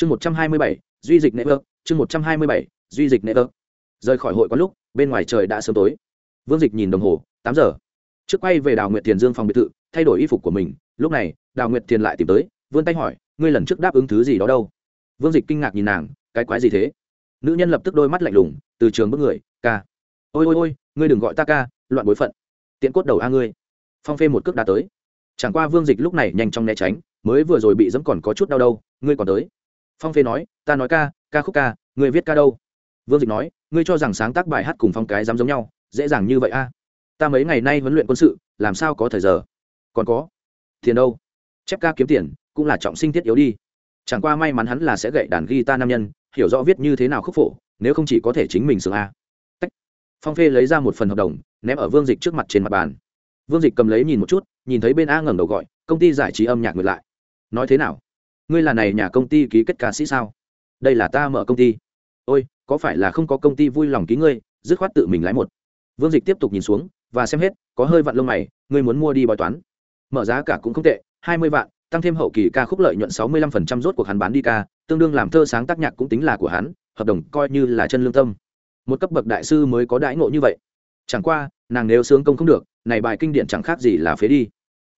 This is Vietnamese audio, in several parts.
chương một trăm hai mươi bảy, duy dịch nệ ơ. Chương một trăm hai mươi bảy, duy dịch nệ ơ. Rời khỏi hội có lúc, bên ngoài trời đã sớm tối. Vương dịch nhìn đồng hồ, tám giờ. Trước quay về đào nguyệt tiền dương phòng biệt thự, thay đổi y phục của mình. Lúc này, đào nguyệt tiền lại tìm tới, vươn tay hỏi, ngươi lần trước đáp ứng thứ gì đó đâu? Vương dịch kinh ngạc nhìn nàng, cái quái gì thế? Nữ nhân lập tức đôi mắt lạnh lùng, từ trường bước người, ca. Ôi ôi ôi, ngươi đừng gọi ta ca, loạn bối phận. Tiện cốt đầu a ngươi. Phong phê một cước đã tới. Chẳng qua vương dịch lúc này nhanh chóng né tránh, mới vừa rồi bị dẫm còn có chút đau đâu, ngươi còn tới phong phê nói, ta nói ca ca khúc ca người viết ca đâu? Vương dịch nói, ngươi cho rằng sáng tác bài hát cùng phong cái dám giống nhau, dễ dàng như vậy a? Ta mấy ngày nay huấn luyện quân sự, làm sao có thời giờ? Còn có tiền đâu? Chép ca kiếm tiền, cũng là trọng sinh thiết yếu đi. Chẳng qua may mắn hắn là sẽ gậy đàn guitar nam nhân, hiểu rõ viết như thế nào khúc phổ, nếu không chỉ có thể chính mình sướng a. Tách. phong phê lấy ra một phần hợp đồng, ném ở vương dịch trước mặt trên mặt bàn. Vương dịch cầm lấy nhìn một chút, nhìn thấy bên a ngẩng đầu gọi, công ty giải trí âm nhạc ngược lại. Nói thế nào? Ngươi là này nhà công ty ký kết ca sĩ sao? Đây là ta mở công ty. Ôi, có phải là không có công ty vui lòng ký ngươi, dứt khoát tự mình lái một. Vương dịch tiếp tục nhìn xuống, và xem hết, có hơi vặn lông mày, ngươi muốn mua đi bói toán. Mở giá cả cũng không tệ, hai mươi vạn, tăng thêm hậu kỳ ca khúc lợi nhuận sáu mươi lăm phần trăm rốt cuộc hắn bán đi ca, tương đương làm thơ sáng tác nhạc cũng tính là của hắn, hợp đồng coi như là chân lương tâm. Một cấp bậc đại sư mới có đãi ngộ như vậy. Chẳng qua, nàng nếu sướng công không được, này bài kinh điển chẳng khác gì là phế đi.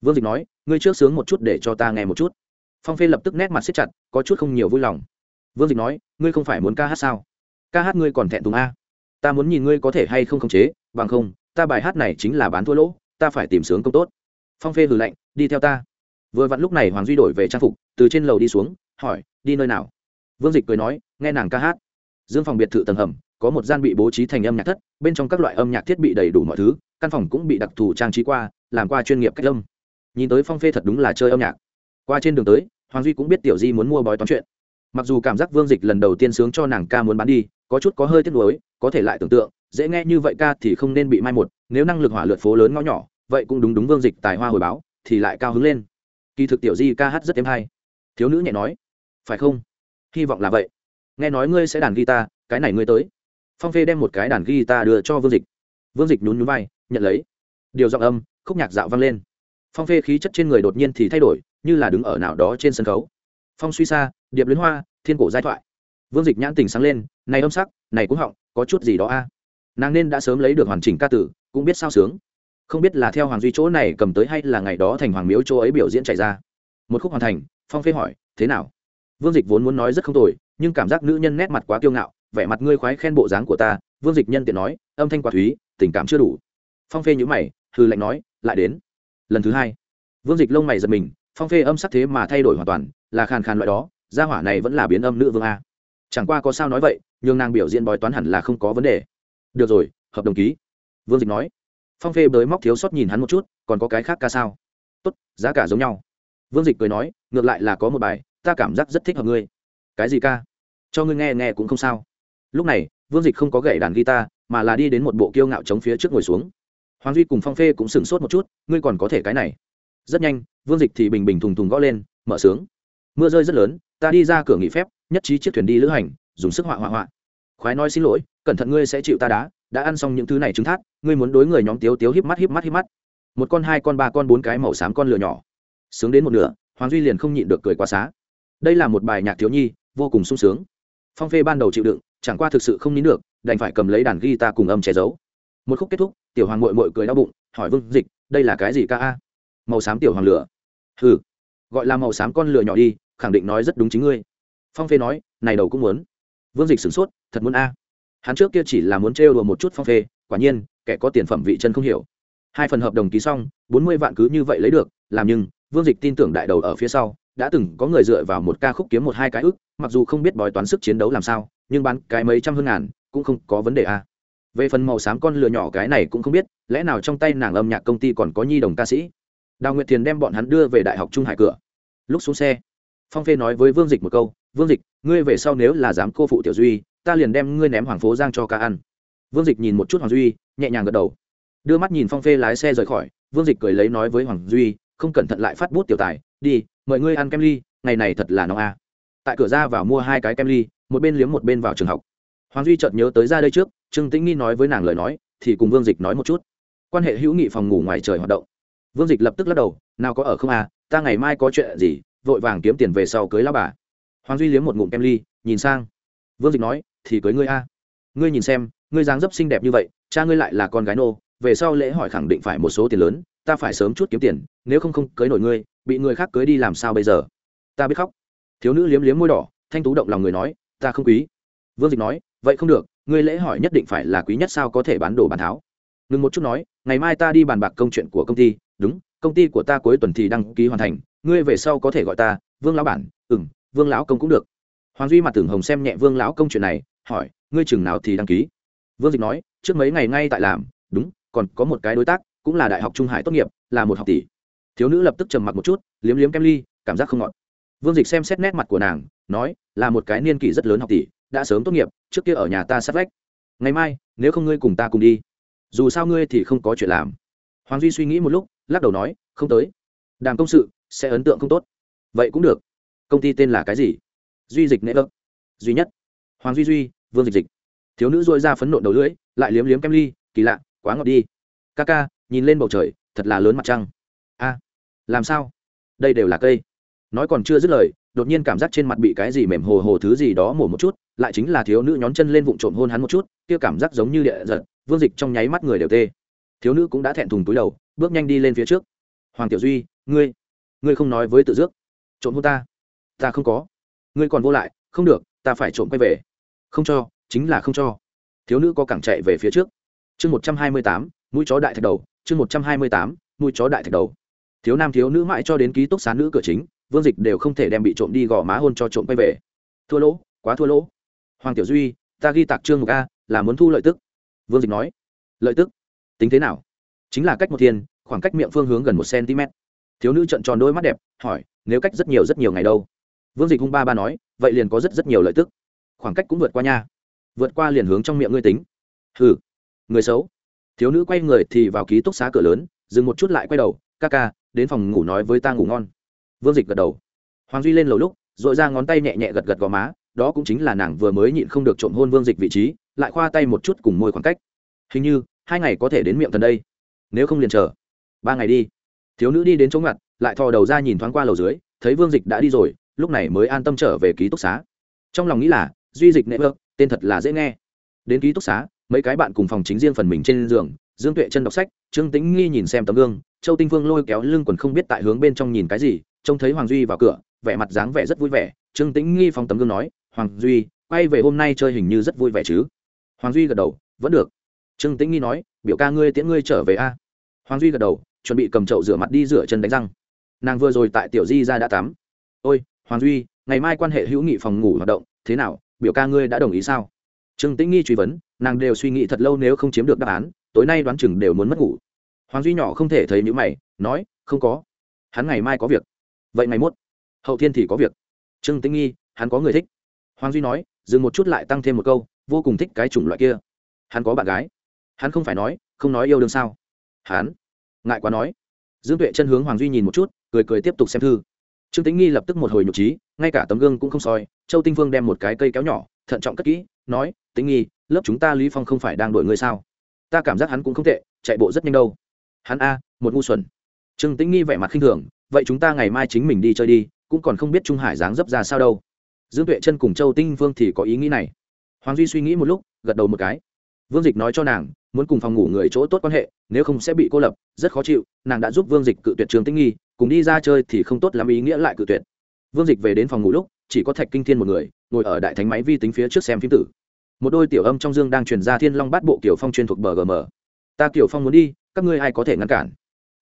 Vương dịch nói, ngươi trước sướng một chút để cho ta nghe một chút phong phê lập tức nét mặt xếp chặt, có chút không nhiều vui lòng. Vương dịch nói, ngươi không phải muốn ca hát sao? Ca hát ngươi còn thẹn thùng a. Ta muốn nhìn ngươi có thể hay không khống chế, bằng không, ta bài hát này chính là bán thua lỗ, ta phải tìm sướng công tốt. Phong phê hừ lạnh, đi theo ta. Vừa vặn lúc này hoàng duy đổi về trang phục, từ trên lầu đi xuống, hỏi, đi nơi nào? Vương dịch cười nói, nghe nàng ca hát. Dương phòng biệt thự tầng hầm, có một gian bị bố trí thành âm nhạc thất, bên trong các loại âm nhạc thiết bị đầy đủ mọi thứ, căn phòng cũng bị đặc thù trang trí qua, làm qua chuyên nghiệp cách âm. Nhìn tới phong phê thật đúng là chơi âm nhạc qua trên đường tới, hoàng duy cũng biết tiểu di muốn mua bói toán chuyện. Mặc dù cảm giác vương dịch lần đầu tiên sướng cho nàng ca muốn bán đi, có chút có hơi tiếc nuối, có thể lại tưởng tượng, dễ nghe như vậy ca thì không nên bị mai một, nếu năng lực hỏa lượt phố lớn ngõ nhỏ, vậy cũng đúng đúng vương dịch tài hoa hồi báo, thì lại cao hứng lên. Kỳ thực tiểu di ca hát rất êm hay. Thiếu nữ nhẹ nói, phải không? Hy vọng là vậy. Nghe nói ngươi sẽ đàn guitar, cái này ngươi tới. Phong phê đem một cái đàn guitar đưa cho vương dịch. Vương dịch nhún nhún vai, nhận lấy. Điều giọng âm, khúc nhạc dạo vang lên. Phong phê khí chất trên người đột nhiên thì thay đổi như là đứng ở nào đó trên sân khấu. Phong suy xa, điệp luyến hoa, thiên cổ giai thoại. Vương dịch nhãn tình sáng lên, này âm sắc, này cũng họng, có chút gì đó a. Nàng nên đã sớm lấy được hoàn chỉnh ca tử, cũng biết sao sướng. Không biết là theo hoàng duy chỗ này cầm tới hay là ngày đó thành hoàng miếu chỗ ấy biểu diễn chạy ra. Một khúc hoàn thành, phong phê hỏi, thế nào? Vương dịch vốn muốn nói rất không tồi, nhưng cảm giác nữ nhân nét mặt quá kiêu ngạo, vẻ mặt ngươi khoái khen bộ dáng của ta, vương dịch nhân tiện nói, âm thanh quả thúy, tình cảm chưa đủ. Phong phê nhữ mày hư lạnh nói, lại đến lần thứ hai. Vương dịch lông mày giật mình phong phê âm sắc thế mà thay đổi hoàn toàn, là khàn khàn loại đó, gia hỏa này vẫn là biến âm nữ vương a. Chẳng qua có sao nói vậy nhưng nàng biểu diễn bói toán hẳn là không có vấn đề. Được rồi, hợp đồng ký. Vương dịch nói. Phong phê bới móc thiếu sót nhìn hắn một chút, còn có cái khác ca sao? Tốt, giá cả giống nhau. Vương dịch cười nói, ngược lại là có một bài, ta cảm giác rất thích hợp ngươi. Cái gì ca? Cho ngươi nghe nghe cũng không sao. Lúc này, vương dịch không có gậy đàn guitar, mà là đi đến một bộ kiêu ngạo chống phía trước ngồi xuống. Hoàng duy cùng phong phê cũng sửng sốt một chút, ngươi còn có thể cái này. Rất nhanh vương dịch thì bình bình thùng thùng gõ lên, mở sướng. Mưa rơi rất lớn, ta đi ra cửa nghỉ phép, nhất trí chiếc thuyền đi lữ hành, dùng sức họa họa họa. Khoái nói xin lỗi, cẩn thận ngươi sẽ chịu ta đá, đã ăn xong những thứ này trứng thát, ngươi muốn đối người nhóm tiếu tiếu híp mắt híp mắt híp mắt. Một con, hai con, ba con, bốn cái màu xám con lửa nhỏ. Sướng đến một nửa, hoàng duy liền không nhịn được cười quá xá. Đây là một bài nhạc thiếu nhi, vô cùng sung sướng. Phong phê ban đầu chịu đựng, chẳng qua thực sự không nín được, đành phải cầm lấy đàn guitar cùng âm che giấu. Một khúc kết thúc, tiểu hoàng mội mội cười đau bụng, hỏi vương dịch, đây là cái gì ca a? Màu xám tiểu hoàng lửa hừ, gọi là màu xám con lửa nhỏ đi, khẳng định nói rất đúng chính ngươi. Phong phê nói, này đầu cũng muốn. Vương dịch sửng sốt, thật muốn a. Hắn trước kia chỉ là muốn trêu đùa một chút phong phê, quả nhiên, kẻ có tiền phẩm vị chân không hiểu. Hai phần hợp đồng ký xong, bốn mươi vạn cứ như vậy lấy được, làm nhưng, vương dịch tin tưởng đại đầu ở phía sau, đã từng có người dựa vào một ca khúc kiếm một hai cái ức, mặc dù không biết bói toán sức chiến đấu làm sao, nhưng bán cái mấy trăm hơn ngàn, cũng không có vấn đề a. Về phần màu xám con lừa nhỏ cái này cũng không biết, lẽ nào trong tay nàng âm nhạc công ty còn có nhi đồng ca sĩ? Đào nguyệt thiền đem bọn hắn đưa về đại học trung hải cửa. Lúc xuống xe, phong phê nói với vương dịch một câu, vương dịch, ngươi về sau nếu là dám cô phụ tiểu duy, ta liền đem ngươi ném hoàng phố giang cho ca ăn. Vương dịch nhìn một chút hoàng duy, nhẹ nhàng gật đầu. Đưa mắt nhìn phong phê lái xe rời khỏi, vương dịch cười lấy nói với hoàng duy, không cẩn thận lại phát bút tiểu tài, đi, mời ngươi ăn kem ly, ngày này thật là nóng a. Tại cửa ra vào mua hai cái kem ly, một bên liếm một bên vào trường học. Hoàng duy chợt nhớ tới ra đây trước, trương tĩnh nghi nói với nàng lời nói, thì cùng vương dịch nói một chút. Quan hệ hữu nghị phòng ngủ ngoài trời hoạt động vương dịch lập tức lắc đầu, nào có ở không à ta ngày mai có chuyện gì, vội vàng kiếm tiền về sau cưới lao bà. Hoàng duy liếm một ngụm kem ly, nhìn sang. Vương dịch nói, thì cưới ngươi a. Ngươi nhìn xem, ngươi dáng dấp xinh đẹp như vậy, cha ngươi lại là con gái nô, về sau lễ hỏi khẳng định phải một số tiền lớn, ta phải sớm chút kiếm tiền, nếu không không cưới nổi ngươi, bị người khác cưới đi làm sao bây giờ? Ta biết khóc. Thiếu nữ liếm liếm môi đỏ, thanh tú động lòng người nói, ta không quý. Vương dịch nói, vậy không được, ngươi lễ hỏi nhất định phải là quý nhất sao có thể bán đồ bán tháo. Ngừng một chút nói, ngày mai ta đi bàn bạc công chuyện của công ty đúng, công ty của ta cuối tuần thì đăng ký hoàn thành, ngươi về sau có thể gọi ta, vương lão bản. Ừng vương lão công cũng được. Hoàng duy mặt tưởng hồng xem nhẹ vương lão công chuyện này, hỏi, ngươi chừng nào thì đăng ký? Vương dịch nói, trước mấy ngày ngay tại làm. Đúng, còn có một cái đối tác, cũng là đại học trung hải tốt nghiệp, là một học tỷ. Thiếu nữ lập tức trầm mặc một chút, liếm liếm kem ly, cảm giác không ngọt. Vương dịch xem xét nét mặt của nàng, nói, là một cái niên kỷ rất lớn học tỷ, đã sớm tốt nghiệp, trước kia ở nhà ta sát vách. Ngày mai, nếu không ngươi cùng ta cùng đi. Dù sao ngươi thì không có chuyện làm. Hoàng duy suy nghĩ một lúc lắc đầu nói, không tới. Đàm công sự sẽ ấn tượng không tốt. Vậy cũng được. Công ty tên là cái gì? Duy dịch nệ ơ. Duy nhất. Hoàng duy duy, vương dịch dịch. Thiếu nữ dội ra phấn nộn đầu lưỡi, lại liếm liếm kem ly, kỳ lạ, quá ngọt đi. Ca ca, nhìn lên bầu trời, thật là lớn mặt trăng. A, làm sao? Đây đều là cây. Nói còn chưa dứt lời, đột nhiên cảm giác trên mặt bị cái gì mềm hồ hồ thứ gì đó mổ một chút, lại chính là thiếu nữ nhón chân lên vụng trộm hôn hắn một chút, kia cảm giác giống như địa giật, vương dịch trong nháy mắt người đều tê. Thiếu nữ cũng đã thẹn thùng túi đầu bước nhanh đi lên phía trước. Hoàng tiểu duy, ngươi ngươi không nói với tự dước. Trộm hôn ta? Ta không có. Ngươi còn vô lại? Không được, ta phải trộm quay về. Không cho, chính là không cho. Thiếu nữ có cẳng chạy về phía trước. Chương một trăm hai mươi tám, mũi chó đại thạch đầu. Chương một trăm hai mươi tám, mũi chó đại thạch đầu. Thiếu nam thiếu nữ mãi cho đến ký túc xá nữ cửa chính, vương dịch đều không thể đem bị trộm đi gò má hôn cho trộm quay về. Thua lỗ, quá thua lỗ. Hoàng tiểu duy, ta ghi tạc trương mục a, là muốn thu lợi tức. Vương dịch nói. Lợi tức? Tính thế nào? Chính là cách một thiên, khoảng cách miệng phương hướng gần một cm thiếu nữ trận tròn đôi mắt đẹp, hỏi, nếu cách rất nhiều rất nhiều ngày đâu? Vương dịch hung ba ba nói, vậy liền có rất rất nhiều lợi tức. Khoảng cách cũng vượt qua nha. Vượt qua liền hướng trong miệng ngươi tính. Hừ. Người xấu. Thiếu nữ quay người thì vào ký túc xá cửa lớn, dừng một chút lại quay đầu, ca ca, đến phòng ngủ nói với ta ngủ ngon. Vương dịch gật đầu. Hoàng duy lên lầu lúc r ộ i ra ngón tay nhẹ nhẹ gật gật gò má, đó cũng chính là nàng vừa mới nhịn không được trộm hôn vương dịch vị trí, lại khoa tay một chút cùng môi khoảng cách. Hình như, hai ngày có thể đến miệng thần đây nếu không liền chờ. Ba ngày đi. Thiếu nữ đi đến chỗ ngặt, lại thò đầu ra nhìn thoáng qua lầu dưới, thấy vương dịch đã đi rồi, lúc này mới an tâm trở về ký túc xá. Trong lòng nghĩ là, duy dịch nệ vợ, tên thật là dễ nghe. Đến ký túc xá, mấy cái bạn cùng phòng chính riêng phần mình trên giường, dương tuệ chân đọc sách, trương tĩnh nghi nhìn xem tấm gương, châu tinh Vương lôi kéo lưng quần không biết tại hướng bên trong nhìn cái gì, trông thấy hoàng duy vào cửa, vẻ mặt dáng vẻ rất vui vẻ. Trương tĩnh nghi phóng tấm gương nói, hoàng duy, quay về hôm nay chơi hình như rất vui vẻ chứ. Hoàng duy gật đầu, vẫn được. Trương tĩnh nghi nói biểu ca ngươi tiễn ngươi trở về a. Hoàng duy gật đầu, chuẩn bị cầm chậu rửa mặt đi rửa chân đánh răng. Nàng vừa rồi tại tiểu di ra đã tắm. Ôi, hoàng duy, ngày mai quan hệ hữu nghị phòng ngủ hoạt động, thế nào, biểu ca ngươi đã đồng ý sao? Trương tĩnh nghi truy vấn, nàng đều suy nghĩ thật lâu nếu không chiếm được đáp án, tối nay đoán chừng đều muốn mất ngủ. Hoàng duy nhỏ không thể thấy những mày, nói, không có. Hắn ngày mai có việc. Vậy ngày mốt, hậu thiên thì có việc. Trương tĩnh nghi, hắn có người thích. Hoàng duy nói, dừng một chút lại tăng thêm một câu, vô cùng thích cái chủng loại kia. Hắn có bạn gái hắn không phải nói, không nói yêu đương sao? Hắn? Ngại quá nói. Dương tuệ chân hướng hoàng duy nhìn một chút, cười cười tiếp tục xem thư. Trương tĩnh nghi lập tức một hồi nhục trí, ngay cả tấm gương cũng không soi, châu tinh phương đem một cái cây kéo nhỏ, thận trọng cất kỹ, nói, tĩnh nghi, lớp chúng ta lý phong không phải đang đuổi ngươi sao? Ta cảm giác hắn cũng không tệ, chạy bộ rất nhanh đâu. Hắn a, một ngu xuẩn. Trương tĩnh nghi vẻ mặt khinh thường, vậy chúng ta ngày mai chính mình đi chơi đi, cũng còn không biết trung hải dáng dấp ra sao đâu. Dương tuệ chân cùng châu tinh phương thì có ý nghĩ này. Hoàng duy suy nghĩ một lúc, gật đầu một cái. Vương dịch nói cho nàng muốn cùng phòng ngủ người chỗ tốt quan hệ, nếu không sẽ bị cô lập, rất khó chịu, nàng đã giúp vương dịch cự tuyệt trường tĩnh nghi, cùng đi ra chơi thì không tốt lắm ý nghĩa lại cự tuyệt. Vương dịch về đến phòng ngủ lúc, chỉ có thạch kinh thiên một người, ngồi ở đại thánh máy vi tính phía trước xem phim tử. Một đôi tiểu âm trong dương đang truyền ra thiên long bát bộ kiểu phong chuyên thuộc bờ gm ta kiểu phong muốn đi, các ngươi ai có thể ngăn cản?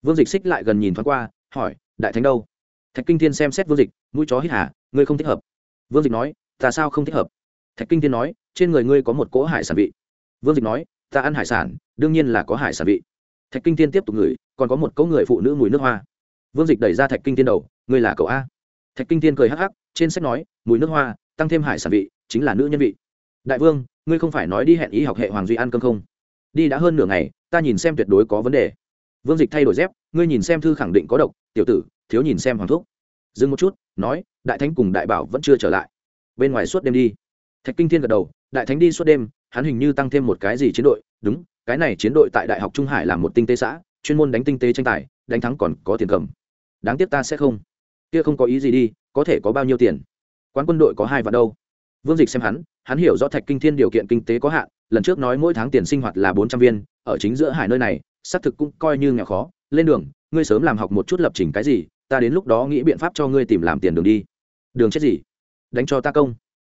Vương dịch xích lại gần nhìn thoáng qua, hỏi, đại thánh đâu? Thạch kinh thiên xem xét vương dịch, mũi chó hít hà, ngươi không thích hợp. Vương dịch nói, ta sao không thích hợp? Thạch kinh thiên nói, trên người ngươi có một cỗ hải sản vị. Vương dịch nói ta ăn hải sản, đương nhiên là có hải sản vị. Thạch kinh thiên tiếp tục ngửi, còn có một cỗ người phụ nữ mùi nước hoa. Vương dịch đẩy ra thạch kinh thiên đầu, ngươi là cậu a? Thạch kinh thiên cười hắc hắc, trên sách nói, mùi nước hoa, tăng thêm hải sản vị, chính là nữ nhân vị. Đại vương, ngươi không phải nói đi hẹn ý học hệ hoàng duy ăn cơm không? Đi đã hơn nửa ngày, ta nhìn xem tuyệt đối có vấn đề. Vương dịch thay đổi dép, ngươi nhìn xem thư khẳng định có độc, tiểu tử, thiếu nhìn xem hoàng thúc. Dừng một chút, nói, đại thánh cùng đại bảo vẫn chưa trở lại. Bên ngoài suốt đêm đi. Thạch kinh thiên gật đầu, đại thánh đi suốt đêm hắn hình như tăng thêm một cái gì chiến đội, đúng, cái này chiến đội tại đại học trung hải là một tinh tế xã, chuyên môn đánh tinh tế tranh tài, đánh thắng còn có tiền cầm. Đáng tiếc ta sẽ không. Kia không có ý gì đi, có thể có bao nhiêu tiền? Quán quân đội có hai vạn đâu. Vương dịch xem hắn hắn hiểu rõ thạch kinh thiên điều kiện kinh tế có hạn, lần trước nói mỗi tháng tiền sinh hoạt là bốn trăm viên, ở chính giữa hải nơi này, xác thực cũng coi như nghèo khó. Lên đường, ngươi sớm làm học một chút lập trình cái gì, ta đến lúc đó nghĩ biện pháp cho ngươi tìm làm tiền đường đi. Đường chết gì? Đánh cho ta công.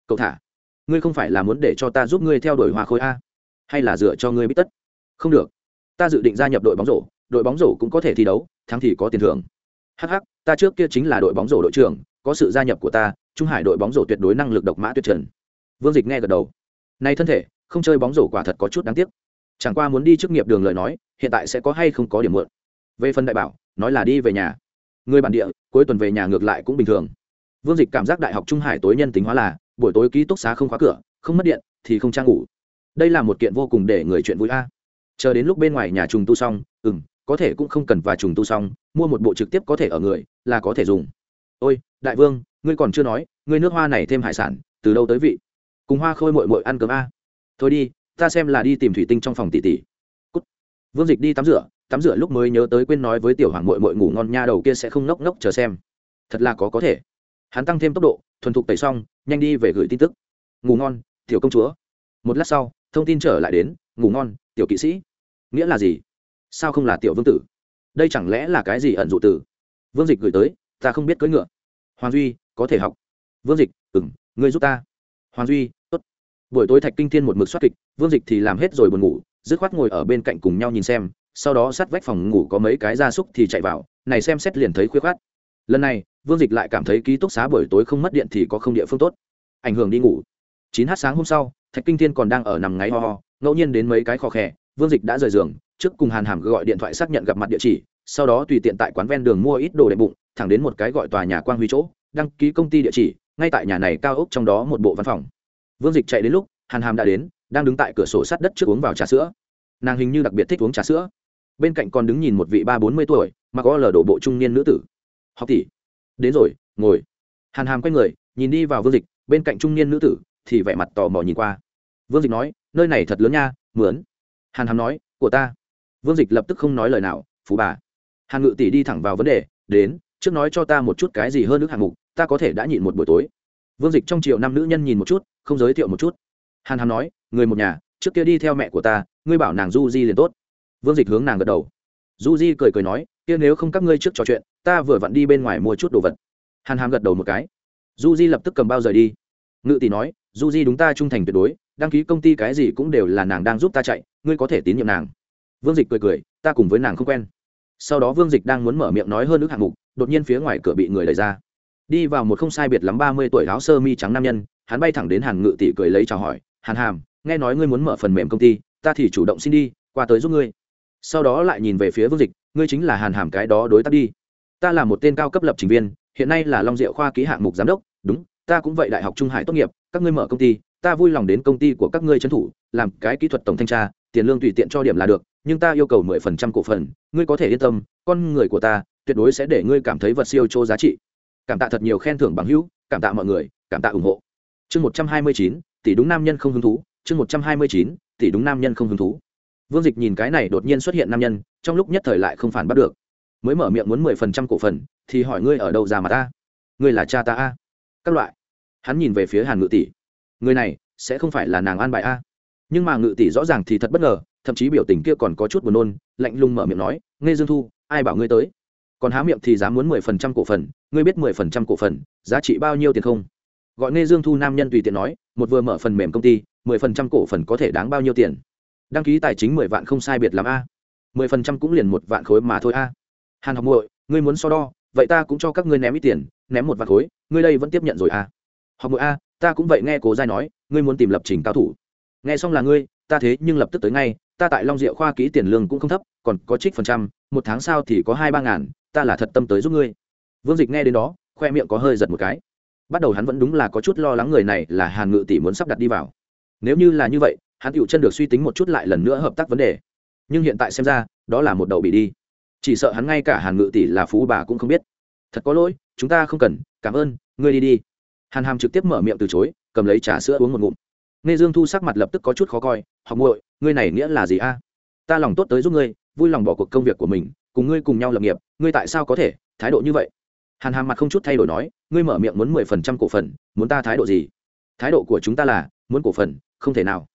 Cậu thả ngươi không phải là muốn để cho ta giúp ngươi theo đuổi hoa khôi a? Hay là dựa cho ngươi biết tất? Không được. Ta dự định gia nhập đội bóng rổ, đội bóng rổ cũng có thể thi đấu, thắng thì có tiền thưởng. Hh ta trước kia chính là đội bóng rổ đội trưởng, có sự gia nhập của ta, trung hải đội bóng rổ tuyệt đối năng lực độc mã tuyệt trần. Vương dịch nghe gật đầu. Nay thân thể, không chơi bóng rổ quả thật có chút đáng tiếc. Chẳng qua muốn đi chức nghiệp đường lời nói, hiện tại sẽ có hay không có điểm mượn về phần đại bảo, nói là đi về nhà. Người bản địa, cuối tuần về nhà ngược lại cũng bình thường. Vương dịch cảm giác đại học trung hải tối nhân tính hóa là buổi tối ký túc xá không khóa cửa, không mất điện, thì không trang ngủ. Đây là một kiện vô cùng để người chuyện vui a. Chờ đến lúc bên ngoài nhà trùng tu xong ừ m có thể cũng không cần và trùng tu xong, mua một bộ trực tiếp có thể ở người, là có thể dùng. Ôi, đại vương, ngươi còn chưa nói, ngươi nước hoa này thêm hải sản, từ đâu tới vị? Cùng hoa khôi mội mội ăn cơm a. Thôi đi, ta xem là đi tìm thủy tinh trong phòng tỷ tỷ. Cút. Vương dịch đi tắm rửa tắm rửa lúc mới nhớ tới quên nói với tiểu hoàng mội mội ngủ ngon nha đầu kia sẽ không ngốc ngốc chờ xem. Thật là có có thể. Hắn tăng thêm tốc độ thuần thục tẩy xong, nhanh đi về gửi tin tức. Ngủ ngon, tiểu công chúa. Một lát sau, thông tin trở lại đến, ngủ ngon, tiểu kỵ sĩ. Nghĩa là gì? Sao không là tiểu vương tử? Đây chẳng lẽ là cái gì ẩn dụ tử? Vương dịch gửi tới, ta không biết cưỡi ngựa. Hoàng duy, có thể học. Vương dịch ừng ngươi giúp ta. Hoàng duy, tốt. Buổi tối thạch kinh thiên một mực soát kịch, vương dịch thì làm hết rồi buồn ngủ, dứt khoát ngồi ở bên cạnh cùng nhau nhìn xem, sau đó sát vách phòng ngủ có mấy cái gia súc thì chạy vào, này xem xét liền thấy khuya khát lần này, vương dịch lại cảm thấy ký túc xá buổi tối không mất điện thì có không địa phương tốt. Ảnh hưởng đi ngủ. Chín h sáng hôm sau, thạch kinh thiên còn đang ở nằm ngáy ho ho, ngẫu nhiên đến mấy cái khó khè vương dịch đã rời giường, trước cùng hàn hàm gọi điện thoại xác nhận gặp mặt địa chỉ, sau đó tùy tiện tại quán ven đường mua ít đồ đệm bụng, thẳng đến một cái gọi tòa nhà quang huy chỗ, đăng ký công ty địa chỉ, ngay tại nhà này cao ốc trong đó một bộ văn phòng. Vương dịch chạy đến lúc, hàn hàm đã đến, đang đứng tại cửa sổ sát đất trước uống vào trà sữa. Nàng hình như đặc biệt thích uống trà sữa. Bên cạnh còn đứng nhìn một vị ba bốn mươi tuổi mà có lờ đổ bộ trung niên nữ tử học tỷ. Đến rồi, ngồi. Hàn hàm quay người, nhìn đi vào vương dịch, bên cạnh trung niên nữ tử thì vẻ mặt tò mò nhìn qua. Vương dịch nói, nơi này thật lớn nha mướn hàn hàm nói, của ta. Vương dịch lập tức không nói lời nào, phú bà. Hàn ngự tỷ đi thẳng vào vấn đề, đến, trước nói cho ta một chút cái gì hơn nước hạng mục, ta có thể đã nhịn một buổi tối. Vương dịch trong triệu năm nữ nhân nhìn một chút, không giới thiệu một chút. Hàn hàm nói, người một nhà, trước kia đi theo mẹ của ta, ngươi bảo nàng du di liền tốt. Vương dịch hướng nàng gật đầu du di cười cười nói, kia nếu không các ngươi trước trò chuyện, ta vừa vặn đi bên ngoài mua chút đồ vật. Hàn hàm gật đầu một cái. Du di lập tức cầm bao rời đi. Ngự tỷ nói, du di đúng ta trung thành tuyệt đối, đăng ký công ty cái gì cũng đều là nàng đang giúp ta chạy, ngươi có thể tín nhiệm nàng. Vương dịch cười cười, ta cùng với nàng không quen. Sau đó vương dịch đang muốn mở miệng nói hơn ước hạng mục, đột nhiên phía ngoài cửa bị người đẩy ra. Đi vào một không sai biệt lắm ba mươi tuổi áo sơ mi trắng nam nhân, hắn bay thẳng đến hàn ngự tỷ cười lấy chào hỏi, hàn hàm, nghe nói ngươi muốn mở phần mềm công ty, ta thì chủ động xin đi, qua tới giúp ngươi sau đó lại nhìn về phía vương dịch, ngươi chính là hàn hàm cái đó đối tác đi. Ta là một tên cao cấp lập trình viên, hiện nay là long diệu khoa ký hạng mục giám đốc, đúng, ta cũng vậy đại học trung hải tốt nghiệp, các ngươi mở công ty, ta vui lòng đến công ty của các ngươi trấn thủ, làm cái kỹ thuật tổng thanh tra, tiền lương tùy tiện cho điểm là được, nhưng ta yêu cầu mười phần trăm cổ phần, ngươi có thể yên tâm, con người của ta tuyệt đối sẽ để ngươi cảm thấy vật siêu chô giá trị. Cảm tạ thật nhiều khen thưởng bằng hữu, cảm tạ mọi người, cảm tạ ủng hộ. Chương một trăm hai mươi chín, tỷ đúng nam nhân không hứng thú, chương một trăm hai mươi chín, tỷ đúng nam nhân không hứng thú vương dịch nhìn cái này đột nhiên xuất hiện nam nhân, trong lúc nhất thời lại không phản bắt được. Mới mở miệng muốn mười phần trăm cổ phần, thì hỏi ngươi ở đâu ra mà ta? Ngươi là cha ta a? Các loại. Hắn nhìn về phía hàn ngự tỷ. Người này, sẽ không phải là nàng an bài a? Nhưng mà ngự tỷ rõ ràng thì thật bất ngờ, thậm chí biểu tình kia còn có chút buồn nôn, lạnh lùng mở miệng nói nghe dương thu, ai bảo ngươi tới? Còn há miệng thì dám muốn mười phần trăm cổ phần, ngươi biết mười phần trăm cổ phần, giá trị bao nhiêu tiền không? Gọi nghe dương thu nam nhân tùy tiện nói, một vừa mở phần mềm công ty, mười phần trăm cổ phần có thể đáng bao nhiêu tiền? Đăng ký tài chính mười vạn không sai biệt làm a. Mười phần trăm cũng liền một vạn khối mà thôi a. Hàn học muội, ngươi muốn so đo, vậy ta cũng cho các ngươi ném ít tiền, ném một vạn khối, ngươi đây vẫn tiếp nhận rồi a. Học muội a, ta cũng vậy nghe cố giai nói, ngươi muốn tìm lập trình cao thủ. Nghe xong là ngươi, ta thế nhưng lập tức tới ngay, ta tại long diệu khoa kỹ tiền lương cũng không thấp, còn có trích phần trăm, một tháng sau thì có hai ba ngàn, ta là thật tâm tới giúp ngươi. Vương dịch nghe đến đó, khoe miệng có hơi giật một cái. Bắt đầu hắn vẫn đúng là có chút lo lắng người này là hàn ngự tỷ muốn sắp đặt đi vào. Nếu như là như vậy hắn tựu chân được suy tính một chút lại lần nữa hợp tác vấn đề. Nhưng hiện tại xem ra, đó là một đầu bị đi. Chỉ sợ hắn ngay cả hàn ngự tỷ là phú bà cũng không biết. Thật có lỗi, chúng ta không cần, cảm ơn, ngươi đi đi. Hàn hàm trực tiếp mở miệng từ chối, cầm lấy trà sữa uống một ngụm. Nghe dương thu sắc mặt lập tức có chút khó coi, học muội, ngươi này nghĩa là gì a? Ta lòng tốt tới giúp ngươi, vui lòng bỏ cuộc công việc của mình, cùng ngươi cùng nhau lập nghiệp, ngươi tại sao có thể, thái độ như vậy? Hàn hàm mặt không chút thay đổi nói, ngươi mở miệng muốn mười phần trăm cổ phần, muốn ta thái độ gì? Thái độ của chúng ta là, muốn cổ phần, không thể nào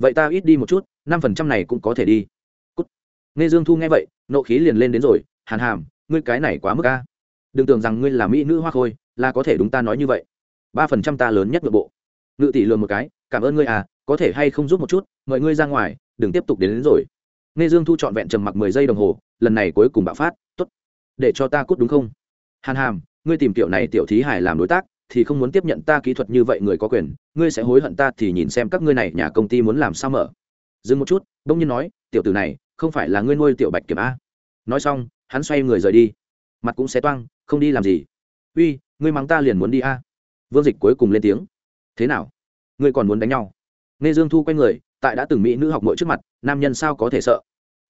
vậy ta ít đi một chút năm phần trăm này cũng có thể đi. Cút. nghe dương thu nghe vậy nộ khí liền lên đến rồi hàn hàm ngươi cái này quá mức ca đừng tưởng rằng ngươi là mỹ nữ hoa khôi là có thể đúng ta nói như vậy. Ba phần trăm ta lớn nhất nội bộ. Ngự tỷ lường một cái cảm ơn ngươi à có thể hay không giúp một chút mời ngươi ra ngoài đừng tiếp tục đến, đến rồi. Nghe dương thu trọn vẹn trầm mặc mười giây đồng hồ lần này cuối cùng bạo phát t ố t để cho ta cút đúng không? Hàn hàm ngươi tìm tiểu này tiểu thí hải làm đối tác thì không muốn tiếp nhận ta kỹ thuật như vậy người có quyền, ngươi sẽ hối hận ta thì nhìn xem các ngươi này nhà công ty muốn làm sao mở. Dừng một chút, bỗng nhiên nói, tiểu tử này, không phải là ngươi nuôi tiểu bạch kiểm a. Nói xong, hắn xoay người rời đi. Mặt cũng sẽ toang, không đi làm gì. Uy, ngươi mắng ta liền muốn đi a. Vương dịch cuối cùng lên tiếng. Thế nào? Ngươi còn muốn đánh nhau? Nghe dương thu quay người, tại đã từng mỹ nữ học mỗi trước mặt, nam nhân sao có thể sợ?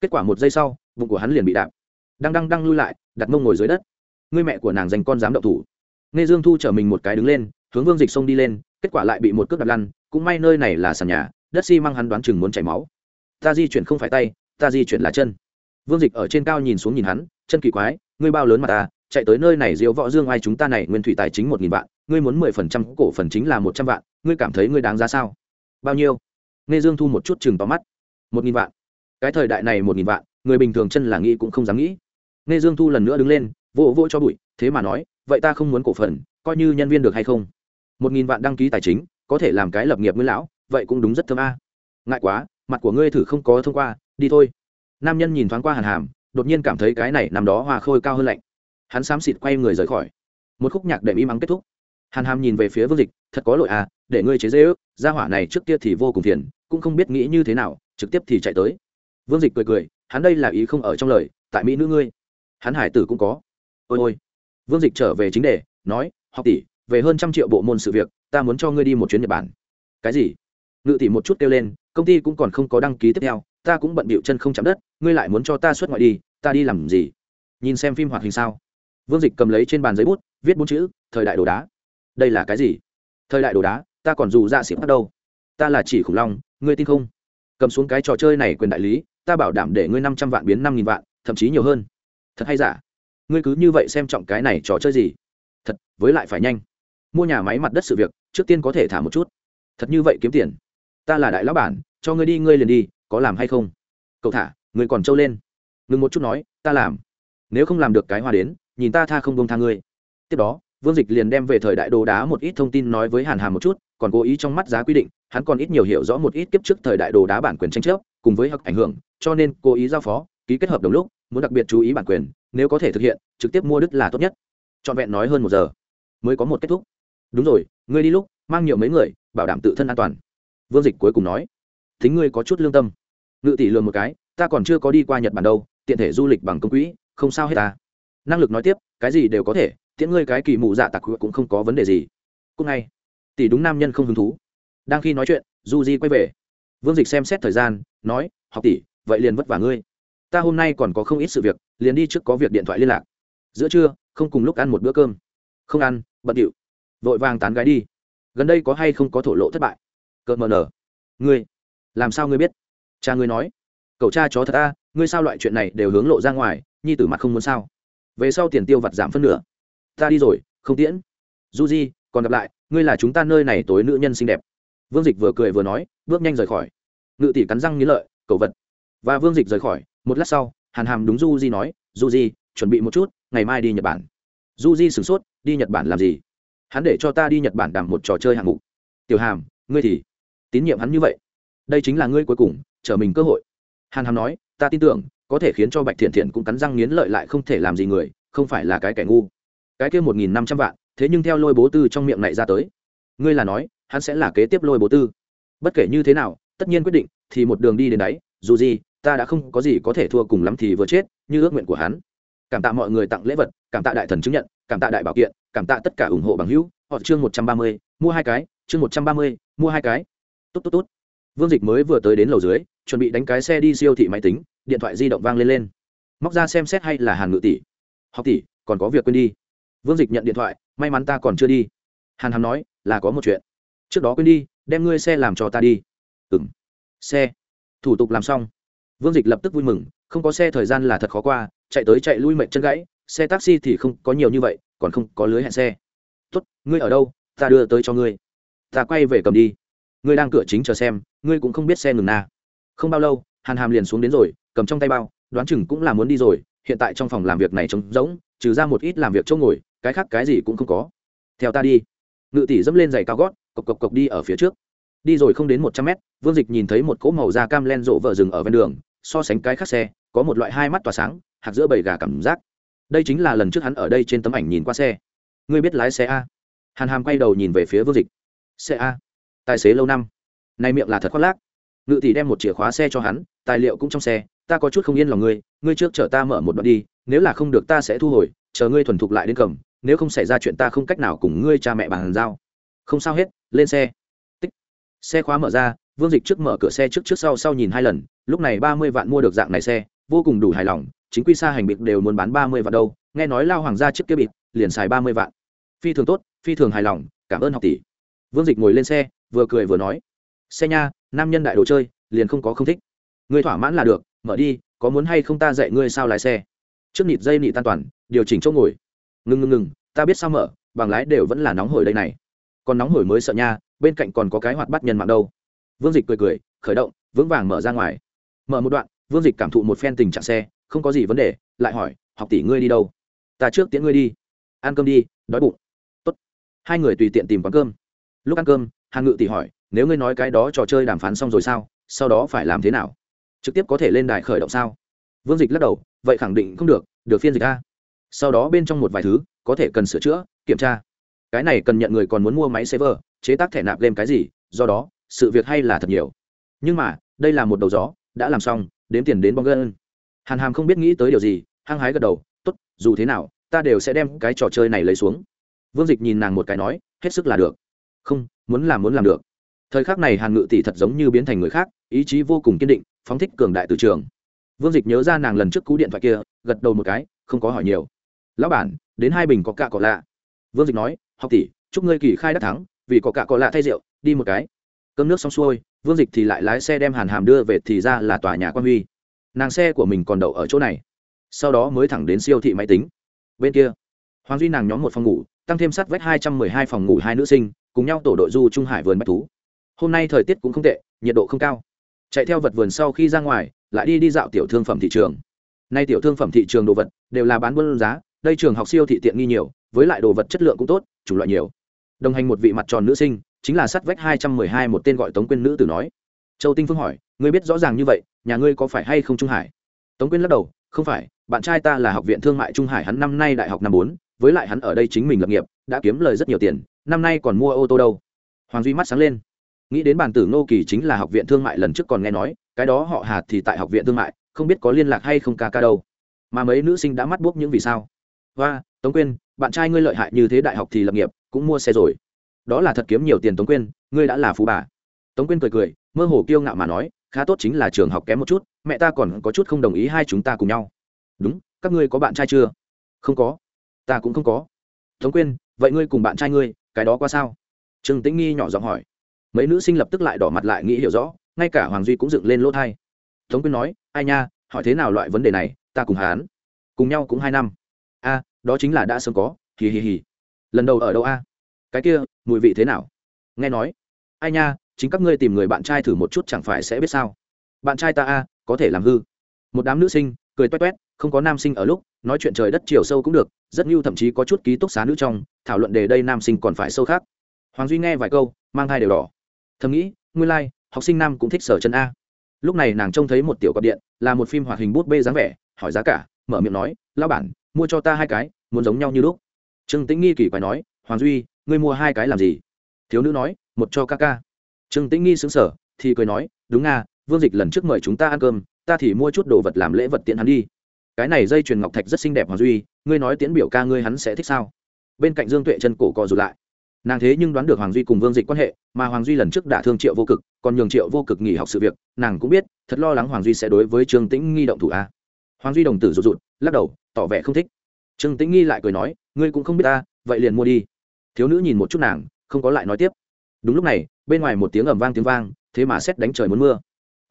Kết quả một giây sau, bụng của hắn liền bị đạp. Đang đang đang lui lại, đặt mông ngồi dưới đất. Ngươi mẹ của nàng dành con dám động thủ nghe dương thu chở mình một cái đứng lên, hướng vương dịch xông đi lên, kết quả lại bị một cước đạp lăn, cũng may nơi này là sàn nhà, đất xi、si、măng hắn đoán chừng muốn chảy máu. Ta di chuyển không phải tay, ta di chuyển là chân. Vương dịch ở trên cao nhìn xuống nhìn hắn, chân kỳ quái, ngươi bao lớn mà ta, chạy tới nơi này diễu võ dương ai chúng ta này, nguyên thủy tài chính một nghìn vạn, ngươi muốn mười phần trăm, cổ phần chính là một trăm vạn, ngươi cảm thấy ngươi đáng giá sao? Bao nhiêu? Nghe dương thu một chút chừng tóm mắt. Một nghìn vạn. Cái thời đại này một nghìn vạn, người bình thường chân là nghĩ cũng không dám nghĩ. Nghe dương thu lần nữa đứng lên, vỗ vỗ cho bụi, thế mà nói vậy ta không muốn cổ phần, coi như nhân viên được hay không? Một nghìn vạn đăng ký tài chính, có thể làm cái lập nghiệp nguyên lão, vậy cũng đúng rất thơm a. Ngại quá, mặt của ngươi thử không có thông qua, đi thôi. Nam nhân nhìn thoáng qua hàn hàm, đột nhiên cảm thấy cái này nằm đó hoa khôi cao hơn lạnh. Hắn xám xịt quay người rời khỏi. Một khúc nhạc đệm im ắng kết thúc. Hàn hàm nhìn về phía vương dịch, thật có lỗi à để ngươi chế dễ ước, gia hỏa này trước kia thì vô cùng phiền, cũng không biết nghĩ như thế nào, trực tiếp thì chạy tới. Vương dịch cười cười, hắn đây là ý không ở trong lời, tại mỹ nữ ngươi. Hắn hải tử cũng có. Ôi ôi vương dịch trở về chính đề, nói, học tỷ, về hơn trăm triệu bộ môn sự việc, ta muốn cho ngươi đi một chuyến nhật bản. Cái gì? Ngự tỷ một chút kêu lên, công ty cũng còn không có đăng ký tiếp theo, ta cũng bận bịu chân không chạm đất, ngươi lại muốn cho ta xuất ngoại đi, ta đi làm gì? Nhìn xem phim hoạt hình sao? Vương dịch cầm lấy trên bàn giấy bút, viết bốn chữ, thời đại đồ đá. Đây là cái gì? Thời đại đồ đá, ta còn dù ra xỉu bắt đâu. Ta là chỉ khủng long, ngươi tin không? Cầm xuống cái trò chơi này quyền đại lý, ta bảo đảm để ngươi năm trăm vạn biến năm nghìn vạn, thậm chí nhiều hơn. Thật hay giả? Ngươi cứ như vậy xem trọng cái này trò chơi gì? Thật, với lại phải nhanh. Mua nhà máy mặt đất sự việc, trước tiên có thể thả một chút. Thật như vậy kiếm tiền. Ta là đại lão bản, cho ngươi đi, ngươi liền đi, có làm hay không? Cậu thả, ngươi còn trâu lên. Ngừng một chút nói, ta làm. Nếu không làm được cái hoa đến, nhìn ta tha không bông tha ngươi. Tiếp đó, vương dịch liền đem về thời đại đồ đá một ít thông tin nói với hàn hàm một chút, còn cố ý trong mắt giá quy định, hắn còn ít nhiều hiểu rõ một ít kiếp trước thời đại đồ đá bản quyền tranh chấp, cùng với hắc ảnh hưởng, cho nên cố ý giao phó, ký kết hợp đồng lúc, muốn đặc biệt chú ý bản quyền nếu có thể thực hiện, trực tiếp mua đứt là tốt nhất. Trọn vẹn nói hơn một giờ, mới có một kết thúc. Đúng rồi, ngươi đi lúc, mang nhiều mấy người, bảo đảm tự thân an toàn. Vương dịch cuối cùng nói, thính ngươi có chút lương tâm. Ngự tỷ lường một cái, ta còn chưa có đi qua nhật bản đâu, tiện thể du lịch bằng công quỹ, không sao hết ta. Năng lực nói tiếp, cái gì đều có thể tiễn ngươi cái kỳ mụ dạ tặc cũng không có vấn đề gì. Cũng ngay, tỷ đúng nam nhân không hứng thú. Đang khi nói chuyện, du di quay về. Vương dịch xem xét thời gian, nói, học tỷ, vậy liền vất vả ngươi. Ta hôm nay còn có không ít sự việc liền đi trước có việc điện thoại liên lạc. Giữa trưa, không cùng lúc ăn một bữa cơm. Không ăn, bận điệu. Vội vàng tán gái đi. Gần đây có hay không có thổ lộ thất bại? Cợt mờ nở. Ngươi, làm sao ngươi biết? Cha ngươi nói. Cậu cha chó thật ta ngươi sao loại chuyện này đều hướng lộ ra ngoài, nhi tử mặt không muốn sao? Về sau tiền tiêu vặt giảm phân nửa. Ta đi rồi, không tiễn. Du di, còn gặp lại, ngươi là chúng ta nơi này tối nữ nhân xinh đẹp. Vương dịch vừa cười vừa nói, bước nhanh rời khỏi. Ngự tỷ cắn răng nghĩ lợi, cậu vật. Và vương dịch rời khỏi, một lát sau hàn hàm đúng du di nói du di chuẩn bị một chút, ngày mai đi nhật bản. Du di sửng sốt, đi nhật bản làm gì? Hắn để cho ta đi nhật bản đảm một trò chơi hạng mục. Tiểu hàm, ngươi thì tín nhiệm hắn như vậy? Đây chính là ngươi cuối cùng, chờ mình cơ hội. Hàn hàm nói, ta tin tưởng, có thể khiến cho bạch thiện thiện cũng cắn răng nghiến lợi lại không thể làm gì người, không phải là cái kẻ ngu. Cái kia một nghìn năm trăm vạn, thế nhưng theo lôi bố tư trong miệng này ra tới. Ngươi là nói, hắn sẽ là kế tiếp lôi bố tư. Bất kể như thế nào, tất nhiên quyết định, thì một đường đi đến đấy dù gì ta đã không có gì có thể thua cùng lắm thì vừa chết, như ước nguyện của hắn. Cảm tạ mọi người tặng lễ vật, cảm tạ đại thần chứng nhận, cảm tạ đại bảo kiện, cảm tạ tất cả ủng hộ bằng hữu. Họ chương một trăm ba mươi, mua hai cái, chương một trăm ba mươi, mua hai cái. Tốt tốt tốt. Vương dịch mới vừa tới đến lầu dưới, chuẩn bị đánh cái xe đi siêu thị máy tính, điện thoại di động vang lên lên. Móc ra xem xét hay là hàn ngự tỷ. Học tỷ, còn có việc quên đi. Vương dịch nhận điện thoại, may mắn ta còn chưa đi. Hàn hàm nói, là có một chuyện. Trước đó quên đi, đem ngươi xe làm cho ta đi. Ừng xe. Thủ tục làm xong vương dịch lập tức vui mừng, không có xe thời gian là thật khó qua, chạy tới chạy lui mệnh chân gãy, xe taxi thì không có nhiều như vậy, còn không có lưới hẹn xe. Tốt, ngươi ở đâu? Ta đưa tới cho ngươi. Ta quay về cầm đi. Ngươi đang cửa chính chờ xem, ngươi cũng không biết xe ngừng na. Không bao lâu, hàn hàm liền xuống đến rồi, cầm trong tay bao, đoán chừng cũng là muốn đi rồi, hiện tại trong phòng làm việc này trống rỗng, trừ ra một ít làm việc chỗ ngồi, cái khác cái gì cũng không có. Theo ta đi. Ngự tỷ dẫm lên giày cao gót, cộc cộc cộc đi ở phía trước. Đi rồi không đến một trăm mét, vương dịch nhìn thấy một cỗ màu da cam len rộ vợ rừng ở ven đường so sánh cái khác xe, có một loại hai mắt tỏa sáng, hạt giữa bầy gà cảm giác. Đây chính là lần trước hắn ở đây trên tấm ảnh nhìn qua xe. Ngươi biết lái xe a? Hàn hàm quay đầu nhìn về phía vương dịch. Xe a. Tài xế lâu năm. Nay miệng là thật khoác lác. Ngự tỷ đem một chìa khóa xe cho hắn, tài liệu cũng trong xe, ta có chút không yên lòng ngươi ngươi trước chở ta mở một đoạn đi, nếu là không được ta sẽ thu hồi, chờ ngươi thuần thục lại đến cầm, nếu không xảy ra chuyện ta không cách nào cùng ngươi cha mẹ bàn giao. Không sao hết, lên xe. Tích. Xe khóa mở ra vương dịch trước mở cửa xe trước trước sau sau nhìn hai lần, lúc này ba mươi vạn mua được dạng này xe, vô cùng đủ hài lòng, chính quy xa hành bịt đều muốn bán ba mươi vạn đâu, nghe nói lao hoàng gia chiếc kia bịt liền xài ba mươi vạn. Phi thường tốt, phi thường hài lòng, cảm ơn học tỷ. Vương dịch ngồi lên xe, vừa cười vừa nói, xe nha, nam nhân đại đồ chơi, liền không có không thích. Ngươi thỏa mãn là được, mở đi, có muốn hay không ta dạy ngươi sao lái xe? Trước nịt dây nịt tan toàn, điều chỉnh chỗ ngồi. Ngừng ngừng ngừng ta biết sao mở, bằng lái đều vẫn là nóng hổi đây này. Còn nóng hổi mới sợ nha, bên cạnh còn có cái hoạt bắt nhân mạng đâu vương dịch cười cười, khởi động, vững vàng mở ra ngoài. Mở một đoạn, vương dịch cảm thụ một phen tình trạng xe, không có gì vấn đề, lại hỏi, học tỷ ngươi đi đâu? Ta trước tiễn ngươi đi. Ăn cơm đi, đói bụng. Tốt. hai người tùy tiện tìm quán cơm. Lúc ăn cơm, hàn ngự tỷ hỏi, nếu ngươi nói cái đó trò chơi đàm phán xong rồi sao? Sau đó phải làm thế nào? Trực tiếp có thể lên đài khởi động sao? Vương dịch lắc đầu, vậy khẳng định không được được phiên dịch a. Sau đó bên trong một vài thứ, có thể cần sửa chữa, kiểm tra. Cái này cần nhận người còn muốn mua máy server, chế tác thẻ nạp game cái gì, do đó sự việc hay là thật nhiều. Nhưng mà, đây là một đầu gió, đã làm xong, đếm tiền đến bong gân. Hàn hàm không biết nghĩ tới điều gì, hăng hái gật đầu, tốt, dù thế nào, ta đều sẽ đem cái trò chơi này lấy xuống. Vương dịch nhìn nàng một cái nói, hết sức là được. Không, muốn làm muốn làm được. Thời khắc này hàn ngự tỷ thật giống như biến thành người khác, ý chí vô cùng kiên định, phóng thích cường đại từ trường. Vương dịch nhớ ra nàng lần trước cú điện thoại kia, gật đầu một cái, không có hỏi nhiều. Lão bản, đến hai bình có cạ cọ lạ. Vương dịch nói, học tỷ, chúc ngươi kỳ khai đắc thắng, vì có cạ cọ lạ thay rượu, đi một cái cơm nước xong xuôi, vương dịch thì lại lái xe đem hàn hàm đưa về thì ra là tòa nhà quan huy. Nàng xe của mình còn đậu ở chỗ này. Sau đó mới thẳng đến siêu thị máy tính. Bên kia, hoàng duy nàng nhóm một phòng ngủ, tăng thêm sắt vách hai trăm mười hai phòng ngủ hai nữ sinh, cùng nhau tổ đội du trung hải vườn bách thú. Hôm nay thời tiết cũng không tệ, nhiệt độ không cao. Chạy theo vật vườn sau khi ra ngoài, lại đi đi dạo tiểu thương phẩm thị trường. Nay tiểu thương phẩm thị trường đồ vật đều là bán buôn giá, đây trường học siêu thị tiện nghi nhiều, với lại đồ vật chất lượng cũng tốt, chủng loại nhiều. Đồng hành một vị mặt tròn nữ sinh chính là sát vách hai trăm mười hai một tên gọi tống quyên nữ tử nói. Châu tinh phương hỏi, ngươi biết rõ ràng như vậy, nhà ngươi có phải hay không trung hải? Tống quyên lắc đầu, không phải, bạn trai ta là học viện thương mại trung hải, hắn năm nay đại học năm bốn, với lại hắn ở đây chính mình lập nghiệp, đã kiếm lời rất nhiều tiền, năm nay còn mua ô tô đâu? Hoàng duy mắt sáng lên. Nghĩ đến bản tử ngô kỳ chính là học viện thương mại lần trước còn nghe nói, cái đó họ hà thì tại học viện thương mại, không biết có liên lạc hay không ca ca đâu. Mà mấy nữ sinh đã mắt buốc những vì sao. Và tống quyên, bạn trai ngươi lợi hại như thế đại học thì lập nghiệp, cũng mua xe rồi đó là thật kiếm nhiều tiền tống quyên, ngươi đã là phú bà. Tống quyên cười cười, mơ hồ kiêu ngạo mà nói, khá tốt chính là trường học kém một chút, mẹ ta còn có chút không đồng ý hai chúng ta cùng nhau. Đúng, các ngươi có bạn trai chưa? Không có. Ta cũng không có. Tống quyên, vậy ngươi cùng bạn trai ngươi, cái đó qua sao? Trương tĩnh nghi nhỏ giọng hỏi. Mấy nữ sinh lập tức lại đỏ mặt lại nghĩ hiểu rõ, ngay cả hoàng duy cũng dựng lên lỗ thai. Tống quyên nói, ai nha, hỏi thế nào loại vấn đề này, ta cùng hán cùng nhau cũng hai năm. A, đó chính là đã sớm có, hì hì hì. Lần đầu ở đâu a? Cái kia mùi vị thế nào? Nghe nói. Ai nha chính các ngươi tìm người bạn trai thử một chút chẳng phải sẽ biết sao? Bạn trai ta a có thể làm hư. Một đám nữ sinh cười toét toét không có nam sinh ở lúc nói chuyện trời đất chiều sâu cũng được rất nhiều thậm chí có chút ký túc xá nữ trong thảo luận đề đây nam sinh còn phải sâu khác. Hoàng duy nghe vài câu mang hai đều đỏ. Thầm nghĩ nguyên lai、like, học sinh nam cũng thích sở chân a. Lúc này nàng trông thấy một tiểu cọc điện là một phim hoạt hình bút bê dáng vẻ hỏi giá cả mở miệng nói lao bản mua cho ta hai cái muốn giống nhau như lúc. Trương tĩnh nghi kỳ quái nói hoàng duy ngươi mua hai cái làm gì? Thiếu nữ nói, một cho ca ca. Trương tĩnh nghi xứng sở thì cười nói, đúng nga vương dịch lần trước mời chúng ta ăn cơm, ta thì mua chút đồ vật làm lễ vật tiễn hắn đi. Cái này dây chuyền ngọc thạch rất xinh đẹp hoàng duy, ngươi nói tiễn biểu ca ngươi hắn sẽ thích sao? Bên cạnh dương tuệ chân cổ co rụt lại. Nàng thế nhưng đoán được hoàng duy cùng vương dịch quan hệ, mà hoàng duy lần trước đã thương triệu vô cực, còn nhường triệu vô cực nghỉ học sự việc, nàng cũng biết, thật lo lắng hoàng duy sẽ đối với trương tĩnh nghi động thủ a hoàng duy đồng tử rụt rụt, lắc đầu, tỏ vẻ không thích. Trương tĩnh nghi lại cười nói, ngươi cũng không biết ta, vậy liền mua đi thiếu nữ nhìn một chút nàng, không có lại nói tiếp. Đúng lúc này, bên ngoài một tiếng ầm vang tiếng vang, thế mà xét đánh trời muốn mưa.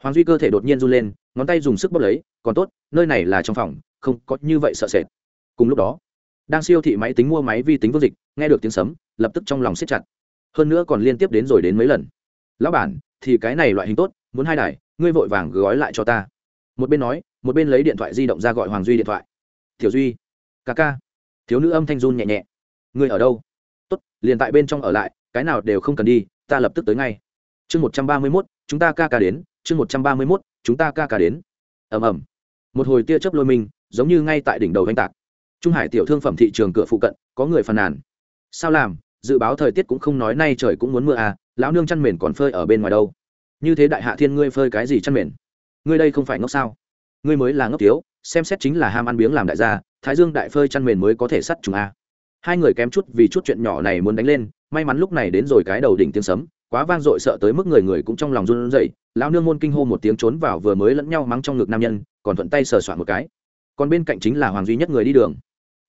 Hoàng duy cơ thể đột nhiên run lên, ngón tay dùng sức bốc lấy, còn tốt, nơi này là trong phòng, không có như vậy sợ sệt. Cùng lúc đó, đang siêu thị máy tính mua máy vi tính vô dịch, nghe được tiếng sấm, lập tức trong lòng siết chặt. Hơn nữa còn liên tiếp đến rồi đến mấy lần. Lão bản, thì cái này loại hình tốt, muốn hai đài, ngươi vội vàng gói lại cho ta. Một bên nói, một bên lấy điện thoại di động ra gọi hoàng duy điện thoại. Tiểu duy, ca ca. Thiếu nữ âm thanh run nhẹ nhẹ. Ngươi ở đâu? Liền tại bên trong ở lại, cái nào đều không cần đi, ta lập tức tới ngay. Chương một trăm ba mươi mốt, chúng ta ca ca đến, chương một trăm ba mươi mốt, chúng ta ca ca đến. Ầm ầm. Một hồi tia chớp lôi mình, giống như ngay tại đỉnh đầu oanh tạc. Trung hải tiểu thương phẩm thị trường cửa phụ cận, có người phàn nàn. Sao làm, dự báo thời tiết cũng không nói nay trời cũng muốn mưa à lão nương chăn mền còn phơi ở bên ngoài đâu. Như thế đại hạ thiên ngươi phơi cái gì chăn mền? Ngươi đây không phải ngốc sao? Ngươi mới là ngốc thiếu, xem xét chính là ham ăn biếng làm đại gia, thái dương đại phơi chăn mền mới có thể sắt chúng a hai người kém chút vì chút chuyện nhỏ này muốn đánh lên, may mắn lúc này đến rồi cái đầu đỉnh tiếng sấm, quá vang dội sợ tới mức người người cũng trong lòng run rẩy. Lão nương môn kinh hô một tiếng trốn vào vừa mới lẫn nhau mắng trong ngực nam nhân, còn thuận tay sờ soạn một cái. Còn bên cạnh chính là hoàng duy nhất người đi đường.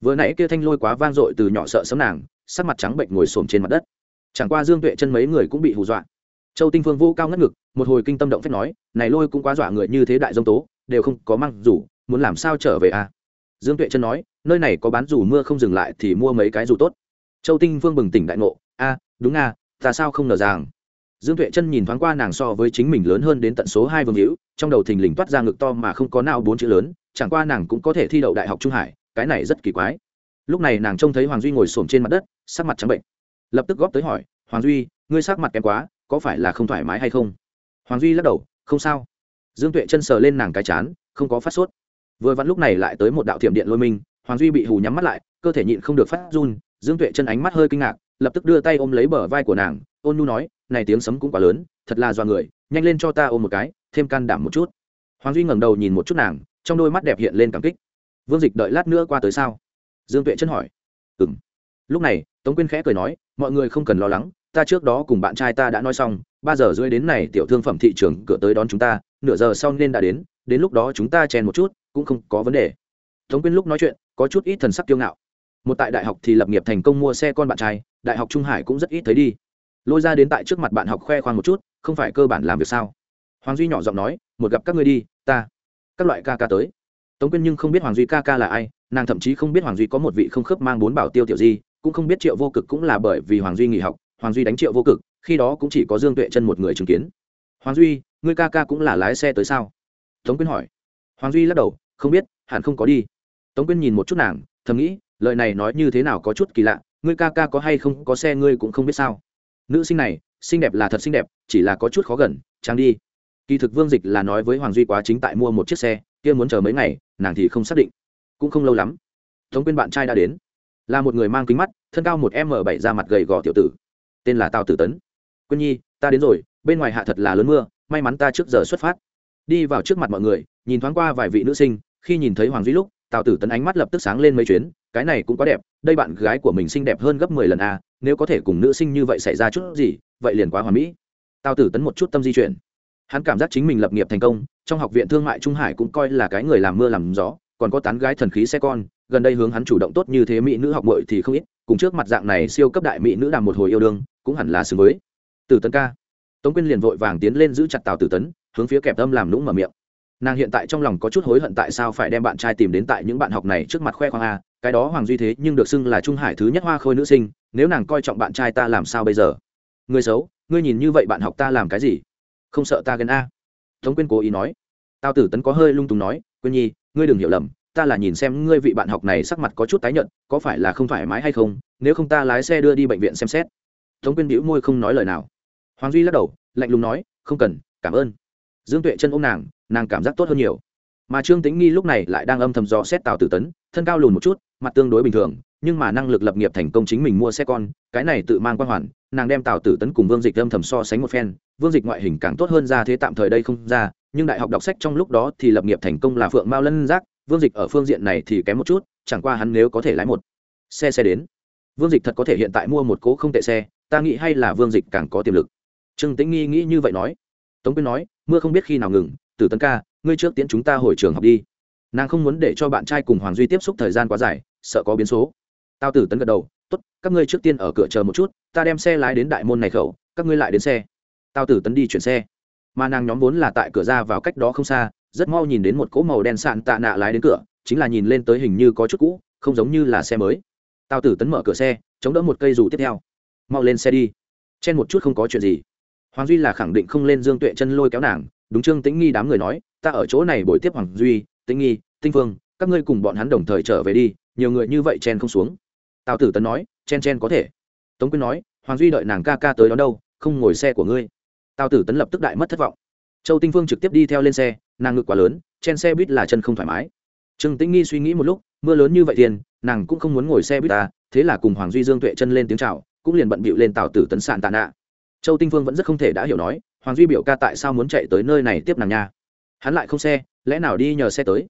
Vừa nãy kia thanh lôi quá vang dội từ nhỏ sợ sấm nàng, sắc mặt trắng bệnh ngồi xổm trên mặt đất. Chẳng qua dương tuệ chân mấy người cũng bị hù dọa. Châu tinh phương vô cao ngất ngực, một hồi kinh tâm động phép nói, này lôi cũng quá dọa người như thế đại dông tố, đều không có măng rủ muốn làm sao trở về à? Dương tuệ chân nói nơi này có bán dù mưa không dừng lại thì mua mấy cái dù tốt. Châu tinh Vương bừng tỉnh đại ngộ a đúng a à, ta sao không ngờ rằng dương tuệ chân nhìn thoáng qua nàng so với chính mình lớn hơn đến tận số hai vương hữu trong đầu thình lình toát ra ngực to mà không có nào bốn chữ lớn chẳng qua nàng cũng có thể thi đậu đại học trung hải cái này rất kỳ quái. Lúc này nàng trông thấy hoàng duy ngồi xổm trên mặt đất sắc mặt trắng bệnh. Lập tức góp tới hỏi hoàng duy ngươi sắc mặt kém quá có phải là không thoải mái hay không? Hoàng duy lắc đầu không sao. Dương tuệ chân sờ lên nàng cái chán không có phát sốt. Vừa vặn lúc này lại tới một đạo thiểm điện lôi minh hoàng duy bị hù nhắm mắt lại, cơ thể nhịn không được phát run, dương tuệ chân ánh mắt hơi kinh ngạc, lập tức đưa tay ôm lấy bờ vai của nàng, ôn nu nói, này tiếng sấm cũng quá lớn, thật là do người, nhanh lên cho ta ôm một cái, thêm can đảm một chút. Hoàng duy ngẩng đầu nhìn một chút nàng, trong đôi mắt đẹp hiện lên cảm kích. Vương dịch đợi lát nữa qua tới sao? Dương tuệ chân hỏi. Ừ m lúc này, tống quyên khẽ cười nói, mọi người không cần lo lắng, ta trước đó cùng bạn trai ta đã nói xong, ba giờ rưỡi đến này tiểu thương phẩm thị trường cửa tới đón chúng ta, nửa giờ sau nên đã đến đến lúc đó chúng ta chèn một chút, cũng không có vấn đề. Tống quyên lúc nói chuyện có chút ít thần sắc kiêu ngạo. Một tại đại học thì lập nghiệp thành công mua xe con bạn trai, đại học trung hải cũng rất ít thấy đi. Lôi ra đến tại trước mặt bạn học khoe khoang một chút, không phải cơ bản làm việc sao? Hoàng duy nhỏ giọng nói, một gặp các ngươi đi, ta, các loại ca ca tới. Tống quyên nhưng không biết hoàng duy ca ca là ai, nàng thậm chí không biết hoàng duy có một vị không khớp mang bốn bảo tiêu tiểu di, cũng không biết triệu vô cực cũng là bởi vì hoàng duy nghỉ học, hoàng duy đánh triệu vô cực, khi đó cũng chỉ có dương tuệ chân một người chứng kiến. Hoàng duy, ngươi ca ca cũng là lái xe tới sao? Tống quyên hỏi. Hoàng duy lắc đầu, không biết, hẳn không có đi tống quyên nhìn một chút nàng, thầm nghĩ, lời này nói như thế nào có chút kỳ lạ, ngươi ca ca có hay không có xe ngươi cũng không biết sao. Nữ sinh này, xinh đẹp là thật xinh đẹp, chỉ là có chút khó gần trang đi. Kỳ thực vương dịch là nói với hoàng duy quá chính tại mua một chiếc xe, kia muốn chờ mấy ngày, nàng thì không xác định. Cũng không lâu lắm, tống quyên bạn trai đã đến. Là một người mang kính mắt, thân cao một m bảy ra mặt gầy gò tiểu tử. Tên là tào tử tấn. Quyên nhi, ta đến rồi, bên ngoài hạ thật là lớn mưa, may mắn ta trước giờ xuất phát. Đi vào trước mặt mọi người, nhìn thoáng qua vài vị nữ sinh, khi nhìn thấy hoàng duy lúc tào tử tấn ánh mắt lập tức sáng lên mấy chuyến cái này cũng quá đẹp đây bạn gái của mình xinh đẹp hơn gấp mười lần a à, nếu có thể cùng nữ sinh như vậy xảy ra chút gì vậy liền quá hoàn mỹ. Tào tử tấn một chút tâm di chuyển. Hắn cảm giác chính mình lập nghiệp thành công trong học viện thương mại trung hải cũng coi là cái người làm mưa làm gió còn có tán gái thần khí xe con gần đây hướng hắn chủ động tốt như thế mỹ nữ học bội thì không ít cùng trước mặt dạng này siêu cấp đại mỹ nữ đàm một hồi yêu đương cũng hẳn là xứng với. Tử tấn ca. Tống quyên liền vội vàng tiến lên giữ chặt tào tử tấn hướng phía kẹp tâm làm lũng mở miệng nàng hiện tại trong lòng có chút hối hận tại sao phải đem bạn trai tìm đến tại những bạn học này trước mặt khoe khoang a, cái đó hoàng duy thế nhưng được xưng là trung hải thứ nhất hoa khôi nữ sinh, nếu nàng coi trọng bạn trai ta làm sao bây giờ? Người xấu, ngươi nhìn như vậy bạn học ta làm cái gì? Không sợ ta gần a? Tống quyên cố ý nói. Tào tử tấn có hơi lung tùng nói, quyên nhi, ngươi đừng hiểu lầm, ta là nhìn xem ngươi vị bạn học này sắc mặt có chút tái nhợt, có phải là không thoải mái hay không? Nếu không ta lái xe đưa đi bệnh viện xem xét. Tống quyên bĩu môi không nói lời nào. Hoàng duy lắc đầu, lạnh lùng nói, không cần, cảm ơn dương tuệ chân ôm nàng nàng cảm giác tốt hơn nhiều. Mà trương tĩnh nghi lúc này lại đang âm thầm dò xét tào tử tấn, thân cao lùn một chút, mặt tương đối bình thường, nhưng mà năng lực lập nghiệp thành công chính mình mua xe con, cái này tự mang quan hoàn, nàng đem tào tử tấn cùng vương dịch âm thầm so sánh một phen. Vương dịch ngoại hình càng tốt hơn ra thế tạm thời đây không ra, nhưng đại học đọc sách trong lúc đó thì lập nghiệp thành công là phượng mao lân giác, vương dịch ở phương diện này thì kém một chút, chẳng qua hắn nếu có thể lái một xe xe đến, vương dịch thật có thể hiện tại mua một cố không tệ xe, ta nghĩ hay là vương dịch càng có tiềm lực. Trương tĩnh nghi nghĩ như vậy nói tống quyên nói, mưa không biết khi nào ngừng, tử tấn ca, ngươi trước tiễn chúng ta hồi trường học đi. Nàng không muốn để cho bạn trai cùng hoàng duy tiếp xúc thời gian quá dài, sợ có biến số. Tao tử tấn gật đầu t ố t các ngươi trước tiên ở cửa chờ một chút, ta đem xe lái đến đại môn này khẩu, các ngươi lại đến xe. Tao tử tấn đi chuyển xe. Mà nàng nhóm vốn là tại cửa ra vào cách đó không xa, rất mau nhìn đến một cỗ màu đen sạn tạ nạ lái đến cửa, chính là nhìn lên tới hình như có chút cũ, không giống như là xe mới. Tao tử tấn mở cửa xe, chống đỡ một cây dù tiếp theo. Mau lên xe đi. Chen một chút không có chuyện gì hoàng duy là khẳng định không lên dương tuệ chân lôi kéo nàng, đúng trương tĩnh nghi đám người nói, ta ở chỗ này buổi tiếp hoàng duy, tĩnh nghi, tinh phương, các ngươi cùng bọn hắn đồng thời trở về đi, nhiều người như vậy chen không xuống. Tào tử tấn nói, chen chen có thể. Tống quyên nói, hoàng duy đợi nàng ca ca tới đó đâu, không ngồi xe của ngươi. Tào tử tấn lập tức đại mất thất vọng. Châu tinh phương trực tiếp đi theo lên xe, nàng ngực quá lớn, chen xe buýt là chân không thoải mái. Trương tĩnh nghi suy nghĩ một lúc, mưa lớn như vậy tiền, nàng cũng không muốn ngồi xe buýt ta, thế là cùng hoàng duy dương tuệ chân lên tiếng chào, cũng liền bận bịu lên Tào tử tấn sạn tạ nạ châu tinh phương vẫn rất không thể đã hiểu nói, hoàng duy biểu ca tại sao muốn chạy tới nơi này tiếp nàng nha? Hắn lại không xe, lẽ nào đi nhờ xe tới?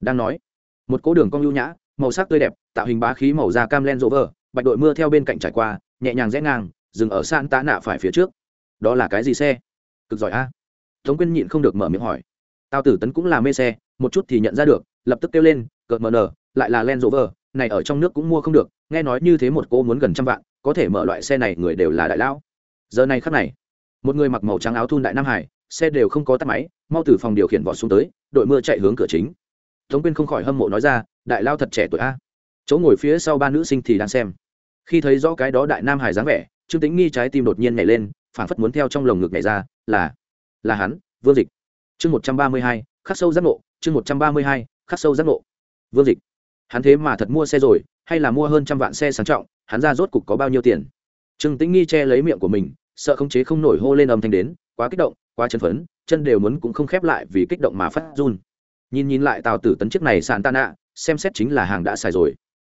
Đang nói, một cố đường cong lưu nhã, màu sắc tươi đẹp, tạo hình bá khí màu da cam len rộ vờ, bạch đội mưa theo bên cạnh trải qua, nhẹ nhàng rẽ ngang, dừng ở sạn tá nạ phải phía trước. Đó là cái gì xe? Cực giỏi a. Tống quyên nhịn không được mở miệng hỏi. Tao tử tấn cũng là mê xe, một chút thì nhận ra được, lập tức kêu lên, cợt mờ nở lại là len rộ vờ, này ở trong nước cũng mua không được, nghe nói như thế một cô muốn gần trăm vạn, có thể mở loại xe này người đều là đại lão giờ này khắc này, một người mặc màu trắng áo thun đại nam hải, xe đều không có tắt máy, mau từ phòng điều khiển vọt xuống tới, đội mưa chạy hướng cửa chính. Tống quyên không khỏi hâm mộ nói ra, đại lao thật trẻ tuổi a. Chỗ ngồi phía sau ba nữ sinh thì đang xem. Khi thấy rõ cái đó đại nam hải dáng vẻ, trương tính nghi trái tim đột nhiên nhảy lên, phảng phất muốn theo trong lồng ngực nhảy ra, là là hắn, vương dịch. Chương một trăm ba mươi hai, khắc sâu giác ngộ, chương một trăm ba mươi hai, khắc sâu giác ngộ. Vương dịch. Hắn thế mà thật mua xe rồi, hay là mua hơn trăm vạn xe sang trọng, hắn ra rốt cục có bao nhiêu tiền? Trương tĩnh nghi che lấy miệng của mình sợ không chế không nổi hô lên âm thanh đến, quá kích động, quá chân phấn, chân đều muốn cũng không khép lại vì kích động mà phát run. Nhìn nhìn lại tào tử tấn chiếc này sàn tan nạ xem xét chính là hàng đã xài rồi.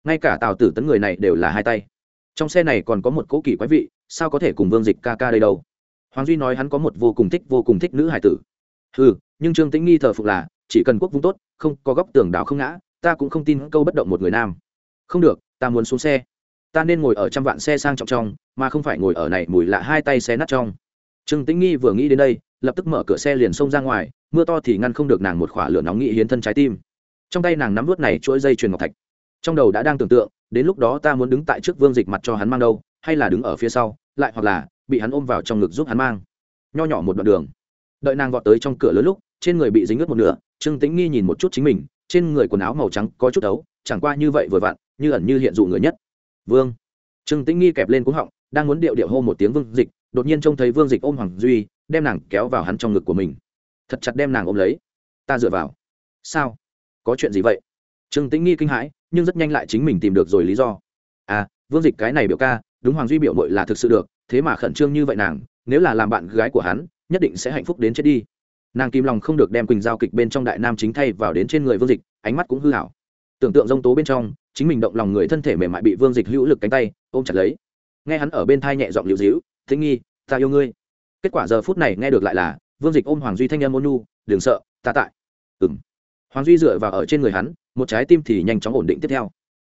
Ngay cả tào tử tấn người này đều là hai tay. Trong xe này còn có một cỗ kỳ quái vị, sao có thể cùng vương dịch ca ca đây đâu? Hoàng duy nói hắn có một vô cùng thích vô cùng thích nữ hải tử. Ừ nhưng trương tĩnh nghi thờ phục là, chỉ cần quốc vung tốt, không có góc tường đảo không ngã, ta cũng không tin câu bất động một người nam. Không được, ta muốn xuống xe ta nên ngồi ở trăm vạn xe sang trọng trong, mà không phải ngồi ở này mùi lạ hai tay xe nát trong. Trương tĩnh nghi vừa nghĩ đến đây, lập tức mở cửa xe liền xông ra ngoài, mưa to thì ngăn không được nàng một khỏa lửa nóng nghĩ hiến thân trái tim. Trong tay nàng nắm vút này chuỗi dây chuyền ngọc thạch. Trong đầu đã đang tưởng tượng, đến lúc đó ta muốn đứng tại trước vương dịch mặt cho hắn mang đâu, hay là đứng ở phía sau, lại hoặc là bị hắn ôm vào trong ngực giúp hắn mang. Nho nhỏ một đoạn đường. Đợi nàng vọt tới trong cửa lớn lúc, trên người bị dính ướt một nửa, trương tĩnh nghi nhìn một chút chính mình, trên người quần áo màu trắng có chút ấu, chẳng qua như vậy vừa vặn, như ẩn như hiện dụ người nhất vương. Trương tĩnh nghi kẹp lên cuống họng, đang muốn điệu điệu hô một tiếng vương dịch, đột nhiên trông thấy vương dịch ôm hoàng duy, đem nàng kéo vào hắn trong ngực của mình. Thật chặt đem nàng ôm lấy. Ta dựa vào. Sao? Có chuyện gì vậy? Trương tĩnh nghi kinh hãi, nhưng rất nhanh lại chính mình tìm được rồi lý do. À vương dịch cái này biểu ca, đúng hoàng duy biểu mội là thực sự được, thế mà khẩn trương như vậy nàng, nếu là làm bạn gái của hắn, nhất định sẽ hạnh phúc đến chết đi. Nàng kim lòng không được đem quỳnh giao kịch bên trong đại nam chính thay vào đến trên người vương dịch, ánh mắt cũng hư hảo tưởng tượng dông tố bên trong chính mình động lòng người thân thể mềm mại bị vương dịch hữu lực cánh tay ôm chặt lấy. Nghe hắn ở bên thai nhẹ giọng liễu dĩu thính nghi, ta yêu ngươi. Kết quả giờ phút này nghe được lại là vương dịch ôm hoàng duy thanh em ôn nu đừng sợ, ta tại. Ừ m hoàng duy dựa vào ở trên người hắn, một trái tim thì nhanh chóng ổn định tiếp theo.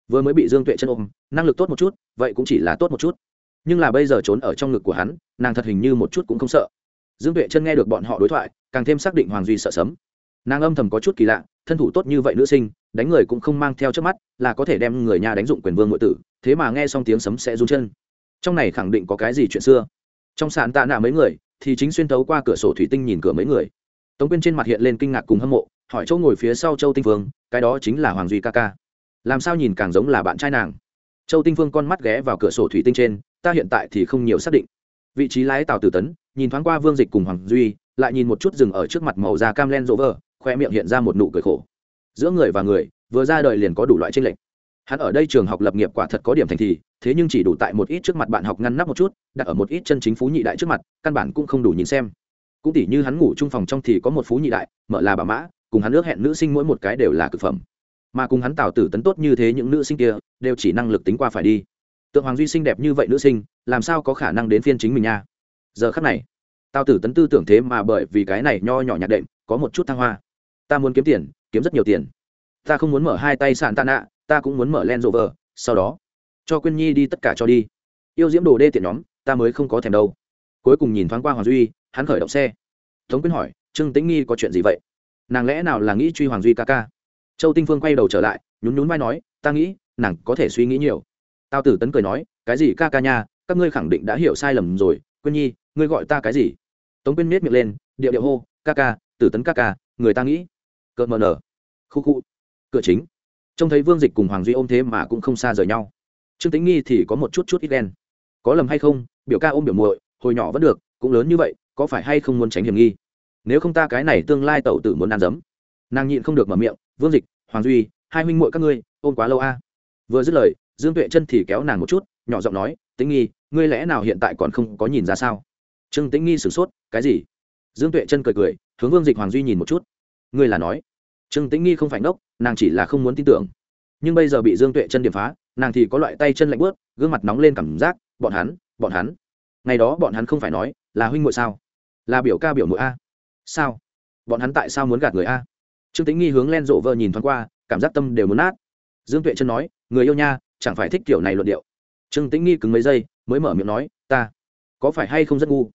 Vừa mới bị dương tuệ chân ôm, năng lực tốt một chút, vậy cũng chỉ là tốt một chút. Nhưng là bây giờ trốn ở trong ngực của hắn, nàng thật hình như một chút cũng không sợ. Dương tuệ chân nghe được bọn họ đối thoại, càng thêm xác định hoàng duy sợ sấm nàng âm thầm có chút kỳ lạ, thân thủ tốt như vậy nữ sinh, đánh người cũng không mang theo trước mắt, là có thể đem người nhà đánh dụng quyền vương ngụy tử, thế mà nghe xong tiếng sấm sẽ run chân. Trong này khẳng định có cái gì chuyện xưa? Trong sàn tạ nạ mấy người, thì chính xuyên tấu qua cửa sổ thủy tinh nhìn cửa mấy người. Tống quyên trên mặt hiện lên kinh ngạc cùng hâm mộ, hỏi chỗ ngồi phía sau châu tinh phương, cái đó chính là hoàng duy ca ca. Làm sao nhìn càng giống là bạn trai nàng? Châu tinh phương con mắt ghé vào cửa sổ thủy tinh trên, ta hiện tại thì không nhiều xác định. Vị trí lái tàu tử tấn, nhìn thoáng qua vương dịch cùng hoàng duy, lại nhìn một chút rừng ở trước mặt màu da cam len rỗ vờ khoe miệng hiện ra một nụ cười khổ. Giữa người và người, vừa ra đời liền có đủ loại tranh lệch. Hắn ở đây trường học lập nghiệp quả thật có điểm thành thì, thế nhưng chỉ đủ tại một ít trước mặt bạn học ngăn nắp một chút, đặt ở một ít chân chính phú nhị đại trước mặt, căn bản cũng không đủ nhìn xem. Cũng tỉ như hắn ngủ chung phòng trong thì có một phú nhị đại, mở là bà mã, cùng hắn ước hẹn nữ sinh mỗi một cái đều là cực phẩm. Mà cùng hắn tạo tử tấn tốt như thế những nữ sinh kia, đều chỉ năng lực tính qua phải đi. Tượng hoàng duy sinh đẹp như vậy nữ sinh, làm sao có khả năng đến phiên chính mình nha? Giờ khắc này tao tử tấn tư tưởng thế mà bởi vì cái này nho nhỏ nhạt đệm, có một chút thăng hoa ta muốn kiếm tiền, kiếm rất nhiều tiền. Ta không muốn mở hai tay sàn tạ nạ, ta cũng muốn mở len rộ vờ sau đó, cho quyên nhi đi tất cả cho đi. Yêu diễm đồ đê tiện nhóm, ta mới không có thèm đâu. Cuối cùng nhìn thoáng qua hoàng duy, hắn khởi động xe. Tống quyên hỏi, trương tĩnh nghi có chuyện gì vậy? Nàng lẽ nào là nghĩ truy hoàng duy ca ca? Châu tinh phương quay đầu trở lại, nhún nhún vai nói, ta nghĩ, nàng có thể suy nghĩ nhiều. Tao tử tấn cười nói, cái gì ca ca nha, các ngươi khẳng định đã hiểu sai lầm rồi, quyên nhi, ngươi gọi ta cái gì? Tống quyên miết miệng lên, điệu điệu hô, ca ca, tử tấn ca ca, người ta nghĩ cợt mờ nở. Khu khu. Cửa chính. Trông thấy vương dịch cùng hoàng duy ôm thế mà cũng không xa rời nhau. Trương tĩnh nghi thì có một chút chút ít đen có lầm hay không? Biểu ca ôm biểu muội, hồi nhỏ vẫn được, cũng lớn như vậy, có phải hay không muốn tránh hiểm nghi? Nếu không ta cái này tương lai tẩu tử muốn ăn dấm. Nàng nhịn không được mở miệng, vương dịch, hoàng duy, hai huynh muội các ngươi, ôm quá lâu a? Vừa dứt lời, dương tuệ chân thì kéo nàng một chút, nhỏ giọng nói, tĩnh nghi, ngươi lẽ nào hiện tại còn không có nhìn ra sao? Trương tĩnh nghi sửng sốt, cái gì? Dương tuệ chân cười cười, hướng vương dịch hoàng duy nhìn một chút ngươi là nói. Trương tĩnh nghi không phải ngốc, nàng chỉ là không muốn tin tưởng. Nhưng bây giờ bị dương tuệ chân điểm phá, nàng thì có loại tay chân lạnh bớt gương mặt nóng lên cảm giác, bọn hắn bọn hắn. Ngày đó bọn hắn không phải nói, là huynh muội sao? Là biểu ca biểu muội a. Sao? Bọn hắn tại sao muốn gạt người a? Trương tĩnh nghi hướng len rộ vợ nhìn thoáng qua, cảm giác tâm đều muốn nát. Dương tuệ chân nói, người yêu nha, chẳng phải thích kiểu này luận điệu. Trương tĩnh nghi cứng mấy giây, mới mở miệng nói, ta, có phải hay không rất ngu?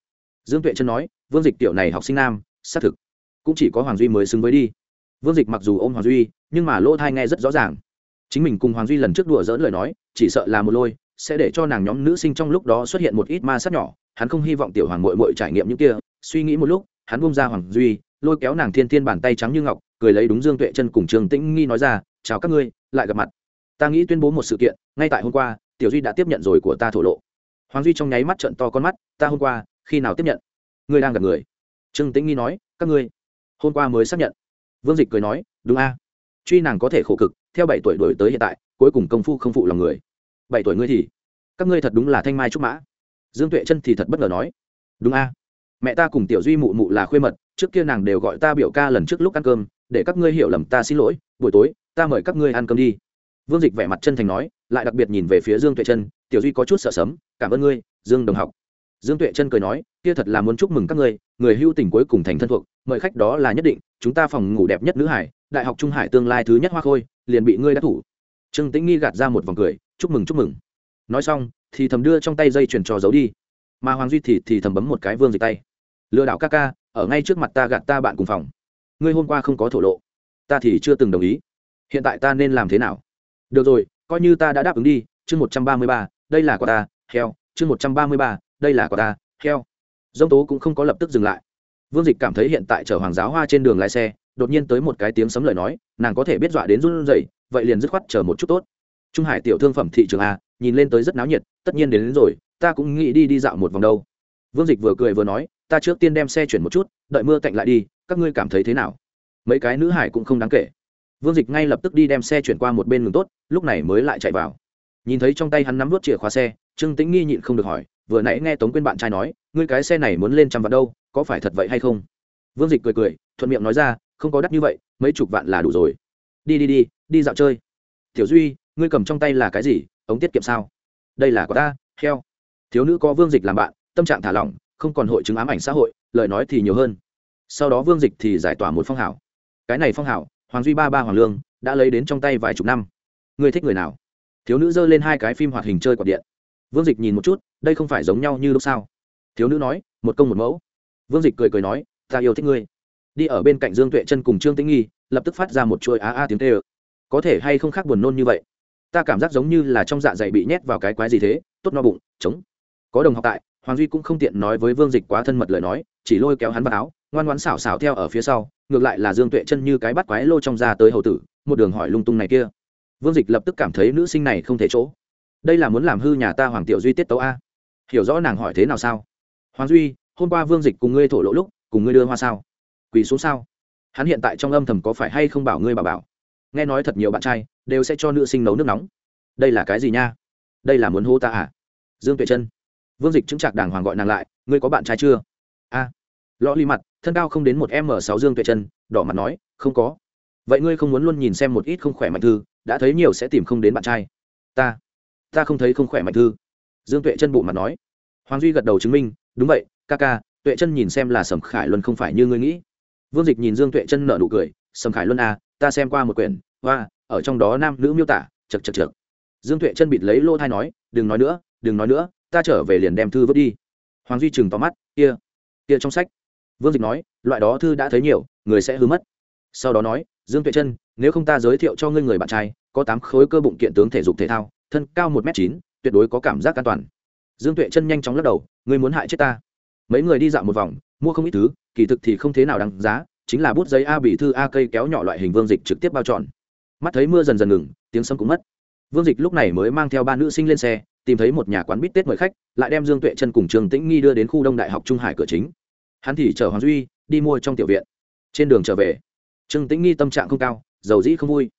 Dương tuệ chân nói, vương dịch tiểu này học sinh nam, xác thực cũng chỉ có hoàng duy mới xứng với đi. Vương dịch mặc dù ôm hoàng duy, nhưng mà lỗ thai nghe rất rõ ràng. Chính mình cùng hoàng duy lần trước đùa dỡn lời nói, chỉ sợ là một lôi, sẽ để cho nàng nhóm nữ sinh trong lúc đó xuất hiện một ít ma sát nhỏ. Hắn không hy vọng tiểu hoàng mội mội trải nghiệm những kia. Suy nghĩ một lúc, hắn bung ra hoàng duy, lôi kéo nàng thiên thiên bàn tay trắng như ngọc, cười lấy đúng dương tuệ chân cùng trường tĩnh nghi nói ra, chào các ngươi, lại gặp mặt. Ta nghĩ tuyên bố một sự kiện, ngay tại hôm qua, tiểu duy đã tiếp nhận rồi của ta thổ lộ. Hoàng duy trong nháy mắt trận to con mắt, ta hôm qua, khi nào tiếp nhận? Ngươi đang gặp người? Trương tĩnh nghi nói, các ngươi hôm qua mới xác nhận. Vương dịch cười nói, đúng a. Truy nàng có thể khổ cực, theo bảy tuổi đổi tới hiện tại, cuối cùng công phu không phụ lòng người. Bảy tuổi ngươi thì, các ngươi thật đúng là thanh mai trúc mã. Dương tuệ chân thì thật bất ngờ nói, đúng a. Mẹ ta cùng tiểu duy mụ mụ là khuê mật, trước kia nàng đều gọi ta biểu ca lần trước lúc ăn cơm, để các ngươi hiểu lầm ta xin lỗi, buổi tối, ta mời các ngươi ăn cơm đi. Vương dịch vẻ mặt chân thành nói, lại đặc biệt nhìn về phía dương tuệ chân, tiểu duy có chút sợ sấm, cảm ơn ngươi, dương đồng học dương tuệ chân cười nói, kia thật là muốn chúc mừng các ngươi, người hưu tình cuối cùng thành thân thuộc, mời khách đó là nhất định, chúng ta phòng ngủ đẹp nhất nữ hải, đại học trung hải tương lai thứ nhất hoa khôi, liền bị ngươi đã thủ. Trương tĩnh nghi gạt ra một vòng cười, chúc mừng chúc mừng. Nói xong, thì thầm đưa trong tay dây chuyền trò giấu đi. Mà hoàng duy thì thì thầm bấm một cái vương dịch tay. Lừa đảo ca ca, ở ngay trước mặt ta gạt ta bạn cùng phòng. Ngươi hôm qua không có thổ lộ. Ta thì chưa từng đồng ý. Hiện tại ta nên làm thế nào? Được rồi, coi như ta đã đáp ứng đi, chương một trăm ba mươi ba, đây là quả ta, heo, chương một trăm ba mươi ba đây là quả ta heo. Dông tố cũng không có lập tức dừng lại. Vương dịch cảm thấy hiện tại chở hoàng giáo hoa trên đường lái xe đột nhiên tới một cái tiếng sấm lời nói nàng có thể biết dọa đến run rẩy vậy liền dứt khoát chờ một chút tốt. Trung hải tiểu thương phẩm thị trường a nhìn lên tới rất náo nhiệt tất nhiên đến, đến rồi ta cũng nghĩ đi đi dạo một vòng đâu. Vương dịch vừa cười vừa nói ta trước tiên đem xe chuyển một chút đợi mưa cạnh lại đi các ngươi cảm thấy thế nào? Mấy cái nữ hải cũng không đáng kể. Vương dịch ngay lập tức đi đem xe chuyển qua một bên ngừng tốt lúc này mới lại chạy vào. Nhìn thấy trong tay hắn nắm vút chìa khóa xe trương tĩnh nghi nhịn không được hỏi vừa nãy nghe tống quyên bạn trai nói, ngươi cái xe này muốn lên trăm vạn đâu, có phải thật vậy hay không? Vương dịch cười cười, thuận miệng nói ra, không có đắt như vậy, mấy chục vạn là đủ rồi. Đi đi đi đi dạo chơi. Tiểu duy, ngươi cầm trong tay là cái gì, ống tiết kiệm sao? Đây là của ta, heo. Thiếu nữ có vương dịch làm bạn, tâm trạng thả lỏng, không còn hội chứng ám ảnh xã hội, lời nói thì nhiều hơn. Sau đó vương dịch thì giải tỏa một phong hảo cái này phong hảo hoàng duy ba ba hoàng lương, đã lấy đến trong tay vài chục năm. Ngươi thích người nào? Thiếu nữ giơ lên hai cái phim hoạt hình chơi quạt điện vương dịch nhìn một chút, đây không phải giống nhau như lúc sao? Thiếu nữ nói, một công một mẫu. Vương dịch cười cười nói, ta yêu thích ngươi. Đi ở bên cạnh dương tuệ chân cùng trương tĩnh nghi, lập tức phát ra một chuỗi á a tiếng tê ơ. Có thể hay không khác buồn nôn như vậy? Ta cảm giác giống như là trong dạ dày bị nhét vào cái quái gì thế, tốt no bụng chống có đồng học tại, hoàng duy cũng không tiện nói với vương dịch quá thân mật lời nói, chỉ lôi kéo hắn vào áo, ngoan ngoãn xảo xảo theo ở phía sau, ngược lại là dương tuệ chân như cái bắt quái lô trong da tới hầu tử, một đường hỏi lung tung này kia. Vương dịch lập tức cảm thấy nữ sinh này không thể chỗ đây là muốn làm hư nhà ta hoàng tiểu duy tiết tấu a hiểu rõ nàng hỏi thế nào sao hoàng duy hôm qua vương dịch cùng ngươi thổ lỗ lúc cùng ngươi đưa hoa sao quỳ xuống sao hắn hiện tại trong âm thầm có phải hay không bảo ngươi bà bảo nghe nói thật nhiều bạn trai đều sẽ cho nữ sinh nấu nước nóng đây là cái gì nha đây là muốn hô ta à dương tuệ chân vương dịch chứng trạc đàng hoàng gọi nàng lại ngươi có bạn trai chưa a à. lõ ly mặt thân cao không đến một m sáu dương tuệ chân đỏ mặt nói không có vậy ngươi không muốn luôn nhìn xem một ít không khỏe mạnh thư đã thấy nhiều sẽ tìm không đến bạn trai ta ta không thấy không khỏe mạnh thư. Dương tuệ chân bộ mặt nói. Hoàng duy gật đầu chứng minh, đúng vậy, ca ca, tuệ chân nhìn xem là sầm khải luân không phải như ngươi nghĩ. Vương dịch nhìn dương tuệ chân nợ nụ cười, sầm khải luân à ta xem qua một quyển, hoa, ở trong đó nam nữ miêu tả chật chật chật dương tuệ chân bịt lấy lô thai nói, đừng nói nữa, đừng nói nữa, ta trở về liền đem thư vứt đi. Hoàng duy chừng tóm mắt, kia kia trong sách. Vương dịch nói, loại đó thư đã thấy nhiều, người sẽ hư mất. Sau đó nói, dương tuệ chân, nếu không ta giới thiệu cho ngươi người bạn trai, có tám khối cơ bụng kiện tướng thể dục thể thao thân cao một m chín, tuyệt đối có cảm giác an toàn. Dương tuệ chân nhanh chóng lắc đầu, ngươi muốn hại chết ta? Mấy người đi dạo một vòng, mua không ít thứ, kỳ thực thì không thế nào đáng giá, chính là bút giấy a bị thư a cây kéo nhỏ loại hình vương dịch trực tiếp bao trọn. Mắt thấy mưa dần dần ngừng, tiếng sấm cũng mất. Vương dịch lúc này mới mang theo ba nữ sinh lên xe, tìm thấy một nhà quán bít tết mời khách, lại đem dương tuệ chân cùng trường tĩnh nghi đưa đến khu đông đại học trung hải cửa chính. Hắn thì chở hoàng duy, đi mua trong tiểu viện. Trên đường trở về trương tĩnh nghi tâm trạng không cao, dầu dĩ không vui.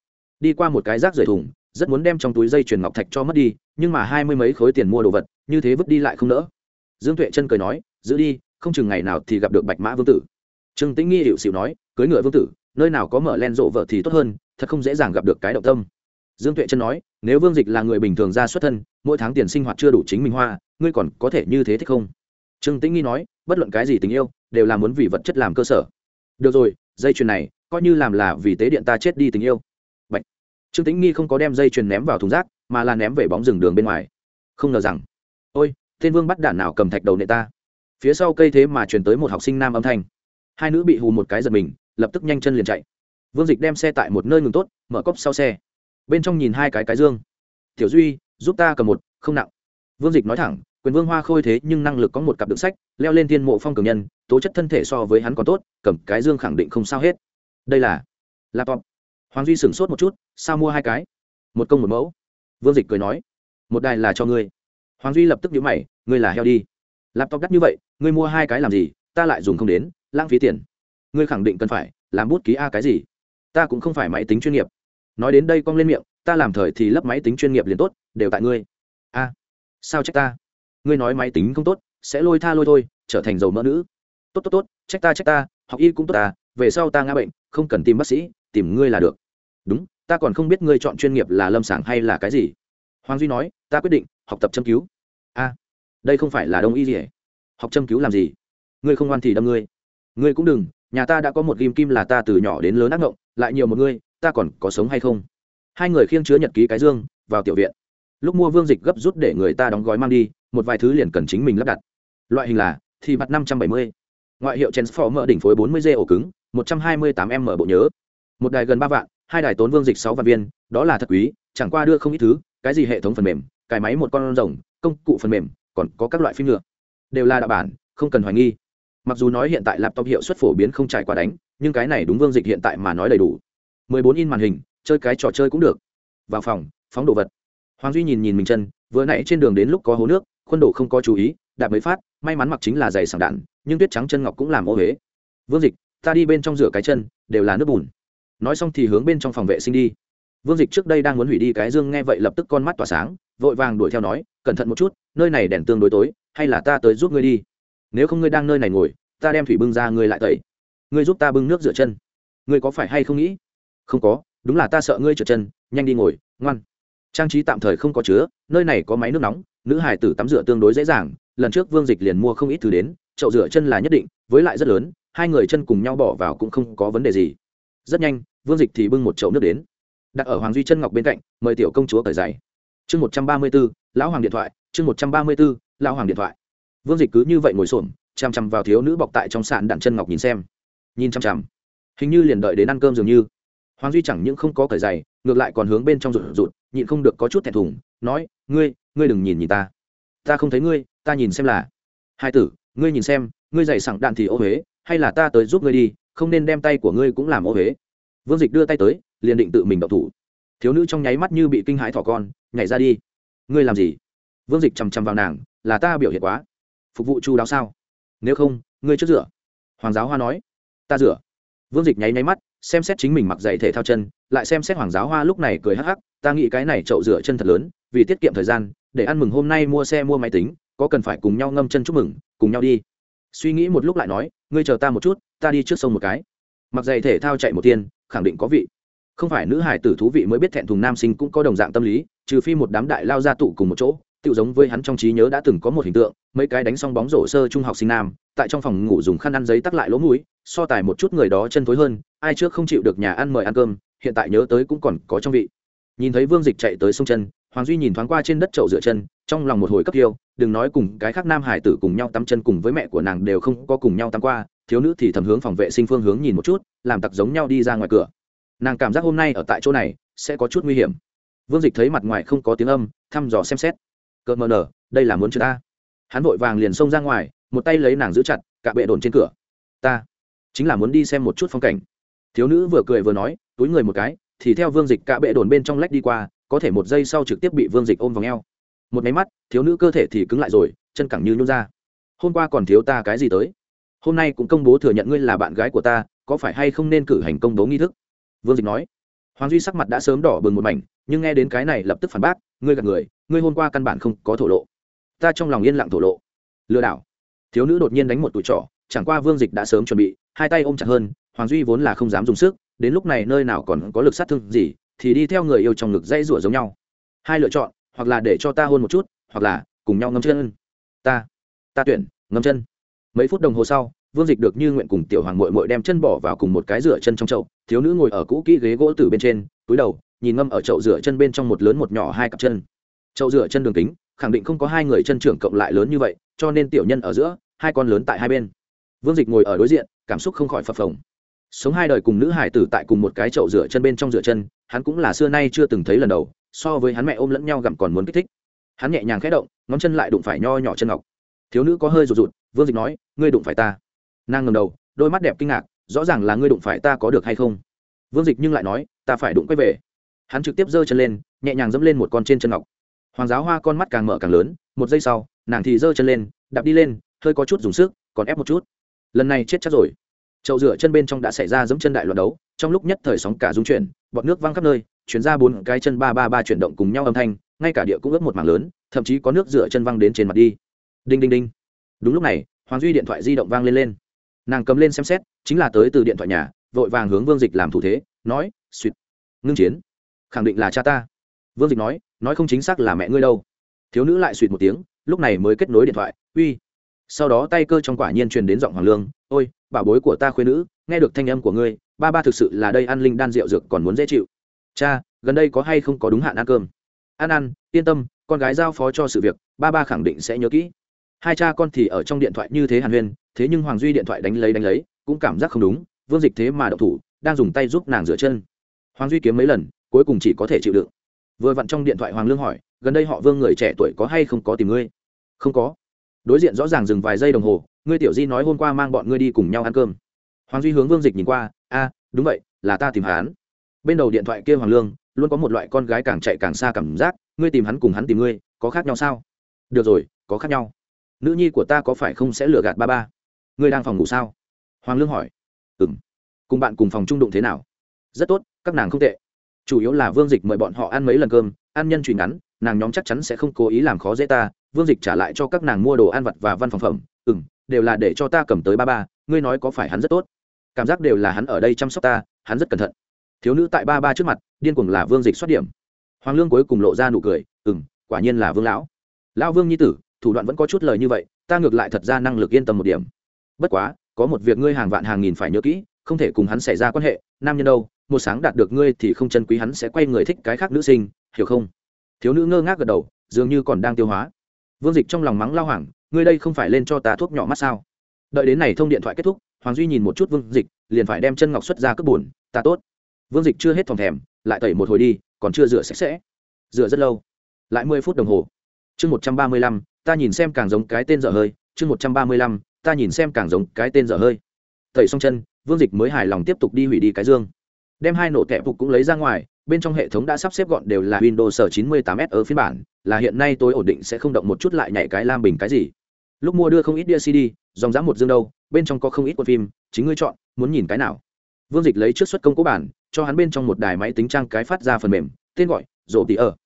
Đi qua một cái rác rời thùng rất muốn đem trong túi dây chuyền ngọc thạch cho mất đi, nhưng mà hai mươi mấy khối tiền mua đồ vật, như thế vứt đi lại không nỡ. Dương tuệ chân cười nói, giữ đi, không chừng ngày nào thì gặp được bạch mã vương tử. Trương tĩnh nghi hiệu xịu nói, cưới ngựa vương tử, nơi nào có mở len rộ vợ thì tốt hơn, thật không dễ dàng gặp được cái động tâm. Dương tuệ chân nói, nếu vương dịch là người bình thường ra xuất thân, mỗi tháng tiền sinh hoạt chưa đủ chính mình hoa, ngươi còn có thể như thế thích không? Trương tĩnh nghi nói, bất luận cái gì tình yêu, đều là muốn vì vật chất làm cơ sở. Được rồi, dây chuyền này coi như làm là vì tế điện ta chết đi tình yêu trương tĩnh nghi không có đem dây chuyền ném vào thùng rác, mà là ném về bóng rừng đường bên ngoài. Không ngờ rằng, ôi tên vương bắt đạn nào cầm thạch đầu nệ ta? Phía sau cây thế mà chuyển tới một học sinh nam âm thanh. Hai nữ bị hù một cái giật mình, lập tức nhanh chân liền chạy. Vương dịch đem xe tại một nơi ngừng tốt, mở cốc sau xe. Bên trong nhìn hai cái cái dương. Tiểu duy, giúp ta cầm một, không nặng. Vương dịch nói thẳng, quyền vương hoa khôi thế nhưng năng lực có một cặp đựng sách, leo lên thiên mộ phong cường nhân, tố chất thân thể so với hắn còn tốt, cầm cái dương khẳng định không sao hết. Đây là laptop hoàng duy sửng sốt một chút, sao mua hai cái? Một công một mẫu. Vương dịch cười nói, một đài là cho ngươi. Hoàng duy lập tức nhíu mày, ngươi là heo đi. Laptop đắt như vậy, ngươi mua hai cái làm gì? Ta lại dùng không đến, lãng phí tiền. Ngươi khẳng định cần phải làm bút ký a cái gì? Ta cũng không phải máy tính chuyên nghiệp. Nói đến đây cong lên miệng, ta làm thời thì lắp máy tính chuyên nghiệp liền tốt, đều tại ngươi. A, sao trách ta? Ngươi nói máy tính không tốt, sẽ lôi tha lôi thôi, trở thành dầu mỡ nữ. Tốt tốt tốt, trách ta trách ta, học y cũng tốt ta về sau ta ngã bệnh, không cần tìm bác sĩ, tìm ngươi là được. Đúng, ta còn không biết ngươi chọn chuyên nghiệp là lâm sàng hay là cái gì. Hoàng duy nói, ta quyết định, học tập châm cứu. A, đây không phải là đông y gì hết học châm cứu làm gì? Ngươi không ngoan thì đâm ngươi. Ngươi cũng đừng, nhà ta đã có một ghim kim là ta từ nhỏ đến lớn ác ngộng, lại nhiều một ngươi, ta còn có sống hay không? Hai người khiêng chứa nhật ký cái dương, vào tiểu viện. Lúc mua vương dịch gấp rút để người ta đóng gói mang đi, một vài thứ liền cần chính mình lắp đặt. Loại hình là, thì mặt năm trăm bảy mươi. Ngoại hiệu transformer đỉnh phối bốn mươi g ổ cứng một trăm hai mươi tám m bộ nhớ. Một đài gần ba vạn, hai đài tốn vương dịch sáu vạn viên, đó là thật quý, chẳng qua đưa không ít thứ, cái gì hệ thống phần mềm cài máy một con rồng, công cụ phần mềm, còn có các loại phim nữa. Đều là đạo bản, không cần hoài nghi. Mặc dù nói hiện tại laptop hiệu suất phổ biến không trải qua đánh, nhưng cái này đúng vương dịch hiện tại mà nói đầy đủ. 14 in màn hình, chơi cái trò chơi cũng được. Vào phòng, phóng đồ vật. Hoàng duy nhìn nhìn mình chân, vừa nãy trên đường đến lúc có hố nước, khuôn đồ không có chú ý, đạp mới phát, may mắn mặc chính là giày sảng đạn, nhưng tuyết trắng chân ngọc cũng làm ô huế vương dịch ta đi bên trong rửa cái chân, đều là nước bùn. Nói xong thì hướng bên trong phòng vệ sinh đi. Vương dịch trước đây đang muốn hủy đi cái dương nghe vậy lập tức con mắt tỏa sáng, vội vàng đuổi theo nói, cẩn thận một chút, nơi này đèn tương đối tối, hay là ta tới giúp ngươi đi? Nếu không ngươi đang nơi này ngồi, ta đem thủy bưng ra ngươi lại tẩy. Ngươi giúp ta bưng nước rửa chân. Ngươi có phải hay không nghĩ? Không có, đúng là ta sợ ngươi trượt chân, nhanh đi ngồi, ngoan. Trang trí tạm thời không có chứa, nơi này có máy nước nóng, nữ hải tử tắm rửa tương đối dễ dàng, lần trước vương dịch liền mua không ít thứ đến, chậu rửa chân là nhất định, với lại rất lớn hai người chân cùng nhau bỏ vào cũng không có vấn đề gì. Rất nhanh, vương dịch thì bưng một chậu nước đến. Đặt ở hoàng duy chân ngọc bên cạnh, mời tiểu công chúa cởi giày. Chương một trăm ba mươi b ố lão hoàng điện thoại, chương một trăm ba mươi b ố lão hoàng điện thoại. Vương dịch cứ như vậy ngồi xổm, chằm chằm vào thiếu nữ bọc tại trong sạn đạn chân ngọc nhìn xem. Nhìn chằm chằm. Hình như liền đợi đến ăn cơm dường như. Hoàng duy chẳng những không có cởi giày, ngược lại còn hướng bên trong rụt rụt, nhịn không được có chút thẹn thùng, nói, ngươi ngươi đừng nhìn nhìn ta. Ta không thấy ngươi, ta nhìn xem là. Hai tử, ngươi nhìn xem, ngươi giày sẵn đạn thì ô huế hay là ta tới giúp ngươi đi, không nên đem tay của ngươi cũng làm ô huế vương dịch đưa tay tới, liền định tự mình đậu thủ. Thiếu nữ trong nháy mắt như bị kinh hãi thỏ con, nhảy ra đi. Ngươi làm gì? Vương dịch chằm chằm vào nàng, là ta biểu hiện quá. Phục vụ chu đáo sao? Nếu không, ngươi trước rửa. Hoàng giáo hoa nói. Ta rửa. Vương dịch nháy nháy mắt, xem xét chính mình mặc giày thể thao chân, lại xem xét hoàng giáo hoa lúc này cười hắc hắc, ta nghĩ cái này chậu rửa chân thật lớn, vì tiết kiệm thời gian, để ăn mừng hôm nay mua xe mua máy tính, có cần phải cùng nhau ngâm chân chúc mừng, cùng nhau đi suy nghĩ một lúc lại nói, ngươi chờ ta một chút, ta đi trước sông một cái. Mặc giày thể thao chạy một tiên, khẳng định có vị. Không phải nữ hải tử thú vị mới biết thẹn thùng nam sinh cũng có đồng dạng tâm lý, trừ phi một đám đại lao ra tụ cùng một chỗ tự giống với hắn trong trí nhớ đã từng có một hình tượng, mấy cái đánh xong bóng rổ sơ trung học sinh nam, tại trong phòng ngủ dùng khăn ăn giấy tắc lại lỗ mũi, so tài một chút người đó chân thối hơn, ai trước không chịu được nhà ăn mời ăn cơm, hiện tại nhớ tới cũng còn có trong vị. Nhìn thấy vương dịch chạy tới sông chân hoàng duy nhìn thoáng qua trên đất chậu dựa chân, trong lòng một hồi cấp yêu đừng nói cùng cái khác nam hải tử cùng nhau tắm chân cùng với mẹ của nàng đều không có cùng nhau tắm qua, thiếu nữ thì thầm hướng phòng vệ sinh phương hướng nhìn một chút, làm tặc giống nhau đi ra ngoài cửa. Nàng cảm giác hôm nay ở tại chỗ này, sẽ có chút nguy hiểm. Vương dịch thấy mặt ngoài không có tiếng âm, thăm dò xem xét. Cợt mờ nở, đây là muốn chưa ta. Hắn vội vàng liền xông ra ngoài, một tay lấy nàng giữ chặt, cả bệ đồn trên cửa. Ta, chính là muốn đi xem một chút phong cảnh. Thiếu nữ vừa cười vừa nói, túi người một cái, thì theo vương dịch cả bệ đồn bên trong lách đi qua có thể một giây sau trực tiếp bị vương dịch ôm vào ngheo một máy mắt, thiếu nữ cơ thể thì cứng lại rồi, chân cẳng như nhún ra. Hôm qua còn thiếu ta cái gì tới? Hôm nay cũng công bố thừa nhận ngươi là bạn gái của ta, có phải hay không nên cử hành công bố nghi thức? Vương dịch nói. Hoàng duy sắc mặt đã sớm đỏ bừng một mảnh, nhưng nghe đến cái này lập tức phản bác, ngươi gạt người, ngươi hôm qua căn bản không có thổ lộ. Ta trong lòng yên lặng thổ lộ. Lừa đảo. Thiếu nữ đột nhiên đánh một tụi trỏ, chẳng qua vương dịch đã sớm chuẩn bị, hai tay ôm chặt hơn, hoàng duy vốn là không dám dùng sức, đến lúc này nơi nào còn có lực sát thương gì thì đi theo người yêu trong ngực dây rủa giống nhau. Hai lựa chọn, hoặc là để cho ta hôn một chút, hoặc là cùng nhau ngâm chân. Ta ta tuyển, ngâm chân. Mấy phút đồng hồ sau, vương dịch được như nguyện cùng tiểu hoàng mội mội đem chân bỏ vào cùng một cái rửa chân trong chậu. Thiếu nữ ngồi ở cũ kỹ ghế gỗ từ bên trên, túi đầu, nhìn ngâm ở chậu rửa chân bên trong một lớn một nhỏ hai cặp chân. Chậu rửa chân đường kính, khẳng định không có hai người chân trưởng cộng lại lớn như vậy, cho nên tiểu nhân ở giữa, hai con lớn tại hai bên. Vương dịch ngồi ở đối diện, cảm xúc không khỏi phập phồng sống hai đời cùng nữ hải tử tại cùng một cái chậu rửa chân bên trong rửa chân, hắn cũng là xưa nay chưa từng thấy lần đầu, so với hắn mẹ ôm lẫn nhau gặm còn muốn kích thích. Hắn nhẹ nhàng khẽ động, ngón chân lại đụng phải nho nhỏ chân ngọc. Thiếu nữ có hơi rụt rụt, vương dịch nói, ngươi đụng phải ta. Nàng ngầm đầu, đôi mắt đẹp kinh ngạc, rõ ràng là ngươi đụng phải ta có được hay không? Vương dịch nhưng lại nói, ta phải đụng quay về. Hắn trực tiếp giơ chân lên, nhẹ nhàng dẫm lên một con trên chân ngọc. Hoàng giáo hoa con mắt càng mở càng lớn, một giây sau, nàng thì giơ chân lên, đạp đi lên, hơi có chút dùng sức, còn ép một chút. Lần này chết chắc rồi chậu rửa chân bên trong đã xảy ra dẫm chân đại loạn đấu, trong lúc nhất thời sóng cả dung chuyển, bọt nước văng khắp nơi, chuyển ra bốn cái chân ba ba ba chuyển động cùng nhau âm thanh, ngay cả địa cũng ướp một mảng lớn, thậm chí có nước rửa chân văng đến trên mặt đi. Đinh đinh đinh. Đúng lúc này, hoàng duy điện thoại di động vang lên lên. Nàng cầm lên xem xét, chính là tới từ điện thoại nhà, vội vàng hướng vương dịch làm thủ thế, nói suýt ngưng chiến. Khẳng định là cha ta. Vương dịch nói nói không chính xác là mẹ ngươi đâu. Thiếu nữ lại suýt một tiếng, lúc này mới kết nối điện thoại, uy. Sau đó tay cơ trong quả nhiên truyền đến giọng hoàng lương, ôi bảo bối của ta khuyên nữ, nghe được thanh âm của ngươi, ba ba thực sự là đây ăn linh đan rượu dược còn muốn dễ chịu. Cha, gần đây có hay không có đúng hạn ăn cơm? Ăn ăn yên tâm, con gái giao phó cho sự việc, ba ba khẳng định sẽ nhớ kỹ. Hai cha con thì ở trong điện thoại như thế hàn huyên, thế nhưng hoàng duy điện thoại đánh lấy đánh lấy, cũng cảm giác không đúng, vương dịch thế mà đậu thủ, đang dùng tay giúp nàng rửa chân. Hoàng duy kiếm mấy lần, cuối cùng chỉ có thể chịu đựng. Vừa vặn trong điện thoại hoàng lương hỏi, gần đây họ vương người trẻ tuổi có hay không có tìm ngươi? Không có. Đối diện rõ ràng dừng vài giây đồng hồ ngươi tiểu di nói hôm qua mang bọn ngươi đi cùng nhau ăn cơm. Hoàng duy hướng vương dịch nhìn qua, a, đúng vậy, là ta tìm hắn. Bên đầu điện thoại kia hoàng lương, luôn có một loại con gái càng chạy càng xa cảm giác, ngươi tìm hắn cùng hắn tìm ngươi, có khác nhau sao? Được rồi, có khác nhau. Nữ nhi của ta có phải không sẽ lừa gạt ba ba? Ngươi đang phòng ngủ sao? Hoàng lương hỏi. Ừ m cùng bạn cùng phòng trung đụng thế nào? Rất tốt, các nàng không tệ. Chủ yếu là vương dịch mời bọn họ ăn mấy lần cơm, ăn nhân truy ngắn, nàng nhóm chắc chắn sẽ không cố ý làm khó dễ ta. Vương dịch trả lại cho các nàng mua đồ ăn vặt và văn phòng phẩm. Ừ m đều là để cho ta cầm tới ba ba, ngươi nói có phải hắn rất tốt? Cảm giác đều là hắn ở đây chăm sóc ta, hắn rất cẩn thận. Thiếu nữ tại ba ba trước mặt, điên cuồng là vương dịch xuất điểm. Hoàng lương cuối cùng lộ ra nụ cười ừ m quả nhiên là vương lão. Lão vương nhi tử, thủ đoạn vẫn có chút lời như vậy, ta ngược lại thật ra năng lực yên tâm một điểm. Bất quá, có một việc ngươi hàng vạn hàng nghìn phải nhớ kỹ, không thể cùng hắn xảy ra quan hệ, nam nhân đâu, một sáng đạt được ngươi thì không chân quý hắn sẽ quay người thích cái khác nữ sinh, hiểu không? Thiếu nữ ngơ ngác gật đầu, dường như còn đang tiêu hóa. Vương dịch trong lòng mắng lao hoảng ngươi đây không phải lên cho ta thuốc nhỏ mắt sao? Đợi đến này thông điện thoại kết thúc, hoàng duy nhìn một chút vương dịch, liền phải đem chân ngọc xuất ra cướp bùn ta tốt. Vương dịch chưa hết thòng thèm, lại tẩy một hồi đi, còn chưa rửa sạch sẽ. Rửa rất lâu, lại mười phút đồng hồ. Chương một trăm ba mươi lăm, ta nhìn xem càng giống cái tên dở hơi. Chương một trăm ba mươi lăm, ta nhìn xem càng giống cái tên dở hơi. Tẩy xong chân, vương dịch mới hài lòng tiếp tục đi hủy đi cái dương. Đem hai nổ tẹp phục cũng lấy ra ngoài, bên trong hệ thống đã sắp xếp gọn đều là windows 98 s ở phiên bản, là hiện nay tôi ổn định sẽ không động một chút lại nhảy cái lam bình cái gì lúc mua đưa không ít đĩa cd, dòng giá một dương đâu, bên trong có không ít quân phim, chính ngươi chọn, muốn nhìn cái nào? Vương dịch lấy trước xuất công cố bản, cho hắn bên trong một đài máy tính trang cái phát ra phần mềm, tên gọi, rổ tỉ ở.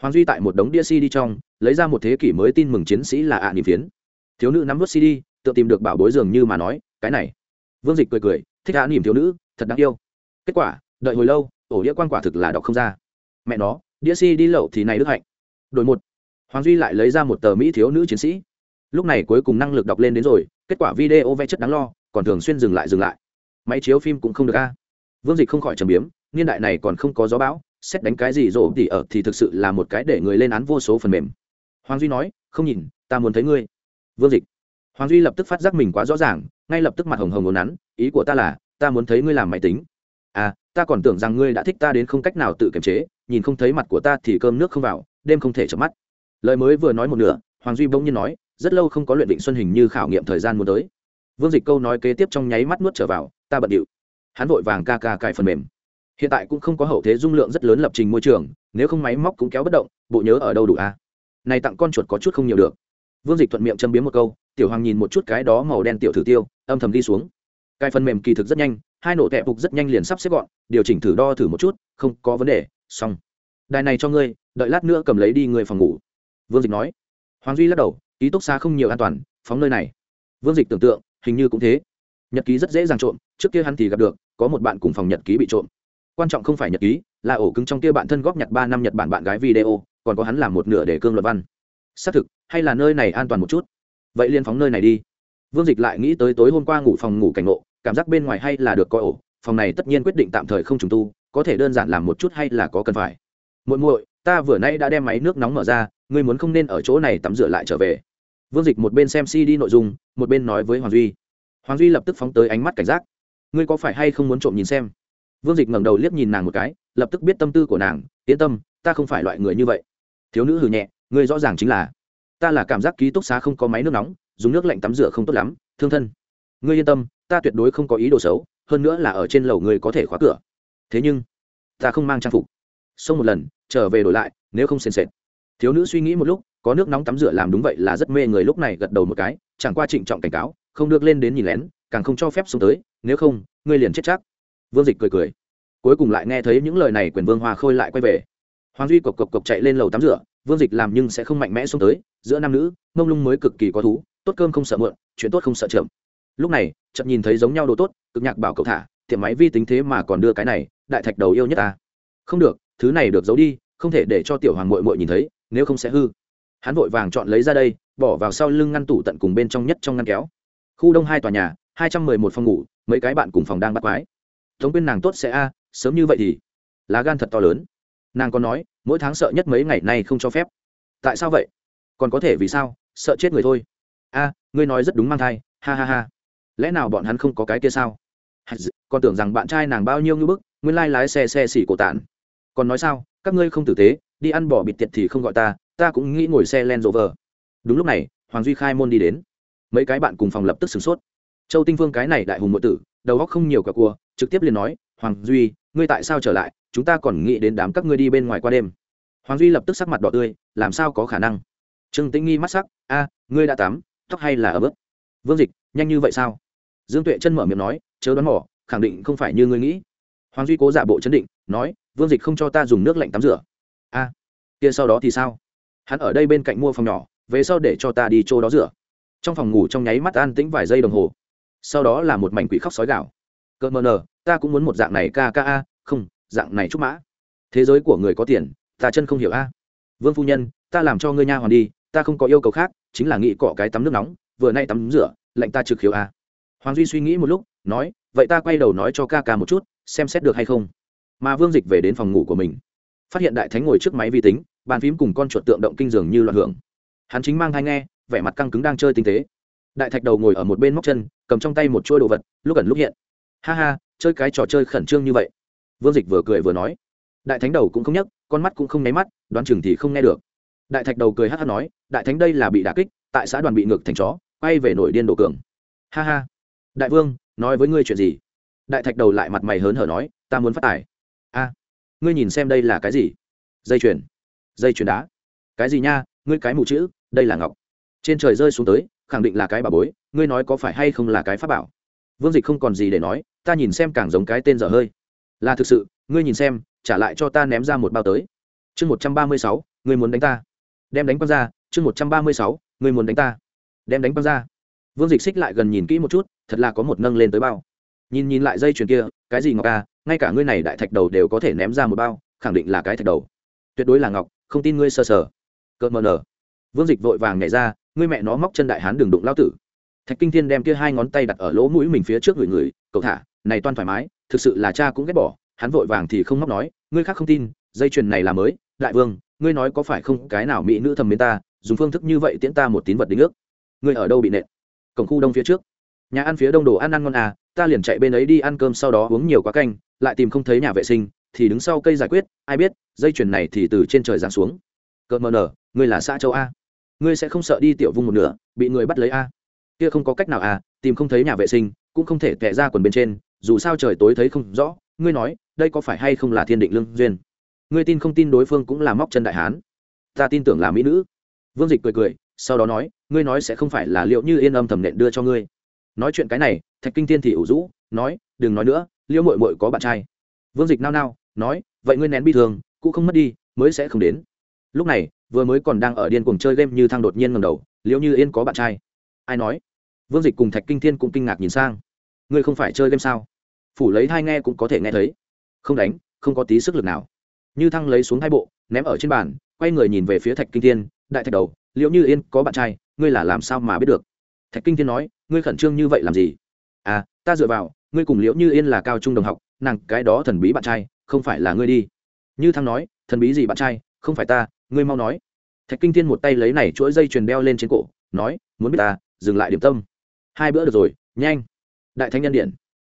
Hoàng duy tại một đống đĩa cd trong, lấy ra một thế kỷ mới tin mừng chiến sĩ là ạ niềm phiến. Thiếu nữ nắm vớt cd, tự tìm được bảo bối dường như mà nói, cái này. Vương dịch cười cười, thích ạ niềm thiếu nữ, thật đáng yêu. Kết quả, đợi hồi lâu, ổ đĩa quan quả thực là đọc không ra. Mẹ nó, đĩa cd lậu thì này đức hạnh. Đổi một, hoàng duy lại lấy ra một tờ mỹ thiếu nữ chiến sĩ lúc này cuối cùng năng lực đọc lên đến rồi, kết quả video vẽ chất đáng lo, còn thường xuyên dừng lại dừng lại. Máy chiếu phim cũng không được a. Vương dịch không khỏi trầm biếm, niên đại này còn không có gió bão, xét đánh cái gì rổ tỉ ở thì thực sự là một cái để người lên án vô số phần mềm. Hoàng duy nói, không nhìn, ta muốn thấy ngươi. Vương dịch. Hoàng duy lập tức phát giác mình quá rõ ràng, ngay lập tức mặt hồng hồng ngồn nắn, ý của ta là, ta muốn thấy ngươi làm máy tính. À ta còn tưởng rằng ngươi đã thích ta đến không cách nào tự kiềm chế, nhìn không thấy mặt của ta thì cơm nước không vào, đêm không thể chợp mắt. Lời mới vừa nói một nửa, hoàng duy bỗng nhiên nói rất lâu không có luyện định xuân hình như khảo nghiệm thời gian muốn tới. Vương dịch câu nói kế tiếp trong nháy mắt nuốt trở vào, ta bận điệu. Hắn vội vàng ca ca cài phần mềm. Hiện tại cũng không có hậu thế dung lượng rất lớn lập trình môi trường, nếu không máy móc cũng kéo bất động, bộ nhớ ở đâu đủ a? À? này tặng con chuột có chút không nhiều được. Vương dịch thuận miệng châm biếm một câu, tiểu hoàng nhìn một chút cái đó màu đen tiểu thử tiêu, âm thầm đi xuống. Cài phần mềm kỳ thực rất nhanh, hai nổ tẹp phục rất nhanh liền sắp xếp gọn, điều chỉnh thử đo thử một chút, không có vấn đề, xong. Đài này cho ngươi, đợi lát nữa cầm lấy đi người phòng ngủ. Vương dịch nói. Hoàng duy lắc đầu ký túc xá không nhiều an toàn, phóng nơi này. Vương dịch tưởng tượng, hình như cũng thế. Nhật ký rất dễ dàng trộm, trước kia hắn thì gặp được, có một bạn cùng phòng nhật ký bị trộm. Quan trọng không phải nhật ký, là ổ cứng trong kia bạn thân góp nhặt ba năm nhật bản bạn gái video, còn có hắn làm một nửa để cương luật văn. Xác thực, hay là nơi này an toàn một chút? Vậy liên phóng nơi này đi. Vương dịch lại nghĩ tới tối hôm qua ngủ phòng ngủ cảnh ngộ, cảm giác bên ngoài hay là được coi ổ, phòng này tất nhiên quyết định tạm thời không trùng tu, có thể đơn giản làm một chút hay là có cần phải. Muội muội, ta vừa nay đã đem máy nước nóng mở ra, ngươi muốn không nên ở chỗ này tắm rửa lại trở về vương dịch một bên xem cd nội dung, một bên nói với hoàng duy. Hoàng duy lập tức phóng tới ánh mắt cảnh giác. Ngươi có phải hay không muốn trộm nhìn xem? Vương dịch ngẩng đầu liếc nhìn nàng một cái, lập tức biết tâm tư của nàng. Yên tâm, ta không phải loại người như vậy. Thiếu nữ hừ nhẹ, ngươi rõ ràng chính là. Ta là cảm giác ký túc xá không có máy nước nóng, dùng nước lạnh tắm rửa không tốt lắm, thương thân. Ngươi yên tâm, ta tuyệt đối không có ý đồ xấu, hơn nữa là ở trên lầu ngươi có thể khóa cửa. Thế nhưng, ta không mang trang phục. Xông một lần, trở về đổi lại, nếu không sền sệt. Thiếu nữ suy nghĩ một lúc có nước nóng tắm rửa làm đúng vậy là rất mê người lúc này gật đầu một cái, chẳng qua trịnh trọng cảnh cáo, không được lên đến nhìn lén, càng không cho phép xuống tới, nếu không, ngươi liền chết chắc. Vương dịch cười cười, cuối cùng lại nghe thấy những lời này quyền vương hoa khôi lại quay về. Hoàng duy cộc cộc cộc chạy lên lầu tắm rửa, vương dịch làm nhưng sẽ không mạnh mẽ xuống tới, giữa nam nữ, mông lung mới cực kỳ có thú, tốt cơm không sợ mượn chuyện tốt không sợ chậm. Lúc này chậm nhìn thấy giống nhau đồ tốt, cực nhạc bảo cậu thả, tiệm máy vi tính thế mà còn đưa cái này, đại thạch đầu yêu nhất ta. Không được, thứ này được giấu đi, không thể để cho tiểu hoàng mội mội nhìn thấy, nếu không sẽ hư hắn vội vàng chọn lấy ra đây, bỏ vào sau lưng ngăn tủ tận cùng bên trong nhất trong ngăn kéo. Khu đông hai tòa nhà, hai trăm mười một phòng ngủ, mấy cái bạn cùng phòng đang bắt quái. Tống quyên nàng tốt sẽ a, sớm như vậy thì. Lá gan thật to lớn. Nàng còn nói, mỗi tháng sợ nhất mấy ngày nay không cho phép. Tại sao vậy? Còn có thể vì sao? Sợ chết người thôi. A, ngươi nói rất đúng mang thai, ha ha ha. Lẽ nào bọn hắn không có cái kia sao? Còn tưởng rằng bạn trai nàng bao nhiêu ngưỡng bức, nguyên lai lái xe xe xỉ cổ tản. Còn nói sao, các ngươi không tử tế, đi ăn bỏ bịt tiệt thì không gọi ta ta cũng nghĩ ngồi xe len rover. Đúng lúc này, hoàng duy khai môn đi đến. Mấy cái bạn cùng phòng lập tức sửng sốt. Châu tinh Vương cái này đại hùng nội tử, đầu óc không nhiều cả cua, trực tiếp liền nói, hoàng duy, ngươi tại sao trở lại? Chúng ta còn nghĩ đến đám các ngươi đi bên ngoài qua đêm. Hoàng duy lập tức sắc mặt đỏ tươi, làm sao có khả năng? Trương tĩnh nghi mắt sắc, a, ngươi đã tắm, tóc hay là ở bước vương dịch, nhanh như vậy sao? Dương tuệ chân mở miệng nói, chớ đoán mỏ khẳng định không phải như ngươi nghĩ. Hoàng duy cố giả bộ chấn định, nói, vương dịch không cho ta dùng nước lạnh tắm rửa. A, kia sau đó thì sao? Hắn ở đây bên cạnh mua phòng nhỏ, về sau để cho ta đi chỗ đó rửa. Trong phòng ngủ trong nháy mắt an tĩnh vài giây đồng hồ. Sau đó là một mảnh quỷ khóc sói gạo cỡ mờ nờ, ta cũng muốn một dạng này ca ca a, không, dạng này trúc mã. Thế giới của người có tiền, ta chân không hiểu a. Vương phu nhân, ta làm cho ngươi nha hoàn đi, ta không có yêu cầu khác, chính là nghĩ cọ cái tắm nước nóng, vừa nay tắm rửa, lạnh ta trực khiếu a. Hoàng duy suy nghĩ một lúc, nói, vậy ta quay đầu nói cho ca ca một chút, xem xét được hay không. Mà vương dịch về đến phòng ngủ của mình. Phát hiện đại thánh ngồi trước máy vi tính bàn phím cùng con chuột tượng động kinh dường như loạn hưởng. Hắn chính mang thai nghe, vẻ mặt căng cứng đang chơi tinh tế. Đại thạch đầu ngồi ở một bên móc chân, cầm trong tay một chuôi đồ vật, lúc ẩn lúc hiện. Ha ha, chơi cái trò chơi khẩn trương như vậy. Vương dịch vừa cười vừa nói. Đại thánh đầu cũng không nhấc con mắt cũng không nháy mắt, đoán chừng thì không nghe được. Đại thạch đầu cười hát hát nói, đại thánh đây là bị đà kích, tại xã đoàn bị ngược thành chó, quay về nổi điên đồ cường. Ha ha. Đại vương, nói với ngươi chuyện gì? Đại thạch đầu lại mặt mày hớn hở nói, ta muốn phát tài. A, ngươi nhìn xem đây là cái gì? Dây chuyền dây chuyền đá. Cái gì nha, ngươi cái mù chữ, đây là ngọc. Trên trời rơi xuống tới, khẳng định là cái bà bối, ngươi nói có phải hay không là cái pháp bảo? Vương dịch không còn gì để nói, ta nhìn xem càng giống cái tên dở hơi. Là thực sự, ngươi nhìn xem, trả lại cho ta ném ra một bao tới. Chương một trăm ba mươi sáu, ngươi muốn đánh ta. Đem đánh quăng ra, chương một trăm ba mươi sáu, ngươi muốn đánh ta. Đem đánh quăng ra. Vương dịch xích lại gần nhìn kỹ một chút, thật là có một nâng lên tới bao. Nhìn nhìn lại dây chuyền kia, cái gì ngọc à ngay cả ngươi này đại thạch đầu đều có thể ném ra một bao, khẳng định là cái thạch đầu. Tuyệt đối là ngọc không tin ngươi sơ sờ. Cợt mờ nở. Vương dịch vội vàng nhảy ra, ngươi mẹ nó móc chân đại hán đường đụng lao tử. Thạch kinh thiên đem kia hai ngón tay đặt ở lỗ mũi mình phía trước người người, cậu thả, này toan thoải mái, thực sự là cha cũng ghét bỏ. Hắn vội vàng thì không móc nói, ngươi khác không tin, dây chuyền này là mới, đại vương, ngươi nói có phải không cái nào mỹ nữ thầm mến ta, dùng phương thức như vậy tiễn ta một tín vật đính ước. Ngươi ở đâu bị nện? Cổng khu đông phía trước. Nhà ăn phía đông đồ ăn ăn ngon à ta liền chạy bên ấy đi ăn cơm sau đó uống nhiều quá canh, lại tìm không thấy nhà vệ sinh thì đứng sau cây giải quyết, ai biết, dây chuyền này thì từ trên trời giáng xuống. Cợt mờ nở, ngươi là xã châu a. Ngươi sẽ không sợ đi tiểu vung một nửa, bị người bắt lấy a. Kia không có cách nào à tìm không thấy nhà vệ sinh, cũng không thể tệ ra quần bên trên, dù sao trời tối thấy không rõ, ngươi nói, đây có phải hay không là thiên định lương duyên? Ngươi tin không tin đối phương cũng là móc chân đại hán? Ta tin tưởng là mỹ nữ. Vương dịch cười cười, sau đó nói, ngươi nói sẽ không phải là liệu như yên âm thầm nện đưa cho ngươi. Nói chuyện cái này, thạch kinh tiên thì ủ rũ, nói, đừng nói nữa liêu mội mội có bạn trai. Vương dịch nao nao nói, vậy ngươi nén bi thương cũng không mất đi, mới sẽ không đến. Lúc này, vừa mới còn đang ở điên cuồng chơi game như thang đột nhiên ngầm đầu liệu như yên có bạn trai. Ai nói? Vương dịch cùng thạch kinh thiên cũng kinh ngạc nhìn sang. Ngươi không phải chơi game sao? Phủ lấy hai nghe cũng có thể nghe thấy. Không đánh, không có tí sức lực nào. Như thăng lấy xuống hai bộ, ném ở trên bàn, quay người nhìn về phía thạch kinh thiên, đại thạch đầu liệu như yên có bạn trai, ngươi là làm sao mà biết được? Thạch kinh thiên nói, ngươi khẩn trương như vậy làm gì? À ta dựa vào, ngươi cùng liễu như yên là cao trung đồng học, nàng cái đó thần bí bạn trai không phải là ngươi đi. Như thăng nói, thần bí gì bạn trai, không phải ta, ngươi mau nói. Thạch kinh thiên một tay lấy này chuỗi dây chuyền đeo lên trên cổ, nói, muốn biết ta, dừng lại điểm tâm. Hai bữa được rồi, nhanh. Đại thánh nhân điện.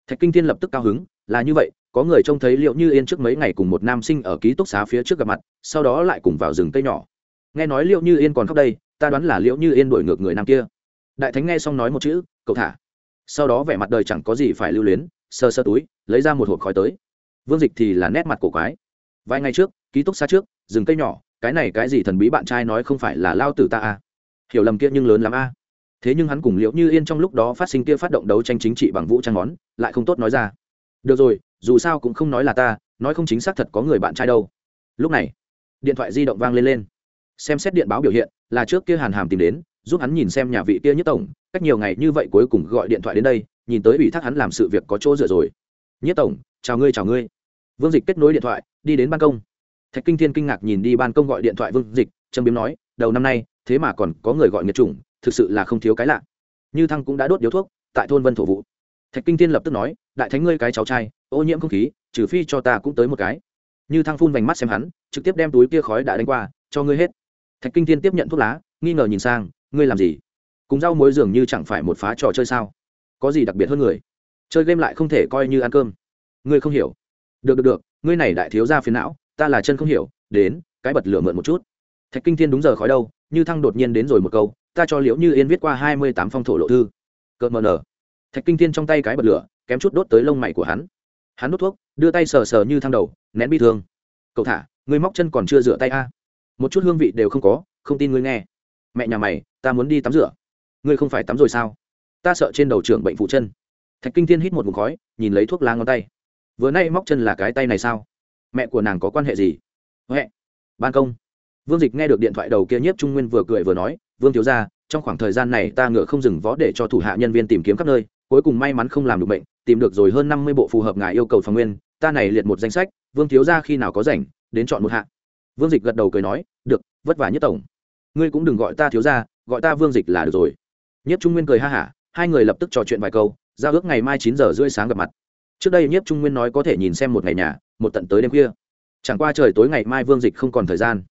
Thạch kinh thiên lập tức cao hứng, là như vậy, có người trông thấy liệu như yên trước mấy ngày cùng một nam sinh ở ký túc xá phía trước gặp mặt, sau đó lại cùng vào rừng cây nhỏ. Nghe nói liệu như yên còn khóc đây, ta đoán là liệu như yên đổi ngược người nam kia. Đại thánh nghe xong nói một chữ, cậu thả. Sau đó vẻ mặt đời chẳng có gì phải lưu luyến sơ sơ túi, lấy ra một hộp khói tới vương dịch thì là nét mặt cổ quái. Vài ngày trước, ký túc xa trước, rừng cây nhỏ, cái này cái gì thần bí bạn trai nói không phải là lao tử ta à. hiểu lầm kia nhưng lớn lắm a. À. thế nhưng hắn cùng liễu như yên trong lúc đó phát sinh kia phát động đấu tranh chính trị bằng vũ trang món, lại không tốt nói ra. Được rồi, dù sao cũng không nói là ta, nói không chính xác thật có người bạn trai đâu. Lúc này, điện thoại di động vang lên lên. Xem xét điện báo biểu hiện, là trước kia hàn hàm tìm đến, giúp hắn nhìn xem nhà vị kia nhất tổng, cách nhiều ngày như vậy cuối cùng gọi điện thoại đến đây, nhìn tới ủy thác hắn làm sự việc có chỗ dựa rồi. Nhất tổng chào ngươi chào ngươi. Vương dịch kết nối điện thoại, đi đến ban công. Thạch kinh thiên kinh ngạc nhìn đi ban công gọi điện thoại vương dịch trâm biếm nói, đầu năm nay, thế mà còn có người gọi nghiệt chủng, thực sự là không thiếu cái lạ. Như thăng cũng đã đốt điếu thuốc, tại thôn vân thổ vụ thạch kinh thiên lập tức nói, đại thánh ngươi cái cháu trai, ô nhiễm không khí, trừ phi cho ta cũng tới một cái. Như thăng phun vành mắt xem hắn, trực tiếp đem túi kia khói đã đánh qua, cho ngươi hết. Thạch kinh thiên tiếp nhận thuốc lá, nghi ngờ nhìn sang, ngươi làm gì? Cùng rau muối dường như chẳng phải một phá trò chơi sao? Có gì đặc biệt hơn người? Chơi game lại không thể coi như ăn cơm ngươi không hiểu. Được được được, ngươi này đại thiếu ra phiến não, ta là chân không hiểu, đến, cái bật lửa mượn một chút. Thạch kinh thiên đúng giờ khói đâu, như thăng đột nhiên đến rồi một câu, ta cho liễu như yên viết qua hai mươi tám phong thổ lộ thư. Cợt mờ nở. Thạch kinh thiên trong tay cái bật lửa, kém chút đốt tới lông mày của hắn. Hắn đốt thuốc, đưa tay sờ sờ như thăng đầu, nén bi thương. Cậu thả, ngươi móc chân còn chưa rửa tay a? Một chút hương vị đều không có, không tin ngươi nghe. Mẹ nhà mày, ta muốn đi tắm rửa. Ngươi không phải tắm rồi sao? Ta sợ trên đầu trưởng bệnh phụ chân. Thạch kinh thiên hít một mục khói, nhìn lấy thuốc lá ngón tay vừa nay móc chân là cái tay này sao? Mẹ của nàng có quan hệ gì? Huệ ban công. Vương dịch nghe được điện thoại đầu kia nhiếp trung nguyên vừa cười vừa nói, vương thiếu ra trong khoảng thời gian này ta ngựa không dừng võ để cho thủ hạ nhân viên tìm kiếm khắp nơi, cuối cùng may mắn không làm được bệnh, tìm được rồi hơn năm mươi bộ phù hợp ngài yêu cầu phòng nguyên, ta này liệt một danh sách, vương thiếu ra khi nào có rảnh, đến chọn một hạ. Vương dịch gật đầu cười nói, được, vất vả nhất tổng. Ngươi cũng đừng gọi ta thiếu ra gọi ta vương dịch là được rồi. Nhất trung nguyên cười ha hả, hai người lập tức trò chuyện vài câu ra ước ngày mai chín giờ rưỡi sáng gặp mặt trước đây nhiếp trung nguyên nói có thể nhìn xem một ngày nhà, một tận tới đêm khuya. Chẳng qua trời tối ngày mai vương dịch không còn thời gian.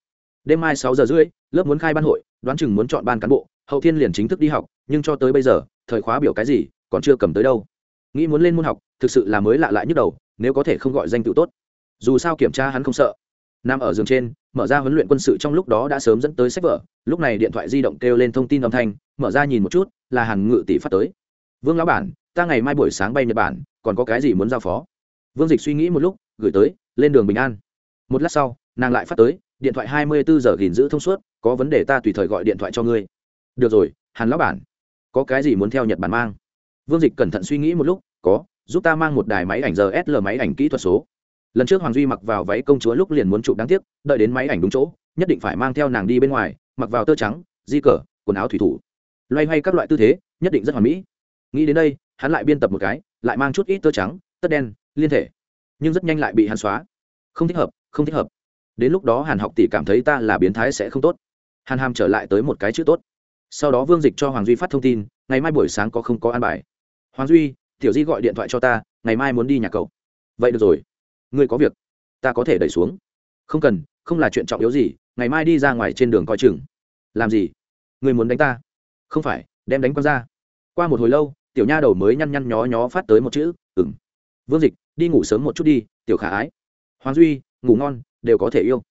Đêm mai sáu giờ rưỡi, lớp muốn khai ban hội, đoán chừng muốn chọn ban cán bộ, hậu thiên liền chính thức đi học, nhưng cho tới bây giờ, thời khóa biểu cái gì, còn chưa cầm tới đâu. Nghĩ muốn lên môn học, thực sự là mới lạ lại nhức đầu, nếu có thể không gọi danh tự tốt. Dù sao kiểm tra hắn không sợ. Nằm ở giường trên, mở ra huấn luyện quân sự trong lúc đó đã sớm dẫn tới sách vở, lúc này điện thoại di động kêu lên thông tin âm thanh, mở ra nhìn một chút, là hàng ngự tỷ phát tới. Vương lão bản ta ngày mai buổi sáng bay nhật bản, còn có cái gì muốn giao phó? Vương dịch suy nghĩ một lúc, gửi tới, lên đường bình an. Một lát sau, nàng lại phát tới, điện thoại hai mươi bốn giờ gìn giữ thông suốt, có vấn đề ta tùy thời gọi điện thoại cho ngươi. Được rồi, hàn lão bản, có cái gì muốn theo nhật bản mang? Vương dịch cẩn thận suy nghĩ một lúc, có, giúp ta mang một đài máy ảnh giờ sl máy ảnh kỹ thuật số. Lần trước hoàng duy mặc vào váy công chúa lúc liền muốn chụp đáng tiếc, đợi đến máy ảnh đúng chỗ, nhất định phải mang theo nàng đi bên ngoài, mặc vào tơ trắng, di cờ, quần áo thủy thủ. Loay hoay các loại tư thế, nhất định rất hoàn mỹ. Nghĩ đến đây hắn lại biên tập một cái, lại mang chút ít tơ trắng, tất đen, liên thể. Nhưng rất nhanh lại bị hắn xóa. Không thích hợp, không thích hợp. Đến lúc đó hàn học tỷ cảm thấy ta là biến thái sẽ không tốt. Hàn hàm trở lại tới một cái chữ tốt. Sau đó vương dịch cho hoàng duy phát thông tin, ngày mai buổi sáng có không có an bài. Hoàng duy, tiểu di gọi điện thoại cho ta, ngày mai muốn đi nhà cậu. Vậy được rồi. Ngươi có việc. Ta có thể đẩy xuống. Không cần, không là chuyện trọng yếu gì, ngày mai đi ra ngoài trên đường coi chừng. Làm gì? Ngươi muốn đánh ta? Không phải, đem đánh con ra. Qua một hồi lâu tiểu nha đầu mới nhăn nhăn nhó nhó phát tới một chữ ừng vương dịch, đi ngủ sớm một chút đi, tiểu khả ái. Hoàng duy, ngủ ngon, đều có thể yêu.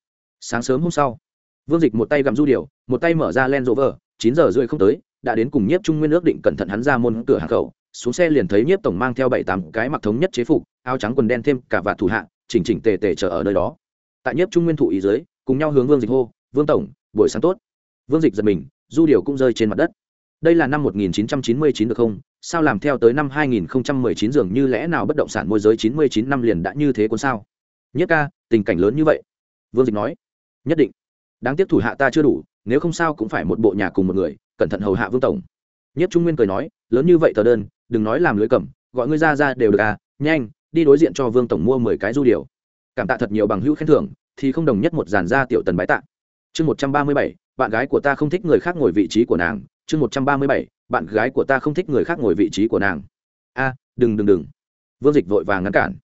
Sáng sớm hôm sau, vương dịch một tay gặm du điều một tay mở ra len rộ vờ chín giờ rưỡi không tới, đã đến cùng nhiếp trung nguyên ước định cẩn thận hắn ra môn cửa hàng khẩu, xuống xe liền thấy nhiếp tổng mang theo bảy tám cái mặc thống nhất chế phục, áo trắng quần đen thêm cả vạt thủ hạ, chỉnh chỉnh tề tề chờ ở nơi đó. Tại nhiếp trung nguyên thụ ý dưới, cùng nhau hướng vương dịch hô, vương tổng, buổi sáng tốt. Vương dịch giật mình, du điều cũng rơi trên mặt đất đây là năm 1999 được không? Sao làm theo tới năm 2019 dường như lẽ nào bất động sản môi giới 99 năm liền đã như thế cuốn sao? Nhất ca, tình cảnh lớn như vậy. Vương dịch nói. Nhất định. Đáng tiếc thủ hạ ta chưa đủ, nếu không sao cũng phải một bộ nhà cùng một người, cẩn thận hầu hạ vương tổng. Nhất trung nguyên cười nói, lớn như vậy tờ đơn, đừng nói làm lưới cầm, gọi ngươi ra ra đều được à nhanh, đi đối diện cho vương tổng mua mười cái du điều. Cảm tạ thật nhiều bằng hữu khen thưởng, thì không đồng nhất một dàn ra tiểu tần bái tạ chương một trăm ba mươi bảy, bạn gái của ta không thích người khác ngồi vị trí của nàng. Chương một trăm ba mươi bảy, bạn gái của ta không thích người khác ngồi vị trí của nàng. A, đừng đừng đừng. Vương dịch vội vàng ngăn cản.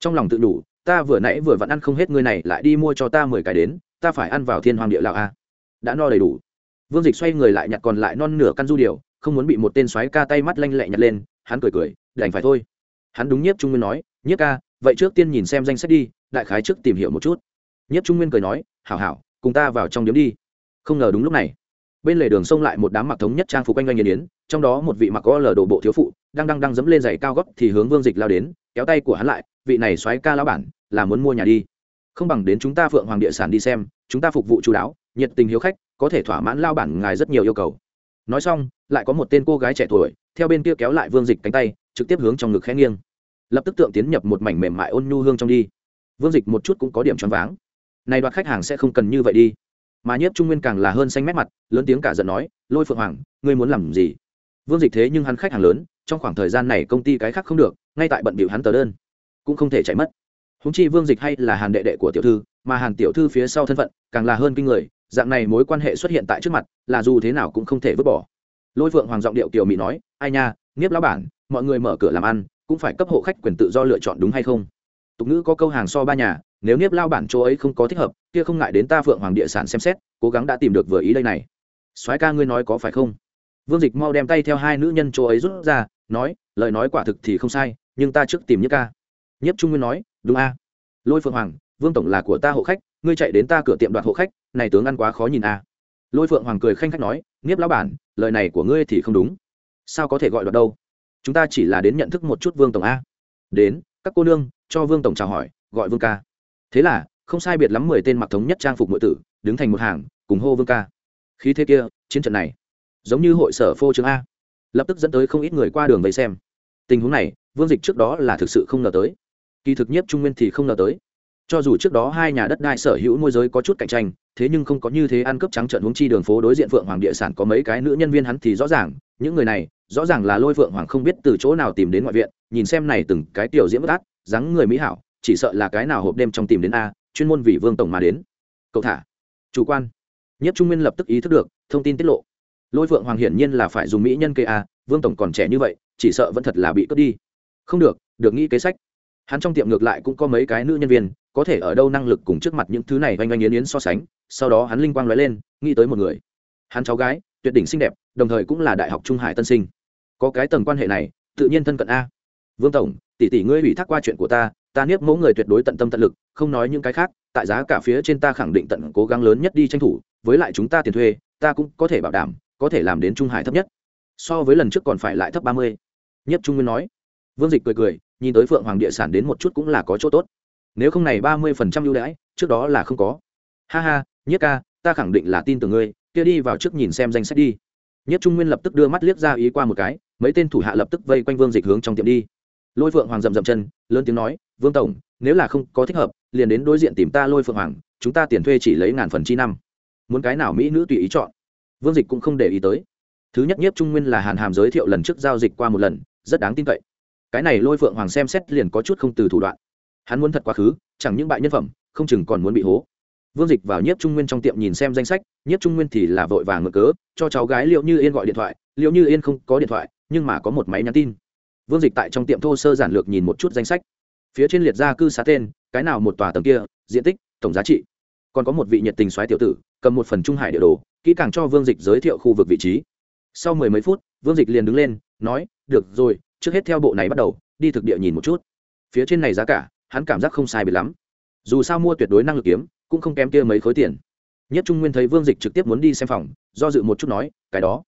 Trong lòng tự đủ, ta vừa nãy vừa vẫn ăn không hết ngươi này, lại đi mua cho ta mười cái đến. Ta phải ăn vào thiên hoàng địa lão a. Đã no đầy đủ. Vương dịch xoay người lại nhặt còn lại non nửa căn du điều, không muốn bị một tên xoáy ca tay mắt lanh lẹ nhặt lên. Hắn cười cười, đành phải thôi. Hắn đúng nhiếp trung nguyên nói, nhiếp ca, vậy trước tiên nhìn xem danh sách đi, đại khái trước tìm hiểu một chút. Nhiếp trung nguyên cười nói, hảo hảo cùng ta vào trong điếm đi. Không ngờ đúng lúc này, bên lề đường sông lại một đám mặc thống nhất trang phục quanh quanh nghiền yến, trong đó một vị mặc có lờ đổ bộ thiếu phụ, đang đang đang dẫm lên giày cao gót thì hướng vương dịch lao đến, kéo tay của hắn lại, vị này xoáy ca lão bản, là muốn mua nhà đi. Không bằng đến chúng ta phượng hoàng địa sản đi xem, chúng ta phục vụ chú đáo, nhiệt tình hiếu khách, có thể thỏa mãn lao bản ngài rất nhiều yêu cầu. Nói xong, lại có một tên cô gái trẻ tuổi, theo bên kia kéo lại vương dịch cánh tay, trực tiếp hướng trong ngực khẽ nghiêng. Lập tức tượng tiến nhập một mảnh mềm mại ôn nhu hương trong đi. Vương dịch một chút cũng có điểm choáng váng này đoạt khách hàng sẽ không cần như vậy đi. Mà nhiếp trung nguyên càng là hơn xanh mét mặt, lớn tiếng cả giận nói, lôi phượng hoàng, ngươi muốn làm gì? Vương dịch thế nhưng hắn khách hàng lớn, trong khoảng thời gian này công ty cái khác không được, ngay tại bận bịu hắn tờ đơn, cũng không thể chạy mất. Húng chi vương dịch hay là hàn đệ đệ của tiểu thư, mà hàn tiểu thư phía sau thân phận, càng là hơn kinh người, dạng này mối quan hệ xuất hiện tại trước mặt, là dù thế nào cũng không thể vứt bỏ. Lôi phượng hoàng giọng điệu kiều mỹ nói, ai nha nghiếp lão bản, mọi người mở cửa làm ăn, cũng phải cấp hộ khách quyền tự do lựa chọn đúng hay không? Tục ngữ có câu hàng so ba nhà nếu nghiếp lao bản chỗ ấy không có thích hợp, kia không ngại đến ta phượng hoàng địa sản xem xét, cố gắng đã tìm được vừa ý đây này. Soái ca ngươi nói có phải không? Vương dịch mau đem tay theo hai nữ nhân chỗ ấy rút ra, nói, lời nói quả thực thì không sai, nhưng ta trước tìm nhất ca. Nhất trung nguyên nói, đúng a. Lôi phượng hoàng, vương tổng là của ta hộ khách, ngươi chạy đến ta cửa tiệm đoạt hộ khách, này tướng ăn quá khó nhìn a. Lôi phượng hoàng cười khanh khách nói nghiếp lão bản, lời này của ngươi thì không đúng. Sao có thể gọi đoạt đâu? Chúng ta chỉ là đến nhận thức một chút vương tổng a. Đến, các cô nương, cho vương tổng chào hỏi, gọi vương ca thế là, không sai biệt lắm mười tên mặc thống nhất trang phục nội tử, đứng thành một hàng, cùng hô vương ca. Khí thế kia, chiến trận này, giống như hội sở phô trương a. Lập tức dẫn tới không ít người qua đường vây xem. Tình huống này, vương dịch trước đó là thực sự không ngờ tới. Kỳ thực nhất trung nguyên thì không ngờ tới. Cho dù trước đó hai nhà đất đai sở hữu môi giới có chút cạnh tranh, thế nhưng không có như thế ăn cướp trắng trợn hướng chi đường phố đối diện phượng hoàng địa sản có mấy cái nữ nhân viên hắn thì rõ ràng, những người này, rõ ràng là lôi phượng hoàng không biết từ chỗ nào tìm đến ngoại viện, nhìn xem này từng cái tiểu diễm bất át dáng người mỹ hảo chỉ sợ là cái nào hộp đêm trong tìm đến a, chuyên môn vì vương tổng mà đến. Cậu thả. Chủ quan. Nhất trung nguyên lập tức ý thức được, thông tin tiết lộ. Lôi phượng hoàng hiển nhiên là phải dùng mỹ nhân kê a, vương tổng còn trẻ như vậy, chỉ sợ vẫn thật là bị cướp đi. Không được được nghĩ kế sách. Hắn trong tiệm ngược lại cũng có mấy cái nữ nhân viên, có thể ở đâu năng lực cùng trước mặt những thứ này oanh oanh yến yến so sánh, sau đó hắn linh quang nói lên, nghĩ tới một người. Hắn cháu gái, tuyệt đỉnh xinh đẹp, đồng thời cũng là đại học trung hải tân sinh. Có cái tầng quan hệ này, tự nhiên thân cận a. Vương tổng, tỷ tỷ ngươi ủy thác qua chuyện của ta ta niếp mẫu người tuyệt đối tận tâm tận lực, không nói những cái khác, tại giá cả phía trên ta khẳng định tận cố gắng lớn nhất đi tranh thủ, với lại chúng ta tiền thuê, ta cũng có thể bảo đảm, có thể làm đến trung hải thấp nhất. So với lần trước còn phải lại thấp ba mươi. Nhất trung nguyên nói. Vương dịch cười cười, nhìn tới phượng hoàng địa sản đến một chút cũng là có chỗ tốt. Nếu không này ba mươi phần trăm ưu đãi, trước đó là không có. Ha ha, nhất ca, ta khẳng định là tin tưởng ngươi, kia đi vào trước nhìn xem danh sách đi. Nhất trung nguyên lập tức đưa mắt liếc ra ý qua một cái, mấy tên thủ hạ lập tức vây quanh vương dịch hướng trong tiệm đi. Lôi phượng hoàng rầm rầm chân, lớn tiếng nói vương tổng, nếu là không có thích hợp, liền đến đối diện tìm ta lôi phượng hoàng, chúng ta tiền thuê chỉ lấy ngàn phần chi năm. Muốn cái nào mỹ nữ tùy ý chọn. Vương dịch cũng không để ý tới. Thứ nhất nhiếp trung nguyên là hàn hàm giới thiệu lần trước giao dịch qua một lần, rất đáng tin cậy. Cái này lôi phượng hoàng xem xét liền có chút không từ thủ đoạn. Hắn muốn thật quá khứ, chẳng những bại nhân phẩm, không chừng còn muốn bị hố. Vương dịch vào nhiếp trung nguyên trong tiệm nhìn xem danh sách, nhiếp trung nguyên thì là vội vàng ngược cớ, cho cháu gái liệu như yên gọi điện thoại liệu như yên không có điện thoại, nhưng mà có một máy nhắn tin. Vương dịch tại trong tiệm thô sơ giản lược nhìn một chút danh sách phía trên liệt ra cư xá tên, cái nào một tòa tầng kia, diện tích, tổng giá trị. Còn có một vị nhiệt tình xoáy tiểu tử, cầm một phần trung hải địa đồ, kỹ càng cho vương dịch giới thiệu khu vực vị trí. Sau mười mấy phút, vương dịch liền đứng lên, nói, được rồi, trước hết theo bộ này bắt đầu, đi thực địa nhìn một chút. Phía trên này giá cả, hắn cảm giác không sai biệt lắm. Dù sao mua tuyệt đối năng lực kiếm, cũng không kém kia mấy khối tiền. Nhất trung nguyên thấy vương dịch trực tiếp muốn đi xem phòng, do dự một chút nói, cái đó.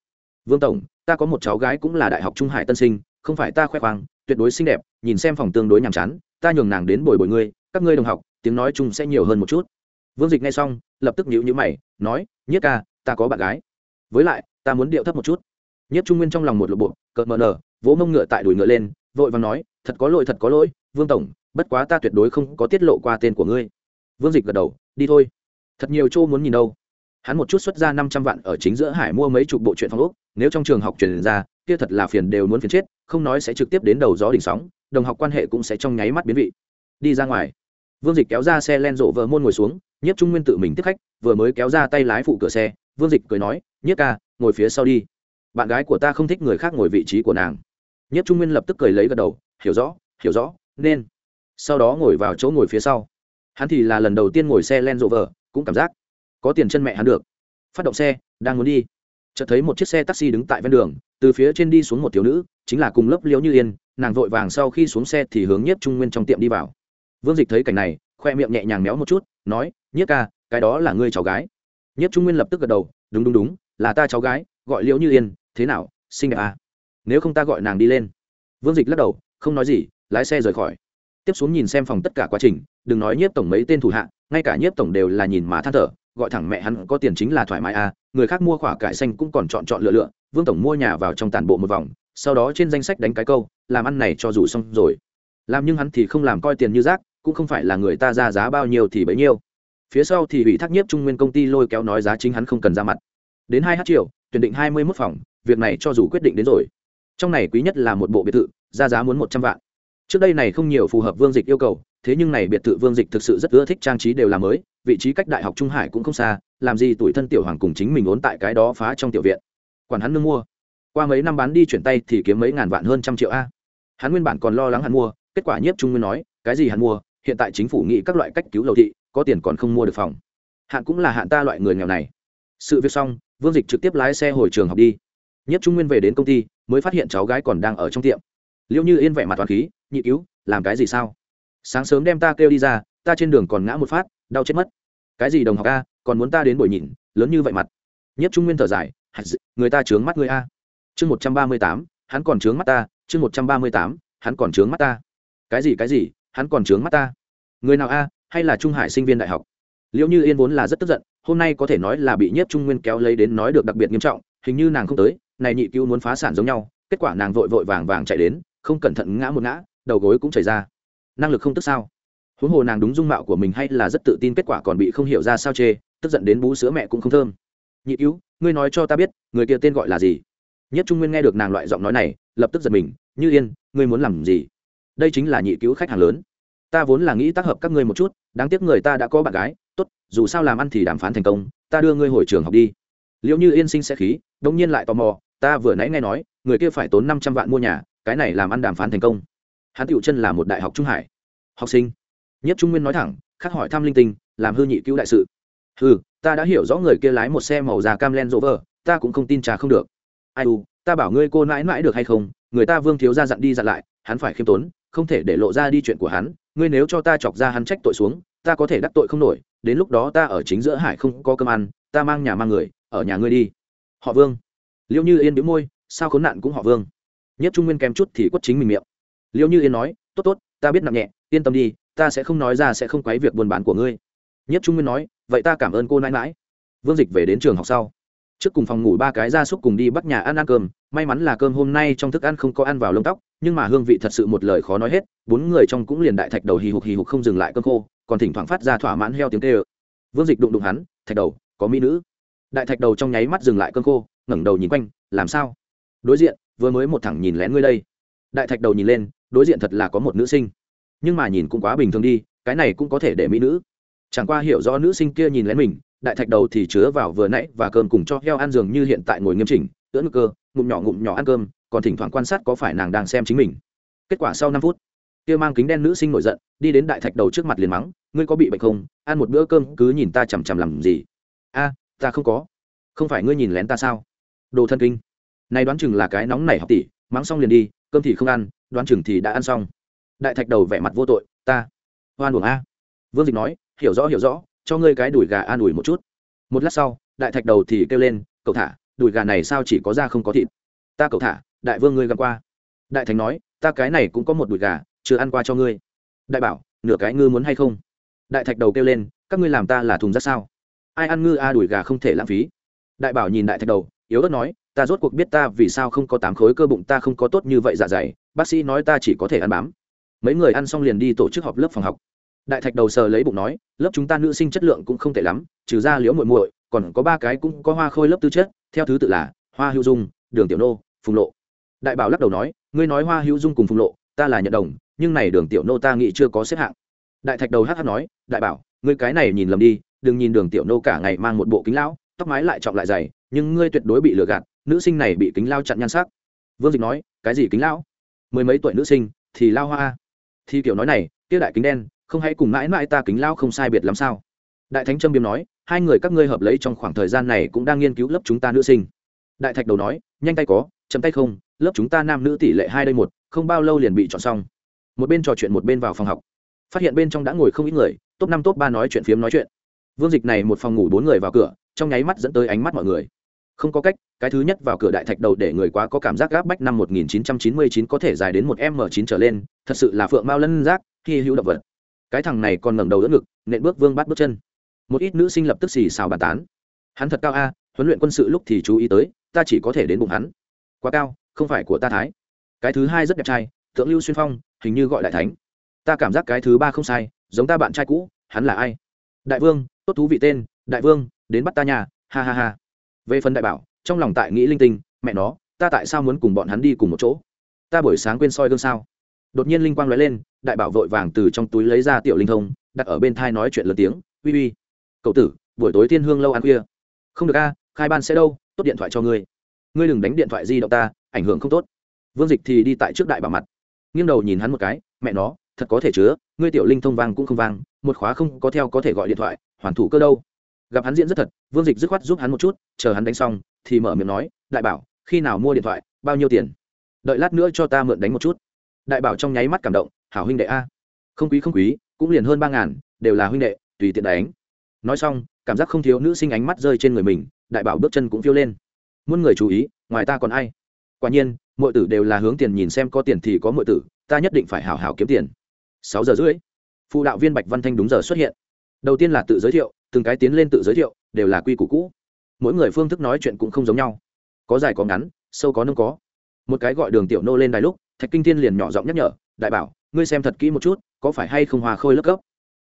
Vương tổng, ta có một cháu gái cũng là đại học trung hải tân sinh, không phải ta khoe khoang, tuyệt đối xinh đẹp nhìn xem phòng tương đối nhàm chán, ta nhường nàng đến bồi bồi ngươi, các ngươi đồng học, tiếng nói chung sẽ nhiều hơn một chút. Vương dịch nghe xong, lập tức nhíu nhíu mày, nói, Nhất ca, ta có bạn gái. Với lại, ta muốn điệu thấp một chút. Nhất trung nguyên trong lòng một lộ bộ, cợt mờ nở, vỗ mông ngựa tại đùi ngựa lên, vội và nói, thật có lỗi, thật có lỗi, vương tổng, bất quá ta tuyệt đối không có tiết lộ qua tên của ngươi. Vương dịch gật đầu, đi thôi. Thật nhiều chỗ muốn nhìn đâu. Hắn một chút xuất ra năm trăm vạn ở chính giữa hải mua mấy chục bộ truyện phong ốc, nếu trong trường học truyền ra, kia thật là phiền đều muốn phiền chết, không nói sẽ trực tiếp đến đầu gió đỉnh sóng đồng học quan hệ cũng sẽ trong nháy mắt biến vị. Đi ra ngoài. Vương dịch kéo ra xe len rộ vợ môn ngồi xuống Nhất trung nguyên tự mình tiếp khách, vừa mới kéo ra tay lái phụ cửa xe, vương dịch cười nói Nhất ca, ngồi phía sau đi. Bạn gái của ta không thích người khác ngồi vị trí của nàng. Nhất trung nguyên lập tức cười lấy gật đầu, hiểu rõ hiểu rõ, nên. Sau đó ngồi vào chỗ ngồi phía sau. Hắn thì là lần đầu tiên ngồi xe len rộ vợ cũng cảm giác có tiền chân mẹ hắn được. Phát động xe, đang muốn đi. Chợt thấy một chiếc xe taxi đứng tại ven đường, từ phía trên đi xuống một thiếu nữ, chính là cùng lớp liễu như yên nàng vội vàng sau khi xuống xe thì hướng nhiếp trung nguyên trong tiệm đi vào. Vương dịch thấy cảnh này, khoe miệng nhẹ nhàng méo một chút, nói, nhiếp ca, cái đó là ngươi cháu gái. Nhiếp trung nguyên lập tức gật đầu, đúng đúng đúng, là ta cháu gái, gọi liễu như yên, thế nào, xinh đẹp à? Nếu không ta gọi nàng đi lên. Vương dịch lắc đầu, không nói gì, lái xe rời khỏi. Tiếp xuống nhìn xem phòng tất cả quá trình, đừng nói nhiếp tổng mấy tên thủ hạ, ngay cả nhiếp tổng đều là nhìn mà than thở, gọi thẳng mẹ hắn có tiền chính là thoải mái à người khác mua khỏa cải xanh cũng còn chọn chọn lựa lựa, vương tổng mua nhà vào trong tàn bộ một vòng sau đó trên danh sách đánh cái câu, làm ăn này cho dù xong rồi. Làm nhưng hắn thì không làm coi tiền như rác, cũng không phải là người ta ra giá bao nhiêu thì bấy nhiêu. Phía sau thì ủy thác nhiếp trung nguyên công ty lôi kéo nói giá chính hắn không cần ra mặt. Đến hai h triệu, tuyển định hai mươi mốt phòng, việc này cho dù quyết định đến rồi. Trong này quý nhất là một bộ biệt thự, ra giá muốn một trăm vạn. Trước đây này không nhiều phù hợp vương dịch yêu cầu, thế nhưng này biệt thự vương dịch thực sự rất ưa thích trang trí đều là mới, vị trí cách đại học trung hải cũng không xa, làm gì tuổi thân tiểu hoàng cùng chính mình ốn tại cái đó phá trong tiểu viện. Quản hắn nương mua qua mấy năm bán đi chuyển tay thì kiếm mấy ngàn vạn hơn trăm triệu a. Hắn nguyên bản còn lo lắng hắn mua, kết quả nhiếp trung nguyên nói, cái gì hắn mua? Hiện tại chính phủ nghĩ các loại cách cứu lầu thị, có tiền còn không mua được phòng. Hạn cũng là hạn ta loại người nghèo này. Sự việc xong, vương dịch trực tiếp lái xe hồi trường học đi. Nhất trung nguyên về đến công ty, mới phát hiện cháu gái còn đang ở trong tiệm. Liệu như yên vẻ mặt toàn khí, nhị cứu, làm cái gì sao? Sáng sớm đem ta kêu đi ra, ta trên đường còn ngã một phát, đau chết mất. Cái gì đồng học a, còn muốn ta đến buổi nhìn lớn như vậy mặt. Nhất trung nguyên thở dài người ta trướng mắt người a chương một trăm ba mươi tám, hắn còn trướng mắt ta. Chương một trăm ba mươi tám, hắn còn trướng mắt ta. Cái gì cái gì? Hắn còn trướng mắt ta. Người nào a? Hay là trung hải sinh viên đại học? Liệu như yên vốn là rất tức giận, hôm nay có thể nói là bị nhiếp trung nguyên kéo lấy đến nói được đặc biệt nghiêm trọng, hình như nàng không tới, này nhị cứu muốn phá sản giống nhau, kết quả nàng vội vội vàng vàng chạy đến, không cẩn thận ngã một ngã, đầu gối cũng chảy ra. Năng lực không tức sao? Huống hồ nàng đúng dung mạo của mình hay là rất tự tin, kết quả còn bị không hiểu ra sao chê, tức giận đến bú sữa mẹ cũng không thơm. Nhị cứu, ngươi nói cho ta biết, người kia tên gọi là gì? Nhất trung nguyên nghe được nàng loại giọng nói này, lập tức giật mình, như yên, ngươi muốn làm gì? Đây chính là nhị cứu khách hàng lớn. Ta vốn là nghĩ tác hợp các ngươi một chút, đáng tiếc người ta đã có bạn gái, tốt, dù sao làm ăn thì đàm phán thành công, ta đưa ngươi hồi trường học đi. Liệu như yên sinh sẽ khí đông nhiên lại tò mò, ta vừa nãy nghe nói, người kia phải tốn năm trăm vạn mua nhà, cái này làm ăn đàm phán thành công. Hắn tựu chân là một đại học trung hải. Học sinh. Nhất trung nguyên nói thẳng, khắc hỏi thăm linh tinh, làm hư nhị cứu đại sự. Ừ ta đã hiểu rõ người kia lái một xe màu già cam len rỗ vờ ta cũng không tin trà không được ai u, ta bảo ngươi cô mãi mãi được hay không? Người ta vương thiếu ra dặn đi dặn lại, hắn phải khiêm tốn, không thể để lộ ra đi chuyện của hắn. Ngươi nếu cho ta chọc ra hắn trách tội xuống, ta có thể đắc tội không nổi. Đến lúc đó ta ở chính giữa hải không có cơm ăn, ta mang nhà mang người, ở nhà ngươi đi. Họ vương. Liệu như yên biếu môi, sao khốn nạn cũng họ vương. Nhất trung nguyên kèm chút thì quất chính mình miệng. Liệu như yên nói, tốt tốt, ta biết nặng nhẹ, yên tâm đi, ta sẽ không nói ra sẽ không quấy việc buôn bán của ngươi. Nhất trung nguyên nói, vậy ta cảm ơn cô nãi mãi vương dịch về đến trường học sau trước cùng phòng ngủ ba cái ra súc cùng đi bắt nhà ăn ăn cơm, may mắn là cơm hôm nay trong thức ăn không có ăn vào lông tóc, nhưng mà hương vị thật sự một lời khó nói hết, bốn người trong cũng liền đại thạch đầu hì hục hì hục không dừng lại cơm khô, còn thỉnh thoảng phát ra thỏa mãn heo tiếng tê ơ vương dịch đụng đụng hắn, thạch đầu, có mỹ nữ. Đại thạch đầu trong nháy mắt dừng lại cơm khô, ngẩng đầu nhìn quanh, làm sao? Đối diện, vừa mới một thẳng nhìn lén ngươi đây. Đại thạch đầu nhìn lên, đối diện thật là có một nữ sinh. Nhưng mà nhìn cũng quá bình thường đi, cái này cũng có thể để mỹ nữ. Chẳng qua hiểu rõ nữ sinh kia nhìn lén mình đại thạch đầu thì chứa vào vừa nãy và cơm cùng cho heo ăn Dường như hiện tại ngồi nghiêm chỉnh, ưỡn cơ, ngụm nhỏ ngụm nhỏ ăn cơm, còn thỉnh thoảng quan sát có phải nàng đang xem chính mình. Kết quả sau năm phút, kia mang kính đen nữ sinh nổi giận, đi đến đại thạch đầu trước mặt liền mắng, ngươi có bị bệnh không? Ăn một bữa cơm, cứ nhìn ta chằm chằm làm gì? A, ta không có. Không phải ngươi nhìn lén ta sao? Đồ thân kinh. Này đoán chừng là cái nóng này học tỷ, mắng xong liền đi, cơm thì không ăn, đoán chừng thì đã ăn xong. Đại thạch đầu vẻ mặt vô tội, ta, hoan uổng a. Vương dịch nói, hiểu rõ hiểu rõ cho ngươi cái đùi gà an ủi một chút. Một lát sau, đại thạch đầu thì kêu lên, cậu thả, đùi gà này sao chỉ có da không có thịt? Ta cậu thả, đại vương ngươi gặp qua. Đại thành nói, ta cái này cũng có một đùi gà, chưa ăn qua cho ngươi. Đại bảo, nửa cái ngư muốn hay không? Đại thạch đầu kêu lên, các ngươi làm ta là thùng rác sao? Ai ăn ngư, a, đùi gà không thể lãng phí. Đại bảo nhìn đại thạch đầu, yếu ớt nói, ta rốt cuộc biết ta vì sao không có tám khối cơ bụng, ta không có tốt như vậy dạ dày, bác sĩ nói ta chỉ có thể ăn bám. Mấy người ăn xong liền đi tổ chức họp lớp phòng học đại thạch đầu sờ lấy bụng nói, lớp chúng ta nữ sinh chất lượng cũng không tệ lắm, trừ ra liễu muội muội, còn có ba cái cũng có hoa khôi lớp tư chất, theo thứ tự là hoa hữu dung, đường tiểu nô, phùng lộ. Đại bảo lắc đầu nói, ngươi nói hoa hữu dung cùng phùng lộ, ta là nhận đồng, nhưng này đường tiểu nô ta nghĩ chưa có xếp hạng. Đại thạch đầu hh nói, đại bảo, ngươi cái này nhìn lầm đi, đừng nhìn đường tiểu nô cả ngày mang một bộ kính lão, tóc mái lại trọng lại dày, nhưng ngươi tuyệt đối bị lừa gạt, nữ sinh này bị kính lao chặn nhan sắc. Vương dịch nói, cái gì kính lão? Mười mấy tuổi nữ sinh, thì lao hoa thì kiểu nói này tiêu đại kính đen không hãy cùng mãi mãi ta kính lao không sai biệt lắm sao? Đại thánh trâm biếm nói, hai người các ngươi hợp lấy trong khoảng thời gian này cũng đang nghiên cứu lớp chúng ta nữ sinh. Đại thạch đầu nói, nhanh tay có chấm tay không, lớp chúng ta nam nữ tỷ lệ hai đây một, không bao lâu liền bị chọn xong. Một bên trò chuyện một bên vào phòng học. Phát hiện bên trong đã ngồi không ít người, top năm top ba nói chuyện phiếm nói chuyện. Vương dịch này một phòng ngủ bốn người vào cửa, trong nháy mắt dẫn tới ánh mắt mọi người. Không có cách, cái thứ nhất vào cửa đại thạch đầu để người quá có cảm giác gáp bách năm 1999 có thể dài đến một m 9 trở lên, thật sự là phượng mao lân giác khi hữu động vật cái thằng này còn ngẩng đầu đỡ ngực, nện bước vương bắt bước chân. Một ít nữ sinh lập tức xì xào bàn tán. Hắn thật cao a, huấn luyện quân sự lúc thì chú ý tới, ta chỉ có thể đến bụng hắn. Quá cao, không phải của ta thái. Cái thứ hai rất đẹp trai tượng lưu xuyên phong, hình như gọi đại thánh. Ta cảm giác cái thứ ba không sai, giống ta bạn trai cũ, hắn là ai? Đại vương, tốt thú vị tên, đại vương, đến bắt ta nhà, ha ha ha. Về phần đại bảo, trong lòng tại nghĩ linh tinh, mẹ nó, ta tại sao muốn cùng bọn hắn đi cùng một chỗ? Ta buổi sáng quên soi gương sao? Đột nhiên linh quang nói lên đại bảo vội vàng từ trong túi lấy ra tiểu linh thông, đặt ở bên thai nói chuyện lớn tiếng, uy uy, cậu tử, buổi tối thiên hương lâu ăn khuya. Không được a, khai ban sẽ đâu, tốt điện thoại cho ngươi. Ngươi đừng đánh điện thoại di động ta, ảnh hưởng không tốt. Vương dịch thì đi tại trước đại bảo mặt, nghiêng đầu nhìn hắn một cái, mẹ nó, thật có thể chứa, ngươi tiểu linh thông vang cũng không vang, một khóa không có theo có thể gọi điện thoại, hoàn thủ cơ đâu. Gặp hắn diễn rất thật, vương dịch dứt khoát giúp hắn một chút, chờ hắn đánh xong, thì mở miệng nói, đại bảo, khi nào mua điện thoại, bao nhiêu tiền? Đợi lát nữa cho ta mượn đánh một chút. Đại bảo trong nháy mắt cảm động hảo huynh đệ a. Không quý không quý, cũng liền hơn ba ngàn, đều là huynh đệ, tùy tiện đánh. Nói xong, cảm giác không thiếu nữ sinh ánh mắt rơi trên người mình, đại bảo bước chân cũng phiêu lên. Muôn người chú ý, ngoài ta còn ai? Quả nhiên mọi tử đều là hướng tiền nhìn xem có tiền thì có mọi tử, ta nhất định phải hảo hảo kiếm tiền. Sáu giờ rưỡi, phụ đạo viên bạch văn thanh đúng giờ xuất hiện. Đầu tiên là tự giới thiệu, từng cái tiến lên tự giới thiệu, đều là quy củ cũ. Mỗi người phương thức nói chuyện cũng không giống nhau. Có dài có ngắn, sâu có nông có. Một cái gọi đường tiểu nô lên đài lúc, thạch kinh thiên liền nhỏ giọng nhắc nhở, đại bảo ngươi xem thật kỹ một chút, có phải hay không hòa khôi lớp cấp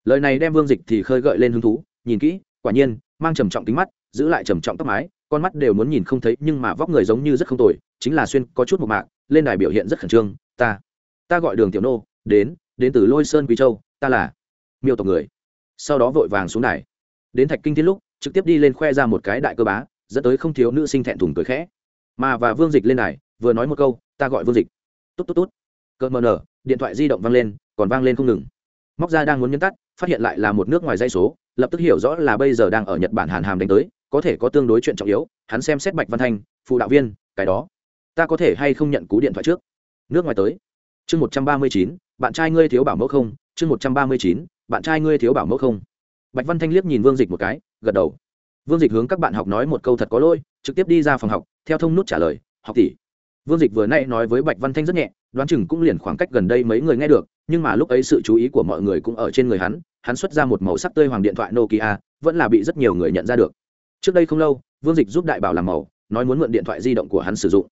lời này đem vương dịch thì khơi gợi lên hứng thú, nhìn kỹ, quả nhiên, mang trầm trọng tính mắt, giữ lại trầm trọng tóc mái, con mắt đều muốn nhìn không thấy, nhưng mà vóc người giống như rất không tồi, chính là xuyên, có chút một mạc, lên đài biểu hiện rất khẩn trương, ta ta gọi đường tiểu nô, đến đến từ lôi sơn quý châu, ta là miêu tộc người. Sau đó vội vàng xuống đài. Đến thạch kinh thiên lúc, trực tiếp đi lên khoe ra một cái đại cơ bá, dẫn tới không thiếu nữ sinh thẹn thùng cười khẽ. Mà và vương dịch lên đài, vừa nói một câu, ta gọi vương dịch. Tốt tốt tốt. Cơ mờ nở điện thoại di động vang lên, còn vang lên không ngừng. Móc ra đang muốn nhấn tắt, phát hiện lại là một nước ngoài dây số, lập tức hiểu rõ là bây giờ đang ở nhật bản hàn hàm đánh tới, có thể có tương đối chuyện trọng yếu, hắn xem xét bạch văn thanh, phụ đạo viên, cái đó. Ta có thể hay không nhận cú điện thoại trước? Nước ngoài tới. Chương một trăm ba mươi chín, bạn trai ngươi thiếu bảo mẫu không? Chương một trăm ba mươi chín, bạn trai ngươi thiếu bảo mẫu không? Bạch văn thanh liếc nhìn vương dịch một cái, gật đầu. Vương dịch hướng các bạn học nói một câu thật có lỗi, trực tiếp đi ra phòng học, theo thông nút trả lời, học tỷ. Vương dịch vừa nay nói với bạch văn thanh rất nhẹ đoán chừng cũng liền khoảng cách gần đây mấy người nghe được, nhưng mà lúc ấy sự chú ý của mọi người cũng ở trên người hắn hắn xuất ra một màu sắc tươi hoàng điện thoại nokia, vẫn là bị rất nhiều người nhận ra được. Trước đây không lâu, vương dịch giúp đại bảo làm màu, nói muốn mượn điện thoại di động của hắn sử dụng.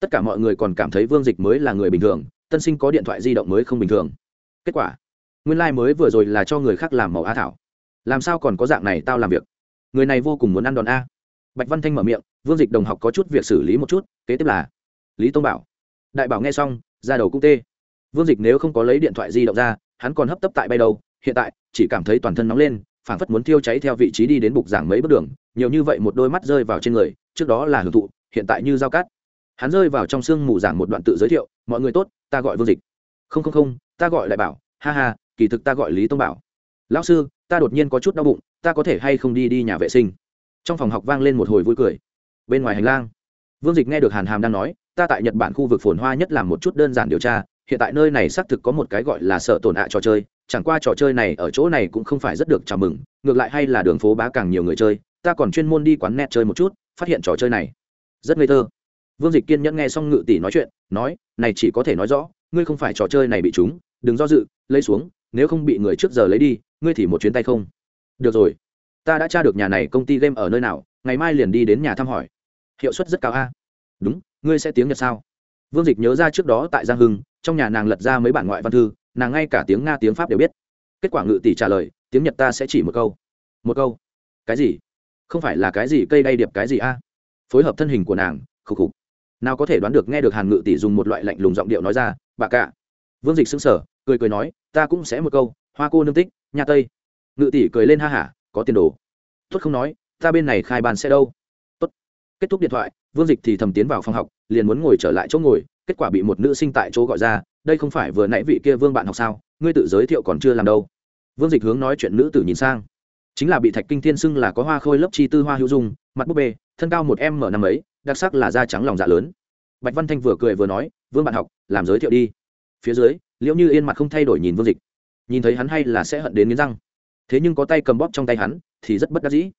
Tất cả mọi người còn cảm thấy vương dịch mới là người bình thường, tân sinh có điện thoại di động mới không bình thường. Kết quả, nguyên lai、like、mới vừa rồi là cho người khác làm màu a thảo. Làm sao còn có dạng này tao làm việc? Người này vô cùng muốn ăn đòn a. Bạch văn thanh mở miệng, vương dịch đồng học có chút việc xử lý một chút, kế tiếp là, lý tông bảo. Đại bảo nghe xong ra đầu cũng tê. Vương dịch nếu không có lấy điện thoại di động ra, hắn còn hấp tấp tại bay đầu hiện tại, chỉ cảm thấy toàn thân nóng lên, phảng phất muốn thiêu cháy theo vị trí đi đến bục giảng mấy bước đường. Nhiều như vậy một đôi mắt rơi vào trên người, trước đó là hưởng thụ, hiện tại như dao cát hắn rơi vào trong sương mù giảng một đoạn tự giới thiệu, mọi người tốt, ta gọi vương dịch. Không không không, ta gọi đại bảo. Ha ha, kỳ thực ta gọi lý tông bảo. Lão sư, ta đột nhiên có chút đau bụng, ta có thể hay không đi đi nhà vệ sinh? Trong phòng học vang lên một hồi vui cười. Bên ngoài hành lang, vương dịch nghe được hàn hàm đang nói ta tại nhật bản khu vực phồn hoa nhất làm một chút đơn giản điều tra, hiện tại nơi này xác thực có một cái gọi là sợ tổn hại trò chơi, chẳng qua trò chơi này ở chỗ này cũng không phải rất được chào mừng, ngược lại hay là đường phố bá càng nhiều người chơi, ta còn chuyên môn đi quán net chơi một chút, phát hiện trò chơi này rất ngây thơ. Vương dịch kiên nhẫn nghe xong ngự tỷ nói chuyện, nói, này chỉ có thể nói rõ, ngươi không phải trò chơi này bị chúng, đừng do dự, lấy xuống, nếu không bị người trước giờ lấy đi, ngươi thì một chuyến tay không. Được rồi, ta đã tra được nhà này công ty game ở nơi nào, ngày mai liền đi đến nhà thăm hỏi. Hiệu suất rất cao a. Đúng ngươi sẽ tiếng nhật sao? Vương dịch nhớ ra trước đó tại giang hưng, trong nhà nàng lật ra mấy bản ngoại văn thư, nàng ngay cả tiếng nga, tiếng pháp đều biết. Kết quả ngự tỷ trả lời, tiếng nhật ta sẽ chỉ một câu. Một câu? Cái gì? Không phải là cái gì cây đay điệp cái gì a? Phối hợp thân hình của nàng, khục khục. Nào có thể đoán được nghe được hàn ngự tỷ dùng một loại lạnh lùng giọng điệu nói ra, bà cạ vương dịch xứng sở cười cười nói, ta cũng sẽ một câu, hoa cô nương tích nhà tây. Ngự tỷ cười lên ha hả, có tiền đồ. Tuất không nói, ta bên này khai bàn xe đâu kết thúc điện thoại, vương dịch thì thầm tiến vào phòng học, liền muốn ngồi trở lại chỗ ngồi, kết quả bị một nữ sinh tại chỗ gọi ra, đây không phải vừa nãy vị kia vương bạn học sao? Ngươi tự giới thiệu còn chưa làm đâu. Vương dịch hướng nói chuyện nữ tử nhìn sang. Chính là bị thạch kinh thiên xưng là có hoa khôi lớp chi tư hoa hữu dung, mặt búp bê, thân cao một m năm ấy, đặc sắc là da trắng lòng dạ lớn. Bạch văn thanh vừa cười vừa nói, vương bạn học, làm giới thiệu đi. Phía dưới, liễu như yên mặt không thay đổi nhìn vương dịch. Nhìn thấy hắn hay là sẽ hận đến nghiến răng. Thế nhưng có tay cầm bóp trong tay hắn, thì rất bất đắc dĩ.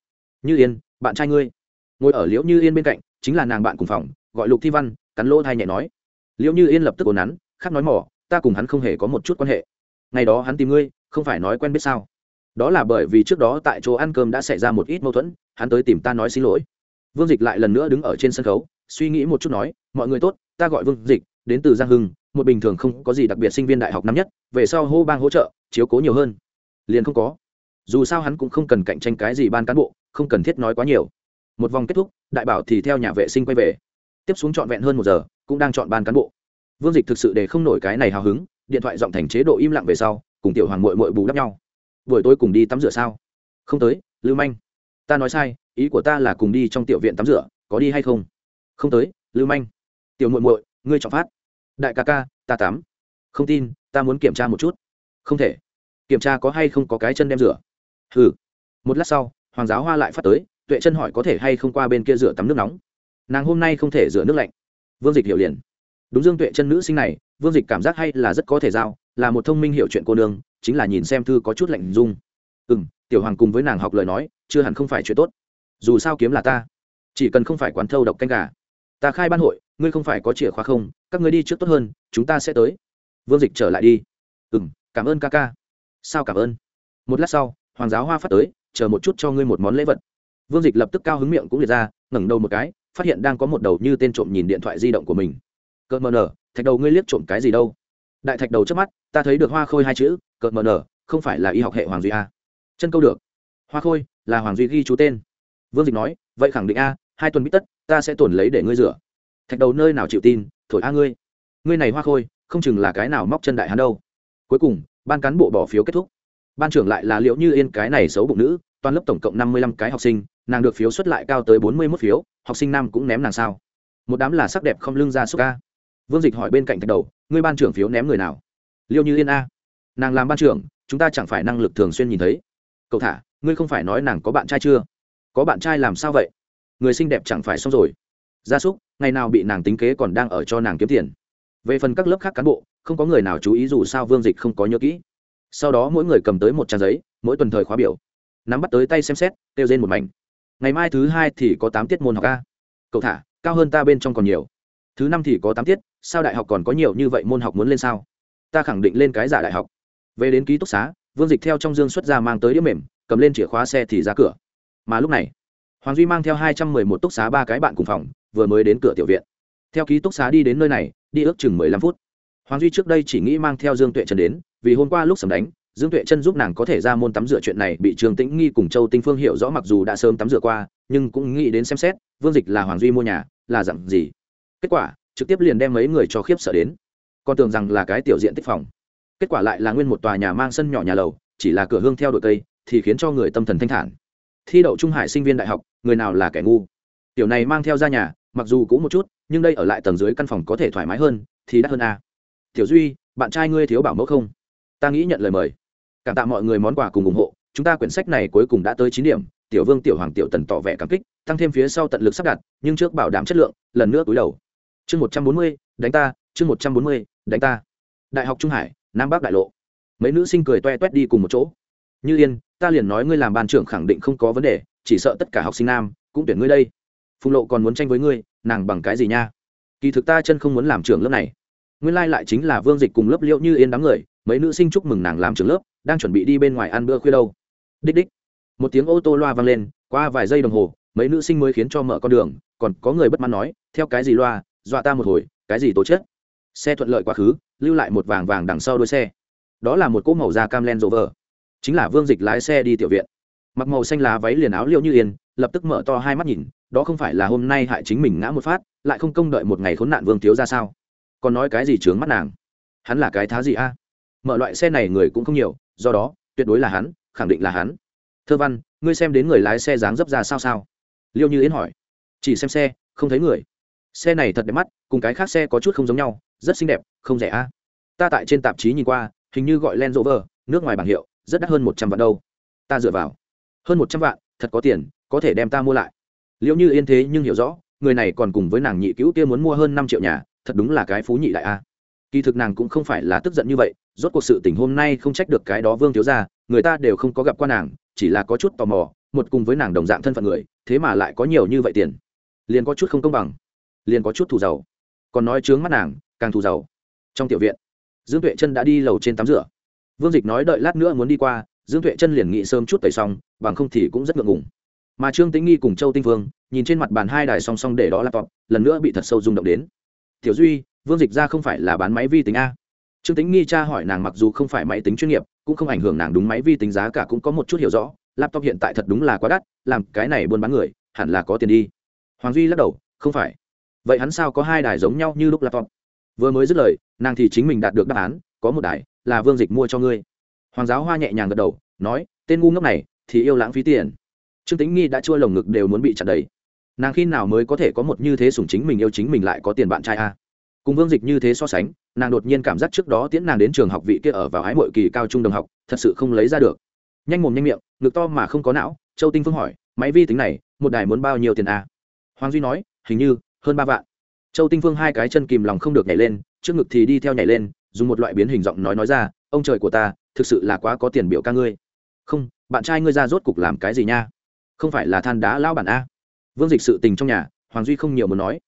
Như yên, bạn trai ngươi ngồi ở liễu như yên bên cạnh, chính là nàng bạn cùng phòng, gọi lục thi văn, cắn lỗ thai nhẹ nói. Liễu như yên lập tức ồn nắn khắc nói mỏ, ta cùng hắn không hề có một chút quan hệ. Ngày đó hắn tìm ngươi, không phải nói quen biết sao? Đó là bởi vì trước đó tại chỗ ăn cơm đã xảy ra một ít mâu thuẫn, hắn tới tìm ta nói xin lỗi. Vương dịch lại lần nữa đứng ở trên sân khấu, suy nghĩ một chút nói, mọi người tốt, ta gọi vương dịch, đến từ giang hưng, một bình thường không có gì đặc biệt sinh viên đại học năm nhất, về sau hô bang hỗ trợ, chiếu cố nhiều hơn. Liền không có. Dù sao hắn cũng không cần cạnh tranh cái gì ban cán bộ, không cần thiết nói quá nhiều một vòng kết thúc, đại bảo thì theo nhà vệ sinh quay về. Tiếp xuống trọn vẹn hơn một giờ, cũng đang chọn ban cán bộ. Vương dịch thực sự để không nổi cái này hào hứng, điện thoại giọng thành chế độ im lặng về sau, cùng tiểu hoàng mội mội bù đắp nhau. Buổi tối cùng đi tắm rửa sao? Không tới, lưu manh. Ta nói sai, ý của ta là cùng đi trong tiểu viện tắm rửa, có đi hay không? Không tới, lưu manh. Tiểu mội mội ngươi chọn phát. Đại ca ca, ta tắm. Không tin, ta muốn kiểm tra một chút. Không thể. Kiểm tra có hay không có cái chân đem rửa? Ừ một lát sau, hoàng giáo hoa lại phát tới tuệ chân hỏi có thể hay không qua bên kia rửa tắm nước nóng. Nàng hôm nay không thể rửa nước lạnh. Vương dịch hiểu liền. Đúng dương tuệ chân nữ sinh này, vương dịch cảm giác hay là rất có thể giao, là một thông minh hiểu chuyện cô nương, chính là nhìn xem thư có chút lạnh dung ừ m tiểu hoàng cùng với nàng học lời nói, chưa hẳn không phải chuyện tốt. Dù sao kiếm là ta. Chỉ cần không phải quán thâu độc canh gà. Ta khai ban hội, ngươi không phải có chìa khóa không, các ngươi đi trước tốt hơn, chúng ta sẽ tới. Vương dịch trở lại đi. Ừ m cảm ơn ca ca. Sao cảm ơn? Một lát sau, hoàng giáo hoa phát tới, chờ một chút cho ngươi một món lễ vật vương dịch lập tức cao hứng miệng cũng liệt ra, ngẩng đầu một cái, phát hiện đang có một đầu như tên trộm nhìn điện thoại di động của mình. Cợt mờ nở, thạch đầu ngươi liếc trộm cái gì đâu? Đại thạch đầu trước mắt, ta thấy được hoa khôi hai chữ, cợt mờ nở, không phải là y học hệ hoàng duy a. Chân câu được. Hoa khôi, là hoàng duy ghi chú tên. Vương dịch nói, vậy khẳng định a, hai tuần bít tất, ta sẽ tổn lấy để ngươi rửa. Thạch đầu nơi nào chịu tin, thổi a ngươi. Ngươi này hoa khôi, không chừng là cái nào móc chân đại hắn đâu. Cuối cùng, ban cán bộ bỏ phiếu kết thúc. Ban trưởng lại là liệu như yên cái này xấu bụng nữ toàn lớp tổng cộng năm mươi lăm cái học sinh, nàng được phiếu xuất lại cao tới bốn mươi mốt phiếu, học sinh nam cũng ném nàng sao? Một đám là sắc đẹp không lưng ra xúc ca. Vương dịch hỏi bên cạnh thạch đầu, ngươi ban trưởng phiếu ném người nào? Liêu như yên a. Nàng làm ban trưởng, chúng ta chẳng phải năng lực thường xuyên nhìn thấy. Cậu thả, ngươi không phải nói nàng có bạn trai chưa? Có bạn trai làm sao vậy? Người xinh đẹp chẳng phải xong rồi. Gia súc, ngày nào bị nàng tính kế còn đang ở cho nàng kiếm tiền. Về phần các lớp khác cán bộ, không có người nào chú ý dù sao vương dịch không có nhớ kỹ. Sau đó mỗi người cầm tới một trang giấy, mỗi tuần thời khóa biểu nắm bắt tới tay xem xét, kêu trên một mảnh. Ngày mai thứ hai thì có tám tiết môn học a. Cậu thả, cao hơn ta bên trong còn nhiều. Thứ năm thì có tám tiết, sao đại học còn có nhiều như vậy môn học muốn lên sao? Ta khẳng định lên cái giả đại học. Về đến ký túc xá, vương dịch theo trong dương xuất ra mang tới đĩa mềm, cầm lên chìa khóa xe thì ra cửa. Mà lúc này, hoàng duy mang theo hai trăm mười một túc xá ba cái bạn cùng phòng, vừa mới đến cửa tiểu viện. Theo ký túc xá đi đến nơi này, đi ước chừng mười lăm phút. Hoàng duy trước đây chỉ nghĩ mang theo dương tuệ trần đến, vì hôm qua lúc sầm đánh dương tuệ chân giúp nàng có thể ra môn tắm rửa chuyện này bị trường tĩnh nghi cùng châu tinh phương hiểu rõ mặc dù đã sớm tắm rửa qua nhưng cũng nghĩ đến xem xét vương dịch là hoàng duy mua nhà là dặn gì? Kết quả trực tiếp liền đem mấy người cho khiếp sợ đến. Còn tưởng rằng là cái tiểu diện tích phòng. Kết quả lại là nguyên một tòa nhà mang sân nhỏ nhà lầu chỉ là cửa hương theo đội tây, thì khiến cho người tâm thần thanh thản. Thi đậu trung hải sinh viên đại học người nào là kẻ ngu? Tiểu này mang theo ra nhà mặc dù cũng một chút nhưng đây ở lại tầng dưới căn phòng có thể thoải mái hơn thì đắt hơn a. Tiểu duy bạn trai ngươi thiếu bảo mẫu không? Ta nghĩ nhận lời mời cảm tạ mọi người món quà cùng ủng hộ, chúng ta quyển sách này cuối cùng đã tới chín điểm, tiểu vương, tiểu hoàng, tiểu tần tỏ vẻ cảm kích, tăng thêm phía sau tận lực sắp đặt, nhưng trước bảo đảm chất lượng, lần nữa túi đầu. Chương một trăm bốn mươi, đánh ta, chương một trăm bốn mươi, đánh ta. Đại học trung hải, nam bắc đại lộ. Mấy nữ sinh cười toe toét đi cùng một chỗ. Như yên, ta liền nói ngươi làm ban trưởng khẳng định không có vấn đề, chỉ sợ tất cả học sinh nam cũng tuyển ngươi đây. Phùng lộ còn muốn tranh với ngươi, nàng bằng cái gì nha? Kỳ thực ta chân không muốn làm trưởng lớp này. Nguyên lai lại chính là vương dịch cùng lớp liệu như yên đám người, mấy nữ sinh chúc mừng nàng làm trưởng lớp đang chuẩn bị đi bên ngoài ăn bữa khuya đâu. Đích đích. Một tiếng ô tô loa vang lên, qua vài giây đồng hồ, mấy nữ sinh mới khiến cho mở con đường, còn có người bất mãn nói, theo cái gì loa, dọa ta một hồi, cái gì tố chết? xe thuận lợi quá khứ, lưu lại một vàng vàng đằng sau đuôi xe. Đó là một cỗ màu da cam len rộ vờ. Chính là vương dịch lái xe đi tiểu viện. Mặc màu xanh lá váy liền áo liệu như yên, lập tức mở to hai mắt nhìn, đó không phải là hôm nay hại chính mình ngã một phát, lại không công đợi một ngày khốn nạn vương thiếu ra sao? Còn nói cái gì trướng mắt nàng? Hắn là cái thá gì a? Mở loại xe này người cũng không nhiều do đó tuyệt đối là hắn khẳng định là hắn thơ văn ngươi xem đến người lái xe dáng dấp ra sao sao liêu như yến hỏi chỉ xem xe không thấy người xe này thật đẹp mắt cùng cái khác xe có chút không giống nhau rất xinh đẹp không rẻ a ta tại trên tạp chí nhìn qua hình như gọi len rỗ vờ nước ngoài bảng hiệu, rất đắt hơn một trăm vạn đâu. Ta dựa vào. Hơn một trăm vạn, thật có tiền, có thể đem ta mua lại. Liệu như yên thế nhưng hiểu rõ, người này còn cùng với nàng nhị cứu kia muốn mua hơn năm triệu nhà, thật đúng là cái phú nhị đại a. Kỳ thực nàng cũng không phải là tức giận như vậy, rốt cuộc sự tình hôm nay không trách được cái đó Vương thiếu gia, người ta đều không có gặp qua nàng, chỉ là có chút tò mò, một cùng với nàng đồng dạng thân phận người, thế mà lại có nhiều như vậy tiền. Liền có chút không công bằng, liền có chút thù giàu. Còn nói chướng mắt nàng, càng thù giàu. Trong tiểu viện, dương tuệ chân đã đi lầu trên tắm rửa vương dịch nói đợi lát nữa muốn đi qua dương tuệ chân liền nghĩ sớm chút tẩy xong bằng không thì cũng rất ngượng ngùng mà trương tĩnh nghi cùng châu tinh vương nhìn trên mặt bàn hai đài song song để đó laptop lần nữa bị thật sâu rung động đến tiểu duy vương dịch ra không phải là bán máy vi tính a trương tĩnh nghi cha hỏi nàng mặc dù không phải máy tính chuyên nghiệp, cũng không ảnh hưởng nàng đúng máy vi tính giá cả cũng có một chút hiểu rõ, laptop hiện tại thật đúng là quá đắt, làm cái này buôn bán người, hẳn là có tiền đi. Hoàng duy lắc đầu, không phải. Vậy hắn sao có hai đài giống nhau như lúc laptop? Vừa mới dứt lời, nàng thì chính mình đạt được đáp án, có một đài, là vương dịch mua cho ngươi. Hoàng giáo hoa nhẹ nhàng gật đầu, nói, tên ngu ngốc này, thì yêu lãng phí tiền. Trương tính nghi đã chua lồng ngực đều muốn bị chặt đầy. Nàng khi nào mới có thể có một như thế sủng chính mình yêu chính mình lại có tiền bạn trai a cùng vương dịch như thế so sánh, nàng đột nhiên cảm giác trước đó tiễn nàng đến trường học vị kia ở vào ái mội kỳ cao trung đồng học, thật sự không lấy ra được. Nhanh mồm nhanh miệng, ngực to mà không có não, châu tinh phương hỏi, máy vi tính này, một đài muốn bao nhiêu tiền a hoàng duy nói, hình như, hơn ba vạn. Châu tinh phương hai cái chân kìm lòng không được nhảy lên, trước ngực thì đi theo nhảy lên, dùng một loại biến hình giọng nói nói ra, ông trời của ta, thực sự là quá có tiền biểu ca ngươi. Không, bạn trai ngươi ra rốt cục làm cái gì nha? Không phải là than đá lao bản a vương dịch sự tình trong nhà, hoàng duy không nhiều muốn nói.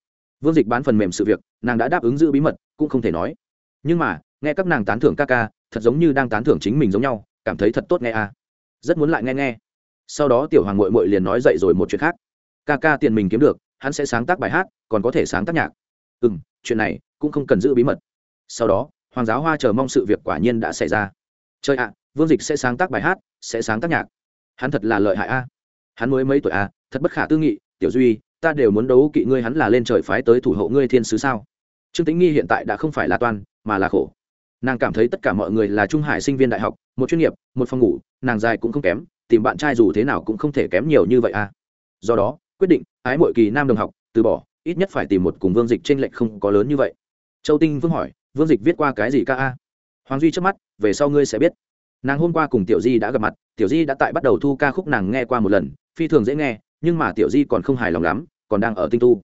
Vương dịch bán phần mềm sự việc nàng đã đáp ứng giữ bí mật, cũng không thể nói. Nhưng mà, nghe các nàng tán thưởng ca ca, thật giống như đang tán thưởng chính mình giống nhau, cảm thấy thật tốt nghe a. Rất muốn lại nghe nghe. Sau đó tiểu hoàng mội mội liền nói dậy rồi một chuyện khác. Ca ca tiền mình kiếm được, hắn sẽ sáng tác bài hát, còn có thể sáng tác nhạc. Ừ m chuyện này cũng không cần giữ bí mật. Sau đó, hoàng giáo hoa chờ mong sự việc quả nhiên đã xảy ra. Chơi ạ, vương dịch sẽ sáng tác bài hát, sẽ sáng tác nhạc. Hắn thật là lợi hại a. Hắn mới mấy tuổi a, thật bất khả tư nghị, tiểu duy ta đều muốn đấu kỵ ngươi hắn là lên trời phái tới thủ hộ ngươi thiên sứ sao? Trương Tĩnh nghi hiện tại đã không phải là toan, mà là khổ. Nàng cảm thấy tất cả mọi người là trung hải sinh viên đại học, một chuyên nghiệp, một phòng ngủ, nàng dài cũng không kém, tìm bạn trai dù thế nào cũng không thể kém nhiều như vậy a do đó, quyết định, ái mọi kỳ nam đồng học, từ bỏ, ít nhất phải tìm một cùng vương dịch t r ê n lệch không có lớn như vậy. Châu tinh vương hỏi, vương dịch viết qua cái gì ca a? Hoàng duy trước mắt, về sau ngươi sẽ biết. Nàng hôm qua cùng tiểu di đã gặp mặt, tiểu di đã tại bắt đầu thu ca khúc nàng nghe qua một lần, phi thường dễ nghe nhưng mà tiểu di còn không hài lòng lắm, còn đang ở tinh tu.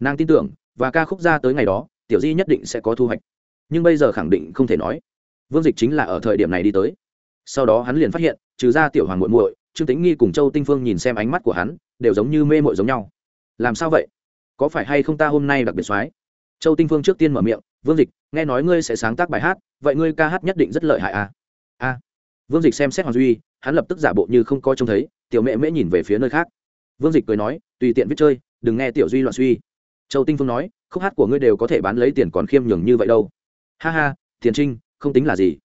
Nàng tin tưởng, và ca khúc ra tới ngày đó, tiểu di nhất định sẽ có thu hoạch. Nhưng bây giờ khẳng định không thể nói. Vương dịch chính là ở thời điểm này đi tới. Sau đó hắn liền phát hiện, trừ ra tiểu hoàng muội muội, trương tính nghi cùng châu tinh phương nhìn xem ánh mắt của hắn, đều giống như mê mội giống nhau. Làm sao vậy? Có phải hay không ta hôm nay đặc biệt soái châu tinh phương trước tiên mở miệng, vương dịch, nghe nói ngươi sẽ sáng tác bài hát, vậy ngươi ca hát nhất định rất lợi hại à? A. Vương dịch xem xét hoàng duy, hắn lập tức giả bộ như không coi trông thấy, tiểu mẹ mễ nhìn về phía nơi khác vương dịch cười nói, tùy tiện viết chơi, đừng nghe tiểu duy loạn suy. Châu tinh phương nói, khúc hát của ngươi đều có thể bán lấy tiền còn khiêm nhường như vậy đâu. Ha ha, tiền trinh, không tính là gì.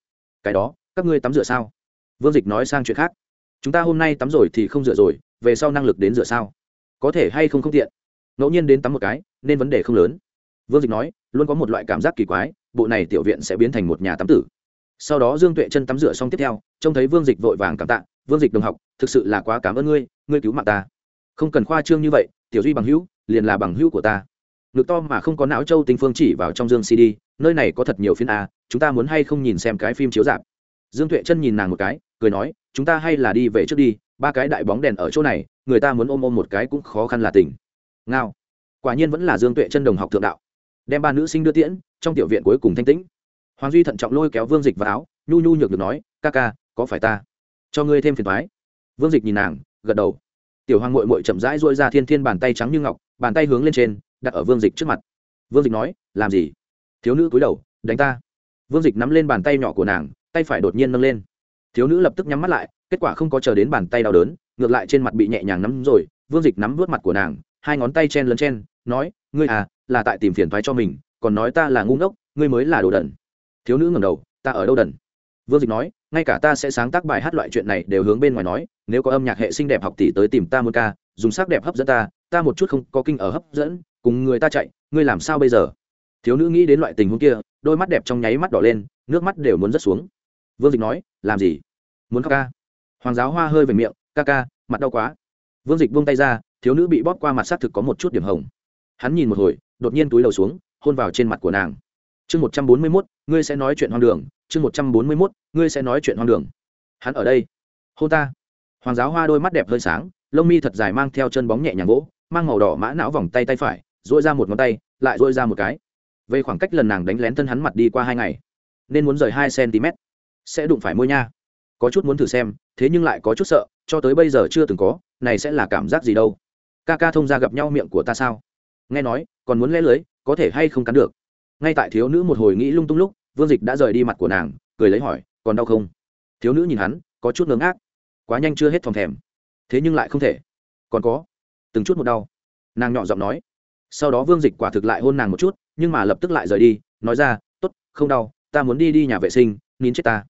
Cái đó, các ngươi tắm rửa sao? Vương dịch nói sang chuyện khác. Chúng ta hôm nay tắm rồi thì không rửa rồi, về sau năng lực đến rửa sao? Có thể hay không không tiện? Ngẫu nhiên đến tắm một cái, nên vấn đề không lớn. Vương dịch nói, luôn có một loại cảm giác kỳ quái, bộ này tiểu viện sẽ biến thành một nhà tắm tử. Sau đó dương tuệ chân tắm rửa xong tiếp theo, trông thấy vương dịch vội vàng cảm tạ, vương dịch đồng học, thực sự là quá cảm ơn ngươi ngươi cứu mạng ta không cần khoa trương như vậy, tiểu duy bằng hữu, liền là bằng hữu của ta. Ngực to mà không có não châu tinh phương chỉ vào trong dương cd, nơi này có thật nhiều phiên a, chúng ta muốn hay không nhìn xem cái phim chiếu dạp dương tuệ chân nhìn nàng một cái, cười nói, chúng ta hay là đi về trước đi, ba cái đại bóng đèn ở chỗ này, người ta muốn ôm ôm một cái cũng khó khăn là tình ngao. Quả nhiên vẫn là dương tuệ chân đồng học thượng đạo. Đem ba nữ sinh đưa tiễn, trong tiểu viện cuối cùng thanh tĩnh. Hoàng duy thận trọng lôi kéo vương dịch vào áo, nhu nhu nhược được nói, ca ca, có phải ta? Cho ngươi thêm phiền thoái vương dịch nhìn nàng, gật đầu tiểu hoàng mội mội chậm rãi dôi ra thiên thiên bàn tay trắng như ngọc, bàn tay hướng lên trên, đặt ở vương dịch trước mặt. Vương dịch nói, làm gì? Thiếu nữ cúi đầu, đánh ta. Vương dịch nắm lên bàn tay nhỏ của nàng, tay phải đột nhiên nâng lên. Thiếu nữ lập tức nhắm mắt lại, kết quả không có chờ đến bàn tay đau đớn, ngược lại trên mặt bị nhẹ nhàng nắm rồi, vương dịch nắm vớt mặt của nàng, hai ngón tay chen lấn chen, nói, ngươi à là tại tìm phiền thoái cho mình, còn nói ta là ngu ngốc, ngươi mới là đồ đần. Thiếu nữ ngầm đầu, ta ở đâu đần? Vương dịch nói ngay cả ta sẽ sáng tác bài hát loại chuyện này đều hướng bên ngoài nói, nếu có âm nhạc hệ xinh đẹp học tỷ tới tìm ta một ca, dùng sắc đẹp hấp dẫn ta ta một chút không có kinh ở hấp dẫn, cùng người ta chạy, ngươi làm sao bây giờ? Thiếu nữ nghĩ đến loại tình huống kia, đôi mắt đẹp trong nháy mắt đỏ lên, nước mắt đều muốn rớt xuống. Vương dịch nói, làm gì? Muốn khóc ca? Hoàng giáo hoa hơi về miệng, ca ca, mặt đau quá. Vương dịch buông tay ra, thiếu nữ bị bóp qua mặt s á c thực có một chút điểm hồng. Hắn nhìn một hồi, đột nhiên túi đầu xuống, hôn vào trên mặt của nàng. Chương một trăm bốn mươi mốt, ngươi sẽ nói chuyện hoang đường chương một trăm bốn mươi mốt, ngươi sẽ nói chuyện hoang đường. Hắn ở đây. Hô ta. Hoàng giáo hoa đôi mắt đẹp hơi sáng, lông mi thật dài mang theo chân bóng nhẹ nhàng gỗ mang màu đỏ mã não vòng tay tay phải, duỗi ra một ngón tay, lại duỗi ra một cái. Về khoảng cách lần nàng đánh lén thân hắn mặt đi qua hai ngày, nên muốn rời hai cm. Sẽ đụng phải môi nha. Có chút muốn thử xem, thế nhưng lại có chút sợ, cho tới bây giờ chưa từng có, này sẽ là cảm giác gì đâu. Ca ca thông ra gặp nhau miệng của ta sao? Nghe nói, còn muốn lẽ lưới, có thể hay không cắn được? Ngay tại thiếu nữ một hồi nghĩ lung tung lúc vương dịch đã rời đi mặt của nàng cười lấy hỏi còn đau không? Thiếu nữ nhìn hắn có chút ngớ ngác, quá nhanh chưa hết phòng thèm. Thế nhưng lại không thể. Còn có. Từng chút một đau. Nàng nhỏ giọng nói. Sau đó vương dịch quả thực lại hôn nàng một chút nhưng mà lập tức lại rời đi nói ra t ố t không đau ta muốn đi đi nhà vệ sinh nín chết ta.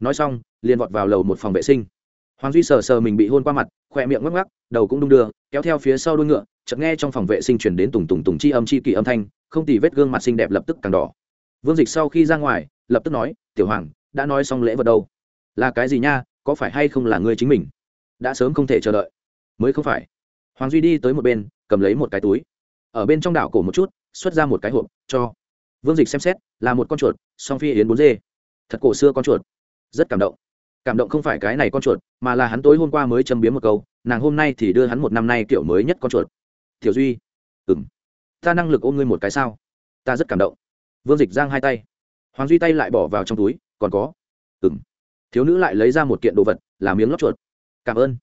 Nói xong liền vọt vào lầu một phòng vệ sinh. Hoàng duy sờ sờ mình bị hôn qua mặt khỏe miệng ngắc ngắc đầu cũng đung đưa kéo theo phía sau đuôi ngựa chợt nghe trong phòng vệ sinh chuyển đến tùng tùng tùng chi âm chi kỳ âm thanh không tì vết gương mặt xinh đẹp lập tức càng đỏ vương dịch sau khi ra ngoài, lập tức nói, tiểu hoàng, đã nói xong lễ vật đâu? Là cái gì nha? Có phải hay không là ngươi chính mình? Đã sớm không thể chờ đợi. Mới không phải. Hoàng duy đi tới một bên, cầm lấy một cái túi. Ở bên trong đảo cổ một chút, xuất ra một cái hộp, cho vương dịch xem xét, là một con chuột, song phi yến bốn dê. Thật cổ xưa con chuột. Rất cảm động. Cảm động không phải cái này con chuột, mà là hắn tối hôm qua mới châm biếm một câu, nàng hôm nay thì đưa hắn một năm nay kiểu mới nhất con chuột. Tiểu duy. Ừng ta năng lực ôm ngươi một cái sao? Ta rất cảm động vương dịch giang hai tay. Hoàng duy tay lại bỏ vào trong túi, còn có. Ừng thiếu nữ lại lấy ra một kiện đồ vật, là miếng lót chuột. Cảm ơn.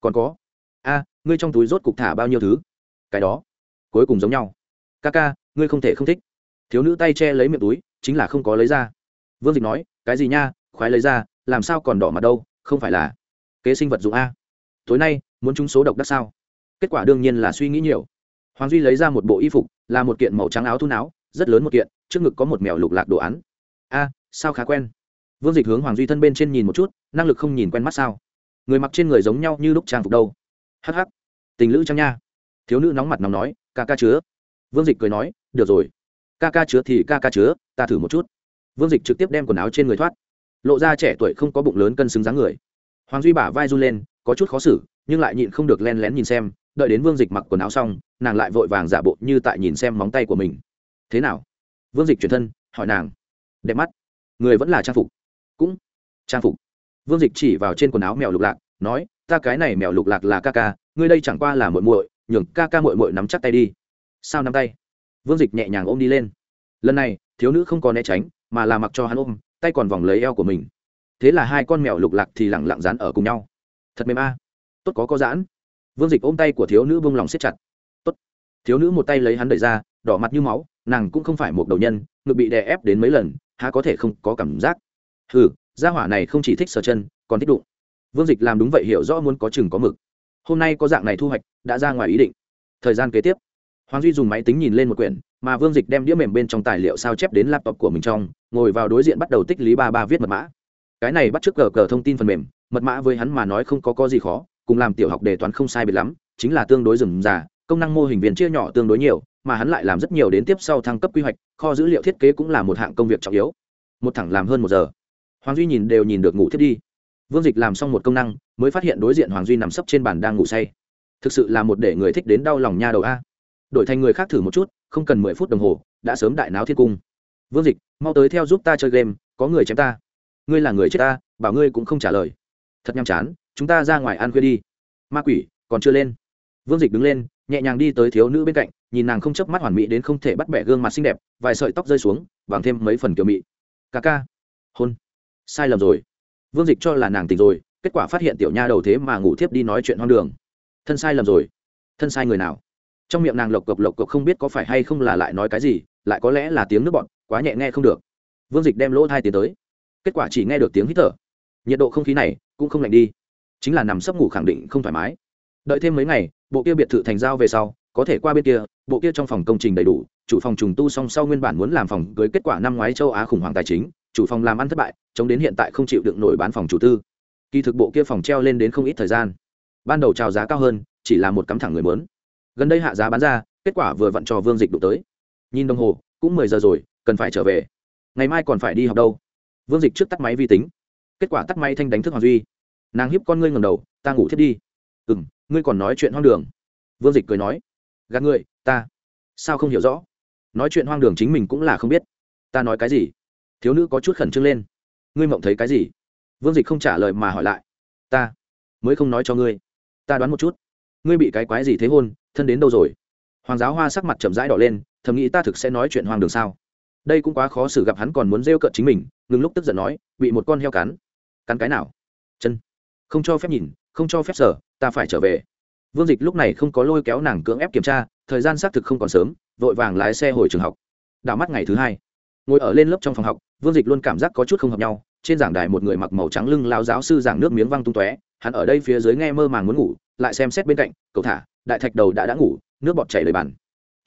Còn có. A, ngươi trong túi rốt cục thả bao nhiêu thứ? Cái đó. Cuối cùng giống nhau. Ca ca, ngươi không thể không thích. Thiếu nữ tay che lấy miệng túi, chính là không có lấy ra. Vương dịch nói, cái gì nha, khoái lấy ra, làm sao còn đỏ mặt đâu, không phải là kế sinh vật dụng a. Tối nay, muốn trúng số độc đắc sao? Kết quả đương nhiên là suy nghĩ nhiều. Hoàng duy lấy ra một bộ y phục, là một kiện màu trắng áo thun áo, rất lớn một kiện trước ngực có một mèo lục lạc đồ án. A, sao khá quen? Vương dịch hướng hoàng duy thân bên trên nhìn một chút, năng lực không nhìn quen mắt sao? Người mặc trên người giống nhau như lúc trang phục đâu? Hh tình lữ trang nha. Thiếu nữ nóng mặt nóng nói, ca ca chứa. Vương dịch cười nói, được rồi. Ca ca chứa thì ca ca chứa, ta thử một chút. Vương dịch trực tiếp đem quần áo trên người thoát. Lộ ra trẻ tuổi không có bụng lớn cân xứng dáng người. Hoàng duy bả vai run lên, có chút khó xử, nhưng lại nhịn không được len lén nhìn xem, đợi đến vương dịch mặc quần áo xong, nàng lại vội vàng giả bộ như tại nhìn xem móng tay của mình. Thế nào? Vương dịch chuyển thân, hỏi nàng, đẹp mắt, người vẫn là trang phục? Cũng trang phục. Vương dịch chỉ vào trên quần áo mèo lục lạc, nói, ta cái này mèo lục lạc là ca ca, ngươi đây chẳng qua là muội muội, nhường ca ca muội muội nắm chắc tay đi. Sao nắm tay? Vương dịch nhẹ nhàng ôm đi lên. Lần này, thiếu nữ không có né tránh, mà là mặc cho hắn ôm, tay còn vòng lấy eo của mình. Thế là hai con mèo lục lạc thì lẳng lặng dán ở cùng nhau. Thật mềm a, tốt có có giãn. Vương dịch ôm tay của thiếu nữ bông lòng siết chặt. Tốt. Thiếu nữ một tay lấy hắn đẩy ra, đỏ mặt như máu nàng cũng không phải một đầu nhân, ngực bị đè ép đến mấy lần, há có thể không có cảm giác. Hừ, gia hỏa này không chỉ thích sờ chân, còn thích đụng. Vương dịch làm đúng vậy hiểu rõ muốn có chừng có mực. Hôm nay có dạng này thu hoạch, đã ra ngoài ý định. Thời gian kế tiếp, hoàng duy dùng máy tính nhìn lên một quyển, mà vương dịch đem đĩa mềm bên trong tài liệu sao chép đến laptop của mình trong, ngồi vào đối diện bắt đầu tích lý ba ba viết mật mã. Cái này bắt t r ư ớ c cờ cờ thông tin phần mềm, mật mã với hắn mà nói không có có gì khó, cùng làm tiểu học đề toán không sai biệt lắm, chính là tương đối rừng già công năng mô hình viên chia nhỏ tương đối nhiều mà hắn lại làm rất nhiều đến tiếp sau thăng cấp quy hoạch, kho dữ liệu thiết kế cũng là một hạng công việc trọng yếu. Một thẳng làm hơn một giờ. Hoàng duy nhìn đều nhìn được ngủ thiết đi. Vương dịch làm xong một công năng, mới phát hiện đối diện hoàng duy nằm sấp trên bàn đang ngủ say. Thực sự là một để người thích đến đau lòng nha đầu a. Đổi thành người khác thử một chút, không cần mười phút đồng hồ, đã sớm đại náo thiên cung. Vương dịch, mau tới theo giúp ta chơi game, có người chém ta. Ngươi là người chết ta, bảo ngươi cũng không trả lời. Thật nhàm chán, chúng ta ra ngoài ăn khuya đi. Ma quỷ, còn chưa lên. Vương dịch đứng lên, nhẹ nhàng đi tới thiếu nữ bên cạnh nhìn nàng không chớp mắt hoàn mỹ đến không thể bắt bẻ gương mặt xinh đẹp, vài sợi tóc rơi xuống bằng thêm mấy phần kiểu mị. Ca ca. Hôn. Sai lầm rồi. Vương dịch cho là nàng tỉnh rồi, kết quả phát hiện tiểu nha đầu thế mà ngủ thiếp đi nói chuyện hoang đường. Thân sai lầm rồi. Thân sai người nào? Trong miệng nàng lộc cộc lộc cộc không biết có phải hay không là lại nói cái gì, lại có lẽ là tiếng nước bọn, quá nhẹ nghe không được. Vương dịch đem lỗ thai tiến tới. Kết quả chỉ nghe được tiếng hít thở. Nhiệt độ không khí này cũng không lạnh đi. Chính là nằm sấp ngủ khẳng định không thoải mái. Đợi thêm mấy ngày, bộ kia biệt thự thành giao về sau có thể qua bên kia, bộ kia trong phòng công trình đầy đủ, chủ phòng trùng tu song sau nguyên bản muốn làm phòng cưới kết quả năm ngoái châu á khủng hoảng tài chính, chủ phòng làm ăn thất bại, chống đến hiện tại không chịu đựng nổi bán phòng chủ tư. Kỳ thực bộ kia phòng treo lên đến không ít thời gian. Ban đầu trào giá cao hơn, chỉ là một cắm thẳng người mớn. Gần đây hạ giá bán ra, kết quả vừa vặn cho vương dịch đụng tới. Nhìn đồng hồ, cũng mười giờ rồi, cần phải trở về. Ngày mai còn phải đi học đâu? Vương dịch trước tắt máy vi tính. Kết quả tắt máy thanh đánh thức hoàng duy. Nàng hiếp con ngươi ngầm đầu, ta ngủ thiết đi. Ừ m ngươi còn nói chuyện hoang đường. Vương dịch cười nói gạt ngươi, ta sao không hiểu rõ? Nói chuyện hoang đường chính mình cũng là không biết. Ta nói cái gì? Thiếu nữ có chút khẩn trương lên. Ngươi mộng thấy cái gì? Vương dịch không trả lời mà hỏi lại. Ta mới không nói cho ngươi. Ta đoán một chút. Ngươi bị cái quái gì thế hôn, thân đến đâu rồi? Hoàng giáo hoa sắc mặt chậm rãi đỏ lên, thầm nghĩ ta thực sẽ nói chuyện hoang đường sao? Đây cũng quá khó xử gặp hắn còn muốn rêu cợt chính mình, ngừng lúc tức giận nói, bị một con heo cắn. Cắn cái nào? Chân. Không cho phép nhìn, không cho phép sở ta phải trở về vương dịch lúc này không có lôi kéo nàng cưỡng ép kiểm tra, thời gian xác thực không còn sớm, vội vàng lái xe hồi trường học. Đảo mắt ngày thứ hai, ngồi ở lên lớp trong phòng học, vương dịch luôn cảm giác có chút không hợp nhau, trên giảng đài một người mặc màu trắng lưng lao giáo sư giảng nước miếng văng tung tóe, hắn ở đây phía dưới nghe mơ màng muốn ngủ, lại xem xét bên cạnh, cậu thả, đại thạch đầu đã đã ngủ, nước bọt chảy lời bàn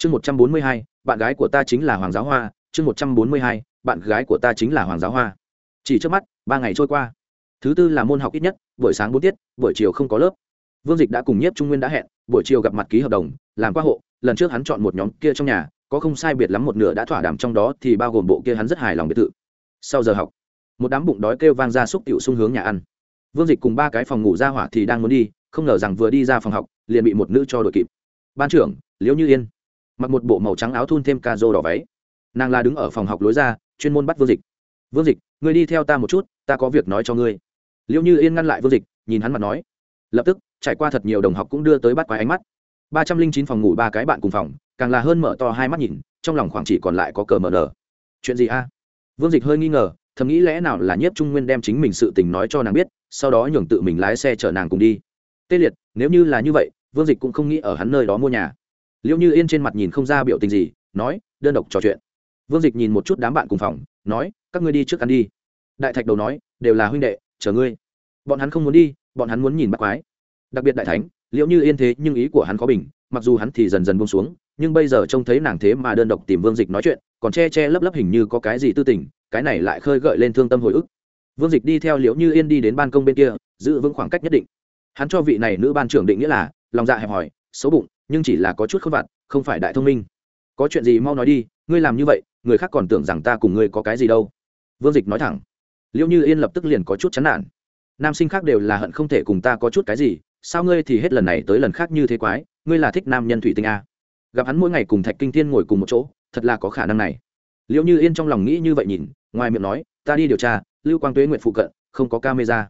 chương một trăm bốn mươi hai, bạn gái của ta chính là hoàng giáo hoa. Chương một trăm bốn mươi hai, bạn gái của ta chính là hoàng giáo hoa. Chỉ trước mắt, ba ngày trôi qua. Thứ tư là môn học ít nhất, buổi sáng bốn tiết, buổi chiều không có lớp vương dịch đã cùng nhiếp trung nguyên đã hẹn, buổi chiều gặp mặt ký hợp đồng, làm qua hộ, lần trước hắn chọn một nhóm kia trong nhà, có không sai biệt lắm một nửa đã thỏa đàm trong đó thì bao gồm bộ kia hắn rất hài lòng biệt thự. Sau giờ học, một đám bụng đói kêu vang ra xúc tiểu xung hướng nhà ăn. Vương dịch cùng ba cái phòng ngủ ra hỏa thì đang muốn đi, không ngờ rằng vừa đi ra phòng học, liền bị một nữ cho đội kịp. Ban trưởng, liễu như yên. Mặc một bộ màu trắng áo thun thêm ca rô đỏ váy. Nàng la đứng ở phòng học lối ra, chuyên môn bắt vương dịch. Vương dịch, ngươi đi theo ta một chút, ta có việc nói cho ngươi. Liễu như yên ngăn lại vương dịch, nhìn hắn mặt nói lập tức, trải qua thật nhiều đồng học cũng đưa tới bắt quái ánh mắt. Ba trăm linh chín phòng ngủ, ba cái bạn cùng phòng, càng là hơn mở to hai mắt nhìn, trong lòng khoảng chỉ còn lại có cờ mở nở chuyện gì a? Vương dịch hơi nghi ngờ, thầm nghĩ lẽ nào là nhiếp trung nguyên đem chính mình sự tình nói cho nàng biết, sau đó nhường tự mình lái xe chở nàng cùng đi. Tê liệt, nếu như là như vậy, vương dịch cũng không nghĩ ở hắn nơi đó mua nhà. Liệu như yên trên mặt nhìn không ra biểu tình gì, nói, đơn độc trò chuyện. Vương dịch nhìn một chút đám bạn cùng phòng, nói, các ngươi đi trước ăn đi. Đại thạch đầu nói, đều là huynh đệ, chờ ngươi. Bọn hắn không muốn đi bọn hắn muốn nhìn bắt quái. Đặc biệt đại thánh, liệu như yên thế nhưng ý của hắn khó bình, mặc dù hắn thì dần dần buông xuống, nhưng bây giờ trông thấy nàng thế mà đơn độc tìm vương dịch nói chuyện, còn che che lấp lấp hình như có cái gì tư tình, cái này lại khơi gợi lên thương tâm hồi ức. Vương dịch đi theo liễu như yên đi đến ban công bên kia, giữ vững khoảng cách nhất định. Hắn cho vị này nữ ban trưởng định nghĩa là, lòng dạ hẹp hòi, xấu bụng, nhưng chỉ là có chút khôn vặt, không phải đại thông minh. Có chuyện gì mau nói đi, ngươi làm như vậy, người khác còn tưởng rằng ta cùng ngươi có cái gì đâu. Vương dịch nói thẳng. Liễu như yên lập tức liền có chút chán nản nam sinh khác đều là hận không thể cùng ta có chút cái gì, sao ngươi thì hết lần này tới lần khác như thế quái, ngươi là thích nam nhân thủy tinh a. Gặp hắn mỗi ngày cùng thạch kinh thiên ngồi cùng một chỗ, thật là có khả năng này. Liệu như yên trong lòng nghĩ như vậy nhìn, ngoài miệng nói, ta đi điều tra, lưu quang tuế nguyện phụ cận, không có camera.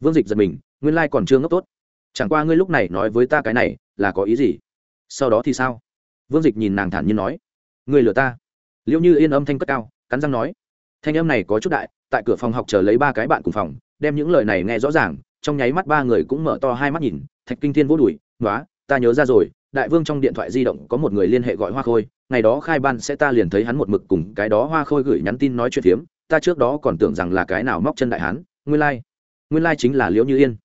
Vương dịch giật mình, nguyên lai、like、còn chưa ngốc tốt. Chẳng qua ngươi lúc này nói với ta cái này, là có ý gì? Sau đó thì sao? Vương dịch nhìn nàng thản nhiên nói, ngươi lừa ta. Liệu như yên âm thanh cất cao, cắn răng nói, thanh âm này có chút đại, tại cửa phòng học chờ lấy ba cái bạn cùng phòng đem những lời này nghe rõ ràng, trong nháy mắt ba người cũng mở to hai mắt nhìn, thạch kinh thiên vô đùi nói ta nhớ ra rồi, đại vương trong điện thoại di động có một người liên hệ gọi hoa khôi, ngày đó khai ban sẽ ta liền thấy hắn một mực cùng cái đó hoa khôi gửi nhắn tin nói chuyện phiếm, ta trước đó còn tưởng rằng là cái nào móc chân đại hán, nguyên lai、like. nguyên lai、like、chính là liễu như yên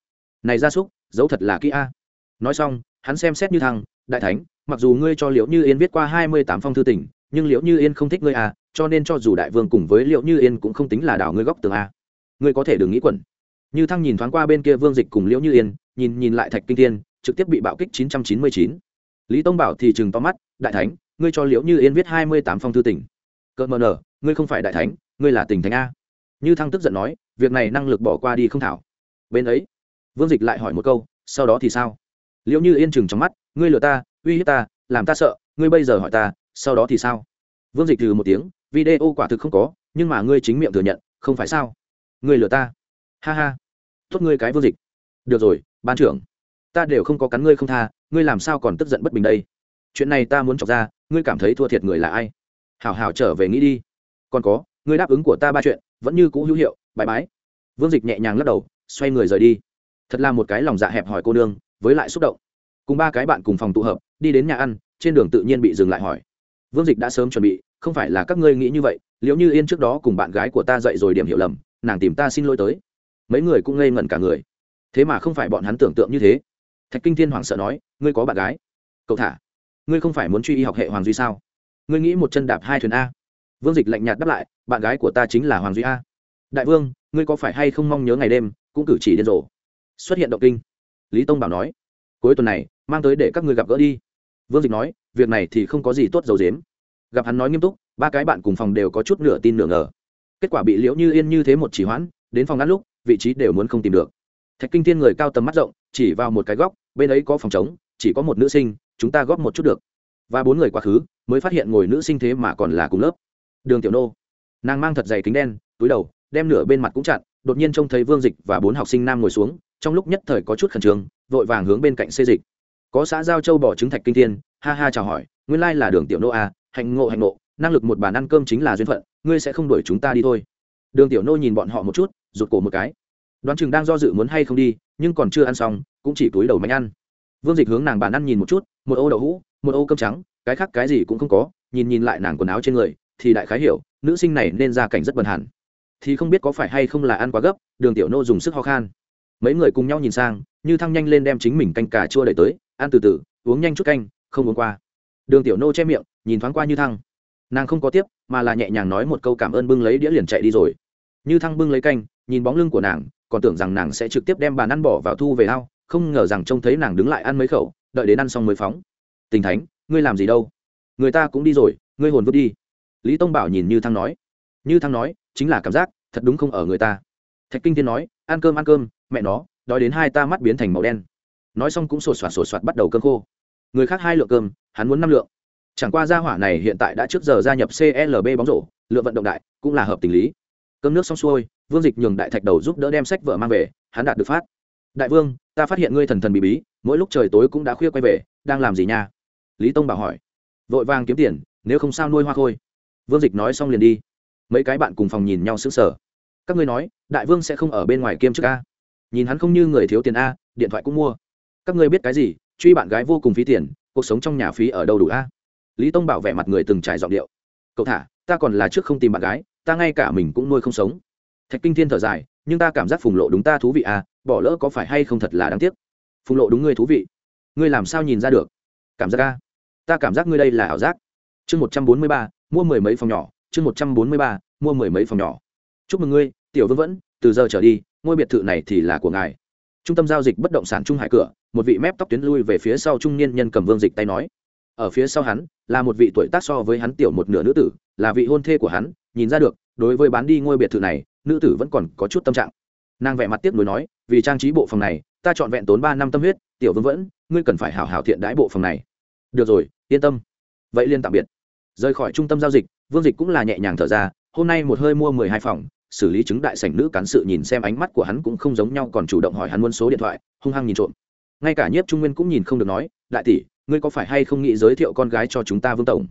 này gia súc dấu thật là kỹ a nói xong, hắn xem xét như thằng, đại thánh, mặc dù ngươi cho liễu như yên viết qua hai mươi tám phong thư tỉnh nhưng liễu như yên không thích ngươi a cho nên cho dù đại vương cùng với liễu như yên cũng không tính là đảo ngươi góc tường a ngươi có thể đừng nghĩ quẩn. Như thăng nhìn thoáng qua bên kia vương dịch cùng liễu như yên, nhìn nhìn lại thạch kinh tiên trực tiếp bị bạo kích chín trăm chín mươi chín. Lý tông bảo thì chừng to mắt, đại thánh, ngươi cho liễu như yên viết hai mươi tám phong thư tỉnh cợt mờ nở ngươi không phải đại thánh, ngươi là tỉnh thánh a. Như thăng tức giận nói, việc này năng lực bỏ qua đi không thảo. Bên ấy, vương dịch lại hỏi một câu, sau đó thì sao? Liễu như yên chừng trong mắt, ngươi lừa ta, uy hiếp ta, làm ta sợ, ngươi bây giờ hỏi ta, sau đó thì sao? Vương dịch từ một tiếng, video quả thực không có, nhưng mà ngươi chính miệng thừa nhận, không phải sao? Ngươi lừa ta. Ha ha. Tốt ngươi cái vương dịch. Được rồi, ban trưởng. Ta đều không có cắn ngươi không tha, ngươi làm sao còn tức giận bất bình đây? Chuyện này ta muốn chọc ra, ngươi cảm thấy thua thiệt người là ai? Hảo hảo trở về nghĩ đi. Còn có, ngươi đáp ứng của ta ba chuyện, vẫn như cũ hữu hiệu bãi bái vương dịch nhẹ nhàng lắc đầu, xoay người rời đi. Thật là một cái lòng dạ hẹp hỏi cô nương, với lại xúc động. Cùng ba cái bạn cùng phòng tụ hợp, đi đến nhà ăn, trên đường tự nhiên bị dừng lại hỏi. Vương dịch đã sớm chuẩn bị, không phải là các ngươi nghĩ như vậy, liệu như yên trước đó cùng bạn gái của ta dậy rồi điểm hiểu lầm nàng tìm ta xin lỗi tới. Mấy người cũng ngây ngẩn cả người. Thế mà không phải bọn hắn tưởng tượng như thế. Thạch kinh thiên hoảng sợ nói, ngươi có bạn gái? Cậu thả. Ngươi không phải muốn truy y học hệ hoàng duy sao? Ngươi nghĩ một chân đạp hai thuyền a. Vương dịch lạnh nhạt đáp lại, bạn gái của ta chính là hoàng duy a. Đại vương, ngươi có phải hay không mong nhớ ngày đêm, cũng cử chỉ điên rồ? Xuất hiện động kinh. Lý tông bảo nói, cuối tuần này, mang tới để các ngươi gặp gỡ đi. Vương dịch nói, việc này thì không có gì tốt dầu dếm. Gặp hắn nói nghiêm túc, ba cái bạn cùng phòng đều có chút nửa tin nửa ngờ kết quả bị liễu như yên như thế một chỉ hoãn đến phòng ngắn lúc vị trí đều muốn không tìm được. Thạch kinh thiên người cao tầm mắt rộng chỉ vào một cái góc bên ấy có phòng trống chỉ có một nữ sinh chúng ta góp một chút được. Và bốn người quá khứ mới phát hiện ngồi nữ sinh thế mà còn là cùng lớp. Đường tiểu nô nàng mang thật dày kính đen túi đầu đem nửa bên mặt cũng chặn đột nhiên trông thấy vương dịch và bốn học sinh nam ngồi xuống trong lúc nhất thời có chút khẩn trương vội vàng hướng bên cạnh xê dịch. Có xã giao châu bỏ trứng thạch kinh thiên ha ha chào hỏi nguyên lai là đường tiểu nô à, hạnh ngộ hạnh ngộ năng lực một bàn ăn cơm chính là duyên phận ngươi sẽ không đuổi chúng ta đi thôi. Đường tiểu nô nhìn bọn họ một chút, rụt cổ một cái. Đoán chừng đang do dự muốn hay không đi, nhưng còn chưa ăn xong, cũng chỉ túi đầu mạnh ăn. Vương dịch hướng nàng bàn ăn nhìn một chút, một ô đậu hũ, một ô cơm trắng, cái khác cái gì cũng không có, nhìn nhìn lại nàng quần áo trên người, thì đại khái hiểu, nữ sinh này nên ra cảnh rất bần hẳn. Thì không biết có phải hay không là ăn quá gấp, đường tiểu nô dùng sức ho khan. Mấy người cùng nhau nhìn sang, như thăng nhanh lên đem chính mình canh cà chua đẩy tới, ăn từ từ, uống nhanh chút canh, không uống qua. Đường tiểu nô che miệng, nhìn thoáng qua như thăng nàng không có tiếp, mà là nhẹ nhàng nói một câu cảm ơn bưng lấy đĩa liền chạy đi rồi. Như thăng bưng lấy canh, nhìn bóng lưng của nàng, còn tưởng rằng nàng sẽ trực tiếp đem bàn ăn bỏ vào thu về ao, không ngờ rằng trông thấy nàng đứng lại ăn mấy khẩu, đợi đến ăn xong mới phóng. Tình thánh, ngươi làm gì đâu? Người ta cũng đi rồi, ngươi hồn vứt đi. Lý tông bảo nhìn như thăng nói. Như thăng nói, chính là cảm giác, thật đúng không ở người ta. Thạch kinh thiên nói, ăn cơm ăn cơm, mẹ nó, đói đến hai ta mắt biến thành màu đen. Nói xong cũng sột soạt sột soạt bắt đầu cơm khô. Người khác hai lượng cơm, hắn muốn năm lượng chẳng qua gia hỏa này hiện tại đã trước giờ gia nhập clb bóng rổ, lựa vận động đại, cũng là hợp tình lý. Cơm nước xong xuôi, vương dịch nhường đại thạch đầu giúp đỡ đem sách vợ mang về, hắn đạt được phát. Đại vương, ta phát hiện ngươi thần thần bí bí, mỗi lúc trời tối cũng đã khuya quay về, đang làm gì nha? Lý tông bảo hỏi. Vội vàng kiếm tiền, nếu không sao nuôi hoa khôi. Vương dịch nói xong liền đi. Mấy cái bạn cùng phòng nhìn nhau sững sờ. Các ngươi nói, đại vương sẽ không ở bên ngoài kiêm chức a? Nhìn hắn không như người thiếu tiền a, điện thoại cũng mua. Các ngươi biết cái gì, truy bạn gái vô cùng phí tiền, cuộc sống trong nhà phí ở đâu đủ a? Lý tông bảo vệ mặt người từng trải giọng điệu. Cậu thả, ta còn là trước không tìm bạn gái, ta ngay cả mình cũng nuôi không sống. Thạch kinh thiên thở dài, nhưng ta cảm giác phùng lộ đúng ta thú vị à bỏ lỡ có phải hay không thật là đáng tiếc. Phùng lộ đúng ngươi thú vị. Ngươi làm sao nhìn ra được? Cảm giác a. Ta cảm giác ngươi đây là ảo giác. Chương một trăm bốn mươi ba, mua mười mấy phòng nhỏ. Chương một trăm bốn mươi ba, mua mười mấy phòng nhỏ. Chúc mừng ngươi, tiểu vương vẫn, từ giờ trở đi, ngôi biệt thự này thì là của ngài. Trung tâm giao dịch bất động sản trung hải cửa, một vị mép tóc tuyến lui về phía sau trung niên nhân cầm vương dịch tay nói ở phía sau hắn, là một vị tuổi tác so với hắn tiểu một nửa nữ tử, là vị hôn thê của hắn, nhìn ra được, đối với bán đi ngôi biệt thự này, nữ tử vẫn còn có chút tâm trạng. Nàng vẻ mặt tiếc nuối nói, vì trang trí bộ phòng này, ta chọn vẹn tốn ba năm tâm huyết, tiểu vương vẫn, ngươi cần phải hảo hảo thiện đãi bộ phòng này. Được rồi, yên tâm. Vậy liên tạm biệt. Rời khỏi trung tâm giao dịch, vương dịch cũng là nhẹ nhàng thở ra, hôm nay một hơi mua mười hai phòng, xử lý chứng đại sảnh nữ cán sự nhìn xem ánh mắt của hắn cũng không giống nhau còn chủ động hỏi hắn muốn số điện thoại, hung hăng nhìn trộm. Ngay cả nhiếp trung nguyên cũng nhìn không được nói, đại tỷ ngươi có phải hay không nghĩ giới thiệu con gái cho chúng ta vương tổng?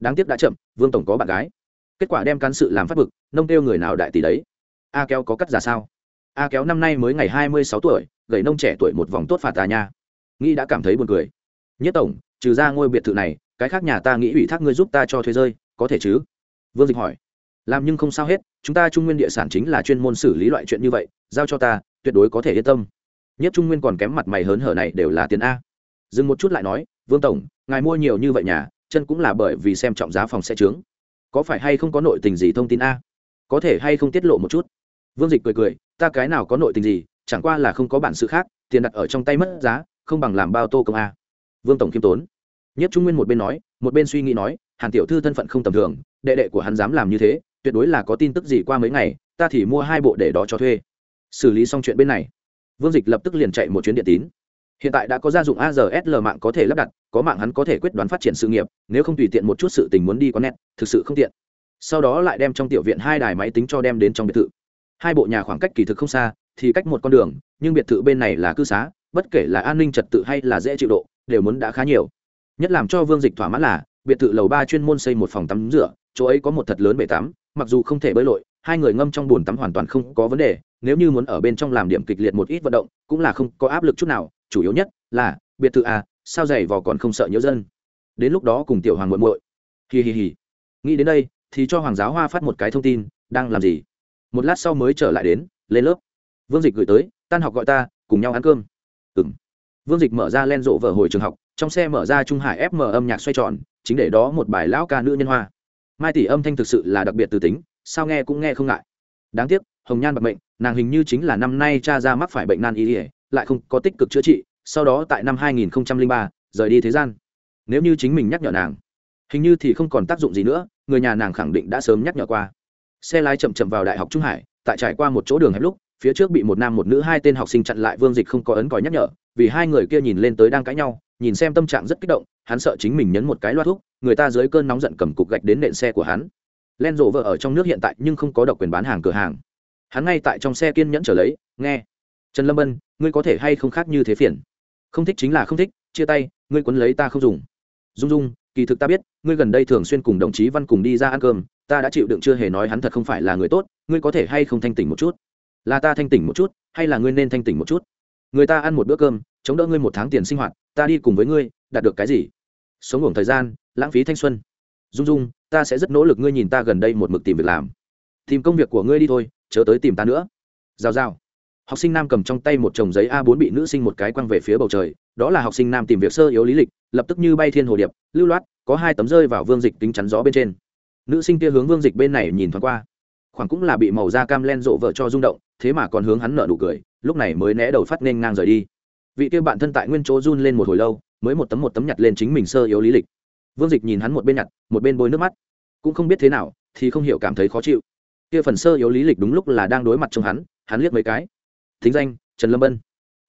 Đáng tiếc đã chậm, vương tổng có bạn gái. Kết quả đem cán sự làm phát bực, nông kêu người nào đại tỷ đấy? A kéo có cắt giả sao? A kéo năm nay mới ngày hai mươi sáu tuổi, gầy nông trẻ tuổi một vòng tốt phạt tà nha. Nghĩ đã cảm thấy buồn cười. Nhất tổng, trừ ra ngôi biệt thự này, cái khác nhà ta nghĩ ủy thác ngươi giúp ta cho thuê rơi, có thể chứ? Vương dịch hỏi. Làm nhưng không sao hết, chúng ta trung nguyên địa sản chính là chuyên môn xử lý loại chuyện như vậy, giao cho ta, tuyệt đối có thể yên tâm. Nhất trung nguyên còn kém mặt mày hớn hở này đều là tiền a dừng một chút lại nói, vương tổng, ngài mua nhiều như vậy nhà, chân cũng là bởi vì xem trọng giá phòng sẽ trướng có phải hay không có nội tình gì thông tin a? Có thể hay không tiết lộ một chút? Vương dịch cười cười, ta cái nào có nội tình gì, chẳng qua là không có bản sự khác, tiền đặt ở trong tay mất giá, không bằng làm bao tô công a. Vương tổng khiêm tốn. Nhất trung nguyên một bên nói, một bên suy nghĩ nói, hàn tiểu thư thân phận không tầm thường, đệ đệ của hắn dám làm như thế, tuyệt đối là có tin tức gì qua mấy ngày, ta thì mua hai bộ để đó cho thuê. Xử lý xong chuyện bên này, vương dịch lập tức liền chạy một chuyến điện tín hiện tại đã có gia dụng azsl mạng có thể lắp đặt, có mạng hắn có thể quyết đoán phát triển sự nghiệp, nếu không tùy tiện một chút sự tình muốn đi có nét thực sự không tiện. Sau đó lại đem trong tiểu viện hai đài máy tính cho đem đến trong biệt thự. Hai bộ nhà khoảng cách kỳ thực không xa, thì cách một con đường, nhưng biệt thự bên này là cư xá, bất kể là an ninh trật tự hay là dễ chịu độ, đều muốn đã khá nhiều. Nhất làm cho vương dịch thỏa mãn là, biệt thự lầu ba chuyên môn xây một phòng tắm rửa, chỗ ấy có một thật lớn bể tắm, mặc dù không thể bơi lội, hai người ngâm trong bồn tắm hoàn toàn không có vấn đề, nếu như muốn ở bên trong làm điểm kịch liệt một ít vận động, cũng là không có áp lực chút nào chủ yếu nhất là, biệt thự à sao dày vò còn không sợ nhớ dân? Đến lúc đó cùng tiểu hoàng muội muội. Hì hì hì nghĩ đến đây, thì cho hoàng giáo hoa phát một cái thông tin, đang làm gì? Một lát sau mới trở lại đến, lên lớp. Vương dịch gửi tới, tan học gọi ta, cùng nhau ăn cơm. Ừ m vương dịch mở ra len rộ vở hồi trường học, trong xe mở ra trung hải fm âm nhạc xoay tròn, chính để đó một bài lão ca nữ nhân hoa. Mai tỷ âm thanh thực sự là đặc biệt từ tính, sao nghe cũng nghe không ngại. Đáng tiếc, hồng nhan bạc bệnh nàng hình như chính là năm nay cha ra mắc phải bệnh nan y ỉa lại không có tích cực chữa trị sau đó tại năm 2003, rời đi thế gian. Nếu như chính mình nhắc nhở nàng hình như thì không còn tác dụng gì nữa người nhà nàng khẳng định đã sớm nhắc nhở qua. Xe lái chậm chậm vào đại học trung hải tại trải qua một chỗ đường hẹp lúc phía trước bị một nam một nữ hai tên học sinh chặn lại vương dịch không có ấn còi nhắc nhở vì hai người kia nhìn lên tới đang cãi nhau nhìn xem tâm trạng rất kích động hắn sợ chính mình nhấn một cái loa thuốc người ta dưới cơn nóng giận cầm cục gạch đến nện xe của hắn. Len rộ vợ ở trong nước hiện tại nhưng không có độc quyền bán hàng cửa hàng. Hắn ngay tại trong xe kiên nhẫn trở lấy nghe trần lâm bân, ngươi có thể hay không khác như thế phiền? Không thích chính là không thích, chia tay, ngươi quấn lấy ta không dùng. Dung dung, kỳ thực ta biết, ngươi gần đây thường xuyên cùng đồng chí văn cùng đi ra ăn cơm, ta đã chịu đựng chưa hề nói hắn thật không phải là người tốt, ngươi có thể hay không thanh tỉnh một chút? Là ta thanh tỉnh một chút, hay là ngươi nên thanh tỉnh một chút? Người ta ăn một bữa cơm, chống đỡ ngươi một tháng tiền sinh hoạt, ta đi cùng với ngươi, đạt được cái gì? Sống hưởng thời gian, lãng phí thanh xuân. Dung dung, ta sẽ rất nỗ lực ngươi nhìn ta gần đây một mực tìm việc làm. Tìm công việc của ngươi đi thôi, chớ tới tìm ta nữa. Giao giao học sinh nam cầm trong tay một chồng giấy a 4 bị nữ sinh một cái quăng về phía bầu trời, đó là học sinh nam tìm việc sơ yếu lý lịch, lập tức như bay thiên hồ điệp, lưu loát, có hai tấm rơi vào vương dịch tính chắn gió bên trên. Nữ sinh kia hướng vương dịch bên này nhìn thoáng qua, khoảng cũng là bị màu da cam len rộ vợ cho rung động, thế mà còn hướng hắn nở nụ cười, lúc này mới né đầu phát nên ngang rời đi. Vị kia bạn thân tại nguyên chỗ run lên một hồi lâu, mới một tấm một tấm nhặt lên chính mình sơ yếu lý lịch. Vương dịch nhìn hắn một bên nhặt, một bên bôi nước mắt. Cũng không biết thế nào, thì không hiểu cảm thấy khó chịu. Kia phần sơ yếu lý lịch đúng lúc là đang đối mặt trong hắn hắn liếc mấy cái thính danh, trần lâm bân.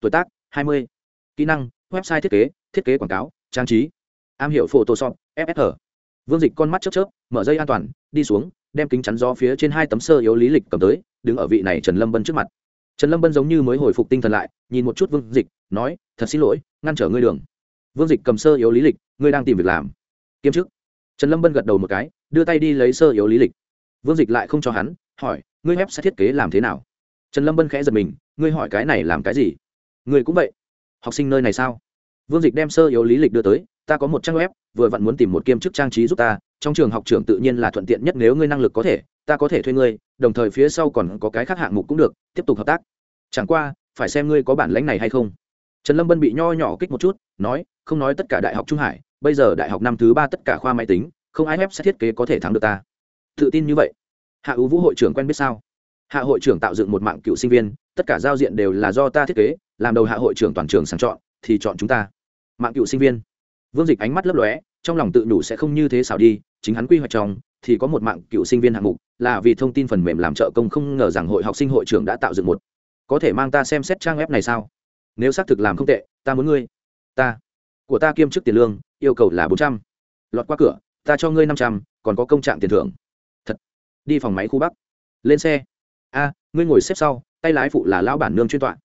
Tuổi tác, hai mươi. Kỹ năng, website thiết kế thiết kế quảng cáo, trang trí. Am hiểu photoshop fsr vương dịch con mắt chớp chớp, mở dây an toàn, đi xuống, đem kính chắn gió phía trên hai tấm sơ yếu lý lịch cầm tới, đứng ở vị này trần lâm bân trước mặt. Trần lâm bân giống như mới hồi phục tinh thần lại, nhìn một chút vương dịch, nói, thật xin lỗi, ngăn trở ngươi đường. Vương dịch cầm sơ yếu lý lịch, ngươi đang tìm việc làm. Kiêm chức. Trần lâm bân gật đầu một cái, đưa tay đi lấy sơ yếu lý lịch. Vương dịch lại không cho hắn, hỏi, ngươi web sẽ thiết kế làm thế nào? Trần lâm bân khẽ giật mình, ngươi hỏi cái này làm cái gì? Ngươi cũng vậy. Học sinh nơi này sao? Vương dịch đem sơ yếu lý lịch đưa tới, ta có một trang web, vừa vặn muốn tìm một kiêm chức trang trí giúp ta, trong trường học trường tự nhiên là thuận tiện nhất nếu ngươi năng lực có thể, ta có thể thuê ngươi, đồng thời phía sau còn có cái khác hạng mục cũng được, tiếp tục hợp tác. Chẳng qua, phải xem ngươi có bản lãnh này hay không. Trần lâm bân bị nho nhỏ kích một chút, nói, không nói tất cả đại học trung hải, bây giờ đại học năm thứ ba tất cả khoa máy tính, không ai web sẽ thiết kế có thể thắng được ta. Tự tin như vậy? Hạ ưu vũ hội trưởng quen biết sao? Hạ hội trưởng tạo dựng một mạng cựu sinh viên, tất cả giao diện đều là do ta thiết kế, làm đầu hạ hội trưởng toàn trường sàng chọn, thì chọn chúng ta. Mạng cựu sinh viên. Vương dịch ánh mắt lấp lóe, trong lòng tự đủ sẽ không như thế xảo đi, chính hắn quy hoạch trong, thì có một mạng cựu sinh viên hạng mục, là vì thông tin phần mềm làm trợ công không ngờ rằng hội học sinh hội trưởng đã tạo dựng một. Có thể mang ta xem xét trang web này sao? Nếu xác thực làm không tệ, ta muốn ngươi. Ta. Của ta kiêm chức tiền lương, yêu cầu là bốn trăm. Lọt qua cửa, ta cho ngươi năm trăm, còn có công trạng tiền thưởng. Thật. Đi phòng máy khu bắc. Lên xe a, ngươi ngồi xếp sau, tay lái phụ là lão bản nương chuyên tọa.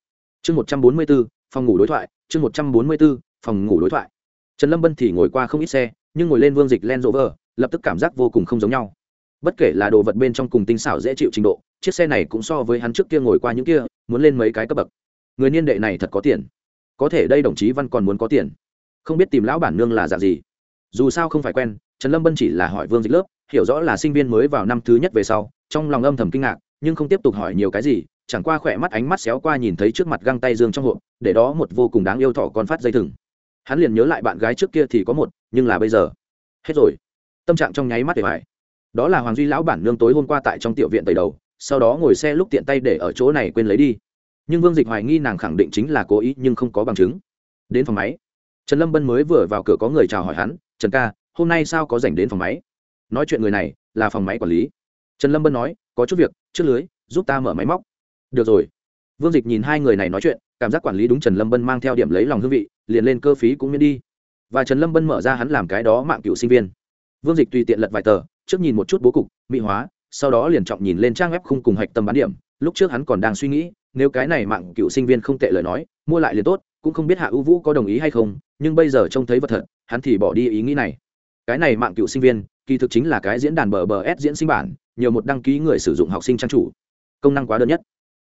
Chương một trăm bốn mươi b ố phòng ngủ đối thoại, chương một trăm bốn mươi b ố phòng ngủ đối thoại. Trần lâm bân thì ngồi qua không ít xe, nhưng ngồi lên vương dịch len rộ vờ lập tức cảm giác vô cùng không giống nhau. Bất kể là đồ vật bên trong cùng tinh xảo dễ chịu trình độ, chiếc xe này cũng so với hắn trước kia ngồi qua những kia, muốn lên mấy cái cấp bậc. Người niên đệ này thật có tiền. Có thể đây đồng chí văn còn muốn có tiền. Không biết tìm lão bản nương là dạng gì. Dù sao không phải quen, trần lâm bân chỉ là hỏi vương dịch lớp, hiểu rõ là sinh viên mới vào năm thứ nhất về sau, trong lòng âm thầm kinh ngạc nhưng không tiếp tục hỏi nhiều cái gì, chẳng qua khỏe mắt ánh mắt xéo qua nhìn thấy trước mặt găng tay dương trong hộp, để đó một vô cùng đáng yêu thọ con phát dây thừng. Hắn liền nhớ lại bạn gái trước kia thì có một, nhưng là bây giờ. Hết rồi. Tâm trạng trong nháy mắt để phải đó là hoàng duy lão bản nương tối hôm qua tại trong tiểu viện tẩy đầu, sau đó ngồi xe lúc tiện tay để ở chỗ này quên lấy đi. Nhưng vương dịch hoài nghi nàng khẳng định chính là cố ý nhưng không có bằng chứng. Đến phòng máy. Trần lâm bân mới vừa vào cửa có người chào hỏi hắn, trần ca, hôm nay sao có dành đến phòng máy? Nói chuyện người này là phòng máy quản lý. Trần lâm bân nói có chút việc, trước lưới, giúp ta mở máy móc. Được rồi. Vương dịch nhìn hai người này nói chuyện, cảm giác quản lý đúng trần lâm bân mang theo điểm lấy lòng hương vị, liền lên cơ phí cũng miễn đi. Và trần lâm bân mở ra hắn làm cái đó mạng cựu sinh viên. Vương dịch tùy tiện lật vài tờ, trước nhìn một chút bố cục, mỹ hóa, sau đó liền trọng nhìn lên trang web khung cùng hạch tâm bán điểm. Lúc trước hắn còn đang suy nghĩ, nếu cái này mạng cựu sinh viên không tệ lời nói, mua lại liền tốt, cũng không biết hạ ưu vũ có đồng ý hay không, nhưng bây giờ trông thấy vật thật, hắn thì bỏ đi ý nghĩ này. Cái này mạng cựu sinh viên, kỳ thực chính là cái diễn đàn bờ bờ s diễn sinh bản nhiều một đăng ký người sử dụng học sinh trang chủ. Công năng quá đơn nhất.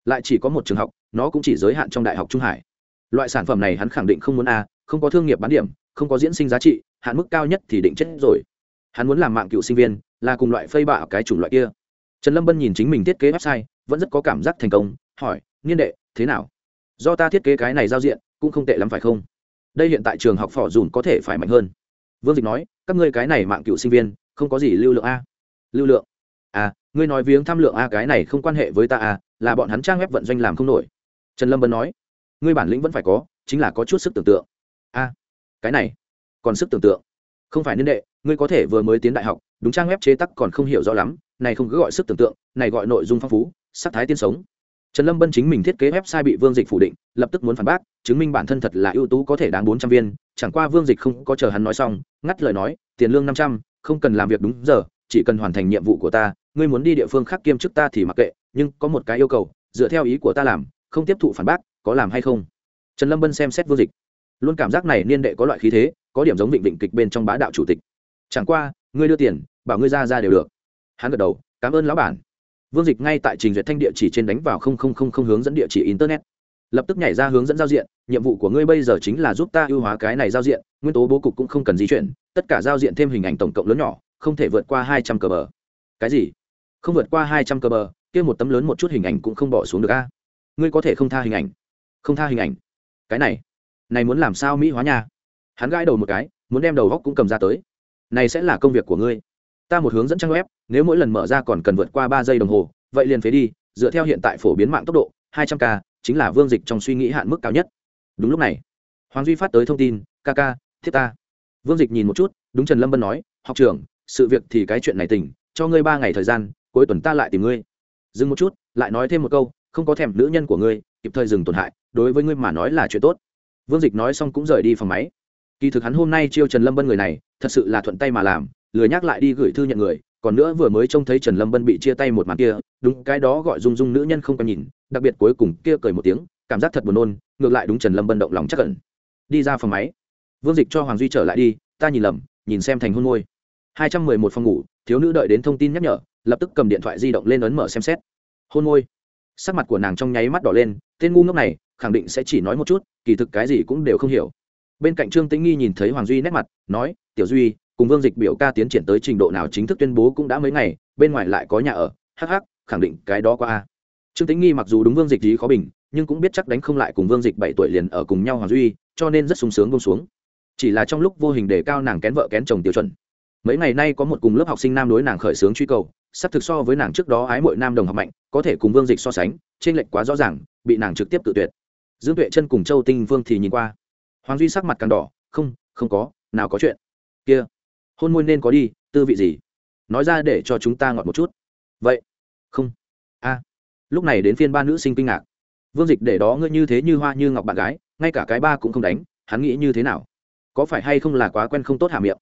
Lại chỉ có một trường học, nó cũng chỉ giới hạn trong đại học trung hải. Loại sản phẩm này hắn khẳng định không muốn a, không có thương nghiệp bán điểm, không có diễn sinh giá trị, hạn mức cao nhất thì định chết rồi. Hắn muốn làm mạng cựu sinh viên, là cùng loại phây bạ cái chủng loại kia. Trần lâm bân nhìn chính mình thiết kế website, vẫn rất có cảm giác thành công, hỏi, niên đệ, thế nào? Do ta thiết kế cái này giao diện, cũng không tệ lắm phải không? Đây hiện tại trường học phỏ dùn có thể phải mạnh hơn. Vương dịch nói, các ngươi cái này mạng cựu sinh viên, không có gì lưu lượng a. Lưu lượng? À ngươi nói viếng tham lượng a, cái này không quan hệ với ta a, là bọn hắn trang web vận doanh làm không nổi. Trần lâm bân nói, ngươi bản lĩnh vẫn phải có, chính là có chút sức tưởng tượng. A, cái này, còn sức tưởng tượng. Không phải niên đệ, ngươi có thể vừa mới tiến đại học, đúng trang web chế tắc còn không hiểu rõ lắm, này không cứ gọi sức tưởng tượng, này gọi nội dung phong phú, sắc thái tiên sống. Trần lâm bân chính mình thiết kế website bị vương dịch phủ định, lập tức muốn phản bác, chứng minh bản thân thật là ưu tú có thể đáng bốn trăm viên, chẳng qua vương dịch không có chờ hắn nói xong, ngắt lời nói, tiền lương năm trăm, không cần làm việc đúng giờ chỉ cần hoàn thành nhiệm vụ của ta, ngươi muốn đi địa phương khác kiêm chức ta thì mặc kệ, nhưng có một cái yêu cầu, dựa theo ý của ta làm, không tiếp thụ phản bác, có làm hay không? Trần lâm bân xem xét vương dịch. Luôn cảm giác này niên đệ có loại khí thế, có điểm giống vịnh vịnh kịch bên trong bá đạo chủ tịch. Chẳng qua, ngươi đưa tiền, bảo ngươi ra ra đều được. Hắn gật đầu, cảm ơn lão bản. Vương dịch ngay tại trình duyệt thanh địa chỉ trên đánh vào không không không không hướng dẫn địa chỉ internet. Lập tức nhảy ra hướng dẫn giao diện, nhiệm vụ của ngươi bây giờ chính là giúp ta ưu hóa cái này giao diện, nguyên tố bố cục cũng không cần di chuyển, tất cả giao diện thêm hình ảnh tổng cộng lớn nhỏ không thể vượt qua hai trăm cờ bờ. Cái gì? Không vượt qua hai trăm cờ bờ, kia một tấm lớn một chút hình ảnh cũng không bỏ xuống được a. Ngươi có thể không tha hình ảnh. Không tha hình ảnh. Cái này này muốn làm sao mỹ hóa nha? Hắn gãi đầu một cái, muốn đem đầu góc cũng cầm ra tới. Này sẽ là công việc của ngươi. Ta một hướng dẫn trang web, nếu mỗi lần mở ra còn cần vượt qua ba giây đồng hồ, vậy liền phế đi, dựa theo hiện tại phổ biến mạng tốc độ, hai trăm k, chính là vương dịch trong suy nghĩ hạn mức cao nhất. Đúng lúc này, hoàng duy phát tới thông tin, ca ca, thiết ta. Vương dịch nhìn một chút, đúng trần lâm bân nói, học trưởng sự việc thì cái chuyện này tỉnh, cho ngươi ba ngày thời gian, cuối tuần ta lại tìm ngươi. Dừng một chút, lại nói thêm một câu, không có thèm nữ nhân của ngươi, kịp thời dừng tổn hại, đối với ngươi mà nói là chuyện tốt. Vương dịch nói xong cũng rời đi phòng máy. Kỳ thực hắn hôm nay chiêu trần lâm bân người này, thật sự là thuận tay mà làm, lười nhắc lại đi gửi thư nhận người, còn nữa vừa mới trông thấy trần lâm bân bị chia tay một màn kia, đúng cái đó gọi dung dung nữ nhân không có nhìn, đặc biệt cuối cùng kia cười một tiếng, cảm giác thật buồn nôn, ngược lại đúng trần lâm bân động lòng chắc cẩn đi ra phòng máy. Vương dịch cho hoàng duy trở lại đi, ta nhìn lầm, nhìn xem thành hôn môi hai trăm mười một phòng ngủ, thiếu nữ đợi đến thông tin nhắc nhở, lập tức cầm điện thoại di động lên ấn mở xem xét. Hôn môi. Sắc mặt của nàng trong nháy mắt đỏ lên, tên ngu ngốc này, khẳng định sẽ chỉ nói một chút, kỳ thực cái gì cũng đều không hiểu. Bên cạnh trương tĩnh nghi nhìn thấy hoàng duy nét mặt, nói, tiểu duy, cùng vương dịch biểu ca tiến triển tới trình độ nào chính thức tuyên bố cũng đã mấy ngày, bên ngoài lại có nhà ở hh khẳng định cái đó qua a. Trương tĩnh nghi mặc dù đúng vương dịch ý khó bình, nhưng cũng biết chắc đánh không lại cùng vương dịch bảy tuổi liền ở cùng nhau hoàng duy, cho nên rất sung sướng bông xuống. Chỉ là trong lúc vô hình đề cao nàng kén vợ kén chồng tiêu chuẩn mấy ngày nay có một cùng lớp học sinh nam đối nàng khởi xướng truy cầu, sắp thực so với nàng trước đó ái mội nam đồng học mạnh, có thể cùng vương dịch so sánh, trên lệnh quá rõ ràng, bị nàng trực tiếp tự tuyệt. Dương tuệ chân cùng châu tinh vương thì nhìn qua. Hoàng duy sắc mặt càng đỏ, không không có, nào có chuyện. Kia, hôn môi nên có đi, tư vị gì? Nói ra để cho chúng ta ngọt một chút. Vậy, không. A. Lúc này đến phiên ba nữ sinh kinh ngạc. Vương dịch để đó ngươi như thế như hoa như ngọc bạn gái, ngay cả cái ba cũng không đánh, hắn nghĩ như thế nào? Có phải hay không là quá quen không tốt hạ miệng?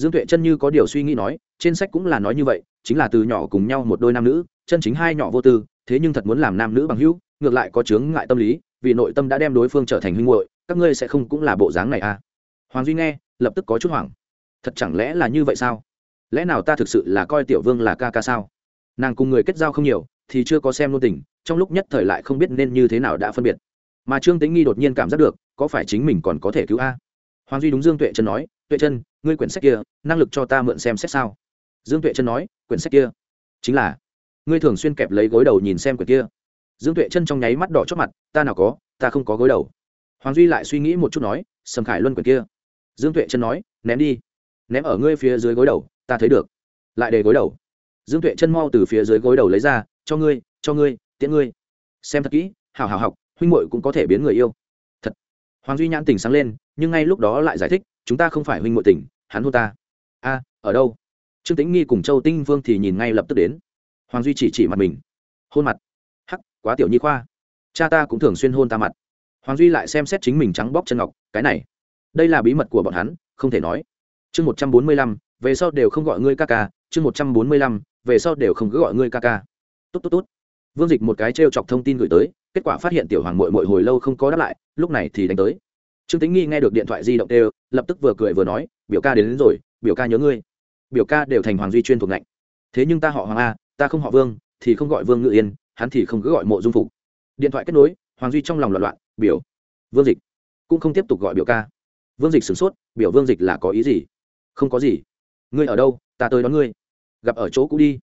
Dương tuệ chân như có điều suy nghĩ nói, trên sách cũng là nói như vậy, chính là từ nhỏ cùng nhau một đôi nam nữ, chân chính hai nhỏ vô tư, thế nhưng thật muốn làm nam nữ bằng hữu, ngược lại có chướng ngại tâm lý, vì nội tâm đã đem đối phương trở thành huynh muội, các ngươi sẽ không cũng là bộ dáng này à? Hoàng duy nghe, lập tức có chút hoảng. Thật chẳng lẽ là như vậy sao? Lẽ nào ta thực sự là coi tiểu vương là ca ca sao? Nàng cùng người kết giao không nhiều, thì chưa có xem luôn tình, trong lúc nhất thời lại không biết nên như thế nào đã phân biệt. Mà trương tính nghi đột nhiên cảm giác được, có phải chính mình còn có thể cứu a? Hoàng duy đúng dương tuệ chân nói tuệ chân, ngươi quyển sách kia, năng lực cho ta mượn xem xét sao? Dương tuệ chân nói, quyển sách kia? Chính là. Ngươi thường xuyên kẹp lấy gối đầu nhìn xem quyển kia. Dương tuệ chân trong nháy mắt đỏ chót mặt, ta nào có, ta không có gối đầu. Hoàng duy lại suy nghĩ một chút nói, sầm khải luân quyển kia. Dương tuệ chân nói, ném đi. Ném ở ngươi phía dưới gối đầu, ta thấy được. Lại để gối đầu. Dương tuệ chân mau từ phía dưới gối đầu lấy ra, cho ngươi cho ngươi, tiễn ngươi. Xem thật kỹ, hảo hảo học, huynh muội cũng có thể biến người yêu. Thật. Hoàng duy nhãn tỉnh sáng lên, nhưng ngay lúc đó lại giải thích chúng ta không phải huynh muội tình, hắn hôn ta. A ở đâu? Trương tĩnh nghi cùng châu tinh vương thì nhìn ngay lập tức đến. Hoàng duy chỉ chỉ mặt mình. Hôn mặt. Hắc quá tiểu nhi khoa. Cha ta cũng thường xuyên hôn ta mặt. Hoàng duy lại xem xét chính mình trắng bóc chân ngọc cái này. Đây là bí mật của bọn hắn không thể nói. Chương một trăm bốn mươi lăm về sau đều không gọi ngươi ca ca. Chương một trăm bốn mươi lăm về sau đều không cứ gọi ngươi ca ca. Tốt tốt tốt. Vương dịch một cái t r e o chọc thông tin gửi tới kết quả phát hiện tiểu hoàng mội mội hồi lâu không có đáp lại lúc này thì đánh tới. Trương tính nghi nghe được điện thoại di động đều lập tức vừa cười vừa nói biểu ca đến, đến rồi biểu ca nhớ ngươi. Biểu ca đều thành hoàng duy chuyên thuộc ngạnh. Thế nhưng ta họ hoàng a ta không họ vương thì không gọi vương ngự yên hắn thì không cứ gọi mộ dung phục. Điện thoại kết nối hoàng duy trong lòng loạn loạn biểu vương dịch. Cũng không tiếp tục gọi biểu ca. Vương dịch sửng sốt biểu vương dịch là có ý gì? Không có gì. Ngươi ở đâu? Ta tới đón ngươi. Gặp ở chỗ cũ đi.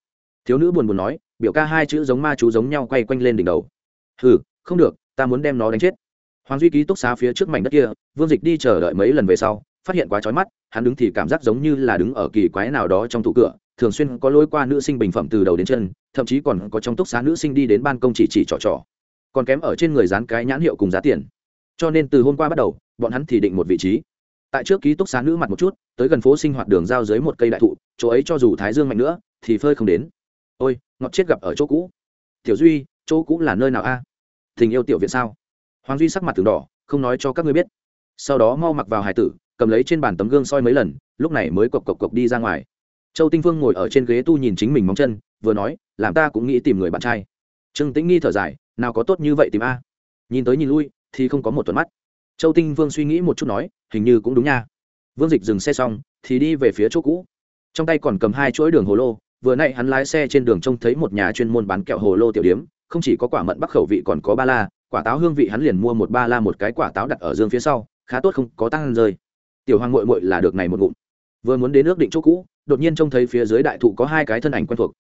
Thiếu nữ buồn buồn nói biểu ca hai chữ giống ma chú giống nhau quay quanh lên đỉnh đầu. Ừ không được ta muốn đem nó đánh chết hoàng duy ký túc xá phía trước mảnh đất kia, vương dịch đi chờ đợi mấy lần về sau, phát hiện quá trói mắt, hắn đứng thì cảm giác giống như là đứng ở kỳ quái nào đó trong tủ cửa, thường xuyên có lối qua nữ sinh bình phẩm từ đầu đến chân, thậm chí còn có trong túc xá nữ sinh đi đến ban công chỉ chỉ trò trò, còn kém ở trên người dán cái nhãn hiệu cùng giá tiền. Cho nên từ hôm qua bắt đầu, bọn hắn thì định một vị trí. Tại trước ký túc xá nữ mặt một chút, tới gần phố sinh hoạt đường giao dưới một cây đại thụ, chỗ ấy cho dù thái dương mạnh nữa, thì phơi không đến. Ôi, ngọt chết gặp ở chỗ cũ. Tiểu duy, chỗ cũ là nơi nào a? Tình yêu tiểu viện sao? Hoàng duy sắc mặt từng đỏ, không nói cho các ngươi biết. Sau đó mau mặc vào hải tử, cầm lấy trên bàn tấm gương soi mấy lần, lúc này mới cộc cộc cộc đi ra ngoài. Châu tinh phương ngồi ở trên ghế tu nhìn chính mình móng chân, vừa nói, làm ta cũng nghĩ tìm người bạn trai. Trương tĩnh nghi thở dài, nào có tốt như vậy tìm a? Nhìn tới nhìn lui, thì không có một tuần mắt. Châu tinh vương suy nghĩ một chút nói, hình như cũng đúng nha. Vương dịch dừng xe xong, thì đi về phía chỗ cũ. Trong tay còn cầm hai chuỗi đường hồ lô, vừa nay hắn lái xe trên đường trông thấy một nhà chuyên môn bán kẹo hồ lô tiểu điếm, không chỉ có quả mận bắc khẩu vị còn có ba la quả táo hương vị hắn liền mua một ba la một cái quả táo đặt ở dương phía sau, khá tốt không có tăng rơi. Tiểu hoàng mội mội là được này một ngụm. Vừa muốn đến ước định chỗ cũ, đột nhiên trông thấy phía dưới đại thụ có hai cái thân ảnh quen thuộc.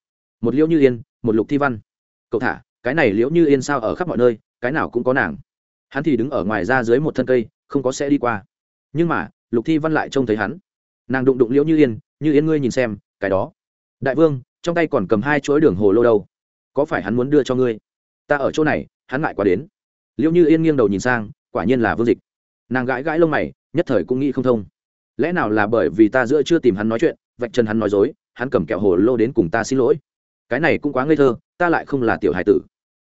Một liễu như yên, một lục thi văn. Cậu thả, cái này liễu như yên sao ở khắp mọi nơi, cái nào cũng có nàng. Hắn thì đứng ở ngoài ra dưới một thân cây, không có xe đi qua. Nhưng mà, lục thi văn lại trông thấy hắn. Nàng đụng đụng liễu như yên như yên ngươi nhìn xem, cái đó. Đại vương, trong tay còn cầm hai chuỗi đường hồ lô đâu? Có phải hắn muốn đưa cho ngươi? Ta ở chỗ này, hắn ngại quá đến liễu như yên nghiêng đầu nhìn sang, quả nhiên là vương dịch. Nàng gãi gãi lông mày, nhất thời cũng nghĩ không thông. Lẽ nào là bởi vì ta giữa chưa tìm hắn nói chuyện, vạch chân hắn nói dối, hắn cầm kẹo hồ lô đến cùng ta xin lỗi. Cái này cũng quá ngây thơ, ta lại không là tiểu hải tử.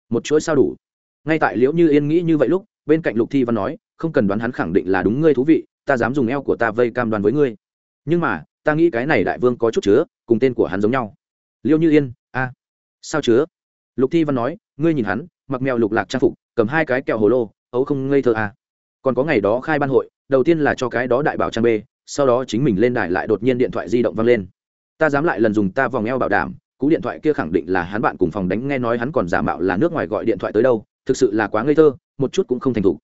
Một chuỗi sao đủ. Ngay tại liễu như yên nghĩ như vậy lúc, bên cạnh lục thi văn nói, không cần đoán hắn khẳng định là đúng ngươi thú vị, ta dám dùng eo của ta vây cam đoan với ngươi. Nhưng mà, ta nghĩ cái này đại vương có chút chứa, cùng tên của hắn giống nhau. Liêu như yên, a, sao chứa? Lục thi văn nói, ngươi nhìn hắn, mặc mèo lục lạc trang phục cầm hai cái kẹo hồ lô, ấu không ngây thơ à? còn có ngày đó khai ban hội, đầu tiên là cho cái đó đại bảo trang b sau đó chính mình lên đài lại đột nhiên điện thoại di động văng lên. Ta dám lại lần dùng ta vòng eo bảo đảm, cú điện thoại kia khẳng định là hắn bạn cùng phòng đánh, nghe nói hắn còn giả mạo là nước ngoài gọi điện thoại tới đâu, thực sự là quá ngây thơ, một chút cũng không thành thục.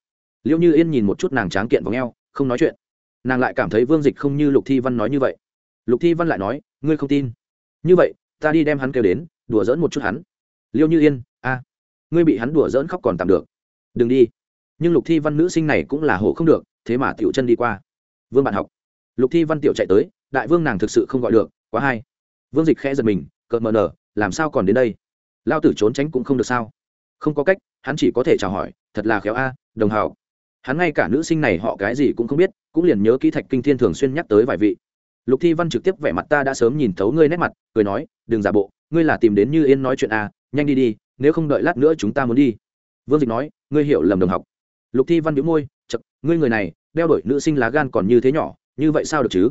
Liệu như yên nhìn một chút nàng tráng kiện vòng eo, không nói chuyện. Nàng lại cảm thấy vương dịch không như lục thi văn nói như vậy. Lục thi văn lại nói, ngươi không tin. Như vậy, ta đi đem hắn kêu đến, đùa dỡn một chút hắn. Liêu như yên, a ngươi bị hắn đùa dỡn khóc còn tạm được. Đừng đi. Nhưng lục thi văn nữ sinh này cũng là hổ không được, thế mà tiểu chân đi qua. Vương bạn học. Lục thi văn tiểu chạy tới, đại vương nàng thực sự không gọi được, quá hay. Vương dịch khẽ giật mình, cợt mờ nở, làm sao còn đến đây? Lao tử trốn tránh cũng không được sao? Không có cách, hắn chỉ có thể chào hỏi, thật là khéo a, đồng hào hắn ngay cả nữ sinh này họ cái gì cũng không biết, cũng liền nhớ kỹ thạch kinh thiên thường xuyên nhắc tới vài vị. Lục thi văn trực tiếp vẻ mặt ta đã sớm nhìn thấu ngươi nét mặt, cười nói, đừng giả bộ, ngươi là tìm đến như yên nói chuyện a, nhanh đi đi nếu không đợi lát nữa chúng ta muốn đi. Vương dịch nói, ngươi hiểu lầm đồng học. Lục thi văn biếu môi chật ngươi người này, đeo đổi nữ sinh lá gan còn như thế nhỏ, như vậy sao được chứ?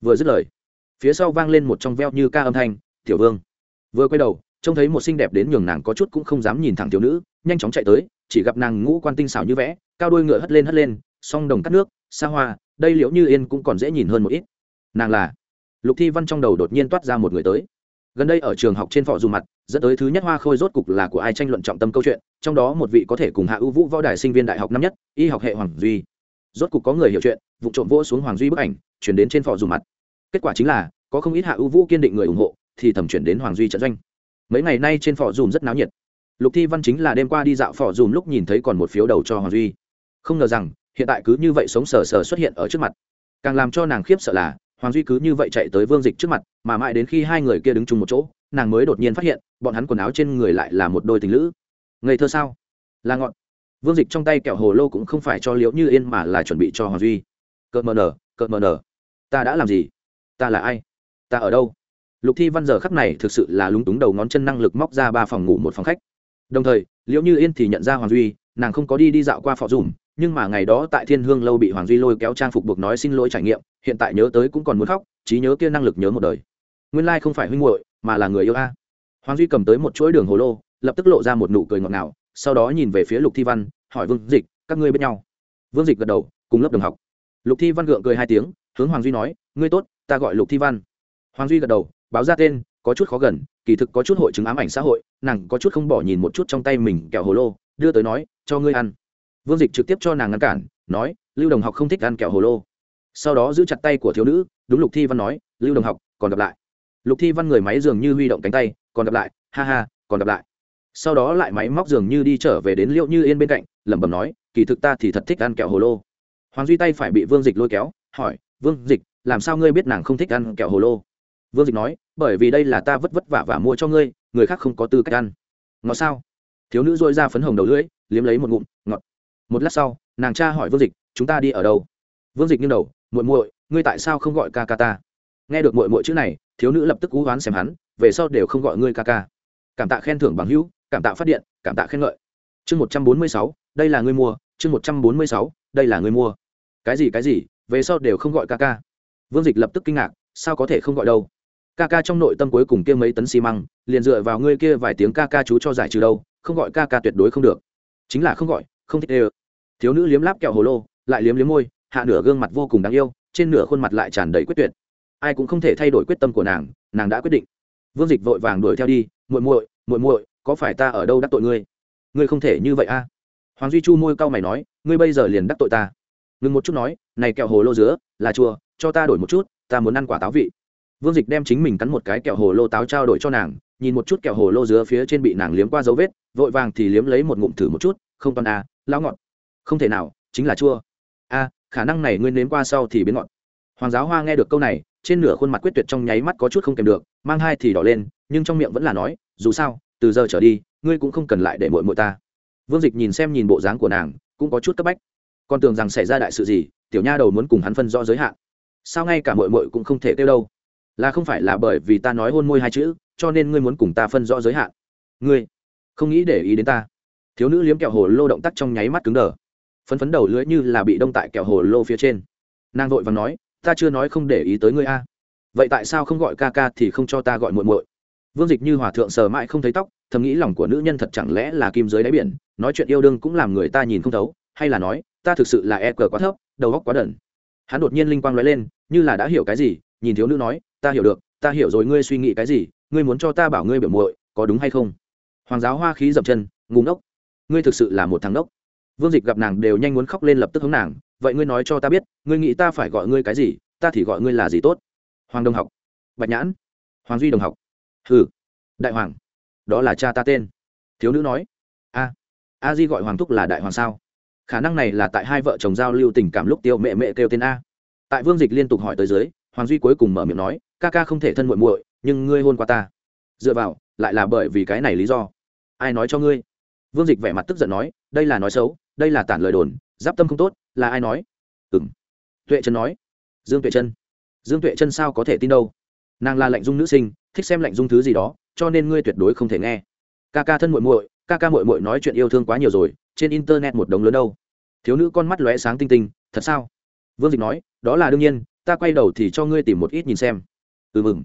Vừa dứt lời, phía sau vang lên một trong veo như ca âm thanh, tiểu vương. Vừa quay đầu, trông thấy một xinh đẹp đến nhường nàng có chút cũng không dám nhìn thẳng thiếu nữ, nhanh chóng chạy tới, chỉ gặp nàng ngũ quan tinh xảo như vẽ, cao đôi ngựa hất lên hất lên, song đồng cắt nước, xa hoa, đây liệu như yên cũng còn dễ nhìn hơn một ít. Nàng là? Lục thi văn trong đầu đột nhiên toát ra một người tới gần đây ở trường học trên phò dù mặt, dẫn tới thứ nhất hoa khôi rốt cục là của ai tranh luận trọng tâm câu chuyện, trong đó một vị có thể cùng hạ ưu vũ võ đài sinh viên đại học năm nhất, y học hệ hoàng duy. Rốt cục có người hiểu chuyện, vụ trộm vỗ xuống hoàng duy bức ảnh, chuyển đến trên phò dù mặt. Kết quả chính là, có không ít hạ ưu vũ kiên định người ủng hộ, thì thẩm chuyển đến hoàng duy trận doanh. Mấy ngày nay trên phò dùm rất náo nhiệt. Lục thi văn chính là đêm qua đi dạo phò dùm lúc nhìn thấy còn một phiếu đầu cho hoàng duy. Không ngờ rằng, hiện tại cứ như vậy sống sờ sờ xuất hiện ở trước mặt. Càng làm cho nàng khiếp sợ là hoàng duy cứ như vậy chạy tới vương dịch trước mặt, mà mãi đến khi hai người kia đứng chung một chỗ, nàng mới đột nhiên phát hiện, bọn hắn quần áo trên người lại là một đôi tình lữ. Ngây thơ sao? Là ngọn. Vương dịch trong tay kẹo hồ lô cũng không phải cho liễu như yên mà là chuẩn bị cho hoàng duy. Cợt mờ nở, cợt mờ nở. Ta đã làm gì? Ta là ai? Ta ở đâu? Lục thi văn giờ khắp này thực sự là lúng túng đầu ngón chân năng lực móc ra ba phòng ngủ một phòng khách. Đồng thời, liễu như yên thì nhận ra hoàng duy, nàng không có đi đi dạo qua phò dùm nhưng mà ngày đó tại thiên hương lâu bị hoàng duy lôi kéo trang phục buộc nói xin lỗi trải nghiệm, hiện tại nhớ tới cũng còn muốn khóc, trí nhớ kia năng lực nhớ một đời. Nguyên lai không phải huynh muội, mà là người yêu a. Hoàng duy cầm tới một chuỗi đường hồ lô, lập tức lộ ra một nụ cười ngọt ngào, sau đó nhìn về phía lục thi văn, hỏi vương dịch, các ngươi biết nhau? Vương dịch gật đầu, cùng lớp đồng học. Lục thi văn gượng cười hai tiếng, hướng hoàng duy nói, ngươi tốt, ta gọi lục thi văn. Hoàng duy gật đầu, báo ra tên, có chút khó gần, kỳ thực có chút hội chứng ám ảnh xã hội, nàng có chút không bỏ nhìn một chút trong tay mình kẹo hồ lô, đưa tới nói, cho ngươi ăn vương dịch trực tiếp cho nàng ngăn cản, nói, lưu đồng học không thích ăn kẹo hồ lô. Sau đó giữ chặt tay của thiếu nữ, đúng lục thi văn nói, lưu đồng học, còn gặp lại. Lục thi văn người máy dường như huy động cánh tay, còn gặp lại, ha ha, còn gặp lại. Sau đó lại máy móc dường như đi trở về đến liệu như yên bên cạnh, lẩm bẩm nói, kỳ thực ta thì thật thích ăn kẹo hồ lô. Hoàng duy tay phải bị vương dịch lôi kéo, hỏi, vương dịch, làm sao ngươi biết nàng không thích ăn kẹo hồ lô? Vương dịch nói, bởi vì đây là ta vất vất vả và mua cho ngươi, người khác không có tư cách ăn. Ngọt sao? Thiếu nữ dôi ra phấn hồng đầu lưỡi, liếm lấy một ngụm, ngọt một lát sau, nàng cha hỏi vương dịch, chúng ta đi ở đâu? Vương dịch nghiêng đầu, muội muội, ngươi tại sao không gọi ca ca ta? Nghe được muội muội chữ này, thiếu nữ lập tức cú hoán xem hắn, về sau đều không gọi ngươi ca ca. Cảm tạ khen thưởng bằng hữu, cảm tạ phát điện, cảm tạ khen ngợi. Chương một trăm bốn mươi sáu, đây là ngươi mua. Chương một trăm bốn mươi sáu, đây là ngươi mua. Cái gì cái gì? Về sau đều không gọi ca ca. Vương dịch lập tức kinh ngạc, sao có thể không gọi đâu? Ca ca trong nội tâm cuối cùng kia mấy tấn xi măng, liền dựa vào ngươi kia vài tiếng ca ca chú cho giải trừ đâu, không gọi ca ca tuyệt đối không được. Chính là không gọi, không thích đê thiếu nữ liếm láp kẹo hồ lô, lại liếm liếm môi, hạ nửa gương mặt vô cùng đáng yêu, trên nửa khuôn mặt lại tràn đầy quyết tuyệt. Ai cũng không thể thay đổi quyết tâm của nàng nàng đã quyết định. Vương dịch vội vàng đuổi theo đi, muội muội muội muội, có phải ta ở đâu đắc tội ngươi? Ngươi không thể như vậy a. Hoàng duy chu môi cau mày nói, ngươi bây giờ liền đắc tội ta. Ngừng một chút nói, này kẹo hồ lô dứa, là chua cho ta đổi một chút, ta muốn ăn quả táo vị. Vương dịch đem chính mình cắn một cái kẹo hồ lô táo trao đổi cho nàng, nhìn một chút kẹo hồ lô dứa phía trên bị nàng liếm qua dấu vết, vội vàng thì liếm lấy một ngụm thử một chút, không toàn à lao ngọt không thể nào, chính là chua. A, khả năng này ngươi nếm qua sau thì biến ngọt. Hoàng giáo hoa nghe được câu này, trên nửa khuôn mặt quyết tuyệt trong nháy mắt có chút không kèm được, mang hai thì đỏ lên, nhưng trong miệng vẫn là nói, dù sao, từ giờ trở đi, ngươi cũng không cần lại để mội mội ta. Vương dịch nhìn xem nhìn bộ dáng của nàng, cũng có chút cấp bách. Con tưởng rằng xảy ra đại sự gì, tiểu nha đầu muốn cùng hắn phân rõ giới hạn. Sao ngay cả mội mội cũng không thể kêu đâu? Là không phải là bởi vì ta nói hôn môi hai chữ, cho nên ngươi muốn cùng ta phân rõ giới hạn. Ngươi không nghĩ để ý đến ta. Thiếu nữ liếm kẹo hồ lô động tác trong nháy mắt cứng đờ phấn phấn đầu lưỡi như là bị đông tại kẹo hồ lô phía trên. Nàng vội và nói, ta chưa nói không để ý tới ngươi a. Vậy tại sao không gọi ca ca thì không cho ta gọi muội muội? Vương dịch như hòa thượng sờ mãi không thấy tóc, thầm nghĩ lòng của nữ nhân thật chẳng lẽ là kim dưới đáy biển, nói chuyện yêu đương cũng làm người ta nhìn không thấu, hay là nói, ta thực sự là e cờ quá thấp, đầu góc quá đần. Hắn đột nhiên linh quang nói lên, như là đã hiểu cái gì, nhìn thiếu nữ nói, ta hiểu được, ta hiểu rồi, ngươi suy nghĩ cái gì, ngươi muốn cho ta bảo ngươi biểu muội, có đúng hay không? Hoàng giáo hoa khí dậm chân ngủ ngốc. Ngươi thực sự là một thằng ngốc vương dịch gặp nàng đều nhanh muốn khóc lên lập tức hướng nàng, vậy ngươi nói cho ta biết, ngươi nghĩ ta phải gọi ngươi cái gì, ta thì gọi ngươi là gì tốt? Hoàng đồng học. Bạch nhãn. Hoàng duy đồng học. Hừ, đại hoàng, đó là cha ta tên. Thiếu nữ nói. A a di gọi hoàng thúc là đại hoàng sao? Khả năng này là tại hai vợ chồng giao lưu tình cảm lúc tiêu mẹ mẹ kêu tên a. Tại vương dịch liên tục hỏi tới dưới, hoàng duy cuối cùng mở miệng nói, ca ca không thể thân muội muội, nhưng ngươi hôn qua ta. Dựa vào, lại là bởi vì cái này lý do. Ai nói cho ngươi? Vương dịch vẻ mặt tức giận nói, đây là nói xấu đây là tản lời đồn, giáp tâm không tốt, là ai nói? Ừng tuệ Trân nói. Dương tuệ Trân. dương tuệ Trân sao có thể tin đâu? Nàng là lạnh dung nữ sinh, thích xem lạnh dung thứ gì đó, cho nên ngươi tuyệt đối không thể nghe. Ca ca thân muội muội, ca ca muội muội nói chuyện yêu thương quá nhiều rồi, trên internet một đống lớn đâu. Thiếu nữ con mắt lóe sáng tinh tinh, thật sao? Vương dịch nói, đó là đương nhiên, ta quay đầu thì cho ngươi tìm một ít nhìn xem. Ừ mừng.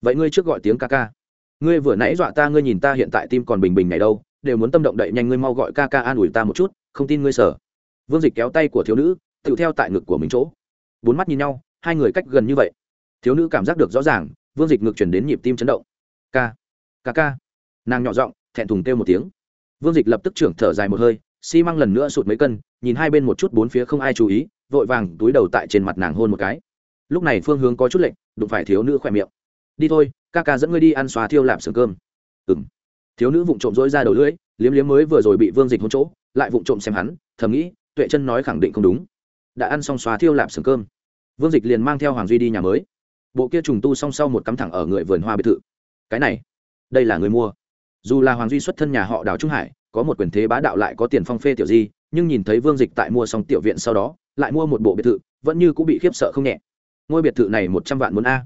Vậy ngươi trước gọi tiếng ca ca. Ngươi vừa nãy dọa ta, ngươi nhìn ta hiện tại tim còn bình bình này đâu đều muốn tâm động đậy nhanh ngươi mau gọi ca ca an ủi ta một chút, không tin ngươi sở vương dịch kéo tay của thiếu nữ tự theo tại ngực của mình chỗ. Bốn mắt nhìn nhau, hai người cách gần như vậy. Thiếu nữ cảm giác được rõ ràng, vương dịch ngực chuyển đến nhịp tim chấn động. Ca ca ca. Nàng nhỏ giọng, thẹn thùng kêu một tiếng. Vương dịch lập tức trưởng thở dài một hơi, xi、si、măng lần nữa sụt mấy cân, nhìn hai bên một chút bốn phía không ai chú ý, vội vàng túi đầu tại trên mặt nàng hôn một cái. Lúc này phương hướng có chút lệnh đụng phải thiếu nữ khỏe miệng. Đi thôi, ca ca dẫn ngươi đi ăn xóa thiêu lạp sườn cơm. Ừ m thiếu nữ vụng trộm rỗi ra đầu lưỡi, liếm liếm mới vừa rồi bị vương dịch hôn chỗ, lại vụng trộm xem hắn, thầm nghĩ, tuệ chân nói khẳng định không đúng. Đã ăn xong xóa thiêu lạp sừng cơm. Vương dịch liền mang theo hoàng duy đi nhà mới. Bộ kia trùng tu song sau một cắm thẳng ở người vườn hoa biệt thự. Cái này, đây là người mua. Dù là hoàng duy xuất thân nhà họ đào trung hải, có một quyền thế bá đạo lại có tiền phong phê tiểu di, nhưng nhìn thấy vương dịch tại mua xong tiểu viện sau đó, lại mua một bộ biệt thự, vẫn như cũng bị khiếp sợ không nhẹ. Ngôi biệt thự này một trăm vạn muốn a.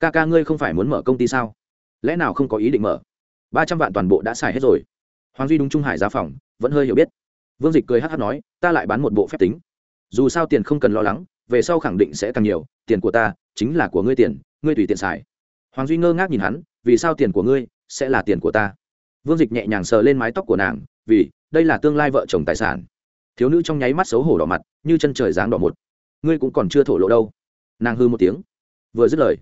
Ca ca ngươi không phải muốn mở công ty sao? Lẽ nào không có ý định mở? Ba trăm vạn toàn bộ đã xài hết rồi. Hoàng duy đúng trung hải giá phòng, vẫn hơi hiểu biết. Vương dịch cười hát hát nói, ta lại bán một bộ phép tính. Dù sao tiền không cần lo lắng, về sau khẳng định sẽ càng nhiều, tiền của ta chính là của ngươi tiền, ngươi tùy tiện xài. Hoàng duy ngơ ngác nhìn hắn, vì sao tiền của ngươi sẽ là tiền của ta? Vương dịch nhẹ nhàng sờ lên mái tóc của nàng, vì, đây là tương lai vợ chồng tài sản. Thiếu nữ trong nháy mắt xấu hổ đỏ mặt, như chân trời dáng đỏ một. Ngươi cũng còn chưa thổ lộ đâu. Nàng hư một tiếng, vừa dứt lời,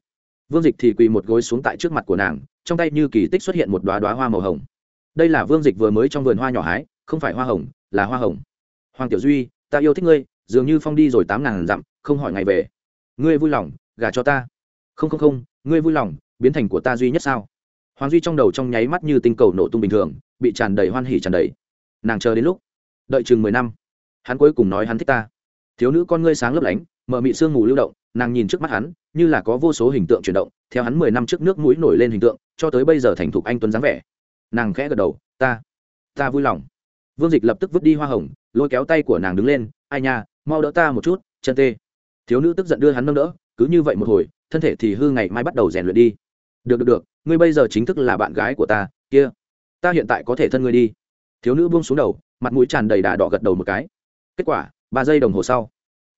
vương dịch thì quỳ một gối xuống tại trước mặt của nàng trong tay như kỳ tích xuất hiện một đoá đoá hoa màu hồng. Đây là vương dịch vừa mới trong vườn hoa nhỏ hái, không phải hoa hồng, là hoa hồng. Hoàng tiểu duy, ta yêu thích ngươi, dường như phong đi rồi tám ngàn dặm, không hỏi ngày về. Ngươi vui lòng, gả cho ta. Không không không, ngươi vui lòng, biến thành của ta duy nhất sao? Hoàng duy trong đầu trong nháy mắt như tinh cầu nổ tung bình thường, bị tràn đầy hoan hỉ tràn đầy. Nàng chờ đến lúc. Đợi chừng mười năm. Hắn cuối cùng nói hắn thích ta. Thiếu nữ con ngươi sáng lấp lánh, mở mị sương mù lưu động nàng nhìn trước mắt hắn, như là có vô số hình tượng chuyển động, theo hắn mười năm trước nước mũi nổi lên hình tượng, cho tới bây giờ thành thục anh tuấn dáng vẻ. Nàng khẽ gật đầu, ta ta vui lòng. Vương dịch lập tức vứt đi hoa hồng, lôi kéo tay của nàng đứng lên, ai nha, mau đỡ ta một chút, chân tê. Thiếu nữ tức giận đưa hắn nâng đỡ, cứ như vậy một hồi, thân thể thì hư ngày mai bắt đầu rèn luyện đi. Được được được, ngươi bây giờ chính thức là bạn gái của ta, kia, ta hiện tại có thể thân ngươi đi. Thiếu nữ buông xuống đầu, mặt mũi tràn đầy đà đỏ gật đầu một cái. Kết quả, ba giây đồng hồ sau,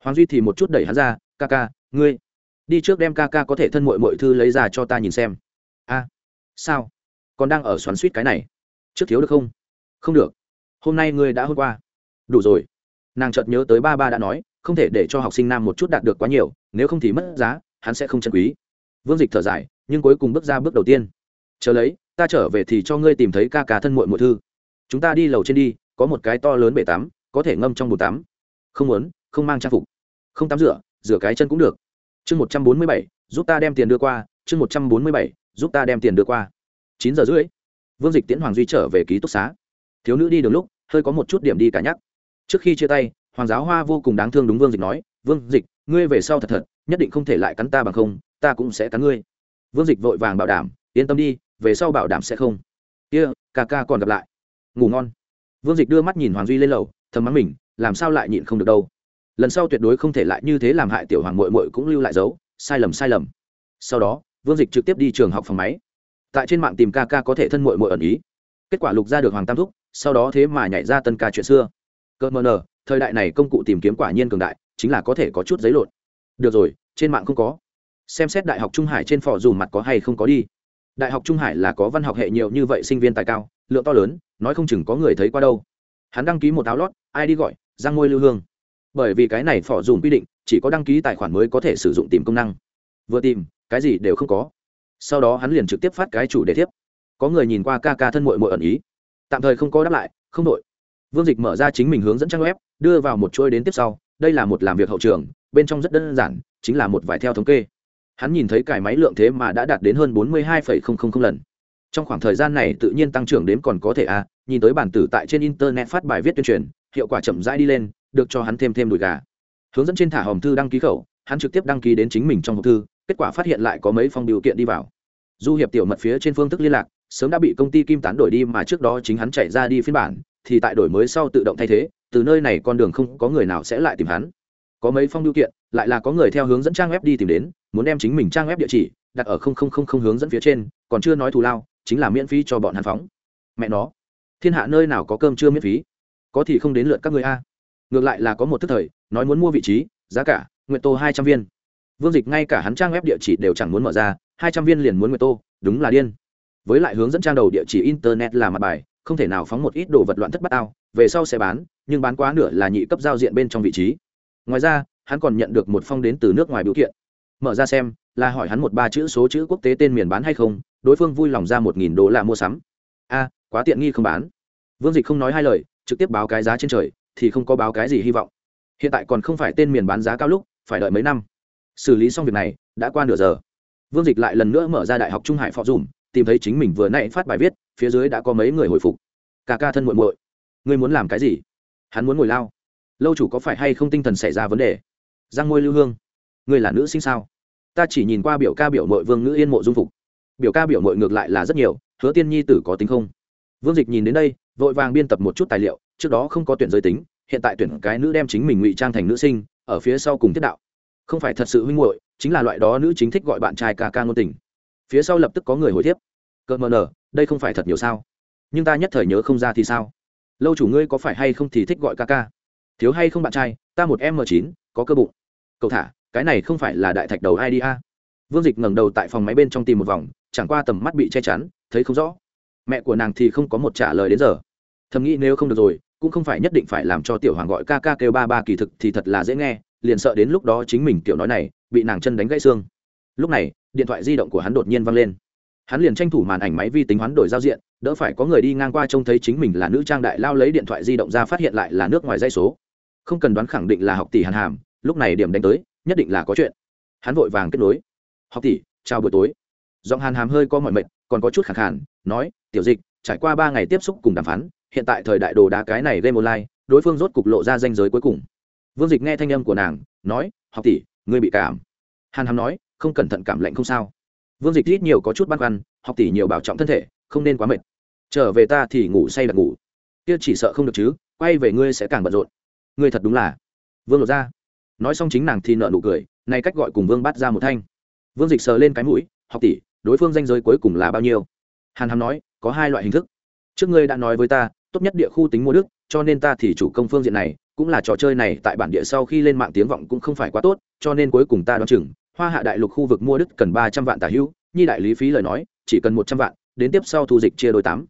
hoàng duy thì một chút đẩy hắn ra, ca ca ngươi, đi trước đem ca ca có thể thân mội mội thư lấy ra cho ta nhìn xem. A, sao? Còn đang ở xoắn suýt cái này. Trước thiếu được không? Không được. Hôm nay ngươi đã hôm qua. Đủ rồi. Nàng chợt nhớ tới ba ba đã nói, không thể để cho học sinh nam một chút đạt được quá nhiều, nếu không thì mất giá, hắn sẽ không chân quý. Vương dịch thở dài, nhưng cuối cùng bước ra bước đầu tiên. Chờ lấy, ta trở về thì cho ngươi tìm thấy ca ca thân muội muội thư. Chúng ta đi lầu trên đi, có một cái to lớn bể tắm, có thể ngâm trong bồn tắm. Không muốn, không mang trang phục. Không tắm rửa rửa cái chân cũng được. Chương một trăm bốn mươi bảy, giúp ta đem tiền đưa qua. Chương một trăm bốn mươi bảy, giúp ta đem tiền đưa qua. Chín giờ rưỡi, vương dịch tiễn hoàng duy trở về ký túc xá. Thiếu nữ đi đường lúc, hơi có một chút điểm đi cả nhắc. Trước khi chia tay, hoàng giáo hoa vô cùng đáng thương đúng vương dịch nói, vương dịch, ngươi về sau thật thật, nhất định không thể lại cắn ta bằng không, ta cũng sẽ cắn ngươi. Vương dịch vội vàng bảo đảm, yên tâm đi, về sau bảo đảm sẽ không. Kia, ca ca còn gặp lại. Ngủ ngon. Vương dịch đưa mắt nhìn hoàng duy lên lầu, thầm mắng mình, làm sao lại nhịn không được đâu? Lần sau tuyệt đối không thể lại như thế làm hại tiểu hoàng mội mội cũng lưu lại dấu, sai lầm sai lầm. Sau đó, vương dịch trực tiếp đi trường học phòng máy. Tại trên mạng tìm ca ca có thể thân mội mội ẩn ý. Kết quả lục ra được hoàng tam thúc, sau đó thế mà nhảy ra tân ca chuyện xưa. Cơ mờ nờ, thời đại này công cụ tìm kiếm quả nhiên cường đại, chính là có thể có chút giấy lộn. Được rồi, trên mạng không có. Xem xét đại học trung hải trên phò dù mặt có hay không có đi. Đại học trung hải là có văn học hệ nhiều như vậy sinh viên tài cao, lượng to lớn, nói không chừng có người thấy qua đâu. Hắn đăng ký một áo lót, ai đi gọi, giang ngôi lưu hương bởi vì cái này phỏ dùng quy định chỉ có đăng ký tài khoản mới có thể sử dụng tìm công năng. Vừa tìm cái gì đều không có. Sau đó hắn liền trực tiếp phát cái chủ đề tiếp có người nhìn qua ca ca thân mội mội ẩn ý. Tạm thời không có đáp lại không đội vương dịch mở ra chính mình hướng dẫn trang web đưa vào một chuỗi đến tiếp sau đây là một làm việc hậu trường bên trong rất đơn giản chính là một vài theo thống kê. Hắn nhìn thấy cải máy lượng thế mà đã đạt đến hơn bốn mươi hai lần. Trong khoảng thời gian này tự nhiên tăng trưởng đến còn có thể a à, nhìn tới bản tử tại trên internet phát bài viết tuyên truyền hiệu quả chậm rãi đi lên được cho hắn thêm thêm đùi gà. Hướng dẫn trên thả hòm thư đăng ký khẩu, hắn trực tiếp đăng ký đến chính mình trong hộp thư, kết quả phát hiện lại có mấy phong điều kiện đi vào. Du hiệp tiểu mật phía trên phương thức liên lạc, sớm đã bị công ty kim tán đổi đi mà trước đó chính hắn chạy ra đi phiên bản, thì tại đổi mới sau tự động thay thế, từ nơi này con đường không có người nào sẽ lại tìm hắn. Có mấy phong điều kiện, lại là có người theo hướng dẫn trang web đi tìm đến, muốn đem chính mình trang web địa chỉ đặt ở không không không không hướng dẫn phía trên, còn chưa nói thù lao, chính là miễn phí cho bọn hắn phóng. Mẹ nó, thiên hạ nơi nào có cơm chưa miễn phí? Có thì không đến lượt các người a ngược lại là có một thức thời, nói muốn mua vị trí, giá cả nguyện tô hai trăm viên. Vương dịch ngay cả hắn trang web địa chỉ đều chẳng muốn mở ra, hai trăm viên liền muốn nguyện tô, đúng là điên. Với lại hướng dẫn trang đầu địa chỉ internet là mặt bài, không thể nào phóng một ít đồ vật loạn thất bát ao về sau sẽ bán, nhưng bán quá nửa là nhị cấp giao diện bên trong vị trí. Ngoài ra, hắn còn nhận được một phong đến từ nước ngoài biểu kiện. Mở ra xem, là hỏi hắn một ba chữ số chữ quốc tế tên miền bán hay không, đối phương vui lòng ra một nghìn đô la mua sắm. A, quá tiện nghi không bán. Vương dịch không nói hai lời, trực tiếp báo cái giá trên trời thì không có báo cái gì hy vọng. Hiện tại còn không phải tên miền bán giá cao lúc, phải đợi mấy năm. Xử lý xong việc này, đã qua nửa giờ. Vương dịch lại lần nữa mở ra đại học trung hải phó dùm, tìm thấy chính mình vừa nãy phát bài viết, phía dưới đã có mấy người hồi phục. Cả ca thân muội muội, ngươi muốn làm cái gì? Hắn muốn ngồi lao. Lâu chủ có phải hay không tinh thần xảy ra vấn đề? Giang ngôi lưu hương, ngươi là nữ sinh sao? Ta chỉ nhìn qua biểu ca biểu mội vương nữ yên mộ dung phục. Biểu ca biểu mội ngược lại là rất nhiều, hứa tiên nhi tử có tính không? Vương dịch nhìn đến đây vội vàng biên tập một chút tài liệu, trước đó không có tuyển giới tính, hiện tại tuyển cái nữ đem chính mình ngụy trang thành nữ sinh, ở phía sau cùng tiết đạo. Không phải thật sự huynh muội, chính là loại đó nữ chính thích gọi bạn trai ca ca ngôn tình. Phía sau lập tức có người hồi tiếp. Cợt mờ nở đây không phải thật nhiều sao? Nhưng ta nhất thời nhớ không ra thì sao? Lâu chủ ngươi có phải hay không thì thích gọi ca ca? Thiếu hay không bạn trai, ta một m chín, có cơ bụng. Cậu thả, cái này không phải là đại thạch đầu ai đi a. Vương dịch ngẩng đầu tại phòng máy bên trong tìm một vòng, chẳng qua tầm mắt bị che chắn, thấy không rõ. Mẹ của nàng thì không có một trả lời đến giờ thầm nghĩ nếu không được rồi, cũng không phải nhất định phải làm cho tiểu hoàng gọi ca ca kêu ba ba kỳ thực thì thật là dễ nghe, liền sợ đến lúc đó chính mình tiểu nói này, bị nàng chân đánh gãy xương. Lúc này, điện thoại di động của hắn đột nhiên văng lên. Hắn liền tranh thủ màn ảnh máy vi tính hoán đổi giao diện, đỡ phải có người đi ngang qua trông thấy chính mình là nữ trang đại lao lấy điện thoại di động ra phát hiện lại là nước ngoài dây số. Không cần đoán khẳng định là học tỷ hàn hàm, lúc này điểm đánh tới, nhất định là có chuyện. Hắn vội vàng kết nối. Học tỷ, chào buổi tối. Giọng hàn hàm hơi có mọi mệt, còn có chút khẳng khản nói, tiểu dịch, trải qua ba ngày tiếp xúc cùng đàm phán hiện tại thời đại đồ đá cái này game online, đối phương rốt cục lộ ra danh giới cuối cùng. Vương dịch nghe thanh âm của nàng, nói, học tỷ, ngươi bị cảm. Hàn hàm nói, không cẩn thận cảm lạnh không sao. Vương dịch ít nhiều có chút băn khoăn, học tỷ nhiều bảo trọng thân thể, không nên quá mệt. Trở về ta thì ngủ say đặt ngủ. Kia chỉ sợ không được chứ, quay về ngươi sẽ càng bận rộn. Ngươi thật đúng là. Vương lột ra. Nói xong chính nàng thì nợ nụ cười nay cách gọi cùng vương bắt ra một thanh. Vương dịch sờ lên cái mũi, học tỷ, đối phương danh giới cuối cùng là bao nhiêu? Hàn hàm nói, có hai loại hình thức. Trước ngươi đã nói với ta tốt nhất địa khu tính mua đức, cho nên ta thì chủ công phương diện này, cũng là trò chơi này tại bản địa sau khi lên mạng tiếng vọng cũng không phải quá tốt, cho nên cuối cùng ta đoán chừng, hoa hạ đại lục khu vực mua đức cần ba trăm vạn tả hữu, nhi đại lý phí lời nói, chỉ cần một trăm vạn, đến tiếp sau thu dịch chia đôi tám.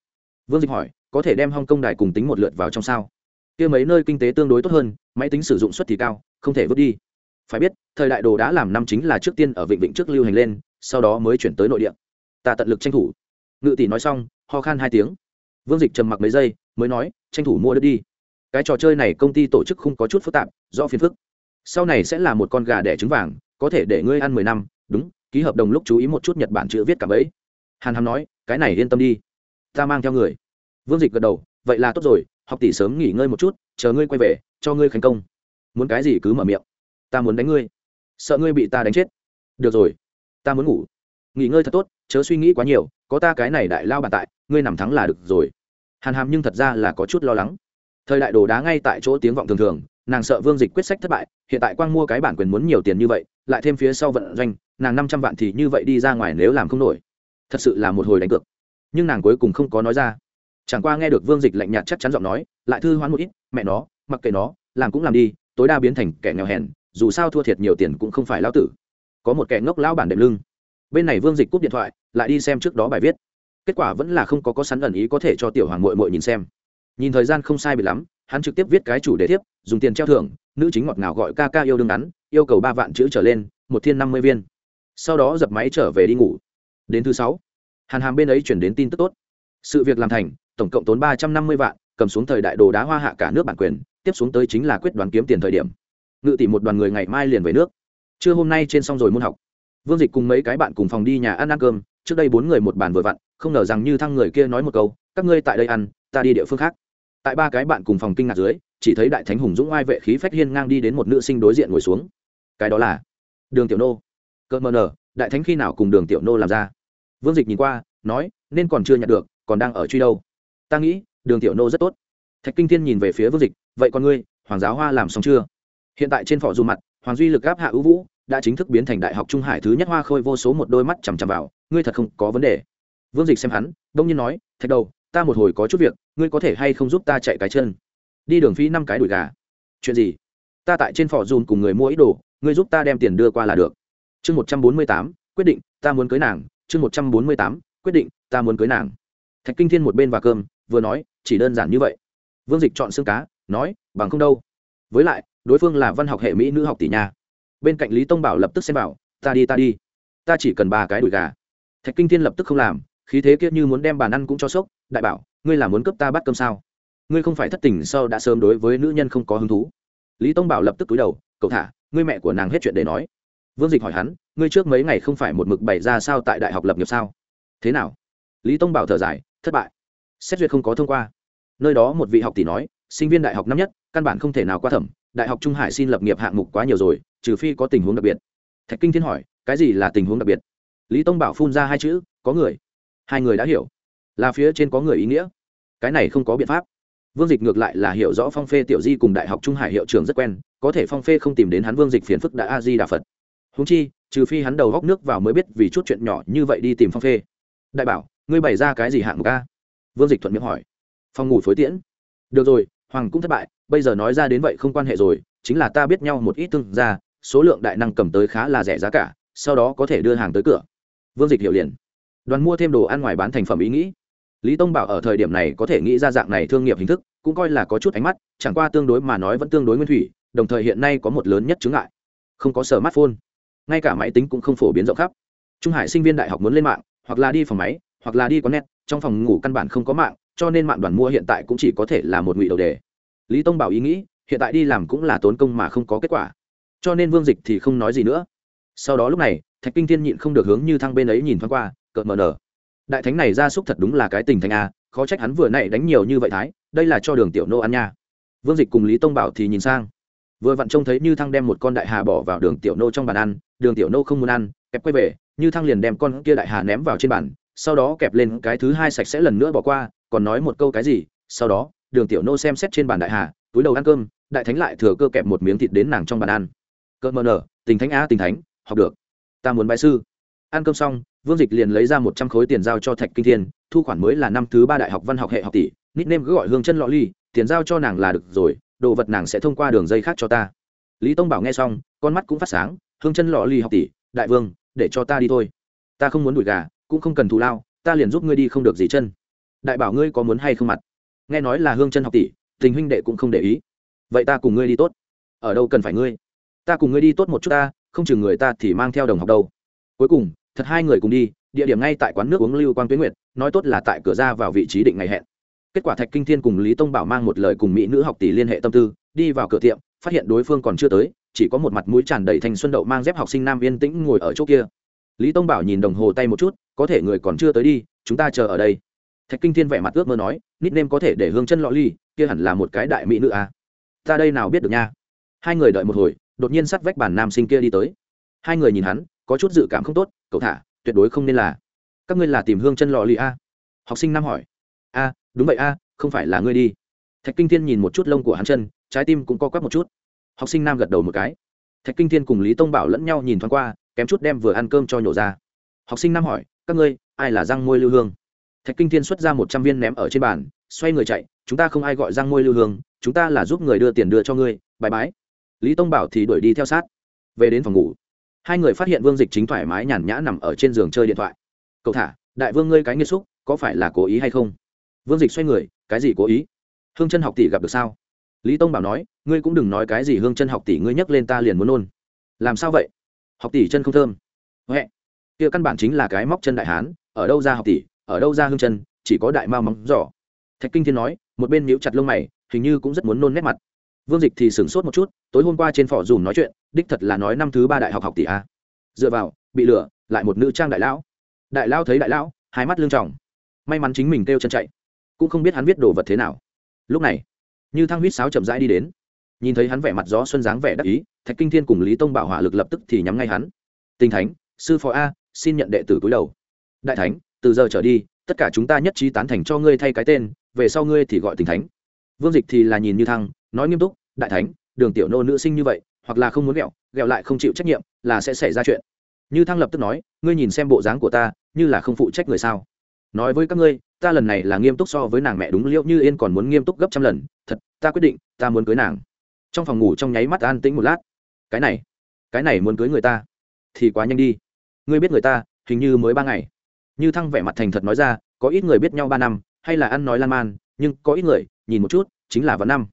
Vương dịch hỏi, có thể đem hong kong đài cùng tính một lượt vào trong sao? Kia mấy nơi kinh tế tương đối tốt hơn, máy tính sử dụng suất thì cao, không thể vứt đi. Phải biết, thời đại đồ đã làm năm chính là trước tiên ở vịnh vịnh trước lưu hành lên, sau đó mới chuyển tới nội địa. Ta tận lực tranh thủ. Ngự tỷ nói xong, ho khan hai tiếng. Vương dịch trầm mặc mấy giây mới nói, tranh thủ mua đất đi. Cái trò chơi này công ty tổ chức không có chút phức tạp, do phiền phức. Sau này sẽ là một con gà đẻ trứng vàng, có thể để ngươi ăn mười năm, đúng, ký hợp đồng lúc chú ý một chút nhật bản chữ viết cả ấy hàn hàm nói, cái này yên tâm đi, ta mang theo người. Vương dịch gật đầu, vậy là tốt rồi, học tỷ sớm nghỉ ngơi một chút, chờ ngươi quay về, cho ngươi khánh công. Muốn cái gì cứ mở miệng. Ta muốn đánh ngươi. Sợ ngươi bị ta đánh chết. Được rồi, ta muốn ngủ. Nghỉ ngơi thật tốt, chớ suy nghĩ quá nhiều, có ta cái này đại lao bàn tại, ngươi nằm thắng là được rồi hàn hàm nhưng thật ra là có chút lo lắng. Thời đại đồ đá ngay tại chỗ tiếng vọng thường thường, nàng sợ vương dịch quyết sách thất bại, hiện tại quang mua cái bản quyền muốn nhiều tiền như vậy, lại thêm phía sau vận doanh, nàng năm trăm vạn thì như vậy đi ra ngoài nếu làm không nổi. Thật sự là một hồi đánh cược. Nhưng nàng cuối cùng không có nói ra. Chẳng qua nghe được vương dịch lạnh nhạt chắc chắn giọng nói, lại thư hoán một ít, mẹ nó, mặc kệ nó, làm cũng làm đi, tối đa biến thành kẻ nghèo hèn, dù sao thua thiệt nhiều tiền cũng không phải lao tử. Có một kẻ ngốc lao bản đệm lưng. Bên này vương dịch cúp điện thoại, lại đi xem trước đó bài viết kết quả vẫn là không có có sắn ẩn ý có thể cho tiểu hoàng mội mội nhìn xem. Nhìn thời gian không sai bị lắm, hắn trực tiếp viết cái chủ đề thiếp dùng tiền treo thưởng, nữ chính ngọt ngào gọi ca ca yêu đương ngắn, yêu cầu ba vạn chữ trở lên, một thiên năm mươi viên. Sau đó dập máy trở về đi ngủ. Đến thứ sáu, hàn hàm bên ấy chuyển đến tin tức tốt. Sự việc làm thành, tổng cộng tốn ba trăm năm mươi vạn, cầm xuống thời đại đồ đá hoa hạ cả nước bản quyền, tiếp xuống tới chính là quyết đoán kiếm tiền thời điểm. Ngự tỷ một đoàn người ngày mai liền về nước. Trưa hôm nay trên xong rồi môn học. Vương dịch cùng mấy cái bạn cùng phòng đi nhà ăn ăn cơm, trước đây bốn người một bàn vừa vặn không ngờ rằng như thăng người kia nói một câu, các ngươi tại đây ăn, ta đi địa phương khác. Tại ba cái bạn cùng phòng kinh ngạc dưới, chỉ thấy đại thánh hùng dũng oai vệ khí phách hiên ngang đi đến một nữ sinh đối diện ngồi xuống. Cái đó là đường tiểu nô. Cỡ mờ nở, đại thánh khi nào cùng đường tiểu nô làm ra? Vương dịch nhìn qua, nói, nên còn chưa nhận được, còn đang ở truy đâu? Ta nghĩ, đường tiểu nô rất tốt. Thạch kinh thiên nhìn về phía vương dịch, vậy còn ngươi, hoàng giáo hoa làm xong chưa? Hiện tại trên phỏ dù mặt, hoàng duy lực gáp hạ ưu vũ, đã chính thức biến thành đại học trung hải thứ nhất hoa khôi vô số một đôi mắt chằm chằm vào, ngươi thật không có vấn đề vương dịch xem hắn, đông nhiên nói, thạch đầu, ta một hồi có chút việc, ngươi có thể hay không giúp ta chạy cái chân? Đi đường phí năm cái đùi gà. Chuyện gì? Ta tại trên phỏ dùn cùng người mua ít đồ, ngươi giúp ta đem tiền đưa qua là được. Chương một trăm bốn mươi tám, quyết định, ta muốn cưới nàng. Chương một trăm bốn mươi tám, quyết định, ta muốn cưới nàng. Thạch kinh thiên một bên và cơm, vừa nói, chỉ đơn giản như vậy. Vương dịch chọn xương cá, nói, bằng không đâu. Với lại, đối phương là văn học hệ mỹ nữ học tỷ nhà. bên cạnh lý tông bảo lập tức xem bảo, ta đi ta đi. Ta chỉ cần ba cái đùi gà. Thạch kinh thiên lập tức không làm khí thế kia như muốn đem bàn ăn cũng cho sốc, đại bảo, ngươi là muốn cấp ta bắt cơm sao? Ngươi không phải thất tình sau đã sớm đối với nữ nhân không có hứng thú. Lý tông bảo lập tức túi đầu, cậu thả, ngươi mẹ của nàng hết chuyện để nói. Vương dịch hỏi hắn, ngươi trước mấy ngày không phải một mực bày ra sao tại đại học lập nghiệp sao? Thế nào? Lý tông bảo thở dài, thất bại. Xét duyệt không có thông qua. Nơi đó một vị học tỷ nói, sinh viên đại học năm nhất, căn bản không thể nào qua thẩm, đại học trung hải xin lập nghiệp hạng mục quá nhiều rồi, trừ phi có tình huống đặc biệt. Thạch kinh thiên hỏi, cái gì là tình huống đặc biệt? Lý tông bảo phun ra hai chữ, có người hai người đã hiểu. Là phía trên có người ý nghĩa. Cái này không có biện pháp. Vương dịch ngược lại là hiểu rõ phong phê tiểu di cùng đại học trung hải hiệu trường rất quen, có thể phong phê không tìm đến hắn vương dịch phiền phức đã a di đà phật. Húng chi, trừ phi hắn đầu góc nước vào mới biết vì chút chuyện nhỏ như vậy đi tìm phong phê. Đại bảo, ngươi bày ra cái gì hạng mục a? Vương dịch thuận miệng hỏi. Phòng ngủ phối tiễn. Được rồi, hoàng cũng thất bại, bây giờ nói ra đến vậy không quan hệ rồi, chính là ta biết nhau một ít tương ra số lượng đại năng cầm tới khá là rẻ giá cả, sau đó có thể đưa hàng tới cửa. Vương dịch hiểu liền đoàn mua thêm đồ ăn ngoài bán thành phẩm ý nghĩ. Lý tông bảo ở thời điểm này có thể nghĩ ra dạng này thương nghiệp hình thức, cũng coi là có chút ánh mắt, chẳng qua tương đối mà nói vẫn tương đối nguyên thủy, đồng thời hiện nay có một lớn nhất chứng ngại. Không có sở smartphone, ngay cả máy tính cũng không phổ biến rộng khắp. Trung hải sinh viên đại học muốn lên mạng, hoặc là đi phòng máy, hoặc là đi có net, trong phòng ngủ căn bản không có mạng, cho nên mạng đoàn mua hiện tại cũng chỉ có thể là một ngụy đầu đề. Lý tông bảo ý nghĩ, hiện tại đi làm cũng là tốn công mà không có kết quả. Cho nên vương dịch thì không nói gì nữa. Sau đó lúc này, thạch kinh thiên nhịn không được hướng như thang bên ấy nhìn thoáng qua cợt mờ nở. Đại thánh này ra súc thật đúng là cái tình thánh a, khó trách hắn vừa nãy đánh nhiều như vậy thái, đây là cho đường tiểu nô ăn nha. Vương dịch cùng lý tông bảo thì nhìn sang. Vừa vặn trông thấy như thăng đem một con đại hà bỏ vào đường tiểu nô trong bàn ăn, đường tiểu nô không muốn ăn, kẹp quay về, như thăng liền đem con kia đại hà ném vào trên bàn, sau đó kẹp lên cái thứ hai sạch sẽ lần nữa bỏ qua, còn nói một câu cái gì, sau đó, đường tiểu nô xem xét trên bàn đại hà, túi đầu ăn cơm, đại thánh lại thừa cơ kẹp một miếng thịt đến nàng trong bàn ăn. Cơm mờ nở, tình thánh a tình thánh, học được. Ta muốn bài sư. Ăn cơm xong vương dịch liền lấy ra một trăm khối tiền giao cho thạch kinh thiên, thu khoản mới là năm thứ ba đại học văn học hệ học tỷ nít nêm cứ gọi hương chân lọ ly, tiền giao cho nàng là được rồi, đồ vật nàng sẽ thông qua đường dây khác cho ta. Lý tông bảo nghe xong, con mắt cũng phát sáng, hương chân lọ ly học tỷ, đại vương, để cho ta đi thôi. Ta không muốn đuổi gà, cũng không cần thù lao, ta liền giúp ngươi đi không được gì chân. Đại bảo ngươi có muốn hay không mặt? Nghe nói là hương chân học tỷ, tình huynh đệ cũng không để ý. Vậy ta cùng ngươi đi tốt. Ở đâu cần phải ngươi? Ta cùng ngươi đi tốt một chút ta, không chừng người ta thì mang theo đồng học đâu. Cuối cùng thật hai người cùng đi, địa điểm ngay tại quán nước uống lưu quang tuyến nguyệt, nói tốt là tại cửa ra vào vị trí định ngày hẹn. Kết quả thạch kinh thiên cùng lý tông bảo mang một lời cùng mỹ nữ học tỷ liên hệ tâm tư, đi vào cửa tiệm, phát hiện đối phương còn chưa tới, chỉ có một mặt mũi tràn đầy thanh xuân đậu mang dép học sinh nam yên tĩnh ngồi ở chỗ kia. Lý tông bảo nhìn đồng hồ tay một chút, có thể người còn chưa tới đi, chúng ta chờ ở đây. Thạch kinh thiên vẻ mặt ước mơ nói, nít nêm có thể để hương chân lọ ly, kia hẳn là một cái đại mỹ nữ à. ta đây nào biết được nha. Hai người đợi một hồi, đột nhiên sắt vách bàn nam sinh kia đi tới. Hai người nhìn hắn có chút dự cảm không tốt, cậu thả, tuyệt đối không nên là. Các ngươi là tìm hương chân lọ lì a? Học sinh nam hỏi. A, đúng vậy a, không phải là ngươi đi. Thạch kinh thiên nhìn một chút lông của hắn chân, trái tim cũng co quắp một chút. Học sinh nam gật đầu một cái. Thạch kinh thiên cùng lý tông bảo lẫn nhau nhìn thoáng qua, kém chút đem vừa ăn cơm cho nhổ ra. Học sinh nam hỏi, các ngươi, ai là răng môi lưu hương? Thạch kinh thiên xuất ra một trăm viên ném ở trên bàn, xoay người chạy, chúng ta không ai gọi răng môi lưu hương, chúng ta là giúp người đưa tiền đưa cho ngươi bài bái. Lý tông bảo thì đuổi đi theo sát. Về đến phòng ngủ hai người phát hiện vương dịch chính thoải mái nhàn nhã nằm ở trên giường chơi điện thoại. Cậu thả, đại vương ngươi cái nghiêm xúc, có phải là cố ý hay không? Vương dịch xoay người, cái gì cố ý? Hương chân học tỷ gặp được sao? Lý tông bảo nói, ngươi cũng đừng nói cái gì hương chân học tỷ ngươi nhắc lên ta liền muốn nôn. Làm sao vậy? Học tỷ chân không thơm. Huệ, kia căn bản chính là cái móc chân đại hán, ở đâu ra học tỷ, ở đâu ra hương chân, chỉ có đại mao móng giỏ thạch kinh thiên nói, một bên nhíu chặt lông mày, hình như cũng rất muốn nôn nét mặt vương dịch thì sửng sốt một chút, tối hôm qua trên phỏ dùm nói chuyện, đích thật là nói năm thứ ba đại học học tỷ a. Dựa vào, bị lửa lại một nữ trang đại lão. Đại lão thấy đại lão, hai mắt lương trọng may mắn chính mình kêu chân chạy. Cũng không biết hắn viết đồ vật thế nào. Lúc này, như thang huýt sáo chậm rãi đi đến. Nhìn thấy hắn vẻ mặt gió xuân dáng vẻ đắc ý, thạch kinh thiên cùng lý tông bảo hỏa lực lập tức thì nhắm ngay hắn. Tinh thánh, sư phó a, xin nhận đệ tử cúi đầu. Đại thánh, từ giờ trở đi, tất cả chúng ta nhất trí tán thành cho ngươi thay cái tên, về sau ngươi thì gọi tình thánh. Vương dịch thì là nhìn như thăng, nói nghiêm túc đại thánh, đường tiểu nô nữ sinh như vậy, hoặc là không muốn ghẹo ghẹo lại không chịu trách nhiệm, là sẽ xảy ra chuyện. Như thăng lập tức nói, ngươi nhìn xem bộ dáng của ta, như là không phụ trách người sao. Nói với các ngươi, ta lần này là nghiêm túc so với nàng mẹ đúng liệu như yên còn muốn nghiêm túc gấp trăm lần, thật, ta quyết định, ta muốn cưới nàng. Trong phòng ngủ trong nháy mắt an tĩnh một lát. Cái này cái này muốn cưới người ta, thì quá nhanh đi. Ngươi biết người ta, hình như mới ba ngày. Như thăng vẻ mặt thành thật nói ra, có ít người biết nhau ba năm, hay là ăn nói lan man, nhưng có ít người, nhìn một chút, chính là vào năm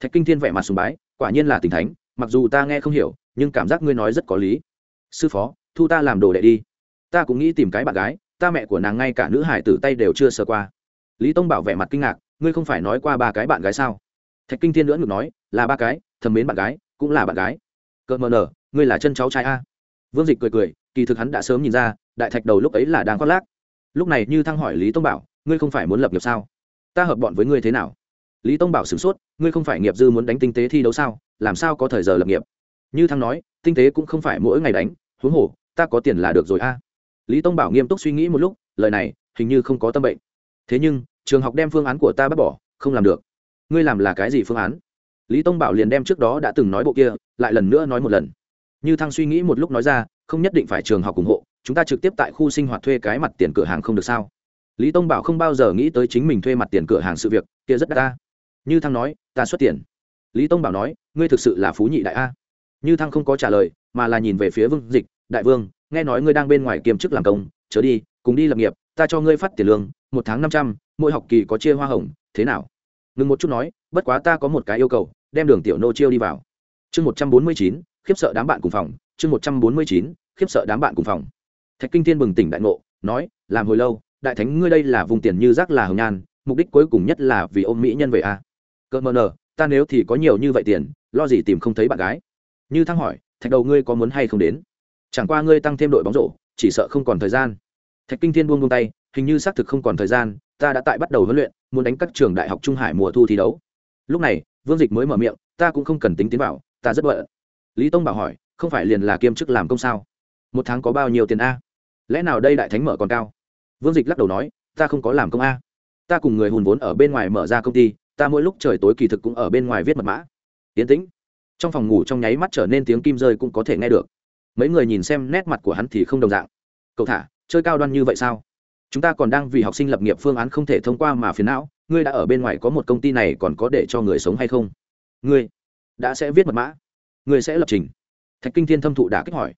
thạch kinh thiên vẻ mặt sùng bái, quả nhiên là tình thánh, mặc dù ta nghe không hiểu, nhưng cảm giác ngươi nói rất có lý. Sư phó, thu ta làm đồ đệ đi. Ta cũng nghĩ tìm cái bạn gái, ta mẹ của nàng ngay cả nữ hải tử tay đều chưa sơ qua. Lý tông bảo vẻ mặt kinh ngạc, ngươi không phải nói qua ba cái bạn gái sao? Thạch kinh thiên nữa ngược nói, là ba cái, thầm mến bạn gái, cũng là bạn gái. Cợt mờ nở, ngươi là chân cháu trai a. Vương dịch cười cười, kỳ thực hắn đã sớm nhìn ra, đại thạch đầu lúc ấy là đang khoác lác. Lúc này như thăng hỏi lý tông bảo, ngươi không phải muốn lập nghiệp sao? Ta hợp bọn với ngươi thế nào? Lý tông bảo sửng sốt, ngươi không phải nghiệp dư muốn đánh tinh tế thi đấu sao? Làm sao có thời giờ lập nghiệp? Như thăng nói, tinh tế cũng không phải mỗi ngày đánh, huống hồ, ta có tiền là được rồi a. Lý tông bảo nghiêm túc suy nghĩ một lúc, lời này, hình như không có tâm bệnh. Thế nhưng, trường học đem phương án của ta bác bỏ, không làm được. Ngươi làm là cái gì phương án? Lý tông bảo liền đem trước đó đã từng nói bộ kia, lại lần nữa nói một lần. Như thăng suy nghĩ một lúc nói ra, không nhất định phải trường học ủng hộ, chúng ta trực tiếp tại khu sinh hoạt thuê cái mặt tiền cửa hàng không được sao? Lý tông bảo không bao giờ nghĩ tới chính mình thuê mặt tiền cửa hàng sự việc, kia rất đắt ta như thăng nói, ta xuất tiền. Lý tông bảo nói, ngươi thực sự là phú nhị đại a. Như thăng không có trả lời, mà là nhìn về phía vương dịch, đại vương, nghe nói ngươi đang bên ngoài kiêm chức làm công, chớ đi, cùng đi lập nghiệp, ta cho ngươi phát tiền lương, một tháng năm trăm, mỗi học kỳ có chia hoa hồng, thế nào? Ngừng một chút nói, bất quá ta có một cái yêu cầu, đem đường tiểu nô chiêu đi vào. Chương một trăm bốn mươi chín, khiếp sợ đám bạn cùng phòng. Chương một trăm bốn mươi chín, khiếp sợ đám bạn cùng phòng. Thạch kinh thiên bừng tỉnh đại ngộ, nói, làm hồi lâu, đại thánh ngươi đây là vùng tiền như rác là hồng nhan, mục đích cuối cùng nhất là vì ôm mỹ nhân về a. à? Cỡ mờ nờ ta nếu thì có nhiều như vậy tiền lo gì tìm không thấy bạn gái? Như thăng hỏi thạch đầu ngươi có muốn hay không đến? Chẳng qua ngươi tăng thêm đội bóng rổ chỉ sợ không còn thời gian. Thạch kinh thiên buông buông tay hình như xác thực không còn thời gian ta đã tại bắt đầu huấn luyện muốn đánh các trường đại học trung hải mùa thu thi đấu. Lúc này vương dịch mới mở miệng ta cũng không cần tính tiến bảo, ta rất bận. Lý tông bảo hỏi không phải liền là kiêm chức làm công sao? Một tháng có bao nhiêu tiền a? Lẽ nào đây đại thánh mở còn cao? Vương dịch lắc đầu nói ta không có làm công a. Ta cùng người hùn vốn ở bên ngoài mở ra công ty ta mỗi lúc trời tối kỳ thực cũng ở bên ngoài viết mật mã. Yến tĩnh. Trong phòng ngủ trong nháy mắt trở nên tiếng kim rơi cũng có thể nghe được. Mấy người nhìn xem nét mặt của hắn thì không đồng dạng. Cậu thả, chơi cao đoan như vậy sao? Chúng ta còn đang vì học sinh lập nghiệp phương án không thể thông qua mà phiền não, ngươi đã ở bên ngoài có một công ty này còn có để cho người sống hay không? Ngươi đã sẽ viết mật mã. Ngươi sẽ lập trình. Thạch kinh thiên thâm thụ đã kích hỏi.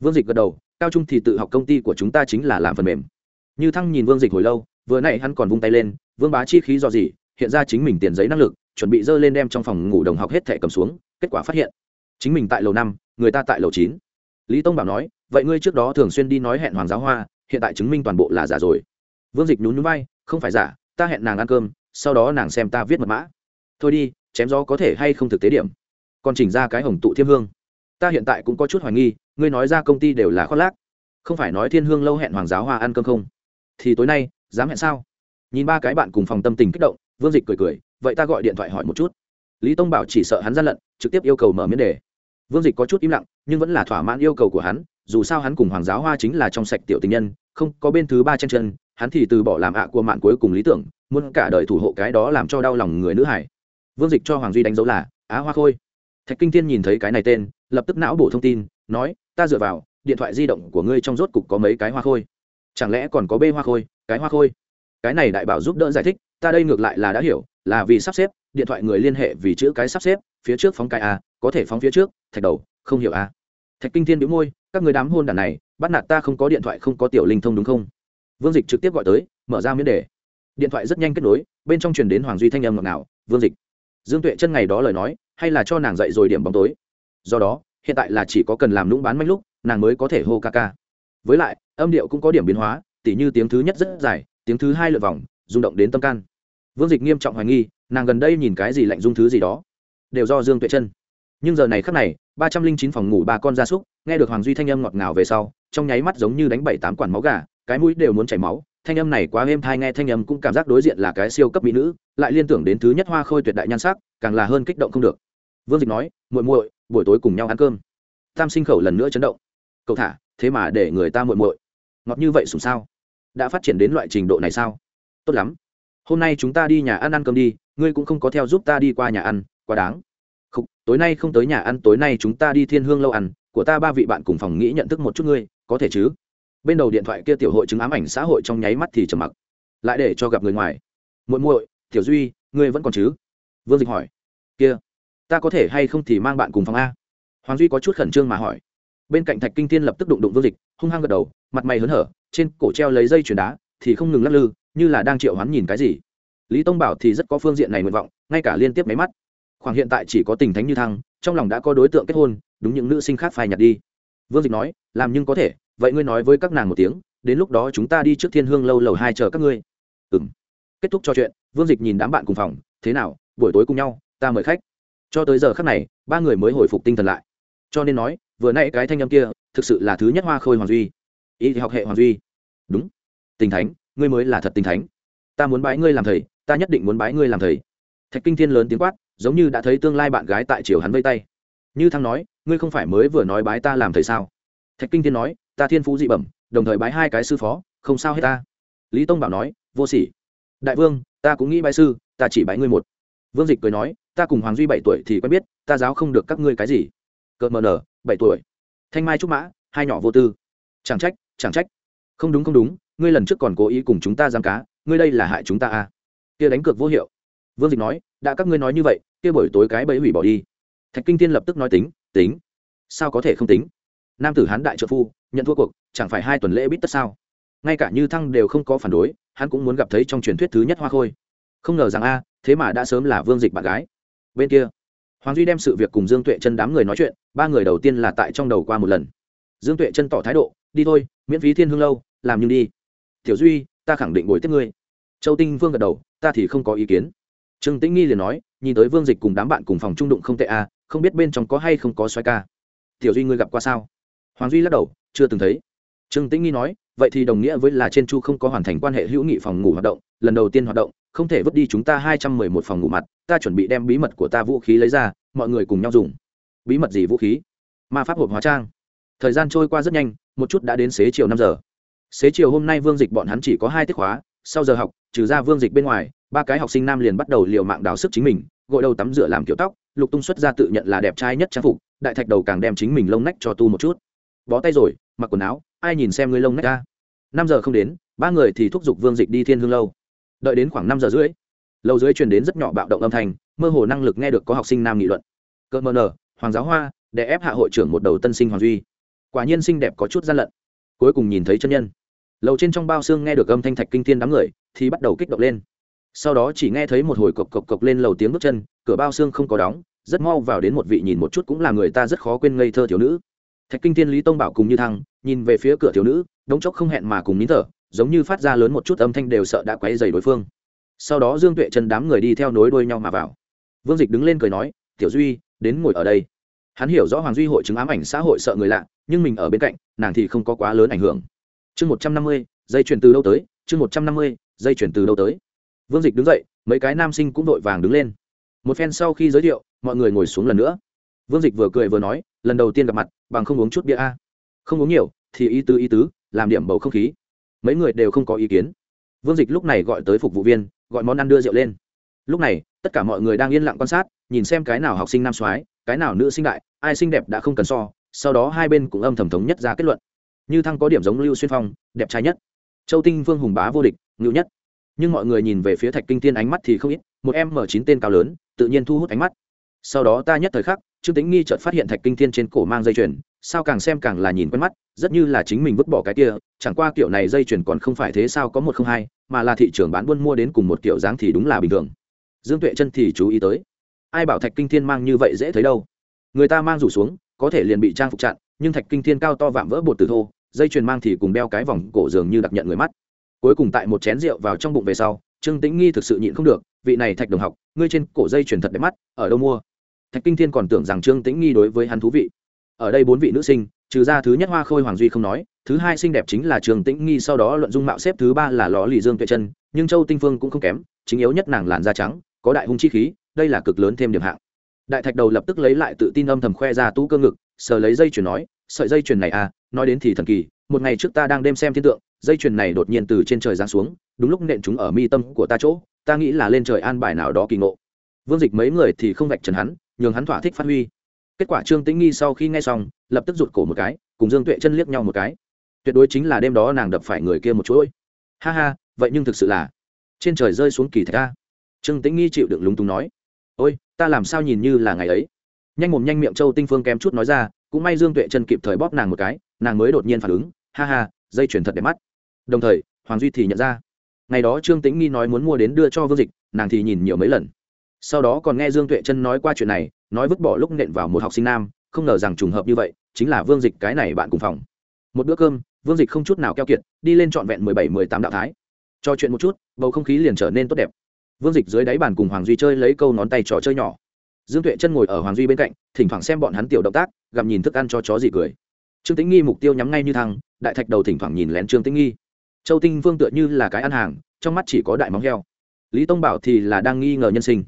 Vương dịch gật đầu, cao trung thì tự học công ty của chúng ta chính là làm phần mềm. Như thăng nhìn vương dịch hồi lâu, vừa nãy hắn còn vung tay lên, vương bá chi khí dò gì hiện ra chính mình tiền giấy năng lực, chuẩn bị dơ lên đem trong phòng ngủ đồng học hết thẻ cầm xuống, kết quả phát hiện, chính mình tại lầu năm, người ta tại lầu chín. Lý tông bảo nói, vậy ngươi trước đó thường xuyên đi nói hẹn hoàng giáo hoa, hiện tại chứng minh toàn bộ là giả rồi. Vương dịch nhún nhún vai, không phải giả, ta hẹn nàng ăn cơm, sau đó nàng xem ta viết mật mã. Thôi đi, chém gió có thể hay không thực tế điểm. Còn chỉnh ra cái hồng tụ thiêm hương. Ta hiện tại cũng có chút hoài nghi, ngươi nói ra công ty đều là khoác lác, không phải nói thiên hương lâu hẹn hoàng giáo hoa ăn cơm không? Thì tối nay, dám hẹn sao? Nhìn ba cái bạn cùng phòng tâm tình kích động vương dịch cười cười, vậy ta gọi điện thoại hỏi một chút. Lý tông bảo chỉ sợ hắn gian lận, trực tiếp yêu cầu mở miễn đề. Vương dịch có chút im lặng, nhưng vẫn là thỏa mãn yêu cầu của hắn, dù sao hắn cùng hoàng giáo hoa chính là trong sạch tiểu tình nhân, không có bên thứ ba chen chân, hắn thì từ bỏ làm ạ của mạng cuối cùng lý tưởng, muốn cả đời thủ hộ cái đó làm cho đau lòng người nữ hải. Vương dịch cho hoàng duy đánh dấu là, á hoa khôi. Thạch kinh thiên nhìn thấy cái này tên, lập tức não bổ thông tin, nói, ta dựa vào, điện thoại di động của ngươi trong rốt cục có mấy cái hoa khôi. Chẳng lẽ còn có bê hoa khôi, cái hoa khôi? Cái này đại bảo giúp đỡ giải thích ta đây ngược lại là đã hiểu, là vì sắp xếp, điện thoại người liên hệ vì chữ cái sắp xếp, phía trước phóng cái a, có thể phóng phía trước, thạch đầu, không hiểu a. Thạch kinh thiên đĩu môi, các người đám hôn đàn này, bắt nạt ta không có điện thoại, không có tiểu linh thông đúng không? Vương dịch trực tiếp gọi tới, mở ra miễn đề. Điện thoại rất nhanh kết nối, bên trong truyền đến hoàng duy thanh âm ngọt nào vương dịch, dương tuệ chân ngày đó lời nói, hay là cho nàng dậy rồi điểm bóng tối? Do đó, hiện tại là chỉ có cần làm lũng bán manh lúc, nàng mới có thể hô ca ca. Với lại, âm điệu cũng có điểm biến hóa, tỉ như tiếng thứ nhất rất dài, tiếng thứ hai lượt vòng, rung động đến tâm can vương dịch nghiêm trọng hoài nghi, nàng gần đây nhìn cái gì lạnh dung thứ gì đó. Đều do dương tuệ chân. Nhưng giờ này khắc này, ba trăm linh chín phòng ngủ ba con gia súc, nghe được hoàng duy thanh âm ngọt ngào về sau, trong nháy mắt giống như đánh bảy tám quản máu gà, cái mũi đều muốn chảy máu. Thanh âm này quá êm thai nghe thanh âm cũng cảm giác đối diện là cái siêu cấp mỹ nữ, lại liên tưởng đến thứ nhất hoa khôi tuyệt đại nhan sắc, càng là hơn kích động không được. Vương dịch nói, muội muội, buổi tối cùng nhau ăn cơm. Tam sinh khẩu lần nữa chấn động. Cậu thả, thế mà để người ta muội muội. Ngọt như vậy sùng sao? Đã phát triển đến loại trình độ này sao? Tốt lắm hôm nay chúng ta đi nhà ăn ăn cơm đi ngươi cũng không có theo giúp ta đi qua nhà ăn quá đáng. Không, tối nay không tới nhà ăn tối nay chúng ta đi thiên hương lâu ăn của ta ba vị bạn cùng phòng nghĩ nhận thức một chút ngươi có thể chứ? Bên đầu điện thoại kia tiểu hội chứng ám ảnh xã hội trong nháy mắt thì trầm mặc lại để cho gặp người ngoài. Muội muội tiểu duy ngươi vẫn còn chứ? Vương dịch hỏi. Kia ta có thể hay không thì mang bạn cùng phòng a? Hoàng duy có chút khẩn trương mà hỏi. Bên cạnh thạch kinh tiên lập tức đụng đụng vương dịch hung hăng gật đầu mặt mày hớn hở trên cổ treo lấy dây chuyền đá thì không ngừng lắc lư như là đang triệu hoán nhìn cái gì. Lý tông bảo thì rất có phương diện này nguyện vọng, ngay cả liên tiếp máy mắt. Khoảng hiện tại chỉ có tình thánh như thăng, trong lòng đã có đối tượng kết hôn, đúng những nữ sinh khác phai nhặt đi. Vương dịch nói, làm nhưng có thể, vậy ngươi nói với các nàng một tiếng, đến lúc đó chúng ta đi trước thiên hương lâu lầu hai chờ các ngươi. Ừ m kết thúc trò chuyện, vương dịch nhìn đám bạn cùng phòng, thế nào, buổi tối cùng nhau, ta mời khách. Cho tới giờ khác này, ba người mới hồi phục tinh thần lại. Cho nên nói, vừa n ã y cái thanh âm kia, thực sự là thứ nhất hoa khôi hoàng duy. Y học hệ hoàng duy. Đúng. Tình thánh ngươi mới là thật tinh thánh. Ta muốn bái ngươi làm thầy, ta nhất định muốn bái ngươi làm thầy. Thạch kinh thiên lớn tiếng quát, giống như đã thấy tương lai bạn gái tại triều hắn vây tay. Như thăng nói, ngươi không phải mới vừa nói bái ta làm thầy sao? Thạch kinh thiên nói, ta thiên phú dị bẩm, đồng thời bái hai cái sư phó, không sao hết ta. Lý tông bảo nói, vô sỉ. Đại vương, ta cũng nghĩ bái sư, ta chỉ bái ngươi một. Vương dịch cười nói, ta cùng hoàng duy bảy tuổi thì quen biết, ta giáo không được các ngươi cái gì. Cợt mờ nở, bảy tuổi. Thanh mai trúc mã, hai nhỏ vô tư. Chẳng trách chẳng trách. Không đúng không đúng ngươi lần trước còn cố ý cùng chúng ta giam cá, ngươi đây là hại chúng ta à? Kia đánh cược vô hiệu. Vương dịch nói, đã các ngươi nói như vậy, kia buổi tối cái bẫy hủy bỏ đi. Thạch kinh tiên lập tức nói tính tính. Sao có thể không tính? Nam tử hán đại trợ phu, nhận thua cuộc, chẳng phải hai tuần lễ bít tất sao? Ngay cả như thăng đều không có phản đối, hắn cũng muốn gặp thấy trong truyền thuyết thứ nhất hoa khôi. Không ngờ rằng a, thế mà đã sớm là vương dịch bạn gái. Bên kia, hoàng duy đem sự việc cùng dương tuệ chân đám người nói chuyện, ba người đầu tiên là tại trong đầu qua một lần. Dương tuệ chân tỏ thái độ, đi thôi, miễn phí thiên hương lâu, làm nhưng đi tiểu duy, ta khẳng định bồi tiếp ngươi. Châu tinh vương gật đầu, ta thì không có ý kiến. Trương tĩnh nghi liền nói, nhìn tới vương dịch cùng đám bạn cùng phòng trung đụng không tệ à? không biết bên trong có hay không có xoay ca. Tiểu duy ngươi gặp qua sao? Hoàng duy lắc đầu, chưa từng thấy. Trương tĩnh nghi nói, vậy thì đồng nghĩa với là trên chu không có hoàn thành quan hệ hữu nghị phòng ngủ hoạt động, lần đầu tiên hoạt động, không thể vứt đi chúng ta hai trăm mười một phòng ngủ mặt, ta chuẩn bị đem bí mật của ta vũ khí lấy ra, mọi người cùng nhau dùng. Bí mật gì vũ khí? Ma pháp hộp hóa trang. Thời gian trôi qua rất nhanh, một chút đã đến xế chiều năm giờ xế chiều hôm nay vương dịch bọn hắn chỉ có hai tiết khóa, sau giờ học, trừ ra vương dịch bên ngoài, ba cái học sinh nam liền bắt đầu liều mạng đào sức chính mình, gội đầu tắm rửa làm kiểu tóc, lục tung xuất ra tự nhận là đẹp trai nhất trang phục, đại thạch đầu càng đem chính mình lông nách cho tu một chút. Bó tay rồi, mặc quần áo, ai nhìn xem ngươi lông nách ra năm giờ không đến, ba người thì thúc giục vương dịch đi thiên hương lâu. Đợi đến khoảng năm giờ rưỡi, lâu dưới truyền đến rất nhỏ bạo động âm thanh, mơ hồ năng lực nghe được có học sinh nam nghị luận. Cợt mờ nở, hoàng giáo hoa để ép hạ hội trưởng một đầu tân sinh hoàng duy. Quả nhiên xinh đẹp có chút gian lận cuối cùng nhìn thấy chân nhân. Lầu trên trong bao xương nghe được âm thanh thạch kinh thiên đám người, thì bắt đầu kích động lên. Sau đó chỉ nghe thấy một hồi cộc cộc cộc lên lầu tiếng bước chân, cửa bao xương không có đóng, rất mau vào đến một vị nhìn một chút cũng là người ta rất khó quên ngây thơ thiếu nữ. Thạch kinh thiên lý tông bảo cùng như thăng, nhìn về phía cửa thiếu nữ, đống chốc không hẹn mà cùng nín thở, giống như phát ra lớn một chút âm thanh đều sợ đã quấy dày đối phương. Sau đó dương tuệ chân đám người đi theo nối đuôi nhau mà vào. Vương dịch đứng lên cười nói, tiểu duy, đến ngồi ở đây. Hắn hiểu rõ hoàng duy hội chứng ám ảnh xã hội sợ người lạ nhưng mình ở bên cạnh, nàng thì không có quá lớn ảnh hưởng. Chương một trăm năm mươi, dây chuyển từ đâu tới? Chương một trăm năm mươi, dây chuyển từ đâu tới? Vương dịch đứng dậy, mấy cái nam sinh cũng vội vàng đứng lên. Một phen sau khi giới thiệu, mọi người ngồi xuống lần nữa. Vương dịch vừa cười vừa nói, lần đầu tiên gặp mặt, bằng không uống chút bia a. Không uống nhiều, thì ý tứ ý tứ, làm điểm bầu không khí. Mấy người đều không có ý kiến. Vương dịch lúc này gọi tới phục vụ viên, gọi món ăn đưa rượu lên. Lúc này, tất cả mọi người đang yên lặng quan sát, nhìn xem cái nào học sinh nam soái, cái nào nữ sinh đại, ai xinh đẹp đã không cần so sau đó hai bên cũng âm thầm thống nhất ra kết luận. Như thăng có điểm giống lưu xuyên phong, đẹp trai nhất. Châu tinh vương hùng bá vô địch, ngự nhất. Nhưng mọi người nhìn về phía thạch kinh tiên ánh mắt thì không ít, một em mở chín tên cao lớn, tự nhiên thu hút ánh mắt. Sau đó ta nhất thời khắc, trương tính nghi chợt phát hiện thạch kinh thiên trên cổ mang dây chuyền, sao càng xem càng là nhìn quen mắt, rất như là chính mình vứt bỏ cái kia, chẳng qua kiểu này dây chuyền còn không phải thế sao có một không hai, mà là thị trường bán buôn mua đến cùng một kiểu dáng thì đúng là bình thường. Dương tuệ chân thì chú ý tới. Ai bảo thạch kinh thiên mang như vậy dễ thấy đâu? Người ta mang rủ xuống có thể liền bị trang phục chặn, nhưng thạch kinh thiên cao to vạm vỡ bột từ thô, dây chuyền mang thì cùng đeo cái vòng cổ dường như đặc nhận người mắt. Cuối cùng tại một chén rượu vào trong bụng về sau, trương tĩnh nghi thực sự nhịn không được, vị này thạch đồng học, ngươi trên cổ dây chuyền thật đẹp mắt, ở đâu mua? Thạch kinh thiên còn tưởng rằng trương tĩnh nghi đối với hắn thú vị. Ở đây bốn vị nữ sinh, trừ ra thứ nhất hoa khôi hoàng duy không nói, thứ hai xinh đẹp chính là trương tĩnh nghi sau đó luận dung mạo xếp thứ ba là ló lì dương tuệ chân, nhưng châu tinh phương cũng không kém, chính yếu nhất nàng làn da trắng, có đại hung chi khí, đây là cực lớn thêm điểm hạng đại thạch đầu lập tức lấy lại tự tin âm thầm khoe ra tú cơ ngực, sờ lấy dây chuyền nói, sợi dây chuyền này à nói đến thì thần kỳ, một ngày trước ta đang đêm xem thiên tượng, dây chuyền này đột nhiên từ trên trời giáng xuống, đúng lúc nện chúng ở mi tâm của ta chỗ, ta nghĩ là lên trời an bài nào đó kỳ ngộ. Vương dịch mấy người thì không vạch trần hắn, nhường hắn thỏa thích phát huy. Kết quả trương tĩnh nghi sau khi nghe xong, lập tức rụt cổ một cái, cùng dương tuệ chân liếc nhau một cái. Tuyệt đối chính là đêm đó nàng đập phải người kia một chuỗi. Ha ha, vậy nhưng thực sự là, trên trời rơi xuống kỳ thạch ta trương tĩnh nghi chịu đựng lúng túng nói. Ôi ta làm sao nhìn như là ngày ấy? Nhanh mồm nhanh miệng châu tinh phương kém chút nói ra, cũng may dương tuệ chân kịp thời bóp nàng một cái, nàng mới đột nhiên phản ứng, ha ha, dây chuyển thật đẹp mắt. Đồng thời, hoàng duy thì nhận ra, ngày đó trương tĩnh nghi nói muốn mua đến đưa cho vương dịch, nàng thì nhìn nhiều mấy lần. Sau đó còn nghe dương tuệ chân nói qua chuyện này, nói vứt bỏ lúc nện vào một học sinh nam, không ngờ rằng trùng hợp như vậy, chính là vương dịch cái này bạn cùng phòng. Một bữa cơm, vương dịch không chút nào keo kiệt, đi lên trọn vẹn mười bảy, mười tám đạo thái. Cho chuyện một chút, bầu không khí liền trở nên tốt đẹp vương dịch dưới đáy bàn cùng hoàng duy chơi lấy câu ngón tay trò chơi nhỏ. Dương tuệ chân ngồi ở hoàng duy bên cạnh, thỉnh thoảng xem bọn hắn tiểu động tác, gặm nhìn thức ăn cho chó gì cười. Trương tĩnh nghi mục tiêu nhắm ngay như thăng, đại thạch đầu thỉnh thoảng nhìn lén trương tĩnh nghi. Châu tinh vương tựa như là cái ăn hàng, trong mắt chỉ có đại móng heo. Lý tông bảo thì là đang nghi ngờ nhân sinh.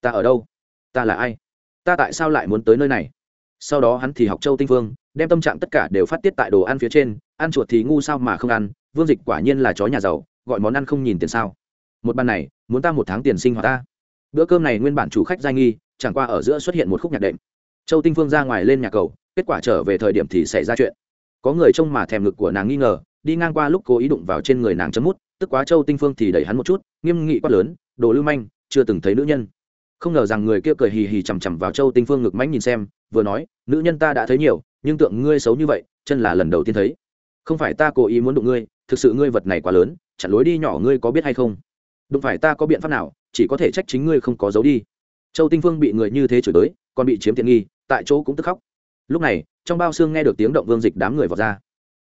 Ta ở đâu? Ta là ai? Ta tại sao lại muốn tới nơi này? Sau đó hắn thì học châu tinh vương, đem tâm trạng tất cả đều phát tiết tại đồ ăn phía trên, ăn chuột thì ngu sao mà không ăn, vương dịch quả nhiên là chó nhà giàu, gọi món ăn không nhìn tiền sao. Một bàn này muốn ta một tháng tiền sinh hoạt ta? Bữa cơm này nguyên bản chủ khách giai nghi, chẳng qua ở giữa xuất hiện một khúc nhạc đệm. Châu tinh phương ra ngoài lên nhà cầu, kết quả trở về thời điểm thì xảy ra chuyện. Có người trông mà thèm ngực của nàng nghi ngờ, đi ngang qua lúc cố ý đụng vào trên người nàng chấm mút, tức quá châu tinh phương thì đẩy hắn một chút, nghiêm nghị quát lớn, đồ lưu manh, chưa từng thấy nữ nhân. Không ngờ rằng người kia cười hì hì chằm chằm vào châu tinh phương ngực mánh nhìn xem, vừa nói, nữ nhân ta đã thấy nhiều, nhưng tượng ngươi xấu như vậy, chân là lần đầu tiên thấy. Không phải ta cố ý muốn đụng ngươi, thực sự ngươi vật này quá lớn chặn lối đi nhỏ ngươi có biết hay không? Đụng phải ta có biện pháp nào, chỉ có thể trách chính ngươi không có dấu đi. Châu tinh phương bị người như thế chửi tới, còn bị chiếm tiện nghi, tại chỗ cũng tức khóc. Lúc này, trong bao xương nghe được tiếng động vương dịch đám người vào ra.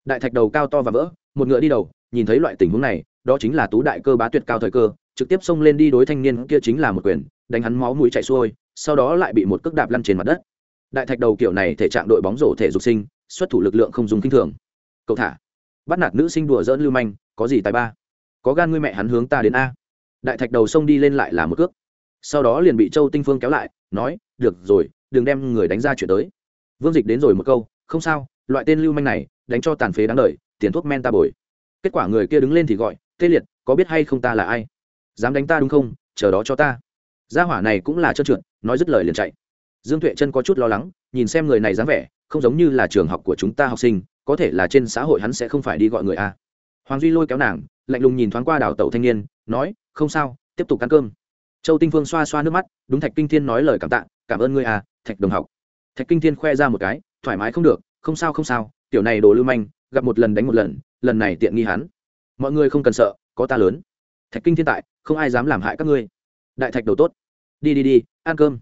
Đại thạch đầu cao to và vỡ, một ngựa đi đầu, nhìn thấy loại tình huống này, đó chính là tú đại cơ bá tuyệt cao thời cơ, trực tiếp xông lên đi đối thanh niên kia chính là một quyền, đánh hắn máu mũi chạy xuôi, sau đó lại bị một cước đạp lăn trên mặt đất. Đại thạch đầu kiểu này thể trạng đội bóng rổ thể dục sinh, xuất thủ lực lượng không dùng kinh thường. Cậu thả. Bắt nạt nữ sinh đùa dỡn lưu manh, có gì tài ba? Có gan ngươi mẹ hắn hướng ta đến a đại thạch đầu sông đi lên lại là một cước. Sau đó liền bị châu tinh phương kéo lại, nói, được rồi, đừng đem người đánh ra chuyện tới. Vương dịch đến rồi một câu, không sao, loại tên lưu manh này, đánh cho tàn phế đáng đời, tiền thuốc men ta bồi. Kết quả người kia đứng lên thì gọi, tê liệt, có biết hay không ta là ai? Dám đánh ta đúng không? Chờ đó cho ta. Gia hỏa này cũng là trơn trượt, nói dứt lời liền chạy. Dương tuệ chân có chút lo lắng, nhìn xem người này dáng vẻ, không giống như là trường học của chúng ta học sinh, có thể là trên xã hội hắn sẽ không phải đi gọi người a. Hoàng duy lôi kéo nàng, lạnh lùng nhìn thoáng qua đảo tàu thanh niên, nói không sao, tiếp tục ăn cơm. Châu tinh phương xoa xoa nước mắt, đúng thạch kinh thiên nói lời cảm tạ, cảm ơn ngươi à thạch đồng học. Thạch kinh thiên khoe ra một cái, thoải mái không được, không sao không sao, tiểu này đồ lưu manh, gặp một lần đánh một lần lần này tiện nghi hắn. Mọi người không cần sợ, có ta lớn. Thạch kinh thiên tại, không ai dám làm hại các ngươi. Đại thạch đầu tốt. Đi đi đi, ăn cơm.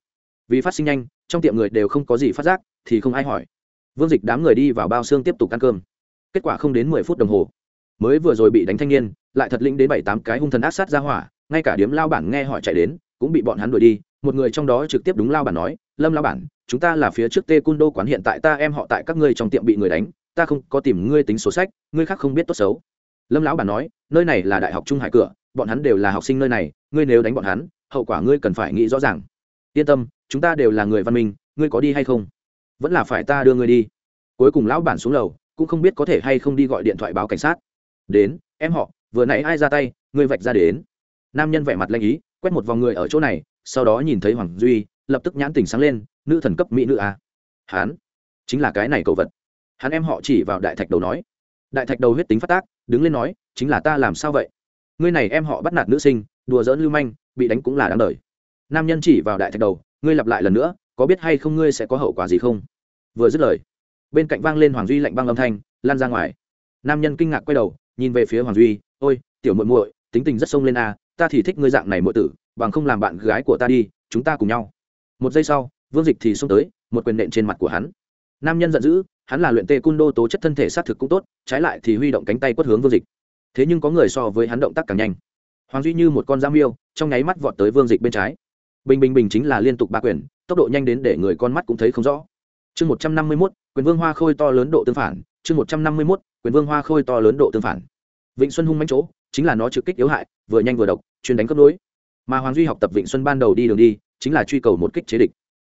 Vì phát sinh nhanh, trong tiệm người đều không có gì phát giác, thì không ai hỏi. Vương dịch đám người đi vào bao xương tiếp tục ăn cơm. Kết quả không đến mười phút đồng hồ, mới vừa rồi bị đánh thanh niên lại thật lĩnh đến bảy tám cái hung thần ác sát ra hỏa, ngay cả điếm lao bản nghe hỏi chạy đến, cũng bị bọn hắn đuổi đi. Một người trong đó trực tiếp đúng lao bản nói, lâm lao bản, chúng ta là phía trước tê cun đô quán hiện tại ta em họ tại các ngươi trong tiệm bị người đánh, ta không có tìm ngươi tính số sách, ngươi khác không biết tốt xấu. Lâm lão bản nói, nơi này là đại học trung hải cửa, bọn hắn đều là học sinh nơi này, ngươi nếu đánh bọn hắn, hậu quả ngươi cần phải nghĩ rõ ràng. Yên tâm, chúng ta đều là người văn minh, ngươi có đi hay không? Vẫn là phải ta đưa ngươi đi. Cuối cùng lão bản xuống lầu, cũng không biết có thể hay không đi gọi điện thoại báo cảnh sát. Đến, em họ vừa nãy ai ra tay, ngươi vạch ra đến. Nam nhân vẻ mặt lanh ý, quét một vòng người ở chỗ này, sau đó nhìn thấy hoàng duy, lập tức nhãn tỉnh sáng lên, nữ thần cấp mỹ nữ a. À? hán chính là cái này cầu vật. Hắn em họ chỉ vào đại thạch đầu nói. Đại thạch đầu huyết tính phát tác, đứng lên nói, chính là ta làm sao vậy? Ngươi này em họ bắt nạt nữ sinh, đùa giỡn lưu manh, bị đánh cũng là đáng đời. Nam nhân chỉ vào đại thạch đầu, ngươi lặp lại lần nữa, có biết hay không ngươi sẽ có hậu quả gì không? Vừa dứt lời, bên cạnh vang lên hoàng duy lạnh băng âm thanh, lan ra ngoài. Nam nhân kinh ngạc quay đầu, nhìn về phía hoàng duy ôi, tiểu muội muội, tính tình rất sông lên a, ta thì thích ngươi dạng này muội tử, bằng không làm bạn gái của ta đi, chúng ta cùng nhau. Một giây sau, vương dịch thì xông tới, một quyền nện trên mặt của hắn. Nam nhân giận dữ, hắn là luyện tê cung đô tố chất thân thể xác thực cũng tốt, trái lại thì huy động cánh tay quất hướng vương dịch. Thế nhưng có người so với hắn động tác càng nhanh. Hoàng duy như một con da miêu, trong nháy mắt vọt tới vương dịch bên trái. Bình bình bình chính là liên tục ba quyền, tốc độ nhanh đến để người con mắt cũng thấy không rõ. Chương một trăm năm mươi mốt, quyền vương hoa khôi to lớn độ tương phản, chương một trăm năm mươi mốt, quyền vương hoa khôi to lớn độ tương phản vịnh xuân hung manh chỗ, chính là nó trực kích yếu hại, vừa nhanh vừa độc, chuyên đánh cấp nối. Mà hoàng duy học tập vịnh xuân ban đầu đi đường đi, chính là truy cầu một kích chế địch.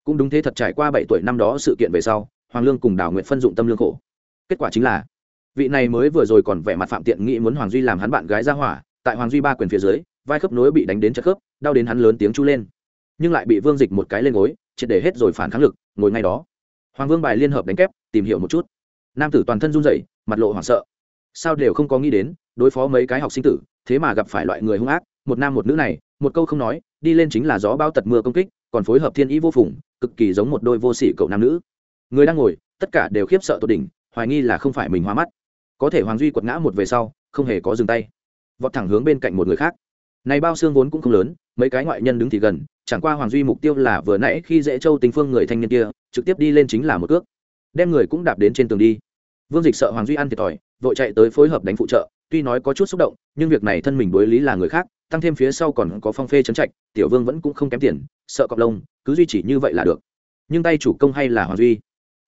Cũng đúng thế thật trải qua bảy tuổi năm đó sự kiện về sau, hoàng lương cùng đào nguyện phân dụng tâm lương khổ. Kết quả chính là, vị này mới vừa rồi còn vẻ mặt phạm tiện nghĩ muốn hoàng duy làm hắn bạn gái ra hỏa, tại hoàng duy ba quyền phía dưới, vai khớp nối bị đánh đến chất khớp, đau đến hắn lớn tiếng chu lên. Nhưng lại bị vương dịch một cái lên gối, triệt để hết rồi phản kháng lực, ngồi ngay đó. Hoàng vương bài liên hợp đánh kép, tìm hiểu một chút. Nam tử toàn thân run rẩy, mặt lộ hoảng sợ sao đều không có nghĩ đến, đối phó mấy cái học sinh tử, thế mà gặp phải loại người hung ác, một nam một nữ này, một câu không nói, đi lên chính là gió bao tật mưa công kích, còn phối hợp thiên ý vô phùng, cực kỳ giống một đôi vô sỉ cậu nam nữ. Người đang ngồi, tất cả đều khiếp sợ tột đỉnh, hoài nghi là không phải mình hoa mắt. Có thể hoàng duy quật ngã một về sau, không hề có dừng tay. Vọt thẳng hướng bên cạnh một người khác. Này bao xương vốn cũng không lớn, mấy cái ngoại nhân đứng thì gần, chẳng qua hoàng duy mục tiêu là vừa nãy khi dễ châu tình phương người thanh niên kia, trực tiếp đi lên chính là một cước. Đem người cũng đạp đến trên tường đi. Vương dịch sợ hoàng duy ăn thiệt thòi vội chạy tới phối hợp đánh phụ trợ, tuy nói có chút xúc động, nhưng việc này thân mình đối lý là người khác, tăng thêm phía sau còn có phong phê chấn trạch, tiểu vương vẫn cũng không kém tiền, sợ cọp lông, cứ duy trì như vậy là được. Nhưng tay chủ công hay là hoàng duy?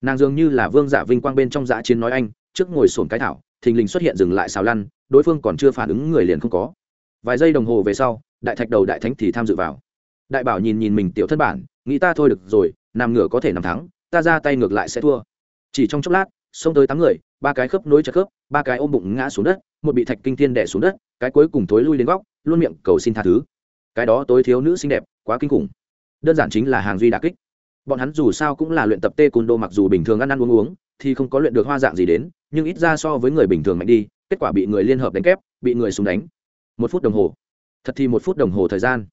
Nàng dường như là vương giả vinh quang bên trong giã chiến nói anh, trước ngồi sồn cái thảo, thình lình xuất hiện dừng lại xào lăn, đối phương còn chưa phản ứng người liền không có. Vài giây đồng hồ về sau, đại thạch đầu đại thánh thì tham dự vào. Đại bảo nhìn nhìn mình tiểu thân bản, nghĩ ta thôi được rồi, nằm ngửa có thể nằm thắng, ta ra tay ngược lại sẽ thua. Chỉ trong chốc lát, xông tới tám người ba cái khớp nối chặt khớp, ba cái ôm bụng ngã xuống đất, một bị thạch kinh thiên đẻ xuống đất, cái cuối cùng thối lui đến góc, luôn miệng cầu xin tha thứ. Cái đó tối thiếu nữ xinh đẹp, quá kinh khủng. Đơn giản chính là hàng duy đà kích. Bọn hắn dù sao cũng là luyện tập tê cùn đô mặc dù bình thường ăn ăn uống uống, thì không có luyện được hoa dạng gì đến, nhưng ít ra so với người bình thường mạnh đi, kết quả bị người liên hợp đánh kép, bị người súng đánh. Một phút đồng hồ. Thật thì một phút đồng hồ thời gian.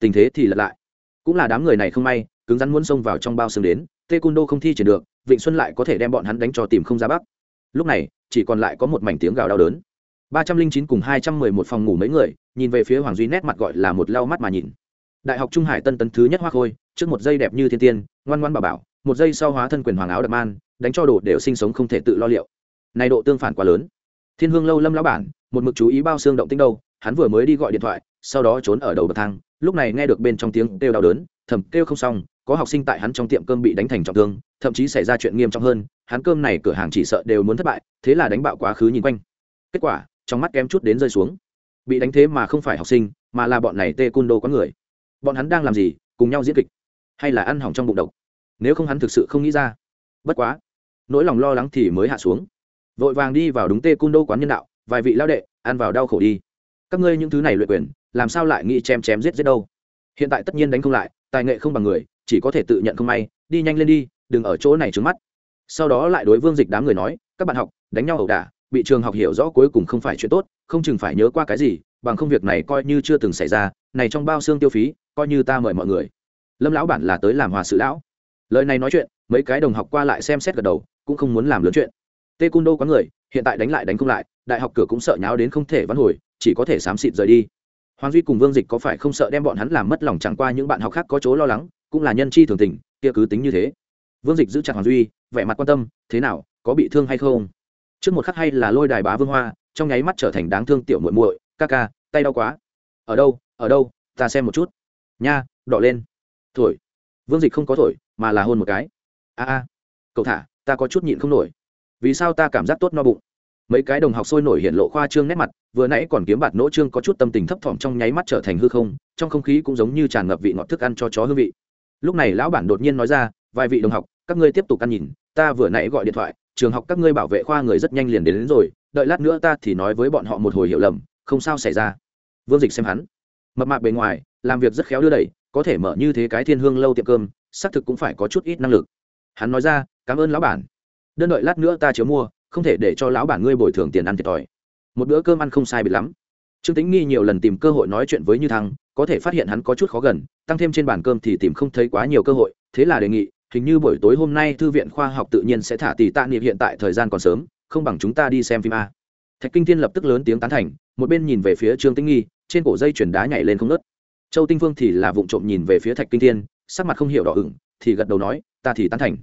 Tình thế thì lật lại. Cũng là đám người này không may, cứng rắn muốn xông vào trong bao xương đến tê cun đô không thi triển được, vịnh xuân lại có thể đem bọn hắn đánh cho tìm không ra bắc lúc này, chỉ còn lại có một mảnh tiếng gào đau đớn. Ba trăm linh chín cùng hai trăm mười một phòng ngủ mấy người, nhìn về phía hoàng duy nét mặt gọi là một lau mắt mà nhìn. Đại học trung hải tân tấn thứ nhất hoa khôi, trước một giây đẹp như thiên tiên, ngoan ngoan bảo bảo, một giây sau hóa thân quyền hoàng áo đập man, đánh cho đồ đều sinh sống không thể tự lo liệu. Này độ tương phản quá lớn. Thiên hương lâu lâm lão bản, một mực chú ý bao xương động tinh đâu, hắn vừa mới đi gọi điện thoại, sau đó trốn ở đầu bậc thang, lúc này nghe được bên trong tiếng kêu đau đớn, thầm kêu không xong, có học sinh tại hắn trong tiệm cơm bị đánh thành trọng thương, thậm chí xảy ra chuyện nghiêm trọng hơn hắn cơm này cửa hàng chỉ sợ đều muốn thất bại, thế là đánh bạo quá khứ nhìn quanh. Kết quả, trong mắt kém chút đến rơi xuống. Bị đánh thế mà không phải học sinh, mà là bọn này tê côn đô có người. Bọn hắn đang làm gì, cùng nhau diễn kịch, hay là ăn hỏng trong bụng độc? Nếu không hắn thực sự không nghĩ ra. Bất quá, nỗi lòng lo lắng thì mới hạ xuống. Vội vàng đi vào đúng tê côn đô quán nhân đạo, vài vị lao đệ, ăn vào đau khổ đi. Các ngươi những thứ này luyện quyền, làm sao lại nghĩ chém chém giết giết đâu? Hiện tại tất nhiên đánh không lại, tài nghệ không bằng người, chỉ có thể tự nhận không may. Đi nhanh lên đi, đừng ở chỗ này trứng mắt sau đó lại đối vương dịch đám người nói, các bạn học, đánh nhau ẩu đả, bị trường học hiểu rõ cuối cùng không phải chuyện tốt, không chừng phải nhớ qua cái gì, bằng không việc này coi như chưa từng xảy ra, này trong bao xương tiêu phí, coi như ta mời mọi người. Lâm lão bản là tới làm hòa sự lão. Lời này nói chuyện, mấy cái đồng học qua lại xem xét gật đầu, cũng không muốn làm lớn chuyện. Tê cung đô có người, hiện tại đánh lại đánh không lại, đại học cửa cũng sợ nháo đến không thể vãn hồi, chỉ có thể xám xịt rời đi. Hoàng duy cùng vương dịch có phải không sợ đem bọn hắn làm mất lòng chẳng qua những bạn học khác có chỗ lo lắng, cũng là nhân chi thường tình, kia cứ tính như thế vương dịch giữ chặt hoàng duy, vẻ mặt quan tâm, thế nào, có bị thương hay không? Trước một khắc hay là lôi đài bá vương hoa, trong nháy mắt trở thành đáng thương tiểu muội muội, ca ca, tay đau quá. Ở đâu ở đâu, ta xem một chút. Nha, đỏ lên. Thổi. Vương dịch không có thổi, mà là hôn một cái. A a, cậu thả, ta có chút nhịn không nổi. Vì sao ta cảm giác tốt no bụng? Mấy cái đồng học sôi nổi hiện lộ khoa trương nét mặt, vừa nãy còn kiếm bạt nỗ trương có chút tâm tình thấp thỏm trong nháy mắt trở thành hư không, trong không khí cũng giống như tràn ngập vị ngọt thức ăn cho chó hương vị. Lúc này lão bản đột nhiên nói ra, vài vị đồng học các ngươi tiếp tục ăn nhìn ta vừa nãy gọi điện thoại trường học các ngươi bảo vệ khoa người rất nhanh liền đến, đến rồi đợi lát nữa ta thì nói với bọn họ một hồi hiểu lầm không sao xảy ra. Vương dịch xem hắn mập mạc bề ngoài làm việc rất khéo đưa đẩy có thể mở như thế cái thiên hương lâu tiệm cơm xác thực cũng phải có chút ít năng lực. Hắn nói ra cảm ơn lão bản. Đơn đợi lát nữa ta chiếu mua không thể để cho lão bản ngươi bồi thường tiền ăn thiệt thòi. Một bữa cơm ăn không sai bị lắm. Trương tính nghi nhiều lần tìm cơ hội nói chuyện với như thăng có thể phát hiện hắn có chút khó gần tăng thêm trên bàn cơm thì tìm không thấy quá nhiều cơ hội thế là đề nghị hình như buổi tối hôm nay thư viện khoa học tự nhiên sẽ thả tỷ tạ niệm hiện tại thời gian còn sớm, không bằng chúng ta đi xem phim a. Thạch kinh thiên lập tức lớn tiếng tán thành, một bên nhìn về phía trương tĩnh nghi, trên cổ dây chuyển đá nhảy lên không ngớt. Châu tinh Vương thì là vụng trộm nhìn về phía thạch kinh thiên, sắc mặt không hiểu đỏ ửng, thì gật đầu nói, ta thì tán thành.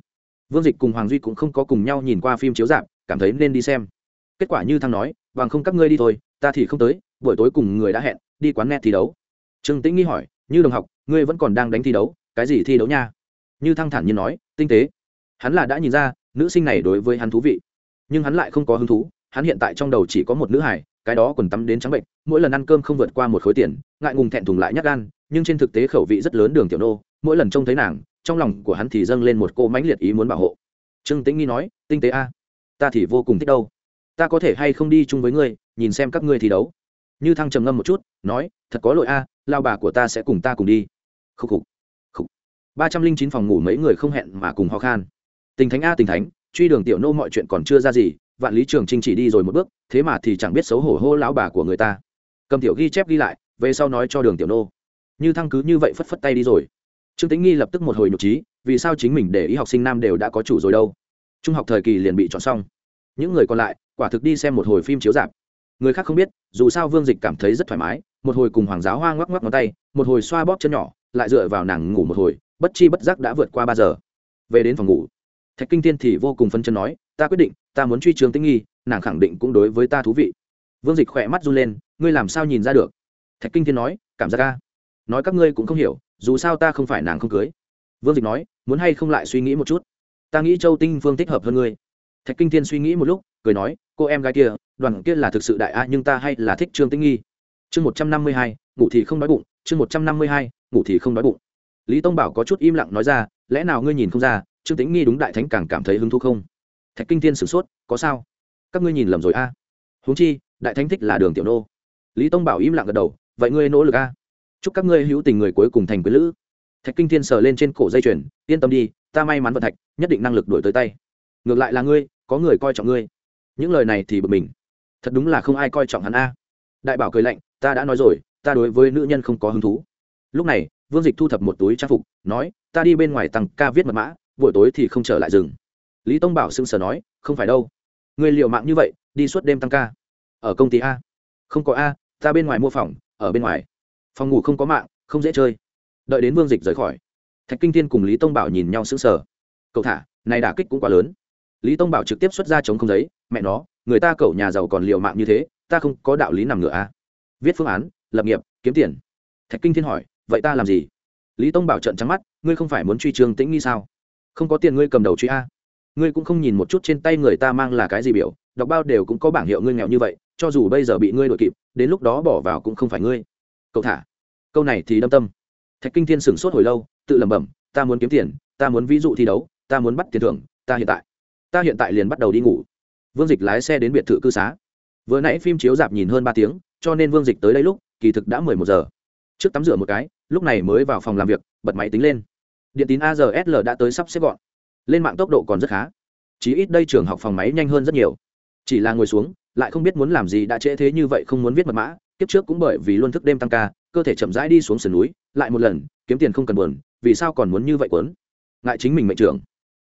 Vương dịch cùng hoàng duy cũng không có cùng nhau nhìn qua phim chiếu dạp cảm thấy nên đi xem. Kết quả như thăng nói, bằng không các ngươi đi thôi, ta thì không tới, buổi tối cùng người đã hẹn, đi quán net thi đấu. Trương tĩnh nghi hỏi, như đồng học, ngươi vẫn còn đang đánh thi đấu, cái gì thi đấu nha? Như thăng thản như nói, tinh tế. Hắn là đã nhìn ra, nữ sinh này đối với hắn thú vị. Nhưng hắn lại không có hứng thú, hắn hiện tại trong đầu chỉ có một nữ hải cái đó quần tắm đến trắng bệnh, mỗi lần ăn cơm không vượt qua một khối tiền, ngại ngùng thẹn thùng lại nhắc gan, nhưng trên thực tế khẩu vị rất lớn đường tiểu nô, mỗi lần trông thấy nàng, trong lòng của hắn thì dâng lên một cô mãnh liệt ý muốn bảo hộ. Trương tĩnh nghi nói, tinh tế a, ta thì vô cùng thích đâu. Ta có thể hay không đi chung với ngươi, nhìn xem các ngươi thi đấu. Như thăng trầm ngâm một chút, nói, thật có lỗi a, lao bà của ta sẽ cùng ta cùng đi. Khúc khục ba trăm linh chín phòng ngủ mấy người không hẹn mà cùng ho khan. Tình thánh a, tình thánh, truy đường tiểu nô mọi chuyện còn chưa ra gì, vạn lý trường trinh chỉ đi rồi một bước, thế mà thì chẳng biết xấu hổ hô lão bà của người ta. Cầm tiểu ghi chép ghi lại, về sau nói cho đường tiểu nô. Như thăng cứ như vậy phất phất tay đi rồi. Trương Tĩnh nghi lập tức một hồi nhục trí vì sao chính mình để ý học sinh nam đều đã có chủ rồi đâu. Trung học thời kỳ liền bị chọn xong. Những người còn lại, quả thực đi xem một hồi phim chiếu dạp người khác không biết, dù sao vương dịch cảm thấy rất thoải mái, một hồi cùng hoàng giáo hoa ngoắc ngoắc ngón tay, một hồi xoa bóp chân nhỏ, lại dựa vào nàng ngủ một hồi bất chi bất giác đã vượt qua ba giờ. Về đến phòng ngủ, thạch kinh Thiên thì vô cùng phân chân nói, ta quyết định, ta muốn truy trường tĩnh nghi, nàng khẳng định cũng đối với ta thú vị. Vương dịch khỏe mắt run lên, ngươi làm sao nhìn ra được? Thạch kinh Thiên nói, cảm giác ca nói các ngươi cũng không hiểu, dù sao ta không phải nàng không cưới. Vương dịch nói, muốn hay không lại suy nghĩ một chút? Ta nghĩ châu tinh phương thích hợp hơn ngươi. Thạch kinh thiên suy nghĩ một lúc, cười nói, cô em gái kia, đoàn kia là thực sự đại a, nhưng ta hay là thích trương tĩnh nghi. Chương một trăm năm mươi hai, ngủ thì không đói bụng, chương một trăm năm mươi hai, ngủ thì không đói bụng lý tông bảo có chút im lặng nói ra, lẽ nào ngươi nhìn không ra, trương tĩnh nghi đúng đại thánh càng cảm thấy hứng thú không? Thạch kinh thiên sửng sốt, có sao? Các ngươi nhìn lầm rồi a. À? huống chi, đại thánh thích là đường tiểu nô. Lý tông bảo im lặng gật đầu, vậy ngươi nỗ lực a. Chúc các ngươi hữu tình người cuối cùng thành quý lữ. Thạch kinh thiên sờ lên trên cổ dây chuyền, yên tâm đi, ta may mắn vận thạch, nhất định năng lực đổi tới tay. Ngược lại là ngươi, có người coi trọng ngươi. Những lời này thì bực mình. Thật đúng là không ai coi trọng hắn a. Đại bảo cười lạnh, ta đã nói rồi, ta đối với nữ nhân không có hứng thú. Lúc này vương dịch thu thập một túi trang phục, nói, ta đi bên ngoài tăng ca viết mật mã, buổi tối thì không trở lại rừng. Lý tông bảo sưng sờ nói, không phải đâu. Người liệu mạng như vậy, đi suốt đêm tăng ca. Ở công ty a. Không có a, ta bên ngoài mua phòng, ở bên ngoài. Phòng ngủ không có mạng, không dễ chơi. Đợi đến vương dịch rời khỏi, thạch kinh thiên cùng lý tông bảo nhìn nhau sững sờ. Cậu thả, này đả kích cũng quá lớn. Lý tông bảo trực tiếp xuất ra chống không giấy, mẹ nó, người ta cậu nhà giàu còn liều mạng như thế, ta không có đạo lý nằm ngựa a. Viết phương án, lập nghiệp, kiếm tiền. Thạch kinh thiên hỏi vậy ta làm gì? Lý tông bảo trận trắng mắt, ngươi không phải muốn truy trường tĩnh nghi sao? Không có tiền ngươi cầm đầu truy a. Ngươi cũng không nhìn một chút trên tay người ta mang là cái gì biểu, đọc bao đều cũng có bảng hiệu ngươi nghèo như vậy, cho dù bây giờ bị ngươi đội kịp, đến lúc đó bỏ vào cũng không phải ngươi. Cậu thả. Câu này thì đâm tâm. Thạch kinh thiên sửng sốt hồi lâu, tự lẩm bẩm, ta muốn kiếm tiền, ta muốn ví dụ thi đấu, ta muốn bắt tiền thưởng, ta hiện tại, ta hiện tại liền bắt đầu đi ngủ. Vương dịch lái xe đến biệt thự cư xá. Vừa nãy phim chiếu dạp nhìn hơn ba tiếng, cho nên vương dịch tới đây lúc, kỳ thực đã mười một giờ trước tắm rửa một cái, lúc này mới vào phòng làm việc, bật máy tính lên. Điện tín azsl đã tới sắp xếp gọn. Lên mạng tốc độ còn rất khá. Chí ít đây trường học phòng máy nhanh hơn rất nhiều. Chỉ là ngồi xuống, lại không biết muốn làm gì, đã trễ thế như vậy không muốn viết mật mã, kiếp trước cũng bởi vì luôn thức đêm tăng ca, cơ thể chậm rãi đi xuống sườn núi, lại một lần, kiếm tiền không cần buồn, vì sao còn muốn như vậy quấn ngại chính mình mệnh trưởng.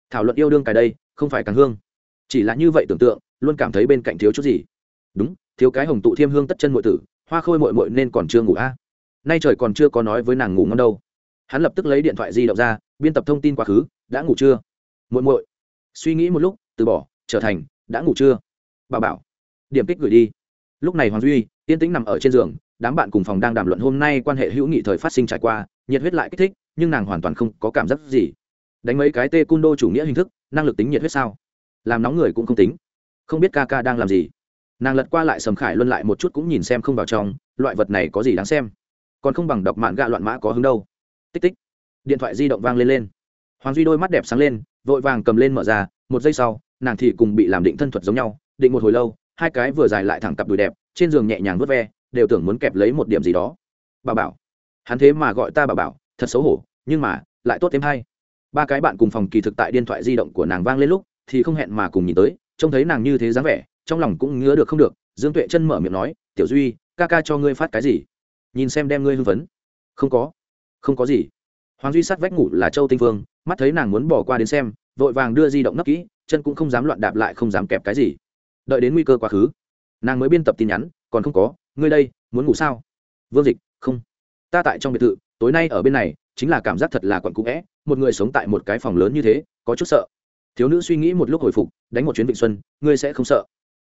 Thảo luận yêu đương cái đây, không phải càng hương. Chỉ là như vậy tưởng tượng, luôn cảm thấy bên cạnh thiếu chút gì. Đúng, thiếu cái hồng tụ thiêm hương tất chân muội tử, hoa khôi muội muội nên còn chưa ngủ a nay trời còn chưa có nói với nàng ngủ ngon đâu. Hắn lập tức lấy điện thoại di động ra, biên tập thông tin quá khứ, đã ngủ chưa? Muội muội, suy nghĩ một lúc, từ bỏ, trở thành, đã ngủ chưa? Bà bảo, điểm kích gửi đi. Lúc này hoàng duy, yên tĩnh nằm ở trên giường, đám bạn cùng phòng đang đàm luận hôm nay quan hệ hữu nghị thời phát sinh trải qua, nhiệt huyết lại kích thích, nhưng nàng hoàn toàn không có cảm giác gì. Đánh mấy cái tê cung đô chủ nghĩa hình thức, năng lực tính nhiệt huyết sao? Làm nóng người cũng không tính. Không biết ca ca đang làm gì. Nàng lật qua lại sầm khải luân lại một chút cũng nhìn xem không vào trong, loại vật này có gì đáng xem? Còn không bằng đọc mạn gạ loạn mã có hứng đâu. Tích tích. Điện thoại di động vang lên lên. Hoàng duy đôi mắt đẹp sáng lên, vội vàng cầm lên mở ra, một giây sau, nàng thì cùng bị làm định thân thuật giống nhau, định một hồi lâu, hai cái vừa dài lại thẳng cặp đùi đẹp, trên giường nhẹ nhàng vớt ve, đều tưởng muốn kẹp lấy một điểm gì đó. Bà bảo, hắn thế mà gọi ta bà bảo, thật xấu hổ, nhưng mà, lại tốt thêm hay. Ba cái bạn cùng phòng kỳ thực tại điện thoại di động của nàng vang lên lúc, thì không hẹn mà cùng nhìn tới, trông thấy nàng như thế dáng vẻ, trong lòng cũng ngứa được không được, dương tuệ chân mở miệng nói, tiểu duy, ca ca cho ngươi phát cái gì? Nhìn xem đem ngươi hưng phấn. Không có. Không có gì. Hoàng duy sát vách ngủ là châu tinh phương mắt thấy nàng muốn bỏ qua đến xem, vội vàng đưa di động nấp kỹ, chân cũng không dám loạn đạp lại không dám kẹp cái gì. Đợi đến nguy cơ quá khứ, nàng mới biên tập tin nhắn, còn không có, ngươi đây, muốn ngủ sao? Vương dịch, không. Ta tại trong biệt thự, tối nay ở bên này, chính là cảm giác thật là quặn cũ vẽ một người sống tại một cái phòng lớn như thế, có chút sợ. Thiếu nữ suy nghĩ một lúc hồi phục, đánh một chuyến vịnh xuân, ngươi sẽ không sợ.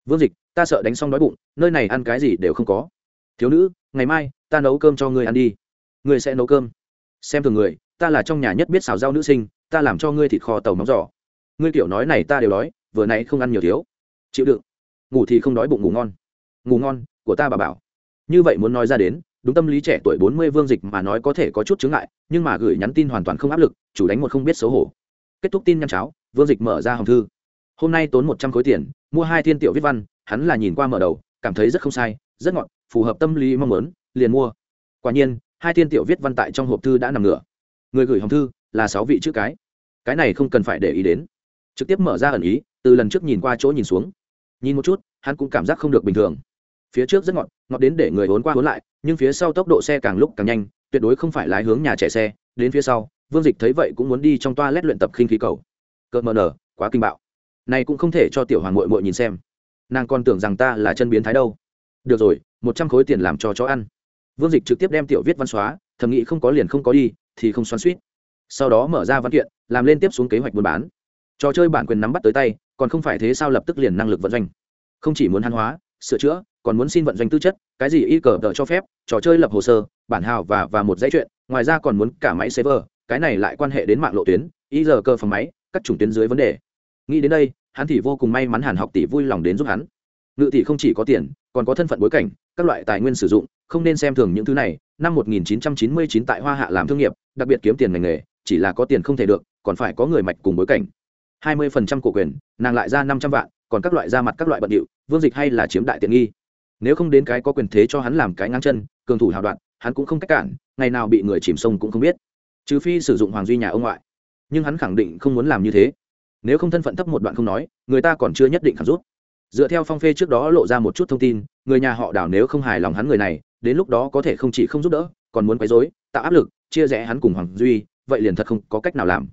Vương dịch, ta sợ đánh xong đói bụng, nơi này ăn cái gì đều không có. Thiếu nữ, ngày mai ta nấu cơm cho ngươi ăn đi. Ngươi sẽ nấu cơm. Xem thường người, ta là trong nhà nhất biết xào rau nữ sinh, ta làm cho ngươi thịt kho tàu nóng giỏ ngươi kiểu nói này ta đều đói, vừa nãy không ăn nhiều thiếu. Chịu đựng. Ngủ thì không đói bụng ngủ ngon. Ngủ ngon, của ta bà bảo. Như vậy muốn nói ra đến, đúng tâm lý trẻ tuổi bốn mươi vương dịch mà nói có thể có chút chướng ngại, nhưng mà gửi nhắn tin hoàn toàn không áp lực, chủ đánh một không biết xấu hổ. Kết thúc tin nhắn cháo, vương dịch mở ra hồng thư. Hôm nay tốn một trăm khối tiền, mua hai thiên tiểu viết văn, hắn là nhìn qua mở đầu, cảm thấy rất không sai, rất ngọt, phù hợp tâm lý mong muốn liền mua. Quả nhiên, hai thiên tiểu viết văn tại trong hộp thư đã nằm ngửa. Người gửi hòm thư là sáu vị chữ cái. Cái này không cần phải để ý đến. Trực tiếp mở ra ẩn ý, từ lần trước nhìn qua chỗ nhìn xuống. Nhìn một chút, hắn cũng cảm giác không được bình thường. Phía trước rất ngọt ngọt đến để người vốn qua vốn lại, nhưng phía sau tốc độ xe càng lúc càng nhanh, tuyệt đối không phải lái hướng nhà trẻ xe. Đến phía sau, vương dịch thấy vậy cũng muốn đi trong toa lét luyện tập khinh khí cầu. Cợt mờ nở, quá kinh bạo. Này cũng không thể cho tiểu hoàng mội mội nhìn xem. Nàng còn tưởng rằng ta là chân biến thái đâu. Được rồi, một trăm khối tiền làm cho chó ăn vương dịch trực tiếp đem tiểu viết văn xóa, thầm nghĩ không có liền không có đi, thì không xoắn suýt sau đó mở ra văn kiện, làm lên tiếp xuống kế hoạch buôn bán. Trò chơi bản quyền nắm bắt tới tay, còn không phải thế sao lập tức liền năng lực vận doanh. Không chỉ muốn hàn hóa, sửa chữa, còn muốn xin vận doanh tư chất, cái gì y cờ đợi cho phép, trò chơi lập hồ sơ, bản hào và và một dãy chuyện, ngoài ra còn muốn cả máy server, cái này lại quan hệ đến mạng lộ tuyến, y giờ cơ phòng máy, các chủng tuyến dưới vấn đề. Nghĩ đến đây, hắn thì vô cùng may mắn hàn học tỷ vui lòng đến giúp hắn. Ngự tỷ không chỉ có tiền, còn có thân phận bối cảnh các loại tài nguyên sử dụng, không nên xem thường những thứ này. Năm 1999 tại hoa hạ làm thương nghiệp, đặc biệt kiếm tiền ngành nghề, chỉ là có tiền không thể được, còn phải có người mạch cùng bối cảnh. 20% cổ quyền, nàng lại ra 500 vạn, còn các loại ra mặt các loại bận điệu, vương dịch hay là chiếm đại tiện nghi. Nếu không đến cái có quyền thế cho hắn làm cái ngang chân, cường thủ hào đoạn hắn cũng không cách cản, ngày nào bị người chìm sông cũng không biết. Trừ phi sử dụng hoàng duy nhà ông ngoại. Nhưng hắn khẳng định không muốn làm như thế. Nếu không thân phận thấp một đoạn không nói, người ta còn chưa nhất định khẳng rút dựa theo phong phê trước đó lộ ra một chút thông tin, người nhà họ đảo nếu không hài lòng hắn người này, đến lúc đó có thể không chỉ không giúp đỡ, còn muốn quấy dối tạo áp lực, chia rẽ hắn cùng hoàng duy, vậy liền thật không có cách nào làm.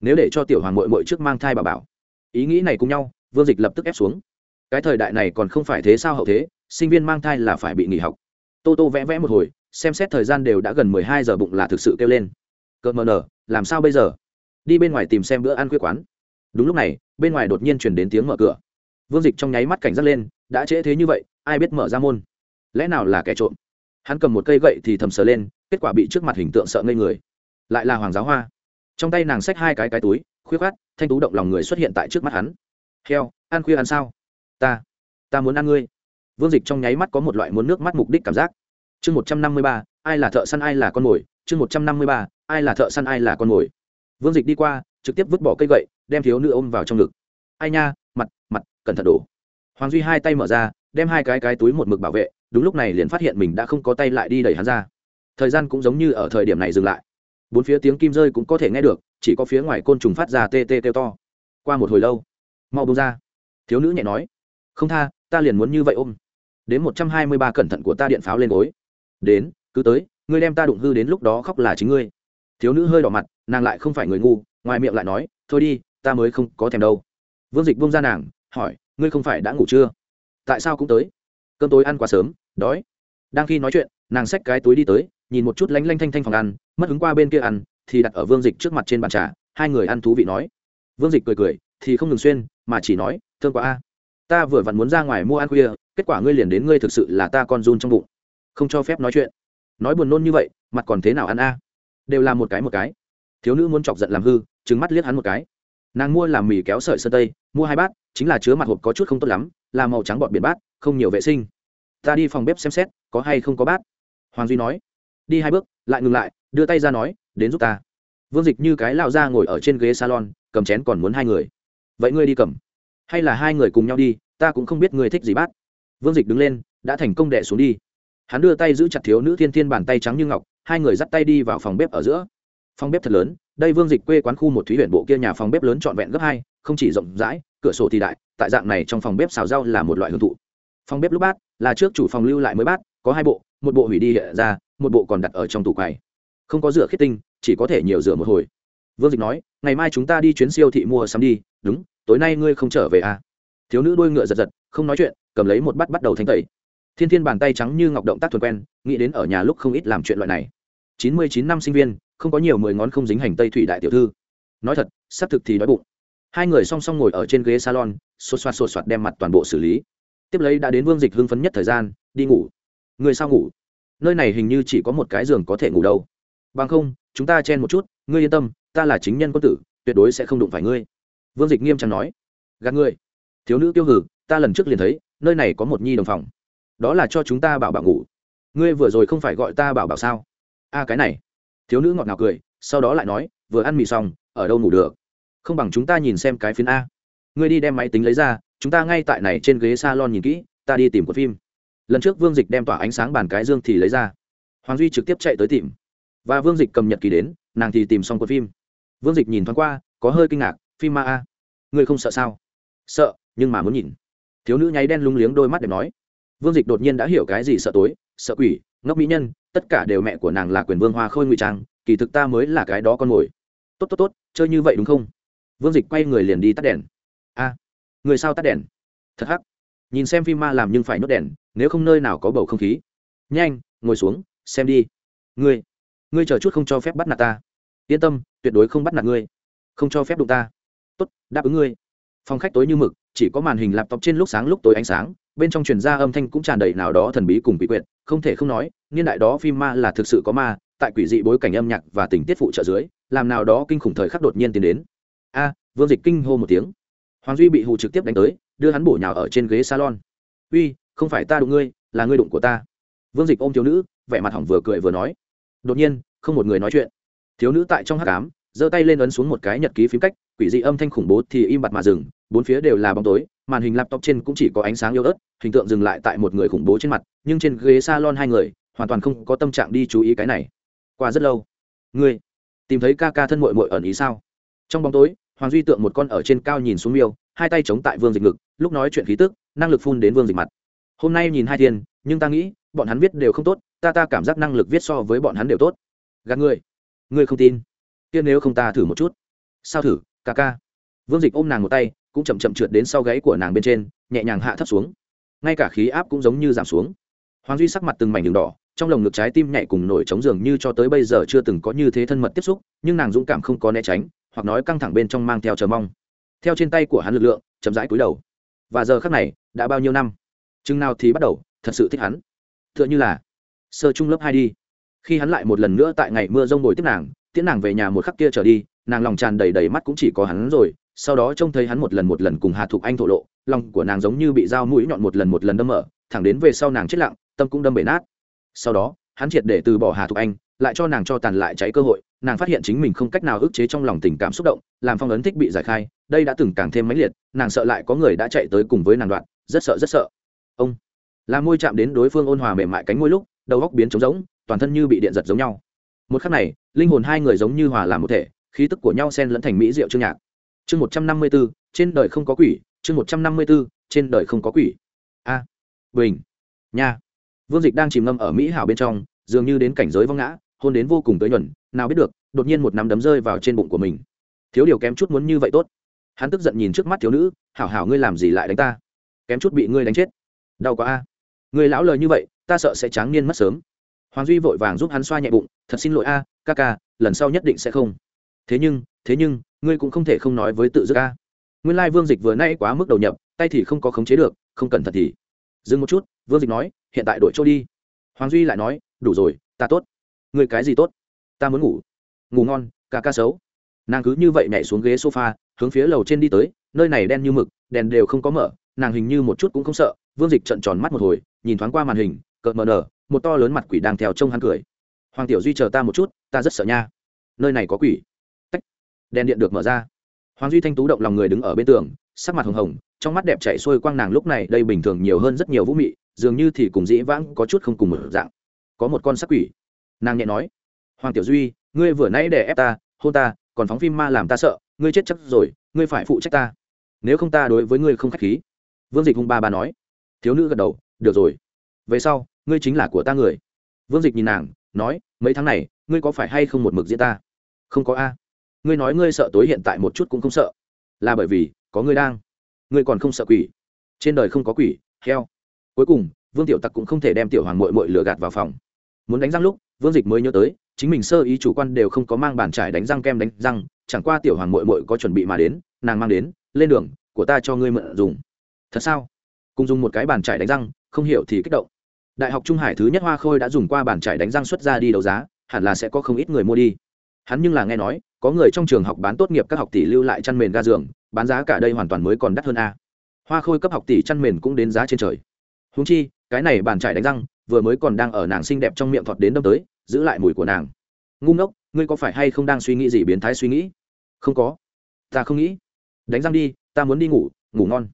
Nếu để cho tiểu hoàng mội mội trước mang thai bà bảo, ý nghĩ này cùng nhau, vương dịch lập tức ép xuống. Cái thời đại này còn không phải thế sao hậu thế, sinh viên mang thai là phải bị nghỉ học. Tô tô vẽ vẽ một hồi, xem xét thời gian đều đã gần mười hai giờ bụng là thực sự kêu lên. Cợt mờ nở, làm sao bây giờ? Đi bên ngoài tìm xem bữa ăn khuya quán. Đúng lúc này, bên ngoài đột nhiên chuyển đến tiếng mở cửa vương dịch trong nháy mắt cảnh giác lên, đã trễ thế như vậy, ai biết mở ra môn? Lẽ nào là kẻ trộm? Hắn cầm một cây gậy thì thầm sờ lên, kết quả bị trước mặt hình tượng sợ ngây người. Lại là hoàng giáo hoa. Trong tay nàng xách hai cái cái túi, khuyết khát, thanh tú động lòng người xuất hiện tại trước mắt hắn. Heo, ăn khuya ăn sao? Ta ta muốn ăn ngươi. Vương dịch trong nháy mắt có một loại muốn nước mắt mục đích cảm giác. Chương một trăm năm mươi ba, ai là thợ săn, ai là con mồi? Chương một trăm năm mươi ba, ai là thợ săn, ai là con mồi? Vương dịch đi qua, trực tiếp vứt bỏ cây gậy, đem thiếu nữ ôm vào trong ngực. Ai nha cẩn thận đổ. Hoàng duy hai tay mở ra, đem hai cái cái túi một mực bảo vệ, đúng lúc này liền phát hiện mình đã không có tay lại đi đẩy hắn ra. Thời gian cũng giống như ở thời điểm này dừng lại. Bốn phía tiếng kim rơi cũng có thể nghe được, chỉ có phía ngoài côn trùng phát ra tê tê kêu to. Qua một hồi lâu, mau bông ra. Thiếu nữ nhẹ nói, không tha, ta liền muốn như vậy ôm. Đến một trăm hai mươi ba cẩn thận của ta điện pháo lên gối. Đến, cứ tới, ngươi đem ta đụng hư đến lúc đó khóc là chính ngươi. Thiếu nữ hơi đỏ mặt, nàng lại không phải người ngu, ngoài miệng lại nói, thôi đi, ta mới không có thèm đâu. Vương dịch bông ra nàng hỏi, ngươi không phải đã ngủ chưa? Tại sao cũng tới. Cơm tối ăn quá sớm, đói. Đang khi nói chuyện, nàng xách cái túi đi tới, nhìn một chút lánh lanh thanh thanh phòng ăn, mất hứng qua bên kia ăn, thì đặt ở vương dịch trước mặt trên bàn trà, hai người ăn thú vị nói. Vương dịch cười cười, thì không ngừng xuyên, mà chỉ nói thương quá a. Ta vừa vặn muốn ra ngoài mua ăn khuya, kết quả ngươi liền đến ngươi thực sự là ta con run trong bụng. Không cho phép nói chuyện. Nói buồn nôn như vậy, mặt còn thế nào ăn a? Đều là một cái một cái. Thiếu nữ muốn chọc giận làm hư trứng mắt liếc hắn một cái. Nàng mua làm mì kéo sợi sơn tây, mua hai bát chính là chứa mặt hộp có chút không tốt lắm, là màu trắng bọt biển bát, không nhiều vệ sinh. Ta đi phòng bếp xem xét, có hay không có bát. Hoàng duy nói. Đi hai bước, lại ngừng lại, đưa tay ra nói, đến giúp ta. Vương dịch như cái lao ra ngồi ở trên ghế salon, cầm chén còn muốn hai người. Vậy ngươi đi cầm. Hay là hai người cùng nhau đi, ta cũng không biết ngươi thích gì bát. Vương dịch đứng lên, đã thành công đẻ xuống đi. Hắn đưa tay giữ chặt thiếu nữ thiên thiên bàn tay trắng như ngọc, hai người dắt tay đi vào phòng bếp ở giữa. Phòng bếp thật lớn đây vương dịch quê quán khu một thúy huyện bộ kia nhà phòng bếp lớn trọn vẹn gấp hai, không chỉ rộng rãi, cửa sổ thì đại, tại dạng này trong phòng bếp xào rau là một loại hưởng thụ. Phòng bếp lúc bát, là trước chủ phòng lưu lại mới bát, có hai bộ, một bộ hủy đi hiện ra, một bộ còn đặt ở trong tủ quầy. Không có rửa khiết tinh, chỉ có thể nhiều rửa một hồi. Vương dịch nói, ngày mai chúng ta đi chuyến siêu thị mua sắm đi, đúng, tối nay ngươi không trở về à? Thiếu nữ đuôi ngựa giật giật, không nói chuyện, cầm lấy một bát bắt đầu thanh tẩy. Thiên thiên bàn tay trắng như ngọc động tác thuần quen, nghĩ đến ở nhà lúc không ít làm chuyện loại này. Chín mươi chín năm sinh viên không có nhiều mười ngón không dính hành tây thủy đại tiểu thư. Nói thật, xác thực thì đói bụng. Hai người song song ngồi ở trên ghế salon xô xoạt xô xoạt đem mặt toàn bộ xử lý. Tiếp lấy đã đến vương dịch hưng phấn nhất thời gian, đi ngủ. Người sao ngủ? Nơi này hình như chỉ có một cái giường có thể ngủ đâu. Bằng không, chúng ta chen một chút, ngươi yên tâm, ta là chính nhân quân tử, tuyệt đối sẽ không đụng phải ngươi. Vương dịch nghiêm trọng nói. Gạt ngươi. Thiếu nữ tiêu hử, ta lần trước liền thấy, nơi này có một nhi đồng phòng. Đó là cho chúng ta bảo bảo ngủ. Ngươi vừa rồi không phải gọi ta bảo bảo sao? A, cái này thiếu nữ ngọt ngào cười, sau đó lại nói, vừa ăn mì xong, ở đâu ngủ được? Không bằng chúng ta nhìn xem cái phiến a. Ngươi đi đem máy tính lấy ra, chúng ta ngay tại này trên ghế s a lon nhìn kỹ, ta đi tìm cuộn phim. Lần trước vương dịch đem tỏa ánh sáng bàn cái dương thì lấy ra. Hoàng duy trực tiếp chạy tới tìm. Và vương dịch cầm nhật kỳ đến, nàng thì tìm xong cuộn phim. Vương dịch nhìn thoáng qua, có hơi kinh ngạc, phim ma a? Ngươi không sợ sao? Sợ, nhưng mà muốn nhìn. Thiếu nữ nháy đen lung liếng đôi mắt để nói. Vương dịch đột nhiên đã hiểu cái gì sợ tối, sợ quỷ, ngốc mỹ nhân tất cả đều mẹ của nàng là quyền vương hoa khôi ngụy trang, kỳ thực ta mới là cái đó con mồi. Tốt tốt tốt, chơi như vậy đúng không? Vương dịch quay người liền đi tắt đèn. A, người sao tắt đèn? Thật hắc. Nhìn xem phim ma làm nhưng phải nhốt đèn, nếu không nơi nào có bầu không khí. Nhanh, ngồi xuống, xem đi. Ngươi ngươi chờ chút không cho phép bắt nạt ta. Yên tâm, tuyệt đối không bắt nạt ngươi. Không cho phép đụng ta. Tốt, đáp ứng ngươi. Phòng khách tối như mực chỉ có màn hình laptop trên lúc sáng lúc tối ánh sáng, bên trong truyền ra âm thanh cũng tràn đầy nào đó thần bí cùng quỷ quyệt, không thể không nói, niên đại đó phim ma là thực sự có ma, tại quỷ dị bối cảnh âm nhạc và tình tiết phụ trợ dưới, làm nào đó kinh khủng thời khắc đột nhiên tiến đến. A, vương dịch kinh hô một tiếng. Hoàng duy bị hù trực tiếp đánh tới, đưa hắn bổ nhào ở trên ghế salon. Uy, không phải ta đụng ngươi, là ngươi đụng của ta. Vương dịch ôm thiếu nữ, vẻ mặt hỏng vừa cười vừa nói. Đột nhiên, không một người nói chuyện. Thiếu nữ tại trong hát cám giơ tay lên ấn xuống một cái nhật ký phím cách quỷ dị âm thanh khủng bố thì im bặt mà dừng, bốn phía đều là bóng tối, màn hình laptop trên cũng chỉ có ánh sáng yếu ớt, hình tượng dừng lại tại một người khủng bố trên mặt, nhưng trên ghế salon hai người, hoàn toàn không có tâm trạng đi chú ý cái này. Qua rất lâu, ngươi tìm thấy ca ca thân mội mội ẩn ý sao? Trong bóng tối, hoàng duy tượng một con ở trên cao nhìn xuống miêu, hai tay chống tại vương dịch ngực, lúc nói chuyện khí tức, năng lực phun đến vương dịch mặt. Hôm nay nhìn hai thiên, nhưng ta nghĩ, bọn hắn viết đều không tốt, ta ta cảm giác năng lực viết so với bọn hắn đều tốt. Gạt ngươi ngươi không tin. Tiên nếu không ta thử một chút. Sao thử? Ca ca. Vương dịch ôm nàng một tay, cũng chậm chậm trượt đến sau gáy của nàng bên trên, nhẹ nhàng hạ thấp xuống. Ngay cả khí áp cũng giống như giảm xuống. Hoàng duy sắc mặt từng mảnh đường đỏ, trong lồng ngực trái tim nhảy cùng nổi trống giường như cho tới bây giờ chưa từng có như thế thân mật tiếp xúc, nhưng nàng dũng cảm không có né tránh, hoặc nói căng thẳng bên trong mang theo chờ mong. Theo trên tay của hắn lực lượng, chậm rãi cúi đầu. Và giờ khắc này, đã bao nhiêu năm? Chừng nào thì bắt đầu, thật sự thích hắn. T h ư ợ n h ư là sơ trung lớp hai đi. Khi hắn lại một lần nữa tại ngày mưa rông ngồi tiếp nàng tiễn nàng về nhà một khắc kia trở đi, nàng lòng tràn đầy đầy mắt cũng chỉ có hắn rồi, sau đó trông thấy hắn một lần một lần cùng hà thục anh thổ lộ, lòng của nàng giống như bị dao mũi nhọn một lần một lần đâm mở, thẳng đến về sau nàng chết lặng, tâm cũng đâm bể nát. Sau đó, hắn triệt để từ bỏ hà thục anh, lại cho nàng cho tàn lại cháy cơ hội, nàng phát hiện chính mình không cách nào ức chế trong lòng tình cảm xúc động, làm phong ấn thích bị giải khai, đây đã từng càng thêm mãnh liệt, nàng sợ lại có người đã chạy tới cùng với nàng đoạn, rất sợ rất sợ. Ông, là môi chạm đến đối phương ôn hòa mềm mại cánh môi lúc, đầu góc biến trống rỗng, toàn thân như bị điện giật giống nhau một khắc này, linh hồn hai người giống như hòa làm một thể, khí tức của nhau xen lẫn thành mỹ diệu chương nhạc. Chương một trăm năm mươi b ố trên đời không có quỷ, chương một trăm năm mươi b ố trên đời không có quỷ. A, bình, nha. Vương dịch đang chìm ngâm ở mỹ hảo bên trong, dường như đến cảnh giới vong ngã, hôn đến vô cùng tới nhuần, nào biết được, đột nhiên một nắm đấm rơi vào trên bụng của mình. Thiếu điều kém chút muốn như vậy tốt. Hắn tức giận nhìn trước mắt thiếu nữ, hảo hảo, ngươi làm gì lại đánh ta? Kém chút bị ngươi đánh chết. Đau quá a. Người lão lời như vậy, ta sợ sẽ tráng niên mất sớm hoàng duy vội vàng giúp hắn xoa nhẹ bụng, thật xin lỗi a, ca ca, lần sau nhất định sẽ không. Thế nhưng thế nhưng, ngươi cũng không thể không nói với tự dứt ca nguyên lai vương dịch vừa nay quá mức đầu nhập, tay thì không có khống chế được, không cẩn thận thì. Dừng một chút, vương dịch nói, hiện tại đổi chỗ đi. Hoàng duy lại nói, đủ rồi, ta tốt. Người cái gì tốt? Ta muốn ngủ. Ngủ ngon, ca ca xấu. Nàng cứ như vậy nhảy xuống ghế sofa, hướng phía lầu trên đi tới, nơi này đen như mực, đèn đều không có mở, nàng hình như một chút cũng không sợ. Vương dịch trận tròn mắt một hồi, nhìn thoáng qua màn hình, cợt mờ nở một to lớn mặt quỷ đang theo trông hắn cười. Hoàng tiểu duy chờ ta một chút, ta rất sợ nha. Nơi này có quỷ. Tách. đèn điện được mở ra. Hoàng duy thanh tú động lòng người đứng ở bên tường, sắc mặt hồng hồng, trong mắt đẹp chạy xuôi quang nàng lúc này đây bình thường nhiều hơn rất nhiều vũ mị, dường như thì cùng dĩ vãng có chút không cùng một dạng. Có một con sắc quỷ. Nàng nhẹ nói. Hoàng tiểu duy, ngươi vừa nãy để ép ta, hôn ta, còn phóng phim ma làm ta sợ, ngươi chết chắc rồi, ngươi phải phụ trách ta. Nếu không ta đối với ngươi không k h á c h khí. Vương dịch hung ba ba nói. Thiếu nữ gật đầu, được rồi về sau, ngươi chính là của ta người. Vương dịch nhìn nàng, nói, mấy tháng này, ngươi có phải hay không một mực diễn ta? Không có a. Ngươi nói ngươi sợ tối hiện tại một chút cũng không sợ. Là bởi vì, có ngươi đang. Ngươi còn không sợ quỷ. Trên đời không có quỷ, heo. Cuối cùng, vương tiểu tặc cũng không thể đem tiểu hoàng mội mội lừa gạt vào phòng. Muốn đánh răng lúc, vương dịch mới nhớ tới, chính mình sơ ý chủ quan đều không có mang bàn trải đánh răng kem đánh răng, chẳng qua tiểu hoàng mội mội có chuẩn bị mà đến, nàng mang đến, lên đường, của ta cho ngươi mượn dùng. Thật sao? Cùng dùng một cái bàn trải đánh răng, không hiểu thì kích động đại học trung hải thứ nhất hoa khôi đã dùng qua bản trải đánh răng xuất ra đi đấu giá, hẳn là sẽ có không ít người mua đi. Hắn nhưng là nghe nói, có người trong trường học bán tốt nghiệp các học tỷ lưu lại chăn mền ga giường, bán giá cả đây hoàn toàn mới còn đắt hơn a. Hoa khôi cấp học tỷ chăn mền cũng đến giá trên trời. Húng chi, cái này bàn trải đánh răng, vừa mới còn đang ở nàng xinh đẹp trong miệng thọt đến đâm tới, giữ lại mùi của nàng. Ngu ngốc, ngươi có phải hay không đang suy nghĩ gì biến thái suy nghĩ? Không có. Ta không nghĩ. Đánh răng đi, ta muốn đi ngủ ngủ ngon.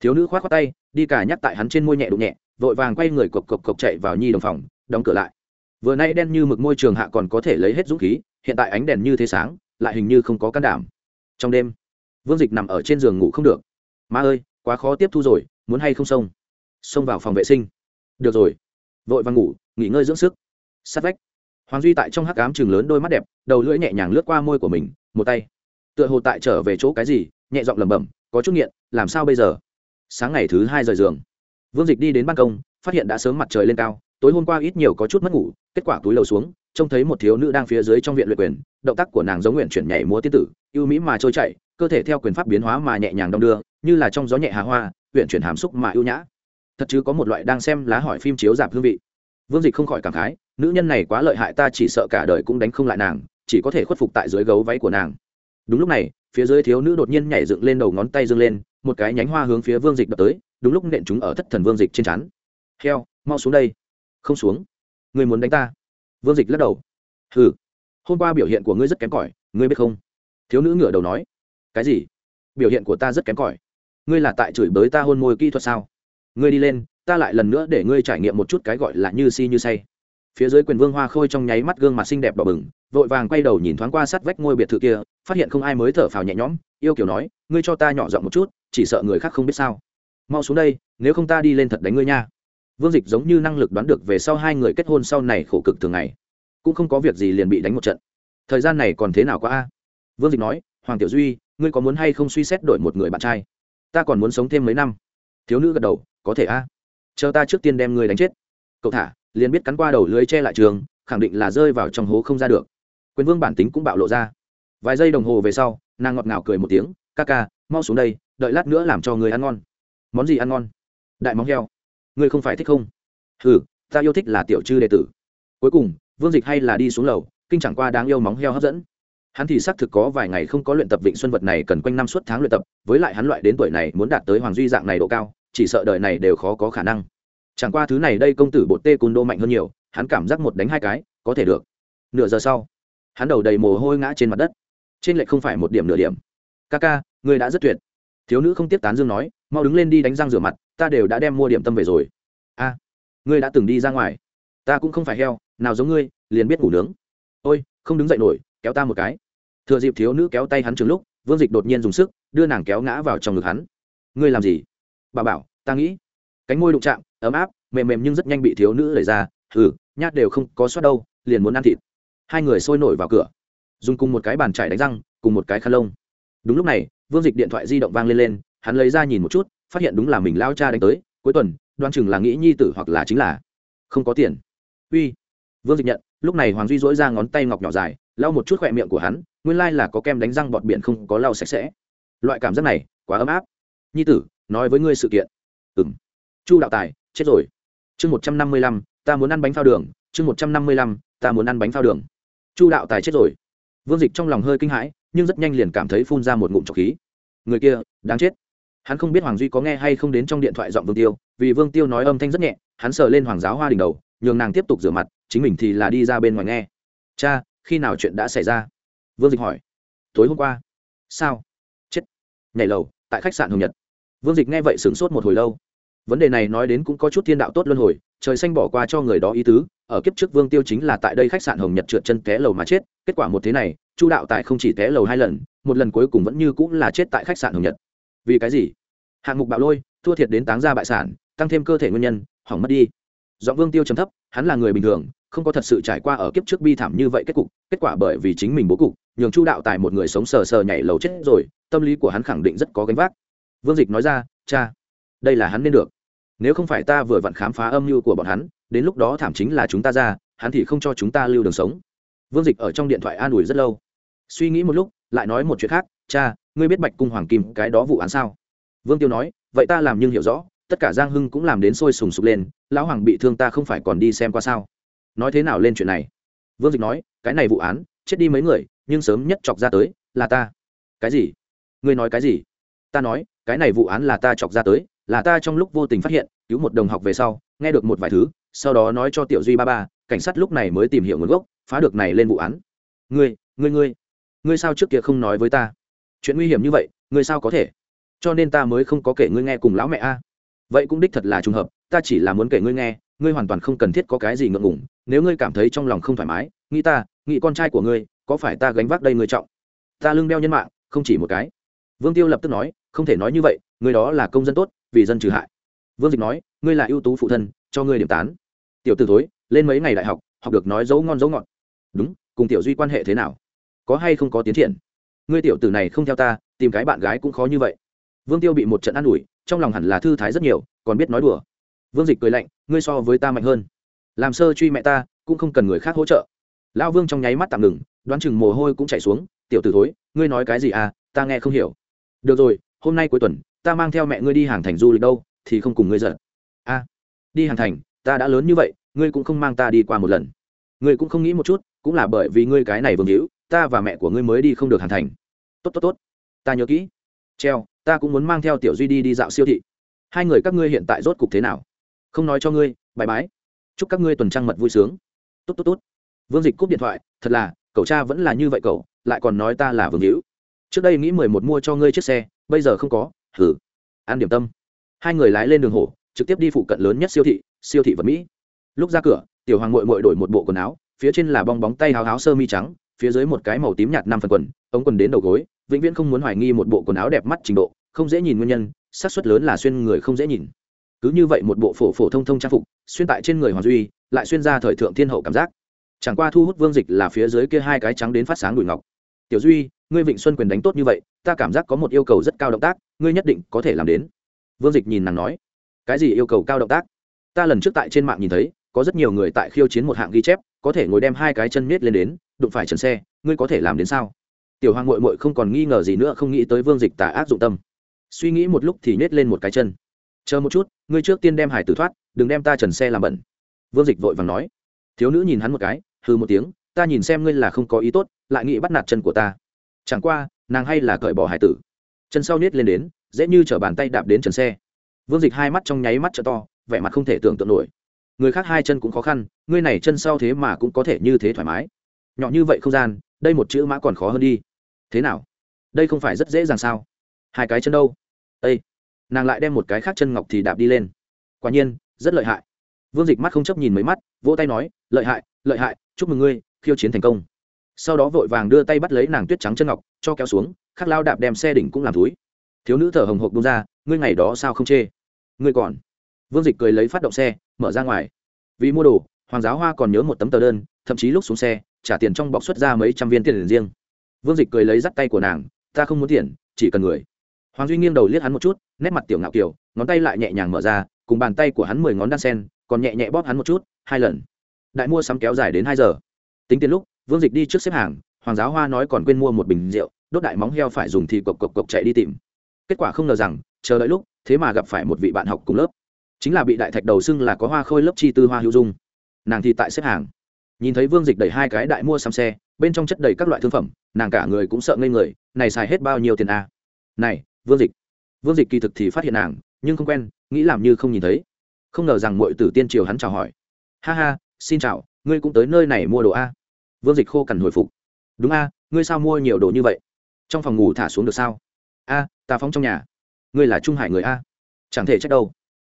Thiếu nữ k h o á t khoác tay, đi cả nhắc tại hắn trên môi nhẹ đụng nhẹ vội vàng quay người cộc cộc cộc chạy vào nhi đồng phòng, đóng cửa lại. Vừa nay đen như mực môi trường hạ còn có thể lấy hết dũng khí, hiện tại ánh đèn như thế sáng, lại hình như không có can đảm. Trong đêm, vương dịch nằm ở trên giường ngủ không được. Ma ơi, quá khó tiếp thu rồi, muốn hay không xông? Xông vào phòng vệ sinh. Được rồi. Vội vàng ngủ, nghỉ ngơi dưỡng sức. Sát vách. Hoàng duy tại trong hắc ám chừng lớn đôi mắt đẹp, đầu lưỡi nhẹ nhàng lướt qua môi của mình, một tay. Tựa hồ tại trở về chỗ cái gì, nhẹ giọng lẩm bẩm, có chút nghiện, làm sao bây giờ? Sáng ngày thứ hai rời giường vương dịch đi đến ban công, phát hiện đã sớm mặt trời lên cao, tối hôm qua ít nhiều có chút mất ngủ, kết quả túi lầu xuống, trông thấy một thiếu nữ đang phía dưới trong viện luyện quyền, động tác của nàng giống nguyện chuyển nhảy múa tiên tử ưu mỹ mà trôi chạy cơ thể theo quyền pháp biến hóa mà nhẹ nhàng đong đưa, như là trong gió nhẹ hà hoa huyện chuyển hàm xúc mà ưu nhã. Thật chứ có một loại đang xem lá hỏi phim chiếu giảm hương vị. Vương dịch không khỏi cảm khái, nữ nhân này quá lợi hại ta chỉ sợ cả đời cũng đánh không lại nàng, chỉ có thể khuất phục tại dưới gấu váy của nàng. Đúng lúc này, phía dưới thiếu nữ đột nhiên nhảy dựng lên đầu ngón tay dâng lên một cái nhánh hoa hướng phía vương dịch đập tới đúng lúc nện chúng ở thất thần vương dịch trên chắn heo mau xuống đây. Không xuống. Người muốn đánh ta? Vương dịch lắc đầu. Hừ, hôm qua biểu hiện của ngươi rất kém cỏi ngươi biết không? Thiếu nữ ngửa đầu nói. Cái gì? Biểu hiện của ta rất kém cỏi. Ngươi là tại chửi bới ta hôn môi kỹ thuật sao? Ngươi đi lên ta lại lần nữa để ngươi trải nghiệm một chút cái gọi là như si như say. Phía dưới quyền vương hoa khôi trong nháy mắt gương mặt xinh đẹp đỏ bừng vội vàng quay đầu nhìn thoáng qua sát vách ngôi biệt thự kia phát hiện không ai mới thở phào nhẹ nhõm yêu kiểu nói ngươi cho ta nhỏ giọng một chút, chỉ sợ người khác không biết sao. Mau xuống đây, nếu không ta đi lên thật đánh ngươi nha. Vương dịch giống như năng lực đoán được về sau hai người kết hôn sau này khổ cực thường ngày. Cũng không có việc gì liền bị đánh một trận. Thời gian này còn thế nào quá a? Vương dịch nói, hoàng tiểu duy, ngươi có muốn hay không suy xét đổi một người bạn trai? Ta còn muốn sống thêm mấy năm. Thiếu nữ gật đầu, có thể a. Chờ ta trước tiên đem ngươi đánh chết. Cậu thả, liền biết cắn qua đầu lưới che lại trường, khẳng định là rơi vào trong hố không ra được. Quyền vương bản tính cũng bạo lộ ra. Vài giây đồng hồ về sau, nàng ngọt ngào cười một tiếng ca ca, mau xuống đây, đợi lát nữa làm cho người ăn ngon. Món gì ăn ngon? Đại móng heo. Ngươi không phải thích không? Ừ ta yêu thích là tiểu chư đệ tử. Cuối cùng, vương dịch hay là đi xuống lầu, kinh chẳng qua đáng yêu móng heo hấp dẫn. Hắn thì xác thực có vài ngày không có luyện tập vịnh xuân vật này cần quanh năm suốt tháng luyện tập, với lại hắn loại đến tuổi này muốn đạt tới hoàng duy dạng này độ cao, chỉ sợ đời này đều khó có khả năng. Chẳng qua thứ này đây công tử bột tê cùn đô mạnh hơn nhiều, hắn cảm giác một đánh hai cái, có thể được. Nửa giờ sau, hắn đầu đầy mồ hôi ngã trên mặt đất. Trên lệch không phải một điểm nửa điểm ca ca, ngươi đã rất tuyệt. Thiếu nữ không tiếp tán dương nói, mau đứng lên đi đánh răng rửa mặt, ta đều đã đem mua điểm tâm về rồi. A, ngươi đã từng đi ra ngoài. Ta cũng không phải heo, nào giống ngươi, liền biết ngủ nướng. Ôi, không đứng dậy nổi, kéo ta một cái. Thừa dịp thiếu nữ kéo tay hắn chừng lúc, vương dịch đột nhiên dùng sức, đưa nàng kéo ngã vào trong ngực hắn. Ngươi làm gì? Bà bảo, ta nghĩ. Cánh môi đụng chạm, ấm áp, mềm mềm nhưng rất nhanh bị thiếu nữ đẩy ra. Ừ nhát đều không có suất đâu, liền muốn ăn thịt. Hai người sôi nổi vào cửa. Dùng cùng một cái bàn chải đánh răng, cùng một cái khăn lông đúng lúc này, vương dịch điện thoại di động vang lên lên, hắn lấy ra nhìn một chút, phát hiện đúng là mình lao cha đánh tới, cuối tuần đoan chừng là nghĩ nhi tử hoặc là chính là không có tiền. Uy. Vương dịch nhận, lúc này hoàng duy dỗi ra ngón tay ngọc nhỏ dài, lau một chút khỏe miệng của hắn, nguyên lai là có kem đánh răng bọt biển không có lau sạch sẽ. Loại cảm giác này, quá ấm áp. Nhi tử, nói với ngươi sự kiện. Ừng chu đạo tài, chết rồi. Chương một trăm năm mươi lăm, ta muốn ăn bánh phao đường. Chương một trăm năm mươi lăm, ta muốn ăn bánh phao đường. Chu đạo tài chết rồi. Vương dịch trong lòng hơi kinh hãi nhưng rất nhanh liền cảm thấy phun ra một ngụm trọc khí. Người kia, đáng chết. Hắn không biết hoàng duy có nghe hay không đến trong điện thoại giọng vương tiêu, vì vương tiêu nói âm thanh rất nhẹ, hắn sờ lên hoàng giáo hoa đỉnh đầu, nhường nàng tiếp tục rửa mặt, chính mình thì là đi ra bên ngoài nghe. Cha, khi nào chuyện đã xảy ra? Vương dịch hỏi. Tối hôm qua. Sao? Chết. Nhảy lầu, tại khách sạn hồng nhật. Vương dịch nghe vậy sửng sốt một hồi lâu. Vấn đề này nói đến cũng có chút thiên đạo tốt luân hồi, trời xanh bỏ qua cho người đó ý tứ, ở kiếp trước vương tiêu chính là tại đây khách sạn hồng nhật trượt chân té lầu mà chết, kết quả một thế này chu đạo tại không chỉ té lầu hai lần, một lần cuối cùng vẫn như cũng là chết tại khách sạn hồng nhật. Vì cái gì? Hạng mục bạo lôi, thua thiệt đến táng ra bại sản, tăng thêm cơ thể nguyên nhân, hỏng mất đi. Dọn vương tiêu trầm thấp, hắn là người bình thường, không có thật sự trải qua ở kiếp trước bi thảm như vậy kết cục, kết quả bởi vì chính mình bố cục, nhường chu đạo tài một người sống sờ sờ nhảy lầu chết rồi, tâm lý của hắn khẳng định rất có gánh vác. Vương dịch nói ra, cha, đây là hắn nên được. Nếu không phải ta vừa vặn khám phá âm mưu của bọn hắn, đến lúc đó thảm chính là chúng ta ra, hắn thì không cho chúng ta lưu đường sống. Vương dịch ở trong điện thoại an ủi rất lâu suy nghĩ một lúc, lại nói một chuyện khác, cha, ngươi biết bạch cung hoàng kim cái đó vụ án sao? Vương tiêu nói, vậy ta làm nhưng hiểu rõ, tất cả giang hưng cũng làm đến sôi sùng sục lên, lão hoàng bị thương ta không phải còn đi xem qua sao? Nói thế nào lên chuyện này? Vương dịch nói, cái này vụ án, chết đi mấy người, nhưng sớm nhất chọc ra tới là ta. Cái gì? Ngươi nói cái gì? Ta nói, cái này vụ án là ta chọc ra tới, là ta trong lúc vô tình phát hiện, cứu một đồng học về sau, nghe được một vài thứ, sau đó nói cho tiểu duy ba ba, cảnh sát lúc này mới tìm hiểu nguồn gốc, phá được này lên vụ án. Ngươi ngươi ngươi ngươi sao trước kia không nói với ta? Chuyện nguy hiểm như vậy, ngươi sao có thể? Cho nên ta mới không có kể ngươi nghe cùng lão mẹ a. Vậy cũng đích thật là trùng hợp, ta chỉ là muốn kể ngươi nghe, ngươi hoàn toàn không cần thiết có cái gì ngượng ngùng, nếu ngươi cảm thấy trong lòng không thoải mái, nghĩ ta, nghĩ con trai của ngươi, có phải ta gánh vác đây ngươi trọng? Ta lưng đeo nhân mạng, không chỉ một cái. Vương tiêu lập tức nói, không thể nói như vậy người đó là công dân tốt, vì dân trừ hại. Vương dịch nói, ngươi là ưu tú phụ thân, cho ngươi điểm tán. Tiểu t ử thối, lên mấy ngày đại học học được nói dấu ngon dấu ngọt. Đúng, cùng tiểu duy quan hệ thế nào? Có hay không có tiến triển? Ngươi tiểu tử này không theo ta, tìm cái bạn gái cũng khó như vậy. Vương tiêu bị một trận ă n ủi, trong lòng hẳn là thư thái rất nhiều, còn biết nói đùa. Vương dịch cười lạnh, ngươi so với ta mạnh hơn. Làm sơ truy mẹ ta, cũng không cần người khác hỗ trợ. Lão vương trong nháy mắt tạm ngừng, đoán chừng mồ hôi cũng chạy xuống, tiểu tử thối, ngươi nói cái gì à? Ta nghe không hiểu. Được rồi, hôm nay cuối tuần, ta mang theo mẹ ngươi đi hàng thành du lịch đâu, thì không cùng ngươi giận. A, đi hàng thành, ta đã lớn như vậy, ngươi cũng không mang ta đi qua một lần. Ngươi cũng không nghĩ một chút, cũng là bởi vì ngươi cái này vương hữu ta và mẹ của ngươi mới đi không được hàn thành. Tốt tốt tốt. Ta nhớ kỹ. Treo, ta cũng muốn mang theo tiểu duy đi đi dạo siêu thị. Hai người các ngươi hiện tại rốt cục thế nào? Không nói cho ngươi bài bái chúc các ngươi tuần trăng mật vui sướng. Tốt tốt tốt. Vương dịch cúp điện thoại, thật là, cậu cha vẫn là như vậy cậu, lại còn nói ta là vương hữu. Trước đây nghĩ mười một mua cho ngươi chiếc xe, bây giờ không có thử an điểm tâm. Hai người lái lên đường hồ, trực tiếp đi phụ cận lớn nhất siêu thị siêu thị vật mỹ. Lúc ra cửa, tiểu hoàng mội mội đổi một bộ quần áo, phía trên là bong bóng tay háo háo sơ mi trắng phía dưới một cái màu tím nhạt năm phần quần, ống quần đến đầu gối, vĩnh viễn không muốn hoài nghi một bộ quần áo đẹp mắt trình độ, không dễ nhìn nguyên nhân, xác suất lớn là xuyên người không dễ nhìn. Cứ như vậy một bộ phổ phổ thông thông trang phục, xuyên tại trên người hoàng duy, lại xuyên ra thời thượng thiên hậu cảm giác. Chẳng qua thu hút vương dịch là phía dưới kia hai cái trắng đến phát sáng đùi ngọc. Tiểu duy, ngươi vịnh xuân quyền đánh tốt như vậy, ta cảm giác có một yêu cầu rất cao động tác, ngươi nhất định có thể làm đến. Vương dịch nhìn nàng nói. Cái gì yêu cầu cao động tác? Ta lần trước tại trên mạng nhìn thấy, có rất nhiều người tại khiêu chiến một hạng ghi chép, có thể ngồi đem hai cái chân miết lên đến đụng phải trần xe, ngươi có thể làm đến sao? Tiểu hoàng mội mội không còn nghi ngờ gì nữa, không nghĩ tới vương dịch tà ác dụng tâm. Suy nghĩ một lúc thì nhét lên một cái chân. Chờ một chút, ngươi trước tiên đem hải tử thoát, đừng đem ta trần xe làm bẩn. Vương dịch vội vàng nói. Thiếu nữ nhìn hắn một cái hư một tiếng, ta nhìn xem ngươi là không có ý tốt, lại nghĩ bắt nạt chân của ta. Chẳng qua, nàng hay là cởi bỏ hải tử. Chân sau nết lên đến, dễ như t bàn tay đạp đến trần xe. Vương dịch hai mắt trong nháy mắt t to, vẻ mặt không thể tưởng tượng nổi. Người khác hai chân cũng khó khăn, ngươi này chân sau thế mà cũng có thể như thế thoải mái nhỏ như vậy không gian, đây một chữ mã còn khó hơn đi. Thế nào? Đây không phải rất dễ dàng sao? Hai cái chân đâu? Ây nàng lại đem một cái khác chân ngọc thì đạp đi lên. Quả nhiên, rất lợi hại. Vương dịch mắt không chấp nhìn mấy mắt, vỗ tay nói, lợi hại lợi hại, chúc mừng ngươi, khiêu chiến thành công. Sau đó vội vàng đưa tay bắt lấy nàng tuyết trắng chân ngọc, cho kéo xuống, khắc lao đạp đem xe đỉnh cũng làm túi. Thiếu nữ thở hồng hộc bung ra, ngươi ngày đó sao không chê? Ngươi còn. Vương dịch cười lấy phát động xe, mở ra ngoài. Vì mua đồ, hoàng giáo hoa còn nhớ một tấm tờ đơn, thậm chí lúc xuống xe trả tiền trong bọc xuất ra mấy trăm viên tiền riêng. Vương dịch cười lấy dắt tay của nàng, ta không muốn tiền, chỉ cần người. Hoàng duy nghiêng đầu liếc hắn một chút, nét mặt tiểu ngạo kiểu, ngón tay lại nhẹ nhàng mở ra, cùng bàn tay của hắn mười ngón đan sen, còn nhẹ nhẹ bóp hắn một chút, hai lần. Đại mua sắm kéo dài đến hai giờ. Tính tiền lúc, vương dịch đi trước xếp hàng, hoàng giáo hoa nói còn quên mua một bình rượu, đốt đại móng heo phải dùng thì cộc cộc cộc chạy đi tìm. Kết quả không ngờ rằng, chờ đợi lúc, thế mà gặp phải một vị bạn học cùng lớp. Chính là bị đại thạch đầu xưng là có hoa khôi lớp chi tư hoa hữu dung. Nàng thì tại xếp hàng nhìn thấy vương dịch đẩy hai cái đại mua xăm xe, bên trong chất đầy các loại thương phẩm, nàng cả người cũng sợ ngây người, này xài hết bao nhiêu tiền a? À? này, vương dịch. Vương dịch kỳ thực thì phát hiện nàng, nhưng không quen, nghĩ làm như không nhìn thấy. Không ngờ rằng mọi tử tiên triều hắn chào hỏi. Ha ha, xin chào, ngươi cũng tới nơi này mua đồ a? Vương dịch khô cằn hồi phục. Đúng a, ngươi sao mua nhiều đồ như vậy? Trong phòng ngủ thả xuống được sao? A, ta phóng trong nhà. Ngươi là trung hải người a? Chẳng thể trách đâu.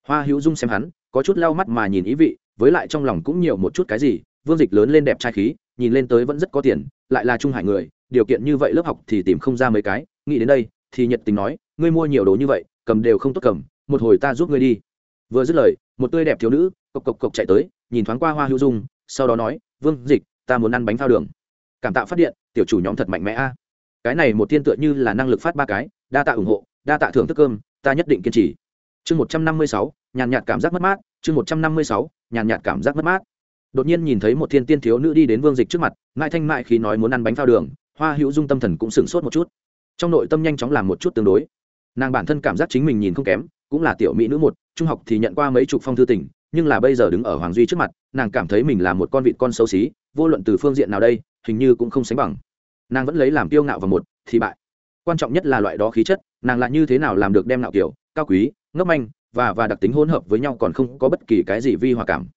Hoa hữu dung xem hắn, có chút lau mắt mà nhìn ý vị, với lại trong lòng cũng nhiều một chút cái gì vương dịch lớn lên đẹp trai khí, nhìn lên tới vẫn rất có tiền, lại là trung hải người, điều kiện như vậy lớp học thì tìm không ra mấy cái. Nghĩ đến đây, thì nhiệt tình nói, ngươi mua nhiều đồ như vậy, cầm đều không tốt cầm, một hồi ta giúp ngươi đi. Vừa dứt lời, một tươi đẹp thiếu nữ, cộc cộc cộc chạy tới, nhìn thoáng qua hoa hữu dung, sau đó nói, vương dịch, ta muốn ăn bánh phao đường. Cảm tạo phát điện, tiểu chủ nhóm thật mạnh mẽ a. Cái này một tiên tựa như là năng lực phát ba cái, đa tạ ủng hộ, đa tạ thưởng thức cơm, ta nhất định kiên trì. Chương một trăm năm mươi sáu, nhàn nhạt cảm giác mất mát, chương một trăm năm mươi sáu, nhàn nhạt cảm giác mất mát đột nhiên nhìn thấy một thiên tiên thiếu nữ đi đến vương dịch trước mặt mãi thanh mại khi nói muốn ăn bánh phao đường, hoa hữu dung tâm thần cũng sửng sốt một chút. Trong nội tâm nhanh chóng làm một chút tương đối. Nàng bản thân cảm giác chính mình nhìn không kém, cũng là tiểu mỹ nữ một, trung học thì nhận qua mấy chục phong thư tỉnh nhưng là bây giờ đứng ở hoàng duy trước mặt, nàng cảm thấy mình là một con vịt con xấu xí, vô luận từ phương diện nào đây, hình như cũng không sánh bằng. Nàng vẫn lấy làm tiêu ngạo vào một, thì bại. Quan trọng nhất là loại đó khí chất, nàng lại như thế nào làm được đem ngạo kiểu, cao quý, ngốc manh, và và đặc tính hỗn hợp với nhau còn không có bất kỳ cái gì vi hòa cảm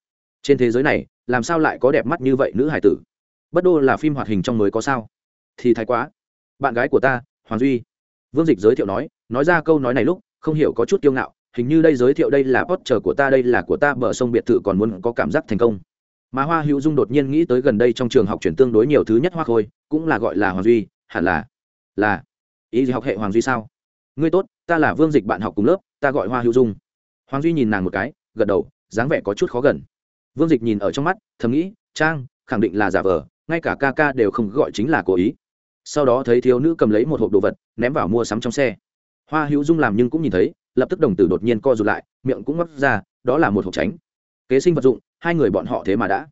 trên thế giới này, làm sao lại có đẹp mắt như vậy nữ hải tử? Bất đô là phim hoạt hình trong mới có sao? Thì thái quá. Bạn gái của ta, hoàng duy. Vương dịch giới thiệu nói nói ra câu nói này lúc, không hiểu có chút kiêu ngạo, hình như đây giới thiệu đây là post chờ của ta, đây là của ta, bờ sông biệt thự còn muốn có cảm giác thành công. Mà hoa hữu dung đột nhiên nghĩ tới gần đây trong trường học chuyển tương đối nhiều thứ nhất hoa khôi, cũng là gọi là hoàng duy, hẳn là là, ý gì học hệ hoàng duy sao? Ngươi tốt, ta là vương dịch bạn học cùng lớp, ta gọi hoa hữu dung. Hoàng duy nhìn nàng một cái, gật đầu, dáng vẻ có chút khó gần vương dịch nhìn ở trong mắt, thầm nghĩ, trang, khẳng định là giả vờ, ngay cả ca ca đều không gọi chính là cố ý. Sau đó thấy thiếu nữ cầm lấy một hộp đồ vật, ném vào mua sắm trong xe. Hoa hữu dung làm nhưng cũng nhìn thấy, lập tức đồng tử đột nhiên co rụt lại, miệng cũng ngấp ra, đó là một hộp tránh. Kế sinh vật dụng, hai người bọn họ thế mà đã.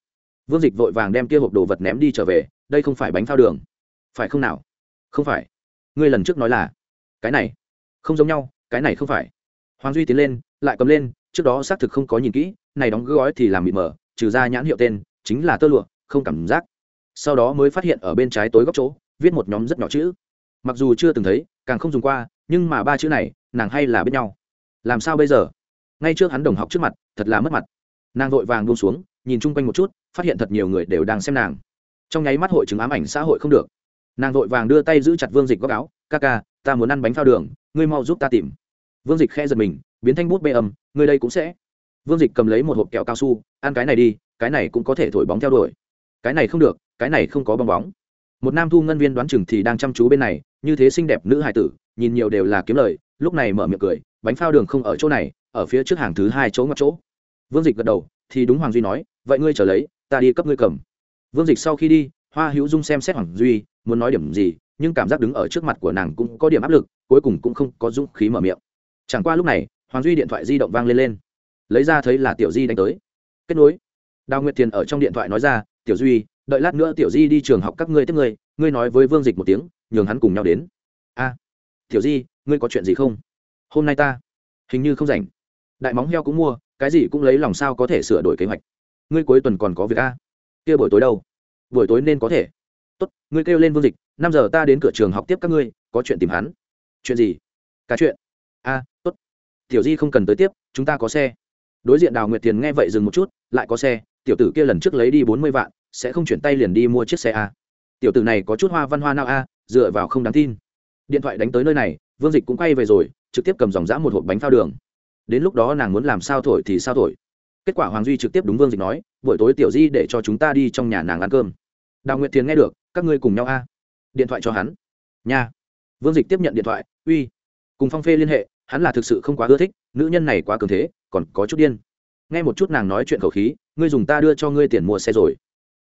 Vương dịch vội vàng đem kia hộp đồ vật ném đi trở về, đây không phải bánh phao đường. Phải không nào? Không phải. Ngươi lần trước nói là cái này. Không giống nhau, cái này không phải. Hoàng duy tiến lên, lại cầm lên, trước đó xác thực không có nhìn kỹ này đóng gói thì làm mịt mờ, trừ ra nhãn hiệu tên, chính là tơ lụa, không cảm giác. Sau đó mới phát hiện ở bên trái tối góc chỗ, viết một nhóm rất nhỏ chữ. Mặc dù chưa từng thấy, càng không dùng qua, nhưng mà ba chữ này, nàng hay là biết nhau. Làm sao bây giờ? Ngay trước hắn đồng học trước mặt, thật là mất mặt. Nàng vội vàng buông xuống, nhìn chung quanh một chút, phát hiện thật nhiều người đều đang xem nàng. Trong nháy mắt hội chứng ám ảnh xã hội không được. Nàng vội vàng đưa tay giữ chặt vương dịch góc áo, ca ca, ta muốn ăn bánh phao đường, ngươi mau giúp ta tìm. Vương dịch khe giật mình, biến thanh bút bê âm, ngươi đây cũng sẽ vương dịch cầm lấy một hộp kẹo cao su, ăn cái này đi, cái này cũng có thể thổi bóng theo đuổi. Cái này không được, cái này không có bong bóng. Một nam thu ngân viên đoán chừng thì đang chăm chú bên này, như thế xinh đẹp nữ hài tử, nhìn nhiều đều là kiếm lời, lúc này mở miệng cười, bánh phao đường không ở chỗ này, ở phía trước hàng thứ hai chỗ ngọc chỗ. Vương dịch gật đầu, thì đúng hoàng duy nói, vậy ngươi trở lấy, ta đi cấp ngươi cầm. Vương dịch sau khi đi, hoa hữu dung xem xét hoàng duy, muốn nói điểm gì, nhưng cảm giác đứng ở trước mặt của nàng cũng có điểm áp lực, cuối cùng cũng không có dũng khí mở miệng. Chẳng qua lúc này, hoàng duy điện thoại di động vang lên lên lấy ra thấy là tiểu di đánh tới. Kết nối. Đào nguyệt thiền ở trong điện thoại nói ra, tiểu duy, đợi lát nữa tiểu di đi trường học các ngươi tiếp ngươi ngươi nói với vương dịch một tiếng, nhường hắn cùng nhau đến. A, tiểu di, ngươi có chuyện gì không? Hôm nay ta, hình như không rảnh. Đại móng heo cũng mua, cái gì cũng lấy lòng sao có thể sửa đổi kế hoạch. Ngươi cuối tuần còn có việc a. Kia buổi tối đâu? Buổi tối nên có thể. Tốt, ngươi kêu lên vương dịch, năm giờ ta đến cửa trường học tiếp các ngươi, có chuyện tìm hắn. Chuyện gì? Cả chuyện. A, tốt, tiểu di không cần tới tiếp, chúng ta có xe đối diện đào nguyệt tiền nghe vậy dừng một chút, lại có xe, tiểu tử kia lần trước lấy đi bốn mươi vạn, sẽ không chuyển tay liền đi mua chiếc xe a. Tiểu tử này có chút hoa văn hoa nào a, dựa vào không đáng tin. Điện thoại đánh tới nơi này, vương dịch cũng quay về rồi, trực tiếp cầm dòng dã một hộp bánh phao đường. Đến lúc đó nàng muốn làm sao thổi thì sao thổi. Kết quả hoàng duy trực tiếp đúng vương dịch nói, buổi tối tiểu di để cho chúng ta đi trong nhà nàng ăn cơm. Đào nguyệt thiền nghe được, các ngươi cùng nhau a. Điện thoại cho hắn. Nhà vương dịch tiếp nhận điện thoại, uy. Cùng phong phê liên hệ, hắn là thực sự không quá ưa thích, nữ nhân này quá cường thế còn có chút điên. Nghe một chút nàng nói chuyện khẩu khí, ngươi dùng ta đưa cho ngươi tiền mua xe rồi.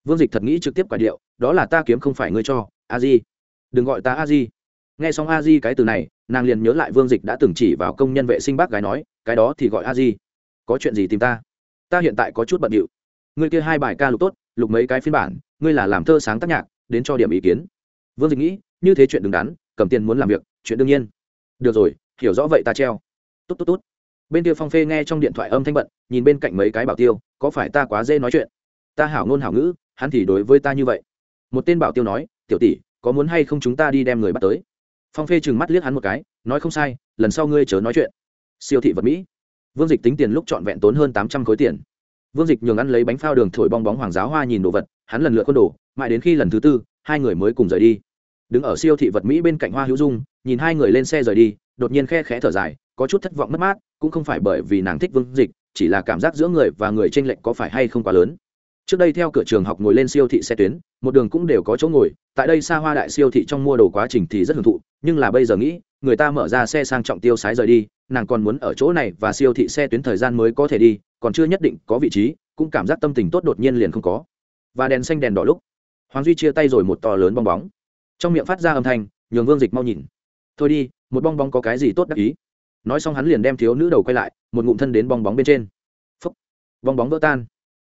Vương dịch thật nghĩ trực tiếp quả điệu, đó là ta kiếm không phải ngươi cho, a di. Đừng gọi ta a di. Nghe xong a di cái từ này, nàng liền nhớ lại vương dịch đã từng chỉ vào công nhân vệ sinh bác gái nói, cái đó thì gọi a di. Có chuyện gì tìm ta? Ta hiện tại có chút bận điệu. Ngươi kia hai bài ca lục tốt, lục mấy cái phiên bản, ngươi là làm thơ sáng tác nhạc, đến cho điểm ý kiến. Vương dịch nghĩ, như thế chuyện đứng đắn, cầm tiền muốn làm việc, chuyện đương nhiên. Được rồi, hiểu rõ vậy ta treo. Tốt tốt tốt bên kia phong phê nghe trong điện thoại âm thanh bận, nhìn bên cạnh mấy cái bảo tiêu, có phải ta quá dễ nói chuyện? Ta hảo ngôn hảo ngữ, hắn thì đối với ta như vậy. Một tên bảo tiêu nói, tiểu tỷ, có muốn hay không chúng ta đi đem người bắt tới? Phong phê chừng mắt liếc hắn một cái, nói, không sai, lần sau ngươi chớ nói chuyện. Siêu thị vật mỹ. Vương dịch tính tiền lúc trọn vẹn tốn hơn tám trăm khối tiền. Vương dịch nhường ăn lấy bánh phao đường thổi bong bóng hoàng giáo hoa nhìn đồ vật, hắn lần lượt con đồ, mãi đến khi lần thứ tư, hai người mới cùng rời đi. Đứng ở siêu thị vật mỹ bên cạnh hoa hữu dung, nhìn hai người lên xe rời đi, đột nhiên khe khẽ thở dài có chút thất vọng mất mát, cũng không phải bởi vì nàng thích vương dịch, chỉ là cảm giác giữa người và người tranh lệch có phải hay không quá lớn. Trước đây theo cửa trường học ngồi lên siêu thị xe tuyến, một đường cũng đều có chỗ ngồi, tại đây xa hoa đại siêu thị trong mua đồ quá trình thì rất hưởng thụ, nhưng là bây giờ nghĩ, người ta mở ra xe sang trọng tiêu sái rời đi, nàng còn muốn ở chỗ này và siêu thị xe tuyến thời gian mới có thể đi, còn chưa nhất định có vị trí, cũng cảm giác tâm tình tốt đột nhiên liền không có. Và đèn xanh đèn đỏ lúc, hoàng duy chia tay rồi một to lớn bong bóng. Trong miệng phát ra âm thanh, nhường vương dịch mau nhìn. Thôi đi, một bong bóng có cái gì tốt đắc ý? Nói xong hắn liền đem thiếu nữ đầu quay lại, một ngụm thân đến bong bóng bên trên. Phấp bong bóng vỡ tan.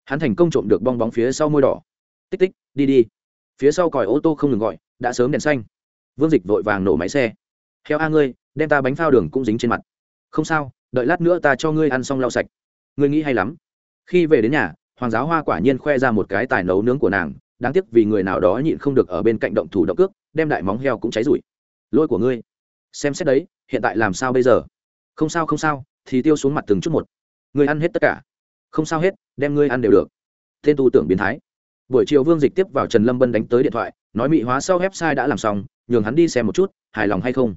Hắn thành công trộm được bong bóng phía sau môi đỏ. Tích tích, đi đi. Phía sau còi ô tô không ngừng gọi, đã sớm đèn xanh. Vương dịch vội vàng nổ máy xe. Heo a ngươi, đem ta bánh phao đường cũng dính trên mặt. Không sao, đợi lát nữa ta cho ngươi ăn xong lau sạch. Ngươi nghĩ hay lắm. Khi về đến nhà, hoàng giáo hoa quả nhiên khoe ra một cái tài nấu nướng của nàng, đáng tiếc vì người nào đó nhịn không được ở bên cạnh động thủ động cước, đem đại móng heo cũng cháy rụi. Lôi của ngươi. Xem xét đấy, hiện tại làm sao bây giờ? Không sao không sao, thì tiêu xuống mặt từng chút một. Người ăn hết tất cả. Không sao hết, đem ngươi ăn đều được. Tên tu tưởng biến thái. Buổi chiều vương dịch tiếp vào trần lâm bân đánh tới điện thoại, nói mị hóa sau website đã làm xong, nhường hắn đi xem một chút, hài lòng hay không.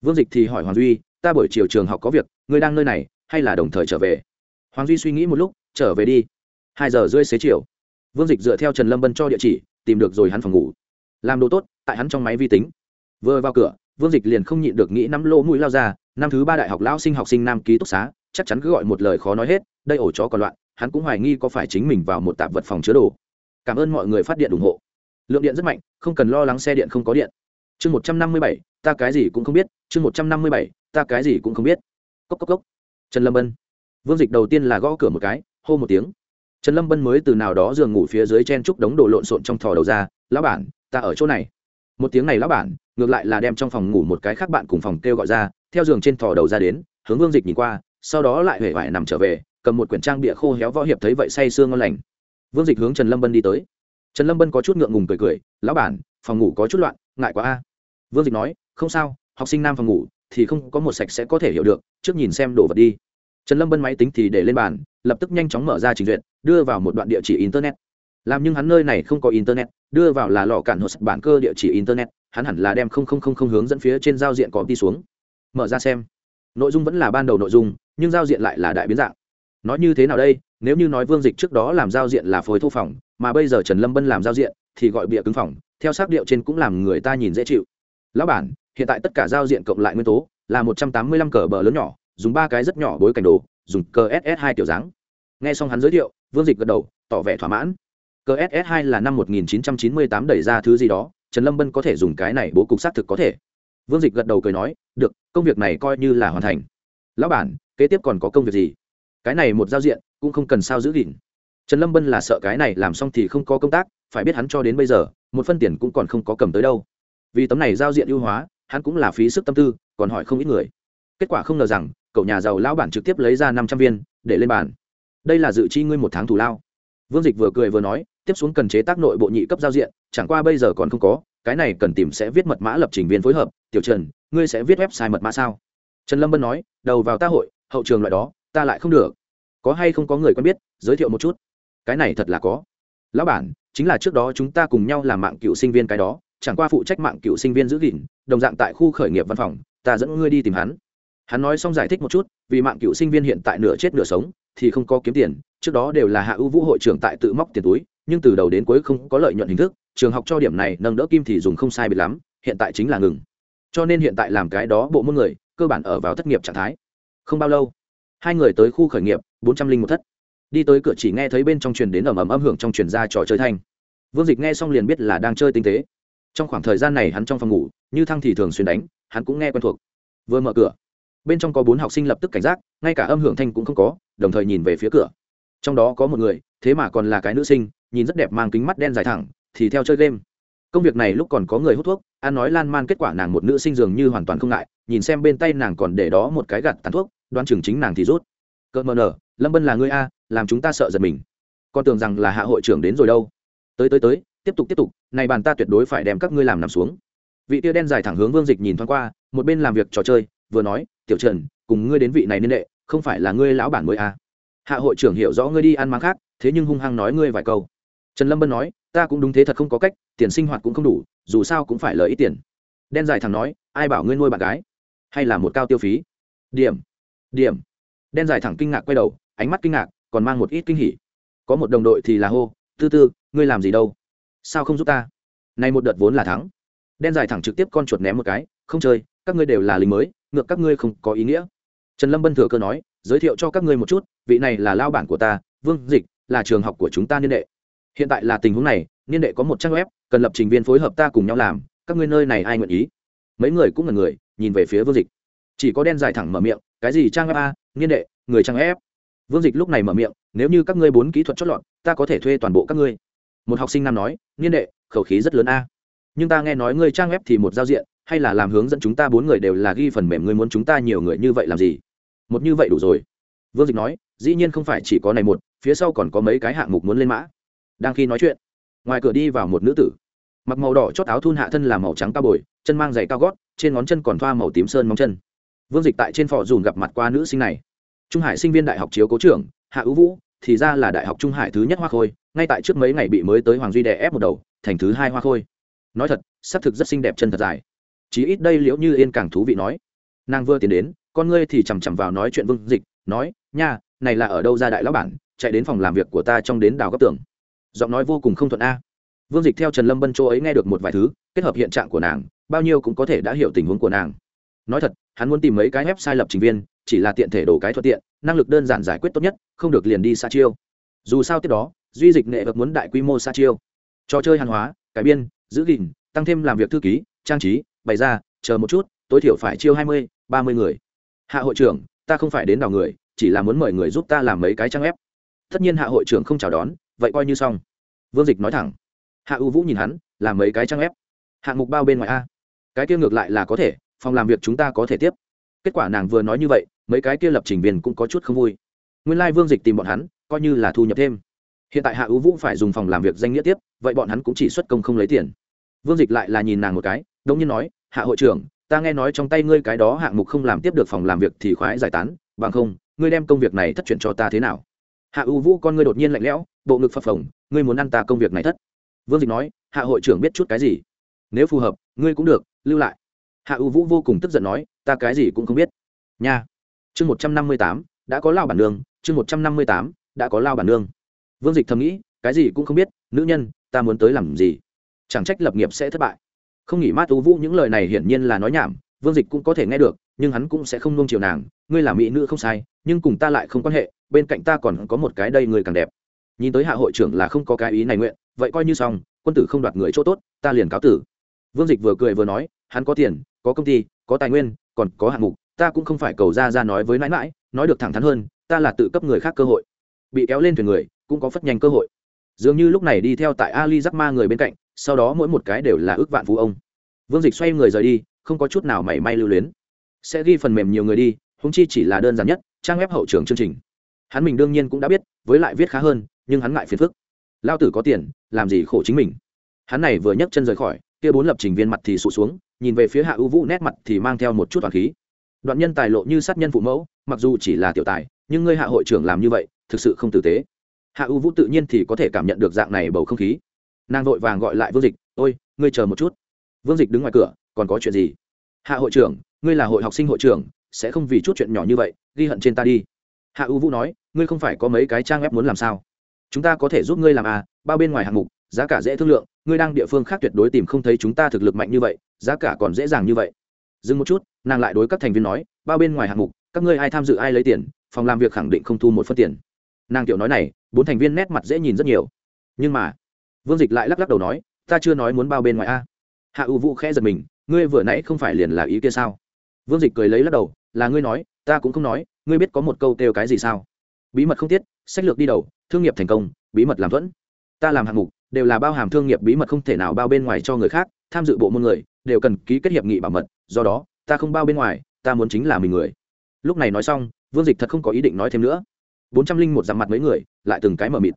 Vương dịch thì hỏi hoàng duy, ta buổi chiều trường học có việc ngươi đang nơi này, hay là đồng thời trở về? Hoàng duy suy nghĩ một lúc, trở về đi. Hai giờ rưỡi xế chiều. Vương dịch dựa theo trần lâm bân cho địa chỉ, tìm được rồi hắn phòng ngủ. Làm đồ tốt, tại hắn trong máy vi tính. Vừa vào cửa, vương dịch liền không nhịn được nghĩ nắm lỗ mũi lao ra năm thứ ba đại học lão sinh học sinh nam ký túc xá, chắc chắn cứ gọi một lời khó nói hết, đây ổ chó còn loạn, hắn cũng hoài nghi có phải chính mình vào một tạp vật phòng chứa đồ. Cảm ơn mọi người phát điện ủng hộ. Lượng điện rất mạnh, không cần lo lắng xe điện không có điện. Chương một trăm năm mươi bảy, ta cái gì cũng không biết, chương một trăm năm mươi bảy, ta cái gì cũng không biết. Cốc cốc cốc. Trần lâm bân. Vương dịch đầu tiên là gõ cửa một cái, hô một tiếng. Trần lâm bân mới từ nào đó giường ngủ phía dưới chen trúc đống đồ lộn xộn trong thò đầu ra, lão bản, ta ở chỗ này một tiếng này lão bản, ngược lại là đem trong phòng ngủ một cái khác bạn cùng phòng kêu gọi ra, theo giường trên thò đầu ra đến, hướng vương dịch nhìn qua, sau đó lại huệ vải nằm trở về, cầm một quyển trang bịa khô héo võ hiệp thấy vậy say sương ngon lành. Vương dịch hướng trần lâm bân đi tới. Trần lâm bân có chút ngượng ngùng cười cười, lão bản, phòng ngủ có chút loạn, ngại quá a. Vương dịch nói, không sao, học sinh nam phòng ngủ thì không có một sạch sẽ có thể hiểu được, trước nhìn xem đồ vật đi. Trần lâm bân máy tính thì để lên bàn, lập tức nhanh chóng mở ra trình duyệt, đưa vào một đoạn địa chỉ internet làm nhưng hắn nơi này không có internet, đưa vào là lò cản hồ bản cơ địa chỉ internet, hắn hẳn là đem không không không không hướng dẫn phía trên giao diện có đi xuống. Mở ra xem. Nội dung vẫn là ban đầu nội dung, nhưng giao diện lại là đại biến dạng. Nói như thế nào đây? Nếu như nói vương dịch trước đó làm giao diện là phối thu phòng, mà bây giờ trần lâm bân làm giao diện, thì gọi bịa cứng phòng, theo sắc điệu trên cũng làm người ta nhìn dễ chịu. Lão bản, hiện tại tất cả giao diện cộng lại nguyên tố, là một trăm tám mươi lăm cờ bờ lớn nhỏ, dùng ba cái rất nhỏ bối cảnh đồ, dùng cờ ss hai kiểu dáng. Nghe xong hắn giới thiệu, vương dịch gật đầu, tỏ vẻ thỏa mãn cờ ss là năm một nghìn chín trăm chín mươi tám đẩy ra thứ gì đó, trần lâm bân có thể dùng cái này bố cục xác thực có thể. Vương dịch gật đầu cười nói, được, công việc này coi như là hoàn thành. Lão bản, kế tiếp còn có công việc gì? Cái này một giao diện, cũng không cần sao giữ gìn. Trần lâm bân là sợ cái này làm xong thì không có công tác, phải biết hắn cho đến bây giờ, một phân tiền cũng còn không có cầm tới đâu. Vì tấm này giao diện ưu hóa, hắn cũng là phí sức tâm tư, còn hỏi không ít người. Kết quả không ngờ rằng, cậu nhà giàu lão bản trực tiếp lấy ra năm trăm viên, để lên bàn. Đây là dự chi ngươi một tháng thù lao. Vương dịch vừa cười vừa nói tiếp xuống cần chế tác nội bộ nhị cấp giao diện, chẳng qua bây giờ còn không có, cái này cần tìm sẽ viết mật mã lập trình viên phối hợp. Tiểu trần, ngươi sẽ viết website mật mã sao? Trần lâm bân nói, đầu vào ta hội, hậu trường loại đó, ta lại không được. Có hay không có người quen biết, giới thiệu một chút. Cái này thật là có. Lão bản, chính là trước đó chúng ta cùng nhau làm mạng cựu sinh viên cái đó, chẳng qua phụ trách mạng cựu sinh viên giữ gìn, đồng dạng tại khu khởi nghiệp văn phòng, ta dẫn ngươi đi tìm hắn. Hắn nói xong giải thích một chút, vì mạng cựu sinh viên hiện tại nửa chết nửa sống, thì không có kiếm tiền, trước đó đều là hạ ưu vũ hội trưởng tại tự móc tiền túi nhưng từ đầu đến cuối không có lợi nhuận hình thức, trường học cho điểm này nâng đỡ kim thì dùng không sai biệt lắm, hiện tại chính là ngừng. Cho nên hiện tại làm cái đó bộ môn người, cơ bản ở vào thất nghiệp trạng thái. Không bao lâu, hai người tới khu khởi nghiệp, bốn trăm linh một thất. Đi tới cửa chỉ nghe thấy bên trong truyền đến ầm ầm âm hưởng trong truyền ra trò chơi thanh. Vương dịch nghe xong liền biết là đang chơi tinh tế. Trong khoảng thời gian này hắn trong phòng ngủ, như thăng thì thường xuyên đánh, hắn cũng nghe quen thuộc. Vừa mở cửa, bên trong có bốn học sinh lập tức cảnh giác, ngay cả âm hưởng thanh cũng không có, đồng thời nhìn về phía cửa. Trong đó có một người, thế mà còn là cái nữ sinh nhìn rất đẹp mang kính mắt đen dài thẳng, thì theo chơi game. Công việc này lúc còn có người hút thuốc an nói lan man kết quả nàng một nữ sinh dường như hoàn toàn không ngại, nhìn xem bên tay nàng còn để đó một cái gạt tàn thuốc đoan chừng chính nàng thì rút. Cỡ mờ nở, lâm bân là ngươi a, làm chúng ta sợ giật mình. Con tưởng rằng là hạ hội trưởng đến rồi đâu. Tới tới tới, tiếp tục tiếp tục, này bàn ta tuyệt đối phải đem các ngươi làm nằm xuống. Vị tia đen dài thẳng hướng vương dịch nhìn thoáng qua, một bên làm việc trò chơi, vừa nói, tiểu trần, cùng ngươi đến vị này niên đệ, không phải là ngươi lão bản mới a. Hạ hội trưởng hiểu rõ ngươi đi ăn máng khác, thế nhưng hung hăng nói ngươi vài câu trần lâm bân nói, ta cũng đúng thế thật không có cách, tiền sinh hoạt cũng không đủ, dù sao cũng phải lợi ít tiền. Đen dài thẳng nói, ai bảo ngươi nuôi bạn gái? Hay là một cao tiêu phí? Điểm điểm. Đen dài thẳng kinh ngạc quay đầu, ánh mắt kinh ngạc, còn mang một ít kinh hỉ. Có một đồng đội thì là hô, tư tư, ngươi làm gì đâu? Sao không giúp ta? Nay một đợt vốn là thắng. Đen dài thẳng trực tiếp con chuột ném một cái, không chơi, các ngươi đều là lính mới, ngược các ngươi không có ý nghĩa. Trần lâm bân thừa cơ nói, giới thiệu cho các ngươi một chút, vị này là lao bản của ta, vương dịch, là trường học của chúng ta niên đệ hiện tại là tình huống này, niên đệ có một trang web, cần lập trình viên phối hợp ta cùng nhau làm, các ngươi nơi này ai nguyện ý? Mấy người cũng là người, nhìn về phía vương dịch. Chỉ có đen dài thẳng mở miệng, cái gì trang web a, niên đệ, người trang web. vương dịch lúc này mở miệng, nếu như các ngươi bốn kỹ thuật chót lọt, ta có thể thuê toàn bộ các ngươi. Một học sinh nam nói, niên đệ, khẩu khí rất lớn a. Nhưng ta nghe nói ngươi trang web thì một giao diện, hay là làm hướng dẫn chúng ta bốn người đều là ghi phần mềm ngươi muốn chúng ta nhiều người như vậy làm gì? Một như vậy đủ rồi. Vương dịch nói, dĩ nhiên không phải chỉ có này một, phía sau còn có mấy cái hạng mục muốn lên mã đang khi nói chuyện. Ngoài cửa đi vào một nữ tử. Mặc màu đỏ chót áo thun hạ thân là màu trắng cao bồi, chân mang giày cao gót, trên ngón chân còn thoa màu tím sơn móng chân. Vương dịch tại trên phò dùn gặp mặt qua nữ sinh này. Trung hải sinh viên đại học chiếu cố trưởng, hạ ưu vũ, thì ra là đại học trung hải thứ nhất hoa khôi, ngay tại trước mấy ngày bị mới tới hoàng duy đè ép một đầu, thành thứ hai hoa khôi. Nói thật xác thực rất xinh đẹp chân thật dài. Chí ít đây liễu như yên càng thú vị nói. Nàng vừa tiến đến, con ngươi thì chằm chằm vào nói chuyện vương dịch, nói, nha, này là ở đâu ra đại lão bản, chạy đến phòng làm việc của ta trong đến đào góc tường giọng nói vô cùng không thuận a. Vương dịch theo trần lâm bân châu ấy nghe được một vài thứ, kết hợp hiện trạng của nàng, bao nhiêu cũng có thể đã hiểu tình huống của nàng. Nói thật, hắn muốn tìm mấy cái web sai lập trình viên, chỉ là tiện thể đổ cái thuận tiện, năng lực đơn giản giải quyết tốt nhất, không được liền đi xa chiêu. Dù sao tiếp đó, duy dịch nghệ vật muốn đại quy mô xa chiêu. Trò chơi hàng hóa, cải biên, giữ gìn, tăng thêm làm việc thư ký, trang trí, bày ra, chờ một chút, tối thiểu phải chiêu hai mươi, ba mươi người. Hạ hội trưởng, ta không phải đến đào người, chỉ là muốn mời người giúp ta làm mấy cái trang ép tất nhiên hạ hội trưởng không chào đón vậy coi như xong. Vương dịch nói thẳng. Hạ ưu vũ nhìn hắn làm mấy cái trang ép. Hạng mục bao bên ngoài a. Cái kia ngược lại là có thể, phòng làm việc chúng ta có thể tiếp. Kết quả nàng vừa nói như vậy, mấy cái kia lập trình viên cũng có chút không vui. Nguyên lai、like、vương dịch tìm bọn hắn, coi như là thu nhập thêm. Hiện tại hạ ưu vũ phải dùng phòng làm việc danh nghĩa tiếp, vậy bọn hắn cũng chỉ xuất công không lấy tiền. Vương dịch lại là nhìn nàng một cái đông nhiên nói, hạ hội trưởng, ta nghe nói trong tay ngươi cái đó hạng mục không làm tiếp được phòng làm việc thì khoái giải tán, bằng không, ngươi đem công việc này thất truyền cho ta thế nào? Hạ U vũ con ngươi đột nhiên lạnh lẽo, bộ ngực phập phồng, ngươi muốn ăn ta công việc này thất? Vương dịch nói, hạ hội trưởng biết chút cái gì? Nếu phù hợp, ngươi cũng được, lưu lại. Hạ U vũ vô cùng tức giận nói, ta cái gì cũng không biết. Nha. Chương một trăm năm mươi tám, đã có lao bản nương. Chương một trăm năm mươi tám, đã có lao bản nương. Vương dịch thầm nghĩ, cái gì cũng không biết, nữ nhân, ta muốn tới làm gì? Chẳng trách lập nghiệp sẽ thất bại. Không nghĩ mát U vũ những lời này hiển nhiên là nói nhảm vương dịch cũng có thể nghe được, nhưng hắn cũng sẽ không nông chiều nàng, ngươi là mỹ nữ không sai, nhưng cùng ta lại không quan hệ, bên cạnh ta còn có một cái đây người càng đẹp. Nhìn tới hạ hội trưởng là không có cái ý này nguyện, vậy coi như xong, quân tử không đoạt người chỗ tốt, ta liền cáo tử. Vương dịch vừa cười vừa nói, hắn có tiền, có công ty, có tài nguyên, còn có hạng mục, ta cũng không phải cầu ra ra nói với mãi mãi, nói được thẳng thắn hơn, ta là tự cấp người khác cơ hội. Bị kéo lên thuyền người, cũng có phất nhanh cơ hội. Dường như lúc này đi theo tại ali giắc ma người bên cạnh, sau đó mỗi một cái đều là ước vạn phú ông. Vương dịch xoay người rời đi không có chút nào mảy may lưu luyến. Sẽ ghi phần mềm nhiều người đi húng chi chỉ là đơn giản nhất, trang web hậu trường chương trình. Hắn mình đương nhiên cũng đã biết, với lại viết khá hơn, nhưng hắn ngại phiền phức. Lao tử có tiền, làm gì khổ chính mình. Hắn này vừa nhấc chân rời khỏi, kia bốn lập trình viên mặt thì sụt xuống, nhìn về phía hạ ưu vũ nét mặt thì mang theo một chút toàn khí. Đoạn nhân tài lộ như sát nhân phụ mẫu, mặc dù chỉ là tiểu tài, nhưng ngươi hạ hội trưởng làm như vậy, thực sự không tử tế. Hạ ưu vũ tự nhiên thì có thể cảm nhận được dạng này bầu không khí. Nàng vội vàng gọi lại vương dịch, ôi, ngươi chờ một chút. Vương dịch đứng ngoài cửa còn có chuyện gì? Hạ hội trưởng, ngươi là hội học sinh hội trưởng, sẽ không vì chút chuyện nhỏ như vậy, ghi hận trên ta đi. Hạ ưu vũ nói, ngươi không phải có mấy cái trang web muốn làm sao? Chúng ta có thể giúp ngươi làm à bao bên ngoài hạng mục, giá cả dễ thương lượng, ngươi đang địa phương khác tuyệt đối tìm không thấy chúng ta thực lực mạnh như vậy, giá cả còn dễ dàng như vậy. Dừng một chút, nàng lại đối các thành viên nói, bao bên ngoài hạng mục, các ngươi ai tham dự ai lấy tiền, phòng làm việc khẳng định không thu một phân tiền. Nàng kiểu nói này, bốn thành viên nét mặt dễ nhìn rất nhiều. Nhưng mà, vương dịch lại lắc lắc đầu nói, ta chưa nói muốn bao bên ngoài a. Hạ ưu vũ khẽ giật mình ngươi vừa nãy không phải liền là ý kia sao? Vương dịch cười lấy lắc đầu, là ngươi nói, ta cũng không nói, ngươi biết có một câu kêu cái gì sao? Bí mật không tiết, sách lược đi đầu, thương nghiệp thành công, bí mật làm thuẫn. Ta làm hạng mục, đều là bao hàm thương nghiệp bí mật không thể nào bao bên ngoài cho người khác, tham dự bộ môn người, đều cần ký kết hiệp nghị bảo mật, do đó, ta không bao bên ngoài, ta muốn chính là mình người. Lúc này nói xong, vương dịch thật không có ý định nói thêm nữa. bốn trăm linh một dặm mặt mấy người, lại từng cái mờ mịt.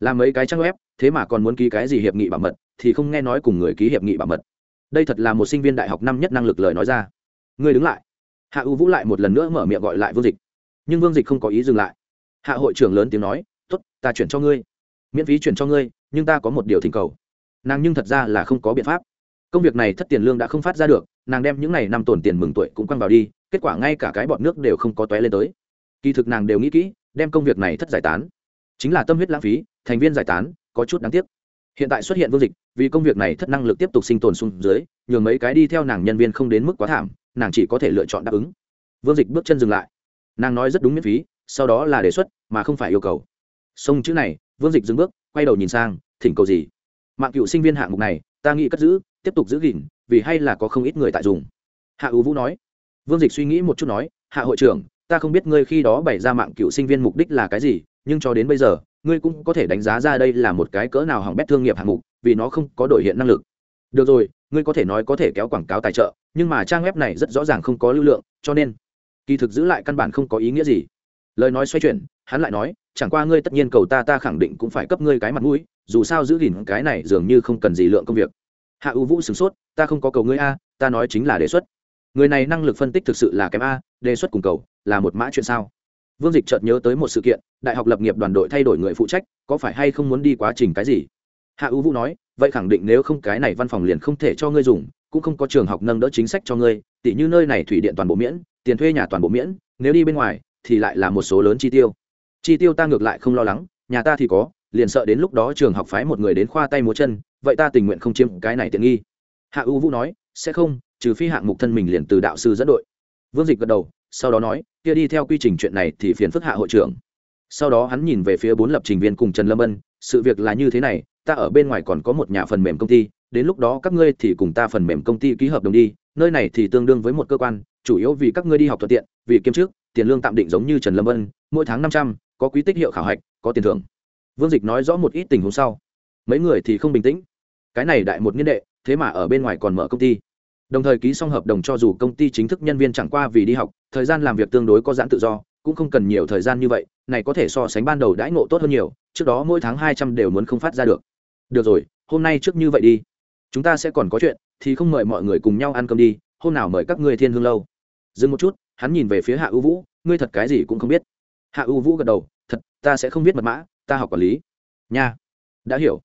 Làm mấy cái trang web, thế mà còn muốn ký cái gì hiệp nghị bảo mật, thì không nghe nói cùng người ký hiệp nghị bảo mật đây thật là một sinh viên đại học năm nhất năng lực lời nói ra. Ngươi đứng lại. Hạ u vũ lại một lần nữa mở miệng gọi lại vương dịch. Nhưng vương dịch không có ý dừng lại. Hạ hội trưởng lớn tiếng nói t ố t ta chuyển cho ngươi. Miễn phí chuyển cho ngươi, nhưng ta có một điều thỉnh cầu. Nàng nhưng thật ra là không có biện pháp. Công việc này thất tiền lương đã không phát ra được, nàng đem những n à y năm tồn tiền mừng tuổi cũng quăng vào đi, kết quả ngay cả cái bọn nước đều không có t ó é lên tới. Kỳ thực nàng đều nghĩ kỹ, đem công việc này thất giải tán. Chính là tâm huyết lãng phí, thành viên giải tán, có chút đáng tiếc hiện tại xuất hiện vương dịch, vì công việc này thất năng lực tiếp tục sinh tồn xuống dưới, nhường mấy cái đi theo nàng nhân viên không đến mức quá thảm, nàng chỉ có thể lựa chọn đáp ứng. Vương dịch bước chân dừng lại. Nàng nói rất đúng miễn phí, sau đó là đề xuất, mà không phải yêu cầu. Sông chữ này, vương dịch dừng bước, quay đầu nhìn sang, thỉnh cầu gì? Mạng cựu sinh viên hạng mục này, ta nghĩ cất giữ, tiếp tục giữ gìn, vì hay là có không ít người tại dùng. Hạ ưu vũ nói. Vương dịch suy nghĩ một chút nói, hạ hội trưởng, ta không biết ngươi khi đó bày ra mạng cựu sinh viên mục đích là cái gì, nhưng cho đến bây giờ ngươi cũng có thể đánh giá ra đây là một cái cỡ nào hỏng bét thương nghiệp hạng mục, vì nó không có đổi hiện năng lực. Được rồi, ngươi có thể nói có thể kéo quảng cáo tài trợ, nhưng mà trang web này rất rõ ràng không có lưu lượng, cho nên kỳ thực giữ lại căn bản không có ý nghĩa gì. Lời nói xoay chuyển, hắn lại nói, chẳng qua ngươi tất nhiên cầu ta ta khẳng định cũng phải cấp ngươi cái mặt mũi, dù sao giữ gìn cái này dường như không cần gì lượng công việc. Hạ ưu vũ sửng sốt, ta không có cầu ngươi a, ta nói chính là đề xuất. Người này năng lực phân tích thực sự là kém a, đề xuất cùng cầu là một mã chuyện sao? Vương dịch chợt nhớ tới một sự kiện, đại học lập nghiệp đoàn đội thay đổi người phụ trách, có phải hay không muốn đi quá trình cái gì? Hạ ưu vũ nói, vậy khẳng định nếu không cái này văn phòng liền không thể cho ngươi dùng, cũng không có trường học nâng đỡ chính sách cho ngươi tỷ như nơi này thủy điện toàn bộ miễn, tiền thuê nhà toàn bộ miễn, nếu đi bên ngoài, thì lại là một số lớn chi tiêu. Chi tiêu ta ngược lại không lo lắng, nhà ta thì có, liền sợ đến lúc đó trường học phái một người đến khoa tay múa chân, vậy ta tình nguyện không chiếm cái này tiện nghi. Hạ ưu vũ nói, sẽ không, trừ phi hạng mục thân mình liền từ đạo sư dẫn đội. Vương dịch gật đầu sau đó nói, kia đi theo quy trình chuyện này thì phiền phức hạ hội trưởng. Sau đó hắn nhìn về phía bốn lập trình viên cùng trần lâm ân, sự việc là như thế này, ta ở bên ngoài còn có một nhà phần mềm công ty, đến lúc đó các ngươi thì cùng ta phần mềm công ty ký hợp đồng đi, nơi này thì tương đương với một cơ quan, chủ yếu vì các ngươi đi học thuận tiện, vì kiêm trước tiền lương tạm định giống như trần lâm ân, mỗi tháng năm trăm, có quý tích hiệu khảo hạch, có tiền thưởng. Vương dịch nói rõ một ít tình huống sau. Mấy người thì không bình tĩnh. Cái này đại một niên đệ, thế mà ở bên ngoài còn mở công ty đồng thời ký xong hợp đồng cho dù công ty chính thức nhân viên chẳng qua vì đi học, thời gian làm việc tương đối có giãn tự do, cũng không cần nhiều thời gian như vậy, này có thể so sánh ban đầu đãi ngộ tốt hơn nhiều, trước đó mỗi tháng hai trăm đều muốn không phát ra được. Được rồi, hôm nay trước như vậy đi. Chúng ta sẽ còn có chuyện, thì không mời mọi người cùng nhau ăn cơm đi, hôm nào mời các ngươi thiên hương lâu. Dừng một chút, hắn nhìn về phía hạ ưu vũ, ngươi thật cái gì cũng không biết. Hạ ưu vũ gật đầu, thật, ta sẽ không biết mật mã, ta học quản lý. Nha. Đã hiểu.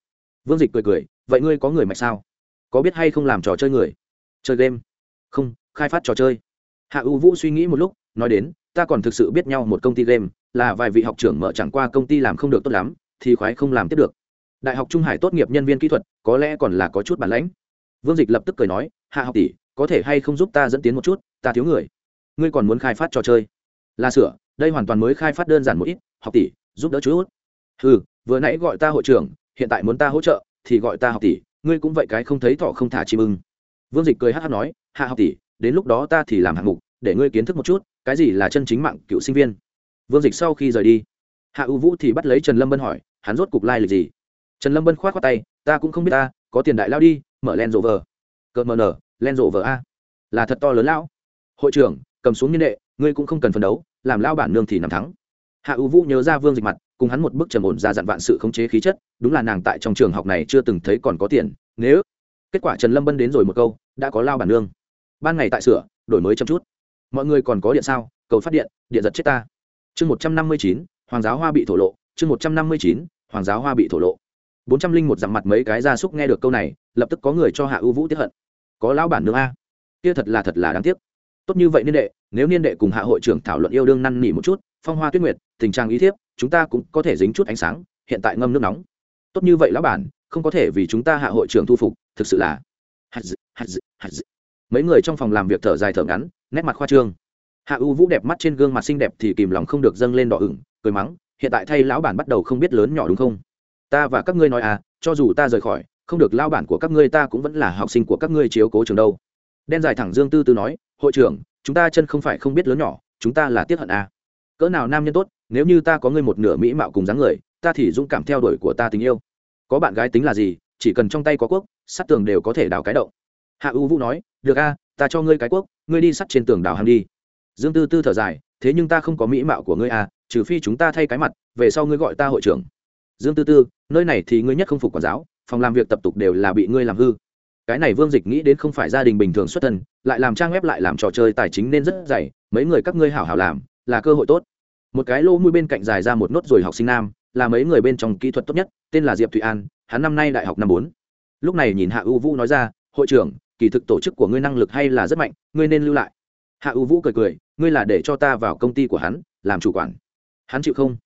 Vương dịch cười cười, vậy ngươi có người mạch sao? Có biết hay không làm trò chơi người? Chơi game? Không, khai phát trò chơi. Hạ U vũ suy nghĩ một lúc, nói đến, ta còn thực sự biết nhau một công ty game, là vài vị học trưởng mở chẳng qua công ty làm không được tốt lắm, thì khoái không làm tiếp được. Đại học trung hải tốt nghiệp nhân viên kỹ thuật, có lẽ còn là có chút bản lãnh. Vương dịch lập tức cười nói, hạ học tỷ, có thể hay không giúp ta dẫn tiến một chút? Ta thiếu người. Ngươi còn muốn khai phát trò chơi? Là sửa, đây hoàn toàn mới khai phát đơn giản một ít, học tỷ, giúp đỡ chút. Ừ vừa nãy gọi ta hội trưởng, hiện tại muốn ta hỗ trợ, thì gọi ta học tỷ, ngươi cũng vậy cái không thấy thọ không thả chim ưng vương dịch cười hát hát nói, hạ học tỷ, đến lúc đó ta thì làm hạng mục, để ngươi kiến thức một chút, cái gì là chân chính mạng cựu sinh viên. Vương dịch sau khi rời đi, hạ ưu vũ thì bắt lấy trần lâm bân hỏi, hắn rốt cục lai、like、lịch gì? Trần lâm bân k h o á t khoác tay, ta cũng không biết ta, có tiền đại lao đi, mở len rộ vờ. Cợt mờ nở len rộ vờ a. Là thật to lớn lão hội trưởng, cầm xuống nhân đệ, ngươi cũng không cần phấn đấu, làm lao bản nương thì nằm thắng. Hạ ưu vũ nhớ ra vương dịch mặt, cùng hắn một bức trầm ổn ra dặn vạn sự khống chế khí chất, đúng là nàng tại trong trường học này chưa từng thấy còn có tiền. Nếu kết quả trần lâm bân đến rồi một câu đã có lao bản nương. Ban ngày tại sửa, đổi mới chăm chút. Mọi người còn có điện sao? Cầu phát điện điện giật chết ta. Chương một trăm năm mươi chín, hoàng giáo hoa bị thổ lộ. Chương một trăm năm mươi chín, hoàng giáo hoa bị thổ lộ. Bốn trăm linh một dặm mặt mấy cái gia súc nghe được câu này, lập tức có người cho hạ ưu vũ tiếp hận. Có lão bản nương a. Kia thật là thật là đáng tiếc. Tốt như vậy niên đệ, nếu niên đệ cùng hạ hội trưởng thảo luận yêu đương năn nỉ một chút, phong hoa tuyết nguyệt, tình trạng ý thiếp, chúng ta cũng có thể dính chút ánh sáng, hiện tại ngâm nước nóng. Tốt như vậy lão bản, không có thể vì chúng ta hạ hội trưởng thu phục, thực sự là mấy người trong phòng làm việc thở dài thở ngắn, nét mặt khoa trương. Hạ u vũ đẹp mắt trên gương mặt xinh đẹp thì kìm lòng không được dâng lên đỏ ửng, cười mắng, hiện tại thay lão bản bắt đầu không biết lớn nhỏ đúng không? Ta và các ngươi nói à cho dù ta rời khỏi, không được lao bản của các ngươi ta cũng vẫn là học sinh của các ngươi chiếu cố trường đâu. Đen dài thẳng dương tư tư nói, hội trưởng, chúng ta chân không phải không biết lớn nhỏ, chúng ta là tiết hận à. cỡ nào nam nhân tốt, nếu như ta có ngươi một nửa mỹ mạo cùng dáng người, ta thì dũng cảm theo đuổi của ta tình yêu. Có bạn gái tính là gì, chỉ cần trong tay có quốc sắt tường đều có thể đào cái động hạ u vũ nói, được a, ta cho ngươi cái quốc, ngươi đi sắt trên tường đào hàng đi. Dương tư tư thở dài, thế nhưng ta không có mỹ mạo của ngươi à trừ phi chúng ta thay cái mặt, về sau ngươi gọi ta hội trưởng. Dương tư tư, nơi này thì ngươi nhất không phục quản giáo, phòng làm việc tập tục đều là bị ngươi làm hư. Cái này vương dịch nghĩ đến không phải gia đình bình thường xuất thân, lại làm trang web lại làm trò chơi tài chính nên rất dày, mấy người các ngươi hảo hảo làm, là cơ hội tốt. Một cái lô mũi bên cạnh dài ra một nốt rồi học sinh nam, là mấy người bên trong kỹ thuật tốt nhất, tên là diệp thụy an, hắn năm nay đại học năm bốn. Lúc này nhìn hạ u vũ nói ra hội trưởng, kỳ thực tổ chức của ngươi năng lực hay là rất mạnh, ngươi nên lưu lại. Hạ u vũ cười cười, ngươi là để cho ta vào công ty của hắn, làm chủ quản. Hắn chịu không?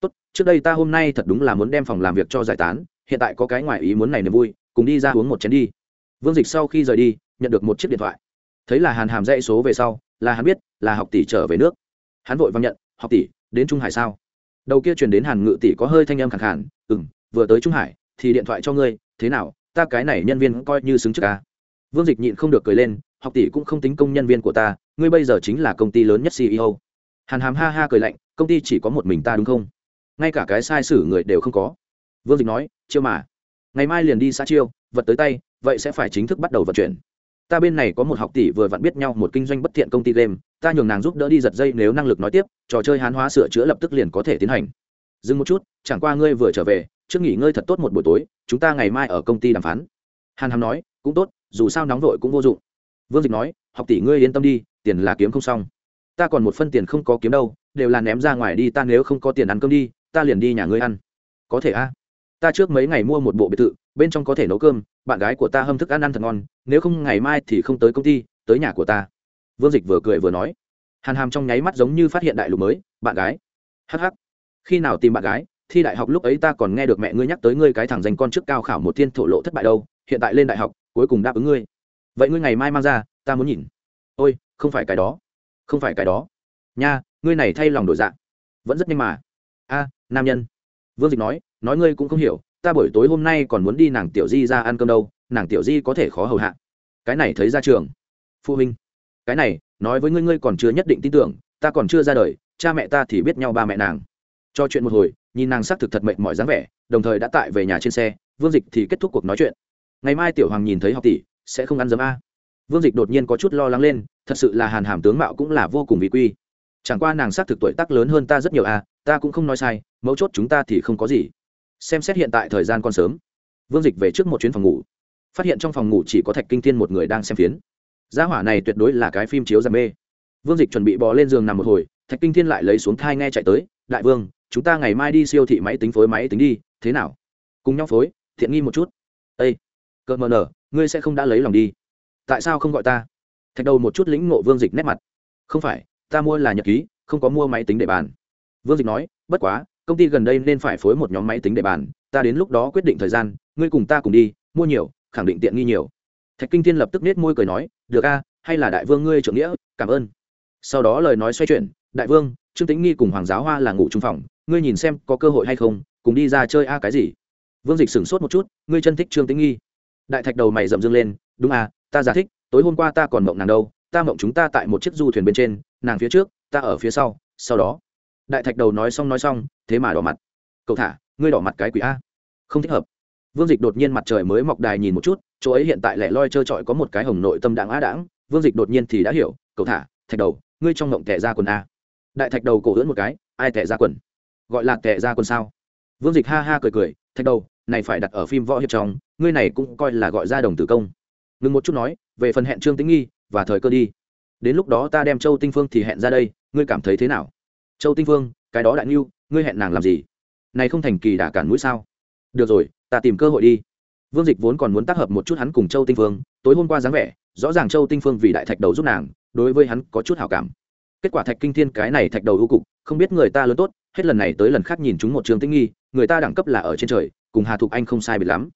Tốt, trước đây ta hôm nay thật đúng là muốn đem phòng làm việc cho giải tán, hiện tại có cái ngoài ý muốn này niềm vui, cùng đi ra uống một chén đi. Vương dịch sau khi rời đi, nhận được một chiếc điện thoại. Thấy là hàn hàm dãy số về sau, là hắn biết, là học tỷ trở về nước. Hắn vội vang nhận, học tỷ, đến trung hải sao? Đầu kia truyền đến hàn ngự tỷ có hơi thanh âm khẳng khản ừ m vừa tới trung hải, thì điện thoại cho ngươi, thế nào ta cái này nhân viên coi như xứng trước ca. Vương dịch nhịn không được cười lên, học tỷ cũng không tính công nhân viên của ta, ngươi bây giờ chính là công ty lớn nhất ceo hàn hàm ha ha cười lạnh, công ty chỉ có một mình ta đúng không? Ngay cả cái sai sử người đều không có. Vương dịch nói, chiêu mà. Ngày mai liền đi xã chiêu, vật tới tay, vậy sẽ phải chính thức bắt đầu vận chuyển. Ta bên này có một học tỷ vừa vặn biết nhau một kinh doanh bất thiện công ty game, ta nhường nàng giúp đỡ đi giật dây nếu năng lực nói tiếp, trò chơi hán hóa sửa chữa lập tức liền có thể tiến hành. Dừng một chút, chẳng qua ngươi vừa trở về trước nghỉ ngơi thật tốt một buổi tối, chúng ta ngày mai ở công ty đàm phán. Hàn hàm nói, cũng tốt, dù sao nóng vội cũng vô dụng. Vương dịch nói, học tỷ ngươi yên tâm đi, tiền là kiếm không xong. Ta còn một phân tiền không có kiếm đâu, đều là ném ra ngoài đi, ta nếu không có tiền ăn cơm đi, ta liền đi nhà ngươi ăn. Có thể a. Ta trước mấy ngày mua một bộ biệt thự, bên trong có thể nấu cơm, bạn gái của ta hâm thức ăn ăn thật ngon, nếu không ngày mai thì không tới công ty, tới nhà của ta. Vương dịch vừa cười vừa nói. Hàn hàm trong nháy mắt giống như phát hiện đại lục mới, bạn gái. Hh khi nào tìm bạn gái? Thi đại học lúc ấy ta còn nghe được mẹ ngươi nhắc tới ngươi cái thằng danh con trước cao khảo một thiên thổ lộ thất bại đâu, hiện tại lên đại học, cuối cùng đáp ứng ngươi. Vậy ngươi ngày mai mang ra, ta muốn nhìn. Ôi, không phải cái đó, không phải cái đó. Nha, ngươi này thay lòng đổi dạng vẫn rất nhanh mà. A, nam nhân. Vương dịch nói nói ngươi cũng không hiểu, ta buổi tối hôm nay còn muốn đi nàng tiểu di ra ăn cơm đâu, nàng tiểu di có thể khó hầu hạ. Cái này thấy ra trường. Phụ huynh, cái này, nói với ngươi ngươi còn chưa nhất định tin tưởng, ta còn chưa ra đời, cha mẹ ta thì biết nhau ba mẹ nàng. Cho chuyện một hồi nhìn nàng xác thực thật mệnh mọi dáng vẻ, đồng thời đã tại về nhà trên xe, vương dịch thì kết thúc cuộc nói chuyện. Ngày mai tiểu hoàng nhìn thấy học tỷ, sẽ không ăn dấm a. Vương dịch đột nhiên có chút lo lắng lên, thật sự là hàn hàm tướng mạo cũng là vô cùng vị quy. Chẳng qua nàng xác thực tuổi tác lớn hơn ta rất nhiều a, ta cũng không nói sai, mấu chốt chúng ta thì không có gì. Xem xét hiện tại thời gian còn sớm. Vương dịch về trước một chuyến phòng ngủ. Phát hiện trong phòng ngủ chỉ có thạch kinh thiên một người đang xem phiến. Gia hỏa này tuyệt đối là cái phim chiếu giảm mê. Vương dịch chuẩn bị bò lên giường nằm một hồi, thạch kinh thiên lại lấy xuống thai nghe chạy tới, đại vương chúng ta ngày mai đi siêu thị máy tính phối máy tính đi, thế nào? Cùng nhau phối, thiện nghi một chút. Ây cợt mờ nở, ngươi sẽ không đã lấy lòng đi. Tại sao không gọi ta? Thạch đầu một chút lĩnh ngộ vương dịch nét mặt. Không phải, ta mua là nhật ký, không có mua máy tính để bàn. Vương dịch nói, bất quá, công ty gần đây nên phải phối một nhóm máy tính để bàn. Ta đến lúc đó quyết định thời gian, ngươi cùng ta cùng đi, mua nhiều, khẳng định tiện nghi nhiều. Thạch kinh thiên lập tức nết môi cười nói, được a, hay là đại vương ngươi trưởng nghĩa, cảm ơn. Sau đó lời nói xoay chuyển, đại vương, trương tĩnh nghi cùng hoàng giáo hoa là ngủ trung phòng ngươi nhìn xem có cơ hội hay không, cùng đi ra chơi a cái gì? Vương dịch sửng sốt một chút, ngươi chân thích trương Tĩnh nghi. Đại thạch đầu mày rậm dưng lên, đúng à ta giả thích, tối hôm qua ta còn mộng nàng đâu, ta mộng chúng ta tại một chiếc du thuyền bên trên, nàng phía trước, ta ở phía sau sau đó. Đại thạch đầu nói xong nói xong, thế mà đỏ mặt. Cậu thả, ngươi đỏ mặt cái quỷ a. Không thích hợp. Vương dịch đột nhiên mặt trời mới mọc đài nhìn một chút, chỗ ấy hiện tại lẻ loi trơ trọi có một cái hồng nội tâm đảng á đảng vương dịch đột nhiên thì đã hiểu, cậu thả, thạch đầu, ngươi trong mộng tẻ ra quần a. Đại thạch đầu cổ ưỡn một cái, ai tẻ ra quần? Gọi là tẻ ra quân sao. Vương dịch ha ha cười cười, thạch đầu, này phải đặt ở phim võ hiệp trong, ngươi này cũng coi là gọi ra đồng tử công. Ngừng một chút nói, về phần hẹn trương tĩnh nghi và thời cơ đi. Đến lúc đó ta đem châu tinh phương thì hẹn ra đây, ngươi cảm thấy thế nào? Châu tinh phương, cái đó đại ngưu, ngươi hẹn nàng làm gì? Này không thành kỳ đả cản mũi sao? Được rồi, ta tìm cơ hội đi. Vương dịch vốn còn muốn tác hợp một chút hắn cùng châu tinh phương, tối hôm qua dáng vẻ, rõ ràng châu tinh phương vì đại thạch đầu giúp nàng, đối với hắn có chút hảo cảm. Kết quả thạch kinh thiên cái này thạch đầu ưu cục, không biết người ta lớn tốt hết lần này tới lần khác nhìn chúng một trường tinh nghi, người ta đẳng cấp là ở trên trời, cùng hà thục anh không sai biệt lắm.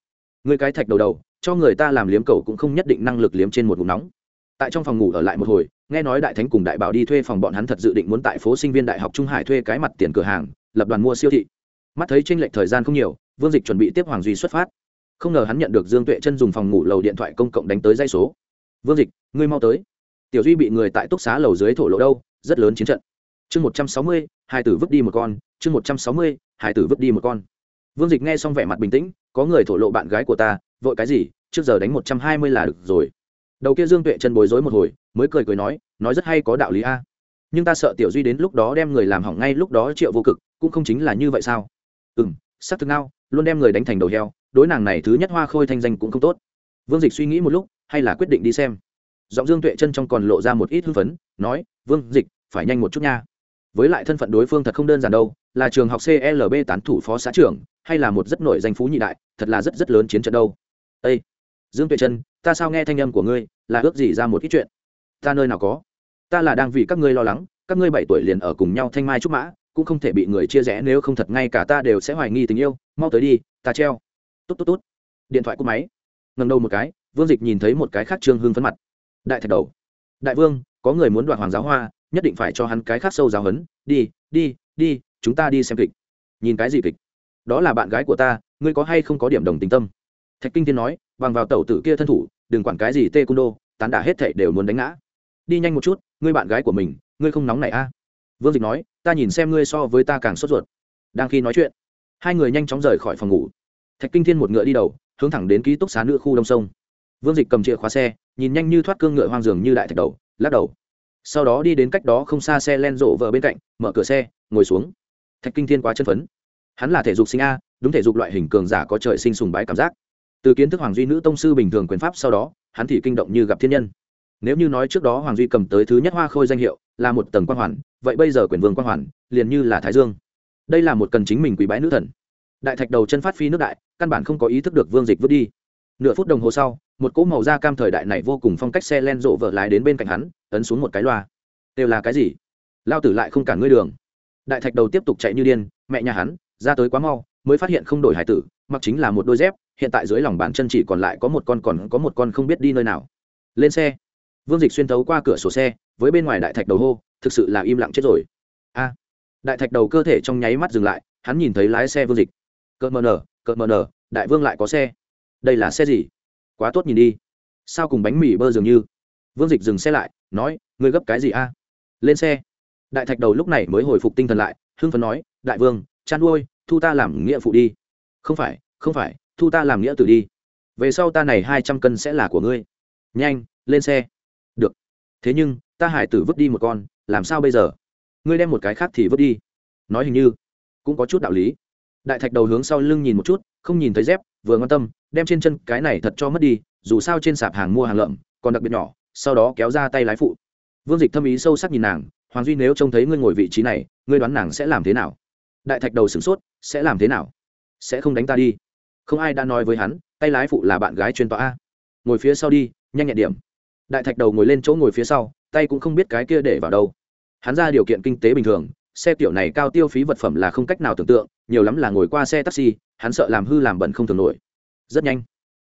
Người cái thạch đầu đầu, cho người ta làm liếm cầu cũng không nhất định năng lực liếm trên một vùng nóng. Tại trong phòng ngủ ở lại một hồi, nghe nói đại thánh cùng đại bảo đi thuê phòng bọn hắn thật dự định muốn tại phố sinh viên đại học trung hải thuê cái mặt tiền cửa hàng, lập đoàn mua siêu thị. Mắt thấy tranh lệch thời gian không nhiều, vương dịch chuẩn bị tiếp hoàng duy xuất phát. Không ngờ hắn nhận được dương tuệ chân dùng phòng ngủ lầu điện thoại công cộng đánh tới dây số. Vương dịch, ngươi mau tới. Tiểu duy bị người tại túc xá lầu dưới thổ lộ đâu, rất lớn chiến trận chương một trăm sáu mươi, hai tử vứt đi một con. Chương một trăm sáu mươi, hai tử vứt đi một con. Vương dịch nghe xong vẻ mặt bình tĩnh, có người thổ lộ bạn gái của ta, vội cái gì, trước giờ đánh một trăm hai mươi là được rồi. Đầu kia dương tuệ chân bối rối một hồi, mới cười cười nói nói rất hay có đạo lý a. Nhưng ta sợ tiểu duy đến lúc đó đem người làm hỏng ngay lúc đó triệu vô cực, cũng không chính là như vậy sao? Ừ m s ắ c thực nào luôn đem người đánh thành đầu heo, đối nàng này thứ nhất hoa khôi thanh danh cũng không tốt. Vương dịch suy nghĩ một lúc, hay là quyết định đi xem. Giọng dương tuệ chân trong còn lộ ra một ít hưng phấn, nói, vương dịch, phải nhanh một chút nha với lại thân phận đối phương thật không đơn giản đâu, là trường học clb tán thủ phó xã trưởng, hay là một rất nổi danh phú nhị đại, thật là rất rất lớn chiến trận đâu. Ây dương tuệ chân ta sao nghe thanh âm của ngươi, là ước gì ra một ít chuyện? Ta nơi nào có? Ta là đang vì các ngươi lo lắng, các ngươi bảy tuổi liền ở cùng nhau thanh mai trúc mã, cũng không thể bị người chia rẽ, nếu không thật ngay cả ta đều sẽ hoài nghi tình yêu, mau tới đi, ta treo. Tốt tốt tốt điện thoại cúp máy. Ngần đầu một cái, vương dịch nhìn thấy một cái khác trương hưng phấn mặt. Đại thạch đầu. Đại vương, có người muốn đoạt hoàng giáo hoa nhất định phải cho hắn cái khác sâu giáo hấn đi đi đi, chúng ta đi xem kịch. Nhìn cái gì kịch? Đó là bạn gái của ta, ngươi có hay không có điểm đồng tình tâm? Thạch kinh thiên nói, bằng vào tẩu tử kia thân thủ, đừng quản cái gì tê cung đô, tán đả hết thảy đều muốn đánh ngã. Đi nhanh một chút, ngươi bạn gái của mình, ngươi không nóng này a? À? vương dịch nói, ta nhìn xem ngươi so với ta càng sốt ruột. Đang khi nói chuyện, hai người nhanh chóng rời khỏi phòng ngủ. Thạch kinh thiên một ngựa đi đầu, hướng thẳng đến ký túc xá nữ khu đông sông. Vương dịch cầm chìa khóa xe, nhìn nhanh như thoát cương ngựa hoang dường như đại thạch đầu, lắc đầu sau đó đi đến cách đó không xa xe len rộ vợ bên cạnh, mở cửa xe, ngồi xuống. Thạch kinh thiên quá chân phấn. Hắn là thể dục sinh a, đúng thể dục loại hình cường giả có trời sinh sùng bái cảm giác. Từ kiến thức hoàng duy nữ tông sư bình thường quyền pháp sau đó, hắn thì kinh động như gặp thiên nhân. Nếu như nói trước đó hoàng duy cầm tới thứ nhất hoa khôi danh hiệu là một tầng quan hoàn, vậy bây giờ quyền vương quan hoàn liền như là thái dương. Đây là một cần chính mình quý bái nữ thần. Đại thạch đầu chân phát phi nước đại, căn bản không có ý thức được vương dịch vứt đi nửa phút đồng hồ sau, một cỗ màu da cam thời đại này vô cùng phong cách xe len rộ vợ lái đến bên cạnh hắn, ấn xuống một cái loa. Đều là cái gì? Lao tử lại không cản ngươi đường. Đại thạch đầu tiếp tục chạy như điên, mẹ nhà hắn, ra tới quá mau, mới phát hiện không đổi hải tử, mặc chính là một đôi dép, hiện tại dưới lòng bàn chân chỉ còn lại có một con còn có một con không biết đi nơi nào. Lên xe. Vương dịch xuyên thấu qua cửa sổ xe, với bên ngoài đại thạch đầu hô, thực sự là im lặng chết rồi. A. Đại thạch đầu cơ thể trong nháy mắt dừng lại, hắn nhìn thấy lái xe vương dịch. Cợt mờ nở, cợt mờ nở, đại vương lại có xe đây là xe gì? Quá tốt nhìn đi. Sao cùng bánh mì bơ dường như? Vương dịch dừng xe lại, nói, ngươi gấp cái gì a? Lên xe. Đại thạch đầu lúc này mới hồi phục tinh thần lại, hưng phấn nói, đại vương chăn nuôi thu ta làm nghĩa phụ đi. Không phải không phải, thu ta làm nghĩa tử đi. Về sau ta này hai trăm cân sẽ là của ngươi. Nhanh, lên xe. Được. Thế nhưng, ta hải tử vứt đi một con, làm sao bây giờ? Ngươi đem một cái khác thì vứt đi. Nói hình như, cũng có chút đạo lý. Đại thạch đầu hướng sau lưng nhìn một chút, không nhìn thấy dép, vừa ngon tâm đem trên chân cái này thật cho mất đi, dù sao trên sạp hàng mua hàng lợm, còn đặc biệt nhỏ, sau đó kéo ra tay lái phụ. Vương dịch thâm ý sâu sắc nhìn nàng, hoàng duy nếu trông thấy ngươi ngồi vị trí này, ngươi đoán nàng sẽ làm thế nào? Đại thạch đầu sửng sốt, sẽ làm thế nào? Sẽ không đánh ta đi? Không ai đã nói với hắn, tay lái phụ là bạn gái chuyên tọa a. Ngồi phía sau đi, nhanh nhẹn điểm. Đại thạch đầu ngồi lên chỗ ngồi phía sau, tay cũng không biết cái kia để vào đâu. Hắn ra điều kiện kinh tế bình thường, xe tiểu này cao tiêu phí vật phẩm là không cách nào tưởng tượng, nhiều lắm là ngồi qua xe taxi, hắn sợ làm hư làm bẩn không thường nổi rất nhanh.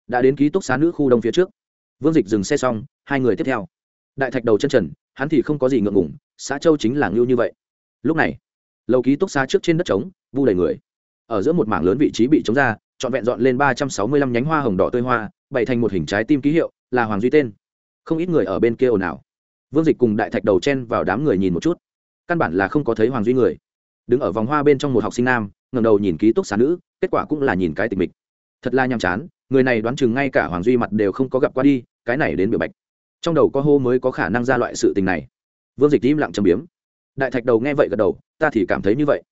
Đã đến ký túc xá nữ khu đông phía trước. Vương dịch dừng xe xong, hai người tiếp theo. Đại thạch đầu chân trần, hắn thì không có gì ngượng ngủng xã châu chính là ngưu như vậy. Lúc này, lầu ký túc xá trước trên đất trống, vu đầy người. Ở giữa một mảng lớn vị trí bị trống ra, trọn vẹn dọn lên ba trăm sáu mươi lăm nhánh hoa hồng đỏ tươi hoa, bày thành một hình trái tim ký hiệu, là hoàng duy tên. Không ít người ở bên kia ồn ào. Vương dịch cùng đại thạch đầu chen vào đám người nhìn một chút. Căn bản là không có thấy hoàng duy người. Đứng ở vòng hoa bên trong một học sinh nam ngầm đầu nhìn ký túc xá nữ, kết quả cũng là nhìn cái tình mịch thật là nhàm chán, người này đoán chừng ngay cả hoàng duy mặt đều không có gặp qua đi, cái này đến biểu bạch. Trong đầu có hô mới có khả năng ra loại sự tình này. Vương dịch im lặng châm biếm. Đại thạch đầu nghe vậy gật đầu, ta thì cảm thấy như vậy.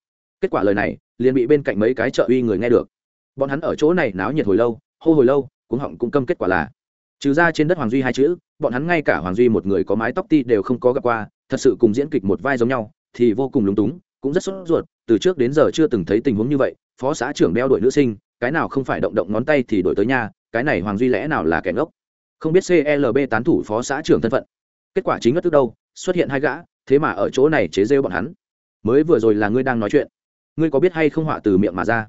Kết quả lời này, liền bị bên cạnh mấy cái trợ uy người nghe được. Bọn hắn ở chỗ này náo nhiệt hồi lâu, hô hồi lâu cũng họng cũng câm kết quả là. Trừ ra trên đất hoàng duy hai chữ, bọn hắn ngay cả hoàng duy một người có mái tóc ti đều không có gặp qua, thật sự cùng diễn kịch một vai giống nhau, thì vô cùng lúng túng, cũng rất sốt ruột, từ trước đến giờ chưa từng thấy tình huống như vậy, phó xã trưởng đeo đuổi nữ sinh cái nào không phải động động ngón tay thì đổi tới nhà cái này hoàng duy lẽ nào là kẻ ngốc? Không biết clb tán thủ phó xã trưởng thân phận. Kết quả chính ngất tức đâu, xuất hiện hai gã, thế mà ở chỗ này chế rêu bọn hắn. Mới vừa rồi là ngươi đang nói chuyện. Ngươi có biết hay không họa từ miệng mà ra?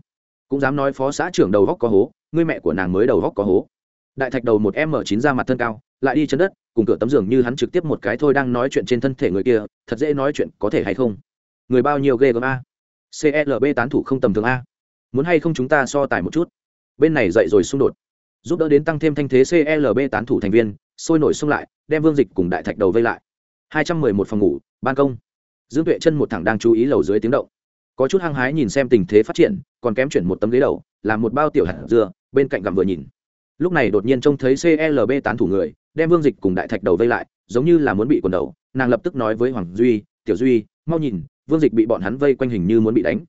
Cũng dám nói phó xã trưởng đầu góc có hố, ngươi mẹ của nàng mới đầu góc có hố. Đại thạch đầu một m chín ra mặt thân cao, lại đi chân đất, cùng cửa tấm giường như hắn trực tiếp một cái thôi đang nói chuyện trên thân thể người kia, thật dễ nói chuyện có thể hay không? Người bao nhiêu ghê gớm a? Clb tán thủ không tầm thường a muốn hay không chúng ta so tài một chút? Bên này dậy rồi xung đột. Giúp đỡ đến tăng thêm thanh thế clb tán thủ thành viên, sôi nổi xung lại, đem vương dịch cùng đại thạch đầu vây lại. hai trăm mười một phòng ngủ, ban công. Dương tuệ chân một thẳng đang chú ý lầu dưới tiếng động. Có chút hăng hái nhìn xem tình thế phát triển, còn kém chuyển một tấm ghế đầu, làm một bao tiểu hạt dưa, bên cạnh gặm vừa nhìn. Lúc này đột nhiên trông thấy clb tán thủ người, đem vương dịch cùng đại thạch đầu vây lại, giống như là muốn bị quần đầu, nàng lập tức nói với hoàng duy, tiểu duy, mau nhìn, vương dịch bị bọn hắn vây quanh hình như muốn bị đánh.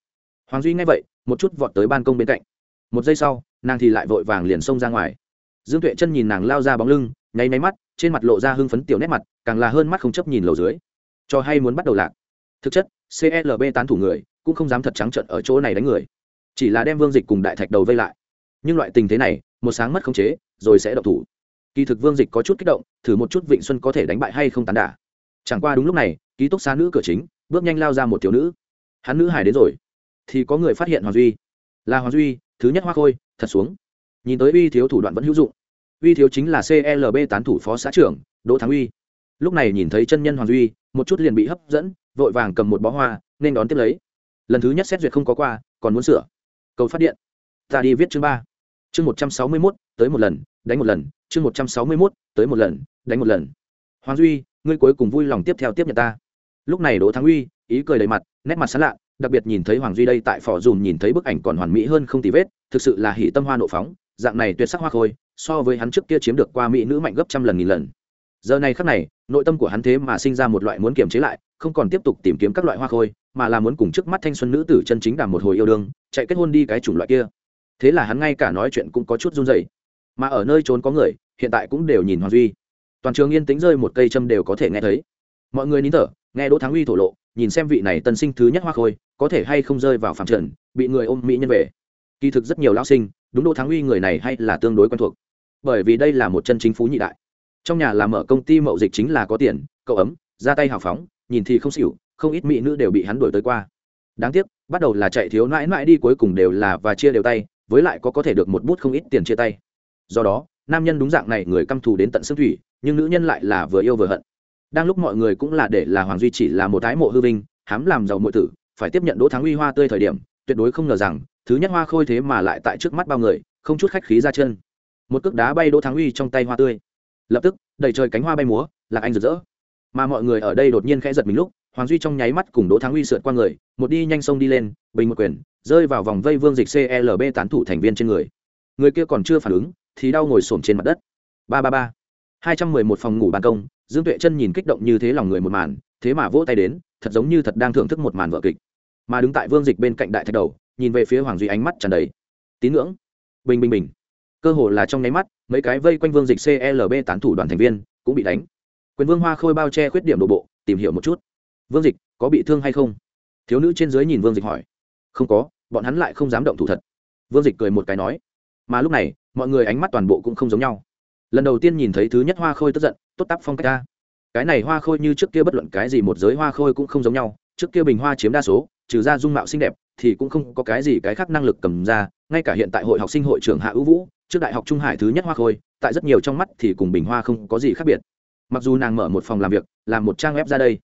Hoàng duy nghe vậy một chút vọt tới ban công bên cạnh. Một giây sau, nàng thì lại vội vàng liền xông ra ngoài. Dương tuệ chân nhìn nàng lao ra bóng lưng, nháy máy mắt, trên mặt lộ ra hưng phấn tiểu nét mặt, càng là hơn mắt không chấp nhìn lầu dưới. Cho hay muốn bắt đầu lạc. Thực chất clb tán thủ người, cũng không dám thật trắng trận ở chỗ này đánh người. Chỉ là đem vương dịch cùng đại thạch đầu vây lại. Nhưng loại tình thế này, một sáng mất khống chế, rồi sẽ độc thủ. Kỳ thực vương dịch có chút kích động, thử một chút vịnh xuân có thể đánh bại hay không tán đả. Chẳng qua đúng lúc này, ký túc xá nữ cửa chính, bước nhanh lao ra một thiếu nữ. Hắn nữ hải đến rồi thì có người phát hiện hoàng duy. Là hoàng duy, thứ nhất hoa khôi, thật xuống. Nhìn tới uy thiếu thủ đoạn vẫn hữu dụng. Uy thiếu chính là clb tán thủ phó xã trưởng, đỗ thắng uy. Lúc này nhìn thấy chân nhân hoàng duy, một chút liền bị hấp dẫn, vội vàng cầm một bó hoa, nên đón tiếp lấy. Lần thứ nhất xét duyệt không có qua, còn muốn sửa. Cầu phát điện. Ta đi viết chương ba. Chương một trăm sáu mươi mốt, tới một lần, đánh một lần. Chương một trăm sáu mươi mốt, tới một lần, đánh một lần. Hoàng duy, ngươi cuối cùng vui lòng tiếp theo tiếp nhận ta. Lúc này đỗ thắng uy, ý cười đầy mặt, nét mặt sán lạ đặc biệt nhìn thấy hoàng duy đây tại phò dùm nhìn thấy bức ảnh còn hoàn mỹ hơn không tì vết, thực sự là hỉ tâm hoa nộ phóng, dạng này tuyệt sắc hoa khôi, so với hắn trước kia chiếm được qua mỹ nữ mạnh gấp trăm lần nghìn lần. Giờ này khắc này, nội tâm của hắn thế mà sinh ra một loại muốn kiềm chế lại, không còn tiếp tục tìm kiếm các loại hoa khôi, mà là muốn cùng trước mắt thanh xuân nữ tử chân chính đàm một hồi yêu đương, chạy kết hôn đi cái chủng loại kia. Thế là hắn ngay cả nói chuyện cũng có chút run rẩy. Mà ở nơi trốn có người, hiện tại cũng đều nhìn hoàng duy. Toàn trường yên tĩnh rơi một cây châm đều có thể nghe thấy. Mọi người nín thở, nghe đỗ thắng uy thổ lộ, nhìn xem vị này tân sinh thứ nhất hoa khôi có thể hay không rơi vào phạm trần, bị người ôm mỹ nhân về. Kỳ thực rất nhiều lão sinh, đúng đỗ thắng uy người này hay là tương đối quen thuộc. Bởi vì đây là một chân chính phú nhị đại. Trong nhà làm ở công ty mậu dịch chính là có tiền, cậu ấm, ra tay hào phóng, nhìn thì không xỉu, không ít mỹ nữ đều bị hắn đuổi tới qua. Đáng tiếc, bắt đầu là chạy thiếu mãi mãi đi cuối cùng đều là và chia đều tay, với lại có có thể được một bút không ít tiền chia tay. Do đó, nam nhân đúng dạng này người căm thù đến tận xương thủy, nhưng nữ nhân lại là vừa yêu vừa hận. Đang lúc mọi người cũng là để là hoàng duy chỉ là một thái mộ hư vinh, hám làm giàu mọi tử phải tiếp nhận đỗ thắng uy hoa tươi thời điểm, tuyệt đối không ngờ rằng, thứ nhất hoa khôi thế mà lại tại trước mắt bao người, không chút khách khí ra chân. Một cước đá bay đỗ thắng uy trong tay hoa tươi. Lập tức, đầy trời cánh hoa bay múa là anh rực rỡ. Mà mọi người ở đây đột nhiên khẽ giật mình lúc, hoàng duy trong nháy mắt cùng đỗ thắng uy sượt qua người, một đi nhanh sông đi lên, bình một quyền, rơi vào vòng vây vương dịch clb tán thủ thành viên trên người. Người kia còn chưa phản ứng, thì đau ngồi xổm trên mặt đất. Ba ba ba. Hai trăm mười một phòng ngủ ban công, dương tuệ chân nhìn kích động như thế lòng người một màn, thế mà vỗ tay đến thật giống như thật đang thưởng thức một màn vợ kịch. Mà đứng tại vương dịch bên cạnh đại thạch đầu, nhìn về phía hoàng duy ánh mắt tràn đầy. Tín ngưỡng. Bình bình bình. Cơ hồ là trong nháy mắt, mấy cái vây quanh vương dịch clb tán thủ đoàn thành viên, cũng bị đánh. Quyền vương hoa khôi bao che khuyết điểm đổ bộ, tìm hiểu một chút. Vương dịch, có bị thương hay không? Thiếu nữ trên dưới nhìn vương dịch hỏi. Không có, bọn hắn lại không dám động thủ thật. Vương dịch cười một cái nói. Mà lúc này, mọi người ánh mắt toàn bộ cũng không giống nhau. Lần đầu tiên nhìn thấy thứ nhất hoa khôi tức giận, tốt tắp phong cách ta cái này hoa khôi như trước kia bất luận cái gì một giới hoa khôi cũng không giống nhau, trước kia bình hoa chiếm đa số, trừ ra dung mạo xinh đẹp thì cũng không có cái gì cái khác năng lực cầm ra, ngay cả hiện tại hội học sinh hội trưởng hạ ưu vũ, trước đại học trung hải thứ nhất hoa khôi, tại rất nhiều trong mắt thì cùng bình hoa không có gì khác biệt. Mặc dù nàng mở một phòng làm việc, làm một trang web ra đây,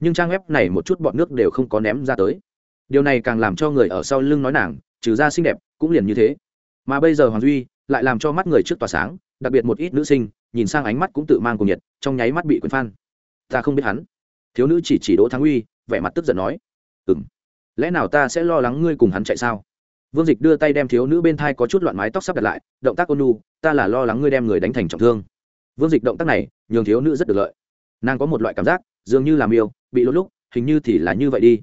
nhưng trang web này một chút bọn nước đều không có ném ra tới. Điều này càng làm cho người ở sau lưng nói nàng, trừ ra xinh đẹp cũng liền như thế. Mà bây giờ hoàng duy lại làm cho mắt người trước tỏa sáng, đặc biệt một ít nữ sinh nhìn sang ánh mắt cũng tự mang cùng nhiệt, trong nháy mắt bị quyền phan. Ta không biết hắn. Thiếu nữ chỉ chỉ đỗ thắng uy, vẻ mặt tức giận nói. Ừ m lẽ nào ta sẽ lo lắng ngươi cùng hắn chạy sao? Vương dịch đưa tay đem thiếu nữ bên thai có chút loạn mái tóc sắp đặt lại, động tác ôn nu ta là lo lắng ngươi đem người đánh thành trọng thương. Vương dịch động tác này, nhường thiếu nữ rất được lợi. Nàng có một loại cảm giác, dường như làm yêu, bị lốt lúc, hình như thì là như vậy đi.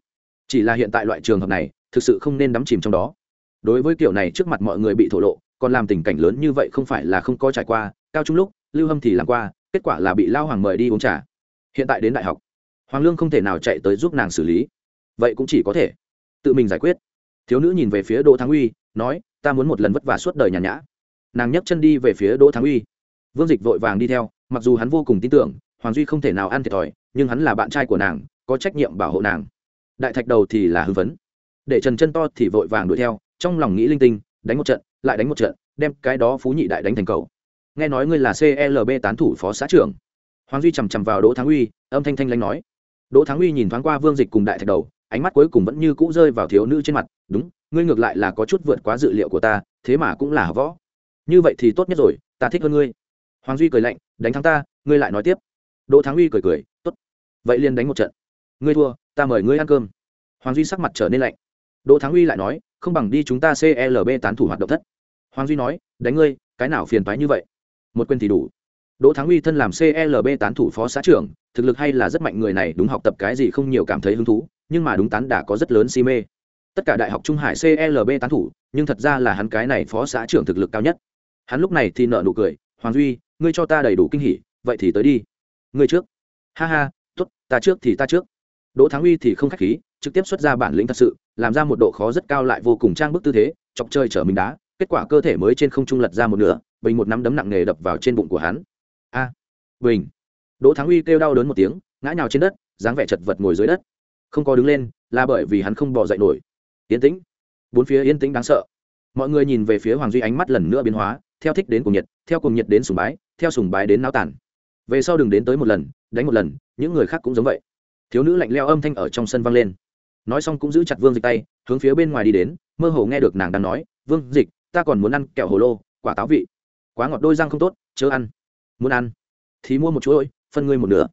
Chỉ là hiện tại loại trường hợp này, thực sự không nên đắm chìm trong đó. Đối với kiểu này trước mặt mọi người bị thổ lộ, còn làm tình cảnh lớn như vậy không phải là không có trải qua, cao trung lúc lưu hâm thì làm qua, kết quả là bị lao hoàng mời đi uống trà. Hiện tại đến đại học. Hoàng lương không thể nào chạy tới giúp nàng xử lý. Vậy cũng chỉ có thể tự mình giải quyết. Thiếu nữ nhìn về phía đỗ thắng uy, nói, ta muốn một lần vất vả suốt đời nhàn nhã. Nàng nhấc chân đi về phía đỗ thắng uy. Vương dịch vội vàng đi theo, mặc dù hắn vô cùng tin tưởng, hoàng duy không thể nào ăn thiệt thòi, nhưng hắn là bạn trai của nàng, có trách nhiệm bảo hộ nàng. Đại thạch đầu thì là hưng phấn. Để trần chân to thì vội vàng đuổi theo, trong lòng nghĩ linh tinh, đánh một trận, lại đánh một trận, đem cái đó phú nhị đại đánh thành cầu nghe nói ngươi là clb tán thủ phó xã trưởng. Hoàng duy chằm chằm vào đỗ thắng uy, âm thanh thanh lanh nói. Đỗ thắng uy nhìn thoáng qua vương dịch cùng đại thạch đầu, ánh mắt cuối cùng vẫn như cũ rơi vào thiếu nữ trên mặt. Đúng, ngươi ngược lại là có chút vượt quá dự liệu của ta, thế mà cũng là võ. Như vậy thì tốt nhất rồi, ta thích hơn ngươi. Hoàng duy cười lạnh, đánh thắng ta, ngươi lại nói tiếp. Đỗ thắng uy cười cười, tốt. Vậy liền đánh một trận. Ngươi thua, ta mời ngươi ăn cơm. Hoàng duy sắc mặt trở nên lạnh. Đỗ thắng uy lại nói, không bằng đi chúng ta clb tán thủ hoạt động thất. Hoàng duy nói, đánh ngươi, cái nào phiền toái như vậy? Một quyền thì đủ. Đỗ thắng uy thân làm clb tán thủ phó xã trưởng, thực lực hay là rất mạnh người này đúng học tập cái gì không nhiều cảm thấy hứng thú, nhưng mà đúng tán đã có rất lớn si mê. Tất cả đại học trung hải clb tán thủ, nhưng thật ra là hắn cái này phó xã trưởng thực lực cao nhất. Hắn lúc này thì nợ nụ cười, hoàng duy, ngươi cho ta đầy đủ kinh hỉ, vậy thì tới đi. Ngươi trước. Ha ha t ố t ta trước thì ta trước. Đỗ thắng uy thì không k h á c h khí, trực tiếp xuất ra bản lĩnh thật sự, làm ra một độ khó rất cao lại vô cùng trang bức tư thế, chọc chơi chở mình đá, kết quả cơ thể mới trên không trung lật ra một nửa bình một nắm đấm nặng nề đập vào trên bụng của hắn. A, bình. Đỗ thắng uy kêu đau đớn một tiếng, ngã nhào trên đất, dáng vẻ chật vật ngồi dưới đất. Không có đứng lên, là bởi vì hắn không bỏ dậy nổi. Yên tĩnh. Bốn phía yên tĩnh đáng sợ. Mọi người nhìn về phía hoàng duy ánh mắt lần nữa biến hóa, theo thích đến cùng nhiệt, theo cùng nhiệt đến sùng bái, theo sùng bái đến náo tản về sau đừng đến tới một lần, đánh một lần, những người khác cũng giống vậy. Thiếu nữ lạnh leo âm thanh ở trong sân vang lên. Nói xong cũng giữ chặt vương dịch tay, hướng phía bên ngoài đi đến, mơ hồ nghe được nàng đang nói, vương dịch, ta còn muốn ăn kẹo hồ lô, quả táo vị quá ngọt đôi răng không tốt, chớ ăn. Muốn ăn, thì mua một chuỗi, phân ngươi một nửa.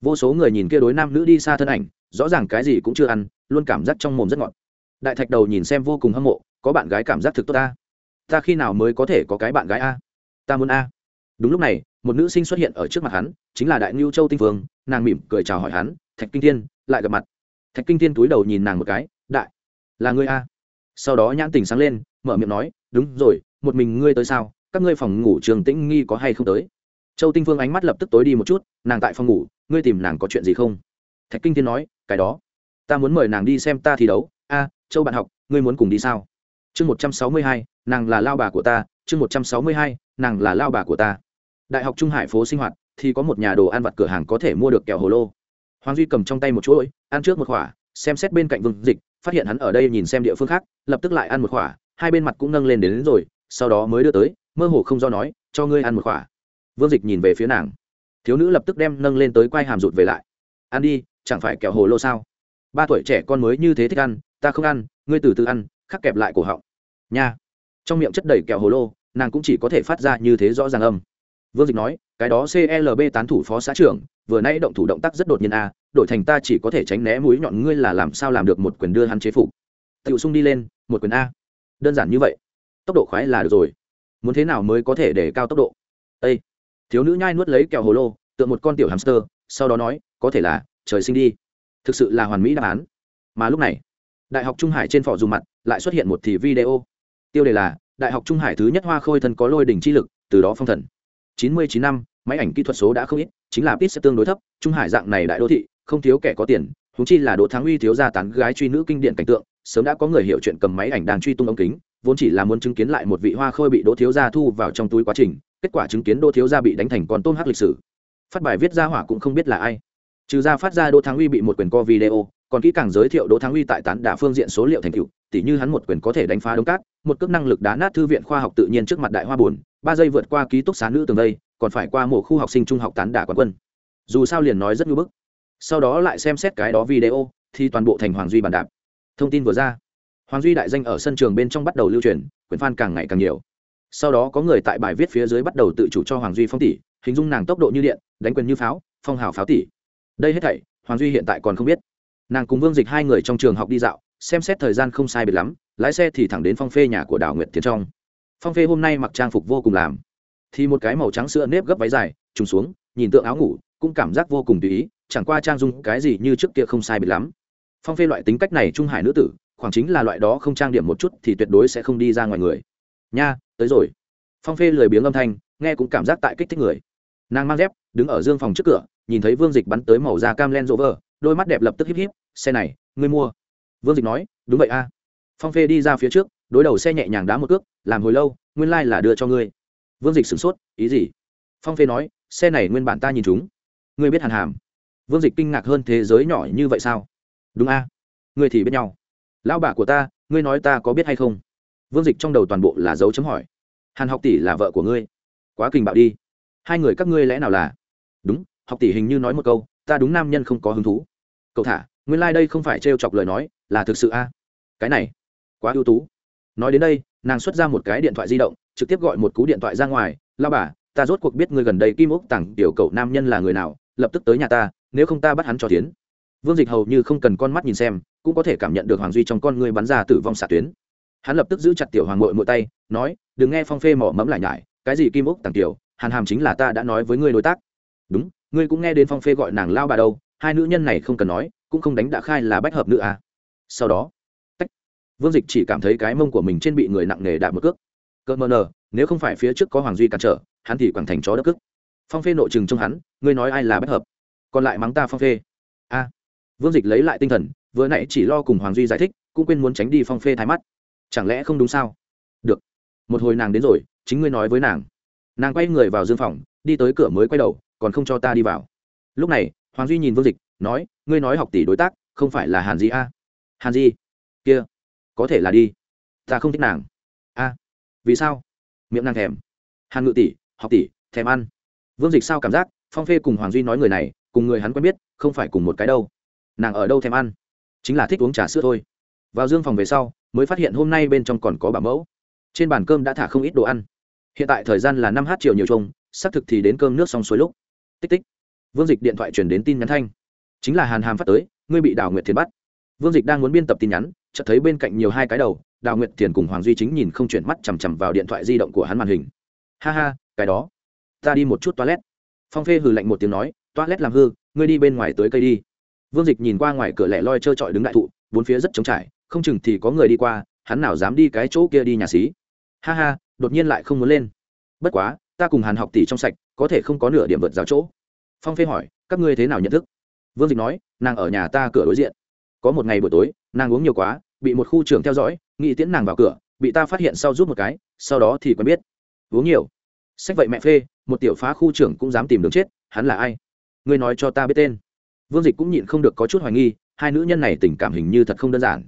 Vô số người nhìn kia đối nam nữ đi xa thân ảnh, rõ ràng cái gì cũng chưa ăn, luôn cảm giác trong mồm rất ngọt. Đại thạch đầu nhìn xem vô cùng hâm mộ, có bạn gái cảm giác thực tốt ta. Ta khi nào mới có thể có cái bạn gái a? Ta muốn a. Đúng lúc này, một nữ sinh xuất hiện ở trước mặt hắn, chính là đại ngưu châu tinh vương, nàng mỉm cười chào hỏi hắn, thạch kinh thiên, lại gặp mặt. Thạch kinh thiên túi đầu nhìn nàng một cái, đại, là ngươi a. Sau đó nhãn tình sáng lên, mở miệng nói, đúng rồi, một mình ngươi tới sao? Các ngươi phòng ngủ trường tĩnh nghi có hay không tới? Châu tinh phương ánh mắt lập tức tối đi một chút nàng tại phòng ngủ ngươi tìm nàng có chuyện gì không? Thạch kinh thiên nói cái đó. Ta muốn mời nàng đi xem ta thi đấu. A châu bạn học ngươi muốn cùng đi sao? Chương một trăm sáu mươi hai nàng là lao bà của ta. Chương một trăm sáu mươi hai nàng là lao bà của ta. Đại học trung hải phố sinh hoạt thì có một nhà đồ ăn vặt cửa hàng có thể mua được kẹo hồ lô. Hoàng duy cầm trong tay một chuỗi ăn trước một khỏa xem xét bên cạnh vương dịch phát hiện hắn ở đây nhìn xem địa phương khác lập tức lại ăn một khỏa hai bên mặt cũng nâng lên đến, đến rồi sau đó mới đưa tới mơ hồ không do nói, cho ngươi ăn một khỏa. Vương dịch nhìn về phía nàng. Thiếu nữ lập tức đem nâng lên tới quai hàm rụt về lại. Ăn đi, chẳng phải kẹo hồ lô sao? Ba tuổi trẻ con mới như thế thích ăn, ta không ăn, ngươi từ từ ăn, khắc kẹp lại cổ họng. Nha. Trong miệng chất đầy kẹo hồ lô, nàng cũng chỉ có thể phát ra như thế rõ ràng âm. Vương dịch nói, cái đó clb tán thủ phó xã trưởng, vừa nãy động thủ động tác rất đột nhiên a, đổi thành ta chỉ có thể tránh né mũi nhọn ngươi là làm sao làm được một quyền đưa hắn chế phục. Tự sung đi lên, một quyền a. Đơn giản như vậy. Tốc độ khoái là được rồi muốn thế nào mới có thể để cao tốc độ? Ê! thiếu nữ nhai nuốt lấy kẹo hồ lô, tượng một con tiểu hamster, sau đó nói, có thể là, trời sinh đi. Thực sự là hoàn mỹ đáp án. Mà lúc này, đại học trung hải trên phỏ dù mặt lại xuất hiện một thì video. Tiêu đề là, đại học trung hải thứ nhất hoa khôi thân có lôi đỉnh chi lực, từ đó phong thần. Chín mươi chín năm, máy ảnh kỹ thuật số đã không ít, chính là pit sẽ tương đối thấp, trung hải dạng này đại đô thị, không thiếu kẻ có tiền húng chi là đỗ thắng uy thiếu gia tán gái truy nữ kinh điển cảnh tượng, sớm đã có người hiểu chuyện cầm máy ảnh đang truy tung ống kính vốn chỉ là muốn chứng kiến lại một vị hoa khôi bị đỗ thiếu gia thu vào trong túi quá trình, kết quả chứng kiến đỗ thiếu gia bị đánh thành con tôm hắc lịch sử. Phát bài viết ra hỏa cũng không biết là ai. Trừ ra phát ra đỗ thắng uy bị một quyền co video, còn kỹ càng giới thiệu đỗ thắng uy tại tán đả phương diện số liệu thành tựu, tỉ như hắn một quyền có thể đánh phá đống cát, một cước năng lực đá nát thư viện khoa học tự nhiên trước mặt đại hoa buồn, ba giây vượt qua ký túc xá nữ tường đây, còn phải qua một khu học sinh trung học tán đả quán quân. Dù sao liền nói rất ngưỡng bức. Sau đó lại xem xét cái đó video, thì toàn bộ thành hoàng duy bàn đạp. Thông tin vừa ra hoàng duy đại danh ở sân trường bên trong bắt đầu lưu truyền quyển fan càng ngày càng nhiều. Sau đó có người tại bài viết phía dưới bắt đầu tự chủ cho hoàng duy phong tỷ, hình dung nàng tốc độ như điện, đánh quyền như pháo, phong hào pháo tỷ. Đây hết thảy, hoàng duy hiện tại còn không biết. Nàng cùng vương dịch hai người trong trường học đi dạo, xem xét thời gian không sai biệt lắm, lái xe thì thẳng đến phong phê nhà của đào nguyệt tiến trong. Phong phê hôm nay mặc trang phục vô cùng làm. Thì một cái màu trắng sữa nếp gấp váy dài, trùng xuống, nhìn tượng áo ngủ, cũng cảm giác vô cùng tùy ý, chẳng qua trang dung cái gì như trước kia không sai biệt lắm. Phong phê loại tính cách này trung hải nữ tử khoảng chính là loại đó không trang điểm một chút thì tuyệt đối sẽ không đi ra ngoài người. Nha, tới rồi. Phong phê lười biếng âm thanh, nghe cũng cảm giác tại kích thích người. Nàng mang dép, đứng ở dương phòng trước cửa, nhìn thấy vương dịch bắn tới màu da cam len rỗ vờ, đôi mắt đẹp lập tức híp híp, xe này, ngươi mua? Vương dịch nói, đúng vậy a. Phong phê đi ra phía trước, đối đầu xe nhẹ nhàng đá một cước, làm hồi lâu, nguyên lai、like、là đưa cho ngươi. Vương dịch sửng sốt, ý gì? Phong phê nói, xe này nguyên bản ta nhìn chúng. Ngươi biết hàn hàm? Vương dịch kinh ngạc hơn thế giới nhỏ như vậy sao? Đúng a, ngươi thì biết nhau lão bà của ta, ngươi nói ta có biết hay không? Vương dịch trong đầu toàn bộ là dấu chấm hỏi. Hàn học tỷ là vợ của ngươi. Quá kình bạo đi. Hai người các ngươi lẽ nào là? Đúng, học tỷ hình như nói một câu, ta đúng nam nhân không có hứng thú. Cậu thả, nguyên lai、like、đây không phải trêu chọc lời nói, là thực sự a? Cái này, quá ưu tú. Nói đến đây, nàng xuất ra một cái điện thoại di động, trực tiếp gọi một cú điện thoại ra ngoài. Lao bà, ta rốt cuộc biết ngươi gần đây kim ốc tặng tiểu cậu nam nhân là người nào, lập tức tới nhà ta, nếu không ta bắt hắn cho tiến. Vương dịch hầu như không cần con mắt nhìn xem cũng có thể cảm nhận được hoàng duy trong con ngươi bắn ra tử vong xạ tuyến. Hắn lập tức giữ chặt tiểu hoàng mội mội tay, nói, đừng nghe phong phê mỏ mẫm lại nhải, cái gì kim ốc tặng tiểu, hàn hàm chính là ta đã nói với ngươi đối tác. Đúng, ngươi cũng nghe đến phong phê gọi nàng lao bà đâu, hai nữ nhân này không cần nói, cũng không đánh đã khai là bách hợp nữ à. sau đó, tách. Vương dịch chỉ cảm thấy cái mông của mình trên bị người nặng nề đạp một cước. Cơn mờ nờ, nếu không phải phía trước có hoàng duy cản trở, hắn thì quẳng thành chó đất cước. Phong phê nội chừng trong hắn, ngươi nói ai là bách hợp? Còn lại mắng ta phong phê. A. Vương dịch lấy lại tinh thần vừa nãy chỉ lo cùng hoàng duy giải thích, cũng quên muốn tránh đi phong phê thái mắt. Chẳng lẽ không đúng sao? Được. Một hồi nàng đến rồi, chính ngươi nói với nàng. Nàng quay người vào dương phòng, đi tới cửa mới quay đầu, còn không cho ta đi vào. Lúc này, hoàng duy nhìn vương dịch, nói, ngươi nói học tỷ đối tác, không phải là hàn di a? Hàn di? Kia, có thể là đi. Ta không thích nàng. A, vì sao? Miệng nàng thèm. Hàn ngự tỷ, học tỷ, thèm ăn. Vương dịch sao cảm giác, phong phê cùng hoàng duy nói người này, cùng người hắn quen biết, không phải cùng một cái đâu. Nàng ở đâu thèm ăn? Chính là thích uống trà sữa thôi. Vào dương phòng về sau, mới phát hiện hôm nay bên trong còn có bảo mẫu. Trên bàn cơm đã thả không ít đồ ăn. Hiện tại thời gian là năm h chiều nhiều trông xác thực thì đến cơm nước xong xuôi lúc. Tích tích. Vương dịch điện thoại chuyển đến tin nhắn thanh. Chính là hàn hàm phát tới, ngươi bị đào nguyệt thiền bắt. Vương dịch đang muốn biên tập tin nhắn, chợt thấy bên cạnh nhiều hai cái đầu, đào nguyệt thiền cùng hoàng duy chính nhìn không chuyển mắt chằm chằm vào điện thoại di động của hắn màn hình. Ha ha, cái đó. Ta đi một chút toilet. Phong phê hừ lạnh một tiếng nói, toilet làm hư, ngươi đi bên ngoài tới cây đi vương dịch nhìn qua ngoài cửa lẻ loi trơ trọi đứng đại thụ, bốn phía rất trống trải, không chừng thì có người đi qua, hắn nào dám đi cái chỗ kia đi nhà xí. Ha ha, đột nhiên lại không muốn lên. Bất quá, ta cùng hàn học tỷ trong sạch, có thể không có nửa điểm vượt giáo chỗ. Phong phê hỏi, các ngươi thế nào nhận thức? Vương dịch nói, nàng ở nhà ta cửa đối diện. Có một ngày buổi tối, nàng uống nhiều quá, bị một khu trưởng theo dõi, nghĩ tiễn nàng vào cửa, bị ta phát hiện sau giúp một cái, sau đó thì quen biết. Uống nhiều. Sách vậy mẹ phê, một tiểu phá khu trưởng cũng dám tìm đường chết, hắn là ai? Ngươi nói cho ta biết tên vương dịch cũng nhịn không được có chút hoài nghi, hai nữ nhân này tình cảm hình như thật không đơn giản.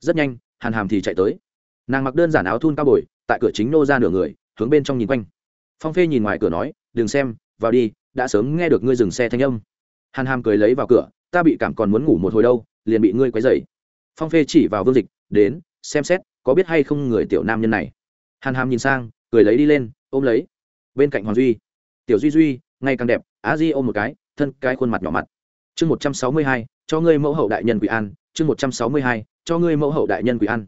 Rất nhanh, hàn hàm thì chạy tới. Nàng mặc đơn giản áo thun cao bồi, tại cửa chính nô ra nửa người, hướng bên trong nhìn quanh. Phong phê nhìn ngoài cửa nói, đừng xem, vào đi, đã sớm nghe được ngươi dừng xe thanh âm. Hàn hàm cười lấy vào cửa, ta bị cảm còn muốn ngủ một hồi đâu, liền bị ngươi quấy dày phong phê chỉ vào vương dịch, đến, xem xét, có biết hay không người tiểu nam nhân này? Hàn hàm nhìn sang, cười lấy đi lên, ôm lấy. Bên cạnh hoàng duy, tiểu duy duy, ngày càng đẹp, á di ôm một cái, thân cái khuôn mặt nhỏ mặt chương một trăm sáu mươi hai, cho ngươi mẫu hậu đại nhân quỷ an. Chương một trăm sáu mươi hai, cho ngươi mẫu hậu đại nhân quỷ an.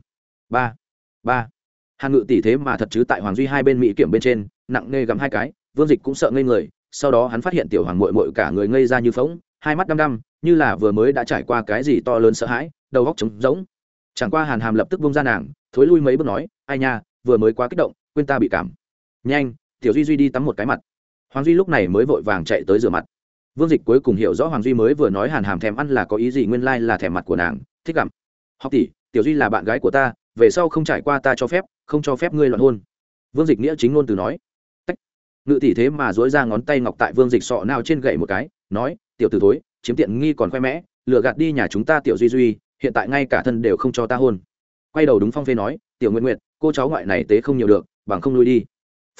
Ba ba. Hàn ngự tỷ thế mà thật chứ tại hoàng duy hai bên mỹ kiểm bên trên, nặng nề gắm hai cái, vương dịch cũng sợ ngây người, sau đó hắn phát hiện tiểu hoàng mội mội cả người ngây ra như phóng hai mắt đăm đăm, như là vừa mới đã trải qua cái gì to lớn sợ hãi, đầu góc trống rỗng. Chẳng qua hàn hàm lập tức bông ra nàng, thối lui mấy bước nói, ai nha, vừa mới quá kích động, quên ta bị cảm. Nhanh, tiểu duy duy đi tắm một cái mặt. Hoàng duy lúc này mới vội vàng chạy tới rửa mặt vương dịch cuối cùng hiểu rõ hoàng duy mới vừa nói hàn hàm thèm ăn là có ý gì, nguyên lai、like、là thèm mặt của nàng. Thích gặm. Học tỷ, tiểu duy là bạn gái của ta, về sau không trải qua ta cho phép, không cho phép ngươi loạn hôn. Vương dịch nghĩa chính ngôn từ nói. Tách. ngự tỷ thế mà dối ra ngón tay ngọc tại vương dịch sọ nào trên gậy một cái, nói, tiểu tử thối, chiếm tiện nghi còn khoe mẽ, lừa gạt đi nhà chúng ta tiểu duy duy, hiện tại ngay cả thân đều không cho ta hôn. Quay đầu đúng phong phê nói, tiểu nguyện nguyện cô cháu ngoại này tế không nhiều được, bằng không lui đi.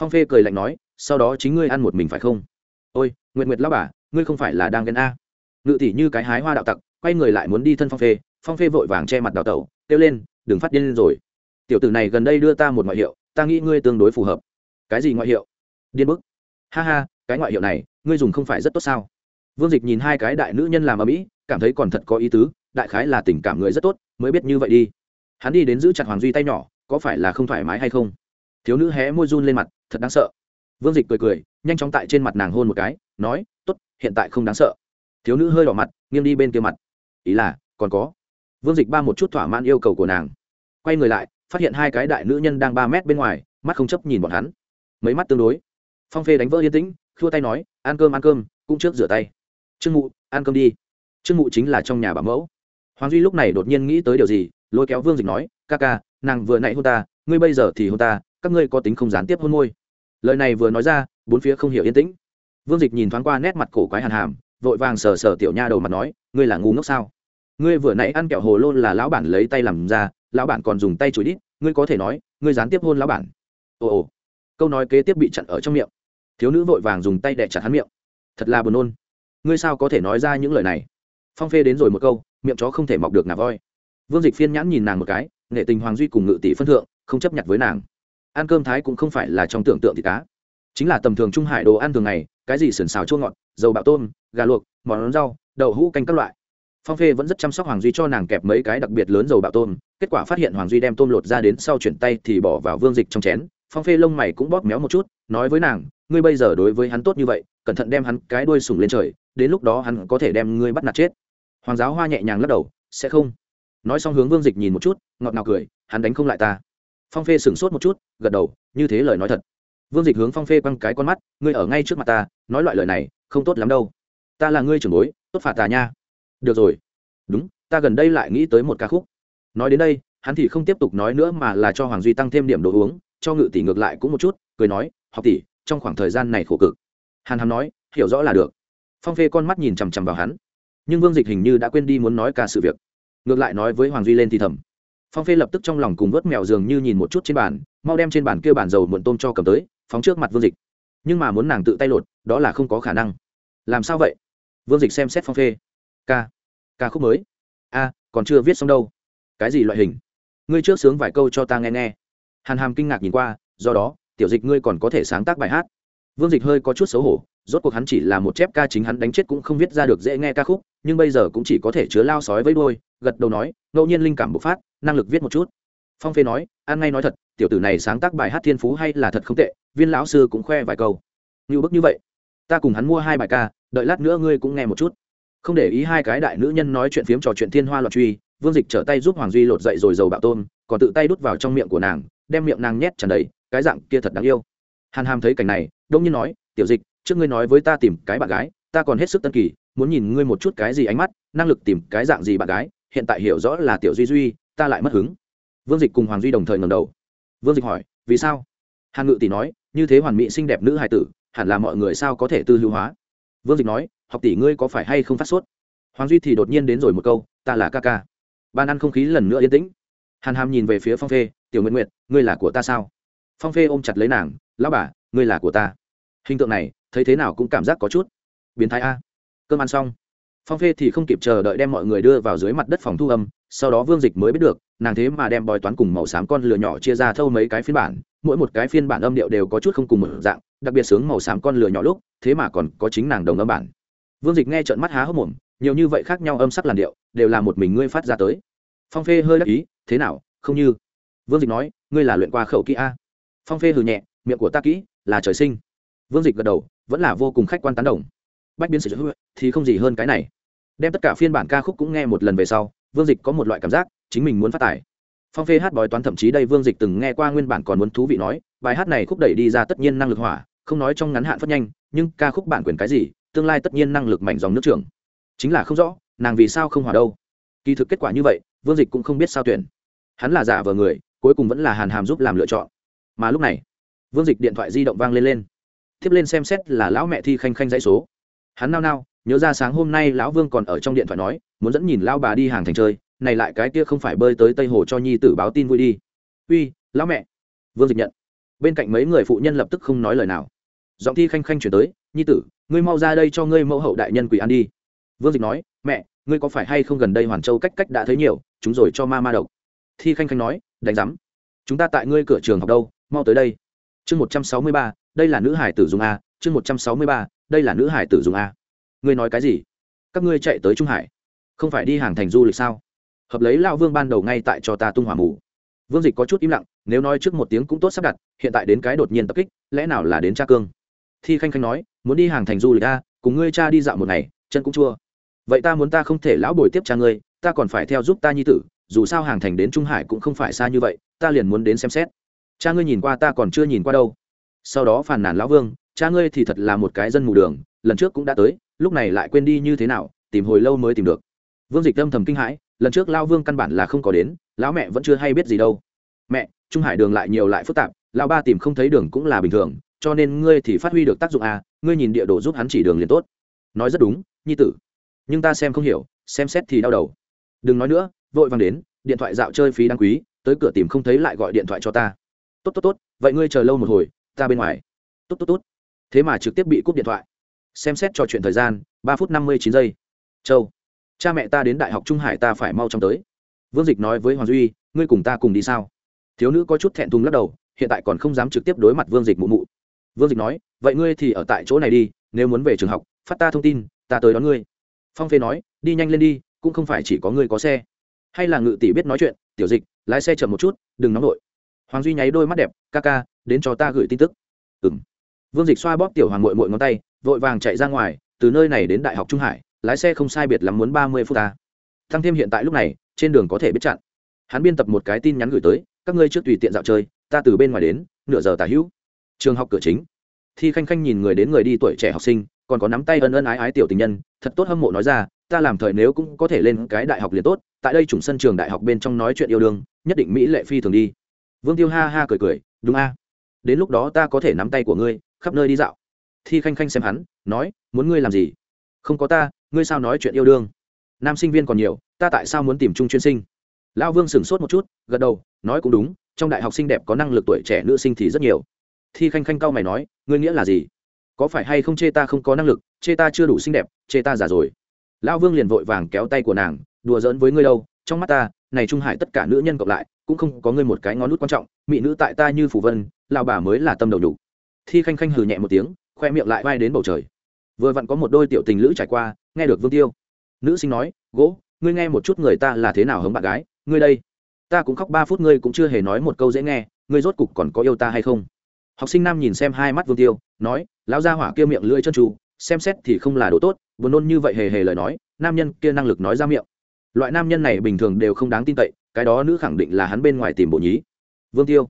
Phong phê cười lạnh nói, sau đó chính ngươi ăn một mình phải không? Ôi nguyện nguyện lao bà ngươi không phải là đang ghen a. Ngự tỷ như cái hái hoa đạo tặc, quay người lại muốn đi thân phong phê phong phê vội vàng che mặt đào tẩu, kêu lên, đừng phát điên lên rồi. Tiểu tử này gần đây đưa ta một ngoại hiệu, ta nghĩ ngươi tương đối phù hợp. Cái gì ngoại hiệu? Điên bức. Ha ha, cái ngoại hiệu này, ngươi dùng không phải rất tốt sao? Vương dịch nhìn hai cái đại nữ nhân làm ở mỹ cảm thấy còn thật có ý tứ, đại khái là tình cảm người rất tốt, mới biết như vậy đi. Hắn đi đến giữ chặt hoàng duy tay nhỏ, có phải là không thoải mái hay không? Thiếu nữ hé môi run lên mặt, thật đáng sợ. Vương dịch cười cười, nhanh chóng tại trên mặt nàng hôn một cái, nói Tốt, hiện tại không đáng sợ. Thiếu nữ hơi đỏ mặt nghiêng đi bên kia mặt. Ý là còn có. Vương dịch ba một chút thỏa mãn yêu cầu của nàng. Quay người lại phát hiện hai cái đại nữ nhân đang ba mét bên ngoài mắt không chấp nhìn bọn hắn. Mấy mắt tương đối. Phong phê đánh vỡ yên tĩnh khua tay nói ăn cơm ăn cơm cũng trước rửa tay. Trương mụ ăn cơm đi. Trương mụ chính là trong nhà bà mẫu. Hoàng duy lúc này đột nhiên nghĩ tới điều gì lôi kéo vương dịch nói ca ca nàng vừa nãy hôn ta ngươi bây giờ thì hôn ta các ngươi có tính không gián tiếp hôn môi. Lời này vừa nói ra bốn phía không hiểu yên tĩnh vương dịch nhìn thoáng qua nét mặt cổ quái hàn hàm, vội vàng sờ sờ tiểu nha đầu mặt nói, ngươi là ngu ngốc sao? Ngươi vừa nãy ăn kẹo hồ lô là lão bản lấy tay làm ra, lão bản còn dùng tay chùi đít, ngươi có thể nói, ngươi gián tiếp hôn lão bản. Ồ ồ, câu nói kế tiếp bị chặn ở trong miệng. Thiếu nữ vội vàng dùng tay đẻ chặt hắn miệng. Thật là buồn nôn. Ngươi sao có thể nói ra những lời này? Phong phê đến rồi một câu, miệng chó không thể mọc được nà voi. Vương dịch phiên nhãn nhìn nàng một cái, nghệ tình hoàng duy cùng ngự tỷ phân thượng, không chấp nhận với nàng. Ăn cơm thái cũng không phải là trong tưởng tượng thì cá chính là tầm thường trung hải đồ ăn thường ngày, cái gì sườn xào chua ngọt, dầu bạo tôm, gà luộc, món rau, đậu hũ canh các loại. Phong phê vẫn rất chăm sóc hoàng duy cho nàng kẹp mấy cái đặc biệt lớn dầu bạo tôm, kết quả phát hiện hoàng duy đem tôm lột ra đến sau chuyển tay thì bỏ vào vương dịch trong chén. Phong phê lông mày cũng bóp méo một chút, nói với nàng, ngươi bây giờ đối với hắn tốt như vậy, cẩn thận đem hắn cái đuôi sùng lên trời, đến lúc đó hắn có thể đem ngươi bắt nạt chết. Hoàng giáo hoa nhẹ nhàng lắc đầu, sẽ không. Nói xong hướng vương dịch nhìn một chút, ngọt ngào cười, hắn đánh không lại ta. Phong phê sửng sốt một chút, gật đầu, như thế lời nói thật vương dịch hướng phong phê quăng cái con mắt, ngươi ở ngay trước mặt ta, nói loại lời này, không tốt lắm đâu. Ta là ngươi trưởng bối, tốt phạt ta nha. Được rồi. Đúng, ta gần đây lại nghĩ tới một ca khúc. Nói đến đây, hắn thì không tiếp tục nói nữa mà là cho hoàng duy tăng thêm điểm đồ uống, cho ngự tỷ ngược lại cũng một chút, cười nói, học tỷ, trong khoảng thời gian này khổ cực. Hàn hàm nói, hiểu rõ là được. Phong phê con mắt nhìn chằm chằm vào hắn, nhưng vương dịch hình như đã quên đi muốn nói cả sự việc. Ngược lại nói với hoàng duy lên thì thầm phong phê lập tức trong lòng cùng vớt mèo dường như nhìn một chút trên bàn, mau đem trên bàn kia bàn dầu muộn tôm cho cầm tới, phóng trước mặt vương dịch. Nhưng mà muốn nàng tự tay lột, đó là không có khả năng. Làm sao vậy? Vương dịch xem xét phong phê. Ca ca khúc mới. A, còn chưa viết xong đâu. Cái gì loại hình? Ngươi trước sướng vài câu cho ta nghe nghe. Hàn hàm kinh ngạc nhìn qua, do đó, tiểu dịch ngươi còn có thể sáng tác bài hát. Vương dịch hơi có chút xấu hổ rốt cuộc hắn chỉ là một chép ca chính hắn đánh chết cũng không viết ra được dễ nghe ca khúc, nhưng bây giờ cũng chỉ có thể chứa lao sói với đôi gật đầu nói, ngẫu nhiên linh cảm bộc phát, năng lực viết một chút. Phong phê nói an ngay nói thật, tiểu tử này sáng tác bài hát thiên phú hay là thật không tệ, viên lão sư cũng khoe vài câu. Như bức như vậy, ta cùng hắn mua hai bài ca, đợi lát nữa ngươi cũng nghe một chút. Không để ý hai cái đại nữ nhân nói chuyện phiếm trò chuyện thiên hoa loạn truy, vương dịch trở tay giúp hoàng duy lột dậy rồi dầu bạo tôm, còn tự tay đút vào trong miệng của nàng, đem miệng nàng nhét tràn đầy, cái dạng kia thật đáng yêu. Hàn hàm thấy cảnh này, đông nhiên nói, tiểu dịch trước ngươi nói với ta tìm cái bạn gái, ta còn hết sức tân kỳ, muốn nhìn ngươi một chút cái gì ánh mắt, năng lực tìm cái dạng gì bạn gái, hiện tại hiểu rõ là tiểu duy duy, ta lại mất hứng. Vương dịch cùng hoàng duy đồng thời ngầm đầu. Vương dịch hỏi, vì sao? Hàn ngự tỷ nói, như thế hoàn mỹ xinh đẹp nữ hài tử, hẳn là mọi người sao có thể tư hữu hóa? Vương dịch nói, học tỷ ngươi có phải hay không phát sốt? Hoàng duy thì đột nhiên đến rồi một câu, ta là ca ca. Ban ăn không khí lần nữa yên tĩnh. Hàn hàm nhìn về phía phong phê, tiểu nguyện nguyện ngươi là của ta sao? Phong phê ôm chặt lấy nàng, lão bà, ngươi là của ta. Hình tượng này thấy thế nào cũng cảm giác có chút biến thái a. Cơm ăn xong, phong phê thì không kịp chờ đợi đem mọi người đưa vào dưới mặt đất phòng thu âm, sau đó vương dịch mới biết được, nàng thế mà đem bói toán cùng màu xám con lửa nhỏ chia ra thâu mấy cái phiên bản, mỗi một cái phiên bản âm điệu đều có chút không cùng một dạng, đặc biệt sướng màu xám con lửa nhỏ lúc, thế mà còn có chính nàng đồng âm bản. Vương dịch nghe trợn mắt há hốc mồm, nhiều như vậy khác nhau âm sắc làn điệu, đều là một mình ngươi phát ra tới. Phong phê hơi đắc ý, thế nào, không như? Vương dịch nói, ngươi là luyện qua khẩu kỹ a. Phong phê hừ nhẹ, miệng của ta kỹ, là trời sinh. Vương dịch gật đầu vẫn là vô cùng khách quan tán đồng. Bách biến sử dụng thì không gì hơn cái này. Đem tất cả phiên bản ca khúc cũng nghe một lần về sau, vương dịch có một loại cảm giác, chính mình muốn phát tải. Phong phê hát bói toán thậm chí đây vương dịch từng nghe qua nguyên bản còn muốn thú vị nói, bài hát này khúc đẩy đi ra tất nhiên năng lực hỏa, không nói trong ngắn hạn phát nhanh, nhưng ca khúc bản quyền cái gì, tương lai tất nhiên năng lực mảnh dòng nước trường. Chính là không rõ, nàng vì sao không hòa đâu. Kỳ thực kết quả như vậy, vương dịch cũng không biết sao tuyển. Hắn là giả vờ người, cuối cùng vẫn là hàn hàm giúp làm lựa chọn. Mà lúc này, vương dịch điện thoại di động vang lên lên tiếp lên xem xét là lão mẹ thi khanh khanh dãy số. Hắn nao nao, nhớ ra sáng hôm nay lão vương còn ở trong điện thoại nói, muốn dẫn nhìn lão bà đi hàng thành chơi, này lại cái kia không phải bơi tới tây hồ cho nhi tử báo tin vui đi. Uy, lão mẹ. Vương dịch nhận. Bên cạnh mấy người phụ nhân lập tức không nói lời nào. Giọng thi khanh khanh chuyển tới, nhi tử, ngươi mau ra đây cho ngươi mẫu hậu đại nhân quỷ ăn đi. Vương dịch nói, mẹ, ngươi có phải hay không gần đây hoàn châu cách cách đã thấy nhiều, chúng rồi cho ma ma độc. Thi khanh khanh nói, đánh giám. Chúng ta tại ngươi cửa trường học đâu, mau tới đây. Chương một trăm sáu mươi ba đây là nữ hải tử dùng a, chương một trăm sáu mươi ba, đây là nữ hải tử dùng a. Ngươi nói cái gì? Các ngươi chạy tới trung hải. Không phải đi hàng thành du lịch sao? Hợp lấy lao vương ban đầu ngay tại cho ta tung hỏa mù. Vương dịch có chút im lặng, nếu nói trước một tiếng cũng tốt sắp đặt, hiện tại đến cái đột nhiên tập kích, lẽ nào là đến cha cương? Thi khanh khanh nói, muốn đi hàng thành du lịch a, cùng ngươi cha đi dạo một ngày, chân cũng chua. Vậy ta muốn ta không thể lão bồi tiếp cha ngươi, ta còn phải theo giúp ta nhi tử, dù sao hàng thành đến trung hải cũng không phải xa như vậy, ta liền muốn đến xem xét. Cha ngươi nhìn qua ta còn chưa nhìn qua đâu sau đó phàn nàn lão vương, cha ngươi thì thật là một cái dân mù đường, lần trước cũng đã tới, lúc này lại quên đi như thế nào, tìm hồi lâu mới tìm được. Vương dịch âm thầm kinh hãi, lần trước lao vương căn bản là không có đến, lão mẹ vẫn chưa hay biết gì đâu. Mẹ, trung hải đường lại nhiều lại phức tạp, lão ba tìm không thấy đường cũng là bình thường, cho nên ngươi thì phát huy được tác dụng à ngươi nhìn địa đồ giúp hắn chỉ đường liền tốt. Nói rất đúng, nhi tử, nhưng ta xem không hiểu, xem xét thì đau đầu. Đừng nói nữa, vội vàng đến, điện thoại dạo chơi phí đáng quý, tới cửa tìm không thấy lại gọi điện thoại cho ta. Tốt tốt tốt, vậy ngươi chờ lâu một hồi ta bên ngoài. Tốt tốt tốt thế mà trực tiếp bị cúp điện thoại. Xem xét trò chuyện thời gian, ba phút năm mươi chín giây. Châu, cha mẹ ta đến đại học trung hải ta phải mau chóng tới. Vương dịch nói với hoàng duy, ngươi cùng ta cùng đi sao? Thiếu nữ có chút thẹn thùng lắc đầu, hiện tại còn không dám trực tiếp đối mặt vương dịch mụ mụ. Vương dịch nói, vậy ngươi thì ở tại chỗ này đi, nếu muốn về trường học, phát ta thông tin, ta tới đón ngươi. Phong phê nói, đi nhanh lên đi, cũng không phải chỉ có ngươi có xe. Hay là ngự tỷ biết nói chuyện, tiểu dịch, lái xe chậm một chút, đừng nóng nổi. Hoàng duy nháy đôi mắt đẹp, ca ca đến cho ta gửi tin tức. Ừ m vương dịch xoa bóp tiểu hoàng mội mội ngón tay, vội vàng chạy ra ngoài, từ nơi này đến đại học trung hải, lái xe không sai biệt lắm muốn ba mươi phút ta. Thăng thêm hiện tại lúc này, trên đường có thể biết chặn. Hắn biên tập một cái tin nhắn gửi tới, các ngươi trước tùy tiện dạo chơi, ta từ bên ngoài đến, nửa giờ tả hữu. Trường học cửa chính. Thi khanh khanh nhìn người đến người đi tuổi trẻ học sinh, còn có nắm tay ân ân ái ái tiểu tình nhân, thật tốt hâm mộ nói ra, ta làm thời nếu cũng có thể lên cái đại học liền tốt, tại đây chủng sân trường đại học bên trong nói chuyện yêu đương, nhất định mỹ lệ phi thường đi. Vương tiêu ha ha cười cười, đúng a đến lúc đó ta có thể nắm tay của ngươi, khắp nơi đi dạo. Thi khanh khanh xem hắn, nói, muốn ngươi làm gì? Không có ta, ngươi sao nói chuyện yêu đương? Nam sinh viên còn nhiều, ta tại sao muốn tìm chung chuyên sinh? Lão vương sửng sốt một chút, gật đầu, nói cũng đúng, trong đại học sinh đẹp có năng lực tuổi trẻ nữ sinh thì rất nhiều. Thi khanh khanh cau mày nói, ngươi nghĩa là gì? Có phải hay không chê ta không có năng lực, chê ta chưa đủ xinh đẹp, chê ta già rồi? Lão vương liền vội vàng kéo tay của nàng, đùa giỡn với ngươi đâu, trong mắt ta, này trung hải tất cả nữ nhân cộng lại, cũng không có ngươi một cái ngón nút quan trọng, mỹ nữ tại ta như phủ vân lao bà mới là tâm đầu đủ thi khanh khanh hừ nhẹ một tiếng, khoe miệng lại vai đến bầu trời. Vừa vặn có một đôi tiểu tình lữ trải qua, nghe được vương tiêu. Nữ sinh nói, gỗ, ngươi nghe một chút người ta là thế nào hống bạn gái? Ngươi đây, ta cũng khóc ba phút ngươi cũng chưa hề nói một câu dễ nghe, ngươi rốt cục còn có yêu ta hay không? Học sinh nam nhìn xem hai mắt vương tiêu, nói, lão gia hỏa kia miệng lưỡi chân tru xem xét thì không là đồ tốt, buồn nôn như vậy hề hề lời nói, nam nhân kia năng lực nói ra miệng. Loại nam nhân này bình thường đều không đáng tin cậy, cái đó nữ khẳng định là hắn bên ngoài tìm bộ nhí. Vương tiêu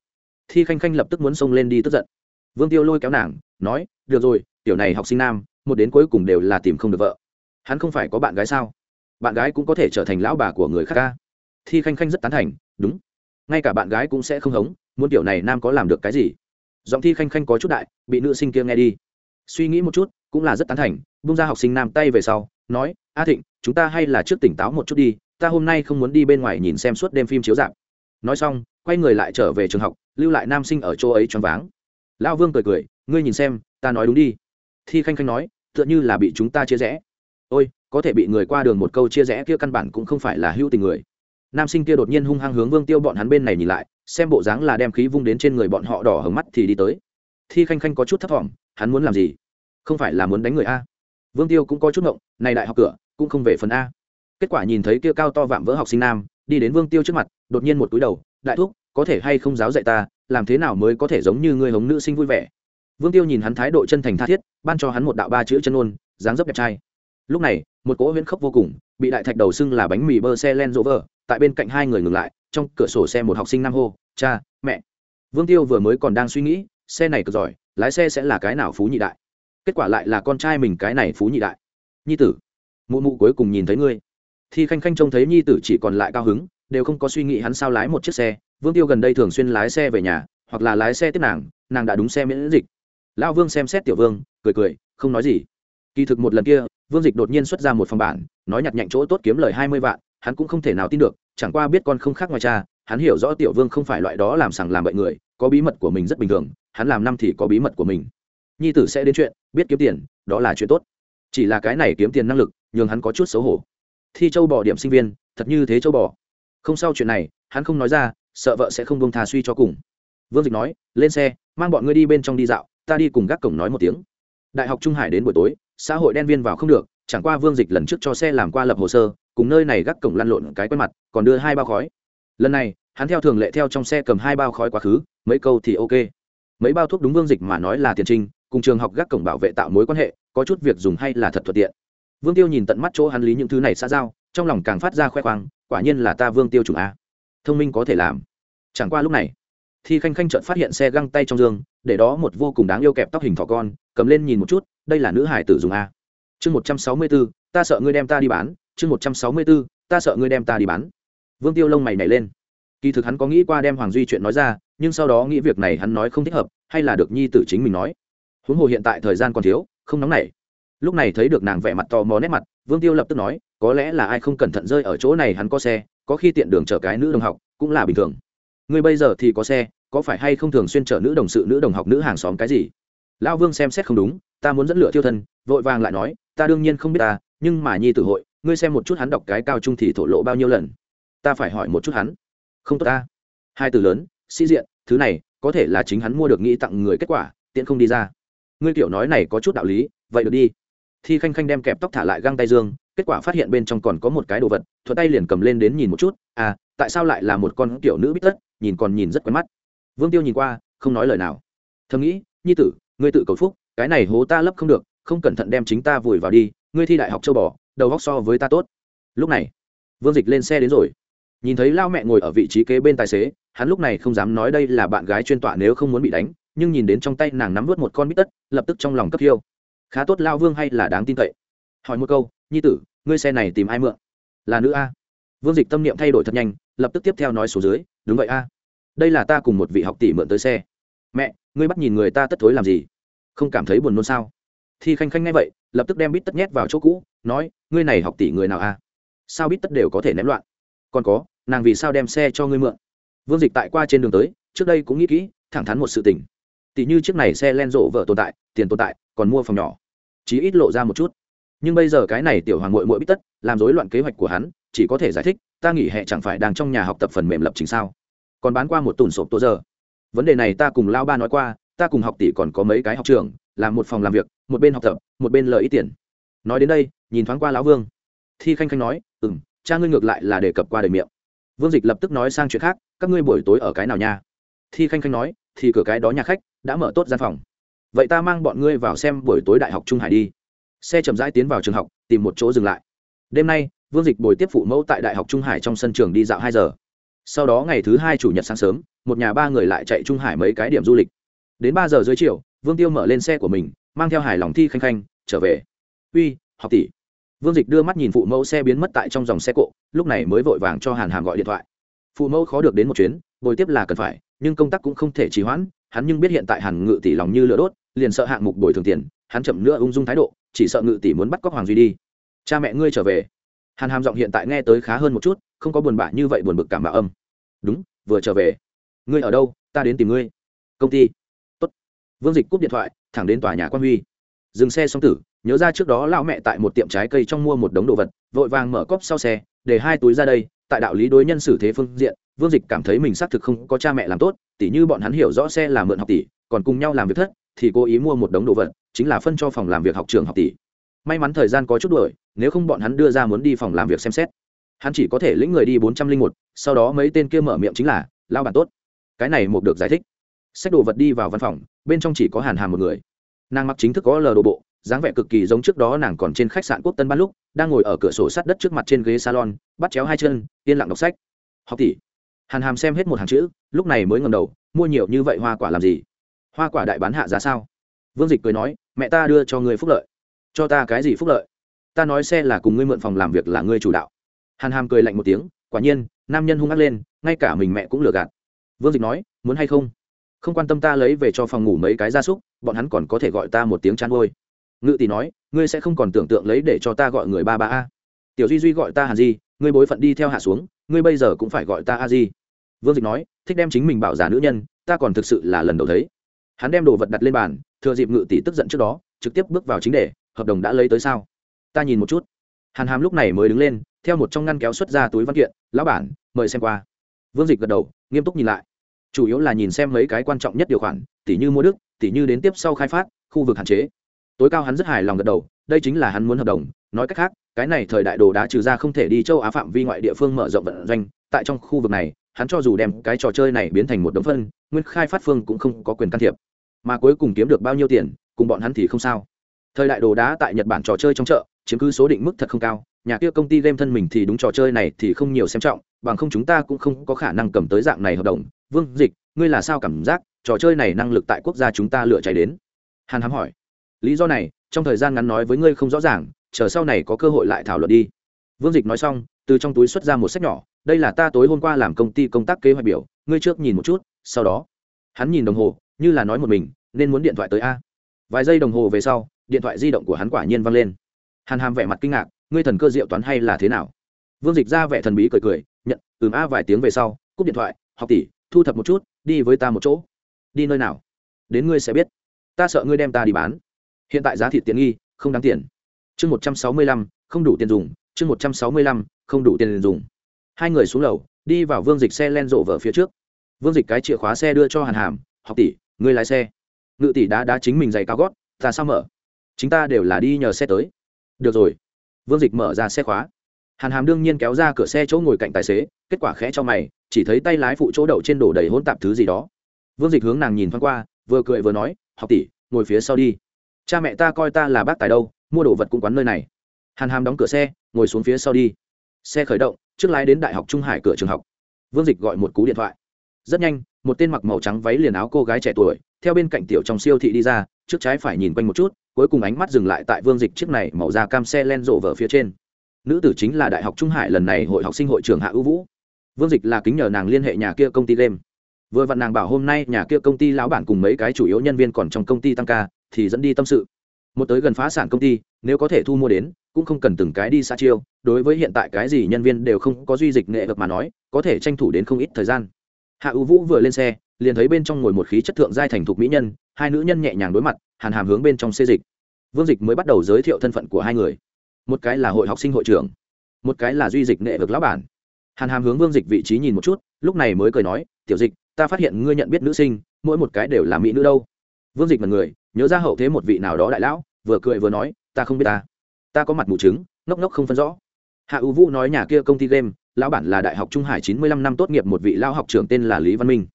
thi khanh khanh lập tức muốn xông lên đi tức giận. Vương tiêu lôi kéo nàng, nói, được rồi, tiểu này học sinh nam, một đến cuối cùng đều là tìm không được vợ. Hắn không phải có bạn gái sao? Bạn gái cũng có thể trở thành lão bà của người khác ca thi khanh khanh rất tán thành, đúng, ngay cả bạn gái cũng sẽ không hống, muốn tiểu này nam có làm được cái gì? Giọng thi khanh khanh có chút đại, bị nữ sinh kia nghe đi. Suy nghĩ một chút, cũng là rất tán thành bung ra học sinh nam tay về sau, nói, a thịnh, chúng ta hay là trước tỉnh táo một chút đi, ta hôm nay không muốn đi bên ngoài nhìn xem suốt đêm phim chiếu dạp nói xong, quay người lại trở về trường học, lưu lại nam sinh ở chỗ ấy choáng váng. Lão vương cười cười, ngươi nhìn xem, ta nói đúng đi. Thi khanh khanh nói, tựa như là bị chúng ta chia rẽ. Ôi, có thể bị người qua đường một câu chia rẽ kia căn bản cũng không phải là hữu tình người. Nam sinh kia đột nhiên hung hăng hướng vương tiêu bọn hắn bên này nhìn lại, xem bộ dáng là đem khí vung đến trên người bọn họ đỏ hứng mắt thì đi tới. Thi khanh khanh có chút thấp t hắn muốn làm gì? Không phải là muốn đánh người a. Vương tiêu cũng có chút ngộng, này đại học cửa, cũng không về phần a. Kết quả nhìn thấy kia cao to vạm vỡ học sinh nam đi đến vương tiêu trước mặt, đột nhiên một túi đầu, đại thúc, có thể hay không giáo dạy ta, làm thế nào mới có thể giống như người hống nữ sinh vui vẻ? Vương tiêu nhìn hắn thái độ chân thành tha thiết, ban cho hắn một đạo ba chữ chân ôn, dáng dấp đẹp trai. Lúc này, một cỗ huyễn khốc vô cùng, bị đại thạch đầu xưng là bánh mì bơ xe len rỗ vờ, tại bên cạnh hai người ngừng lại, trong cửa sổ xe một học sinh nam hô, cha, mẹ. Vương tiêu vừa mới còn đang suy nghĩ, xe này cực giỏi, lái xe sẽ là cái nào phú nhị đại? Kết quả lại là con trai mình cái này phú nhị đại. Nhi tử. Mụ mụ cuối cùng nhìn thấy ngươi thì khanh khanh trông thấy nhi tử chỉ còn lại cao hứng, đều không có suy nghĩ hắn sao lái một chiếc xe. Vương tiêu gần đây thường xuyên lái xe về nhà, hoặc là lái xe tiếp nàng nàng đã đúng xe miễn dịch. Lão vương xem xét tiểu vương, cười cười, không nói gì. Kỳ thực một lần kia, vương dịch đột nhiên xuất ra một phòng bản, nói nhặt nhạnh chỗ tốt kiếm lời hai mươi vạn, hắn cũng không thể nào tin được, chẳng qua biết con không khác ngoài cha, hắn hiểu rõ tiểu vương không phải loại đó làm sằng làm bậy người, có bí mật của mình rất bình thường, hắn làm năm thì có bí mật của mình. Nhi tử sẽ đến chuyện, biết kiếm tiền, đó là chuyện tốt. Chỉ là cái này kiếm tiền năng lực, nhường hắn có chút xấu hổ thi châu bỏ điểm sinh viên, thật như thế châu bỏ. không sau chuyện này, hắn không nói ra, sợ vợ sẽ không bông thà suy cho cùng. Vương dịch nói, lên xe, mang bọn ngươi đi bên trong đi dạo, ta đi cùng gác cổng nói một tiếng. Đại học trung hải đến buổi tối, xã hội đen viên vào không được, chẳng qua vương dịch lần trước cho xe làm qua lập hồ sơ, cùng nơi này gác cổng lăn lộn cái quen mặt, còn đưa hai bao khói. Lần này, hắn theo thường lệ theo trong xe cầm hai bao khói quá khứ, mấy câu thì ok. Mấy bao thuốc đúng vương dịch mà nói là tiền trinh cùng trường học gác cổng bảo vệ tạo mối quan hệ, có chút việc dùng hay là thật thuận tiện vương tiêu nhìn tận mắt chỗ hắn lý những thứ này xa giao, trong lòng càng phát ra khoe khoang, quả nhiên là ta vương tiêu chủng a. Thông minh có thể làm. Chẳng qua lúc này, thi khanh khanh chợt phát hiện xe găng tay trong giường để đó một vô cùng đáng yêu kẹp tóc hình thỏ con, cầm lên nhìn một chút, đây là nữ hải tử dùng a. Chương một trăm sáu mươi bốn ta sợ ngươi đem ta đi bán. Chương một trăm sáu mươi bốn ta sợ ngươi đem ta đi bán. Vương tiêu lông mày nhảy lên. Kỳ thực hắn có nghĩ qua đem hoàng duy chuyện nói ra, nhưng sau đó nghĩ việc này hắn nói không thích hợp, hay là được nhi tử chính mình nói. Huống hồ hiện tại thời gian còn thiếu, không nóng nảy lúc này thấy được nàng vẻ mặt tò mò nét mặt, vương tiêu lập tức nói, có lẽ là ai không cẩn thận rơi ở chỗ này hắn có xe, có khi tiện đường chở cái nữ đồng học, cũng là bình thường. Ngươi bây giờ thì có xe, có phải hay không thường xuyên chở nữ đồng sự, nữ đồng học, nữ hàng xóm cái gì? Lão vương xem xét không đúng, ta muốn dẫn lửa thiêu thân, vội vàng lại nói, ta đương nhiên không biết ta, nhưng mà nhi tử hội, ngươi xem một chút hắn đọc cái cao trung thì thổ lộ bao nhiêu lần. Ta phải hỏi một chút hắn. Không tốt ta. Hai từ lớn, sĩ diện, thứ này, có thể là chính hắn mua được nghĩ tặng người kết quả, tiện không đi ra. Ngươi kiểu nói này có chút đạo lý, vậy được đi thi khanh khanh đem kẹp tóc thả lại găng tay dương, kết quả phát hiện bên trong còn có một cái đồ vật, thuận tay liền cầm lên đến nhìn một chút à tại sao lại là một con kiểu nữ bít tất, nhìn còn nhìn rất quen mắt. Vương tiêu nhìn qua, không nói lời nào. Thầm nghĩ, nhi tử, ngươi tự cầu phúc, cái này hố ta lấp không được, không cẩn thận đem chính ta vùi vào đi, ngươi thi đại học châu bò, đầu góc so với ta tốt. Lúc này, vương dịch lên xe đến rồi. Nhìn thấy lao mẹ ngồi ở vị trí kế bên tài xế, hắn lúc này không dám nói đây là bạn gái chuyên tọa nếu không muốn bị đánh, nhưng nhìn đến trong tay nàng nắm vớt một con bít tất, lập tức trong lòng cấp thiêu khá tốt lao vương hay là đáng tin cậy? Hỏi một câu, nhi tử, ngươi xe này tìm ai mượn? Là nữ a. Vương dịch tâm niệm thay đổi thật nhanh, lập tức tiếp theo nói số dưới, đúng vậy a. Đây là ta cùng một vị học tỷ mượn tới xe. Mẹ, ngươi bắt nhìn người ta tất thối làm gì? Không cảm thấy buồn nôn sao? Thi khanh khanh ngay vậy, lập tức đem bít tất nhét vào chỗ cũ, nói, ngươi này học tỷ người nào a? Sao bít tất đều có thể ném loạn? Còn có, nàng vì sao đem xe cho ngươi mượn? Vương dịch tại qua trên đường tới, trước đây cũng nghĩ kỹ, thẳng thắn một sự tình tỷ như chiếc này xe len rộ vợ tồn tại, tiền tồn tại, còn mua phòng nhỏ. Chí ít lộ ra một chút. Nhưng bây giờ cái này tiểu hoàng mội mội bít tất, làm rối loạn kế hoạch của hắn, chỉ có thể giải thích, ta nghỉ hè chẳng phải đang trong nhà học tập phần mềm lập trình sao? Còn bán qua một tùn sộp tô giờ. Vấn đề này ta cùng lao ba nói qua, ta cùng học tỷ còn có mấy cái học trường, làm một phòng làm việc, một bên học tập, một bên lợi ít tiền. Nói đến đây, nhìn thoáng qua lão vương. Thi khanh khanh nói ừ m cha ngươi ngược lại là đề cập qua đời miệng. Vương dịch lập tức nói sang chuyện khác, các ngươi buổi tối ở cái nào nha? Thi khanh khanh nói, thì cửa cái đó nhà khách đã mở tốt gian phòng. Vậy ta mang bọn ngươi vào xem buổi tối đại học trung hải đi. Xe chậm rãi tiến vào trường học, tìm một chỗ dừng lại. Đêm nay, vương dịch bồi tiếp phụ mẫu tại đại học trung hải trong sân trường đi dạo hai giờ. Sau đó ngày thứ hai chủ nhật sáng sớm, một nhà ba người lại chạy trung hải mấy cái điểm du lịch. Đến ba giờ dưới chiều, vương tiêu mở lên xe của mình, mang theo Hải lòng thi khanh khanh, trở về. Uy, học tỷ. Vương dịch đưa mắt nhìn phụ mẫu xe biến mất tại trong dòng xe cộ, lúc này mới vội vàng cho hàn hàm gọi điện thoại. Phụ mẫu khó được đến một chuyến bồi tiếp là cần phải, nhưng công tác cũng không thể trì hoãn hắn nhưng biết hiện tại hàn ngự tỷ lòng như lửa đốt, liền sợ hạng mục bồi thường tiền, hắn chậm nữa ung dung thái độ, chỉ sợ ngự tỷ muốn bắt cóc hoàng duy đi. Cha mẹ ngươi trở về. Hàn hàm giọng hiện tại nghe tới khá hơn một chút, không có buồn bã như vậy buồn bực cảm bạo âm. Đúng, vừa trở về. Ngươi ở đâu? Ta đến tìm ngươi. Công ty. Tốt. vương dịch cúp điện thoại, thẳng đến tòa nhà quan huy. Dừng xe xong tử, nhớ ra trước đó lão mẹ tại một tiệm trái cây trong mua một đống đồ vật, vội vàng mở cốc sau xe, để hai túi ra đây, tại đạo lý đối nhân xử thế phương diện vương dịch cảm thấy mình xác thực không có cha mẹ làm tốt, tỉ như bọn hắn hiểu rõ xe là mượn học tỷ, còn cùng nhau làm việc thất, thì cố ý mua một đống đồ vật, chính là phân cho phòng làm việc học trường học tỷ. May mắn thời gian có chút đuổi, nếu không bọn hắn đưa ra muốn đi phòng làm việc xem xét. Hắn chỉ có thể lĩnh người đi bốn trăm linh một, sau đó mấy tên kia mở miệng chính là lao bản tốt. Cái này một được giải thích. Xách đồ vật đi vào văn phòng, bên trong chỉ có hàn hàm một người. Nàng mặc chính thức có lờ đồ bộ, dáng vẻ cực kỳ giống trước đó nàng còn trên khách sạn quốc tân ban lúc, đang ngồi ở cửa sổ sát đất trước mặt trên ghế salon, bắt chéo hai chân, yên lặng đọc sách. Học tỷ hàn hàm xem hết một hàng chữ, lúc này mới ngầm đầu, mua nhiều như vậy hoa quả làm gì? Hoa quả đại bán hạ giá sao? Vương dịch cười nói, mẹ ta đưa cho ngươi phúc lợi. Cho ta cái gì phúc lợi? Ta nói xe là cùng ngươi mượn phòng làm việc là ngươi chủ đạo. Hàn hàm cười lạnh một tiếng, quả nhiên, nam nhân hung ác lên, ngay cả mình mẹ cũng lừa gạt. Vương dịch nói, muốn hay không? Không quan tâm ta lấy về cho phòng ngủ mấy cái gia súc, bọn hắn còn có thể gọi ta một tiếng chăn ngôi ngự tỷ nói, ngươi sẽ không còn tưởng tượng lấy để cho ta gọi người ba ba a. Tiểu duy duy gọi ta hàn di ngươi bối phận đi theo hạ xuống, ngươi bây giờ cũng phải gọi ta a di. Vương dịch nói, thích đem chính mình bảo giả nữ nhân, ta còn thực sự là lần đầu thấy. Hắn đem đồ vật đặt lên bàn, thừa dịp ngự tỷ tức giận trước đó, trực tiếp bước vào chính đề, hợp đồng đã lấy tới sao? Ta nhìn một chút. Hàn hàm lúc này mới đứng lên, theo một trong ngăn kéo xuất ra túi văn kiện, lão bản, mời xem qua. Vương dịch gật đầu, nghiêm túc nhìn lại. Chủ yếu là nhìn xem mấy cái quan trọng nhất điều khoản tỷ như mua đức tỷ như đến tiếp sau khai phát, khu vực hạn chế. Tối cao hắn rất hài lòng gật đầu, đây chính là hắn muốn hợp đồng, nói cách khác cái này thời đại đồ đá trừ ra không thể đi châu á phạm vi ngoại địa phương mở rộng vận doanh, tại trong khu vực này, hắn cho dù đem cái trò chơi này biến thành một đống phân, nguyên khai phát phương cũng không có quyền can thiệp. Mà cuối cùng kiếm được bao nhiêu tiền, cùng bọn hắn thì không sao. Thời đại đồ đá tại nhật bản trò chơi trong chợ, chiếm cứ số định mức thật không cao, nhà kia công ty game thân mình thì đúng trò chơi này thì không nhiều xem trọng, bằng không chúng ta cũng không có khả năng cầm tới dạng này hợp đồng. Vương dịch, ngươi là sao cảm giác trò chơi này năng lực tại quốc gia chúng ta lựa chạy đến? Hàn hám hỏi. Lý do này, trong thời gian ngắn nói với ngươi không rõ ràng chờ sau này có cơ hội lại thảo luận đi. Vương dịch nói xong, từ trong túi xuất ra một sách nhỏ, đây là ta tối hôm qua làm công ty công tác kế hoạch biểu, ngươi trước nhìn một chút, sau đó. Hắn nhìn đồng hồ, như là nói một mình, nên muốn điện thoại tới a. Vài giây đồng hồ về sau, điện thoại di động của hắn quả nhiên văng lên. Hàn hàm vẻ mặt kinh ngạc, ngươi thần cơ diệu toán hay là thế nào? Vương dịch ra vẻ thần bí cười cười, nhận, ừm a, vài tiếng về sau, cúp điện thoại, học tỷ, thu thập một chút, đi với ta một chỗ. Đi nơi nào? Đến ngươi sẽ biết. Ta sợ ngươi đem ta đi bán. Hiện tại giá thịt tiện nghi, không đáng tiền chương một trăm sáu mươi lăm, không đủ tiền dùng. Chương một trăm sáu mươi lăm, không đủ tiền dùng. Hai người xuống lầu, đi vào vương dịch xe len rộ vở phía trước. Vương dịch cái chìa khóa xe đưa cho hàn hàm, học tỷ, ngươi lái xe. Ngự tỷ đá đá chính mình giày cao gót, ta sao mở? Chúng ta đều là đi nhờ xe tới. Được rồi. Vương dịch mở ra xe khóa. Hàn hàm đương nhiên kéo ra cửa xe chỗ ngồi cạnh tài xế, kết quả khẽ cho mày, chỉ thấy tay lái phụ chỗ đậu trên đổ đầy hỗn tạp thứ gì đó. Vương dịch hướng nàng nhìn thoáng qua, vừa cười vừa nói, học tỷ, ngồi phía sau đi. Cha mẹ ta coi ta là bác tài đâu mua đồ vật cũng quán nơi này. Hàn hàm đóng cửa xe, ngồi xuống phía sau đi. Xe khởi động, trước lái đến đại học trung hải cửa trường học. Vương dịch gọi một cú điện thoại. Rất nhanh, một tên mặc màu trắng váy liền áo cô gái trẻ tuổi, theo bên cạnh tiểu trong siêu thị đi ra, trước trái phải nhìn quanh một chút, cuối cùng ánh mắt dừng lại tại vương dịch chiếc này màu da cam xe len rộ vở phía trên. Nữ tử chính là đại học trung hải lần này hội học sinh hội trường hạ ưu vũ. Vương dịch là kính nhờ nàng liên hệ nhà kia công ty game. Vừa vặn nàng bảo hôm nay nhà kia công ty lão bản cùng mấy cái chủ yếu nhân viên còn trong công ty tăng ca, thì dẫn đi tâm sự một tới gần phá sản công ty, nếu có thể thu mua đến, cũng không cần từng cái đi xa chiêu, đối với hiện tại cái gì nhân viên đều không có duy dịch nghệ vật mà nói, có thể tranh thủ đến không ít thời gian. Hạ ưu vũ vừa lên xe, liền thấy bên trong ngồi một khí chất thượng giai thành thục mỹ nhân, hai nữ nhân nhẹ nhàng đối mặt, hàn hàm hướng bên trong xê dịch. Vương dịch mới bắt đầu giới thiệu thân phận của hai người. Một cái là hội học sinh hội trưởng, một cái là duy dịch nghệ vực lão bản. Hàn hàm hướng vương dịch vị trí nhìn một chút, lúc này mới cười nói, tiểu dịch, ta phát hiện ngươi nhận biết nữ sinh, mỗi một cái đều là mỹ nữ đâu. Vương dịch mật người nhớ ra hậu thế một vị nào đó đại lão, vừa cười vừa nói, ta không biết ta. Ta có mặt mù chứng ngốc ngốc không phân rõ. Hạ ưu vũ nói nhà kia công ty game, lão bản là đại học trung hải chín mươi lăm năm tốt nghiệp một vị lao học trưởng tên là lý văn minh.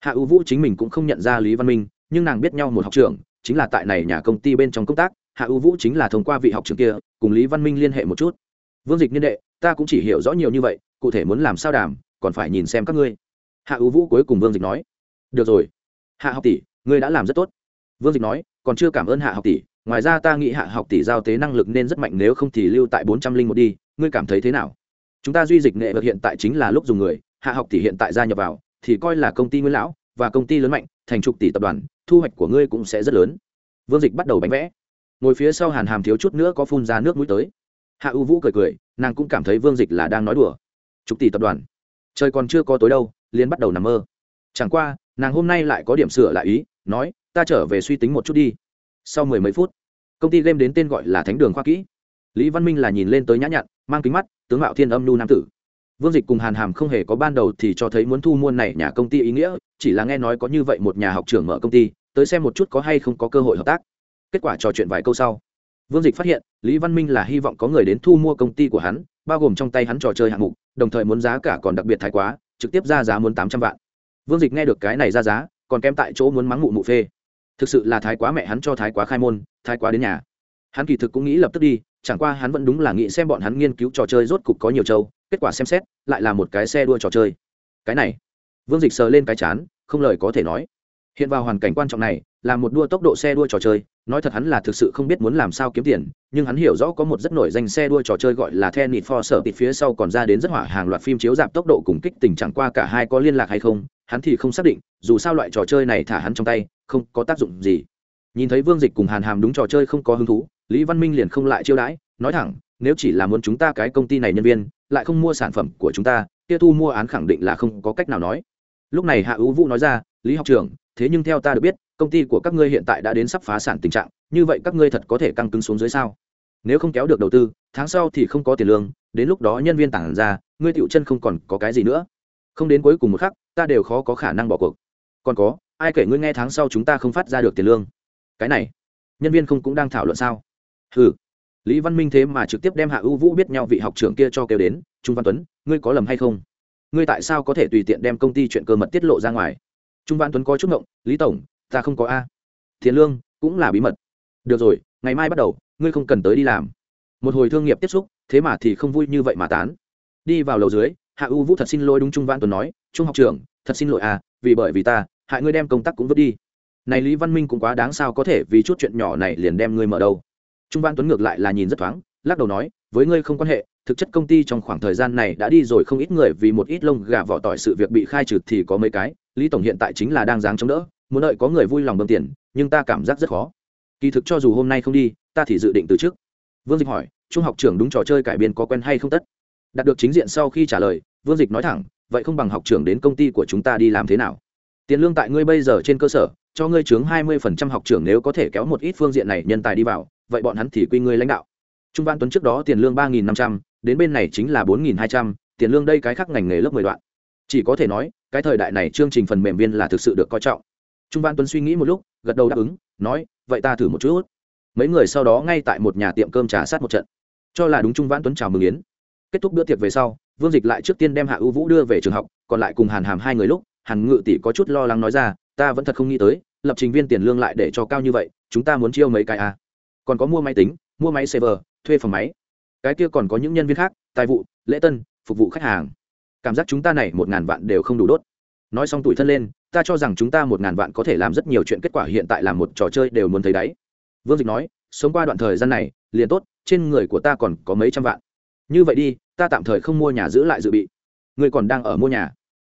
Hạ ưu vũ chính mình cũng không nhận ra lý văn minh, nhưng nàng biết nhau một học trưởng, chính là tại này nhà công ty bên trong công tác, hạ ưu vũ chính là thông qua vị học trưởng kia, cùng lý văn minh liên hệ một chút. Vương dịch niên đệ, ta cũng chỉ hiểu rõ nhiều như vậy, cụ thể muốn làm sao đàm, còn phải nhìn xem các ngươi. Hạ ưu vũ cuối cùng vương dịch nói. Được rồi. Hạ học tỷ, ngươi đã làm rất tốt vương dịch nói, còn chưa cảm ơn hạ học tỷ, ngoài ra ta nghĩ hạ học tỷ giao tế năng lực nên rất mạnh, nếu không thì lưu tại bốn trăm linh một đi, ngươi cảm thấy thế nào? Chúng ta duy dịch nghệ vật hiện tại chính là lúc dùng người, hạ học tỷ hiện tại gia nhập vào, thì coi là công ty nguyên lão, và công ty lớn mạnh, thành chục tỷ tập đoàn, thu hoạch của ngươi cũng sẽ rất lớn. Vương dịch bắt đầu bánh vẽ. Ngồi phía sau hàn hàm thiếu chút nữa có phun ra nước mũi tới. Hạ ưu vũ cười cười, nàng cũng cảm thấy vương dịch là đang nói đùa. Chục tỷ tập đoàn. Trời còn chưa có tối đâu liên bắt đầu nằm mơ. Chẳng qua, nàng hôm nay lại có điểm sửa lại ý, nói ta trở về suy tính một chút đi. Sau mười mấy phút, công ty game đến tên gọi là thánh đường khoa kỹ. Lý văn minh là nhìn lên tới nhã nhặn, mang kính mắt, tướng mạo thiên âm nhu nam tử. Vương dịch cùng hàn hàm không hề có ban đầu thì cho thấy muốn thu mua này nhà công ty ý nghĩa, chỉ là nghe nói có như vậy một nhà học trưởng mở công ty, tới xem một chút có hay không có cơ hội hợp tác. Kết quả trò chuyện vài câu sau, vương dịch phát hiện, lý văn minh là hy vọng có người đến thu mua công ty của hắn, bao gồm trong tay hắn trò chơi hạng mục, đồng thời muốn giá cả còn đặc biệt thái quá, trực tiếp ra giá muốn tám trăm vạn. Vương dịch nghe được cái này ra giá, còn kém tại chỗ muốn mắng mụ mụ phê thực sự là thái quá mẹ hắn cho thái quá khai môn, thái quá đến nhà. Hắn kỳ thực cũng nghĩ lập tức đi, chẳng qua hắn vẫn đúng là nghĩ xem bọn hắn nghiên cứu trò chơi rốt cục có nhiều châu kết quả xem xét, lại là một cái xe đua trò chơi. Cái này, vương dịch sờ lên cái chán, không lời có thể nói. Hiện vào hoàn cảnh quan trọng này, là một đua tốc độ xe đua trò chơi, nói thật hắn là thực sự không biết muốn làm sao kiếm tiền, nhưng hắn hiểu rõ có một rất nổi danh xe đua trò chơi gọi là The Need for Speed phía sau còn ra đến rất hỏa hàng loạt phim chiếu giảm tốc độ cùng kích tình, chẳng qua cả hai có liên lạc hay không hắn thì không xác định, dù sao loại trò chơi này thả hắn trong tay, không có tác dụng gì. Nhìn thấy vương dịch cùng hàn hàm đúng trò chơi không có hứng thú, lý văn minh liền không lại chiêu đãi, nói thẳng, nếu chỉ là muốn chúng ta cái công ty này nhân viên, lại không mua sản phẩm của chúng ta, kia thu mua án khẳng định là không có cách nào nói. Lúc này hạ ưu vũ nói ra, lý học trưởng, thế nhưng theo ta được biết, công ty của các ngươi hiện tại đã đến sắp phá sản tình trạng, như vậy các ngươi thật có thể căng cứng xuống dưới sao? Nếu không kéo được đầu tư, tháng sau thì không có tiền lương, đến lúc đó nhân viên tản ra, ngươi tiểu chân không còn có cái gì nữa. Không đến cuối cùng một khắc ta đều khó có khả năng bỏ cuộc. Còn có, ai kể ngươi nghe tháng sau chúng ta không phát ra được tiền lương? Cái này, nhân viên không cũng đang thảo luận sao? Ừ lý văn minh thế mà trực tiếp đem hạ ưu vũ biết nhau vị học trưởng kia cho kêu đến, trung văn tuấn, ngươi có lầm hay không? Ngươi tại sao có thể tùy tiện đem công ty chuyện cơ mật tiết lộ ra ngoài? Trung văn tuấn có chút ngộng, lý tổng, ta không có a. Tiền lương cũng là bí mật. Được rồi, ngày mai bắt đầu, ngươi không cần tới đi làm. Một hồi thương nghiệp tiếp xúc, thế mà thì không vui như vậy mà tán. Đi vào lầu dưới, hạ u vũ thật xin lỗi đúng trung văn tuấn nói, trung học trưởng thật xin lỗi à vì bởi vì ta, hại ngươi đem công tác cũng vứt đi. Này lý văn minh cũng quá đáng sao có thể vì chút chuyện nhỏ này liền đem ngươi mở đâu trung văn tuấn ngược lại là nhìn rất thoáng, lắc đầu nói, với ngươi không quan hệ, thực chất công ty trong khoảng thời gian này đã đi rồi không ít người, vì một ít lông gà vỏ tỏi sự việc bị khai trừ thì có mấy cái, lý tổng hiện tại chính là đang dáng chống đỡ, muốn đợi có người vui lòng bơm tiền, nhưng ta cảm giác rất khó. Kỳ thực cho dù hôm nay không đi, ta thì dự định từ trước. Vương dịch hỏi, trung học trưởng đúng trò chơi cải biên có quen hay không tất? Đạt được chính diện sau khi trả lời, vương dịch nói thẳng vậy không bằng học trưởng đến công ty của chúng ta đi làm thế nào? Tiền lương tại ngươi bây giờ trên cơ sở, cho ngươi chướng hai mươi phần trăm học trưởng nếu có thể kéo một ít phương diện này nhân tài đi vào, vậy bọn hắn thì quy ngươi lãnh đạo. Trung văn tuấn trước đó tiền lương ba nghìn năm trăm, đến bên này chính là bốn nghìn hai trăm, tiền lương đây cái khác ngành nghề lớp mười đoạn. Chỉ có thể nói, cái thời đại này chương trình phần mềm viên là thực sự được coi trọng. Trung văn tuấn suy nghĩ một lúc, gật đầu đáp ứng, nói, vậy ta thử một chút. Mấy người sau đó ngay tại một nhà tiệm cơm trà sát một trận. Cho là đúng trung văn tuấn chào mừng yến. Kết thúc bữa tiệc về sau vương dịch lại trước tiên đem hạ ưu vũ đưa về trường học, còn lại cùng hàn hàm hai người lúc, hàn ngự tỷ có chút lo lắng nói ra, ta vẫn thật không nghĩ tới, lập trình viên tiền lương lại để cho cao như vậy, chúng ta muốn chiêu mấy cái à. còn có mua máy tính, mua máy server, thuê phòng máy. Cái kia còn có những nhân viên khác, tài vụ, lễ tân, phục vụ khách hàng. Cảm giác chúng ta này một ngàn vạn đều không đủ đốt. Nói xong tuổi thân lên, ta cho rằng chúng ta một ngàn vạn có thể làm rất nhiều chuyện, kết quả hiện tại là một trò chơi đều muốn thấy đáy. Vương dịch nói, sống qua đoạn thời gian này, liền tốt, trên người của ta còn có mấy trăm vạn như vậy đi, ta tạm thời không mua nhà giữ lại dự bị. Ngươi còn đang ở mua nhà.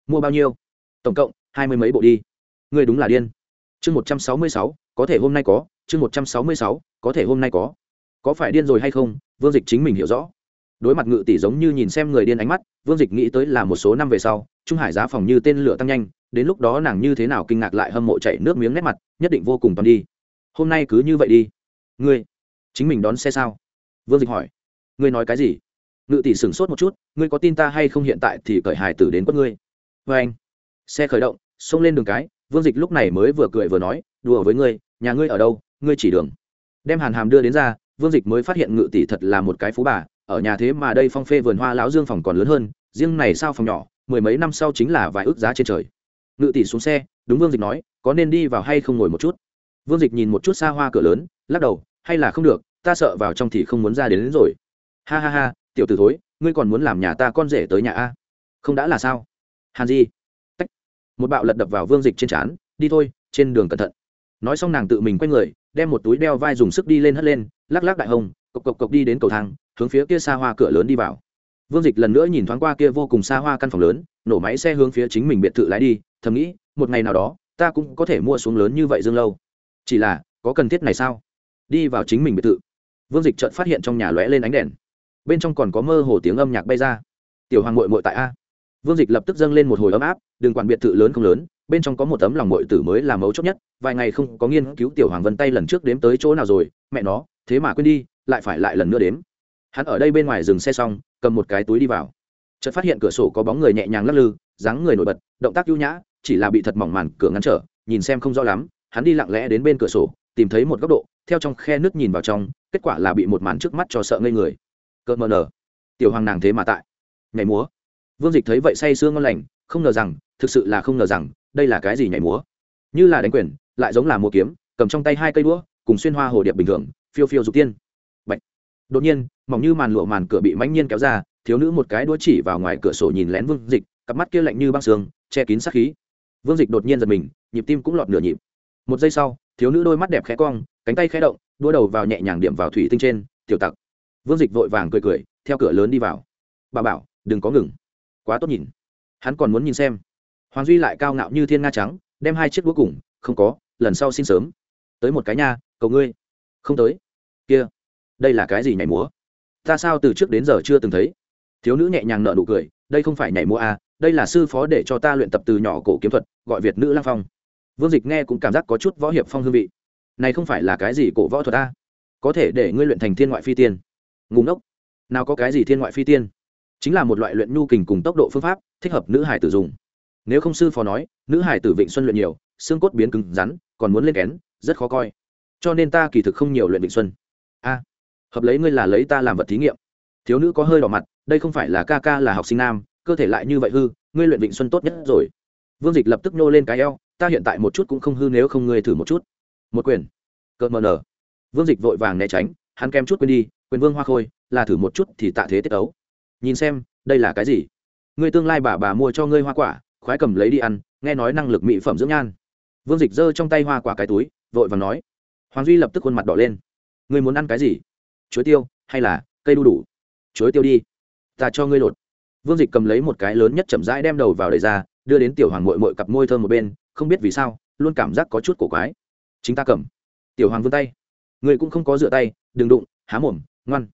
Mua bao nhiêu? Tổng cộng, hai mươi mấy bộ đi. Ngươi đúng là điên. Chương một trăm sáu mươi sáu, có thể hôm nay có. Chương một trăm sáu mươi sáu, có thể hôm nay có. Có phải điên rồi hay không? Vương dịch chính mình hiểu rõ. Đối mặt ngự tỷ giống như nhìn xem người điên ánh mắt, vương dịch nghĩ tới là một số năm về sau, trung hải giá phòng như tên lửa tăng nhanh, đến lúc đó nàng như thế nào kinh ngạc lại hâm mộ chạy nước miếng nét mặt, nhất định vô cùng toàn đi. Hôm nay cứ như vậy đi. Ngươi, chính mình đón xe sao? Vương dịch hỏi. Ngươi nói cái gì? Ngự tỷ sửng sốt một chút ngươi có tin ta hay không hiện tại thì cởi hài tử đến quất ngươi? Vê anh. Xe khởi động xông lên đường cái vương dịch lúc này mới vừa cười vừa nói đùa với ngươi nhà ngươi ở đâu ngươi chỉ đường. Đem hàn hàm đưa đến ra vương dịch mới phát hiện ngự tỷ thật là một cái phú bà ở nhà thế mà đây phong phê vườn hoa lão dương phòng còn lớn hơn riêng này sao phòng nhỏ mười mấy năm sau chính là vài ước giá trên trời. Ngự tỷ xuống xe đúng vương dịch nói có nên đi vào hay không ngồi một chút? Vương dịch nhìn một chút xa hoa cửa lớn lắc đầu hay là không được ta sợ vào trong thì không muốn ra đến, đến rồi. Ha ha ha tiểu t ử thối, ngươi còn muốn làm nhà ta con rể tới nhà a? Không đã là sao? Hàn di. Tách. một bạo lật đập vào vương dịch trên trán, đi thôi, trên đường cẩn thận. Nói xong nàng tự mình quay người, đem một túi đeo vai dùng sức đi lên hất lên, lắc lắc đại hồng, cộc cộc cộc đi đến cầu thang, hướng phía kia xa hoa cửa lớn đi vào. Vương dịch lần nữa nhìn thoáng qua kia vô cùng xa hoa căn phòng lớn, nổ máy xe hướng phía chính mình biệt thự lái đi, thầm nghĩ, một ngày nào đó, ta cũng có thể mua xuống lớn như vậy dương lâu. Chỉ là, có cần thiết này sao? Đi vào chính mình biệt thự. Vương dịch chợt phát hiện trong nhà lóe lên ánh đèn bên trong còn có mơ hồ tiếng âm nhạc bay ra. Tiểu hoàng mội mội tại a. Vương dịch lập tức dâng lên một hồi ấm áp, đừng quản biệt thự lớn không lớn, bên trong có một tấm lòng mội tử mới là mấu chốt nhất, vài ngày không có nghiên cứu tiểu hoàng vân tay lần trước đếm tới chỗ nào rồi, mẹ nó, thế mà quên đi, lại phải lại lần nữa đếm. Hắn ở đây bên ngoài dừng xe xong, cầm một cái túi đi vào. Chợt phát hiện cửa sổ có bóng người nhẹ nhàng lắc lư, dáng người nổi bật, động tác ưu nhã, chỉ là bị thật mỏng màn cửa ngăn trở, nhìn xem không rõ lắm, hắn đi lặng lẽ đến bên cửa sổ, tìm thấy một góc độ, theo trong khe nước nhìn vào trong, kết quả là bị một màn trước mắt cho sợ ngây người cợt mờ nở tiểu hoàng nàng thế mà tại. Nhảy múa. Vương dịch thấy vậy say sương ngon lành, không ngờ rằng, thực sự là không ngờ rằng, đây là cái gì nhảy múa. Như là đánh quyền, lại giống là múa kiếm, cầm trong tay hai cây đũa, cùng xuyên hoa hồ điệp bình thường, phiêu phiêu dục tiên. Bạch. đột nhiên, mỏng như màn lụa màn cửa bị mãnh nhiên kéo ra, thiếu nữ một cái đũa chỉ vào ngoài cửa sổ nhìn lén vương dịch, cặp mắt kia lạnh như băng sương, che kín sát khí. Vương dịch đột nhiên giật mình, nhịp tim cũng lọt nửa nhịp. Một giây sau, thiếu nữ đôi mắt đẹp khẽ cong, cánh tay khẽ động đua đầu vào nhẹ nhàng điểm vào thủy tinh trên, tiểu tặc vương dịch vội vàng cười cười, theo cửa lớn đi vào. Bà bảo, đừng có ngừng. Quá tốt nhìn. Hắn còn muốn nhìn xem. Hoàng duy lại cao ngạo như thiên nga trắng, đem hai chiếc đũa cùng, không có, lần sau xin sớm. Tới một cái nha, cầu ngươi. Không tới. Kia, đây là cái gì nhảy múa? Ta sao từ trước đến giờ chưa từng thấy? Thiếu nữ nhẹ nhàng nợ nụ cười, đây không phải nhảy múa à đây là sư phó để cho ta luyện tập từ nhỏ cổ kiếm thuật, gọi việt nữ lang phong. Vương dịch nghe cũng cảm giác có chút võ hiệp phong hương vị. Này không phải là cái gì cổ võ thuật ta có thể để ngươi luyện thành thiên ngoại phi tiên ngùng ốc nào có cái gì thiên ngoại phi tiên? Chính là một loại luyện nhu kình cùng tốc độ phương pháp thích hợp nữ hải tử dùng. Nếu không sư phó nói, nữ hải tử vịnh xuân luyện nhiều, xương cốt biến cứng rắn, còn muốn lên kén, rất khó coi. Cho nên ta kỳ thực không nhiều luyện vịnh xuân. A, hợp lấy ngươi là lấy ta làm vật thí nghiệm. Thiếu nữ có hơi đỏ mặt, đây không phải là ca ca là học sinh nam, cơ thể lại như vậy hư, ngươi luyện vịnh xuân tốt nhất rồi. Vương dịch lập tức nô lên cái eo, ta hiện tại một chút cũng không hư nếu không ngươi thử một chút. Một quyền. Cợt mờ nở. Vương dịch vội vàng né tránh hắn kém chút quên đi quyền vương hoa khôi, là thử một chút thì tạ thế tiết ấu nhìn xem, đây là cái gì? Ngươi tương lai bà bà mua cho ngươi hoa quả, khoái cầm lấy đi ăn, nghe nói năng lực mỹ phẩm dưỡng nhan. Vương dịch giơ trong tay hoa quả cái túi, vội và nói. Hoàng duy lập tức khuôn mặt đỏ lên. Ngươi muốn ăn cái gì? Chuối tiêu, hay là cây đu đủ? Chuối tiêu đi. Ta cho ngươi lột. Vương dịch cầm lấy một cái lớn nhất chậm rãi đem đầu vào đầy ra, đưa đến tiểu hoàng mội mội cặp môi thơm một bên, không biết vì sao, luôn cảm giác có chút cổ quái. Chính ta cầm. Tiểu hoàng vươn tay. Người cũng không có dựa tay đừng đụng, há mồm, ngoan.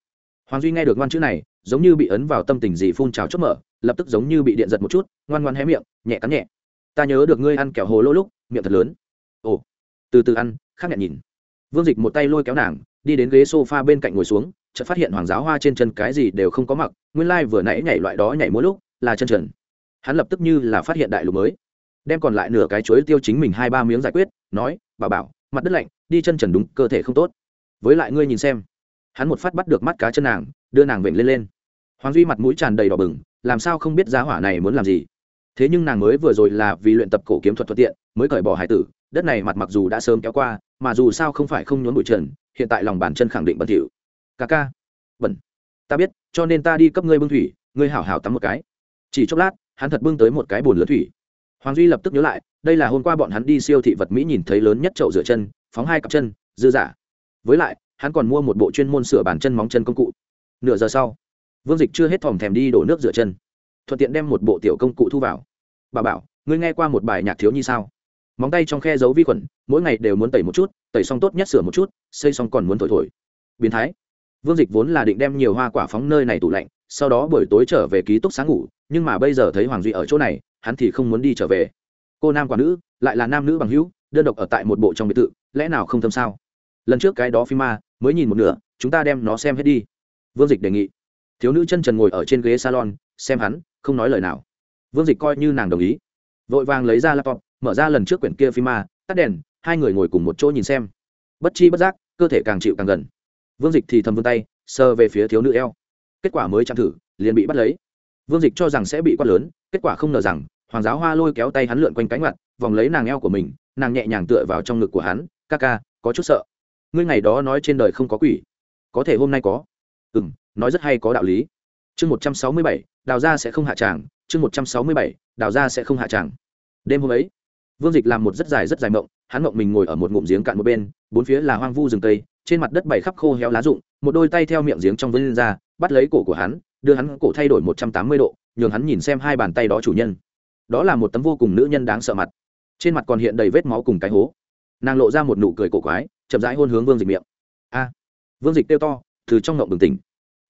Hoàng duy nghe được ngoan chữ này, giống như bị ấn vào tâm tình gì phun trào chớp mở, lập tức giống như bị điện giật một chút, ngoan ngoan hé miệng, nhẹ cắn nhẹ. Ta nhớ được ngươi ăn kẹo hồ lô lúc, miệng thật lớn. Ồ. Từ từ ăn, khác nhẹ nhìn. Vương dịch một tay lôi kéo nàng, đi đến ghế s o f a bên cạnh ngồi xuống, chợt phát hiện hoàng giáo hoa trên chân cái gì đều không có mặc, nguyên lai、like、vừa nãy nhảy loại đó nhảy mỗi lúc, là chân trần. Hắn lập tức như là phát hiện đại lục mới. Đem còn lại nửa cái chuối tiêu chính mình hai ba miếng giải quyết, nói bà bảo, mặt đất lạnh, đi chân trần đúng, cơ thể không tốt với lại ngươi nhìn xem. Hắn một phát bắt được mắt cá chân nàng, đưa nàng vểnh lên lên. Hoàng duy mặt mũi tràn đầy đỏ bừng, làm sao không biết giá hỏa này muốn làm gì? Thế nhưng nàng mới vừa rồi là vì luyện tập cổ kiếm thuật thuận tiện, mới cởi bỏ hải tử, đất này mặt mặc dù đã sớm kéo qua, mà dù sao không phải không nhốn bụi trần, hiện tại lòng bàn chân khẳng định bẩn thỉu. Ca ca. Bẩn. Ta biết, cho nên ta đi cấp ngươi bưng thủy, ngươi hảo hảo tắm một cái. Chỉ chốc lát, hắn thật bưng tới một cái bồn lớn thủy. Hoàng duy lập tức nhớ lại, đây là hôm qua bọn hắn đi siêu thị vật mỹ nhìn thấy lớn nhất chậu rửa chân, phóng hai cặp chân, dư giả với lại, hắn còn mua một bộ chuyên môn sửa bàn chân móng chân công cụ. Nửa giờ sau, vương dịch chưa hết thòm thèm đi đổ nước rửa chân. Thuận tiện đem một bộ tiểu công cụ thu vào. Bà bảo, ngươi nghe qua một bài nhạc thiếu nhi sao? Móng tay trong khe giấu vi khuẩn, mỗi ngày đều muốn tẩy một chút, tẩy xong tốt nhất sửa một chút, xây xong còn muốn thổi thổi. Biến thái. Vương dịch vốn là định đem nhiều hoa quả phóng nơi này tủ lạnh, sau đó buổi tối trở về ký túc sáng ngủ, nhưng mà bây giờ thấy hoàng duy ở chỗ này, hắn thì không muốn đi trở về. Cô nam quả nữ, lại là nam nữ bằng hữu, đơn độc ở tại một bộ trong biệt thự, lẽ nào không thâm sao? Lần trước cái đó phim ma mới nhìn một nửa, chúng ta đem nó xem hết đi. Vương dịch đề nghị. Thiếu nữ chân trần ngồi ở trên ghế salon, xem hắn, không nói lời nào. Vương dịch coi như nàng đồng ý. Vội vàng lấy ra laptop, mở ra lần trước quyển kia phim ma, tắt đèn, hai người ngồi cùng một chỗ nhìn xem. Bất chi bất giác, cơ thể càng chịu càng gần. Vương dịch thì thầm vươn tay, sờ về phía thiếu nữ eo. Kết quả mới chạm thử, liền bị bắt lấy. Vương dịch cho rằng sẽ bị quát lớn, kết quả không ngờ rằng, hoàng giáo hoa lôi kéo tay hắn lượn quanh cánh mặt vòng lấy nàng eo của mình, nàng nhẹ nhàng tựa vào trong ngực của hắn, ca ca, có chút sợ ngươi ngày đó nói trên đời không có quỷ. Có thể hôm nay có. Ừ m nói rất hay có đạo lý. Chương một trăm sáu mươi bảy, đào ra sẽ không hạ tràng. Chương một trăm sáu mươi bảy, đào ra sẽ không hạ tràng. Đêm hôm ấy, vương dịch làm một rất dài rất dài mộng. Hắn mộng mình ngồi ở một ngụm giếng cạn một bên, bốn phía là hoang vu rừng tây trên mặt đất bày khắp khô héo lá rụng, một đôi tay theo miệng giếng trong vân ra, bắt lấy cổ của hắn, đưa hắn cổ thay đổi một trăm tám mươi độ, nhường hắn nhìn xem hai bàn tay đó chủ nhân. Đó là một tấm vô cùng nữ nhân đáng sợ mặt. Trên mặt còn hiện đầy vết máu cùng cái hố. Nàng lộ ra một nụ cười cổ quái chậm rãi hôn hướng vương dịch miệng. A, vương dịch kêu to, từ trong ngộng bừng tỉnh.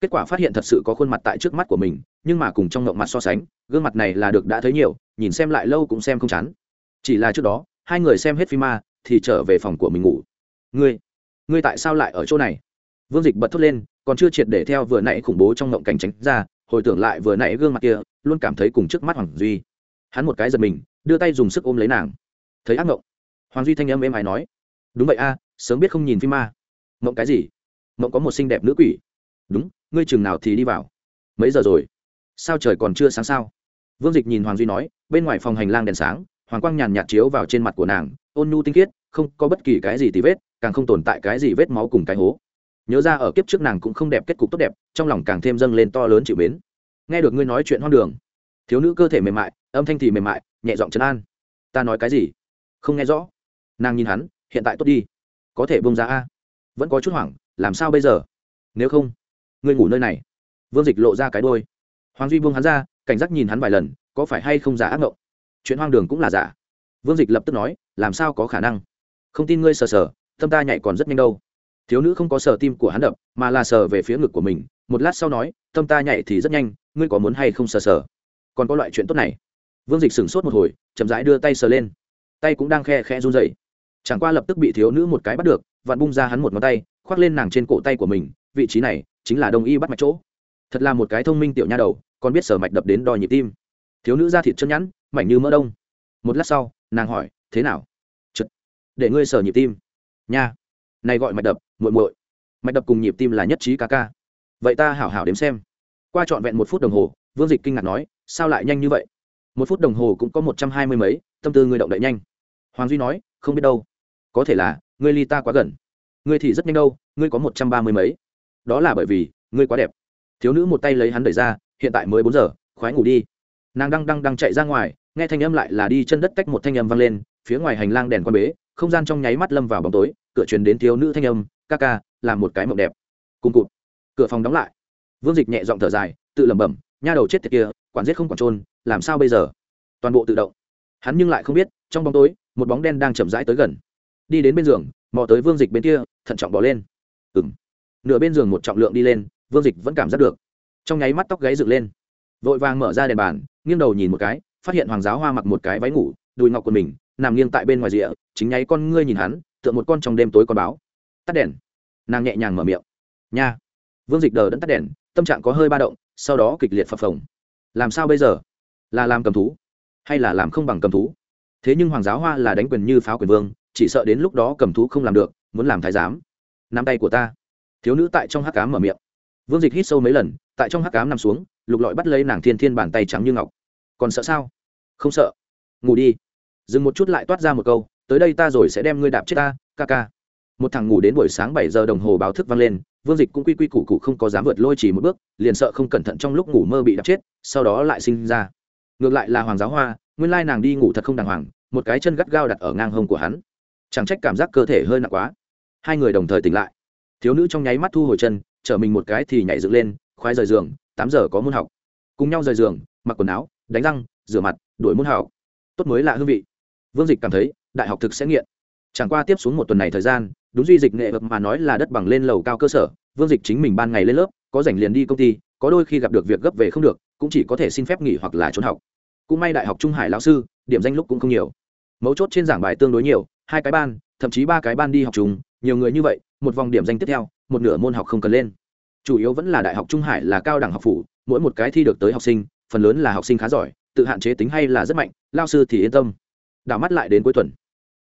Kết quả phát hiện thật sự có khuôn mặt tại trước mắt của mình, nhưng mà cùng trong ngộng mặt so sánh, gương mặt này là được đã thấy nhiều, nhìn xem lại lâu cũng xem không chán. Chỉ là trước đó, hai người xem hết phim ma, thì trở về phòng của mình ngủ. Ngươi ngươi tại sao lại ở chỗ này? Vương dịch bật thốt lên, còn chưa triệt để theo vừa nãy khủng bố trong ngộng cảnh tránh ra, hồi tưởng lại vừa nãy gương mặt kia, luôn cảm thấy cùng trước mắt hoàng duy. Hắn một cái giật mình, đưa tay dùng sức ôm lấy nàng. Thấy ác ngộng, hoàng duy thanh âm êm ái nói, đúng vậy a sớm biết không nhìn phim ma. Mộng cái gì? Mộng có một xinh đẹp nữ quỷ. Đúng, ngươi chừng nào thì đi vào. Mấy giờ rồi? Sao trời còn chưa sáng sao? Vương dịch nhìn hoàng duy nói, bên ngoài phòng hành lang đèn sáng, hoàng quang nhàn nhạt chiếu vào trên mặt của nàng, ôn nhu tinh khiết, không có bất kỳ cái gì tì vết, càng không tồn tại cái gì vết máu cùng cái hố. Nhớ ra ở kiếp trước nàng cũng không đẹp, kết cục tốt đẹp, trong lòng càng thêm dâng lên to lớn chịu mến. Nghe được ngươi nói chuyện hoang đường, thiếu nữ cơ thể mềm mại, âm thanh thì mềm mại, nhẹ giọng trấn an. Ta nói cái gì? Không nghe rõ. Nàng nhìn hắn, hiện tại tốt đi có thể bông ra a? Vẫn có chút hoảng, làm sao bây giờ? Nếu không, ngươi ngủ nơi này. Vương dịch lộ ra cái đôi hoàng duy buông hắn ra, cảnh giác nhìn hắn vài lần, có phải hay không giả ác mộng chuyện hoang đường cũng là giả. Vương dịch lập tức nói, làm sao có khả năng? Không tin ngươi sờ sờ, tâm ta nhảy còn rất nhanh đâu. Thiếu nữ không có sờ tim của hắn đập, mà là sờ về phía ngực của mình, một lát sau nói, tâm ta nhảy thì rất nhanh, ngươi có muốn hay không sờ sờ? Còn có loại chuyện tốt này. Vương dịch sửng sốt một hồi, chậm rãi đưa tay sờ lên. Tay cũng đang khe khe run dậy chẳng qua lập tức bị thiếu nữ một cái bắt được, vặn bung ra hắn một ngón tay, khoác lên nàng trên cổ tay của mình, vị trí này chính là đông y bắt mạch chỗ. Thật là một cái thông minh tiểu nha đầu, còn biết sở mạch đập đến đo nhịp tim. Thiếu nữ da thịt chân nhẵn, mảnh như mỡ đông. Một lát sau, nàng hỏi, thế nào? Chật. để ngươi sở nhịp tim. Nha, này gọi mạch đập, muội muội. Mạch đập cùng nhịp tim là nhất trí ca ca. Vậy ta hảo hảo đếm xem. Qua trọn vẹn một phút đồng hồ, vương dịch kinh ngạc nói, sao lại nhanh như vậy? Một phút đồng hồ cũng có một trăm hai mươi mấy, tâm tư ngươi động đậy nhanh. Hoàng duy nói, không biết đâu có thể là, ngươi ly ta quá gần. Ngươi thì rất nhanh đâu, ngươi có một trăm ba mươi mấy. Đó là bởi vì, ngươi quá đẹp. Thiếu nữ một tay lấy hắn đẩy ra, hiện tại mới bốn giờ, khoái ngủ đi. Nàng đang đang đang chạy ra ngoài, nghe thanh âm lại là đi chân đất cách một thanh âm vang lên, phía ngoài hành lang đèn quan bế, không gian trong nháy mắt lâm vào bóng tối, cửa truyền đến thiếu nữ thanh âm, ca ca, làm một cái mộng đẹp. Cùng cụt. Cửa phòng đóng lại. Vương dịch nhẹ giọng thở dài, tự lẩm bẩm, nha đầu chết tiệt kia, quản giết không quản trôn làm sao bây giờ? Toàn bộ tự động. Hắn nhưng lại không biết, trong bóng tối, một bóng đen đang chậm rãi tới gần đi đến bên giường, mò tới vương dịch bên kia, thận trọng bỏ lên. Ừ m nửa bên giường một trọng lượng đi lên, vương dịch vẫn cảm giác được. Trong nháy mắt tóc gáy dựng lên. Vội vàng mở ra đèn bàn, nghiêng đầu nhìn một cái, phát hiện hoàng giáo hoa mặc một cái váy ngủ, đùi ngọc của mình, nằm nghiêng tại bên ngoài rìa, chính nháy con ngươi nhìn hắn, tựa một con trong đêm tối con báo. Tắt đèn. Nàng nhẹ nhàng mở miệng. Nha. Vương dịch đờ đẫn tắt đèn, tâm trạng có hơi ba động, sau đó kịch liệt phập phồng. Làm sao bây giờ? Là làm cầm thú, hay là làm không bằng cầm thú? Thế nhưng hoàng giáo hoa là đánh quyền như pháo quyền vương chỉ sợ đến lúc đó cầm thú không làm được, muốn làm thái giám. Nắm tay của ta. Thiếu nữ tại trong hắc cám mở miệng. Vương dịch hít sâu mấy lần, tại trong hắc cám nằm xuống, lục lọi bắt lấy nàng thiên thiên bàn tay trắng như ngọc. Còn sợ sao? Không sợ. Ngủ đi. Dừng một chút lại toát ra một câu, tới đây ta rồi sẽ đem ngươi đạp chết ta, ca ca. Một thằng ngủ đến buổi sáng bảy giờ đồng hồ báo thức vang lên, vương dịch cũng quy quy củ cụ không có dám vượt lôi chỉ một bước, liền sợ không cẩn thận trong lúc ngủ mơ bị đạp chết, sau đó lại sinh ra. Ngược lại là hoàng giáo hoa, nguyên lai nàng đi ngủ thật không đàng hoàng, một cái chân gắt gao đặt ở ngang hông của hắn chẳng trách cảm giác cơ thể hơi nặng quá. Hai người đồng thời tỉnh lại. Thiếu nữ trong nháy mắt thu hồi chân chở mình một cái thì nhảy dựng lên, khoái rời giường, tám giờ có môn học. Cùng nhau rời giường, mặc quần áo, đánh răng, rửa mặt, đuổi môn học. Tốt mới lạ hương vị. Vương dịch cảm thấy, đại học thực sẽ nghiện. Chẳng qua tiếp xuống một tuần này thời gian, đúng duy dịch nghệ vật mà nói là đất bằng lên lầu cao cơ sở, vương dịch chính mình ban ngày lên lớp, có rảnh liền đi công ty, có đôi khi gặp được việc gấp về không được, cũng chỉ có thể xin phép nghỉ hoặc là trốn học. Cũng may đại học trung hải lão sư, điểm danh lúc cũng không nhiều. Mấu chốt trên giảng bài tương đối nhiều hai cái ban, thậm chí ba cái ban đi học chung, nhiều người như vậy, một vòng điểm danh tiếp theo, một nửa môn học không cần lên. Chủ yếu vẫn là đại học trung hải là cao đẳng học phủ, mỗi một cái thi được tới học sinh, phần lớn là học sinh khá giỏi, tự hạn chế tính hay là rất mạnh, lao sư thì yên tâm. Đảo mắt lại đến cuối tuần.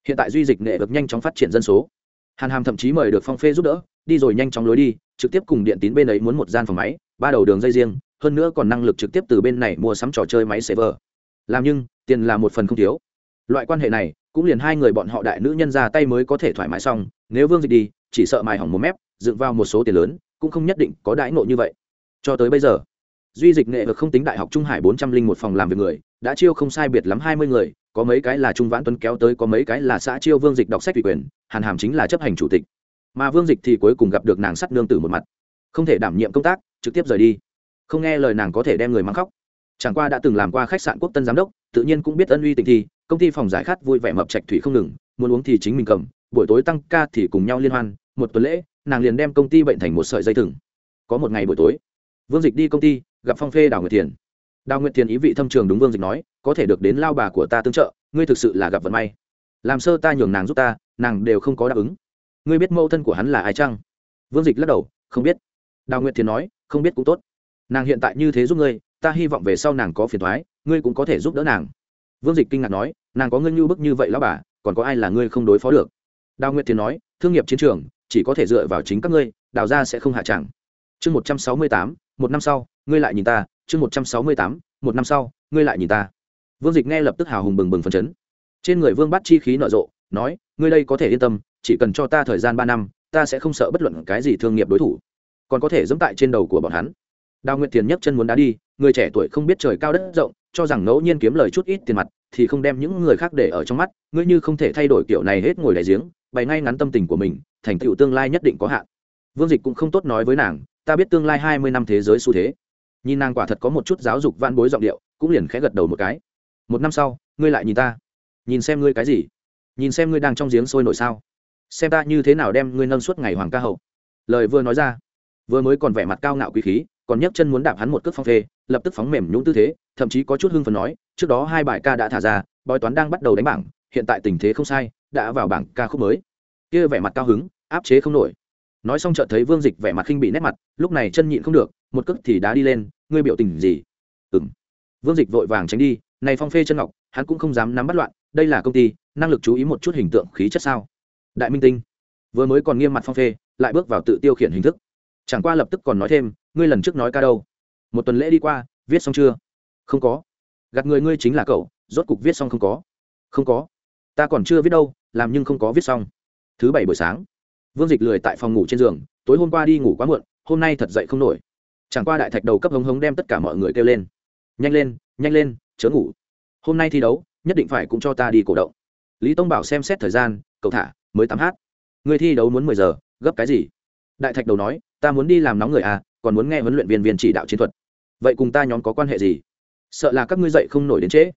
Hiện tại duy dịch nghệ được nhanh chóng phát triển dân số. Hàn hàm thậm chí mời được phong phê giúp đỡ, đi rồi nhanh chóng lối đi, trực tiếp cùng điện tín bên ấy muốn một gian phòng máy, ba đầu đường dây riêng, hơn nữa còn năng lực trực tiếp từ bên này mua sắm trò chơi máy server. Làm nhưng, tiền là một phần không thiếu. Loại quan hệ này cũng liền hai người bọn họ đại nữ nhân ra tay mới có thể thoải mái xong, nếu vương dịch đi, chỉ sợ mài hỏng một mép, dựng vào một số tiền lớn, cũng không nhất định có đãi nộ như vậy. Cho tới bây giờ, duy dịch nghệ vực không tính đại học trung hải bốn trăm linh một phòng làm việc người, đã chiêu không sai biệt lắm hai mươi người, có mấy cái là trung vãn tuấn kéo tới, có mấy cái là xã chiêu vương dịch đọc sách ủy quyền, hàn hàm chính là chấp hành chủ tịch. Mà vương dịch thì cuối cùng gặp được nàng sắt nương tử một mặt. Không thể đảm nhiệm công tác, trực tiếp rời đi. Không nghe lời nàng có thể đem người mắng khóc. Chẳng qua đã từng làm qua khách sạn quốc tân giám đốc, tự nhiên cũng biết ân uy tình thi công ty phòng giải khát vui vẻ mập trạch thủy không ngừng, muốn uống thì chính mình cầm, buổi tối tăng ca thì cùng nhau liên hoan, một tuần lễ, nàng liền đem công ty bệnh thành một sợi dây thừng. Có một ngày buổi tối, vương dịch đi công ty, gặp phong phê đào nguyệt thiền. Đào nguyệt thiền ý vị thâm trường đúng vương dịch nói, có thể được đến lao bà của ta tương trợ, ngươi thực sự là gặp vận may. Làm sơ ta nhường nàng giúp ta, nàng đều không có đáp ứng. Ngươi biết mẫu thân của hắn là ai chăng? Vương dịch lắc đầu, không biết. Đào nguyệt thiền nói, không biết cũng tốt. Nàng hiện tại như thế giúp ngươi, ta hy vọng về sau nàng có phiền thoái, ngươi cũng có thể giúp đỡ nàng vương dịch kinh ngạc nói, nàng có ngươi như bức như vậy lão bà, còn có ai là ngươi không đối phó được? Đào nguyệt thiền nói, thương nghiệp chiến trường, chỉ có thể dựa vào chính các ngươi, đào ra sẽ không hạ chẳng. Chương một trăm sáu mươi tám, một năm sau, ngươi lại nhìn ta. Chương một trăm sáu mươi tám, một năm sau, ngươi lại nhìn ta. Vương dịch nghe lập tức hào hùng bừng bừng phấn chấn. Trên người vương bắt chi khí nở rộ, nói, ngươi đây có thể yên tâm, chỉ cần cho ta thời gian ba năm, ta sẽ không sợ bất luận cái gì thương nghiệp đối thủ. Còn có thể dẫm tại trên đầu của bọn hắn. Đào nguyệt thiền nhấc chân muốn đá đi, người trẻ tuổi không biết trời cao đất rộng cho rằng ngẫu nhiên kiếm lời chút ít tiền mặt thì không đem những người khác để ở trong mắt, ngươi như không thể thay đổi kiểu này hết ngồi đại giếng, bày ngay ngắn tâm tình của mình, thành tựu tương lai nhất định có hạn. Vương dịch cũng không tốt nói với nàng, ta biết tương lai hai mươi năm thế giới xu thế. Nhìn nàng quả thật có một chút giáo dục van bối giọng điệu, cũng liền khẽ gật đầu một cái. Một năm sau, ngươi lại nhìn ta. Nhìn xem ngươi cái gì? Nhìn xem ngươi đang trong giếng sôi nổi sao? Xem ta như thế nào đem ngươi nâng suốt ngày hoàng ca hậu. Lời vừa nói ra, vừa mới còn vẻ mặt cao ngạo quý khí, còn nhấc chân muốn đạp hắn một cước phong phê, lập tức phóng mềm nhũng tư thế thậm chí có chút hưng phấn nói, trước đó hai bài ca đã thả ra, bói toán đang bắt đầu đánh bảng, hiện tại tình thế không sai, đã vào bảng ca khúc mới. Kia vẻ mặt cao hứng, áp chế không nổi. Nói xong chợt thấy vương dịch vẻ mặt khinh bị nét mặt, lúc này chân nhịn không được, một cước thì đá đi lên, ngươi biểu tình gì? Ừng vương dịch vội vàng tránh đi, này phong phê chân ngọc, hắn cũng không dám nắm bắt loạn, đây là công ty, năng lực chú ý một chút hình tượng khí chất sao? Đại minh tinh. Vừa mới còn nghiêm mặt phong phê, lại bước vào tự tiêu khiển hình thức. Chẳng qua lập tức còn nói thêm, ngươi lần trước nói ca đâu? Một tuần lễ đi qua, viết xong chưa? Không có. Gạt người ngươi chính là cậu, rốt cục viết xong không có. Không có. Ta còn chưa viết đâu, làm nhưng không có viết xong. Thứ bảy buổi sáng. Vương dịch lười tại phòng ngủ trên giường, tối hôm qua đi ngủ quá muộn, hôm nay thật dậy không nổi. Chẳng qua đại thạch đầu cấp hống hống đem tất cả mọi người kêu lên. Nhanh lên nhanh lên, chớ ngủ. Hôm nay thi đấu, nhất định phải cũng cho ta đi cổ động. Lý tông bảo xem xét thời gian, cậu thả, mới tám h người thi đấu muốn mười giờ, gấp cái gì? Đại thạch đầu nói, ta muốn đi làm nóng người à còn muốn nghe huấn luyện viên viên chỉ đạo chiến thuật. Vậy cùng ta nhóm có quan hệ gì? Sợ là các ngươi dậy không nổi đến trễ.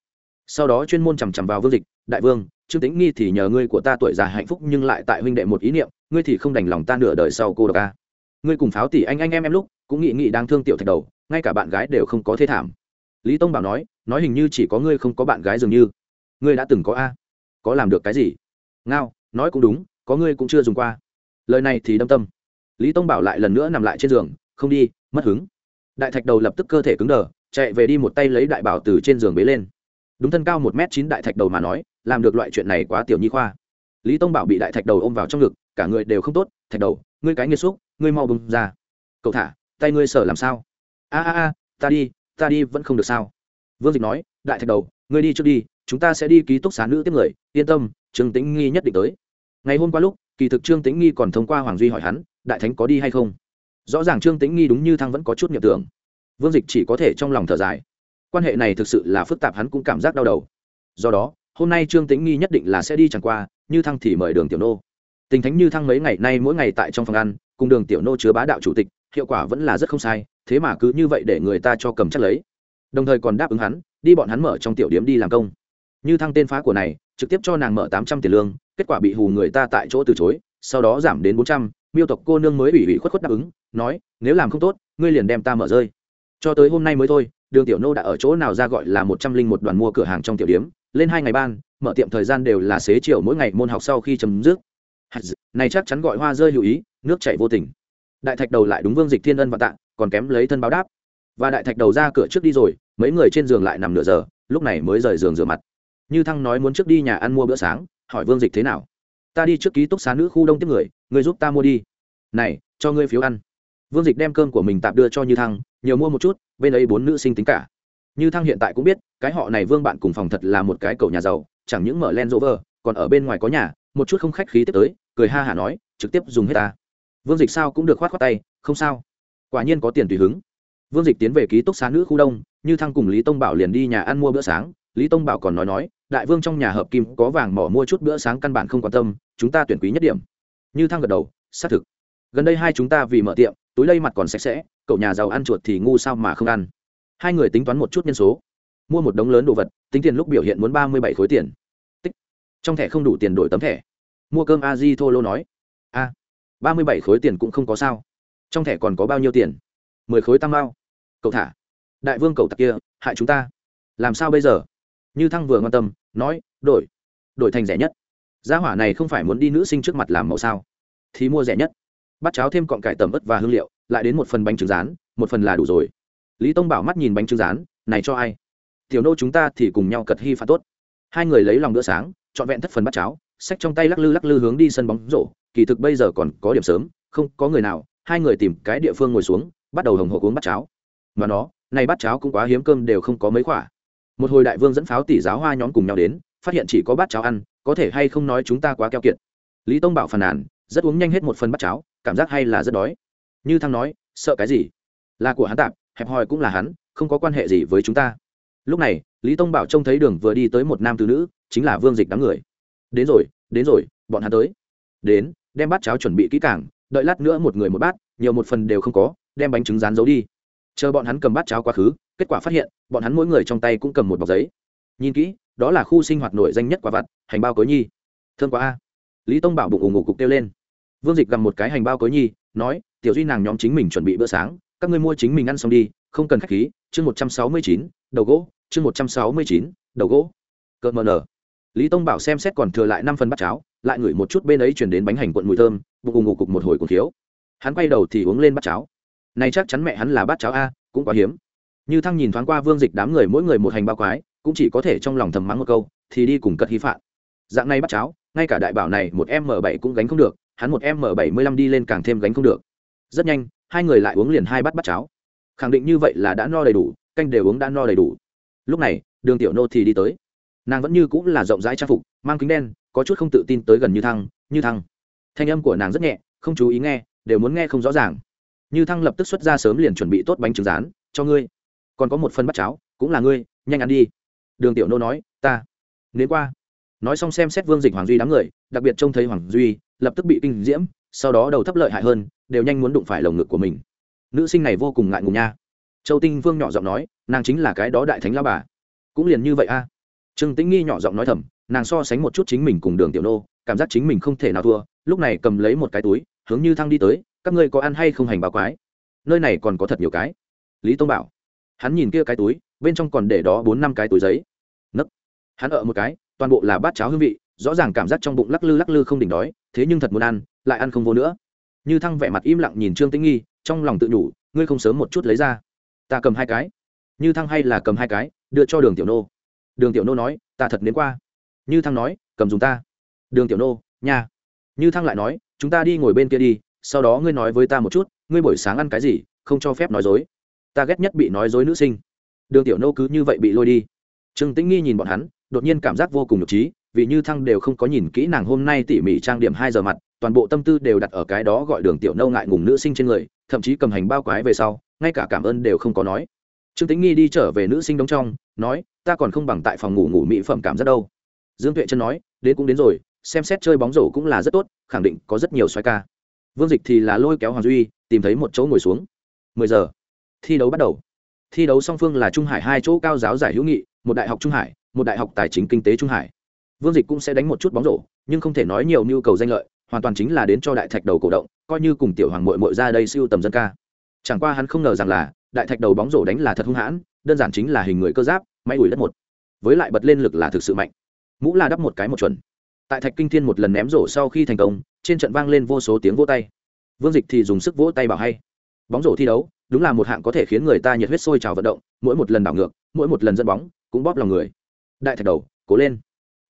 Sau đó chuyên môn chằm chằm vào vương dịch, đại vương, trương tính nghi thì nhờ ngươi của ta tuổi già hạnh phúc nhưng lại tại huynh đệ một ý niệm, ngươi thì không đành lòng ta nửa đời sau cô độc ca ngươi cùng pháo tỷ anh anh em em lúc, cũng nghị nghị đang thương tiểu thạch đầu, ngay cả bạn gái đều không có thế thảm. Lý tông bảo nói nói hình như chỉ có ngươi không có bạn gái dường như. Ngươi đã từng có a? Có làm được cái gì? Ngao, nói cũng đúng, có ngươi cũng chưa dùng qua. Lời này thì đâm tâm. Lý tông bảo lại lần nữa nằm lại trên giường, không đi, mất hứng. Đại thạch đầu lập tức cơ thể cứng đờ chạy về đi một tay lấy đại bảo từ trên giường bế lên. Đúng thân cao một m chín đại thạch đầu mà nói, làm được loại chuyện này quá tiểu nhi khoa. Lý tông bảo bị đại thạch đầu ôm vào trong ngực, cả người đều không tốt, thạch đầu, ngươi cái nghiệt xúc, ngươi mau bông ra. Cậu thả, tay ngươi sở làm sao? A a a, ta đi ta đi vẫn không được sao. Vương dịch nói, đại thạch đầu, ngươi đi trước đi, chúng ta sẽ đi ký túc xá nữ tiếp người, yên tâm, trương tĩnh nghi nhất định tới. Ngày hôm qua lúc, kỳ thực trương tĩnh nghi còn thông qua hoàng duy hỏi hắn, đại thánh có đi hay không? Rõ ràng trương tĩnh nghi đúng như thăng vẫn có chút nghiệp tưởng vương dịch chỉ có thể trong lòng thở dài. Quan hệ này thực sự là phức tạp hắn cũng cảm giác đau đầu. Do đó, hôm nay trương tĩnh nghi nhất định là sẽ đi chẳng qua, như thăng thì mời đường tiểu nô. Tình thánh như thăng mấy ngày nay mỗi ngày tại trong phòng ăn, cùng đường tiểu nô chứa bá đạo chủ tịch, hiệu quả vẫn là rất không sai, thế mà cứ như vậy để người ta cho cầm chắc lấy. Đồng thời còn đáp ứng hắn, đi bọn hắn mở trong tiểu điếm đi làm công. Như thăng tên phá của này, trực tiếp cho nàng mở tám trăm tiền lương, kết quả bị hù người ta tại chỗ từ chối, sau đó giảm đến bốn trăm, miêu tộc cô nương mới ủy ủy khuất khuất đáp ứng, nói, nếu làm không tốt, ngươi liền đem ta mở rơi cho tới hôm nay mới thôi, đường tiểu nô đã ở chỗ nào ra gọi là một trăm linh một đoàn mua cửa hàng trong tiểu điếm lên hai ngày ban, mở tiệm thời gian đều là xế chiều mỗi ngày môn học sau khi chấm dứt. Này chắc chắn gọi hoa rơi lưu ý, nước chảy vô tình. Đại thạch đầu lại đúng vương dịch thiên ân và tạ, còn kém lấy thân báo đáp. Và đại thạch đầu ra cửa trước đi rồi, mấy người trên giường lại nằm nửa giờ, lúc này mới rời giường rửa mặt. Như thăng nói muốn trước đi nhà ăn mua bữa sáng, hỏi vương dịch thế nào. Ta đi trước ký túc xá nữ khu đông tiếp người người giúp ta mua đi. Này, cho ngươi phiếu ăn vương dịch đem cơm của mình tạm đưa cho như thăng, nhiều mua một chút, bên ấy bốn nữ sinh tính cả. Như thăng hiện tại cũng biết, cái họ này vương bạn cùng phòng thật là một cái cậu nhà giàu, chẳng những mở len rỗ vờ còn ở bên ngoài có nhà, một chút không khách khí tiếp tới, cười ha hả nói, trực tiếp dùng hết ta. Vương dịch sao cũng được khoát khoát tay, không sao. Quả nhiên có tiền tùy hứng. Vương dịch tiến về ký túc xá nữ khu đông, như thăng cùng lý tông bảo liền đi nhà ăn mua bữa sáng. Lý tông bảo còn nói nói, đại vương trong nhà hợp kim có vàng mỏ mua chút bữa sáng căn bản không quan tâm, chúng ta tuyển quý nhất điểm. Như thăng gật đầu, xác thực gần đây hai chúng ta vì mở tiệm, túi lây mặt còn sạch sẽ, cậu nhà giàu ăn chuột thì ngu sao mà không ăn. Hai người tính toán một chút nhân số. Mua một đống lớn đồ vật, tính tiền lúc biểu hiện muốn ba mươi bảy khối tiền. Tích. Trong thẻ không đủ tiền đổi tấm thẻ. Mua cơm a di thô lô nói. A, ba mươi bảy khối tiền cũng không có sao. Trong thẻ còn có bao nhiêu tiền? mười khối tăng bao cậu thả. Đại vương cậu tặc kia, hại chúng ta. Làm sao bây giờ? Như thăng vừa quan tâm, nói, đổi. Đổi thành rẻ nhất. Giá hỏa này không phải muốn đi nữ sinh trước mặt làm mẫu sao? Thì mua rẻ nhất bát cháo thêm cọng cải tẩm ớt và hương liệu, lại đến một phần bánh trứng rán, một phần là đủ rồi. Lý tông bảo mắt nhìn bánh trứng rán, này cho ai? Tiểu nô chúng ta thì cùng nhau cật hy phạt tốt. Hai người lấy lòng bữa sáng, trọn vẹn thất phần bát cháo sách trong tay lắc lư lắc lư hướng đi sân bóng rổ, kỳ thực bây giờ còn có điểm sớm, không có người nào, hai người tìm cái địa phương ngồi xuống, bắt đầu hồng hộ uống bát cháo. Mà nó, này bát cháo cũng quá hiếm cơm đều không có mấy quả. một hồi đại vương dẫn pháo tỷ giáo hoa nhóm cùng nhau đến, phát hiện chỉ có bát cháo ăn, có thể hay không nói chúng ta quá keo kiệt. Lý tông bảo phàn nàn rất uống nhanh hết một phần bát cháo, cảm giác hay là rất đói. Như thăng nói, sợ cái gì? Là của hắn tạp, hẹp hòi cũng là hắn, không có quan hệ gì với chúng ta. Lúc này, lý tông bảo trông thấy đường vừa đi tới một nam từ nữ, chính là vương dịch đám người. Đến rồi đến rồi, bọn hắn tới. Đến, đem bát cháo chuẩn bị kỹ càng, đợi lát nữa một người một bát, nhiều một phần đều không có, đem bánh trứng rán giấu đi. Chờ bọn hắn cầm bát cháo quá khứ, kết quả phát hiện, bọn hắn mỗi người trong tay cũng cầm một bọc giấy. Nhìn kỹ, đó là khu sinh hoạt nổi danh nhất quả vặt, hành bao cối nhi. Thương quá a lý tông bảo bụng ủng ủ cục kêu lên. Vương dịch cầm một cái hành bao cối nhi, nói, tiểu duy nàng nhóm chính mình chuẩn bị bữa sáng, các ngươi mua chính mình ăn xong đi, không cần k h á c h khí, chương một trăm sáu mươi chín, đầu gỗ, chương một trăm sáu mươi chín, đầu gỗ. Cợt mờ nở. Lý tông bảo xem xét còn thừa lại năm phần bát cháo, lại ngửi một chút bên ấy chuyển đến bánh hành quận mùi thơm, bụng ủng ủ cục một hồi cùng thiếu. Hắn quay đầu thì uống lên bát cháo. Này chắc chắn mẹ hắn là bát cháo a, cũng quá hiếm. Như thăng nhìn thoáng qua vương dịch đám người mỗi người một hành bao quái, cũng chỉ có thể trong lòng thầm mắng một câu, thì đi cùng cất hy phạm. dạng này bắt cháo ngay cả đại bảo này một m bảy cũng gánh không được, hắn một m bảy mươi lăm đi lên càng thêm gánh không được. Rất nhanh, hai người lại uống liền hai bát bát cháo. Khẳng định như vậy là đã no đầy đủ, canh đều uống đã no đầy đủ. Lúc này, đường tiểu nô thì đi tới. Nàng vẫn như cũng là rộng rãi trang phục, mang kính đen, có chút không tự tin tới gần như thăng như thăng. Thanh âm của nàng rất nhẹ, không chú ý nghe, đều muốn nghe không rõ ràng. Như thăng lập tức xuất ra sớm liền chuẩn bị tốt bánh trứng rán, cho ngươi. Còn có một phần bát cháo, cũng là ngươi, nhanh ăn đi. Đường tiểu nô nói, ta. Nếu qua nói xong xem xét vương dịch hoàng duy đám người, đặc biệt trông thấy hoàng duy, lập tức bị kinh diễm, sau đó đầu thấp lợi hại hơn, đều nhanh muốn đụng phải lồng ngực của mình. Nữ sinh này vô cùng ngại ngùng nha. Châu tinh vương nhỏ giọng nói, nàng chính là cái đó đại thánh lao bà. Cũng liền như vậy a. Trương tĩnh nghi nhỏ giọng nói thầm, nàng so sánh một chút chính mình cùng đường tiểu nô, cảm giác chính mình không thể nào thua, lúc này cầm lấy một cái túi, hướng như thăng đi tới, các ngươi có ăn hay không hành báo quái? Nơi này còn có thật nhiều cái. Lý tông bảo. Hắn nhìn kia cái túi, bên trong còn để đó bốn năm cái túi giấy. Nấc. Hắn ở một cái toàn bộ là bát cháo hương vị, rõ ràng cảm giác trong bụng lắc lư lắc lư không đỉnh đói, thế nhưng thật muốn ăn, lại ăn không vô nữa. Như thăng vẻ mặt im lặng nhìn trương tĩnh nghi, trong lòng tự nhủ, ngươi không sớm một chút lấy ra. Ta cầm hai cái. Như thăng hay là cầm hai cái, đưa cho đường tiểu nô. Đường tiểu nô nói, ta thật nếm qua. Như thăng nói, cầm dùng ta. Đường tiểu nô nhà như thăng lại nói, chúng ta đi ngồi bên kia đi, sau đó ngươi nói với ta một chút, ngươi buổi sáng ăn cái gì, không cho phép nói dối. Ta ghét nhất bị nói dối nữ sinh. Đường tiểu nô cứ như vậy bị lôi đi. Trương tĩnh nghi nhìn bọn hắn đột nhiên cảm giác vô cùng nhục trí, vì như thăng đều không có nhìn kỹ nàng hôm nay tỉ mỉ trang điểm hai giờ mặt, toàn bộ tâm tư đều đặt ở cái đó gọi đường tiểu nâu ngại ngùng nữ sinh trên người, thậm chí cầm hành bao quái về sau, ngay cả cảm ơn đều không có nói. Trương tĩnh nghi đi trở về nữ sinh đóng trong, nói, ta còn không bằng tại phòng ngủ ngủ mỹ phẩm cảm giác đâu. Dương tuệ chân nói, đến cũng đến rồi, xem xét chơi bóng rổ cũng là rất tốt, khẳng định có rất nhiều xoay ca. Vương dịch thì là lôi kéo hoàng duy, tìm thấy một chỗ ngồi xuống. Mười giờ. Thi đấu bắt đầu. Thi đấu song phương là trung hải hai chỗ cao giáo giải hữu nghị, một đại học trung hải một đại học tài chính kinh tế trung hải. Vương dịch cũng sẽ đánh một chút bóng rổ, nhưng không thể nói nhiều nhu cầu danh lợi, hoàn toàn chính là đến cho đại thạch đầu cổ động, coi như cùng tiểu hoàng mội mội ra đây siêu tầm dân ca. Chẳng qua hắn không ngờ rằng là, đại thạch đầu bóng rổ đánh là thật hung hãn, đơn giản chính là hình người cơ giáp, máy ủi đất một. Với lại bật lên lực là thực sự mạnh. Mũ la đắp một cái một chuẩn. Tại thạch kinh thiên một lần ném rổ sau khi thành công, trên trận vang lên vô số tiếng vỗ tay. Vương dịch thì dùng sức vỗ tay bảo hay. Bóng rổ thi đấu, đúng là một hạng có thể khiến người ta nhiệt huyết sôi trào vận động, mỗi một lần đảo ngược, mỗi một lần dẫn bóng, cũng bóp lòng người đại thạch đầu, cố lên.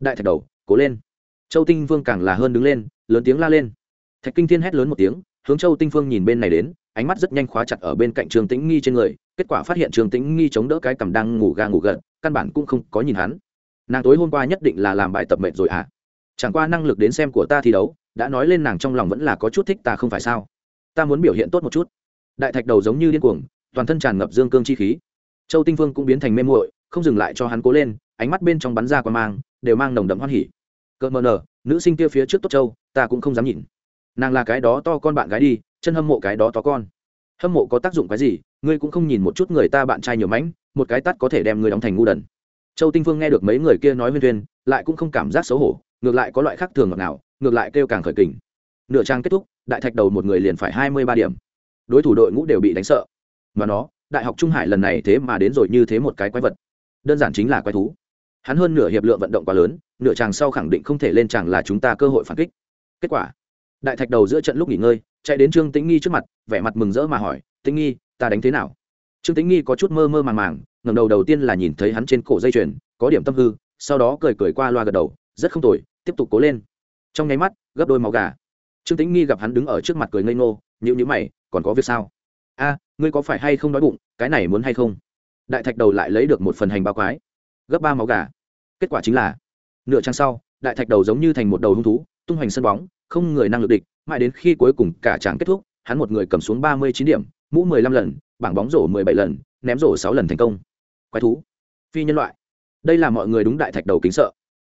Đại thạch đầu, cố lên. Châu tinh vương càng là hơn đứng lên, lớn tiếng la lên. Thạch kinh thiên hét lớn một tiếng, hướng châu tinh phương nhìn bên này đến, ánh mắt rất nhanh khóa chặt ở bên cạnh trường tĩnh nghi trên người, kết quả phát hiện trường tĩnh nghi chống đỡ cái cằm đang ngủ ga ngủ gật, căn bản cũng không có nhìn hắn. Nàng tối hôm qua nhất định là làm bài tập mệt rồi à? Chẳng qua năng lực đến xem của ta thi đấu, đã nói lên nàng trong lòng vẫn là có chút thích ta không phải sao? Ta muốn biểu hiện tốt một chút. Đại thạch đầu giống như điên cuồng, toàn thân tràn ngập dương cương chi khí. Châu tinh phương cũng biến thành mê muội, không dừng lại cho hắn cố lên ánh mắt bên trong bắn ra qua mang đều mang nồng đậm hoan hỉ. Cỡ mờ nở, nữ sinh kia phía trước tốt châu ta cũng không dám nhìn. Nàng là cái đó to con bạn gái đi chân hâm mộ cái đó to con. Hâm mộ có tác dụng cái gì ngươi cũng không nhìn một chút người ta bạn trai nhiều mánh một cái tắt có thể đem ngươi đóng thành ngu đần. Châu tinh phương nghe được mấy người kia nói huyên thuyên lại cũng không cảm giác xấu hổ ngược lại có loại khác thường ngọt nào ngược lại kêu càng khởi kình. Nửa trang kết thúc đại thạch đầu một người liền phải hai mươi ba điểm. Đối thủ đội ngũ đều bị đánh sợ. Và nó đại học trung hải lần này thế mà đến rồi như thế một cái quái vật. Đơn giản chính là quái thú hắn hơn nửa hiệp lượng vận động quá lớn, nửa chàng sau khẳng định không thể lên chàng là chúng ta cơ hội phản kích. Kết quả, đại thạch đầu giữa trận lúc nghỉ ngơi, chạy đến trương tĩnh nghi trước mặt, vẻ mặt mừng rỡ mà hỏi, tĩnh nghi, ta đánh thế nào? Trương tĩnh nghi có chút mơ mơ màng màng ngầm đầu đầu tiên là nhìn thấy hắn trên cổ dây chuyền, có điểm tâm hư, sau đó cười cười qua loa gật đầu, rất không tồi, tiếp tục cố lên. Trong nháy mắt, gấp đôi máu gà. Trương tĩnh nghi gặp hắn đứng ở trước mặt cười ngây ngô nhữ nhữ mày, còn có việc sao? A, ngươi có phải hay không đói bụng, cái này muốn hay không? Đại thạch đầu lại lấy được một phần hành bao quái gấp ba máu gà. Kết quả chính là, nửa trang sau, đại thạch đầu giống như thành một đầu hung thú, tung hoành sân bóng, không người năng lực địch, mãi đến khi cuối cùng cả tràng kết thúc, hắn một người cầm xuống ba mươi chín điểm, mũ mười lăm lần, bảng bóng rổ mười bảy lần, ném rổ sáu lần thành công. Quái thú. Phi nhân loại. Đây là mọi người đúng đại thạch đầu kính sợ.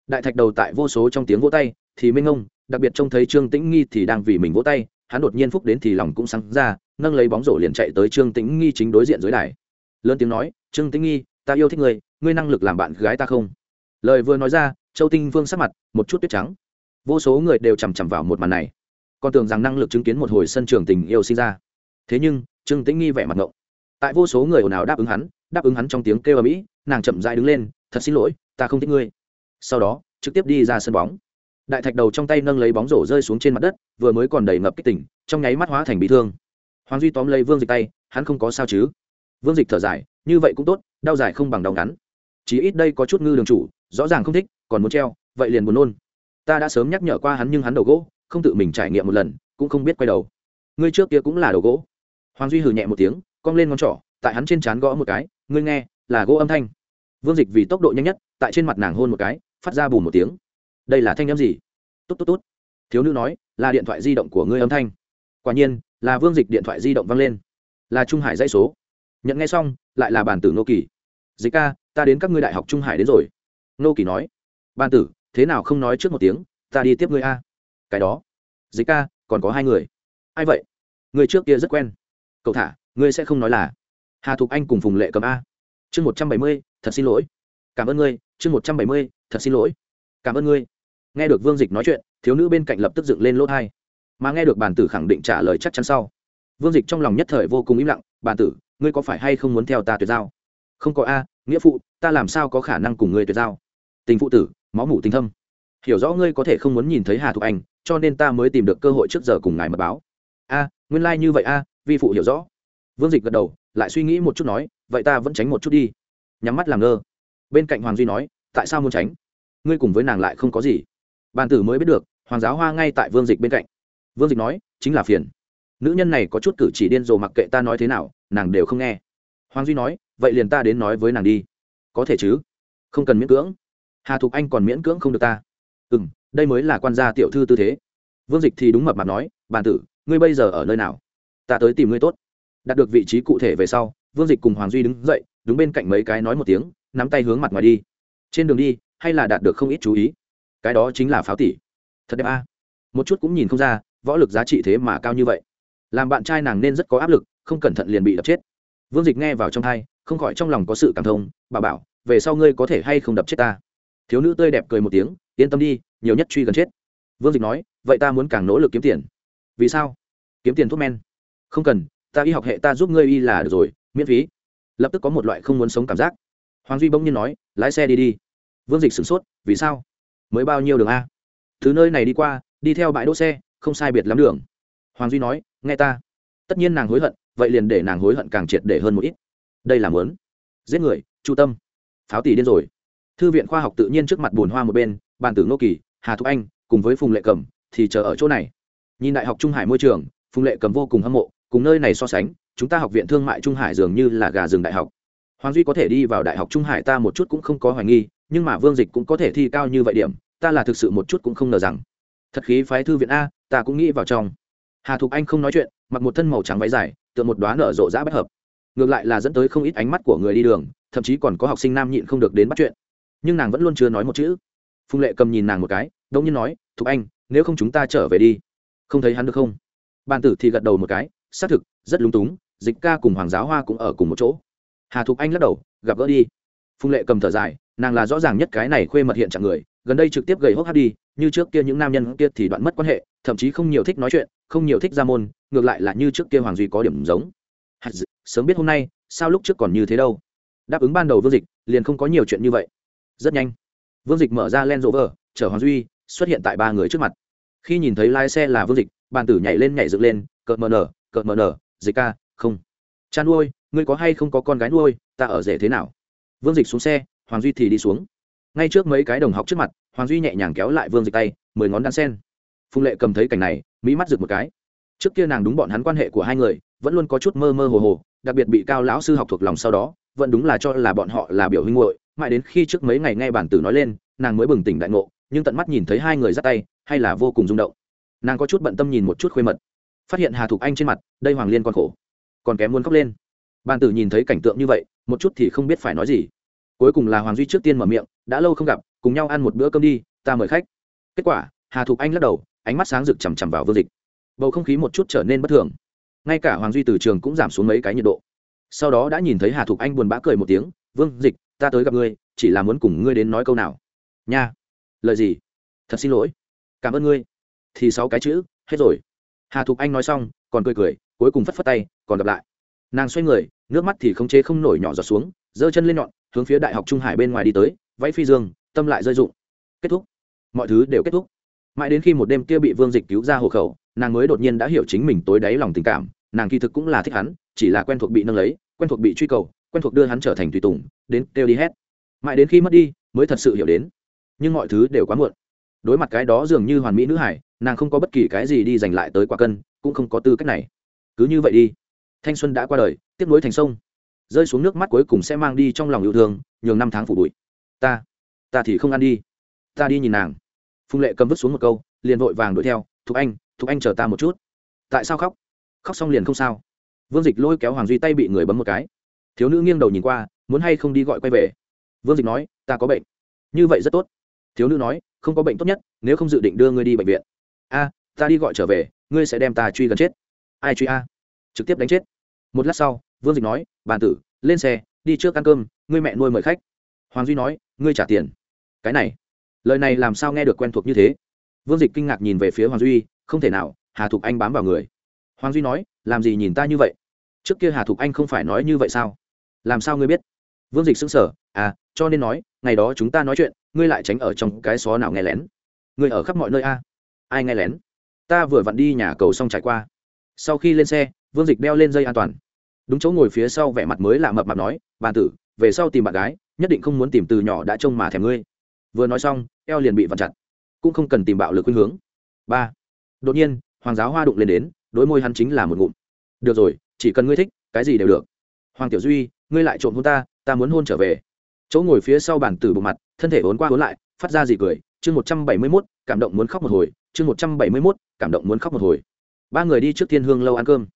Đại thạch đầu tại vô số trong tiếng vỗ tay, thì minh ông đặc biệt trông thấy trương tĩnh nghi thì đang vì mình vỗ tay, hắn đột nhiên phúc đến thì lòng cũng sáng ra, nâng lấy bóng rổ liền chạy tới trương tĩnh nghi chính đối diện dưới đài. Lớn tiếng nói, trương tĩnh nghi, ta yêu thích người ngươi năng lực làm bạn gái ta không? Lời vừa nói ra, châu tinh vương sắc mặt một chút tuyết trắng. Vô số người đều chằm chằm vào một màn này. Còn tưởng rằng năng lực chứng kiến một hồi sân trường tình yêu sinh ra. Thế nhưng, trương tĩnh nghi vẻ mặt ngộng. Tại vô số người ồn ào đáp ứng hắn, đáp ứng hắn trong tiếng kêu ở mỹ nàng chậm dại đứng lên, thật xin lỗi, ta không thích ngươi. Sau đó, trực tiếp đi ra sân bóng. Đại thạch đầu trong tay nâng lấy bóng rổ rơi xuống trên mặt đất, vừa mới còn đầy ngập kích tỉnh trong nháy mắt hóa thành bị thương. Hoàng duy tóm lấy vương dịch tay, hắn không có sao chứ? Vương dịch thở dài, như vậy cũng tốt, đau dài không bằng đau ngắn chỉ ít đây có chút ngư đường chủ, rõ ràng không thích, còn muốn treo, vậy liền buồn nôn. Ta đã sớm nhắc nhở qua hắn nhưng hắn đầu gỗ, không tự mình trải nghiệm một lần, cũng không biết quay đầu. Ngươi trước kia cũng là đầu gỗ. Hoàng duy hừ nhẹ một tiếng, cong lên ngón trỏ, tại hắn trên trán gõ một cái, ngươi nghe, là gỗ âm thanh. Vương dịch vì tốc độ nhanh nhất, tại trên mặt nàng hôn một cái, phát ra bùn một tiếng. Đây là thanh âm gì? Tốt tốt tốt thiếu nữ nói, là điện thoại di động của ngươi âm thanh. Quả nhiên, là vương dịch điện thoại di động vang lên. Là trung hải dãy số. Nhận nghe xong, lại là bản tử nô kỳ dịch ca, ta đến các ngươi đại học trung hải đến rồi. Nô kỳ nói. Ban tử, thế nào không nói trước một tiếng, ta đi tiếp ngươi a. Cái đó. Dịch ca, còn có hai người. Ai vậy? Người trước kia rất quen. Cậu thả, ngươi sẽ không nói là hà thục anh cùng phùng lệ cầm a. Chương một trăm bảy mươi, thật xin lỗi. Cảm ơn ngươi, chương một trăm bảy mươi, thật xin lỗi. Cảm ơn ngươi. Nghe được vương dịch nói chuyện, thiếu nữ bên cạnh lập tức dựng lên lỗ thai mà nghe được bản tử khẳng định trả lời chắc chắn sau, vương dịch trong lòng nhất thời vô cùng im lặng. Bản tử, ngươi có phải hay không muốn theo ta tuyệt giao? Không có a, nghĩa phụ, ta làm sao có khả năng cùng ngươi tuyệt giao? Tình phụ tử, máu mủ tình thâm. Hiểu rõ ngươi có thể không muốn nhìn thấy hà thục anh, cho nên ta mới tìm được cơ hội trước giờ cùng ngài mật báo. A, nguyên lai、like、như vậy a, vi phụ hiểu rõ. Vương dịch gật đầu, lại suy nghĩ một chút nói, vậy ta vẫn tránh một chút đi. Nhắm mắt làm ngơ. Bên cạnh hoàng duy nói, tại sao muốn tránh? Ngươi cùng với nàng lại không có gì. Bàn tử mới biết được, hoàng giáo hoa ngay tại vương dịch bên cạnh. Vương dịch nói, chính là phiền. Nữ nhân này có chút cử chỉ điên rồ mặc kệ ta nói thế nào, nàng đều không nghe. Hoàng duy nói vậy liền ta đến nói với nàng đi. Có thể chứ? Không cần miễn cưỡng. Hà thục anh còn miễn cưỡng không được ta. Ừ m đây mới là quan gia tiểu thư tư thế. Vương dịch thì đúng mập mặt nói, bàn tử, ngươi bây giờ ở nơi nào? Ta tới tìm ngươi tốt. Đạt được vị trí cụ thể về sau, vương dịch cùng hoàng duy đứng dậy, đứng bên cạnh mấy cái nói một tiếng, nắm tay hướng mặt ngoài đi. Trên đường đi, hay là đạt được không ít chú ý. Cái đó chính là pháo tỷ. Thật đẹp a. Một chút cũng nhìn không ra, võ lực giá trị thế mà cao như vậy. Làm bạn trai nàng nên rất có áp lực, không cẩn thận liền bị đập chết. Vương dịch nghe vào trong thai không khỏi trong lòng có sự cảm thông, bà bảo, về sau ngươi có thể hay không đập chết ta. Thiếu nữ tươi đẹp cười một tiếng, yên tâm đi, nhiều nhất truy gần chết. Vương dịch nói, vậy ta muốn càng nỗ lực kiếm tiền. Vì sao? Kiếm tiền thuốc men. Không cần, ta y học hệ ta giúp ngươi y là được rồi, miễn phí. Lập tức có một loại không muốn sống cảm giác. Hoàng duy bỗng nhiên nói, lái xe đi đi. Vương dịch sửng sốt, vì sao? Mới bao nhiêu đường a? Thứ nơi này đi qua, đi theo bãi đỗ xe, không sai biệt lắm đường. Hoàng duy nói, nghe ta. Tất nhiên nàng hối hận, vậy liền để nàng hối hận càng triệt để hơn một ít đây là mớn. Giết người, chu tâm. Pháo tỷ điên rồi. Thư viện khoa học tự nhiên trước mặt bùn hoa một bên, bàn tử ngô kỳ, hà thúc anh, cùng với phùng lệ cầm thì chờ ở chỗ này. Nhìn đại học trung hải môi trường, phùng lệ cầm vô cùng hâm mộ, cùng nơi này so sánh, chúng ta học viện thương mại trung hải dường như là gà rừng đại học. Hoàng duy có thể đi vào đại học trung hải ta một chút cũng không có hoài nghi, nhưng mà vương dịch cũng có thể thi cao như vậy điểm, ta là thực sự một chút cũng không ngờ rằng. Thật khí phái thư viện a, ta cũng nghĩ vào trong. Hà thục anh không nói chuyện, mặc một thân màu trắng váy dài, tựa một đoán nở rộ rã bất hợp ngược lại là dẫn tới không ít ánh mắt của người đi đường, thậm chí còn có học sinh nam nhịn không được đến bắt chuyện. Nhưng nàng vẫn luôn chưa nói một chữ. Phùng lệ cầm nhìn nàng một cái, đông nhiên nói, thục anh, nếu không chúng ta trở về đi. Không thấy hắn được không? Bàn tử thì gật đầu một cái, xác thực, rất lúng túng, dịch ca cùng hoàng giáo hoa cũng ở cùng một chỗ. Hà thục anh lắc đầu, gặp gỡ đi. Phùng lệ cầm thở dài, nàng là rõ ràng nhất cái này khuê mật hiện trạng người, gần đây trực tiếp gầy hốc hát đi, như trước kia những nam nhân kia thì đoạn mất quan hệ, thậm chí không nhiều thích nói chuyện, không nhiều thích ra môn, ngược lại là như trước kia hoàng duy có điểm giống sớm biết hôm nay, sao lúc trước còn như thế đâu? Đáp ứng ban đầu vương dịch, liền không có nhiều chuyện như vậy. Rất nhanh, vương dịch mở ra len rộ vờ chở hoàng duy, xuất hiện tại ba người trước mặt. Khi nhìn thấy lái xe là vương dịch, bàn tử nhảy lên nhảy dựng lên, cợt mờ nở, cợt mờ nở, dịch ca, không. Cha nuôi, ngươi có hay không có con gái nuôi, ta ở rể thế nào? Vương dịch xuống xe, hoàng duy thì đi xuống. Ngay trước mấy cái đồng học trước mặt, hoàng duy nhẹ nhàng kéo lại vương dịch tay, mười ngón đan sen. Phùng lệ cầm thấy cảnh này, mỹ mắt rực một cái. Trước kia nàng đúng bọn hắn quan hệ của hai người vẫn luôn có chút mơ mơ hồ hồ, đặc biệt bị cao lão sư học thuộc lòng sau đó, vẫn đúng là cho là bọn họ là biểu huynh hội mãi đến khi trước mấy ngày nghe bản tử nói lên, nàng mới bừng tỉnh đại ngộ, nhưng tận mắt nhìn thấy hai người dắt tay, hay là vô cùng rung động. Nàng có chút bận tâm nhìn một chút khuê mật. Phát hiện hà thục anh trên mặt, đây hoàng liên còn khổ. Còn kém muốn khóc lên. Bàn tử nhìn thấy cảnh tượng như vậy, một chút thì không biết phải nói gì. Cuối cùng là hoàng duy trước tiên mở miệng, đã lâu không gặp, cùng nhau ăn một bữa cơm đi, ta mời khách. Kết quả, hà thục anh lắc đầu, ánh mắt sáng rực chằm chằm vào vương dịch. Bầu không khí một chút trở nên bất thường ngay cả hoàng duy từ trường cũng giảm xuống mấy cái nhiệt độ. Sau đó đã nhìn thấy hà thục anh buồn bã cười một tiếng, vương dịch, ta tới gặp ngươi, chỉ là muốn cùng ngươi đến nói câu nào? Nha, lời gì? Thật xin lỗi. Cảm ơn ngươi. Thì sáu cái chữ, hết rồi. Hà thục anh nói xong, còn cười cười, cuối cùng phất phất tay, còn gặp lại. Nàng xoay người, nước mắt thì không chế không nổi nhỏ giọt xuống, giơ chân lên nhọn, hướng phía đại học trung hải bên ngoài đi tới, vẫy phi dương, tâm lại rơi dụng kết thúc. Mọi thứ đều kết thúc. Mãi đến khi một đêm kia bị vương dịch cứu ra hộ khẩu nàng mới đột nhiên đã hiểu chính mình tối đáy lòng tình cảm, nàng kỳ thực cũng là thích hắn, chỉ là quen thuộc bị nâng lấy, quen thuộc bị truy cầu, quen thuộc đưa hắn trở thành tùy tùng, đến kêu đi hết. Mãi đến khi mất đi, mới thật sự hiểu đến. Nhưng mọi thứ đều quá muộn. Đối mặt cái đó dường như hoàn mỹ nữ hải, nàng không có bất kỳ cái gì đi giành lại tới quả cân, cũng không có tư cách này. Cứ như vậy đi. Thanh xuân đã qua đời tiếp nối thành sông. Rơi xuống nước mắt cuối cùng sẽ mang đi trong lòng yêu thương, nhường năm tháng phủ bụi. Ta ta thì không ăn đi. Ta đi nhìn nàng. Phùng lệ cầm vứt xuống một câu, liền vội vàng đuổi theo, thục anh thục anh chờ ta một chút. Tại sao khóc? Khóc xong liền không sao. Vương dịch lôi kéo hoàng duy tay bị người bấm một cái. Thiếu nữ nghiêng đầu nhìn qua, muốn hay không đi gọi quay về? Vương dịch nói, ta có bệnh. Như vậy rất tốt. Thiếu nữ nói, không có bệnh tốt nhất, nếu không dự định đưa ngươi đi bệnh viện. A, ta đi gọi trở về, ngươi sẽ đem ta truy gần chết. Ai truy a? Trực tiếp đánh chết. Một lát sau, vương dịch nói bàn tử, lên xe, đi trước ăn cơm, ngươi mẹ nuôi mời khách. Hoàng duy nói, ngươi trả tiền. Cái này, lời này làm sao nghe được quen thuộc như thế? Vương dịch kinh ngạc nhìn về phía hoàng duy không thể nào, hà thục anh bám vào người. Hoàng duy nói, làm gì nhìn ta như vậy? Trước kia hà thục anh không phải nói như vậy sao? Làm sao ngươi biết? Vương dịch xứng sở à cho nên nói, ngày đó chúng ta nói chuyện, ngươi lại tránh ở trong cái xó nào nghe lén. Ngươi ở khắp mọi nơi a. Ai nghe lén? Ta vừa vặn đi nhà cầu xong trải qua. Sau khi lên xe, vương dịch đeo lên dây an toàn. Đúng chỗ ngồi phía sau vẻ mặt mới lạ mập mạp nói bàn tử, về sau tìm bạn gái, nhất định không muốn tìm từ nhỏ đã trông mà thèm ngươi. Vừa nói xong, eo liền bị vặn chặt. Cũng không cần tìm bạo lực khuynh hướng. Ba đột nhiên, hoàng giáo hoa đụng lên đến, đối môi hắn chính là một ngụm. Được rồi, chỉ cần ngươi thích, cái gì đều được. Hoàng tiểu duy, ngươi lại trộm hôn ta ta muốn hôn trở về. Chỗ ngồi phía sau bàn tử bộ mặt, thân thể vốn qua vốn lại, phát ra gì cười, chương một trăm bảy mươi mốt, cảm động muốn khóc một hồi, chương một trăm bảy mươi mốt, cảm động muốn khóc một hồi. Ba người đi trước thiên hương lâu ăn cơm.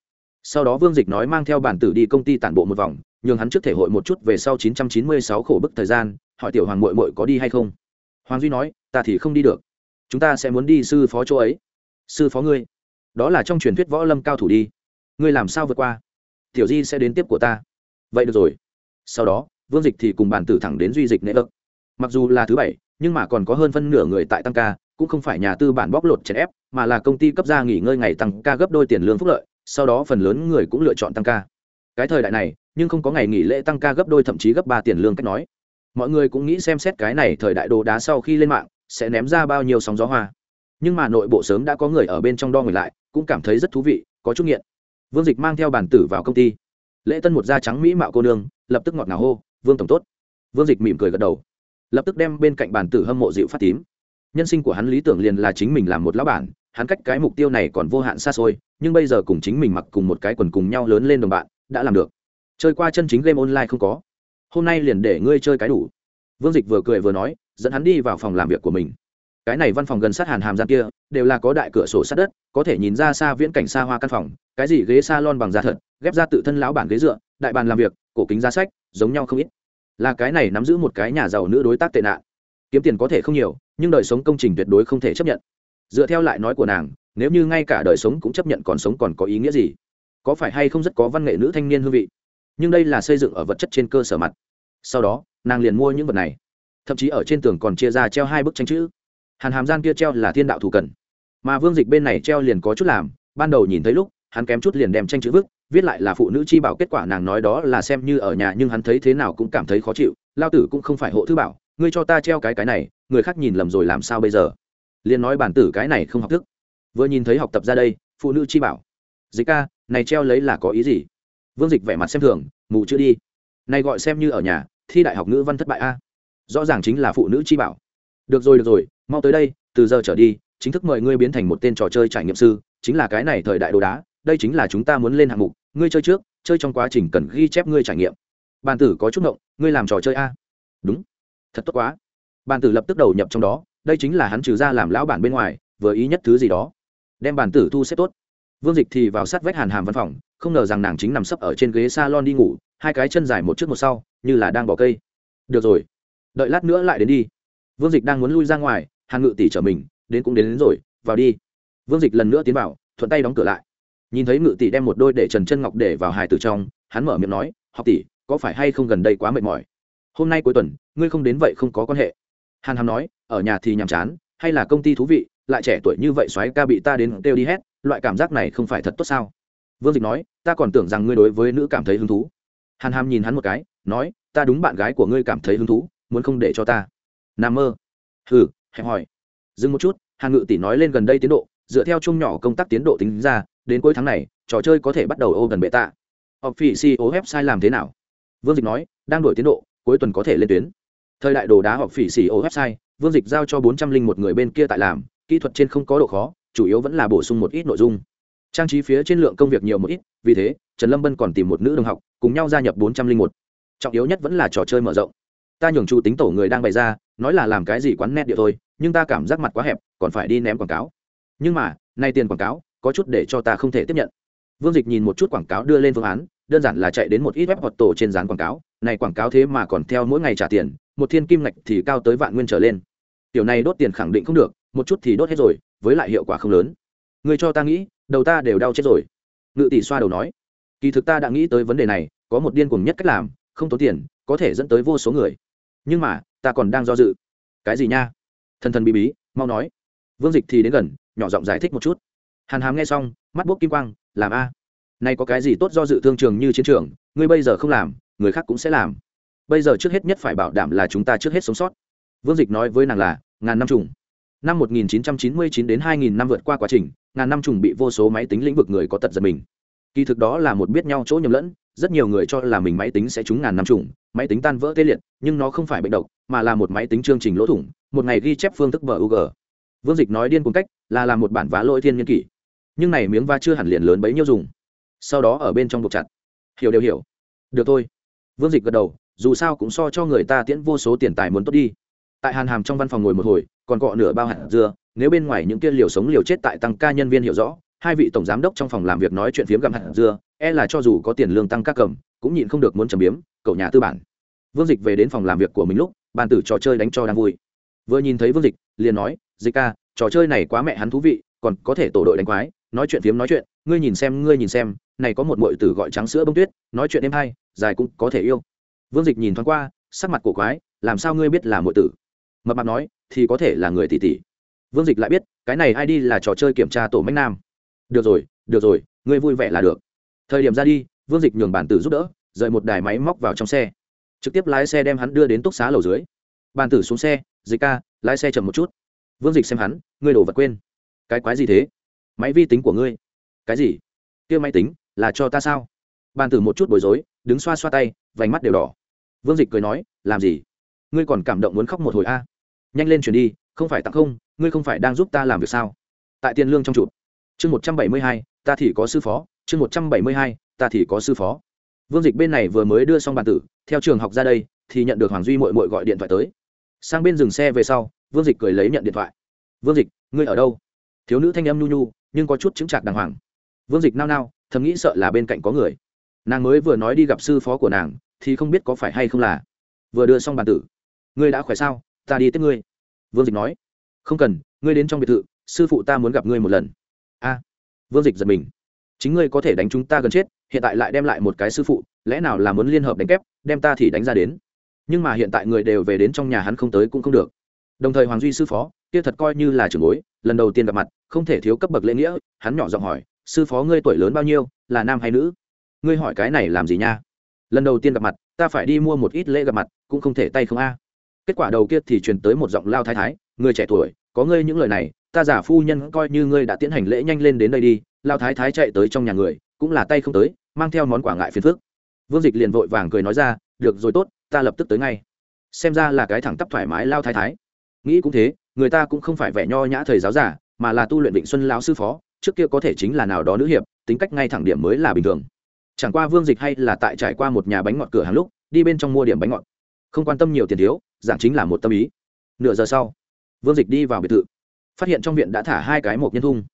Sau đó vương dịch nói mang theo bản tử đi công ty tản bộ một vòng, nhường hắn trước thể hội một chút về sau chín trăm chín mươi sáu khổ bức thời gian, hỏi tiểu hoàng mội mội có đi hay không. Hoàng duy nói, ta thì không đi được. Chúng ta sẽ muốn đi sư phó chỗ ấy sư phó ngươi, đó là trong truyền thuyết võ lâm cao thủ đi, ngươi làm sao vượt qua? Tiểu di sẽ đến tiếp của ta. Vậy được rồi. Sau đó, vương dịch thì cùng bản tử thẳng đến duy dịch nệ ức mặc dù là thứ bảy, nhưng mà còn có hơn phân nửa người tại tăng ca, cũng không phải nhà tư bản bóc lột chèn ép, mà là công ty cấp ra nghỉ ngơi ngày tăng ca gấp đôi tiền lương phúc lợi, sau đó phần lớn người cũng lựa chọn tăng ca. Cái thời đại này, nhưng không có ngày nghỉ lễ tăng ca gấp đôi thậm chí gấp ba tiền lương cách nói. Mọi người cũng nghĩ xem xét cái này thời đại đồ đá sau khi lên mạng, sẽ ném ra bao nhiêu sóng gió hoa nhưng mà nội bộ sớm đã có người ở bên trong đo người lại, cũng cảm thấy rất thú vị, có chút nghiện. Vương dịch mang theo bản tử vào công ty. Lễ tân một da trắng mỹ mạo cô nương, lập tức ngọt ngào hô, vương tổng tốt. Vương dịch mỉm cười gật đầu. Lập tức đem bên cạnh bản tử hâm mộ dịu phát tím. Nhân sinh của hắn lý tưởng liền là chính mình làm một lão bản, hắn cách cái mục tiêu này còn vô hạn xa xôi, nhưng bây giờ cùng chính mình mặc cùng một cái quần cùng nhau lớn lên đồng bạn, đã làm được. Chơi qua chân chính game online không có. Hôm nay liền để ngươi chơi cái đủ. Vương dịch vừa cười vừa nói, dẫn hắn đi vào phòng làm việc của mình cái này văn phòng gần sát hàn hàm gian kia, đều là có đại cửa sổ sát đất, có thể nhìn ra xa viễn cảnh xa hoa căn phòng, cái gì ghế s a lon bằng da thật, ghép ra tự thân lão bản ghế dựa, đại bàn làm việc, cổ kính giá sách, giống nhau không ít. Là cái này nắm giữ một cái nhà giàu nữ đối tác tệ nạn. Kiếm tiền có thể không nhiều, nhưng đời sống công trình tuyệt đối không thể chấp nhận. Dựa theo lại nói của nàng, nếu như ngay cả đời sống cũng chấp nhận còn sống còn có ý nghĩa gì? Có phải hay không rất có văn nghệ nữ thanh niên hương vị? Nhưng đây là xây dựng ở vật chất trên cơ sở mặt. Sau đó, nàng liền mua những vật này. Thậm chí ở trên tường còn chia ra treo hai bức tranh chữ hàn hàm gian kia treo là thiên đạo thủ cần. Mà vương dịch bên này treo liền có chút làm, ban đầu nhìn thấy lúc, hắn kém chút liền đem tranh chữ vức viết lại là phụ nữ chi bảo kết quả nàng nói đó là xem như ở nhà nhưng hắn thấy thế nào cũng cảm thấy khó chịu, lao tử cũng không phải hộ thư bảo, ngươi cho ta treo cái cái này, người khác nhìn lầm rồi làm sao bây giờ? Liền nói bản tử cái này không học thức. Vừa nhìn thấy học tập ra đây, phụ nữ chi bảo. Dịch ca, này treo lấy là có ý gì? Vương dịch vẻ mặt xem thường, mù chưa đi. Này gọi xem như ở nhà, thi đại học ngữ văn thất bại a. Rõ ràng chính là phụ nữ chi bảo. Được rồi được rồi mau tới đây, từ giờ trở đi, chính thức mời ngươi biến thành một tên trò chơi trải nghiệm sư, chính là cái này thời đại đồ đá, đây chính là chúng ta muốn lên hạng mục, ngươi chơi trước, chơi trong quá trình cần ghi chép ngươi trải nghiệm. Bàn tử có chút ngộng, ngươi làm trò chơi a? Đúng. Thật tốt quá. Bàn tử lập tức đầu nhập trong đó, đây chính là hắn trừ ra làm lão bản bên ngoài, vừa ý nhất thứ gì đó. Đem bàn tử thu xếp tốt. Vương dịch thì vào sát vách hàn hàm văn phòng, không ngờ rằng nàng chính nằm sấp ở trên ghế s a lon đi ngủ, hai cái chân dài một trước một sau, như là đang bỏ cây. Được rồi. Đợi lát nữa lại đến đi. Vương dịch đang muốn lui ra ngoài hàn ngự tỷ trở mình đến cũng đến, đến rồi vào đi. Vương dịch lần nữa tiến vào thuận tay đóng cửa lại. Nhìn thấy ngự tỷ đem một đôi để trần chân ngọc để vào hài tử trong hắn mở miệng nói học tỷ có phải hay không gần đây quá mệt mỏi? Hôm nay cuối tuần ngươi không đến vậy không có quan hệ. Hàn hàm nói ở nhà thì nhàm chán hay là công ty thú vị lại trẻ tuổi như vậy xoáy ca bị ta đến kêu đi hết loại cảm giác này không phải thật tốt sao? Vương dịch nói ta còn tưởng rằng ngươi đối với nữ cảm thấy hứng thú. Hàn hàm nhìn hắn một cái nói ta đúng bạn gái của ngươi cảm thấy hứng thú muốn không để cho ta. N mơ. Hừ hẹp hỏi dừng một chút, hàn ngự tỷ nói lên gần đây tiến độ, dựa theo chung nhỏ công tác tiến độ tính ra, đến cuối tháng này, trò chơi có thể bắt đầu ô gần bệ tạ học phỉ ceo website làm thế nào? Vương dịch nói, đang đổi tiến độ, cuối tuần có thể lên tuyến. Thời đại đồ đá học phỉ ceo website, vương dịch giao cho bốn trăm linh một người bên kia tại làm, kỹ thuật trên không có độ khó, chủ yếu vẫn là bổ sung một ít nội dung. Trang trí phía trên lượng công việc nhiều một ít, vì thế, trần lâm bân còn tìm một nữ đồng học, cùng nhau gia nhập bốn trăm linh một. Trọng yếu nhất vẫn là trò chơi mở rộng. Ta nhường chủ tính tổ người đang bày ra, nói là làm cái gì quán nét địa thôi nhưng ta cảm giác mặt quá hẹp, còn phải đi ném quảng cáo. Nhưng mà, nay tiền quảng cáo, có chút để cho ta không thể tiếp nhận. Vương dịch nhìn một chút quảng cáo đưa lên phương án, đơn giản là chạy đến một ít web hoạt tổ trên dán quảng cáo. Này quảng cáo thế mà còn theo mỗi ngày trả tiền, một thiên kim ngạch thì cao tới vạn nguyên trở lên. Tiểu này đốt tiền khẳng định không được, một chút thì đốt hết rồi, với lại hiệu quả không lớn. Người cho ta nghĩ, đầu ta đều đau chết rồi. Ngự tỷ xoa đầu nói. Kỳ thực ta đã nghĩ tới vấn đề này, có một điên cuồng nhất cách làm, không tốn tiền, có thể dẫn tới vô số người. Nhưng mà, ta còn đang do dự. Cái gì nha? Thần thần bí bí, mau nói. Vương dịch thì đến gần, nhỏ giọng giải thích một chút. Hàn hàm nghe xong, mắt bốc kim quang, làm a. Nay có cái gì tốt do dự thương trường như chiến trường, ngươi bây giờ không làm, người khác cũng sẽ làm. Bây giờ trước hết nhất phải bảo đảm là chúng ta trước hết sống sót. Vương dịch nói với nàng là, ngàn năm trùng. Năm 1999 đến 2000 năm vượt qua quá trình, ngàn năm trùng bị vô số máy tính lĩnh vực người có tật giật mình. Kỳ thực đó là một biết nhau chỗ nhầm lẫn, rất nhiều người cho là mình máy tính sẽ trúng ngàn năm trùng máy tính tan vỡ tê liệt, nhưng nó không phải bệnh độc, mà là một máy tính chương trình lỗ thủng, một ngày ghi chép phương thức bug vương dịch nói điên cuồng cách, là làm một bản vá lỗi thiên nhân kỷ. Nhưng này miếng va chưa hẳn liền lớn bấy nhiêu dùng. Sau đó ở bên trong buộc chặt. Hiểu đều hiểu. Được thôi. Vương dịch gật đầu, dù sao cũng so cho người ta tiễn vô số tiền tài muốn tốt đi. Tại hàn hàm trong văn phòng ngồi một hồi, còn cọ nửa bao hạt dưa, nếu bên ngoài những kia liều sống liều chết tại tăng ca nhân viên hiểu rõ hai vị tổng giám đốc trong phòng làm việc nói chuyện phiếm gặm hạt dưa e là cho dù có tiền lương tăng các cầm, cũng nhịn không được muốn trầm biếm, cậu nhà tư bản. Vương dịch về đến phòng làm việc của mình lúc, bàn tử trò chơi đánh cho đang vui. Vừa nhìn thấy vương dịch, liền nói, dịch ca, trò chơi này quá mẹ hắn thú vị, còn có thể tổ đội đánh quái, nói chuyện phiếm nói chuyện, ngươi nhìn xem, ngươi nhìn xem, này có một mội tử gọi trắng sữa bông tuyết, nói chuyện êm hay, dài cũng có thể yêu. Vương dịch nhìn thoáng qua, sắc mặt cổ quái, làm sao ngươi biết là mội tử? Mập mặt nói, thì có thể là người tỷ tỷ. Vương dịch lại biết, cái này ai đi là trò chơi kiểm tra tổ mách nam được rồi được rồi, ngươi vui vẻ là được. Thời điểm ra đi, vương dịch nhường bản tử giúp đỡ, rời một đài máy móc vào trong xe. Trực tiếp lái xe đem hắn đưa đến túc xá lầu dưới. Bàn tử xuống xe, dịch ca, lái xe chậm một chút. Vương dịch xem hắn, ngươi đổ vật quên. Cái quái gì thế? Máy vi tính của ngươi. Cái gì? Kia máy tính, là cho ta sao? Bàn tử một chút bối rối, đứng xoa xoa tay, vành mắt đều đỏ. Vương dịch cười nói, làm gì? Ngươi còn cảm động muốn khóc một hồi a. Nhanh lên chuyển đi, không phải tặng không, ngươi không phải đang giúp ta làm việc sao? Tại tiền lương trong chụp chương một trăm bảy mươi hai, ta thì có sư phó, chương một trăm bảy mươi hai, ta thì có sư phó. Vương dịch bên này vừa mới đưa xong bàn tử, theo trường học ra đây, thì nhận được hoàng duy mội mội gọi điện thoại tới. Sang bên dừng xe về sau, vương dịch cười lấy nhận điện thoại. Vương dịch, ngươi ở đâu? Thiếu nữ thanh âm nhu nhu, nhưng có chút chứng trạc đàng hoàng. Vương dịch nao nao, thầm nghĩ sợ là bên cạnh có người. Nàng mới vừa nói đi gặp sư phó của nàng, thì không biết có phải hay không là. Vừa đưa xong bàn tử. Ngươi đã khỏe sao? Ta đi tiếp ngươi. Vương dịch nói. Không cần, ngươi đến trong biệt thự, sư phụ ta muốn gặp ngươi một lần a, vương dịch giật mình. Chính ngươi có thể đánh chúng ta gần chết, hiện tại lại đem lại một cái sư phụ, lẽ nào là muốn liên hợp đánh kép, đem ta thì đánh ra đến? Nhưng mà hiện tại người đều về đến trong nhà hắn không tới cũng không được. Đồng thời hoàng duy sư phó, kia thật coi như là trưởng bối, lần đầu tiên gặp mặt, không thể thiếu cấp bậc lễ nghĩa, hắn nhỏ giọng hỏi, sư phó ngươi tuổi lớn bao nhiêu, là nam hay nữ? Ngươi hỏi cái này làm gì nha? Lần đầu tiên gặp mặt, ta phải đi mua một ít lễ gặp mặt, cũng không thể tay không a. Kết quả đầu kia thì truyền tới một giọng lao thái thái, người trẻ tuổi, có ngươi những lời này ta giả phu nhân coi như ngươi đã tiến hành lễ nhanh lên đến đây đi lao thái thái chạy tới trong nhà người, cũng là tay không tới, mang theo món quả ngại phiền phước vương dịch liền vội vàng cười nói ra, được rồi tốt, ta lập tức tới ngay. Xem ra là cái thẳng tắp thoải mái lao thái thái. Nghĩ cũng thế, người ta cũng không phải vẻ nho nhã thầy giáo giả, mà là tu luyện vịnh xuân lão sư phó, trước kia có thể chính là nào đó nữ hiệp, tính cách ngay thẳng điểm mới là bình thường. Chẳng qua vương dịch hay là tại trải qua một nhà bánh ngọt cửa hàng lúc, đi bên trong mua điểm bánh ngọt. Không quan tâm nhiều tiền thiếu, giảng chính là một tâm ý. Nửa giờ sau, vương dịch đi vào biệt thự phát hiện trong viện đã thả hai cái một nhân thung.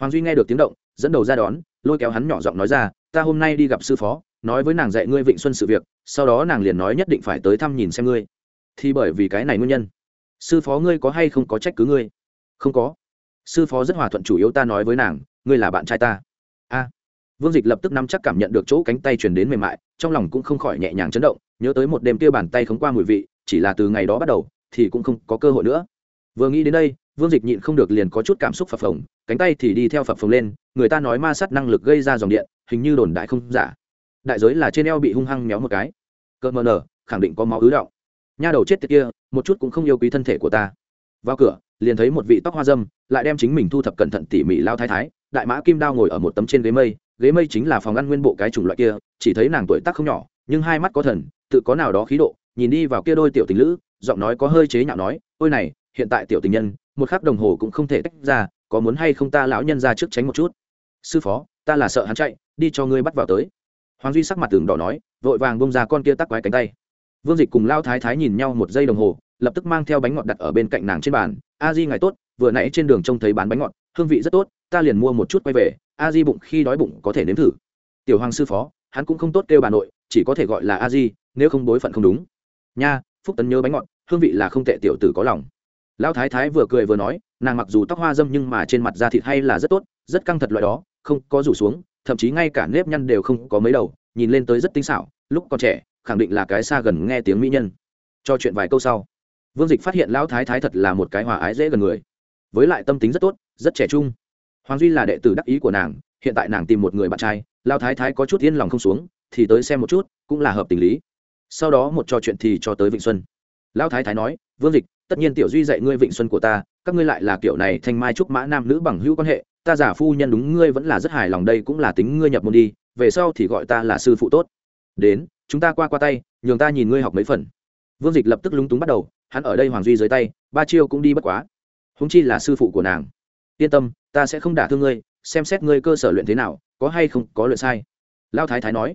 Hoàng duy nghe được tiếng động, dẫn đầu ra đón, lôi kéo hắn nhỏ giọng nói ra, ta hôm nay đi gặp sư phó, nói với nàng dạy ngươi vịnh xuân sự việc, sau đó nàng liền nói nhất định phải tới thăm nhìn xem ngươi. Thì bởi vì cái này nguyên nhân, sư phó ngươi có hay không có trách cứ ngươi? Không có. Sư phó rất hòa thuận chủ yếu ta nói với nàng, ngươi là bạn trai ta. A. Vương dịch lập tức nắm chắc cảm nhận được chỗ cánh tay truyền đến mềm mại, trong lòng cũng không khỏi nhẹ nhàng chấn động, nhớ tới một đêm kia bàn tay khống qua mùi vị, chỉ là từ ngày đó bắt đầu, thì cũng không có cơ hội nữa. Vừa nghĩ đến đây vương dịch nhịn không được liền có chút cảm xúc phập phồng, cánh tay thì đi theo phập phồng lên, người ta nói ma sát năng lực gây ra dòng điện, hình như đồn đại không giả. Đại giới là trên eo bị hung hăng méo một cái. Cỡ mờ nở, khẳng định có máu ứ động. Nha đầu chết tiệt kia, một chút cũng không yêu quý thân thể của ta. Vào cửa, liền thấy một vị tóc hoa dâm, lại đem chính mình thu thập cẩn thận tỉ mỉ lao thái thái, đại mã kim đao ngồi ở một tấm trên ghế mây ghế mây chính là phòng ăn nguyên bộ cái chủng loại kia, chỉ thấy nàng tuổi tác không nhỏ, nhưng hai mắt có thần, tự có nào đó khí độ, nhìn đi vào kia đôi tiểu tình lữ, giọng nói có hơi chế nhạo nói, ôi này, hiện tại tiểu tình nhân một khắc đồng hồ cũng không thể tách ra, có muốn hay không ta lão nhân ra trước tránh một chút? Sư phó, ta là sợ hắn chạy, đi cho ngươi bắt vào tới. Hoàng duy sắc mặt tường đỏ nói, vội vàng bông ra con kia tắc quái cánh tay. Vương dịch cùng lao thái thái nhìn nhau một giây đồng hồ, lập tức mang theo bánh ngọt đặt ở bên cạnh nàng trên bàn. A di ngài tốt, vừa nãy trên đường trông thấy bán bánh ngọt, hương vị rất tốt, ta liền mua một chút quay về, a di bụng khi đói bụng có thể nếm thử. Tiểu hoàng sư phó, hắn cũng không tốt kêu bà nội, chỉ có thể gọi là a di, nếu không bối phận không đúng. Nha, phúc tấn nhớ bánh ngọt, hương vị là không tệ, tiểu tử có lòng lão thái thái vừa cười vừa nói, nàng mặc dù tóc hoa dâm nhưng mà trên mặt da thịt hay là rất tốt, rất căng thật loại đó, không có rủ xuống, thậm chí ngay cả nếp nhăn đều không có mấy đầu, nhìn lên tới rất tinh xảo, lúc còn trẻ, khẳng định là cái xa gần nghe tiếng mỹ nhân. Cho chuyện vài câu sau, vương dịch phát hiện lão thái thái thật là một cái hòa ái dễ gần người. Với lại tâm tính rất tốt, rất trẻ trung. Hoàng duy là đệ tử đắc ý của nàng, hiện tại nàng tìm một người bạn trai lao thái thái có chút yên lòng không xuống, thì tới xem một chút, cũng là hợp tình lý. Sau đó một trò chuyện thì cho tới vịnh xuân. Lão thái thái nói, vương dịch tất nhiên tiểu duy dạy ngươi vịnh xuân của ta, các ngươi lại là kiểu này thanh mai trúc mã nam nữ bằng hữu quan hệ, ta giả phu nhân đúng ngươi vẫn là rất hài lòng đây cũng là tính ngươi nhập môn đi, về sau thì gọi ta là sư phụ tốt. Đến, chúng ta qua qua tay, nhường ta nhìn ngươi học mấy phần. Vương dịch lập tức lúng túng bắt đầu, hắn ở đây hoàng duy dưới tay, ba chiêu cũng đi bất quá. Húng chi là sư phụ của nàng. Yên tâm, ta sẽ không đả thương ngươi, xem xét ngươi cơ sở luyện thế nào, có hay không có luyện sai. Lao thái thái nói.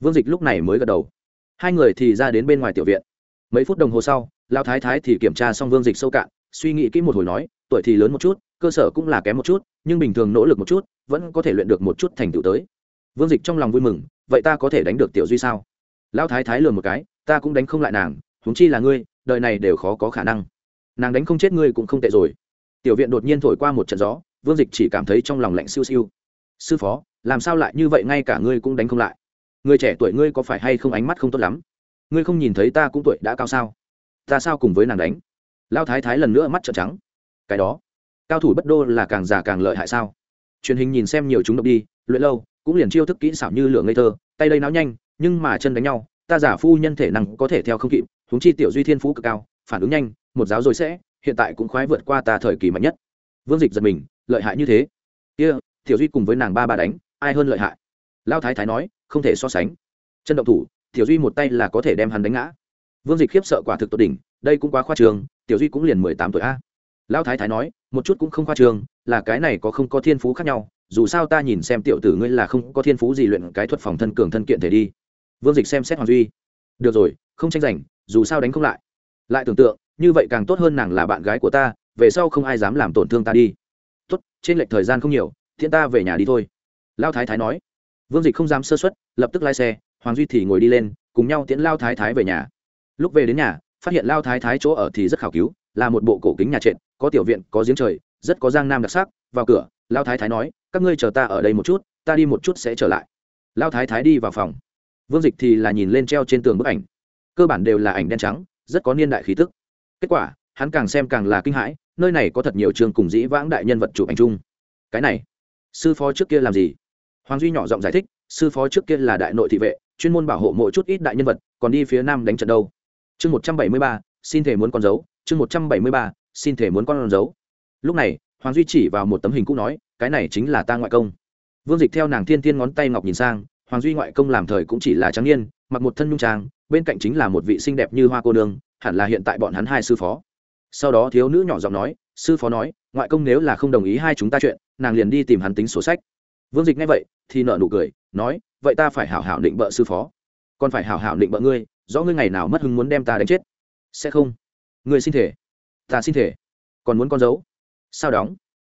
Vương dịch lúc này mới gật đầu. Hai người thì ra đến bên ngoài tiểu viện mấy phút đồng hồ sau lao thái thái thì kiểm tra xong vương dịch sâu cạn, suy nghĩ kỹ một hồi nói, tuổi thì lớn một chút, cơ sở cũng là kém một chút, nhưng bình thường nỗ lực một chút, vẫn có thể luyện được một chút thành tựu tới. Vương dịch trong lòng vui mừng, vậy ta có thể đánh được tiểu duy sao? Lão thái thái lừa một cái, ta cũng đánh không lại nàng, huống chi là ngươi, đời này đều khó có khả năng. Nàng đánh không chết ngươi cũng không tệ rồi. Tiểu viện đột nhiên thổi qua một trận gió, vương dịch chỉ cảm thấy trong lòng lạnh siêu siêu. Sư phó, làm sao lại như vậy, ngay cả ngươi cũng đánh không lại. Người trẻ tuổi ngươi có phải hay không ánh mắt không tốt lắm? Ngươi không nhìn thấy ta cũng tuổi đã cao sao? Ta sao cùng với nàng đánh? Lao thái thái lần nữa mắt trợn trắng. Cái đó cao thủ bất đô là càng già càng lợi hại sao? Truyền hình nhìn xem nhiều chúng độc đi luyện lâu cũng liền chiêu thức kỹ xảo như lửa ngây thơ tay đây náo nhanh nhưng mà chân đánh nhau ta giả phu nhân thể năng có thể theo không kịp huống chi tiểu duy thiên phú cực cao phản ứng nhanh một giáo rồi sẽ hiện tại cũng khoái vượt qua ta thời kỳ mạnh nhất. Vương dịch giật mình lợi hại như thế. Kia、yeah, tiểu duy cùng với nàng ba ba đánh ai hơn lợi hại? Lao thái thái nói không thể so sánh. Chân động thủ tiểu duy một tay là có thể đem hắn đánh ngã. Vương dịch khiếp sợ quả thực tột đỉnh, đây cũng quá khoa trường tiểu duy cũng liền mười tám tuổi a. Lão thái thái nói, một chút cũng không khoa trường là cái này có không có thiên phú khác nhau, dù sao ta nhìn xem tiểu tử ngươi là không có thiên phú gì luyện cái thuật phòng thân cường thân kiện thể đi. Vương dịch xem xét hoàng duy. Được rồi, không tranh giành, dù sao đánh không lại. Lại tưởng tượng, như vậy càng tốt hơn nàng là bạn gái của ta, về sau không ai dám làm tổn thương ta đi. Tốt, trên lệch thời gian không nhiều, thiện ta về nhà đi thôi. Lao thái thái nói. Vương dịch không dám sơ xuất lập tức lái xe hoàng duy thì ngồi đi lên, cùng nhau tiễn lao thái thái về nhà. Lúc về đến nhà, phát hiện lao thái thái chỗ ở thì rất khảo cứu, là một bộ cổ kính nhà trệt, có tiểu viện, có giếng trời, rất có giang nam đặc sắc. Vào cửa, lao thái thái nói, các ngươi chờ ta ở đây một chút, ta đi một chút sẽ trở lại. Lao thái thái đi vào phòng. Vương dịch thì là nhìn lên treo trên tường bức ảnh. Cơ bản đều là ảnh đen trắng, rất có niên đại khí tức. Kết quả, hắn càng xem càng là kinh hãi, nơi này có thật nhiều trường cùng dĩ vãng đại nhân vật chụp ảnh chung. Cái này, sư phó trước kia làm gì? Hoàng duy nhỏ giọng giải thích, sư phó trước kia là đại nội thị vệ chuyên môn bảo hộ mỗi chút ít đại nhân vật, còn đi phía nam đánh trận đâu. Chương một trăm bảy mươi ba, xin thể muốn con dấu. Chương một trăm bảy mươi ba, xin thể muốn con dấu. Lúc này, hoàng duy chỉ vào một tấm hình cũ nói, cái này chính là ta ngoại công. Vương dịch theo nàng thiên thiên ngón tay ngọc nhìn sang, hoàng duy ngoại công làm thời cũng chỉ là trắng niên, mặc một thân nhung trang, bên cạnh chính là một vị xinh đẹp như hoa cô nương, hẳn là hiện tại bọn hắn hai sư phó. Sau đó thiếu nữ nhỏ giọng nói, sư phó nói, ngoại công nếu là không đồng ý hai chúng ta chuyện, nàng liền đi tìm hắn tính sổ sách vương dịch nghe vậy, thì nợ nụ cười, nói, vậy ta phải hảo hảo định bợ sư phó. Còn phải hảo hảo định bợ ngươi, rõ ngươi ngày nào mất hứng muốn đem ta đánh chết. Sẽ không. Ngươi xin thể. Ta xin thể. Còn muốn con dấu. Sao đóng?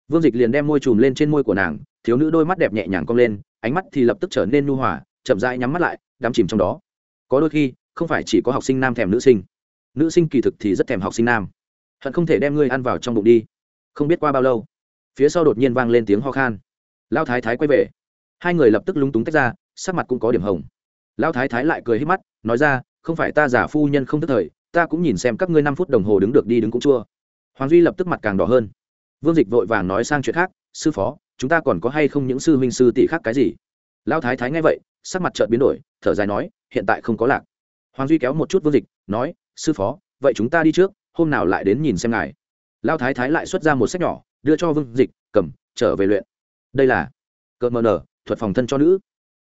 Vương dịch liền đem môi chùm lên trên môi của nàng, thiếu nữ đôi mắt đẹp nhẹ nhàng cong lên, ánh mắt thì lập tức trở nên nhu hòa, chậm rãi nhắm mắt lại, đắm chìm trong đó. Có đôi khi, không phải chỉ có học sinh nam thèm nữ sinh. Nữ sinh kỳ thực thì rất thèm học sinh nam. Hận không thể đem ngươi ăn vào trong bụng đi. Không biết qua bao lâu, phía sau đột nhiên vang lên tiếng ho khan lao thái thái quay về. Hai người lập tức lúng túng tách ra, sắc mặt cũng có điểm hồng. Lao thái thái lại cười hết mắt, nói ra, không phải ta giả phu nhân không tức thời, ta cũng nhìn xem các ngươi năm phút đồng hồ đứng được đi đứng cũng chua. Hoàng duy lập tức mặt càng đỏ hơn. Vương dịch vội vàng nói sang chuyện khác, sư phó, chúng ta còn có hay không những sư huynh sư tỷ khác cái gì? Lao thái thái nghe vậy, sắc mặt chợt biến đổi, thở dài nói, hiện tại không có lạc. Hoàng duy kéo một chút vương dịch, nói, sư phó, vậy chúng ta đi trước, hôm nào lại đến nhìn xem ngài. Lao thái thái lại xuất ra một sách nhỏ, đưa cho vương dịch, cầm, trở về luyện đây là cờ mờ nở, thuật phòng thân cho nữ.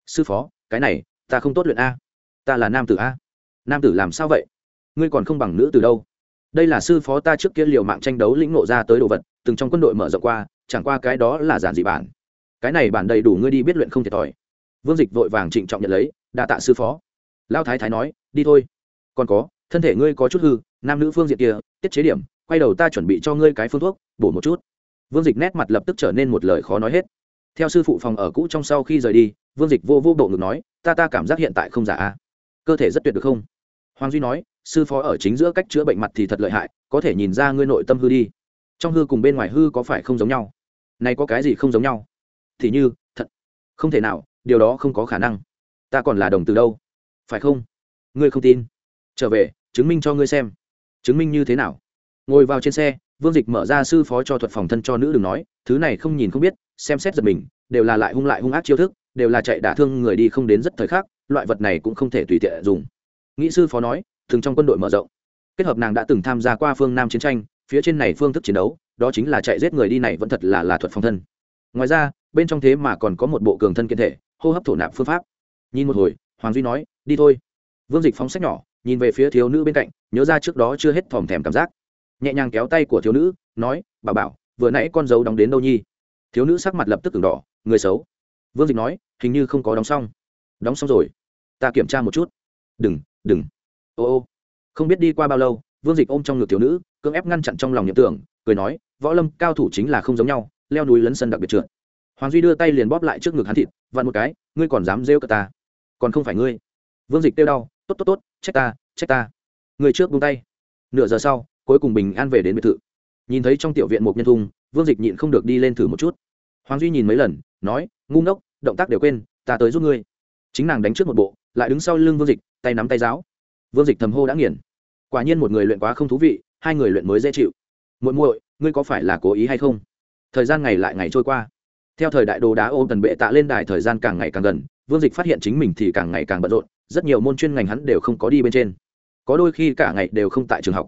Sư phó, cái này, ta không tốt luyện a. Ta là nam tử a. Nam tử làm sao vậy? Ngươi còn không bằng nữ từ đâu. Đây là sư phó ta trước kia liều mạng tranh đấu lĩnh nộ ra tới đồ vật, từng trong quân đội mở rộng qua, chẳng qua cái đó là giản dị bản. Cái này bản đầy đủ ngươi đi biết luyện không thiệt thòi. Vương dịch vội vàng trịnh trọng nhận lấy, đa tạ sư phó. Lao thái thái nói, đi thôi. Còn có, thân thể ngươi có chút hư, nam nữ phương diện kia, tiết chế điểm, quay đầu ta chuẩn bị cho ngươi cái phương thuốc, bổ một chút. Vương dịch nét mặt lập tức trở nên một lời khó nói hết theo sư phụ phòng ở cũ trong sau khi rời đi, vương dịch vô vô bộ ngực nói, ta ta cảm giác hiện tại không giả a. Cơ thể rất tuyệt được không? Hoàng duy nói, sư phó ở chính giữa cách chữa bệnh mặt thì thật lợi hại, có thể nhìn ra ngươi nội tâm hư đi. Trong hư cùng bên ngoài hư có phải không giống nhau? Này có cái gì không giống nhau? Thì như, thật. Không thể nào, điều đó không có khả năng. Ta còn là đồng từ đâu. Phải không? Ngươi không tin. Trở về, chứng minh cho ngươi xem. Chứng minh như thế nào? Ngồi vào trên xe, vương dịch mở ra sư phó cho thuật phòng thân cho nữ đừng nói, thứ này không nhìn không biết, xem xét giật mình, đều là lại hung lại hung ác chiêu thức, đều là chạy đả thương người đi không đến rất thời khắc, loại vật này cũng không thể tùy tiện dùng. Nghĩ sư phó nói, thường trong quân đội mở rộng. Kết hợp nàng đã từng tham gia qua phương nam chiến tranh, phía trên này phương thức chiến đấu, đó chính là chạy giết người đi này vẫn thật là là thuật phòng thân. Ngoài ra, bên trong thế mà còn có một bộ cường thân kiên thể, hô hấp thổ nạp phương pháp. Nhìn một hồi, hoàng duy nói, đi thôi. Vương dịch phóng sách nhỏ, nhìn về phía thiếu nữ bên cạnh, nhớ ra trước đó chưa hết thòm thèm cảm giác nhẹ nhàng kéo tay của thiếu nữ, nói bà bảo, vừa nãy con dấu đóng đến đâu nhi? Thiếu nữ sắc mặt lập tức từng đỏ, người xấu. Vương dịch nói, hình như không có đóng xong. Đóng xong rồi. Ta kiểm tra một chút. Đừng đừng. Ô ô. Không biết đi qua bao lâu, vương dịch ôm trong ngực thiếu nữ, cưỡng ép ngăn chặn trong lòng nhậm tưởng, cười nói, võ lâm, cao thủ chính là không giống nhau, leo núi lấn sân đặc biệt trượt. Hoàng duy đưa tay liền bóp lại trước ngực hắn thịt, vặn một cái, ngươi còn dám rêu cờ ta? Còn không phải ngươi. Vương dịch kêu đau, tốt tốt tốt, trách ta trách ta. Người trước buông tay. Nửa giờ sau cuối cùng bình an về đến biệt thự. Nhìn thấy trong tiểu viện một nhân thung, vương dịch nhịn không được đi lên thử một chút. Hoàng duy nhìn mấy lần, nói, ngu ngốc, động tác đều quên, ta tới giúp ngươi. Chính nàng đánh trước một bộ, lại đứng sau lưng vương dịch, tay nắm tay giáo. Vương dịch thầm hô đã nghiền. Quả nhiên một người luyện quá không thú vị, hai người luyện mới dễ chịu. Muội muội, ngươi có phải là cố ý hay không? Thời gian ngày lại ngày trôi qua. Theo thời đại đồ đá ôm tần bệ tạ lên đài thời gian càng ngày càng gần, vương dịch phát hiện chính mình thì càng ngày càng bận rộn, rất nhiều môn chuyên ngành hắn đều không có đi bên trên. Có đôi khi cả ngày đều không tại trường học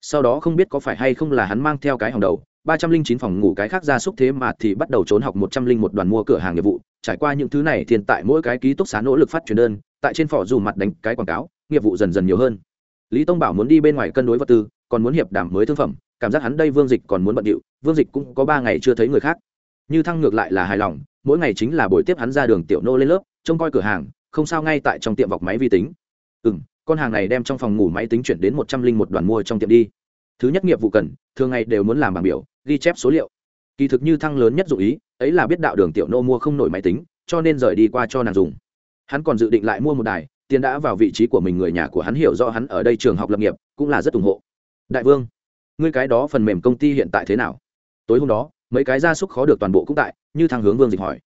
sau đó không biết có phải hay không là hắn mang theo cái hàng đầu, ba trăm linh chín phòng ngủ cái khác ra xúc thế mà thì bắt đầu trốn học một trăm linh một đoàn mua cửa hàng nghiệp vụ, trải qua những thứ này thì tại mỗi cái ký túc xá nỗ lực phát truyền đơn, tại trên phỏ dù mặt đánh cái quảng cáo, nghiệp vụ dần dần nhiều hơn. Lý tông bảo muốn đi bên ngoài cân đối vật tư, còn muốn hiệp đảm mới thương phẩm, cảm giác hắn đây vương dịch còn muốn bận điệu, vương dịch cũng có ba ngày chưa thấy người khác. Như thăng ngược lại là hài lòng, mỗi ngày chính là buổi tiếp hắn ra đường tiểu nô lên lớp, trông coi cửa hàng, không sao ngay tại trong tiệm vọc máy vi tính. Ừ m con hàng này đem trong phòng ngủ máy tính chuyển đến một trăm linh một đoàn mua trong tiệm đi. Thứ nhất nghiệp vụ cần, thường ngày đều muốn làm bảng biểu, ghi chép số liệu. Kỳ thực như thăng lớn nhất dụ ý, ấy là biết đạo đường tiểu nô mua không nổi máy tính, cho nên rời đi qua cho nàng dùng. Hắn còn dự định lại mua một đài, tiền đã vào vị trí của mình, người nhà của hắn hiểu rõ hắn ở đây trường học lập nghiệp, cũng là rất ủng hộ. Đại vương, ngươi cái đó phần mềm công ty hiện tại thế nào? Tối hôm đó, mấy cái gia súc khó được toàn bộ cũng tại, như thăng hướng vương dịch hỏi.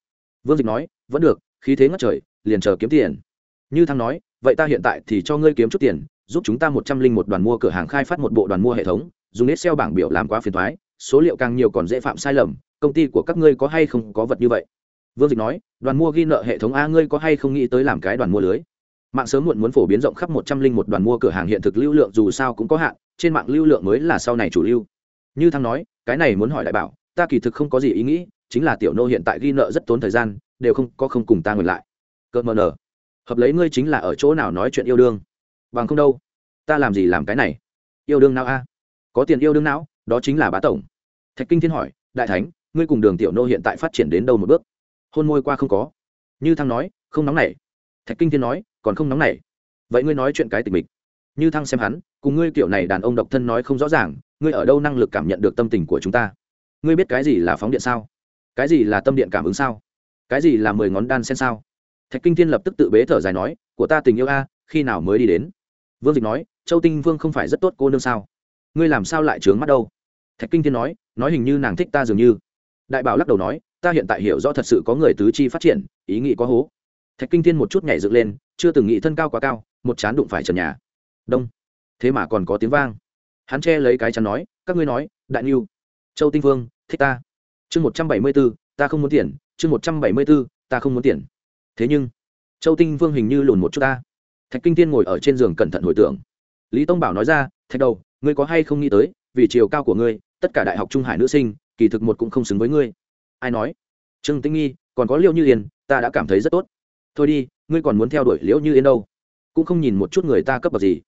Vương dịch nói, vẫn được, khí thế ngất trời, liền chờ kiếm tiền. Như thăng nói vậy ta hiện tại thì cho ngươi kiếm chút tiền, giúp chúng ta một trăm linh một đoàn mua cửa hàng khai phát một bộ đoàn mua hệ thống, dùng nét xeo bảng biểu làm quá phiền thoái số liệu càng nhiều còn dễ phạm sai lầm, công ty của các ngươi có hay không có vật như vậy? Vương dịch nói, đoàn mua ghi nợ hệ thống a ngươi có hay không nghĩ tới làm cái đoàn mua lưới? Mạng sớm muộn muốn phổ biến rộng khắp một trăm linh một đoàn mua cửa hàng hiện thực lưu lượng dù sao cũng có hạn, trên mạng lưu lượng mới là sau này chủ lưu. Như thăng nói, cái này muốn hỏi đại bảo, ta kỳ thực không có gì ý nghĩ, chính là tiểu nô hiện tại ghi nợ rất tốn thời gian, đều không, có không cùng ta ngược lại. Cợt mờ nở hợp lấy ngươi chính là ở chỗ nào nói chuyện yêu đương. Bằng không đâu. Ta làm gì làm cái này? Yêu đương não a? Có tiền yêu đương não đó chính là bá tổng. Thạch kinh thiên hỏi, đại thánh, ngươi cùng đường tiểu nô hiện tại phát triển đến đâu một bước? Hôn môi qua không có. Như thăng nói, không nóng nảy. Thạch kinh thiên nói, còn không nóng nảy. Vậy ngươi nói chuyện cái tình mình. Như thăng xem hắn, cùng ngươi kiểu này đàn ông độc thân nói không rõ ràng, ngươi ở đâu năng lực cảm nhận được tâm tình của chúng ta? Ngươi biết cái gì là phóng điện sao? Cái gì là tâm điện cảm ứng sao? Cái gì là mười ngón đan sen sao? Thạch kinh thiên lập tức tự bế thở dài nói, của ta tình yêu a, khi nào mới đi đến? Vương dịch nói, châu tinh vương không phải rất tốt cô nương sao? Ngươi làm sao lại trướng mắt đâu? Thạch kinh thiên nói nói hình như nàng thích ta dường như. Đại bảo lắc đầu nói, ta hiện tại hiểu rõ thật sự có người tứ chi phát triển, ý nghĩ có hố. Thạch kinh thiên một chút nhảy dựng lên, chưa từng nghĩ thân cao quá cao, một chán đụng phải trần nhà. Đông. Thế mà còn có tiếng vang. Hắn che lấy cái chắn nói, các ngươi nói, đại niu châu tinh vương, thích ta. Chương một trăm bảy mươi b ố ta không muốn tiền. Chương một trăm bảy mươi b ố ta không muốn tiền thế nhưng, châu tinh vương hình như lùn một chút ta. Thạch kinh thiên ngồi ở trên giường cẩn thận hồi tưởng. Lý tông bảo nói ra, thạch đầu, ngươi có hay không nghĩ tới, vì chiều cao của ngươi, tất cả đại học trung hải nữ sinh, kỳ thực một cũng không xứng với ngươi. Ai nói? Trương tĩnh nghi, còn có Liễu như yên, ta đã cảm thấy rất tốt. Thôi đi, ngươi còn muốn theo đuổi liễu như yên đâu? Cũng không nhìn một chút người ta cấp bậc gì.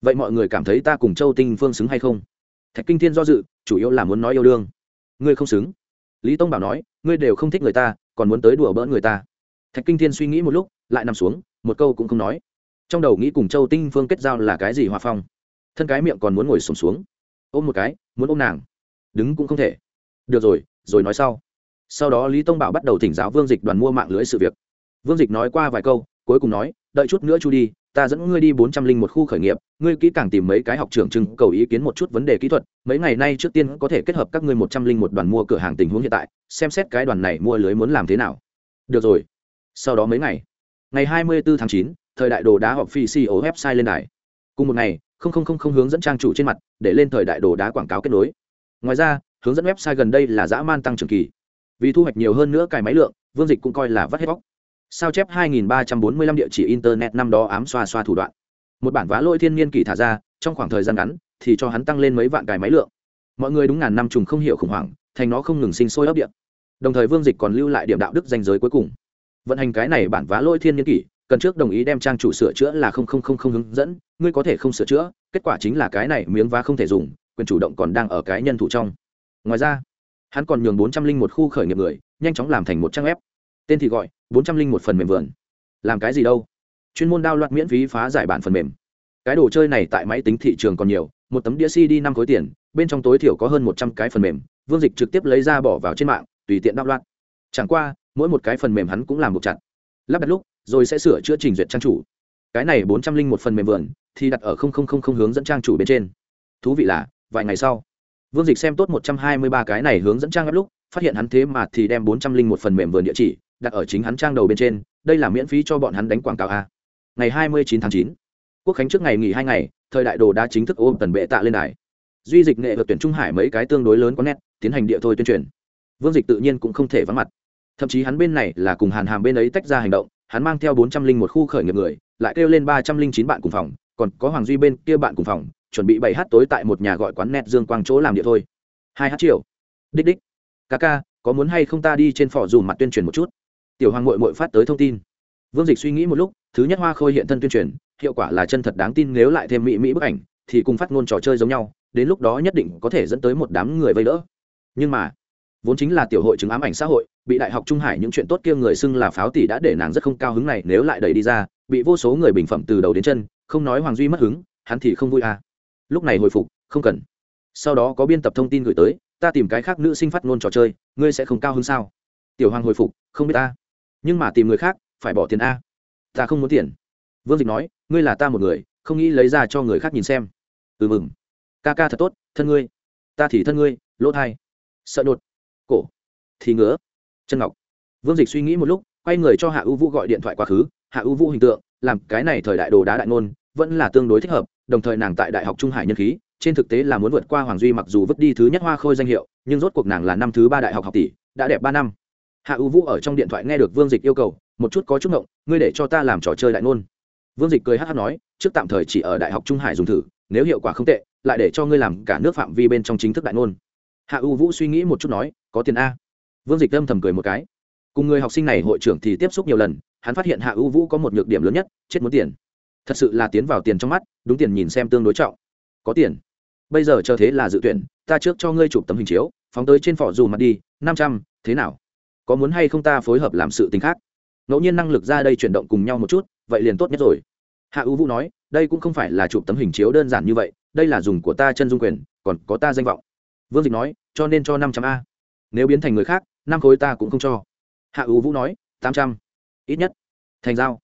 Vậy mọi người cảm thấy ta cùng châu tinh phương xứng hay không? Thạch kinh thiên do dự, chủ yếu là muốn nói yêu đương. Ngươi không xứng. Lý tông bảo nói, ngươi đều không thích người ta, còn muốn tới đùa bỡn người ta thạch kinh thiên suy nghĩ một lúc lại nằm xuống một câu cũng không nói. Trong đầu nghĩ cùng châu tinh phương kết giao là cái gì hòa phong? Thân cái miệng còn muốn ngồi sùng xuống, xuống. Ôm một cái muốn ôm nàng. Đứng cũng không thể. Được rồi rồi nói sau. Sau đó lý tông bảo bắt đầu thỉnh giáo vương dịch đoàn mua mạng lưới sự việc. Vương dịch nói qua vài câu cuối cùng nói đợi chút nữa chu đi ta dẫn ngươi đi bốn trăm linh một khu khởi nghiệp ngươi kỹ càng tìm mấy cái học trưởng trưng cầu ý kiến một chút vấn đề kỹ thuật mấy ngày nay trước tiên có thể kết hợp các ngươi một trăm linh một đoàn mua cửa hàng tình huống hiện tại xem xét cái đoàn này mua lưới muốn làm thế nào. Được rồi sau đó mấy ngày ngày hai mươi bốn tháng 9, thời đại đồ đá họp phi CEO website lên đài. Cùng một ngày không không không không hướng dẫn trang chủ trên mặt để lên thời đại đồ đá quảng cáo kết nối. Ngoài ra hướng dẫn website gần đây là dã man tăng trưởng kỳ. Vì thu hoạch nhiều hơn nữa cài máy lượng vương dịch cũng coi là vắt hết bóc, sao chép 2345 địa chỉ internet năm đó ám xoa xoa thủ đoạn. Một bản vá lôi thiên niên kỳ thả ra trong khoảng thời gian ngắn thì cho hắn tăng lên mấy vạn cài máy lượng. Mọi người đúng ngàn năm trùng không hiểu khủng hoảng thành nó không ngừng sinh sôi ấp điện đồng thời vương dịch còn lưu lại điểm đạo đức danh giới cuối cùng vận hành cái này bản vá lôi thiên niên kỷ, cần trước đồng ý đem trang chủ sửa chữa là không không không không hướng dẫn, ngươi có thể không sửa chữa, kết quả chính là cái này miếng vá không thể dùng, quyền chủ động còn đang ở cái nhân thủ trong. Ngoài ra, hắn còn nhường bốn trăm linh một khu khởi nghiệp người, nhanh chóng làm thành một trang web. Tên thì gọi, bốn trăm linh một phần mềm vườn. Làm cái gì đâu? Chuyên môn đao loạt miễn phí phá giải bản phần mềm. Cái đồ chơi này tại máy tính thị trường còn nhiều, một tấm đĩa cd năm khối tiền, bên trong tối thiểu có hơn một trăm cái phần mềm, vương dịch trực tiếp lấy ra bỏ vào trên mạng, tùy tiện đao loạt. Chẳng qua mỗi một cái phần mềm hắn cũng làm một chặt. Lắp đặt lúc, rồi sẽ sửa chữa trình duyệt trang chủ. Cái này bốn trăm linh một phần mềm vườn, thì đặt ở không không không không hướng dẫn trang chủ bên trên. Thú vị là, vài ngày sau, vương dịch xem tốt một trăm hai mươi ba cái này hướng dẫn trang web lúc, phát hiện hắn thế mà thì đem bốn trăm linh một phần mềm vườn địa chỉ đặt ở chính hắn trang đầu bên trên, đây là miễn phí cho bọn hắn đánh quảng cáo a. Ngày hai mươi chín tháng chín, quốc khánh trước ngày nghỉ hai ngày, thời đại đồ đã chính thức ôm tần bệ tạ lên đài. Duy dịch nghệ vượt tuyển trung hải mấy cái tương đối lớn có nét tiến hành địa thôi tuyên truyền. Vương dịch tự nhiên cũng không thể vắng mặt thậm chí hắn bên này là cùng hàn hàm bên ấy tách ra hành động, hắn mang theo bốn trăm linh một khu khởi nghiệp người, lại kêu lên ba trăm linh chín bạn cùng phòng, còn có hoàng duy bên kia bạn cùng phòng, chuẩn bị bảy h tối tại một nhà gọi quán net dương quang chỗ làm địa thôi. Hai h chiều. Đích đích. Ca ca, có muốn hay không ta đi trên phỏ dù mặt tuyên truyền một chút? Tiểu hoàng mội mội phát tới thông tin. Vương dịch suy nghĩ một lúc, thứ nhất hoa khôi hiện thân tuyên truyền, hiệu quả là chân thật đáng tin nếu lại thêm mỹ mỹ bức ảnh, thì cùng phát ngôn trò chơi giống nhau, đến lúc đó nhất định có thể dẫn tới một đám người vây đỡ. Nhưng mà vốn chính là tiểu hội chứng ám ảnh xã hội, bị đại học trung hải những chuyện tốt kia người xưng là pháo tỷ đã để nàng rất không cao hứng này, nếu lại đẩy đi ra, bị vô số người bình phẩm từ đầu đến chân, không nói hoàng duy mất hứng, hắn thì không vui à. Lúc này hồi phục, không cần. Sau đó có biên tập thông tin gửi tới, ta tìm cái khác nữ sinh phát ngôn trò chơi, ngươi sẽ không cao hứng sao? Tiểu hoàng hồi phục, không biết ta. Nhưng mà tìm người khác, phải bỏ tiền a. Ta không muốn tiền. Vương dịch nói, ngươi là ta một người, không nghĩ lấy ra cho người khác nhìn xem. Ừ mừng. Ca ca thật tốt, thân ngươi. Ta thì thân ngươi, lỗ thai. Sợ đột thì ngứa. Chân ngọc. Vương dịch suy nghĩ một lúc, quay người cho hạ ưu vũ gọi điện thoại quá khứ. Hạ ưu vũ hình tượng, làm cái này thời đại đồ đá đại ngôn, vẫn là tương đối thích hợp, đồng thời nàng tại đại học trung hải nhân khí, trên thực tế là muốn vượt qua hoàng duy mặc dù vứt đi thứ nhất hoa khôi danh hiệu, nhưng rốt cuộc nàng là năm thứ ba đại học học tỷ, đã đẹp ba năm. Hạ ưu vũ ở trong điện thoại nghe được vương dịch yêu cầu, một chút có chút ngộng, ngươi để cho ta làm trò chơi đại ngôn. Vương dịch cười hát hát nói, trước tạm thời chỉ ở đại học trung hải dùng thử, nếu hiệu quả không tệ, lại để cho ngươi làm cả nước phạm vi bên trong chính thức đại ngôn. Hạ ưu vũ suy nghĩ một chút nói, có tiền a vương dịch âm thầm cười một cái. Cùng người học sinh này hội trưởng thì tiếp xúc nhiều lần, hắn phát hiện hạ ưu vũ có một nhược điểm lớn nhất, chết muốn tiền. Thật sự là tiến vào tiền trong mắt, đúng tiền nhìn xem tương đối trọng. Có tiền. Bây giờ cho thế là dự tuyển, ta trước cho ngươi chụp tấm hình chiếu, phóng tới trên phỏ dù mặt đi, năm trăm, thế nào? Có muốn hay không ta phối hợp làm sự tình khác? Ngẫu nhiên năng lực ra đây chuyển động cùng nhau một chút, vậy liền tốt nhất rồi. Hạ ưu vũ nói, đây cũng không phải là chụp tấm hình chiếu đơn giản như vậy, đây là dùng của ta chân dung quyền, còn có ta danh vọng. Vương dịch nói, cho nên cho năm trăm a. Nếu biến thành người khác năm khối ta cũng không cho. Hạ ưu vũ nói, tám trăm. Ít nhất. Thành giao.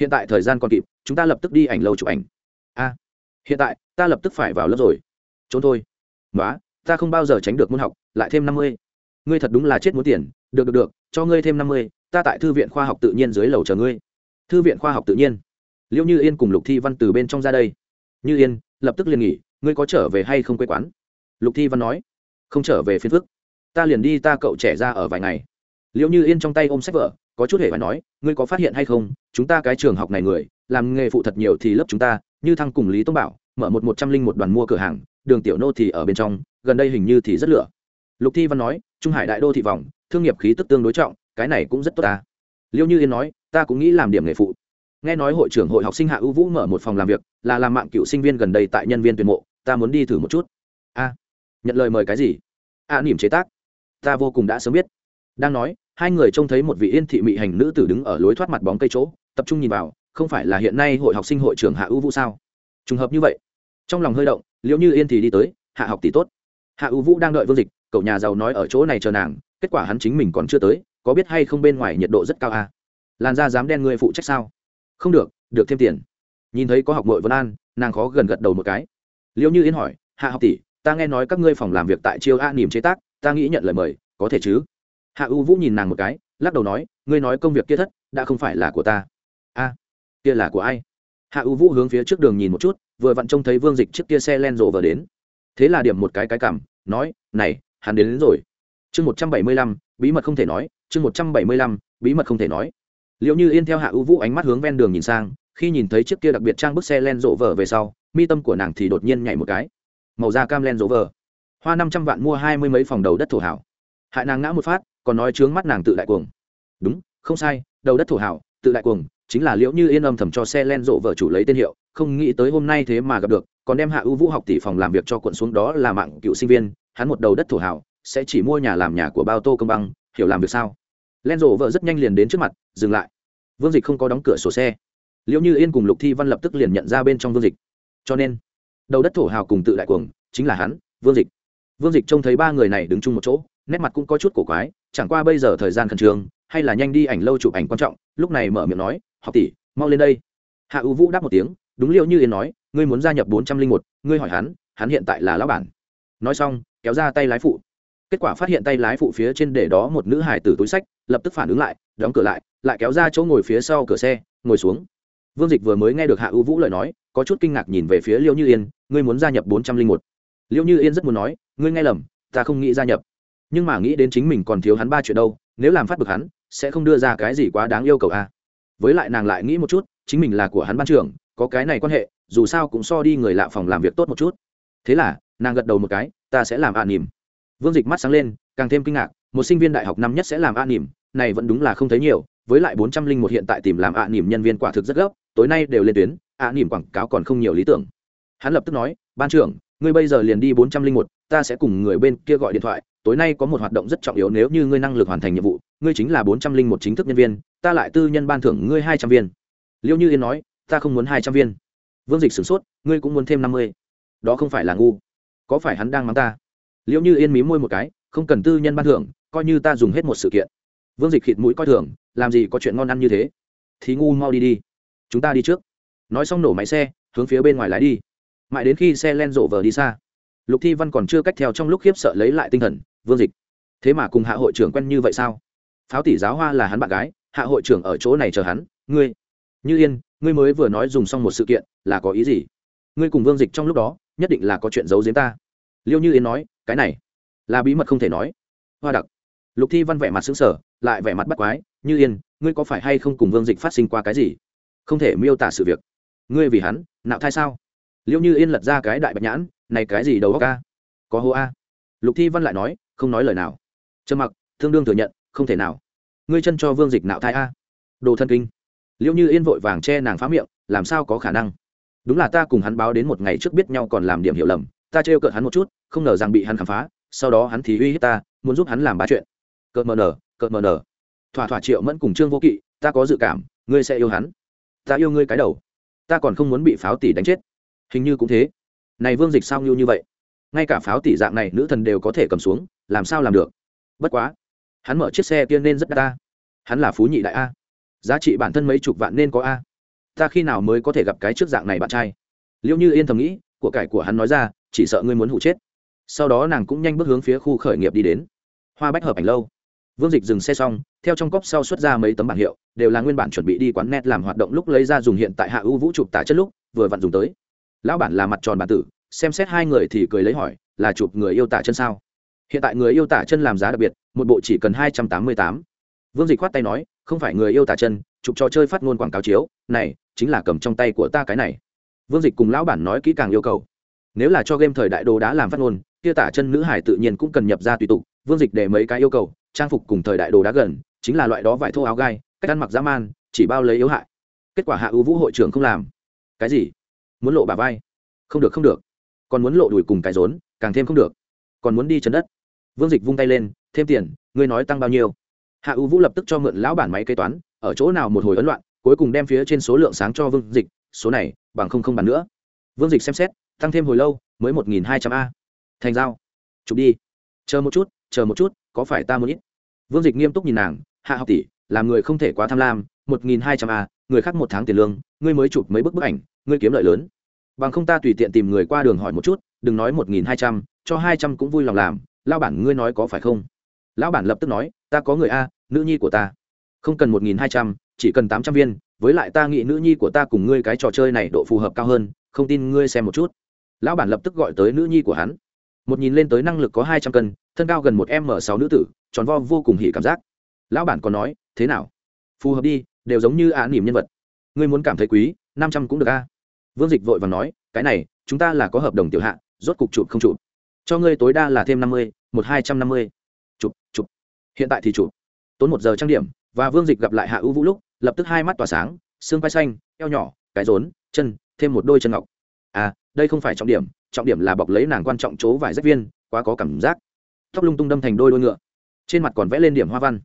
Hiện tại thời gian còn kịp, chúng ta lập tức đi ảnh lâu chụp ảnh. A. Hiện tại, ta lập tức phải vào lớp rồi. Trốn thôi. Nói ta không bao giờ tránh được môn học, lại thêm năm mươi. Ngươi thật đúng là chết muốn tiền. Được được được, cho ngươi thêm năm mươi, ta tại thư viện khoa học tự nhiên dưới lầu chờ ngươi. Thư viện khoa học tự nhiên. Liệu như yên cùng lục thi văn từ bên trong ra đây. Như yên, lập tức liền nghỉ, ngươi có trở về hay không quê quán? Lục thi văn nói. Không trở về phiên phước ta liền đi ta cậu trẻ ra ở vài ngày. Liệu như yên trong tay ôm sách vở có chút hề phải nói ngươi có phát hiện hay không chúng ta cái trường học này người làm nghề phụ thật nhiều thì lớp chúng ta như thăng cùng lý tông bảo mở một một trăm linh một đoàn mua cửa hàng đường tiểu nô thì ở bên trong gần đây hình như thì rất lửa. Lục thi văn nói trung hải đại đô thị vòng thương nghiệp khí tức tương đối trọng cái này cũng rất tốt ta. Liêu như yên nói ta cũng nghĩ làm điểm nghề phụ. Nghe nói hội trưởng hội học sinh hạ ưu vũ mở một phòng làm việc là làm mạng cựu sinh viên gần đây tại nhân viên tuyển mộ ta muốn đi thử một chút. A nhận lời mời cái gì? A à, nỉm chế tác ta vô cùng đã sớm biết. Đang nói, hai người trông thấy một vị yên thị mị hành nữ tử đứng ở lối thoát mặt bóng cây chỗ, tập trung nhìn vào, không phải là hiện nay hội học sinh hội trưởng hạ ưu vũ sao? Trùng hợp như vậy, trong lòng hơi động, liệu như yên thì đi tới, hạ học tỷ tốt. Hạ ưu vũ đang đợi vương dịch, cậu nhà giàu nói ở chỗ này chờ nàng, kết quả hắn chính mình còn chưa tới, có biết hay không bên ngoài nhiệt độ rất cao à? làn da dám đen người phụ trách sao? Không được được thêm tiền. Nhìn thấy có học nội vân an, nàng khó gần gật đầu một cái. Liệu như yên hỏi, hạ học tỷ, ta nghe nói các ngươi phòng làm việc tại chiêu a nỉm chế tác ta nghĩ nhận lời mời có thể chứ? Hạ u vũ nhìn nàng một cái lắc đầu nói ngươi nói công việc kia thất đã không phải là của ta. A kia là của ai? Hạ u vũ hướng phía trước đường nhìn một chút vừa vặn trông thấy vương dịch trước kia xe len rộ vờ đến. Thế là điểm một cái cái cảm nói này hắn đến, đến rồi. Chương một trăm bảy mươi lăm bí mật không thể nói chương một trăm bảy mươi lăm bí mật không thể nói. Liệu như yên theo hạ u vũ ánh mắt hướng ven đường nhìn sang khi nhìn thấy chiếc kia đặc biệt trang bức xe len rộ vờ về sau mi tâm của nàng thì đột nhiên nhảy một cái. Màu da cam len rộ vờ hoa năm trăm vạn mua hai mươi mấy phòng đầu đất thổ hảo. Hại nàng ngã một phát, còn nói trướng mắt nàng tự đại cuồng. Đúng, không sai, đầu đất thổ hảo, tự đại cuồng, chính là liễu như yên âm thầm cho xe len rộ vợ chủ lấy tên hiệu, không nghĩ tới hôm nay thế mà gặp được, còn đem hạ ưu vũ học tỷ phòng làm việc cho quận xuống đó là mạng cựu sinh viên, hắn một đầu đất thổ hảo, sẽ chỉ mua nhà làm nhà của bao tô công băng, hiểu làm việc sao? Len rộ vợ rất nhanh liền đến trước mặt, dừng lại. Vương dịch không có đóng cửa sổ xe. Liễu như yên cùng lục thi văn lập tức liền nhận ra bên trong vương dịch. Cho nên, đầu đất thổ hào cùng tự đại cuồng, chính là hắn, vương dịch vương dịch trông thấy ba người này đứng chung một chỗ, nét mặt cũng có chút cổ quái, chẳng qua bây giờ thời gian khẩn trương, hay là nhanh đi ảnh lâu chụp ảnh quan trọng, lúc này mở miệng nói, học tỷ, mau lên đây. Hạ ưu vũ đáp một tiếng, đúng liệu như yên nói, ngươi muốn gia nhập bốn trăm linh một, ngươi hỏi hắn hắn hiện tại là lão bản. Nói xong, kéo ra tay lái phụ. Kết quả phát hiện tay lái phụ phía trên để đó một nữ hải tử túi sách, lập tức phản ứng lại, đóng cửa lại lại kéo ra chỗ ngồi phía sau cửa xe, ngồi xuống. Vương dịch vừa mới nghe được hạ ưu vũ lời nói, có chút kinh ngạc nhìn về phía liêu như yên, ngươi muốn gia nhập bốn trăm linh một? Liêu như yên rất muốn nói ngươi nghe lầm, ta không nghĩ gia nhập. Nhưng mà nghĩ đến chính mình còn thiếu hắn ba chuyện đâu, nếu làm phát bực hắn, sẽ không đưa ra cái gì quá đáng yêu cầu a. Với lại nàng lại nghĩ một chút, chính mình là của hắn ban trưởng, có cái này quan hệ, dù sao cũng so đi người lạ phòng làm việc tốt một chút. Thế là, nàng gật đầu một cái, ta sẽ làm an nỉm. Vương dịch mắt sáng lên, càng thêm kinh ngạc, một sinh viên đại học năm nhất sẽ làm an nỉm, này vẫn đúng là không thấy nhiều, với lại bốn trăm linh một hiện tại tìm làm ạ nỉm nhân viên quả thực rất gấp, tối nay đều lên tuyến ạ nỉm quảng cáo còn không nhiều lý tưởng. Hắn lập tức nói, ban trưởng ngươi bây giờ liền đi bốn trăm linh một, ta sẽ cùng người bên kia gọi điện thoại, tối nay có một hoạt động rất trọng yếu, nếu như ngươi năng lực hoàn thành nhiệm vụ, ngươi chính là bốn trăm linh một chính thức nhân viên, ta lại tư nhân ban thưởng ngươi hai trăm viên. Liêu như yên nói, ta không muốn hai trăm viên. Vương dịch sửng sốt, ngươi cũng muốn thêm năm mươi. Đó không phải là ngu. Có phải hắn đang mắng ta? Liêu như yên mí môi một cái, không cần tư nhân ban thưởng, coi như ta dùng hết một sự kiện. Vương dịch khịt mũi coi thường, làm gì có chuyện ngon ăn như thế? Thì ngu mau đi đi. Chúng ta đi trước. Nói xong nổ máy xe, hướng phía bên ngoài lái đi mãi đến khi xe len rộ vờ đi xa. Lục thi văn còn chưa cách theo trong lúc khiếp sợ lấy lại tinh thần, vương dịch, thế mà cùng hạ hội trưởng quen như vậy sao? Pháo tỷ giáo hoa là hắn bạn gái, hạ hội trưởng ở chỗ này chờ hắn, ngươi, như yên, ngươi mới vừa nói dùng xong một sự kiện, là có ý gì? Ngươi cùng vương dịch trong lúc đó, nhất định là có chuyện giấu giếm ta. Liêu như yên nói, cái này là bí mật không thể nói. Hoa đặc, lục thi văn vẻ mặt xứng sở lại vẻ mặt bắt quái, như yên, ngươi có phải hay không cùng vương dịch phát sinh qua cái gì? Không thể miêu tả sự việc. Ngươi vì hắn, nạo thai sao? Liệu như yên lật ra cái đại bạch nhãn, này cái gì đầu óc a? Có hô a? Lục thi văn lại nói, không nói lời nào. Trầm mặc tương đương thừa nhận, không thể nào. Ngươi chân cho vương dịch nạo thai a. Đồ thân kinh. Liệu như yên vội vàng che nàng phá miệng, làm sao có khả năng? Đúng là ta cùng hắn báo đến một ngày trước biết nhau còn làm điểm hiểu lầm, ta trêu cợt hắn một chút, không ngờ rằng bị hắn khám phá, sau đó hắn thì uy hiếp ta, muốn giúp hắn làm ba chuyện. Cợt mờ nở, cợt mờ nở. Thỏa thỏa triệu mẫn cùng trương vô kỵ, ta có dự cảm, ngươi sẽ yêu hắn. Ta yêu ngươi cái đầu. Ta còn không muốn bị pháo tỷ đánh chết hình như cũng thế. Này vương dịch sao nhu như vậy? Ngay cả pháo tỷ dạng này nữ thần đều có thể cầm xuống, làm sao làm được? Bất quá, hắn mở chiếc xe kia nên rất đắt ta. Hắn là phú nhị đại a. Giá trị bản thân mấy chục vạn nên có a. Ta khi nào mới có thể gặp cái trước dạng này bạn trai? Liệu như yên thầm nghĩ, của cải của hắn nói ra, chỉ sợ ngươi muốn hụ chết. Sau đó nàng cũng nhanh bước hướng phía khu khởi nghiệp đi đến. Hoa bách hợp ảnh lâu. Vương dịch dừng xe xong, theo trong cốc sau xuất ra mấy tấm bảng hiệu, đều là nguyên bản chuẩn bị đi quán net làm hoạt động lúc lấy ra dùng hiện tại hạ ưu vũ chụp tả chất lúc, vừa vặn dùng tới lão bản là mặt tròn bản tử, xem xét hai người thì cười lấy hỏi, là chụp người yêu tả chân sao? Hiện tại người yêu tả chân làm giá đặc biệt, một bộ chỉ cần hai trăm tám mươi tám. Vương dịch khoát tay nói, không phải người yêu tả chân, chụp trò chơi phát ngôn quảng cáo chiếu, này, chính là cầm trong tay của ta cái này. Vương dịch cùng lão bản nói kỹ càng yêu cầu. Nếu là cho game thời đại đồ đá làm phát ngôn, kia tả chân nữ hải tự nhiên cũng cần nhập ra tùy tục, vương dịch để mấy cái yêu cầu, trang phục cùng thời đại đồ đá gần, chính là loại đó vải thô áo gai, cách ăn mặc dã man, chỉ bao lấy yếu hại. Kết quả hạ ưu vũ hội trưởng không làm. Cái gì? Muốn lộ bà vai. Không được không được. Còn muốn lộ đùi cùng cái rốn, càng thêm không được. Còn muốn đi chân đất. Vương dịch vung tay lên, thêm tiền, ngươi nói tăng bao nhiêu? Hạ ưu vũ lập tức cho mượn lão bản máy kế toán, ở chỗ nào một hồi ấn loạn, cuối cùng đem phía trên số lượng sáng cho vương dịch, số này, bằng không không bàn nữa. Vương dịch xem xét, tăng thêm hồi lâu, mới một nghìn hai trăm a. Thành giao. Chụp đi. Chờ một chút, chờ một chút, có phải ta muốn ít? Vương dịch nghiêm túc nhìn nàng, hạ học tỷ, làm người không thể quá tham lam, một nghìn hai trăm a, người khác một tháng tiền lương, ngươi mới chụp mấy bức bức ảnh ngươi kiếm lợi lớn. Bằng không ta tùy tiện tìm người qua đường hỏi một chút, đừng nói một nghìn hai trăm, cho hai trăm cũng vui lòng làm. Lao bản ngươi nói có phải không? Lão bản lập tức nói, ta có người a, nữ nhi của ta. Không cần một nghìn hai trăm, chỉ cần tám trăm viên, với lại ta nghĩ nữ nhi của ta cùng ngươi cái trò chơi này độ phù hợp cao hơn, không tin ngươi xem một chút. Lão bản lập tức gọi tới nữ nhi của hắn. Một nhìn lên tới năng lực có hai trăm cân, thân cao gần một m sáu nữ tử, tròn vo vô cùng hỉ cảm giác. Lão bản còn nói, thế nào? Phù hợp đi, đều giống như án nỉm nhân vật. Ngươi muốn cảm thấy quý, năm trăm cũng được a vương dịch vội và nói, cái này, chúng ta là có hợp đồng tiểu hạ, rốt cục chụp không chụp? Cho ngươi tối đa là thêm năm mươi, một hai trăm năm mươi. Chụp chụp. Hiện tại thì chụp. Tốn một giờ trang điểm, và vương dịch gặp lại hạ ưu vũ lúc, lập tức hai mắt tỏa sáng, xương vai xanh, eo nhỏ, cái rốn, chân, thêm một đôi chân ngọc. À đây không phải trọng điểm trọng điểm là bọc lấy nàng quan trọng chỗ vài rách viên, quá có cảm giác. Tóc lung tung đâm thành đôi đôi ngựa. Trên mặt còn vẽ lên điểm hoa văn.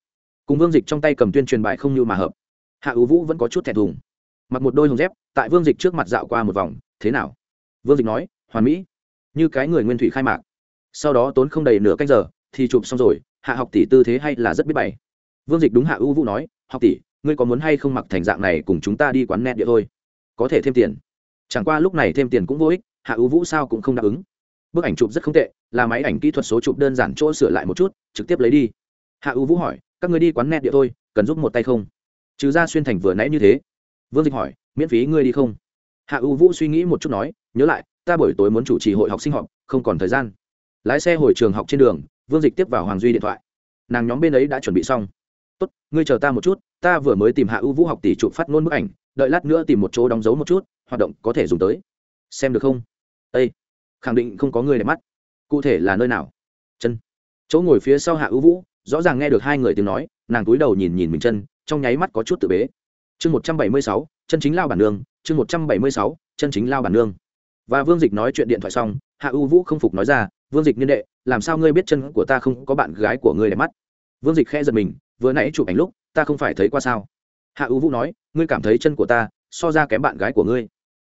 Cùng vương dịch trong tay cầm tuyên truyền bài không như mà hợp. Hạ ưu vũ vẫn có chút thẹn thùng. Mặc một đôi hồng dép tại vương dịch trước mặt dạo qua một vòng, thế nào? Vương dịch nói, hoàn mỹ, như cái người nguyên thủy khai mạc. Sau đó tốn không đầy nửa canh giờ thì chụp xong rồi, hạ học tỷ tư thế hay là rất biết bày. Vương dịch đúng hạ ưu vũ nói, học tỷ, ngươi có muốn hay không mặc thành dạng này cùng chúng ta đi quán net địa thôi? Có thể thêm tiền. Chẳng qua lúc này thêm tiền cũng vô ích, hạ ưu vũ sao cũng không đáp ứng. Bức ảnh chụp rất không tệ, là máy ảnh kỹ thuật số chụp đơn giản chỗ sửa lại một chút, trực tiếp lấy đi. Hạ ưu vũ hỏi, các người đi quán net địa thôi, cần giúp một tay không? Trừ ra xuyên thành vừa nãy như thế. Vương dịch hỏi miễn phí ngươi đi không? Hạ U vũ suy nghĩ một chút nói, nhớ lại, ta buổi tối muốn chủ trì hội học sinh họp, không còn thời gian. Lái xe hồi trường học trên đường, vương dịch tiếp vào hoàng duy điện thoại. Nàng nhóm bên ấy đã chuẩn bị xong. Tốt, ngươi chờ ta một chút, ta vừa mới tìm hạ U vũ học tỷ chụp phát ngôn bức ảnh, đợi lát nữa tìm một chỗ đóng dấu một chút, hoạt động có thể dùng tới. Xem được không? Â khẳng định không có người đẹp mắt. Cụ thể là nơi nào? Chân. Chỗ ngồi phía sau hạ U vũ, rõ ràng nghe được hai người tiếng nói, nàng túi đầu nhìn nhìn mình chân, trong nháy mắt có chút tự bế. Chương một trăm bảy mươi sáu chân chính lao bản nương, chương một trăm bảy mươi sáu, chân chính lao bản nương. Và vương dịch nói chuyện điện thoại xong, hạ U vũ không phục nói ra, vương dịch niên đệ, làm sao ngươi biết chân của ta không có bạn gái của ngươi đẹp mắt? Vương dịch khe giật mình, vừa nãy chụp ảnh lúc, ta không phải thấy qua sao? Hạ U vũ nói, ngươi cảm thấy chân của ta so ra kém bạn gái của ngươi.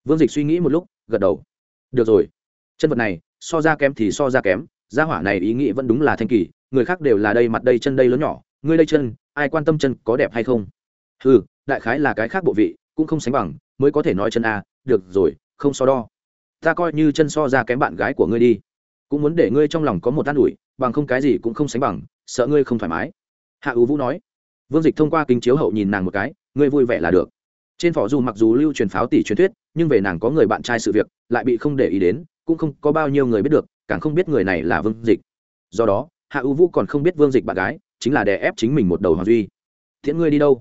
Vương dịch suy nghĩ một lúc, gật đầu. Được rồi, chân vật này so ra kém thì so ra kém, gia hỏa này ý nghĩ vẫn đúng là thanh kỳ, người khác đều là đây mặt đây chân đây lớn nhỏ, ngươi đây chân, ai quan tâm chân có đẹp hay không? Ừ đại khái là cái khác bộ vị cũng không sánh bằng, mới có thể nói chân a, được rồi, không so đo. Ta coi như chân so ra kém bạn gái của ngươi đi. Cũng muốn để ngươi trong lòng có một an ủi, bằng không cái gì cũng không sánh bằng, sợ ngươi không thoải mái. Hạ ưu vũ nói. Vương dịch thông qua kính chiếu hậu nhìn nàng một cái, ngươi vui vẻ là được. Trên phỏ dù mặc dù lưu truyền pháo tỷ truyền thuyết, nhưng về nàng có người bạn trai sự việc, lại bị không để ý đến, cũng không có bao nhiêu người biết được, càng không biết người này là vương dịch. Do đó, hạ ưu vũ còn không biết vương dịch bạn gái, chính là đè ép chính mình một đầu hoàng duy. Thiện ngươi đi đâu?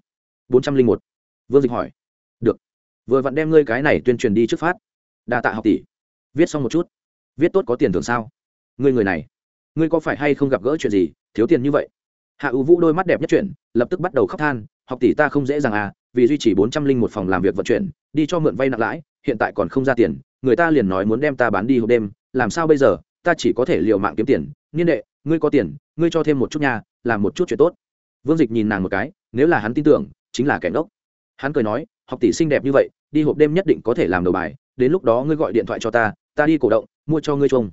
Bốn trăm linh một. Vương dịch hỏi vừa vặn đem ngươi cái này tuyên truyền đi trước phát. Đa tạ học tỷ. Viết xong một chút. Viết tốt có tiền thưởng sao? Ngươi người này, ngươi có phải hay không gặp gỡ chuyện gì, thiếu tiền như vậy? Hạ ưu vũ đôi mắt đẹp nhất chuyện lập tức bắt đầu khóc than, học tỷ ta không dễ dàng à vì duy trì bốn trăm linh một phòng làm việc vận chuyển, đi cho mượn vay nặng lãi, hiện tại còn không ra tiền, người ta liền nói muốn đem ta bán đi hộp đêm, làm sao bây giờ, ta chỉ có thể l i ề u mạng kiếm tiền. Niên đệ, ngươi có tiền, ngươi cho thêm một chút nhà làm một chút chuyện tốt. Vương dịch nhìn nàng một cái, nếu là hắn tin tưởng, chính là kẻ ngốc. Hắn cười nói học tỷ xinh đẹp như vậy, đi hộp đêm nhất định có thể làm đầu bài, đến lúc đó ngươi gọi điện thoại cho ta ta đi cổ động, mua cho ngươi trông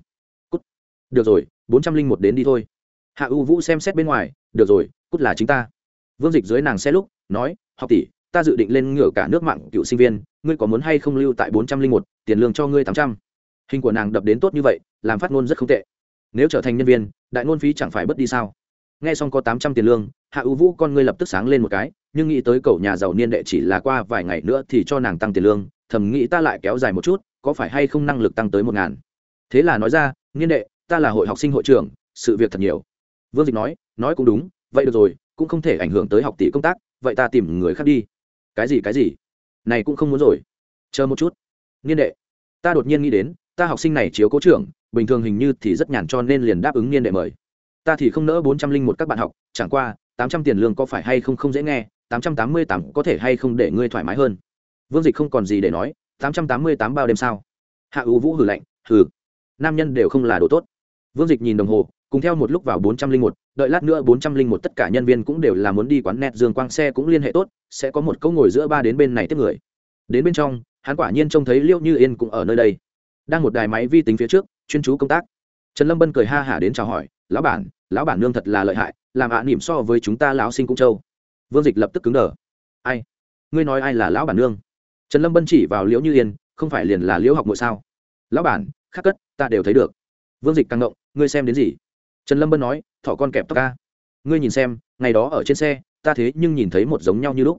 cút. Được rồi, bốn trăm linh một đến đi thôi. Hạ u vũ xem xét bên ngoài, được rồi, cút là chính ta. Vương dịch dưới nàng xe lúc, nói, học tỷ, ta dự định lên ngửa cả nước mạng cựu sinh viên, ngươi có muốn hay không lưu tại bốn trăm linh một, tiền lương cho ngươi tám trăm? Hình của nàng đập đến tốt như vậy, làm phát ngôn rất không tệ. Nếu trở thành nhân viên, đại ngôn phí chẳng phải bất đi sao? Nghe xong có tám trăm tiền lương, hạ U vũ con ngươi lập tức sáng lên một cái nhưng nghĩ tới cậu nhà giàu niên đệ chỉ là qua vài ngày nữa thì cho nàng tăng tiền lương, thầm nghĩ ta lại kéo dài một chút, có phải hay không năng lực tăng tới một ngàn? Thế là nói ra, niên đệ, ta là hội học sinh hội trưởng, sự việc thật nhiều. Vương dịch nói nói cũng đúng, vậy được rồi, cũng không thể ảnh hưởng tới học tỷ công tác, vậy ta tìm người khác đi. Cái gì cái gì? Này cũng không muốn rồi. Chờ một chút. Niên đệ, ta đột nhiên nghĩ đến, ta học sinh này chiếu cố trưởng, bình thường hình như thì rất nhàn cho nên liền đáp ứng niên đệ mời. Ta thì không nỡ bốn trăm linh một các bạn học, chẳng qua, tám trăm tiền lương có phải hay không không dễ nghe tám trăm tám mươi tám có thể hay không để ngươi thoải mái hơn? Vương dịch không còn gì để nói, tám trăm tám mươi tám bao đêm sao? Hạ ưu vũ hử lạnh hử nam nhân đều không là đồ tốt. Vương dịch nhìn đồng hồ, cùng theo một lúc vào bốn trăm linh một, đợi lát nữa bốn trăm linh một tất cả nhân viên cũng đều là muốn đi quán net dương quang xe cũng liên hệ tốt, sẽ có một câu ngồi giữa ba đến bên này tiếp người. Đến bên trong, hắn quả nhiên trông thấy liêu như yên cũng ở nơi đây. Đang một đài máy vi tính phía trước, chuyên chú công tác. Trần lâm bân cười ha hả đến chào hỏi, lão bản lão bản nương thật là lợi hại, làm ạ à nỉm so với chúng ta lão sinh cũng châu vương dịch lập tức cứng đờ. Ai? Ngươi nói ai là lão bản nương? Trần lâm bân chỉ vào liễu như yên, không phải liền là liễu học ngội sao? Lão bản, khắc cất, ta đều thấy được. Vương dịch càng ngộng, ngươi xem đến gì? Trần lâm bân nói, thỏ con kẹp tóc ca ngươi nhìn xem, ngày đó ở trên xe, ta thế nhưng nhìn thấy một giống nhau như lúc.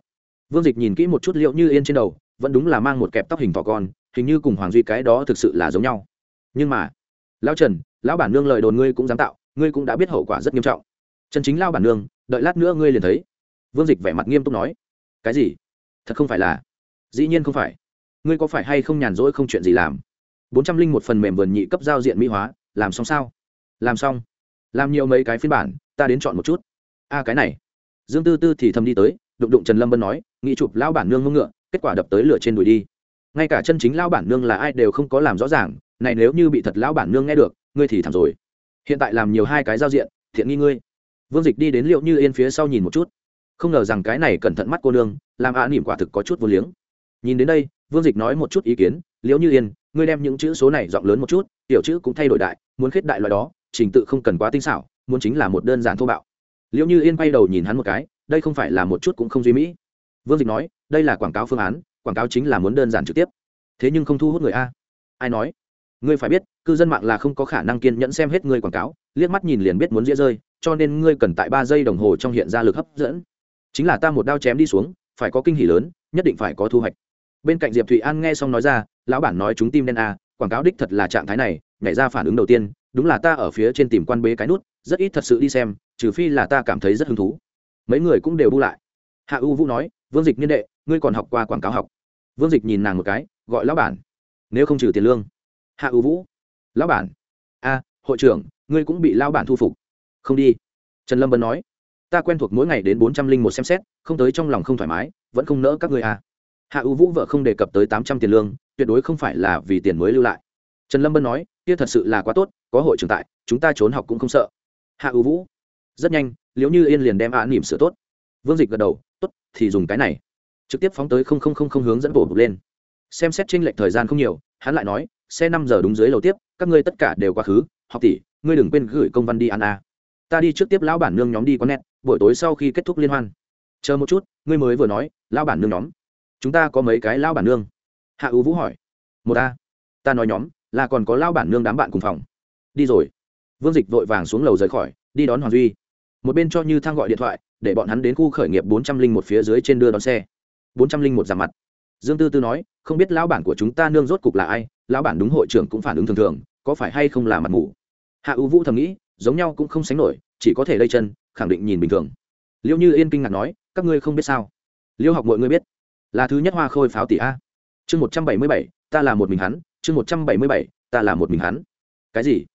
Vương dịch nhìn kỹ một chút liệu như yên trên đầu, vẫn đúng là mang một kẹp tóc hình thỏ con, hình như cùng hoàng duy cái đó thực sự là giống nhau. Nhưng mà, lão trần, lão bản nương lời đồn ngươi cũng dám tạo, ngươi cũng đã biết hậu quả rất nghiêm trọng. Trần chính lao bản nương, đợi lát nữa ngươi liền thấy vương dịch vẻ mặt nghiêm túc nói, cái gì? Thật không phải là? Dĩ nhiên không phải. Ngươi có phải hay không nhàn rỗi không chuyện gì làm? Bốn trăm linh một phần mềm vườn nhị cấp giao diện mỹ hóa, làm xong sao? Làm xong. Làm nhiều mấy cái phiên bản, ta đến chọn một chút. A, cái này. Dương tư tư thì thầm đi tới, đụng đụng trần lâm bân nói nghị chụp lao bản nương ngưng ngựa, kết quả đập tới lửa trên đùi đi. Ngay cả chân chính lao bản nương là ai đều không có làm rõ ràng, này nếu như bị thật lão bản nương nghe được, ngươi thì thảm rồi. Hiện tại làm nhiều hai cái giao diện, thiện nghi ngươi. Vương dịch đi đến liệu như yên phía sau nhìn một chút không ngờ rằng cái này cẩn thận mắt cô nương, làm ạ à nỉm quả thực có chút vô liếng. Nhìn đến đây, vương dịch nói một chút ý kiến, liễu như yên, ngươi đem những chữ số này giọng lớn một chút, tiểu chữ cũng thay đổi đại, muốn khết đại loại đó, trình tự không cần quá tinh xảo, muốn chính là một đơn giản thô bạo. Liễu như yên quay đầu nhìn hắn một cái, đây không phải là một chút cũng không duy mỹ. Vương dịch nói, đây là quảng cáo phương án, quảng cáo chính là muốn đơn giản trực tiếp. Thế nhưng không thu hút người a. Ai nói? Ngươi phải biết, cư dân mạng là không có khả năng kiên nhẫn xem hết ngươi quảng cáo, liếc mắt nhìn liền biết muốn dĩa rơi, cho nên ngươi cần tại ba giây đồng hồ trong hiện ra lực hấp dẫn chính là ta một đao chém đi xuống, phải có kinh hỉ lớn, nhất định phải có thu hoạch. Bên cạnh diệp thụy an nghe xong nói ra, lão bản nói chúng tim đen a quảng cáo đích thật là trạng thái này, nhảy ra phản ứng đầu tiên, đúng là ta ở phía trên tìm quan bế cái nút, rất ít thật sự đi xem, trừ phi là ta cảm thấy rất hứng thú. Mấy người cũng đều bu lại. Hạ u vũ nói, vương dịch niên đệ, ngươi còn học qua quảng cáo học. Vương dịch nhìn nàng một cái, gọi lão bản. Nếu không trừ tiền lương. Hạ u vũ, lão bản. A, hội trưởng, ngươi cũng bị lão bản thu phục. Không đi. Trần lâm bân nói ta quen thuộc mỗi ngày đến bốn trăm linh một xem xét, không tới trong lòng không thoải mái, vẫn không nỡ các ngươi à. hạ ưu vũ vợ không đề cập tới tám trăm tiền lương, tuyệt đối không phải là vì tiền mới lưu lại. Trần lâm bân nói, kia thật sự là quá tốt, có hội trưởng tại, chúng ta trốn học cũng không sợ. Hạ ưu vũ, rất nhanh, liễu như yên liền đem ạ nỉm sửa tốt. Vương dịch gật đầu, tốt, thì dùng cái này. Trực tiếp phóng tới không không không không hướng dẫn bổ bục lên. Xem xét tranh lệch thời gian không nhiều, hắn lại nói, xe năm giờ đúng dưới lầu tiếp, các ngươi tất cả đều quá khứ, học tỷ, ngươi đừng quên gửi công văn đi ăn à. ta đi trước tiếp lão bản nương nhóm đi có nét buổi tối sau khi kết thúc liên hoan. Chờ một chút, ngươi mới vừa nói, lão bản nương nhóm. Chúng ta có mấy cái lão bản nương? Hạ ưu vũ hỏi. Một a. Ta nói nhóm, là còn có lão bản nương đám bạn cùng phòng. Đi rồi. Vương dịch vội vàng xuống lầu rời khỏi, đi đón hoàng duy. Một bên cho như thang gọi điện thoại, để bọn hắn đến khu khởi nghiệp bốn trăm linh một phía dưới trên đưa đón xe. bốn trăm linh một giảm mặt. Dương tư tư nói, không biết lão bản của chúng ta nương rốt cục là ai, lão bản đúng hội trưởng cũng phản ứng thường thường, có phải hay không là mặt ngủ hạ ưu vũ thầm nghĩ, giống nhau cũng không sánh nổi chỉ có thể lây chân, khẳng định nhìn bình thường. Liêu như yên kinh ngạc nói, các ngươi không biết sao? Liêu học mọi người biết, là thứ nhất hoa khôi pháo tỷ a. Chương một trăm bảy mươi bảy, ta là một mình hắn, chương một trăm bảy mươi bảy, ta là một mình hắn. Cái gì?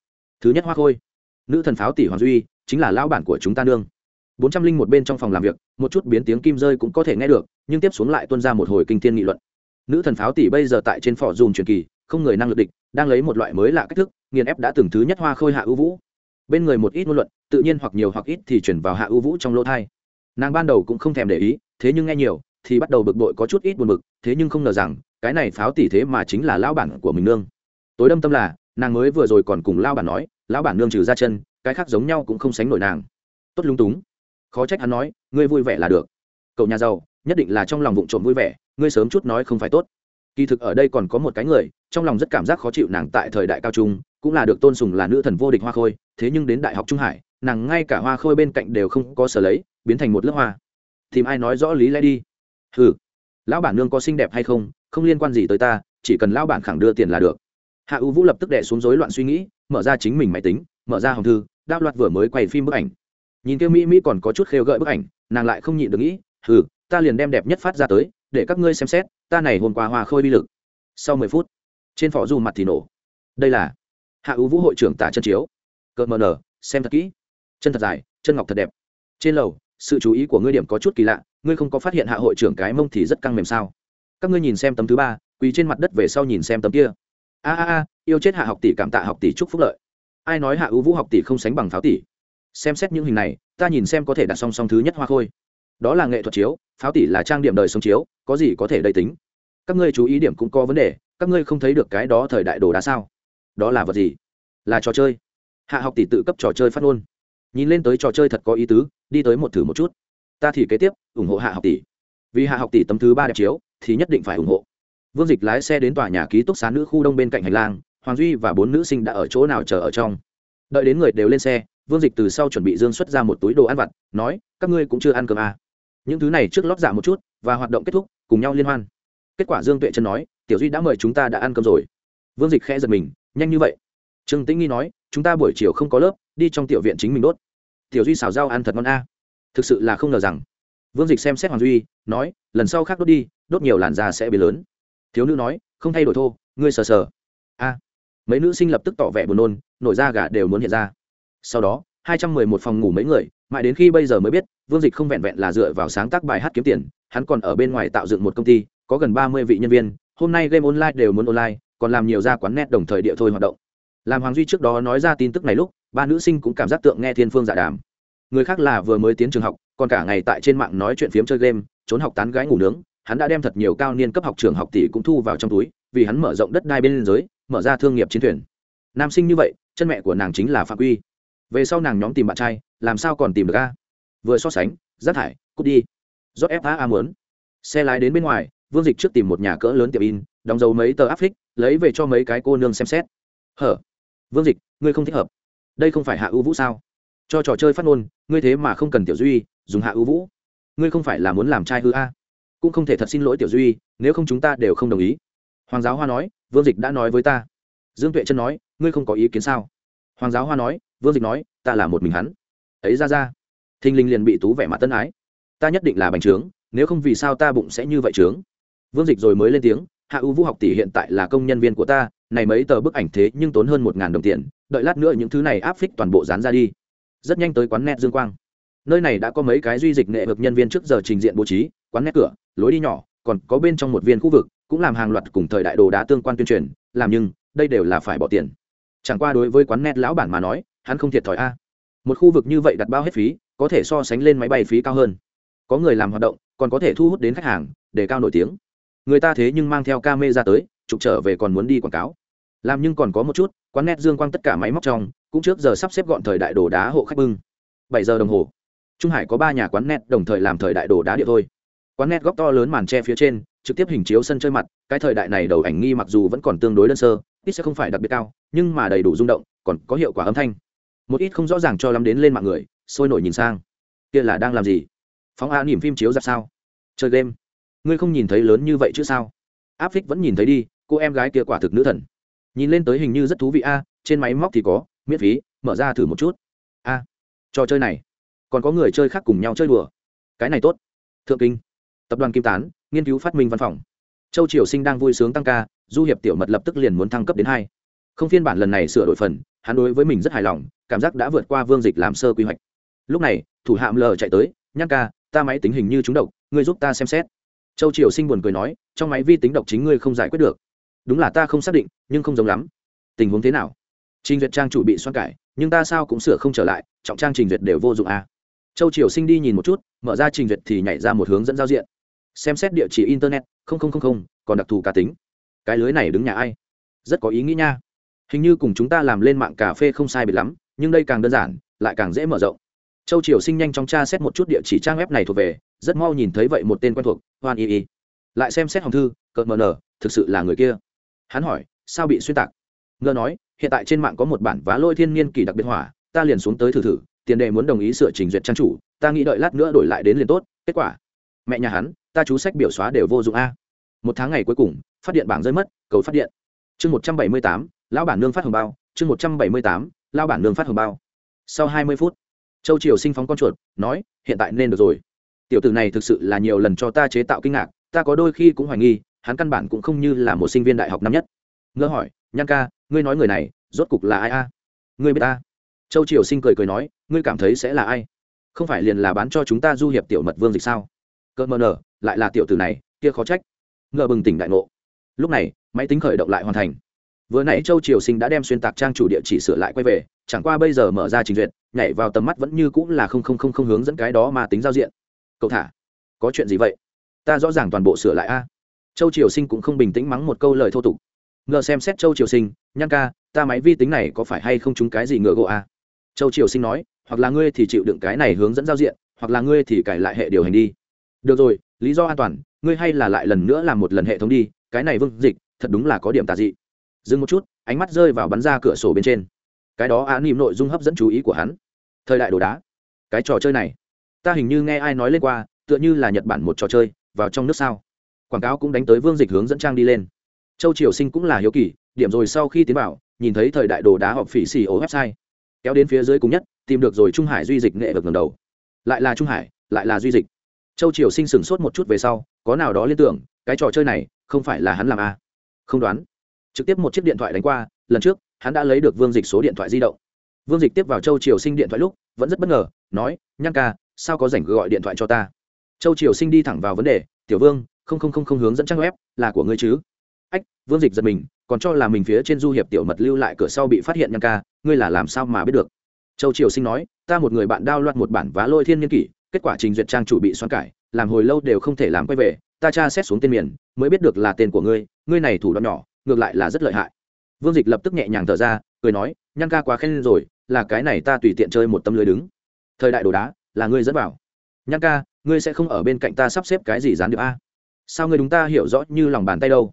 Thứ nhất hoa khôi? Nữ thần pháo tỷ hoàng duy, chính là lão bản của chúng ta nương. Bốn trăm linh một bên trong phòng làm việc, một chút biến tiếng kim rơi cũng có thể nghe được, nhưng tiếp xuống lại tuân ra một hồi kinh thiên nghị luận. Nữ thần pháo tỷ bây giờ tại trên phỏ dùm truyền kỳ, không người năng lực địch, đang lấy một loại mới lạ cách thức, nghiền ép đã từng thứ nhất hoa khôi hạ ưu vũ. Bên người một ít ngôn luận tự nhiên hoặc nhiều hoặc ít thì chuyển vào hạ ưu vũ trong lỗ thai. Nàng ban đầu cũng không thèm để ý, thế nhưng nghe nhiều, thì bắt đầu bực bội có chút ít buồn bực, thế nhưng không ngờ rằng, cái này pháo tỷ thế mà chính là lão bản của mình nương. Tối đâm tâm là, nàng mới vừa rồi còn cùng lão bản nói, lão bản nương trừ ra chân, cái khác giống nhau cũng không sánh nổi nàng. Tốt lung túng. Khó trách hắn nói, ngươi vui vẻ là được. Cậu nhà giàu, nhất định là trong lòng vụng trộm vui vẻ, ngươi sớm chút nói không phải tốt. Kỳ thực ở đây còn có một cái người, trong lòng rất cảm giác khó chịu nàng tại thời đại cao trung, cũng là được tôn sùng là nữ thần vô địch hoa khôi, thế nhưng đến đại học trung hải nàng ngay cả hoa khôi bên cạnh đều không có sở lấy, biến thành một lớp hoa. Tìm ai nói rõ lý lẽ đi? Ừ lão bản nương có xinh đẹp hay không không liên quan gì tới ta, chỉ cần lão bản khẳng đưa tiền là được. Hạ ưu vũ lập tức đẻ xuống rối loạn suy nghĩ, mở ra chính mình máy tính, mở ra hồng thư, đáp loạt vừa mới quay phim bức ảnh. Nhìn kêu mỹ mỹ còn có chút khêu gợi bức ảnh, nàng lại không nhịn được nghĩ ừ ta liền đem đẹp nhất phát ra tới, để các ngươi xem xét, ta này hôm qua hoa khôi bi lực. Sau mười phút, trên phỏ dù mặt thì nổ. Đây là hạ ưu vũ hội trưởng tả chân chiếu. Cợt mờ nở, xem thật kỹ chân thật dài, chân ngọc thật đẹp. Trên lầu, sự chú ý của ngươi điểm có chút kỳ lạ, ngươi không có phát hiện hạ hội trưởng cái mông thì rất căng mềm sao? Các ngươi nhìn xem tấm thứ ba, quỳ trên mặt đất về sau nhìn xem tấm kia. A a a, yêu chết hạ học tỷ cảm tạ học tỷ chúc phúc lợi. Ai nói hạ ưu vũ học tỷ không sánh bằng pháo tỷ? Xem xét những hình này, ta nhìn xem có thể đặt song song thứ nhất hoa khôi. Đó là nghệ thuật chiếu, pháo tỷ là trang điểm đời sống chiếu, có gì có thể đầy tính? Các ngươi chú ý điểm cũng có vấn đề, các ngươi không thấy được cái đó thời đại đồ đá sao? Đó là vật gì? Là trò chơi. Hạ học tỷ tự cấp trò chơi phát ngôn nhìn lên tới trò chơi thật có ý tứ, đi tới một thử một chút. Ta thì kế tiếp, ủng hộ hạ học tỷ. Vì hạ học tỷ tấm thứ ba đẹp chiếu, thì nhất định phải ủng hộ. Vương dịch lái xe đến tòa nhà ký túc xá nữ khu đông bên cạnh hành lang, hoàng duy và bốn nữ sinh đã ở chỗ nào chờ ở trong. Đợi đến người đều lên xe, vương dịch từ sau chuẩn bị dương xuất ra một túi đồ ăn vặt, nói, các ngươi cũng chưa ăn cơm à. những thứ này trước lót dạ một chút, và hoạt động kết thúc, cùng nhau liên hoan. Kết quả dương tuệ chân nói, tiểu duy đã mời chúng ta đã ăn cơm rồi. Vương dịch khẽ giật mình, nhanh như vậy. Trương tĩnh nghi nói, chúng ta buổi chiều không có lớp, đi trong tiểu viện chính mình đốt tiểu duy xào rau ăn thật ngon a. Thực sự là không ngờ rằng. Vương dịch xem xét hoàng duy, nói, lần sau khác đốt đi, đốt nhiều làn da sẽ bị lớn. Thiếu nữ nói, không thay đổi thô, ngươi sờ sờ. A. Mấy nữ sinh lập tức tỏ vẻ buồn nôn, nổi da gà đều muốn hiện ra. Sau đó, hai trăm mười một phòng ngủ mấy người, mãi đến khi bây giờ mới biết, vương dịch không vẹn vẹn là dựa vào sáng tác bài hát kiếm tiền, hắn còn ở bên ngoài tạo dựng một công ty, có gần ba mươi vị nhân viên, hôm nay game online đều muốn online, còn làm nhiều ra quán net đồng thời địa thôi hoạt động. Làm hoàng duy trước đó nói ra tin tức này lúc ba nữ sinh cũng cảm giác tượng nghe thiên phương dạ đàm. Người khác là vừa mới tiến trường học, còn cả ngày tại trên mạng nói chuyện phiếm chơi game, trốn học tán gái ngủ nướng, hắn đã đem thật nhiều cao niên cấp học trường học tỷ cũng thu vào trong túi, vì hắn mở rộng đất đai bên liên giới, mở ra thương nghiệp chiến thuyền. Nam sinh như vậy, chân mẹ của nàng chính là phạm quy. Về sau nàng nhóm tìm bạn trai, làm sao còn tìm được a? Vừa so sánh, rác thải, cút đi. Do fa a muốn. Xe lái đến bên ngoài, vương dịch trước tìm một nhà cỡ lớn tiệm in, đóng dấu mấy tờ áp phích lấy về cho mấy cái cô nương xem xét. Hở? Vương dịch, ngươi không thích hợp đây không phải hạ ưu vũ sao? Cho trò chơi phát ngôn, ngươi thế mà không cần tiểu duy, dùng hạ ưu vũ. Ngươi không phải là muốn làm trai hư a? Cũng không thể thật xin lỗi tiểu duy, nếu không chúng ta đều không đồng ý. Hoàng giáo hoa nói, vương dịch đã nói với ta. Dương tuệ chân nói, ngươi không có ý kiến sao? Hoàng giáo hoa nói, vương dịch nói, ta là một mình hắn. Ấy ra ra. Thinh linh liền bị tú vẻ mặt tân ái. Ta nhất định là bành trướng, nếu không vì sao ta bụng sẽ như vậy trướng? Vương dịch rồi mới lên tiếng, hạ ưu vũ học tỷ hiện tại là công nhân viên của ta, này mấy tờ bức ảnh thế nhưng tốn hơn một ngàn đồng tiền đợi lát nữa những thứ này áp phích toàn bộ dán ra đi. Rất nhanh tới quán net dương quang. Nơi này đã có mấy cái duy dịch nghệ vực nhân viên trước giờ trình diện bố trí, quán net cửa, lối đi nhỏ, còn có bên trong một viên khu vực, cũng làm hàng loạt cùng thời đại đồ đá tương quan tuyên truyền, làm nhưng, đây đều là phải bỏ tiền. Chẳng qua đối với quán net lão bản mà nói, hắn không thiệt thòi a. Một khu vực như vậy đặt bao hết phí, có thể so sánh lên máy bay phí cao hơn. Có người làm hoạt động, còn có thể thu hút đến khách hàng, để cao nổi tiếng. Người ta thế nhưng mang theo ca mê ra tới, trục trở về còn muốn đi quảng cáo. Làm nhưng còn có một chút quán net dương quang tất cả máy móc trong, cũng trước giờ sắp xếp gọn thời đại đồ đá hộ khách bưng. Bảy giờ đồng hồ, trung hải có ba nhà quán net đồng thời làm thời đại đồ đá địa thôi. Quán net góc to lớn màn tre phía trên, trực tiếp hình chiếu sân chơi mặt, cái thời đại này đầu ảnh nghi mặc dù vẫn còn tương đối đơn sơ, ít sẽ không phải đặc biệt cao, nhưng mà đầy đủ rung động, còn có hiệu quả âm thanh. Một ít không rõ ràng cho lắm đến lên mạng người, sôi nổi nhìn sang. Kia là đang làm gì? Phóng a niềm phim chiếu ra sao? Chơi game. Ngươi không nhìn thấy lớn như vậy chứ sao? Áp phích vẫn nhìn thấy đi, cô em gái kia quả thực nữ thần nhìn lên tới hình như rất thú vị a, trên máy móc thì có, miễn phí, mở ra thử một chút. A, trò chơi này, còn có người chơi khác cùng nhau chơi đùa. Cái này tốt. Thượng kinh, tập đoàn kim tán, nghiên cứu phát minh văn phòng. Châu triều sinh đang vui sướng tăng ca, du hiệp tiểu mật lập tức liền muốn thăng cấp đến hai. Không phiên bản lần này sửa đổi phần, hắn đối với mình rất hài lòng, cảm giác đã vượt qua vương dịch làm sơ quy hoạch. Lúc này, thủ hạm lờ chạy tới, nhắc ca, ta máy tính hình như trúng độc, ngươi giúp ta xem xét. Châu triều sinh buồn cười nói, trong máy vi tính độc chính ngươi không giải quyết được đúng là ta không xác định, nhưng không giống lắm. Tình huống thế nào? Trình duyệt trang chủ bị xoan cải, nhưng ta sao cũng sửa không trở lại, trọng trang trình duyệt đều vô dụng à. châu triều sinh đi nhìn một chút, mở ra trình duyệt thì nhảy ra một hướng dẫn giao diện. Xem xét địa chỉ internet, không không không không, còn đặc thù cá tính. Cái lưới này đứng nhà ai? Rất có ý nghĩ nha. Hình như cùng chúng ta làm lên mạng cà phê không sai biệt lắm, nhưng đây càng đơn giản, lại càng dễ mở rộng. Châu triều sinh nhanh chóng tra xét một chút địa chỉ trang web này thuộc về, rất mau nhìn thấy vậy một tên quen thuộc, hoan y y. Lại xem xét hồng thư, cợt mờ nở, thực sự là người kia hắn hỏi, sao bị xuyên tạc? Ngơ nói, hiện tại trên mạng có một bản vá lôi thiên niên kỳ đặc biệt hỏa, ta liền xuống tới thử thử, tiền đề muốn đồng ý sửa trình duyệt trang chủ, ta nghĩ đợi lát nữa đổi lại đến liền tốt, kết quả. Mẹ nhà hắn, ta chú sách biểu xóa đều vô dụng a. Một tháng ngày cuối cùng, phát điện bảng rơi mất, cầu phát điện. Chương một trăm bảy mươi tám, lão bản nương phát hồng bao, chương một trăm bảy mươi tám, lão bản nương phát hồng bao. Sau hai mươi phút, châu triều sinh phóng con chuột, nói, hiện tại nên được rồi. Tiểu tử này thực sự là nhiều lần cho ta chế tạo kinh ngạc, ta có đôi khi cũng hoài nghi hắn căn bản cũng không như là một sinh viên đại học năm nhất. Ngơ hỏi, nhan ca, ngươi nói người này, rốt cục là ai a? Ngươi biết ta. Châu triều sinh cười cười nói, ngươi cảm thấy sẽ là ai? Không phải liền là bán cho chúng ta du hiệp tiểu mật vương dịch sao? Cơ mờ nở, lại là tiểu tử này, kia khó trách. Ngờ bừng tỉnh đại ngộ. Lúc này, máy tính khởi động lại hoàn thành. Vừa nãy châu triều sinh đã đem xuyên tạc trang chủ địa chỉ sửa lại quay về, chẳng qua bây giờ mở ra trình duyệt, nhảy vào tầm mắt vẫn như cũng là không không không không hướng dẫn cái đó mà tính giao diện. Cậu thả, có chuyện gì vậy? Ta rõ ràng toàn bộ sửa lại a châu triều sinh cũng không bình tĩnh mắng một câu lời thô tục. Ngờ xem xét châu triều sinh nhăn ca, ta máy vi tính này có phải hay không trúng cái gì ngựa gỗ à? châu triều sinh nói, hoặc là ngươi thì chịu đựng cái này hướng dẫn giao diện, hoặc là ngươi thì cải lại hệ điều hành đi. Được rồi, lý do an toàn, ngươi hay là lại lần nữa làm một lần hệ thống đi, cái này vương dịch, thật đúng là có điểm tà dị. Dừng một chút, ánh mắt rơi vào bắn ra cửa sổ bên trên. Cái đó á nỉm nội dung hấp dẫn chú ý của hắn. Thời đại đồ đá. Cái trò chơi này. Ta hình như nghe ai nói lên qua, tựa như là nhật bản một trò chơi, vào trong nước sao? Quảng cáo cũng đánh tới vương dịch hướng dẫn trang đi lên. Châu triều sinh cũng là hiếu kỳ, điểm rồi sau khi tiến vào, nhìn thấy thời đại đồ đá họp phỉ xì ố website. Kéo đến phía dưới cùng nhất, tìm được rồi trung hải duy dịch nghệ vực ngầm đầu. Lại là trung hải, lại là duy dịch. Châu triều sinh sửng sốt một chút về sau, có nào đó liên tưởng, cái trò chơi này, không phải là hắn làm a à? không đoán. Trực tiếp một chiếc điện thoại đánh qua, lần trước, hắn đã lấy được vương dịch số điện thoại di động. Vương dịch tiếp vào châu triều sinh điện thoại lúc, vẫn rất bất ngờ, nói, nhăn ca, sao có rảnh gọi điện thoại cho ta? Châu triều sinh đi thẳng vào vấn đề, tiểu vương không không không không hướng dẫn trang web, là của ngươi chứ? Ách, vương dịch giật mình, còn cho là mình phía trên du hiệp tiểu mật lưu lại cửa sau bị phát hiện nhăn ca, ngươi là làm sao mà biết được? Châu triều sinh nói, ta một người bạn đao loạt một bản vá lôi thiên niên kỷ, kết quả trình duyệt trang chủ bị xoắn cải, làm hồi lâu đều không thể làm quay về, ta tra xét xuống tên miền, mới biết được là tên của ngươi ngươi này thủ đoạn nhỏ, ngược lại là rất lợi hại. Vương dịch lập tức nhẹ nhàng thở ra, cười nói, nhăn ca quá khen rồi, là cái này ta tùy tiện chơi một tấm lưới đứng. Thời đại đồ đá, là ngươi dẫn vào. Nhăn ca, ngươi sẽ không ở bên cạnh ta sắp xếp cái gì dán được a? Sao ngươi đúng ta hiểu rõ như lòng bàn tay đâu?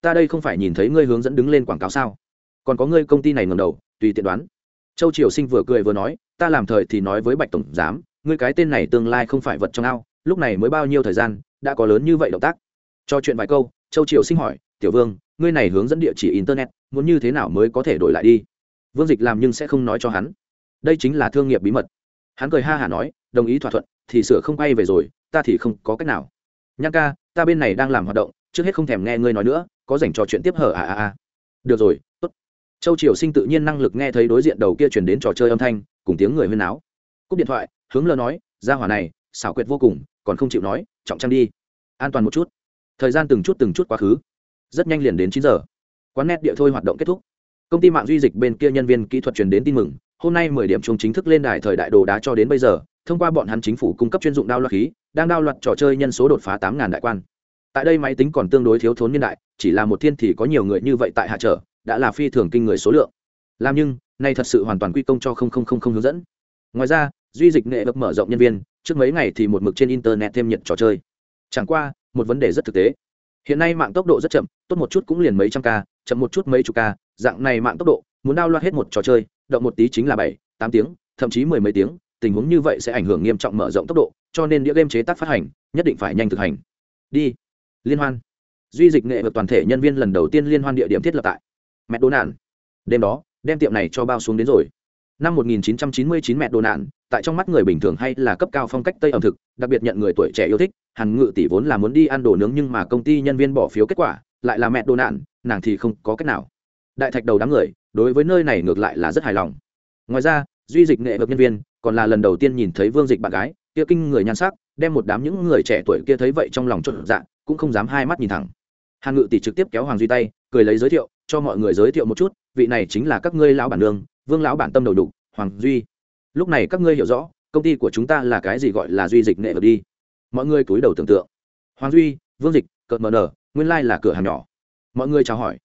Ta đây không phải nhìn thấy ngươi hướng dẫn đứng lên quảng cáo sao? Còn có ngươi công ty này ngầm đầu, tùy tiện đoán. Châu triều sinh vừa cười vừa nói, ta làm thời thì nói với bạch tổng giám, ngươi cái tên này tương lai không phải vật trong ao, lúc này mới bao nhiêu thời gian, đã có lớn như vậy động tác. Cho chuyện vài câu, châu triều sinh hỏi, tiểu vương, ngươi này hướng dẫn địa chỉ internet, muốn như thế nào mới có thể đổi lại đi? Vương dịch làm nhưng sẽ không nói cho hắn. Đây chính là thương nghiệp bí mật. Hắn cười ha hả nói, đồng ý thỏa thuận, thì sửa không bay về rồi, ta thì không có cách nào. Nhang ca ta bên này đang làm hoạt động, trước hết không thèm nghe ngươi nói nữa, có dành trò chuyện tiếp hở à à à. Được rồi, tốt. Châu triều sinh tự nhiên năng lực nghe thấy đối diện đầu kia chuyển đến trò chơi âm thanh, cùng tiếng người huyên áo cúp điện thoại, hướng lơ nói ra hỏa này, xảo quyệt vô cùng, còn không chịu nói, trọng trang đi. An toàn một chút. Thời gian từng chút từng chút quá khứ. Rất nhanh liền đến chín giờ. Quán net địa thôi hoạt động kết thúc. Công ty mạng duy dịch bên kia nhân viên kỹ thuật truyền đến tin mừng, hôm nay mười điểm chung chính thức lên đài thời đại đồ đá cho đến bây giờ thông qua bọn hắn chính phủ cung cấp chuyên dụng đao loạt khí, đang đao loạt trò chơi nhân số đột phá tám đại quan. Tại đây máy tính còn tương đối thiếu thốn niên đại, chỉ là một thiên thì có nhiều người như vậy tại hạ trở, đã là phi thường kinh người số lượng. Làm nhưng, nay thật sự hoàn toàn quy công cho không không không không hướng dẫn. Ngoài ra, duy dịch nghệ được mở rộng nhân viên, trước mấy ngày thì một mực trên internet thêm nhiệt trò chơi. Chẳng qua, một vấn đề rất thực tế. Hiện nay mạng tốc độ rất chậm, tốt một chút cũng liền mấy trăm ca, chậm một chút mấy chục ca, dạng này mạng tốc độ, muốn đao loạt hết một trò chơi, động một tí chính là bảy, tám tiếng, thậm chí mười mấy tiếng tình huống như vậy sẽ ảnh hưởng nghiêm trọng mở rộng tốc độ, cho nên đĩa game chế tác phát hành nhất định phải nhanh thực hành. Đi. Liên hoan. Duy dịch nghệ vực toàn thể nhân viên lần đầu tiên liên hoan địa điểm thiết lập tại mẹ đô nạn đêm đó, đem tiệm này cho bao xuống đến rồi. Năm 1999 mẹ đồ nạn tại trong mắt người bình thường hay là cấp cao phong cách tây ẩm thực, đặc biệt nhận người tuổi trẻ yêu thích, hàn ngự tỷ vốn là muốn đi ăn đồ nướng nhưng mà công ty nhân viên bỏ phiếu kết quả, lại là mẹ đồ nạn nàng thì không có cách nào. Đại thạch đầu đám người, đối với nơi này ngược lại là rất hài lòng. Ngoài ra duy dịch nghệ vực nhân viên, còn là lần đầu tiên nhìn thấy vương dịch bạn gái, kia kinh người nhan sắc, đem một đám những người trẻ tuổi kia thấy vậy trong lòng trộn dạ cũng không dám hai mắt nhìn thẳng. Hàn ngự tỷ trực tiếp kéo hoàng duy tay, cười lấy giới thiệu, cho mọi người giới thiệu một chút, vị này chính là các ngươi lão bản nương, vương lão bản tâm đầu đục, hoàng duy. Lúc này các ngươi hiểu rõ, công ty của chúng ta là cái gì gọi là duy dịch nghệ vực đi. Mọi người cúi đầu tưởng tượng. Hoàng duy, vương dịch, cợt mờ nở, nguyên lai là cửa hàng nhỏ. Mọi người chào hỏi.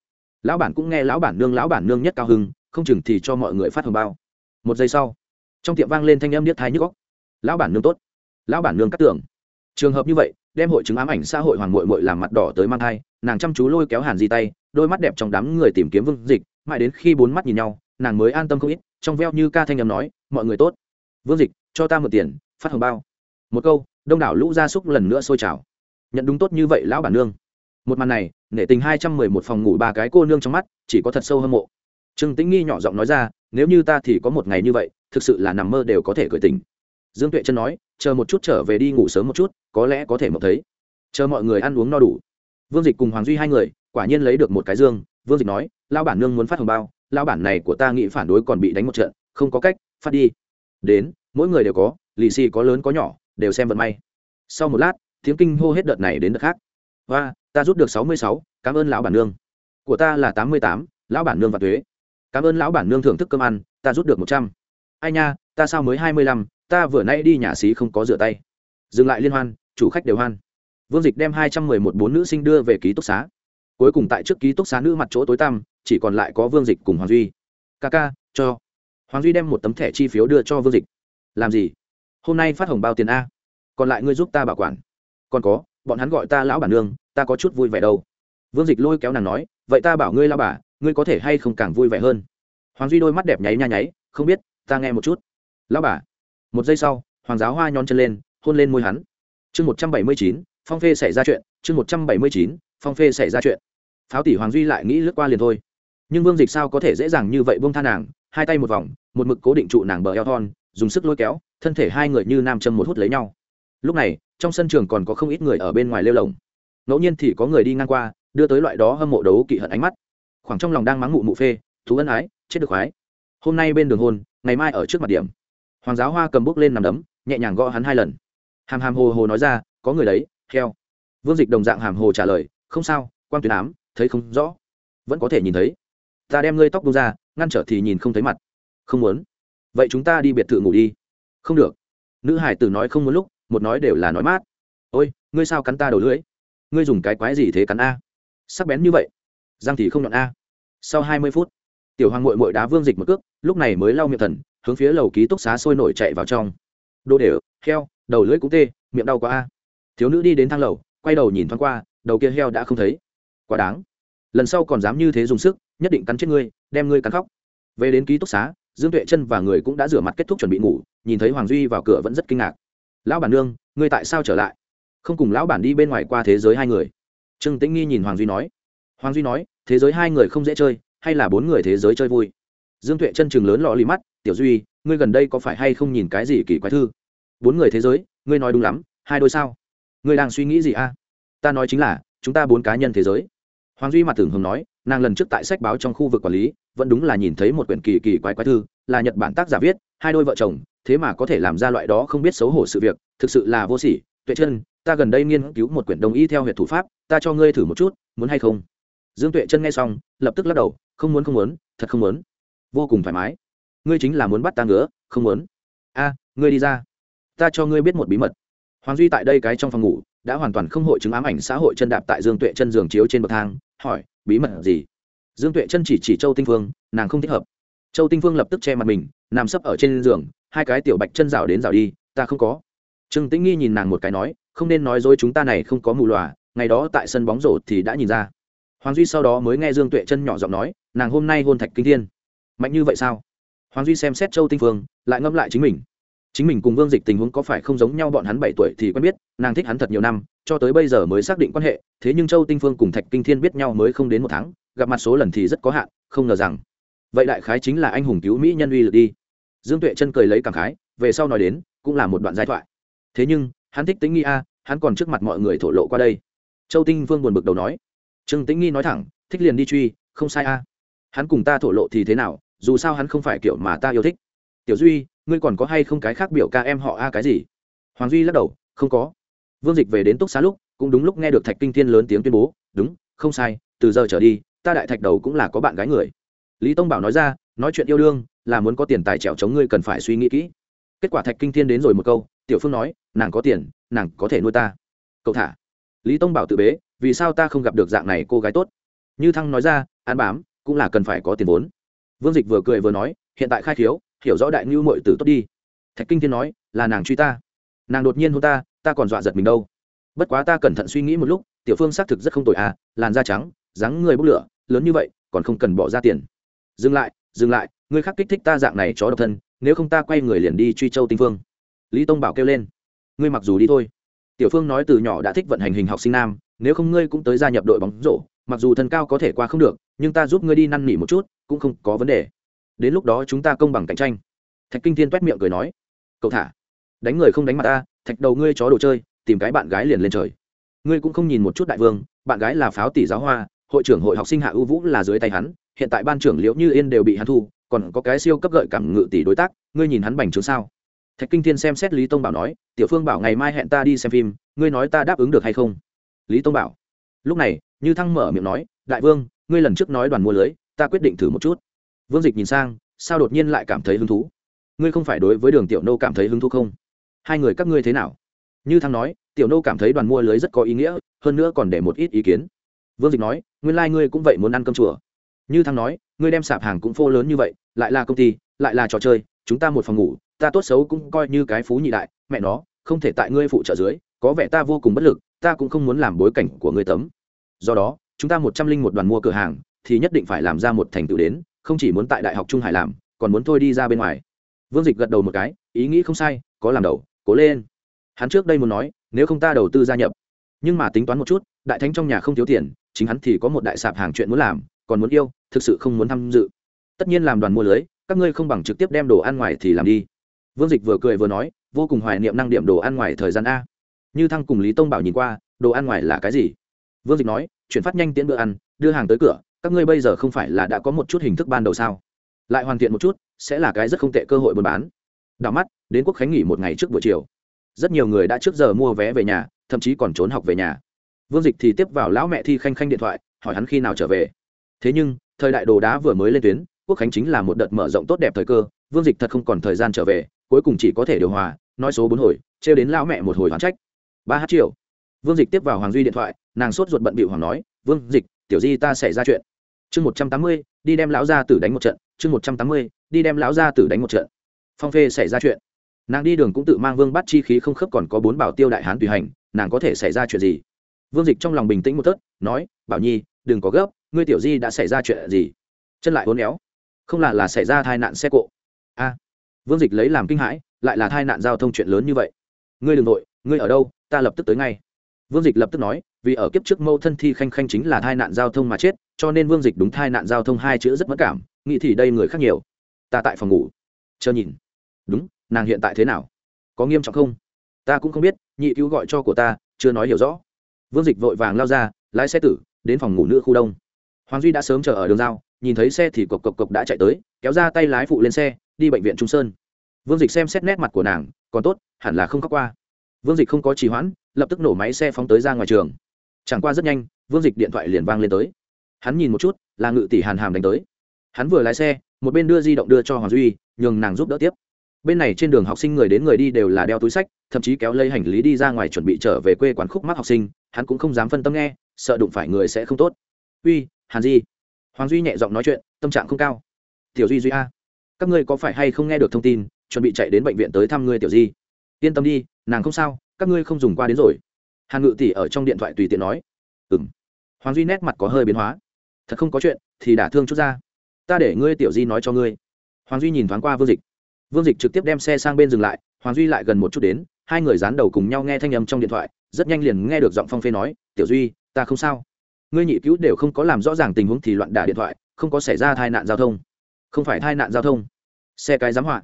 Lão bản cũng nghe lão bản nương, lão bản nương nhất cao hưng, không chừng thì cho mọi người phát hồng bao một giây sau, trong tiệm vang lên thanh âm niết thai nhức góc lão bản nương tốt. Lão bản nương cắt tưởng trường hợp như vậy, đem hội chứng ám ảnh xã hội hoàng mội mội làm mặt đỏ tới mang thai, nàng chăm chú lôi kéo hàn di tay, đôi mắt đẹp trong đám người tìm kiếm vương dịch, mãi đến khi bốn mắt nhìn nhau, nàng mới an tâm không ít, trong veo như ca thanh âm nói, mọi người tốt. Vương dịch, cho ta một tiền, phát hồng bao. Một câu, đông đảo lũ gia súc lần nữa sôi trào. Nhận đúng tốt như vậy, lão bản nương. Một màn này, nể tình hai trăm mười một phòng ngủ ba cái cô nương trong mắt, chỉ có thật sâu hâm mộ trương tĩnh nghi nhỏ giọng nói ra, nếu như ta thì có một ngày như vậy, thực sự là nằm mơ đều có thể cởi tình. Dương tuệ chân nói, chờ một chút trở về đi ngủ sớm một chút, có lẽ có thể mộng thấy. Chờ mọi người ăn uống no đủ. Vương dịch cùng hoàng duy hai người, quả nhiên lấy được một cái dương. Vương dịch nói lao bản nương muốn phát hồng bao lao bản này của ta nghĩ phản đối còn bị đánh một trận, không có cách, phát đi. Đến, mỗi người đều có, lì xì có lớn có nhỏ, đều xem vận may. Sau một lát, tiếng kinh hô hết đợt này đến đợt khác. Và ta rút được sáu mươi sáu, cảm ơn lão bản nương. Của ta là tám mươi tám, lão bản nương và thuế cảm ơn lão bản nương thưởng thức cơm ăn, ta rút được một trăm. Ai nha, ta sao mới hai mươi lăm, ta vừa nay đi nhà xí không có rửa tay. Dừng lại liên hoan, chủ khách đều hoan. Vương dịch đem hai trăm mười một bốn nữ sinh đưa về ký túc xá. Cuối cùng tại trước ký túc xá nữ mặt chỗ tối tăm, chỉ còn lại có vương dịch cùng hoàng duy. Ca ca, cho. Hoàng duy đem một tấm thẻ chi phiếu đưa cho vương dịch. Làm gì? Hôm nay phát hồng bao tiền a? Còn lại ngươi giúp ta bảo quản. Còn có, bọn hắn gọi ta lão bản nương, ta có chút vui vẻ đâu. Vương dịch lôi kéo nàng nói, vậy ta bảo ngươi lao bà ngươi có thể hay không càng vui vẻ hơn? Hoàng duy đôi mắt đẹp nháy nha nháy, không biết, ta nghe một chút. Lao bà. Một giây sau, hoàng giáo hoa nhón chân lên, hôn lên môi hắn. Chương một trăm bảy mươi chín, phong phê xảy ra chuyện, chương một trăm bảy mươi chín, phong phê xảy ra chuyện. Pháo tỷ hoàng duy lại nghĩ lướt qua liền thôi. Nhưng vương dịch sao có thể dễ dàng như vậy bông tha nàng, hai tay một vòng, một mực cố định trụ nàng bờ eo thon, dùng sức lôi kéo, thân thể hai người như nam châm một hút lấy nhau. Lúc này, trong sân trường còn có không ít người ở bên ngoài lêu lồng. Ngẫu nhiên thì có người đi ngang qua, đưa tới loại đó hâm mộ đấu kỵ hận ánh mắt khoảng trong lòng đang mắng mụ mụ phê, thú ân ái, chết được khoái. Hôm nay bên đường hôn, ngày mai ở trước mặt điểm. Hoàng giáo hoa cầm bút lên nằm đấm, nhẹ nhàng gõ hắn hai lần. Hàm hàm hồ hồ nói ra, có người đấy theo vương dịch đồng dạng hàm hồ trả lời, không sao quan tuyến ám, thấy không rõ. Vẫn có thể nhìn thấy. Ta đem ngươi tóc đu ra, ngăn trở thì nhìn không thấy mặt. Không muốn. Vậy chúng ta đi biệt thự ngủ đi. Không được. Nữ hải tử nói không muốn lúc, một nói đều là nói mát. Ôi, ngươi sao cắn ta đầu lưỡi? Ngươi dùng cái quái gì thế cắn a? Sắc bén như vậy răng thì không nhọn a. Sau hai mươi phút, tiểu hoàng mội mội đá vương dịch một cước, lúc này mới lau miệng thần, hướng phía lầu ký túc xá sôi nổi chạy vào trong. Đồ đều, heo, đầu lưỡi cũng tê, miệng đau quá a. Thiếu nữ đi đến thang lầu, quay đầu nhìn thoáng qua, đầu kia heo đã không thấy. Quá đáng. Lần sau còn dám như thế dùng sức, nhất định cắn chết ngươi, đem ngươi cắn khóc. Về đến ký túc xá, dương tuệ chân và người cũng đã rửa mặt kết thúc chuẩn bị ngủ, nhìn thấy hoàng duy vào cửa vẫn rất kinh ngạc. Lão bản nương, ngươi tại sao trở lại? Không cùng lão bản đi bên ngoài qua thế giới hai người. Trương tĩnh nghi nhìn hoàng duy nói hoàng duy nói, thế giới hai người không dễ chơi, hay là bốn người thế giới chơi vui? Dương tuệ chân chừng lớn lọ lì mắt, tiểu duy, ngươi gần đây có phải hay không nhìn cái gì kỳ quái thư? Bốn người thế giới? Ngươi nói đúng lắm, hai đôi sao? Ngươi đang suy nghĩ gì a? Ta nói chính là, chúng ta bốn cá nhân thế giới. Hoàng duy mặt tưởng hồng nói, nàng lần trước tại sách báo trong khu vực quản lý, vẫn đúng là nhìn thấy một quyển kỳ kỳ quái quái thư, là nhật bản tác giả viết, hai đôi vợ chồng, thế mà có thể làm ra loại đó không biết xấu hổ sự việc, thực sự là vô sỉ. Tuệ chân, ta gần đây nghiên cứu một quyển đồng y theo huyện thủ pháp, ta cho ngươi thử một chút, muốn hay không? Dương tuệ chân nghe xong, lập tức lắc đầu, không muốn không muốn, thật không muốn. Vô cùng thoải mái. Ngươi chính là muốn bắt ta ngứa, không muốn. A, ngươi đi ra. Ta cho ngươi biết một bí mật. Hoàng duy tại đây cái trong phòng ngủ, đã hoàn toàn không hội chứng ám ảnh xã hội chân đạp tại dương tuệ chân giường chiếu trên bậc thang, hỏi, bí mật gì? Dương tuệ chân chỉ chỉ châu tinh phương, nàng không thích hợp. Châu tinh phương lập tức che mặt mình, nằm sấp ở trên giường, hai cái tiểu bạch chân rào đến rào đi, ta không có. Trương tĩnh nghi nhìn nàng một cái nói, không nên nói dối chúng ta này không có mù lòa, ngày đó tại sân bóng rổ thì đã nhìn ra hoàng duy sau đó mới nghe dương tuệ chân nhỏ giọng nói, nàng hôm nay hôn thạch kinh thiên. Mạnh như vậy sao? Hoàng duy xem xét châu tinh phương, lại ngâm lại chính mình. Chính mình cùng vương dịch tình huống có phải không giống nhau bọn hắn bảy tuổi thì quen biết, nàng thích hắn thật nhiều năm, cho tới bây giờ mới xác định quan hệ, thế nhưng châu tinh phương cùng thạch kinh thiên biết nhau mới không đến một tháng, gặp mặt số lần thì rất có hạn, không ngờ rằng, vậy đại khái chính là anh hùng cứu mỹ nhân uy lực đi. Dương tuệ chân cười lấy cảm khái, về sau nói đến, cũng là một đoạn giai thoại. Thế nhưng, hắn thích tính nghi a, hắn còn trước mặt mọi người thổ lộ qua đây. Châu tinh phương buồn bực đầu nói trương tĩnh nghi nói thẳng, thích liền đi truy, không sai a. Hắn cùng ta thổ lộ thì thế nào, dù sao hắn không phải kiểu mà ta yêu thích. Tiểu duy, ngươi còn có hay không cái khác biểu ca em họ a cái gì? Hoàng duy lắc đầu, không có. Vương dịch về đến túc xá lúc, cũng đúng lúc nghe được thạch kinh thiên lớn tiếng tuyên bố, đúng, không sai, từ giờ trở đi, ta đại thạch đầu cũng là có bạn gái người. Lý tông bảo nói ra, nói chuyện yêu đương, là muốn có tiền tài trèo chống ngươi cần phải suy nghĩ kỹ. Kết quả thạch kinh thiên đến rồi một câu, tiểu phương nói, nàng có tiền, nàng có thể nuôi ta. Cậu thả. Lý tông bảo tự bế vì sao ta không gặp được dạng này cô gái tốt? Như thăng nói ra an bám, cũng là cần phải có tiền vốn. Vương dịch vừa cười vừa nói, hiện tại khai thiếu hiểu rõ đại ngưu mội tử tốt đi. Thạch kinh thiên nói, là nàng truy ta. Nàng đột nhiên hôn ta ta còn dọa giật mình đâu. Bất quá ta cẩn thận suy nghĩ một lúc, tiểu phương xác thực rất không tội à làn da trắng, dáng người bốc lửa, lớn như vậy, còn không cần bỏ ra tiền. Dừng lại dừng lại ngươi khác kích thích ta dạng này chó độc thân, nếu không ta quay người liền đi truy châu tinh phương. Lý tông bảo kêu lên, ngươi mặc dù đi thôi. Tiểu phương nói từ nhỏ đã thích vận hành hình học sinh nam nếu không ngươi cũng tới gia nhập đội bóng rổ, mặc dù thân cao có thể qua không được, nhưng ta giúp ngươi đi năn nỉ một chút, cũng không có vấn đề. Đến lúc đó chúng ta công bằng cạnh tranh. Thạch kinh thiên t u é t miệng cười nói. Cậu thả, đánh người không đánh mặt ta, thạch đầu ngươi chó đồ chơi, tìm cái bạn gái liền lên trời. Ngươi cũng không nhìn một chút đại vương, bạn gái là pháo tỷ giáo hoa, hội trưởng hội học sinh hạ ưu vũ là dưới tay hắn, hiện tại ban trưởng liễu như yên đều bị hắn thu, còn có cái siêu cấp gợi cảm ngự tỷ đối tác, ngươi nhìn hắn bành trướng sao? Thạch kinh thiên xem xét lý tông bảo nói, tiểu phương bảo ngày mai hẹn ta đi xem phim, ngươi nói ta đáp ứng được hay không? Lý tông bảo. Lúc này, như thăng mở miệng nói, đại vương, ngươi lần trước nói đoàn mua lưới, ta quyết định thử một chút. Vương dịch nhìn sang, sao đột nhiên lại cảm thấy hứng thú? Ngươi không phải đối với đường tiểu nô cảm thấy hứng thú không? Hai người các ngươi thế nào? Như thăng nói, tiểu nô cảm thấy đoàn mua lưới rất có ý nghĩa, hơn nữa còn để một ít ý kiến. Vương dịch nói, nguyên lai、like、ngươi cũng vậy muốn ăn cơm chùa. Như thăng nói, ngươi đem sạp hàng cũng phô lớn như vậy, lại là công ty, lại là trò chơi, chúng ta một phòng ngủ, ta tốt xấu cũng coi như cái phú nhị đại, mẹ nó, không thể tại ngươi phụ trợ dưới, có vẻ ta vô cùng bất lực ta cũng không muốn làm bối cảnh của ngươi tấm. Do đó, chúng ta một trăm linh một đoàn mua cửa hàng, thì nhất định phải làm ra một thành tựu đến, không chỉ muốn tại đại học trung hải làm, còn muốn thôi đi ra bên ngoài. Vương dịch gật đầu một cái, ý nghĩ không sai, có làm đầu, cố lên. Hắn trước đây muốn nói, nếu không ta đầu tư gia nhập. Nhưng mà tính toán một chút, đại thánh trong nhà không thiếu tiền, chính hắn thì có một đại sạp hàng chuyện muốn làm, còn muốn yêu, thực sự không muốn tham dự. Tất nhiên làm đoàn mua lưới, các ngươi không bằng trực tiếp đem đồ ăn ngoài thì làm đi. Vương dịch vừa cười vừa nói, vô cùng hoài niệm năng điểm đồ ăn ngoài thời gian a như thăng cùng lý tông bảo nhìn qua, đồ ăn ngoài là cái gì? Vương dịch nói, chuyển phát nhanh tiễn bữa ăn, đưa hàng tới cửa, các ngươi bây giờ không phải là đã có một chút hình thức ban đầu sao? Lại hoàn thiện một chút, sẽ là cái rất không tệ cơ hội buôn bán. Đào mắt, đến quốc khánh nghỉ một ngày trước buổi chiều. Rất nhiều người đã trước giờ mua vé về nhà, thậm chí còn trốn học về nhà. Vương dịch thì tiếp vào lão mẹ thi khanh khanh điện thoại, hỏi hắn khi nào trở về. Thế nhưng, thời đại đồ đá vừa mới lên tuyến, quốc khánh chính là một đợt mở rộng tốt đẹp thời cơ, vương dịch thật không còn thời gian trở về, cuối cùng chỉ có thể điều hòa, nói số bốn hồi, trêu đến lão mẹ một hồi hoán trách ba h triệu vương dịch tiếp vào hoàng duy điện thoại, nàng sốt ruột bận bịu hoàng nói, vương dịch, tiểu di ta xảy ra chuyện. Chương một trăm tám mươi, đi đem lão gia tử đánh một trận. Chương một trăm tám mươi, đi đem lão gia tử đánh một trận. Phong phê xảy ra chuyện. Nàng đi đường cũng tự mang vương bắt chi khí không khớp còn có bốn bảo tiêu đại hán tùy hành, nàng có thể xảy ra chuyện gì? Vương dịch trong lòng bình tĩnh một tớt nói, bảo nhi, đừng có gấp, ngươi tiểu di đã xảy ra chuyện gì? Chân lại hôn éo, không là là xảy ra tai nạn xe cộ. A. Vương dịch lấy làm kinh hãi, lại là tai nạn giao thông chuyện lớn như vậy. Ngươi đ ừ n g nội ngươi ở đâu? Ta lập tức tới ngay. Vương dịch lập tức nói, vì ở kiếp trước mâu thân thi khanh khanh chính là tai nạn giao thông mà chết, cho nên vương dịch đúng tai nạn giao thông hai chữ rất mất cảm, nghĩ thì đây người khác nhiều. Ta tại phòng ngủ. Chờ nhìn. Đúng, nàng hiện tại thế nào? Có nghiêm trọng không? Ta cũng không biết, nhị cứu gọi cho của ta, chưa nói hiểu rõ. Vương dịch vội vàng lao ra, lái xe tử, đến phòng ngủ nữ khu đông. Hoàng duy đã sớm chờ ở đường giao, nhìn thấy xe thì cộc cộc cộc đã chạy tới, kéo ra tay lái phụ lên xe, đi bệnh viện trung sơn. Vương dịch xem xét nét mặt của nàng, còn tốt, hẳn là không khóc qua vương dịch không có trì hoãn, lập tức nổ máy xe phóng tới ra ngoài trường. Chẳng qua rất nhanh, vương dịch điện thoại liền vang lên tới. Hắn nhìn một chút, là ngự tỷ hàn hàm đánh tới. Hắn vừa lái xe, một bên đưa di động đưa cho hoàng duy, nhường nàng giúp đỡ tiếp. Bên này trên đường học sinh người đến người đi đều là đeo túi sách, thậm chí kéo lấy hành lý đi ra ngoài chuẩn bị trở về quê quán khúc mắc học sinh, hắn cũng không dám phân tâm nghe, sợ đụng phải người sẽ không tốt. Uy, hàn di. Hoàng duy nhẹ giọng nói chuyện, tâm trạng không cao. Tiểu duy duy a, các ngươi có phải hay không nghe được thông tin, chuẩn bị chạy đến bệnh viện tới thăm ngươi tiểu di? Yên tâm đi, nàng không sao, các ngươi không dùng qua đến rồi. Hàn ngự tỷ ở trong điện thoại tùy tiện nói. Ừ m hoàng duy nét mặt có hơi biến hóa. Thật không có chuyện, thì đả thương chút ra. Ta để ngươi tiểu di nói cho ngươi. Hoàng duy nhìn thoáng qua vương dịch. Vương dịch trực tiếp đem xe sang bên dừng lại, hoàng duy lại gần một chút đến, hai người dán đầu cùng nhau nghe thanh âm trong điện thoại, rất nhanh liền nghe được giọng phong phê nói, tiểu duy, ta không sao. Ngươi nhị cứu đều không có làm rõ ràng tình huống thì loạn đả điện thoại, không có xảy ra tai nạn giao thông. Không phải tai nạn giao thông. Xe cái giám họa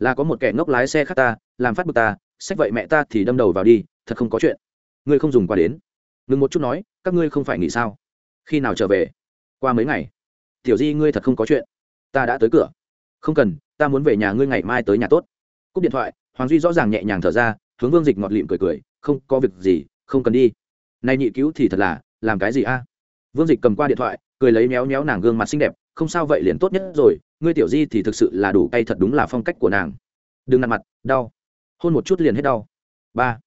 là có một kẻ ngốc lái xe khác ta, làm phát bực ta sách vậy mẹ ta thì đâm đầu vào đi, thật không có chuyện. Ngươi không dùng qua đến. Ngừng một chút nói, các ngươi không phải nghỉ sao? Khi nào trở về? Qua mấy ngày? Tiểu di, ngươi thật không có chuyện. Ta đã tới cửa. Không cần, ta muốn về nhà ngươi ngày mai tới nhà tốt. Cúp điện thoại, hoàng duy rõ ràng nhẹ nhàng thở ra, hướng vương dịch ngọt lịm cười cười, không, có việc gì, không cần đi. Nay nhị cứu thì thật là, làm cái gì a? Vương dịch cầm qua điện thoại, cười lấy méo méo nàng gương mặt xinh đẹp không sao vậy liền tốt nhất rồi, ngươi tiểu di thì thực sự là đủ cay thật đúng là phong cách của nàng. Đừng nặn mặt, đau. Hôn một chút liền hết đau. Ba.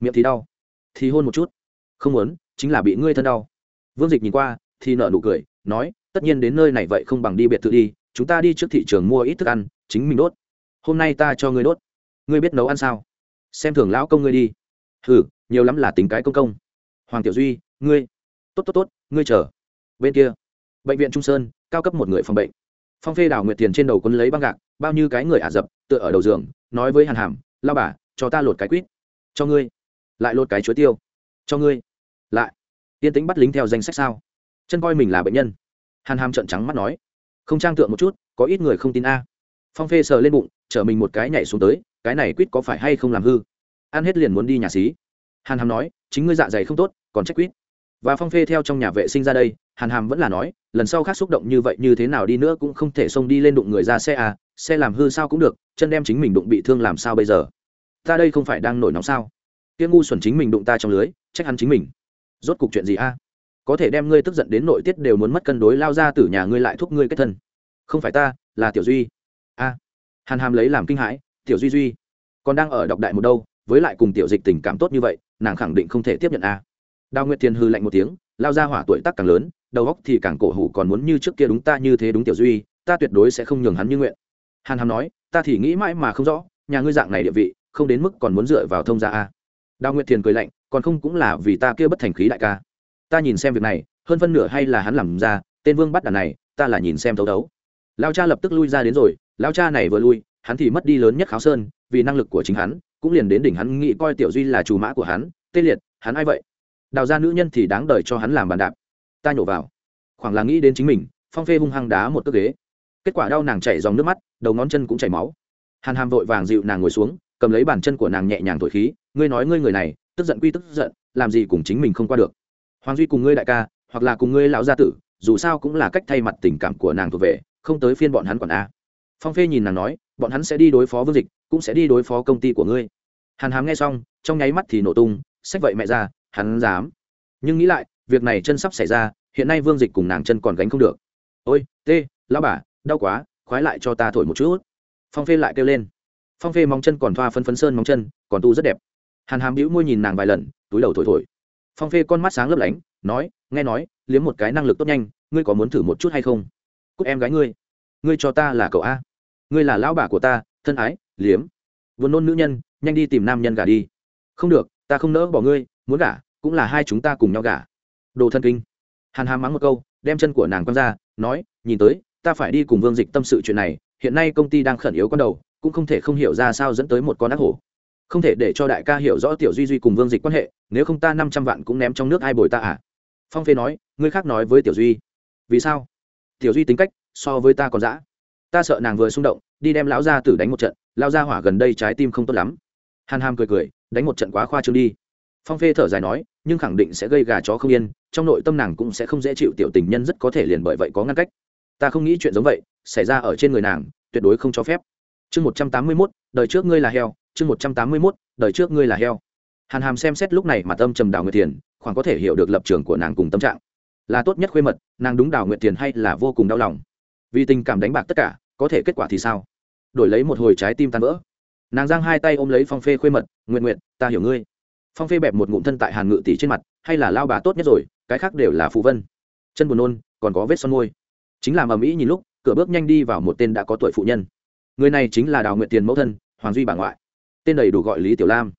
Miệng thì đau. Thì hôn một chút. Không muốn, chính là bị ngươi thân đau. Vương dịch nhìn qua, thì nợ nụ cười, nói, tất nhiên đến nơi này vậy không bằng đi biệt thự đi, chúng ta đi trước thị trường mua ít thức ăn, chính mình đốt. Hôm nay ta cho ngươi đốt. Ngươi biết nấu ăn sao? Xem thường lão công ngươi đi. Hừ, nhiều lắm là tính cái công công. Hoàng tiểu duy, ngươi. Tốt tốt tốt, ngươi chờ. Bên kia bệnh viện trung sơn, cao cấp một người phòng bệnh. Phong phê đào nguyệt tiền trên đầu quân lấy băng gạc, bao nhiêu cái người ả rập, tựa ở đầu giường, nói với hàn hàm, lao bà, cho ta lột cái quýt. Cho ngươi. Lại lột cái chuối tiêu. Cho ngươi. Lại. Yên tĩnh bắt lính theo danh sách sao? Chân coi mình là bệnh nhân. Hàn hàm trợn trắng mắt nói. Không trang tượng một chút, có ít người không tin a. Phong phê sờ lên bụng, chở mình một cái nhảy xuống tới, cái này quýt có phải hay không làm hư? Ăn hết liền muốn đi nhà xí. Hàn hàm nói, chính ngươi dạ dày không tốt, còn trách quýt và phong phê theo trong nhà vệ sinh ra đây, hàn hàm vẫn là nói, lần sau khác xúc động như vậy như thế nào đi nữa cũng không thể xông đi lên đụng người ra xe à xe làm hư sao cũng được, chân đem chính mình đụng bị thương làm sao bây giờ? Ta đây không phải đang nổi nóng sao? Tiếng ngu xuẩn chính mình đụng ta trong lưới, trách hắn chính mình. Rốt cục chuyện gì a? Có thể đem ngươi tức giận đến nội tiết đều muốn mất cân đối, lao ra từ nhà ngươi lại thúc ngươi kết thân. Không phải ta, là tiểu duy. A. Hàn hàm lấy làm kinh hãi, tiểu duy duy, còn đang ở đọc đại một đâu, với lại cùng tiểu dịch tình cảm tốt như vậy, nàng khẳng định không thể tiếp nhận a đào nguyệt thiên hư lạnh một tiếng, lao ra hỏa tuổi tác càng lớn, đầu óc thì càng cổ hủ còn muốn như trước kia đúng ta như thế đúng tiểu duy, ta tuyệt đối sẽ không nhường hắn như nguyện. Hàn hàm nói, ta thì nghĩ mãi mà không rõ, nhà ngươi dạng này địa vị, không đến mức còn muốn dựa vào thông gia a. Đào nguyệt thiền cười lạnh, còn không cũng là vì ta kia bất thành khí đại ca. Ta nhìn xem việc này, hơn phân nửa hay là hắn làm ra, tên vương bắt đàn này, ta là nhìn xem thấu đấu lao cha lập tức lui ra đến rồi, lao cha này vừa lui, hắn thì mất đi lớn nhất kháo sơn, vì năng lực của chính hắn, cũng liền đến đỉnh hắn nghĩ coi tiểu duy là chủ mã của hắn tê liệt, hắn ai vậy? Đào ra nữ nhân thì đáng đời cho hắn làm bàn đạp. Ta nhổ vào. Khoảng là nghĩ đến chính mình, phong phê hung hăng đá một cước ghế. Kết quả đau nàng chảy dòng nước mắt, đầu ngón chân cũng chảy máu. Hàn hàm vội vàng dịu nàng ngồi xuống, cầm lấy bàn chân của nàng nhẹ nhàng thổi khí, ngươi nói ngươi người này, tức giận quy tức giận, làm gì cùng chính mình không qua được. Hoàng duy cùng ngươi đại ca, hoặc là cùng ngươi lão gia tử, dù sao cũng là cách thay mặt tình cảm của nàng thuộc về, không tới phiên bọn hắn còn a. Phong phê nhìn nàng nói, bọn hắn sẽ đi đối phó vương dịch, cũng sẽ đi đối phó công ty của ngươi. Hàn hàm nghe xong, trong nháy mắt thì nổ tung sách vậy mẹ ra hắn dám. Nhưng nghĩ lại, việc này chân sắp xảy ra, hiện nay vương dịch cùng nàng chân còn gánh không được. Ôi, tê, lão bà, đau quá, khoái lại cho ta thổi một chút phong phê lại kêu lên. Phong phê móng chân còn thoa phân phấn sơn móng chân, còn tu rất đẹp. Hàn hàm bĩu môi nhìn nàng vài lần, túi đầu thổi thổi. Phong phê con mắt sáng lấp lánh, nói, nghe nói, liếm một cái năng lực tốt nhanh, ngươi có muốn thử một chút hay không? Cúc em gái ngươi ngươi cho ta là cậu a. Ngươi là lão bà của ta, thân ái, liếm. Vốn nôn nữ nhân, nhanh đi tìm nam nhân gả đi. Không được, ta không nỡ bỏ ngươi muốn gả, cũng là hai chúng ta cùng nhau gả. Đồ thân kinh. Hàn hàm mắng một câu, đem chân của nàng quăng ra, nói, nhìn tới, ta phải đi cùng vương dịch tâm sự chuyện này, hiện nay công ty đang khẩn yếu con đầu, cũng không thể không hiểu ra sao dẫn tới một con ác hổ. Không thể để cho đại ca hiểu rõ tiểu duy duy cùng vương dịch quan hệ, nếu không ta năm trăm vạn cũng ném trong nước ai bồi ta à? Phong phê nói, ngươi khác nói với tiểu duy. Vì sao? Tiểu duy tính cách, so với ta còn dã. Ta sợ nàng vừa xung động, đi đem lão gia tử đánh một trận lao Gia hỏa gần đây trái tim không tốt lắm. Hàn hàm cười cười, đánh một trận quá khoa trương đi phong phê thở dài nói, nhưng khẳng định sẽ gây gà chó không yên, trong nội tâm nàng cũng sẽ không dễ chịu, tiểu tình nhân rất có thể liền bởi vậy có ngăn cách. Ta không nghĩ chuyện giống vậy, xảy ra ở trên người nàng, tuyệt đối không cho phép. Chương một trăm tám mươi mốt, đời trước ngươi là heo, chương một trăm tám mươi mốt, đời trước ngươi là heo. Hàn hàm xem xét lúc này mà tâm trầm đào nguyệt tiền khoảng có thể hiểu được lập trường của nàng cùng tâm trạng. Là tốt nhất khuê mật, nàng đúng đào nguyệt tiền hay là vô cùng đau lòng? Vì tình cảm đánh bạc tất cả, có thể kết quả thì sao? Đổi lấy một hồi trái tim tan vỡ. Nàng giang hai tay ôm lấy phong phê khuê mật nguyện nguyện ta hiểu ngươi phong phê bẹp một ngụm thân tại hàn ngự tỷ trên mặt, hay là lao bà tốt nhất rồi, cái khác đều là phụ vân. Chân buồn nôn, còn có vết son môi. Chính là mầm ĩ nhìn lúc, cửa bước nhanh đi vào một tên đã có tuổi phụ nhân. Người này chính là đào nguyện tiền mẫu thân, hoàng duy bà ngoại. Tên đầy đủ gọi lý tiểu lam.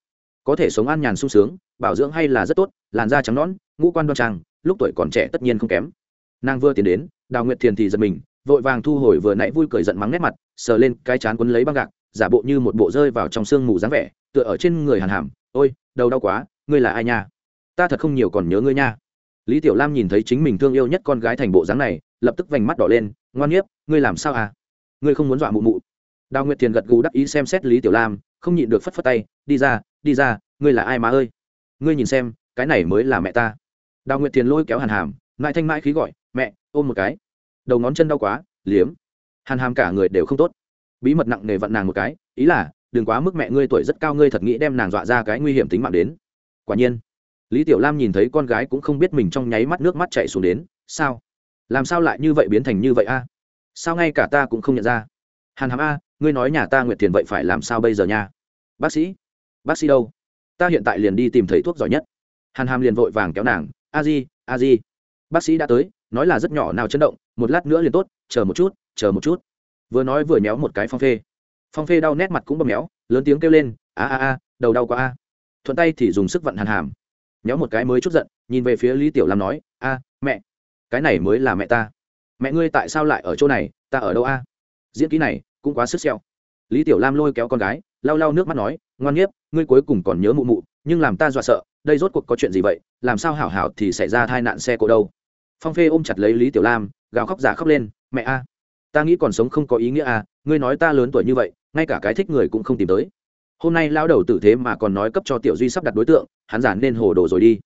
Có thể sống an nhàn sung sướng, bảo dưỡng hay là rất tốt, làn da trắng nõn, ngũ quan đoan trang, lúc tuổi còn trẻ tất nhiên không kém. Nàng vừa tiến đến, đào nguyện thiền thì giật mình, vội vàng thu hồi vừa nãy vui cười giận mắng nét mặt, sờ lên cái chán quấn lấy băng gạc, giả bộ như một bộ rơi vào trong sương mù dáng vẻ tựa ở trên người hàn hàm, ôi, đầu đau quá, ngươi là ai nha? Ta thật không nhiều còn nhớ ngươi nha. Lý tiểu lam nhìn thấy chính mình thương yêu nhất con gái thành bộ dáng này, lập tức vành mắt đỏ lên, ngoan nhiếp ngươi làm sao à? Ngươi không muốn dọa mụ mụ. Đào nguyệt thiền gật gù đắc ý xem xét lý tiểu lam, không nhịn được phất phất tay, đi ra đi ra, ngươi là ai má ơi? Ngươi nhìn xem, cái này mới là mẹ ta. Đào nguyệt thiền lôi kéo hàn hàm, mãi thanh mãi khí gọi, mẹ, ôm một cái. Đầu ngón chân đau quá, liếm. Hàn hàm cả người đều không tốt. Bí mật nặng nề vặn nàng một cái, ý là đừng quá mức mẹ ngươi tuổi rất cao, ngươi thật nghĩ đem nàng dọa ra cái nguy hiểm tính mạng đến. Quả nhiên, lý tiểu lam nhìn thấy con gái cũng không biết mình trong nháy mắt nước mắt chạy xuống đến. Sao? Làm sao lại như vậy biến thành như vậy a? Sao ngay cả ta cũng không nhận ra? Hàn hàm a, ngươi nói nhà ta nguyệt tiền vậy phải làm sao bây giờ nha? Bác sĩ bác sĩ đâu? Ta hiện tại liền đi tìm thầy thuốc giỏi nhất. Hàn hàm liền vội vàng kéo nàng. A di a di. Bác sĩ đã tới, nói là rất nhỏ nào chấn động. Một lát nữa liền tốt, chờ một chút, chờ một chút. Vừa nói vừa nhéo một cái phong phê phong phê đau nét mặt cũng bầm méo, lớn tiếng kêu lên, a a a, đầu đau quá a. Thuận tay thì dùng sức vận hàn hàm. Méo một cái mới chút giận, nhìn về phía lý tiểu lam nói, a, mẹ, cái này mới là mẹ ta. Mẹ ngươi tại sao lại ở chỗ này, ta ở đâu a? Diễn kỹ này cũng quá sức xeo lý tiểu lam lôi kéo con gái, lau lau nước mắt nói, ngoan nhiếp ngươi cuối cùng còn nhớ mụ mụ, nhưng làm ta dọa sợ, đây rốt cuộc có chuyện gì vậy, làm sao hảo hảo thì xảy ra tai nạn xe cộ đâu? Phong phê ôm chặt lấy lý tiểu lam, gào khóc giả khóc lên, mẹ a, ta nghĩ còn sống không có ý nghĩa a, ngươi nói ta lớn tuổi như vậy ngay cả cái thích người cũng không tìm tới. Hôm nay lao đầu tử thế mà còn nói cấp cho tiểu duy sắp đặt đối tượng, hắn giản nên hồ đồ rồi đi.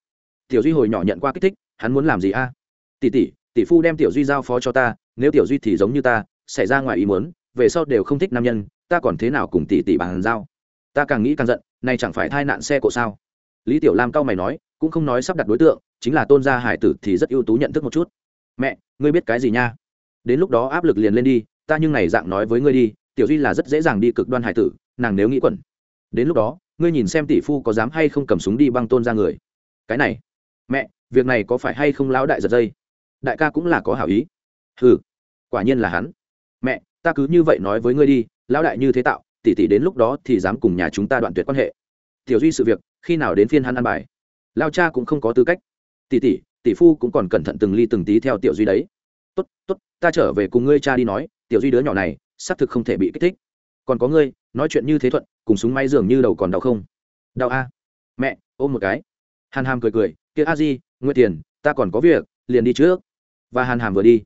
Tiểu duy hồi nhỏ nhận qua kích thích, hắn muốn làm gì a? Tỷ tỷ tỷ phu đem tiểu duy giao phó cho ta, nếu tiểu duy thì giống như ta, xảy ra ngoài ý muốn, về sau đều không thích nam nhân, ta còn thế nào cùng tỷ tỷ bàn giao? Ta càng nghĩ càng giận, nay chẳng phải thai nạn xe cộ sao? Lý tiểu lam cao mày nói, cũng không nói sắp đặt đối tượng, chính là tôn gia hải tử thì rất ưu tú nhận thức một chút. Mẹ, ngươi biết cái gì nha? Đến lúc đó áp lực liền lên đi, ta nhưng này dạng nói với ngươi đi tiểu duy là rất dễ dàng đi cực đoan hải tử, nàng nếu nghĩ quẩn. Đến lúc đó, ngươi nhìn xem tỷ phu có dám hay không cầm súng đi băng tôn ra người. Cái này, mẹ, việc này có phải hay không lão đại giật dây? Đại ca cũng là có hảo ý. Ừ quả nhiên là hắn. Mẹ, ta cứ như vậy nói với ngươi đi, lão đại như thế tạo, tỷ tỷ đến lúc đó thì dám cùng nhà chúng ta đoạn tuyệt quan hệ. Tiểu duy sự việc, khi nào đến phiên hắn ăn bài? Lao cha cũng không có tư cách. Tỷ tỷ tỷ phu cũng còn cẩn thận từng ly từng tí theo tiểu duy đấy. Tốt tốt, ta trở về cùng ngươi cha đi nói, tiểu duy đứa nhỏ này xác thực không thể bị kích thích. Còn có ngươi, nói chuyện như thế thuận, cùng súng máy dường như đầu còn đau không? Đau a. Mẹ, ôm một cái. Hàn hàm cười cười, kia a di nguyện tiền, ta còn có việc, liền đi trước. Và hàn hàm vừa đi,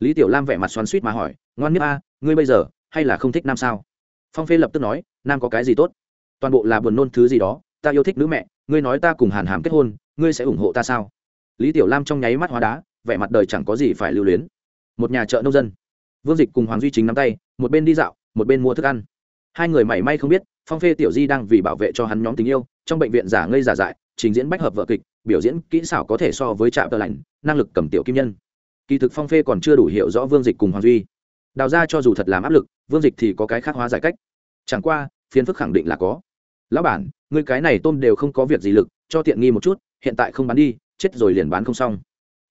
lý tiểu lam vẻ mặt xoắn suýt mà hỏi, ngoan nhất a, ngươi bây giờ, hay là không thích nam sao? Phong phê lập tức nói, nam có cái gì tốt? Toàn bộ là buồn nôn thứ gì đó, ta yêu thích nữ mẹ, ngươi nói ta cùng hàn hàm kết hôn, ngươi sẽ ủng hộ ta sao? Lý tiểu lam trong nháy mắt hóa đá, vẻ mặt đời chẳng có gì phải lưu luyến. Một nhà chợ nông dân vương dịch cùng hoàng duy chính nắm tay, một bên đi dạo, một bên mua thức ăn. Hai người mảy may không biết, phong phê tiểu di đang vì bảo vệ cho hắn nhóm tình yêu, trong bệnh viện giả ngây giả dại, trình diễn bách hợp vợ kịch, biểu diễn kỹ xảo có thể so với trạm tờ lạnh, năng lực cầm tiểu kim nhân. Kỳ thực phong phê còn chưa đủ hiểu rõ vương dịch cùng hoàng duy. Đào ra cho dù thật làm áp lực, vương dịch thì có cái khác hóa giải cách. Chẳng qua phiến phức khẳng định là có. Lão bản người cái này tôm đều không có việc gì lực, cho tiện nghi một chút, hiện tại không bán đi, chết rồi liền bán không xong.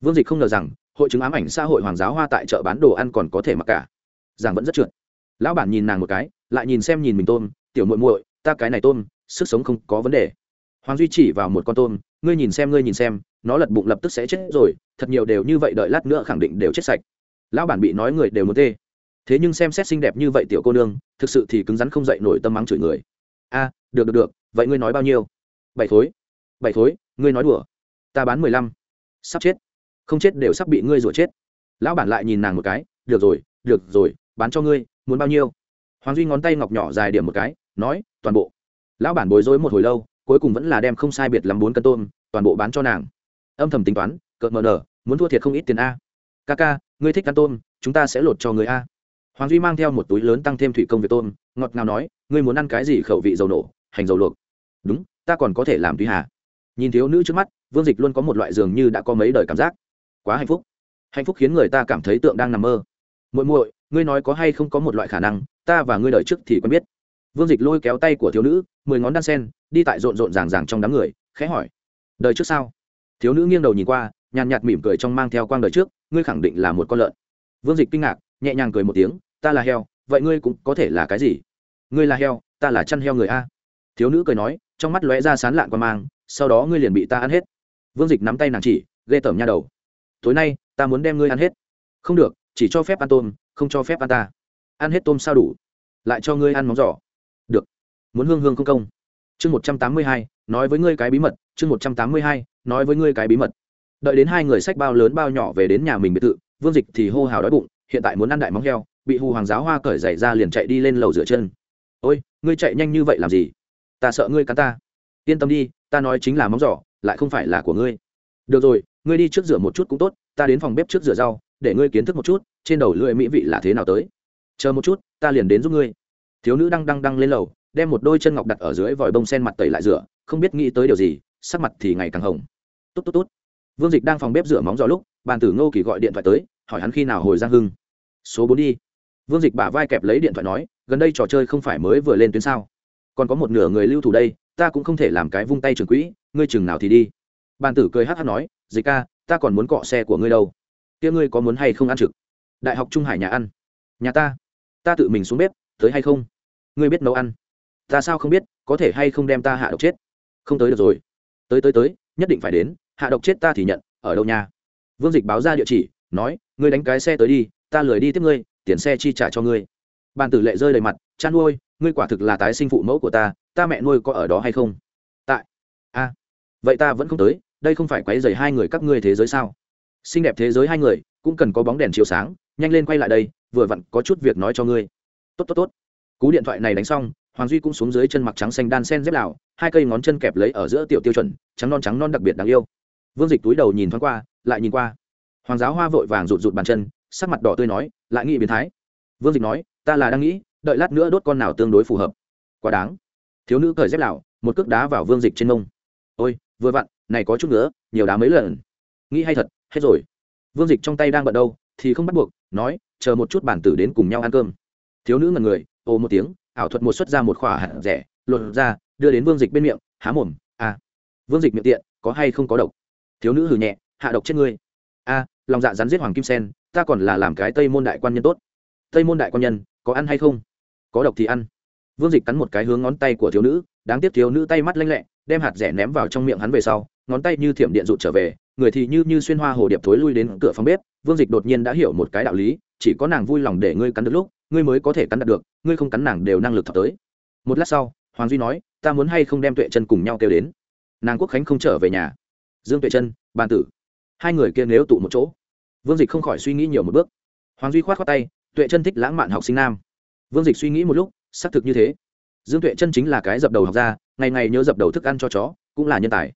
Vương dịch không ngờ rằng hội chứng ám ảnh xã hội hoàng giáo hoa tại chợ bán đồ ăn còn có thể mặc cả. Giảng vẫn rất trượt. Lão bản nhìn nàng một cái, lại nhìn xem nhìn mình tôm, tiểu muội muội, ta cái này tôm, sức sống không có vấn đề. Hoàng duy chỉ vào một con tôm, ngươi nhìn xem, ngươi nhìn xem, nó lật bụng lập tức sẽ chết rồi, thật nhiều đều như vậy đợi lát nữa khẳng định đều chết sạch. Lão bản bị nói người đều muốn tê. Thế nhưng xem xét xinh đẹp như vậy tiểu cô nương, thực sự thì cứng rắn không dậy nổi tâm mắng chửi người. A, được được được, vậy ngươi nói bao nhiêu? Bảy thối bảy thối ngươi nói đùa. Ta bán mười lăm. Sắp chết không chết đều sắp bị ngươi rủa chết. Lão bản lại nhìn nàng một cái, được rồi được rồi, bán cho ngươi, muốn bao nhiêu? Hoàng duy ngón tay ngọc nhỏ dài điểm một cái, nói, toàn bộ. Lão bản bối rối một hồi lâu, cuối cùng vẫn là đem không sai biệt lắm bốn cân tôm, toàn bộ bán cho nàng. Âm thầm tính toán, cợt mờ nở, muốn thua thiệt không ít tiền a. Ca ca, ngươi thích ăn tôm, chúng ta sẽ lột cho người a. Hoàng duy mang theo một túi lớn tăng thêm thủy công về tôm, ngọt ngào nói, ngươi muốn ăn cái gì khẩu vị dầu nổ, hành dầu luộc. Đúng, ta còn có thể làm tuy hà. Nhìn thiếu nữ trước mắt, vương dịch luôn có một loại giường như đã có mấy đời cảm giác quá hạnh phúc. Hạnh phúc khiến người ta cảm thấy tượng đang nằm mơ. Muội muội, ngươi nói có hay không có một loại khả năng, ta và ngươi đợi trước thì quen biết. Vương dịch lôi kéo tay của thiếu nữ, mười ngón đan sen, đi tại rộn rộn ràng ràng trong đám người, khẽ hỏi, đời trước sao? Thiếu nữ nghiêng đầu nhìn qua, nhàn nhạt mỉm cười trong mang theo quang đời trước, ngươi khẳng định là một con lợn. Vương dịch kinh ngạc, nhẹ nhàng cười một tiếng, ta là heo, vậy ngươi cũng có thể là cái gì? Ngươi là heo, ta là chăn heo người a. Thiếu nữ cười nói, trong mắt lóe ra sán lạn qua mang, sau đó ngươi liền bị ta ăn hết. Vương dịch nắm tay nàng chỉ, ghê tởm nha đầu tối nay, ta muốn đem ngươi ăn hết. Không được, chỉ cho phép ăn tôm, không cho phép ăn ta. Ăn hết tôm sao đủ? Lại cho ngươi ăn móng giỏ được. Muốn hương hương không công. Chương một trăm tám mươi hai, nói với ngươi cái bí mật. Chương một trăm tám mươi hai, nói với ngươi cái bí mật. Đợi đến hai người sách bao lớn bao nhỏ về đến nhà mình biệt thự, vương dịch thì hô hào đói bụng, hiện tại muốn ăn đại móng heo, bị hù hoàng giáo hoa cởi giày ra liền chạy đi lên lầu rửa chân. Ôi, ngươi chạy nhanh như vậy làm gì? Ta sợ ngươi cắn ta. Yên tâm đi, ta nói chính là móng giỏ lại không phải là của ngươi. Được rồi ngươi đi trước rửa một chút cũng tốt, ta đến phòng bếp trước rửa rau, để ngươi kiến thức một chút, trên đầu lưỡi mỹ vị là thế nào tới. Chờ một chút, ta liền đến giúp ngươi. Thiếu nữ đang đăng đăng lên lầu, đem một đôi chân ngọc đặt ở dưới vòi bông sen mặt tẩy lại rửa, không biết nghĩ tới điều gì, sắc mặt thì ngày càng hồng. Tốt tốt tốt. Vương dịch đang phòng bếp rửa móng giò lúc, bàn tử ngô kỳ gọi điện thoại tới, hỏi hắn khi nào hồi giang hưng. Số bốn đi. Vương dịch bả vai kẹp lấy điện thoại nói, gần đây trò chơi không phải mới vừa lên tuyến sao? Còn có một nửa người lưu thủ đây, ta cũng không thể làm cái vung tay trường quỹ, ngươi chừng nào thì đi bàn tử cười hát hát nói, dịch ca, ta còn muốn cọ xe của ngươi đâu. Kia ngươi có muốn hay không ăn trực? Đại học trung hải nhà ăn. Nhà ta. Ta tự mình xuống bếp, tới hay không? Ngươi biết nấu ăn. Ta sao không biết, có thể hay không đem ta hạ độc chết? Không tới được rồi. Tới tới tới, nhất định phải đến, hạ độc chết ta thì nhận, ở đâu nhà vương dịch báo ra địa chỉ, nói, ngươi đánh cái xe tới đi, ta lười đi tiếp ngươi, tiền xe chi trả cho ngươi. Bàn tử lệ rơi đầy mặt chăn nuôi, ngươi quả thực là tái sinh phụ mẫu của ta ta mẹ nuôi có ở đó hay không? Tại. A, vậy ta vẫn không tới đây không phải quấy rầy hai người các ngươi thế giới sao? Xinh đẹp thế giới hai người, cũng cần có bóng đèn chiếu sáng, nhanh lên quay lại đây, vừa vặn có chút việc nói cho ngươi. Tốt tốt tốt. Cú điện thoại này đánh xong, hoàng duy cũng xuống dưới chân mặc trắng xanh đan sen dép lào, hai cây ngón chân kẹp lấy ở giữa tiểu tiêu chuẩn, trắng non trắng non đặc biệt đáng yêu. Vương dịch túi đầu nhìn thoáng qua, lại nhìn qua. Hoàng giáo hoa vội vàng rụt rụt bàn chân, sắc mặt đỏ tươi nói, lại nghĩ biến thái. Vương dịch nói, ta là đang nghĩ, đợi lát nữa đốt con nào tương đối phù hợp. Quá đáng. Thiếu nữ cởi dép lào, một cước đá vào vương dịch trên mông. Ôi, vừa vặn này có chút nữa, nhiều đá mấy lần. Nghĩ hay thật, hết rồi. Vương dịch trong tay đang bận đâu, thì không bắt buộc, nói, chờ một chút bản tử đến cùng nhau ăn cơm. Thiếu nữ ngần người, ồ một tiếng, ảo thuật một xuất ra một khỏa hạt rẻ, lột ra, đưa đến vương dịch bên miệng, há mồm à. Vương dịch miệng tiện, có hay không có độc? Thiếu nữ hừ nhẹ, hạ độc chết ngươi. A, lòng dạ rắn giết hoàng kim sen, ta còn là làm cái tây môn đại quan nhân tốt. Tây môn đại quan nhân, có ăn hay không? Có độc thì ăn. Vương dịch cắn một cái hướng ngón tay của thiếu nữ, đáng tiếc thiếu nữ tay mắt lanh lẹ, đem hạt rẻ ném vào trong miệng hắn về sau ngón tay như thiểm điện rụt trở về, người thì như như xuyên hoa hồ điệp thối lui đến cửa phòng bếp, vương dịch đột nhiên đã hiểu một cái đạo lý, chỉ có nàng vui lòng để ngươi cắn được lúc, ngươi mới có thể cắn đặt được, ngươi không cắn nàng đều năng lực thập tới. Một lát sau, hoàng duy nói, ta muốn hay không đem tuệ chân cùng nhau kêu đến? Nàng quốc khánh không trở về nhà. Dương tuệ chân, bàn tử. Hai người kia nếu tụ một chỗ. Vương dịch không khỏi suy nghĩ nhiều một bước. Hoàng duy khoát khoát tay, tuệ chân thích lãng mạn học sinh nam. Vương dịch suy nghĩ một lúc, xác thực như thế. Dương tuệ chân chính là cái dập đầu học ra ngày ngày nhớ dập đầu thức ăn cho chó, cũng là nhân tài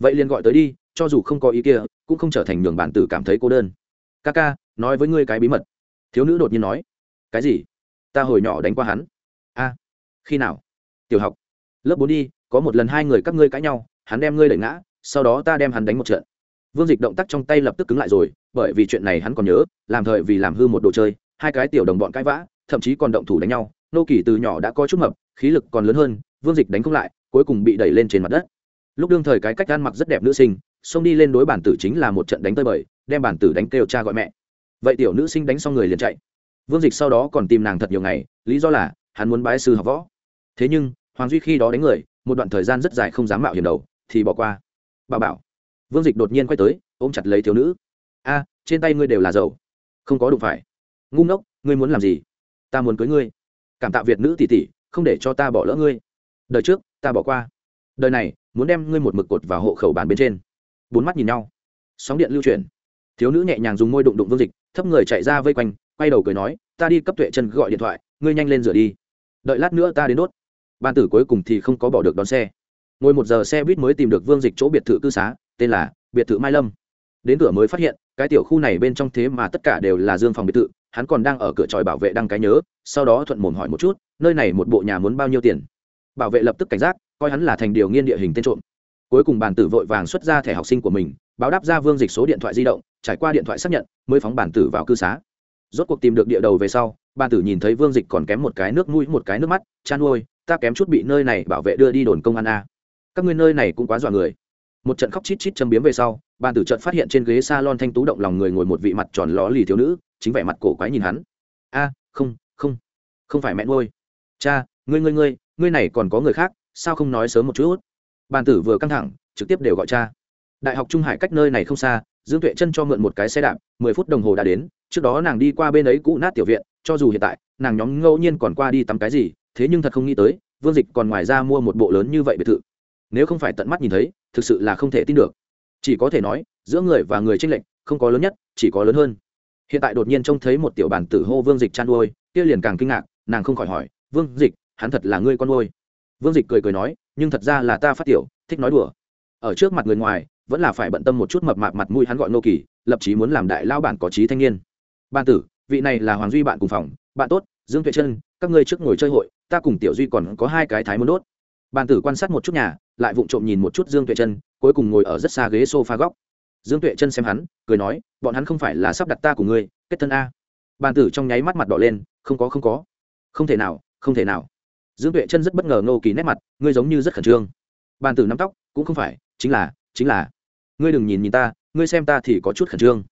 vậy liền gọi tới đi, cho dù không có ý kia, cũng không trở thành nhường bản tử cảm thấy cô đơn. Ca ca, nói với ngươi cái bí mật. Thiếu nữ đột nhiên nói. Cái gì? Ta hồi nhỏ đánh qua hắn. A, khi nào? Tiểu học. Lớp bốn đi, có một lần hai người các ngươi cãi nhau, hắn đem ngươi đẩy ngã, sau đó ta đem hắn đánh một trận. Vương dịch động tác trong tay lập tức cứng lại rồi, bởi vì chuyện này hắn còn nhớ, làm thời vì làm hư một đồ chơi, hai cái tiểu đồng bọn cãi vã, thậm chí còn động thủ đánh nhau, nô kỳ từ nhỏ đã có chút mập, khí lực còn lớn hơn, vương dịch đánh không lại, cuối cùng bị đẩy lên trên mặt đất lúc đương thời cái cách ăn mặc rất đẹp nữ sinh, xông đi lên đối bản tử chính là một trận đánh tơi bời, đem bản tử đánh kêu cha gọi mẹ. Vậy tiểu nữ sinh đánh xong người liền chạy. Vương dịch sau đó còn tìm nàng thật nhiều ngày, lý do là, hắn muốn bái sư học võ. Thế nhưng, hoàng duy khi đó đánh người, một đoạn thời gian rất dài không dám mạo hiểm đầu, thì bỏ qua. Bà bảo, vương dịch đột nhiên quay tới, ôm chặt lấy thiếu nữ. A, trên tay ngươi đều là dầu. Không có đụng phải. Ngu ngốc, ngươi muốn làm gì? Ta muốn cưới ngươi. Cảm tạ việt nữ tỷ tỷ, không để cho ta bỏ lỡ ngươi. Đời trước, ta bỏ qua đời này, muốn đem ngươi một mực cột vào hộ khẩu bàn bên trên. Bốn mắt nhìn nhau. Sóng điện lưu chuyển. Thiếu nữ nhẹ nhàng dùng môi đụng đụng vương dịch, thấp người chạy ra vây quanh, quay đầu cười nói, ta đi cấp tuệ chân gọi điện thoại, ngươi nhanh lên rửa đi. Đợi lát nữa ta đến đốt. Ban tử cuối cùng thì không có bỏ được đón xe. Ngồi một giờ xe buýt mới tìm được vương dịch chỗ biệt thự cư xá, tên là biệt thự mai lâm. Đến cửa mới phát hiện, cái tiểu khu này bên trong thế mà tất cả đều là dương phòng biệt thự, hắn còn đang ở cửa tròi bảo vệ đăng cái nhớ, sau đó thuận mồm hỏi một chút, nơi này một bộ nhà muốn bao nhiêu tiền? Bảo vệ lập tức cảnh giác coi hắn là thành điều nghiên địa hình tên trộm. Cuối cùng bàn tử vội vàng xuất ra thẻ học sinh của mình, báo đáp ra vương dịch số điện thoại di động, trải qua điện thoại xác nhận, mới phóng bàn tử vào cư xá. Rốt cuộc tìm được địa đầu về sau bàn tử nhìn thấy vương dịch còn kém một cái nước mũi, một cái nước mắt, chan ôi, ta kém chút bị nơi này bảo vệ đưa đi đồn công an a. Các ngươi nơi này cũng quá dọa người. Một trận khóc chít chít châm biếm về sau bàn tử trận phát hiện trên ghế s a lon thanh tú động lòng người ngồi một vị mặt tròn ló lì thiếu nữ, chính vẻ mặt cổ quái nhìn hắn. A, không không không phải mẹ nuôi. Cha, ngươi ngươi ngươi ngươi này còn có người khác sao không nói sớm một chút? Bàn tử vừa căng thẳng, trực tiếp đều gọi cha. Đại học trung hải cách nơi này không xa, dương tuệ chân cho mượn một cái xe đạp, mười phút đồng hồ đã đến, trước đó nàng đi qua bên ấy cũ nát tiểu viện, cho dù hiện tại, nàng nhóm ngẫu nhiên còn qua đi tắm cái gì, thế nhưng thật không nghĩ tới, vương dịch còn ngoài ra mua một bộ lớn như vậy biệt thự. Nếu không phải tận mắt nhìn thấy, thực sự là không thể tin được. Chỉ có thể nói, giữa người và người tranh lệch, không có lớn nhất, chỉ có lớn hơn. Hiện tại đột nhiên trông thấy một tiểu bản tử hô vương dịch chăn nuôi kia liền càng kinh ngạc, nàng không khỏi hỏi, vương dịch, hắn thật là ngươi con nuôi vương dịch cười cười nói, nhưng thật ra là ta phát tiểu, thích nói đùa. Ở trước mặt người ngoài, vẫn là phải bận tâm một chút mập mạp mặt mũi hắn gọi nô kỳ, lập chí muốn làm đại lao bản có trí thanh niên. Ban tử, vị này là hoàng duy bạn cùng phòng, bạn tốt, dương tuệ chân các ngươi trước ngồi chơi hội, ta cùng tiểu duy còn có hai cái thái muốn đốt. Ban tử quan sát một chút nhà, lại vụng trộm nhìn một chút dương tuệ chân cuối cùng ngồi ở rất xa ghế sofa góc. Dương tuệ chân xem hắn, cười nói, bọn hắn không phải là sắp đặt ta của ngươi, kết thân a. Ban tử trong nháy mắt mặt đỏ lên, không có không có. Không thể nào, không thể nào dương tuệ chân rất bất ngờ nô kỳ nét mặt, ngươi giống như rất khẩn trương. Bàn tử nắm tóc, cũng không phải, chính là chính là. Ngươi đừng nhìn nhìn ta, ngươi xem ta thì có chút khẩn trương.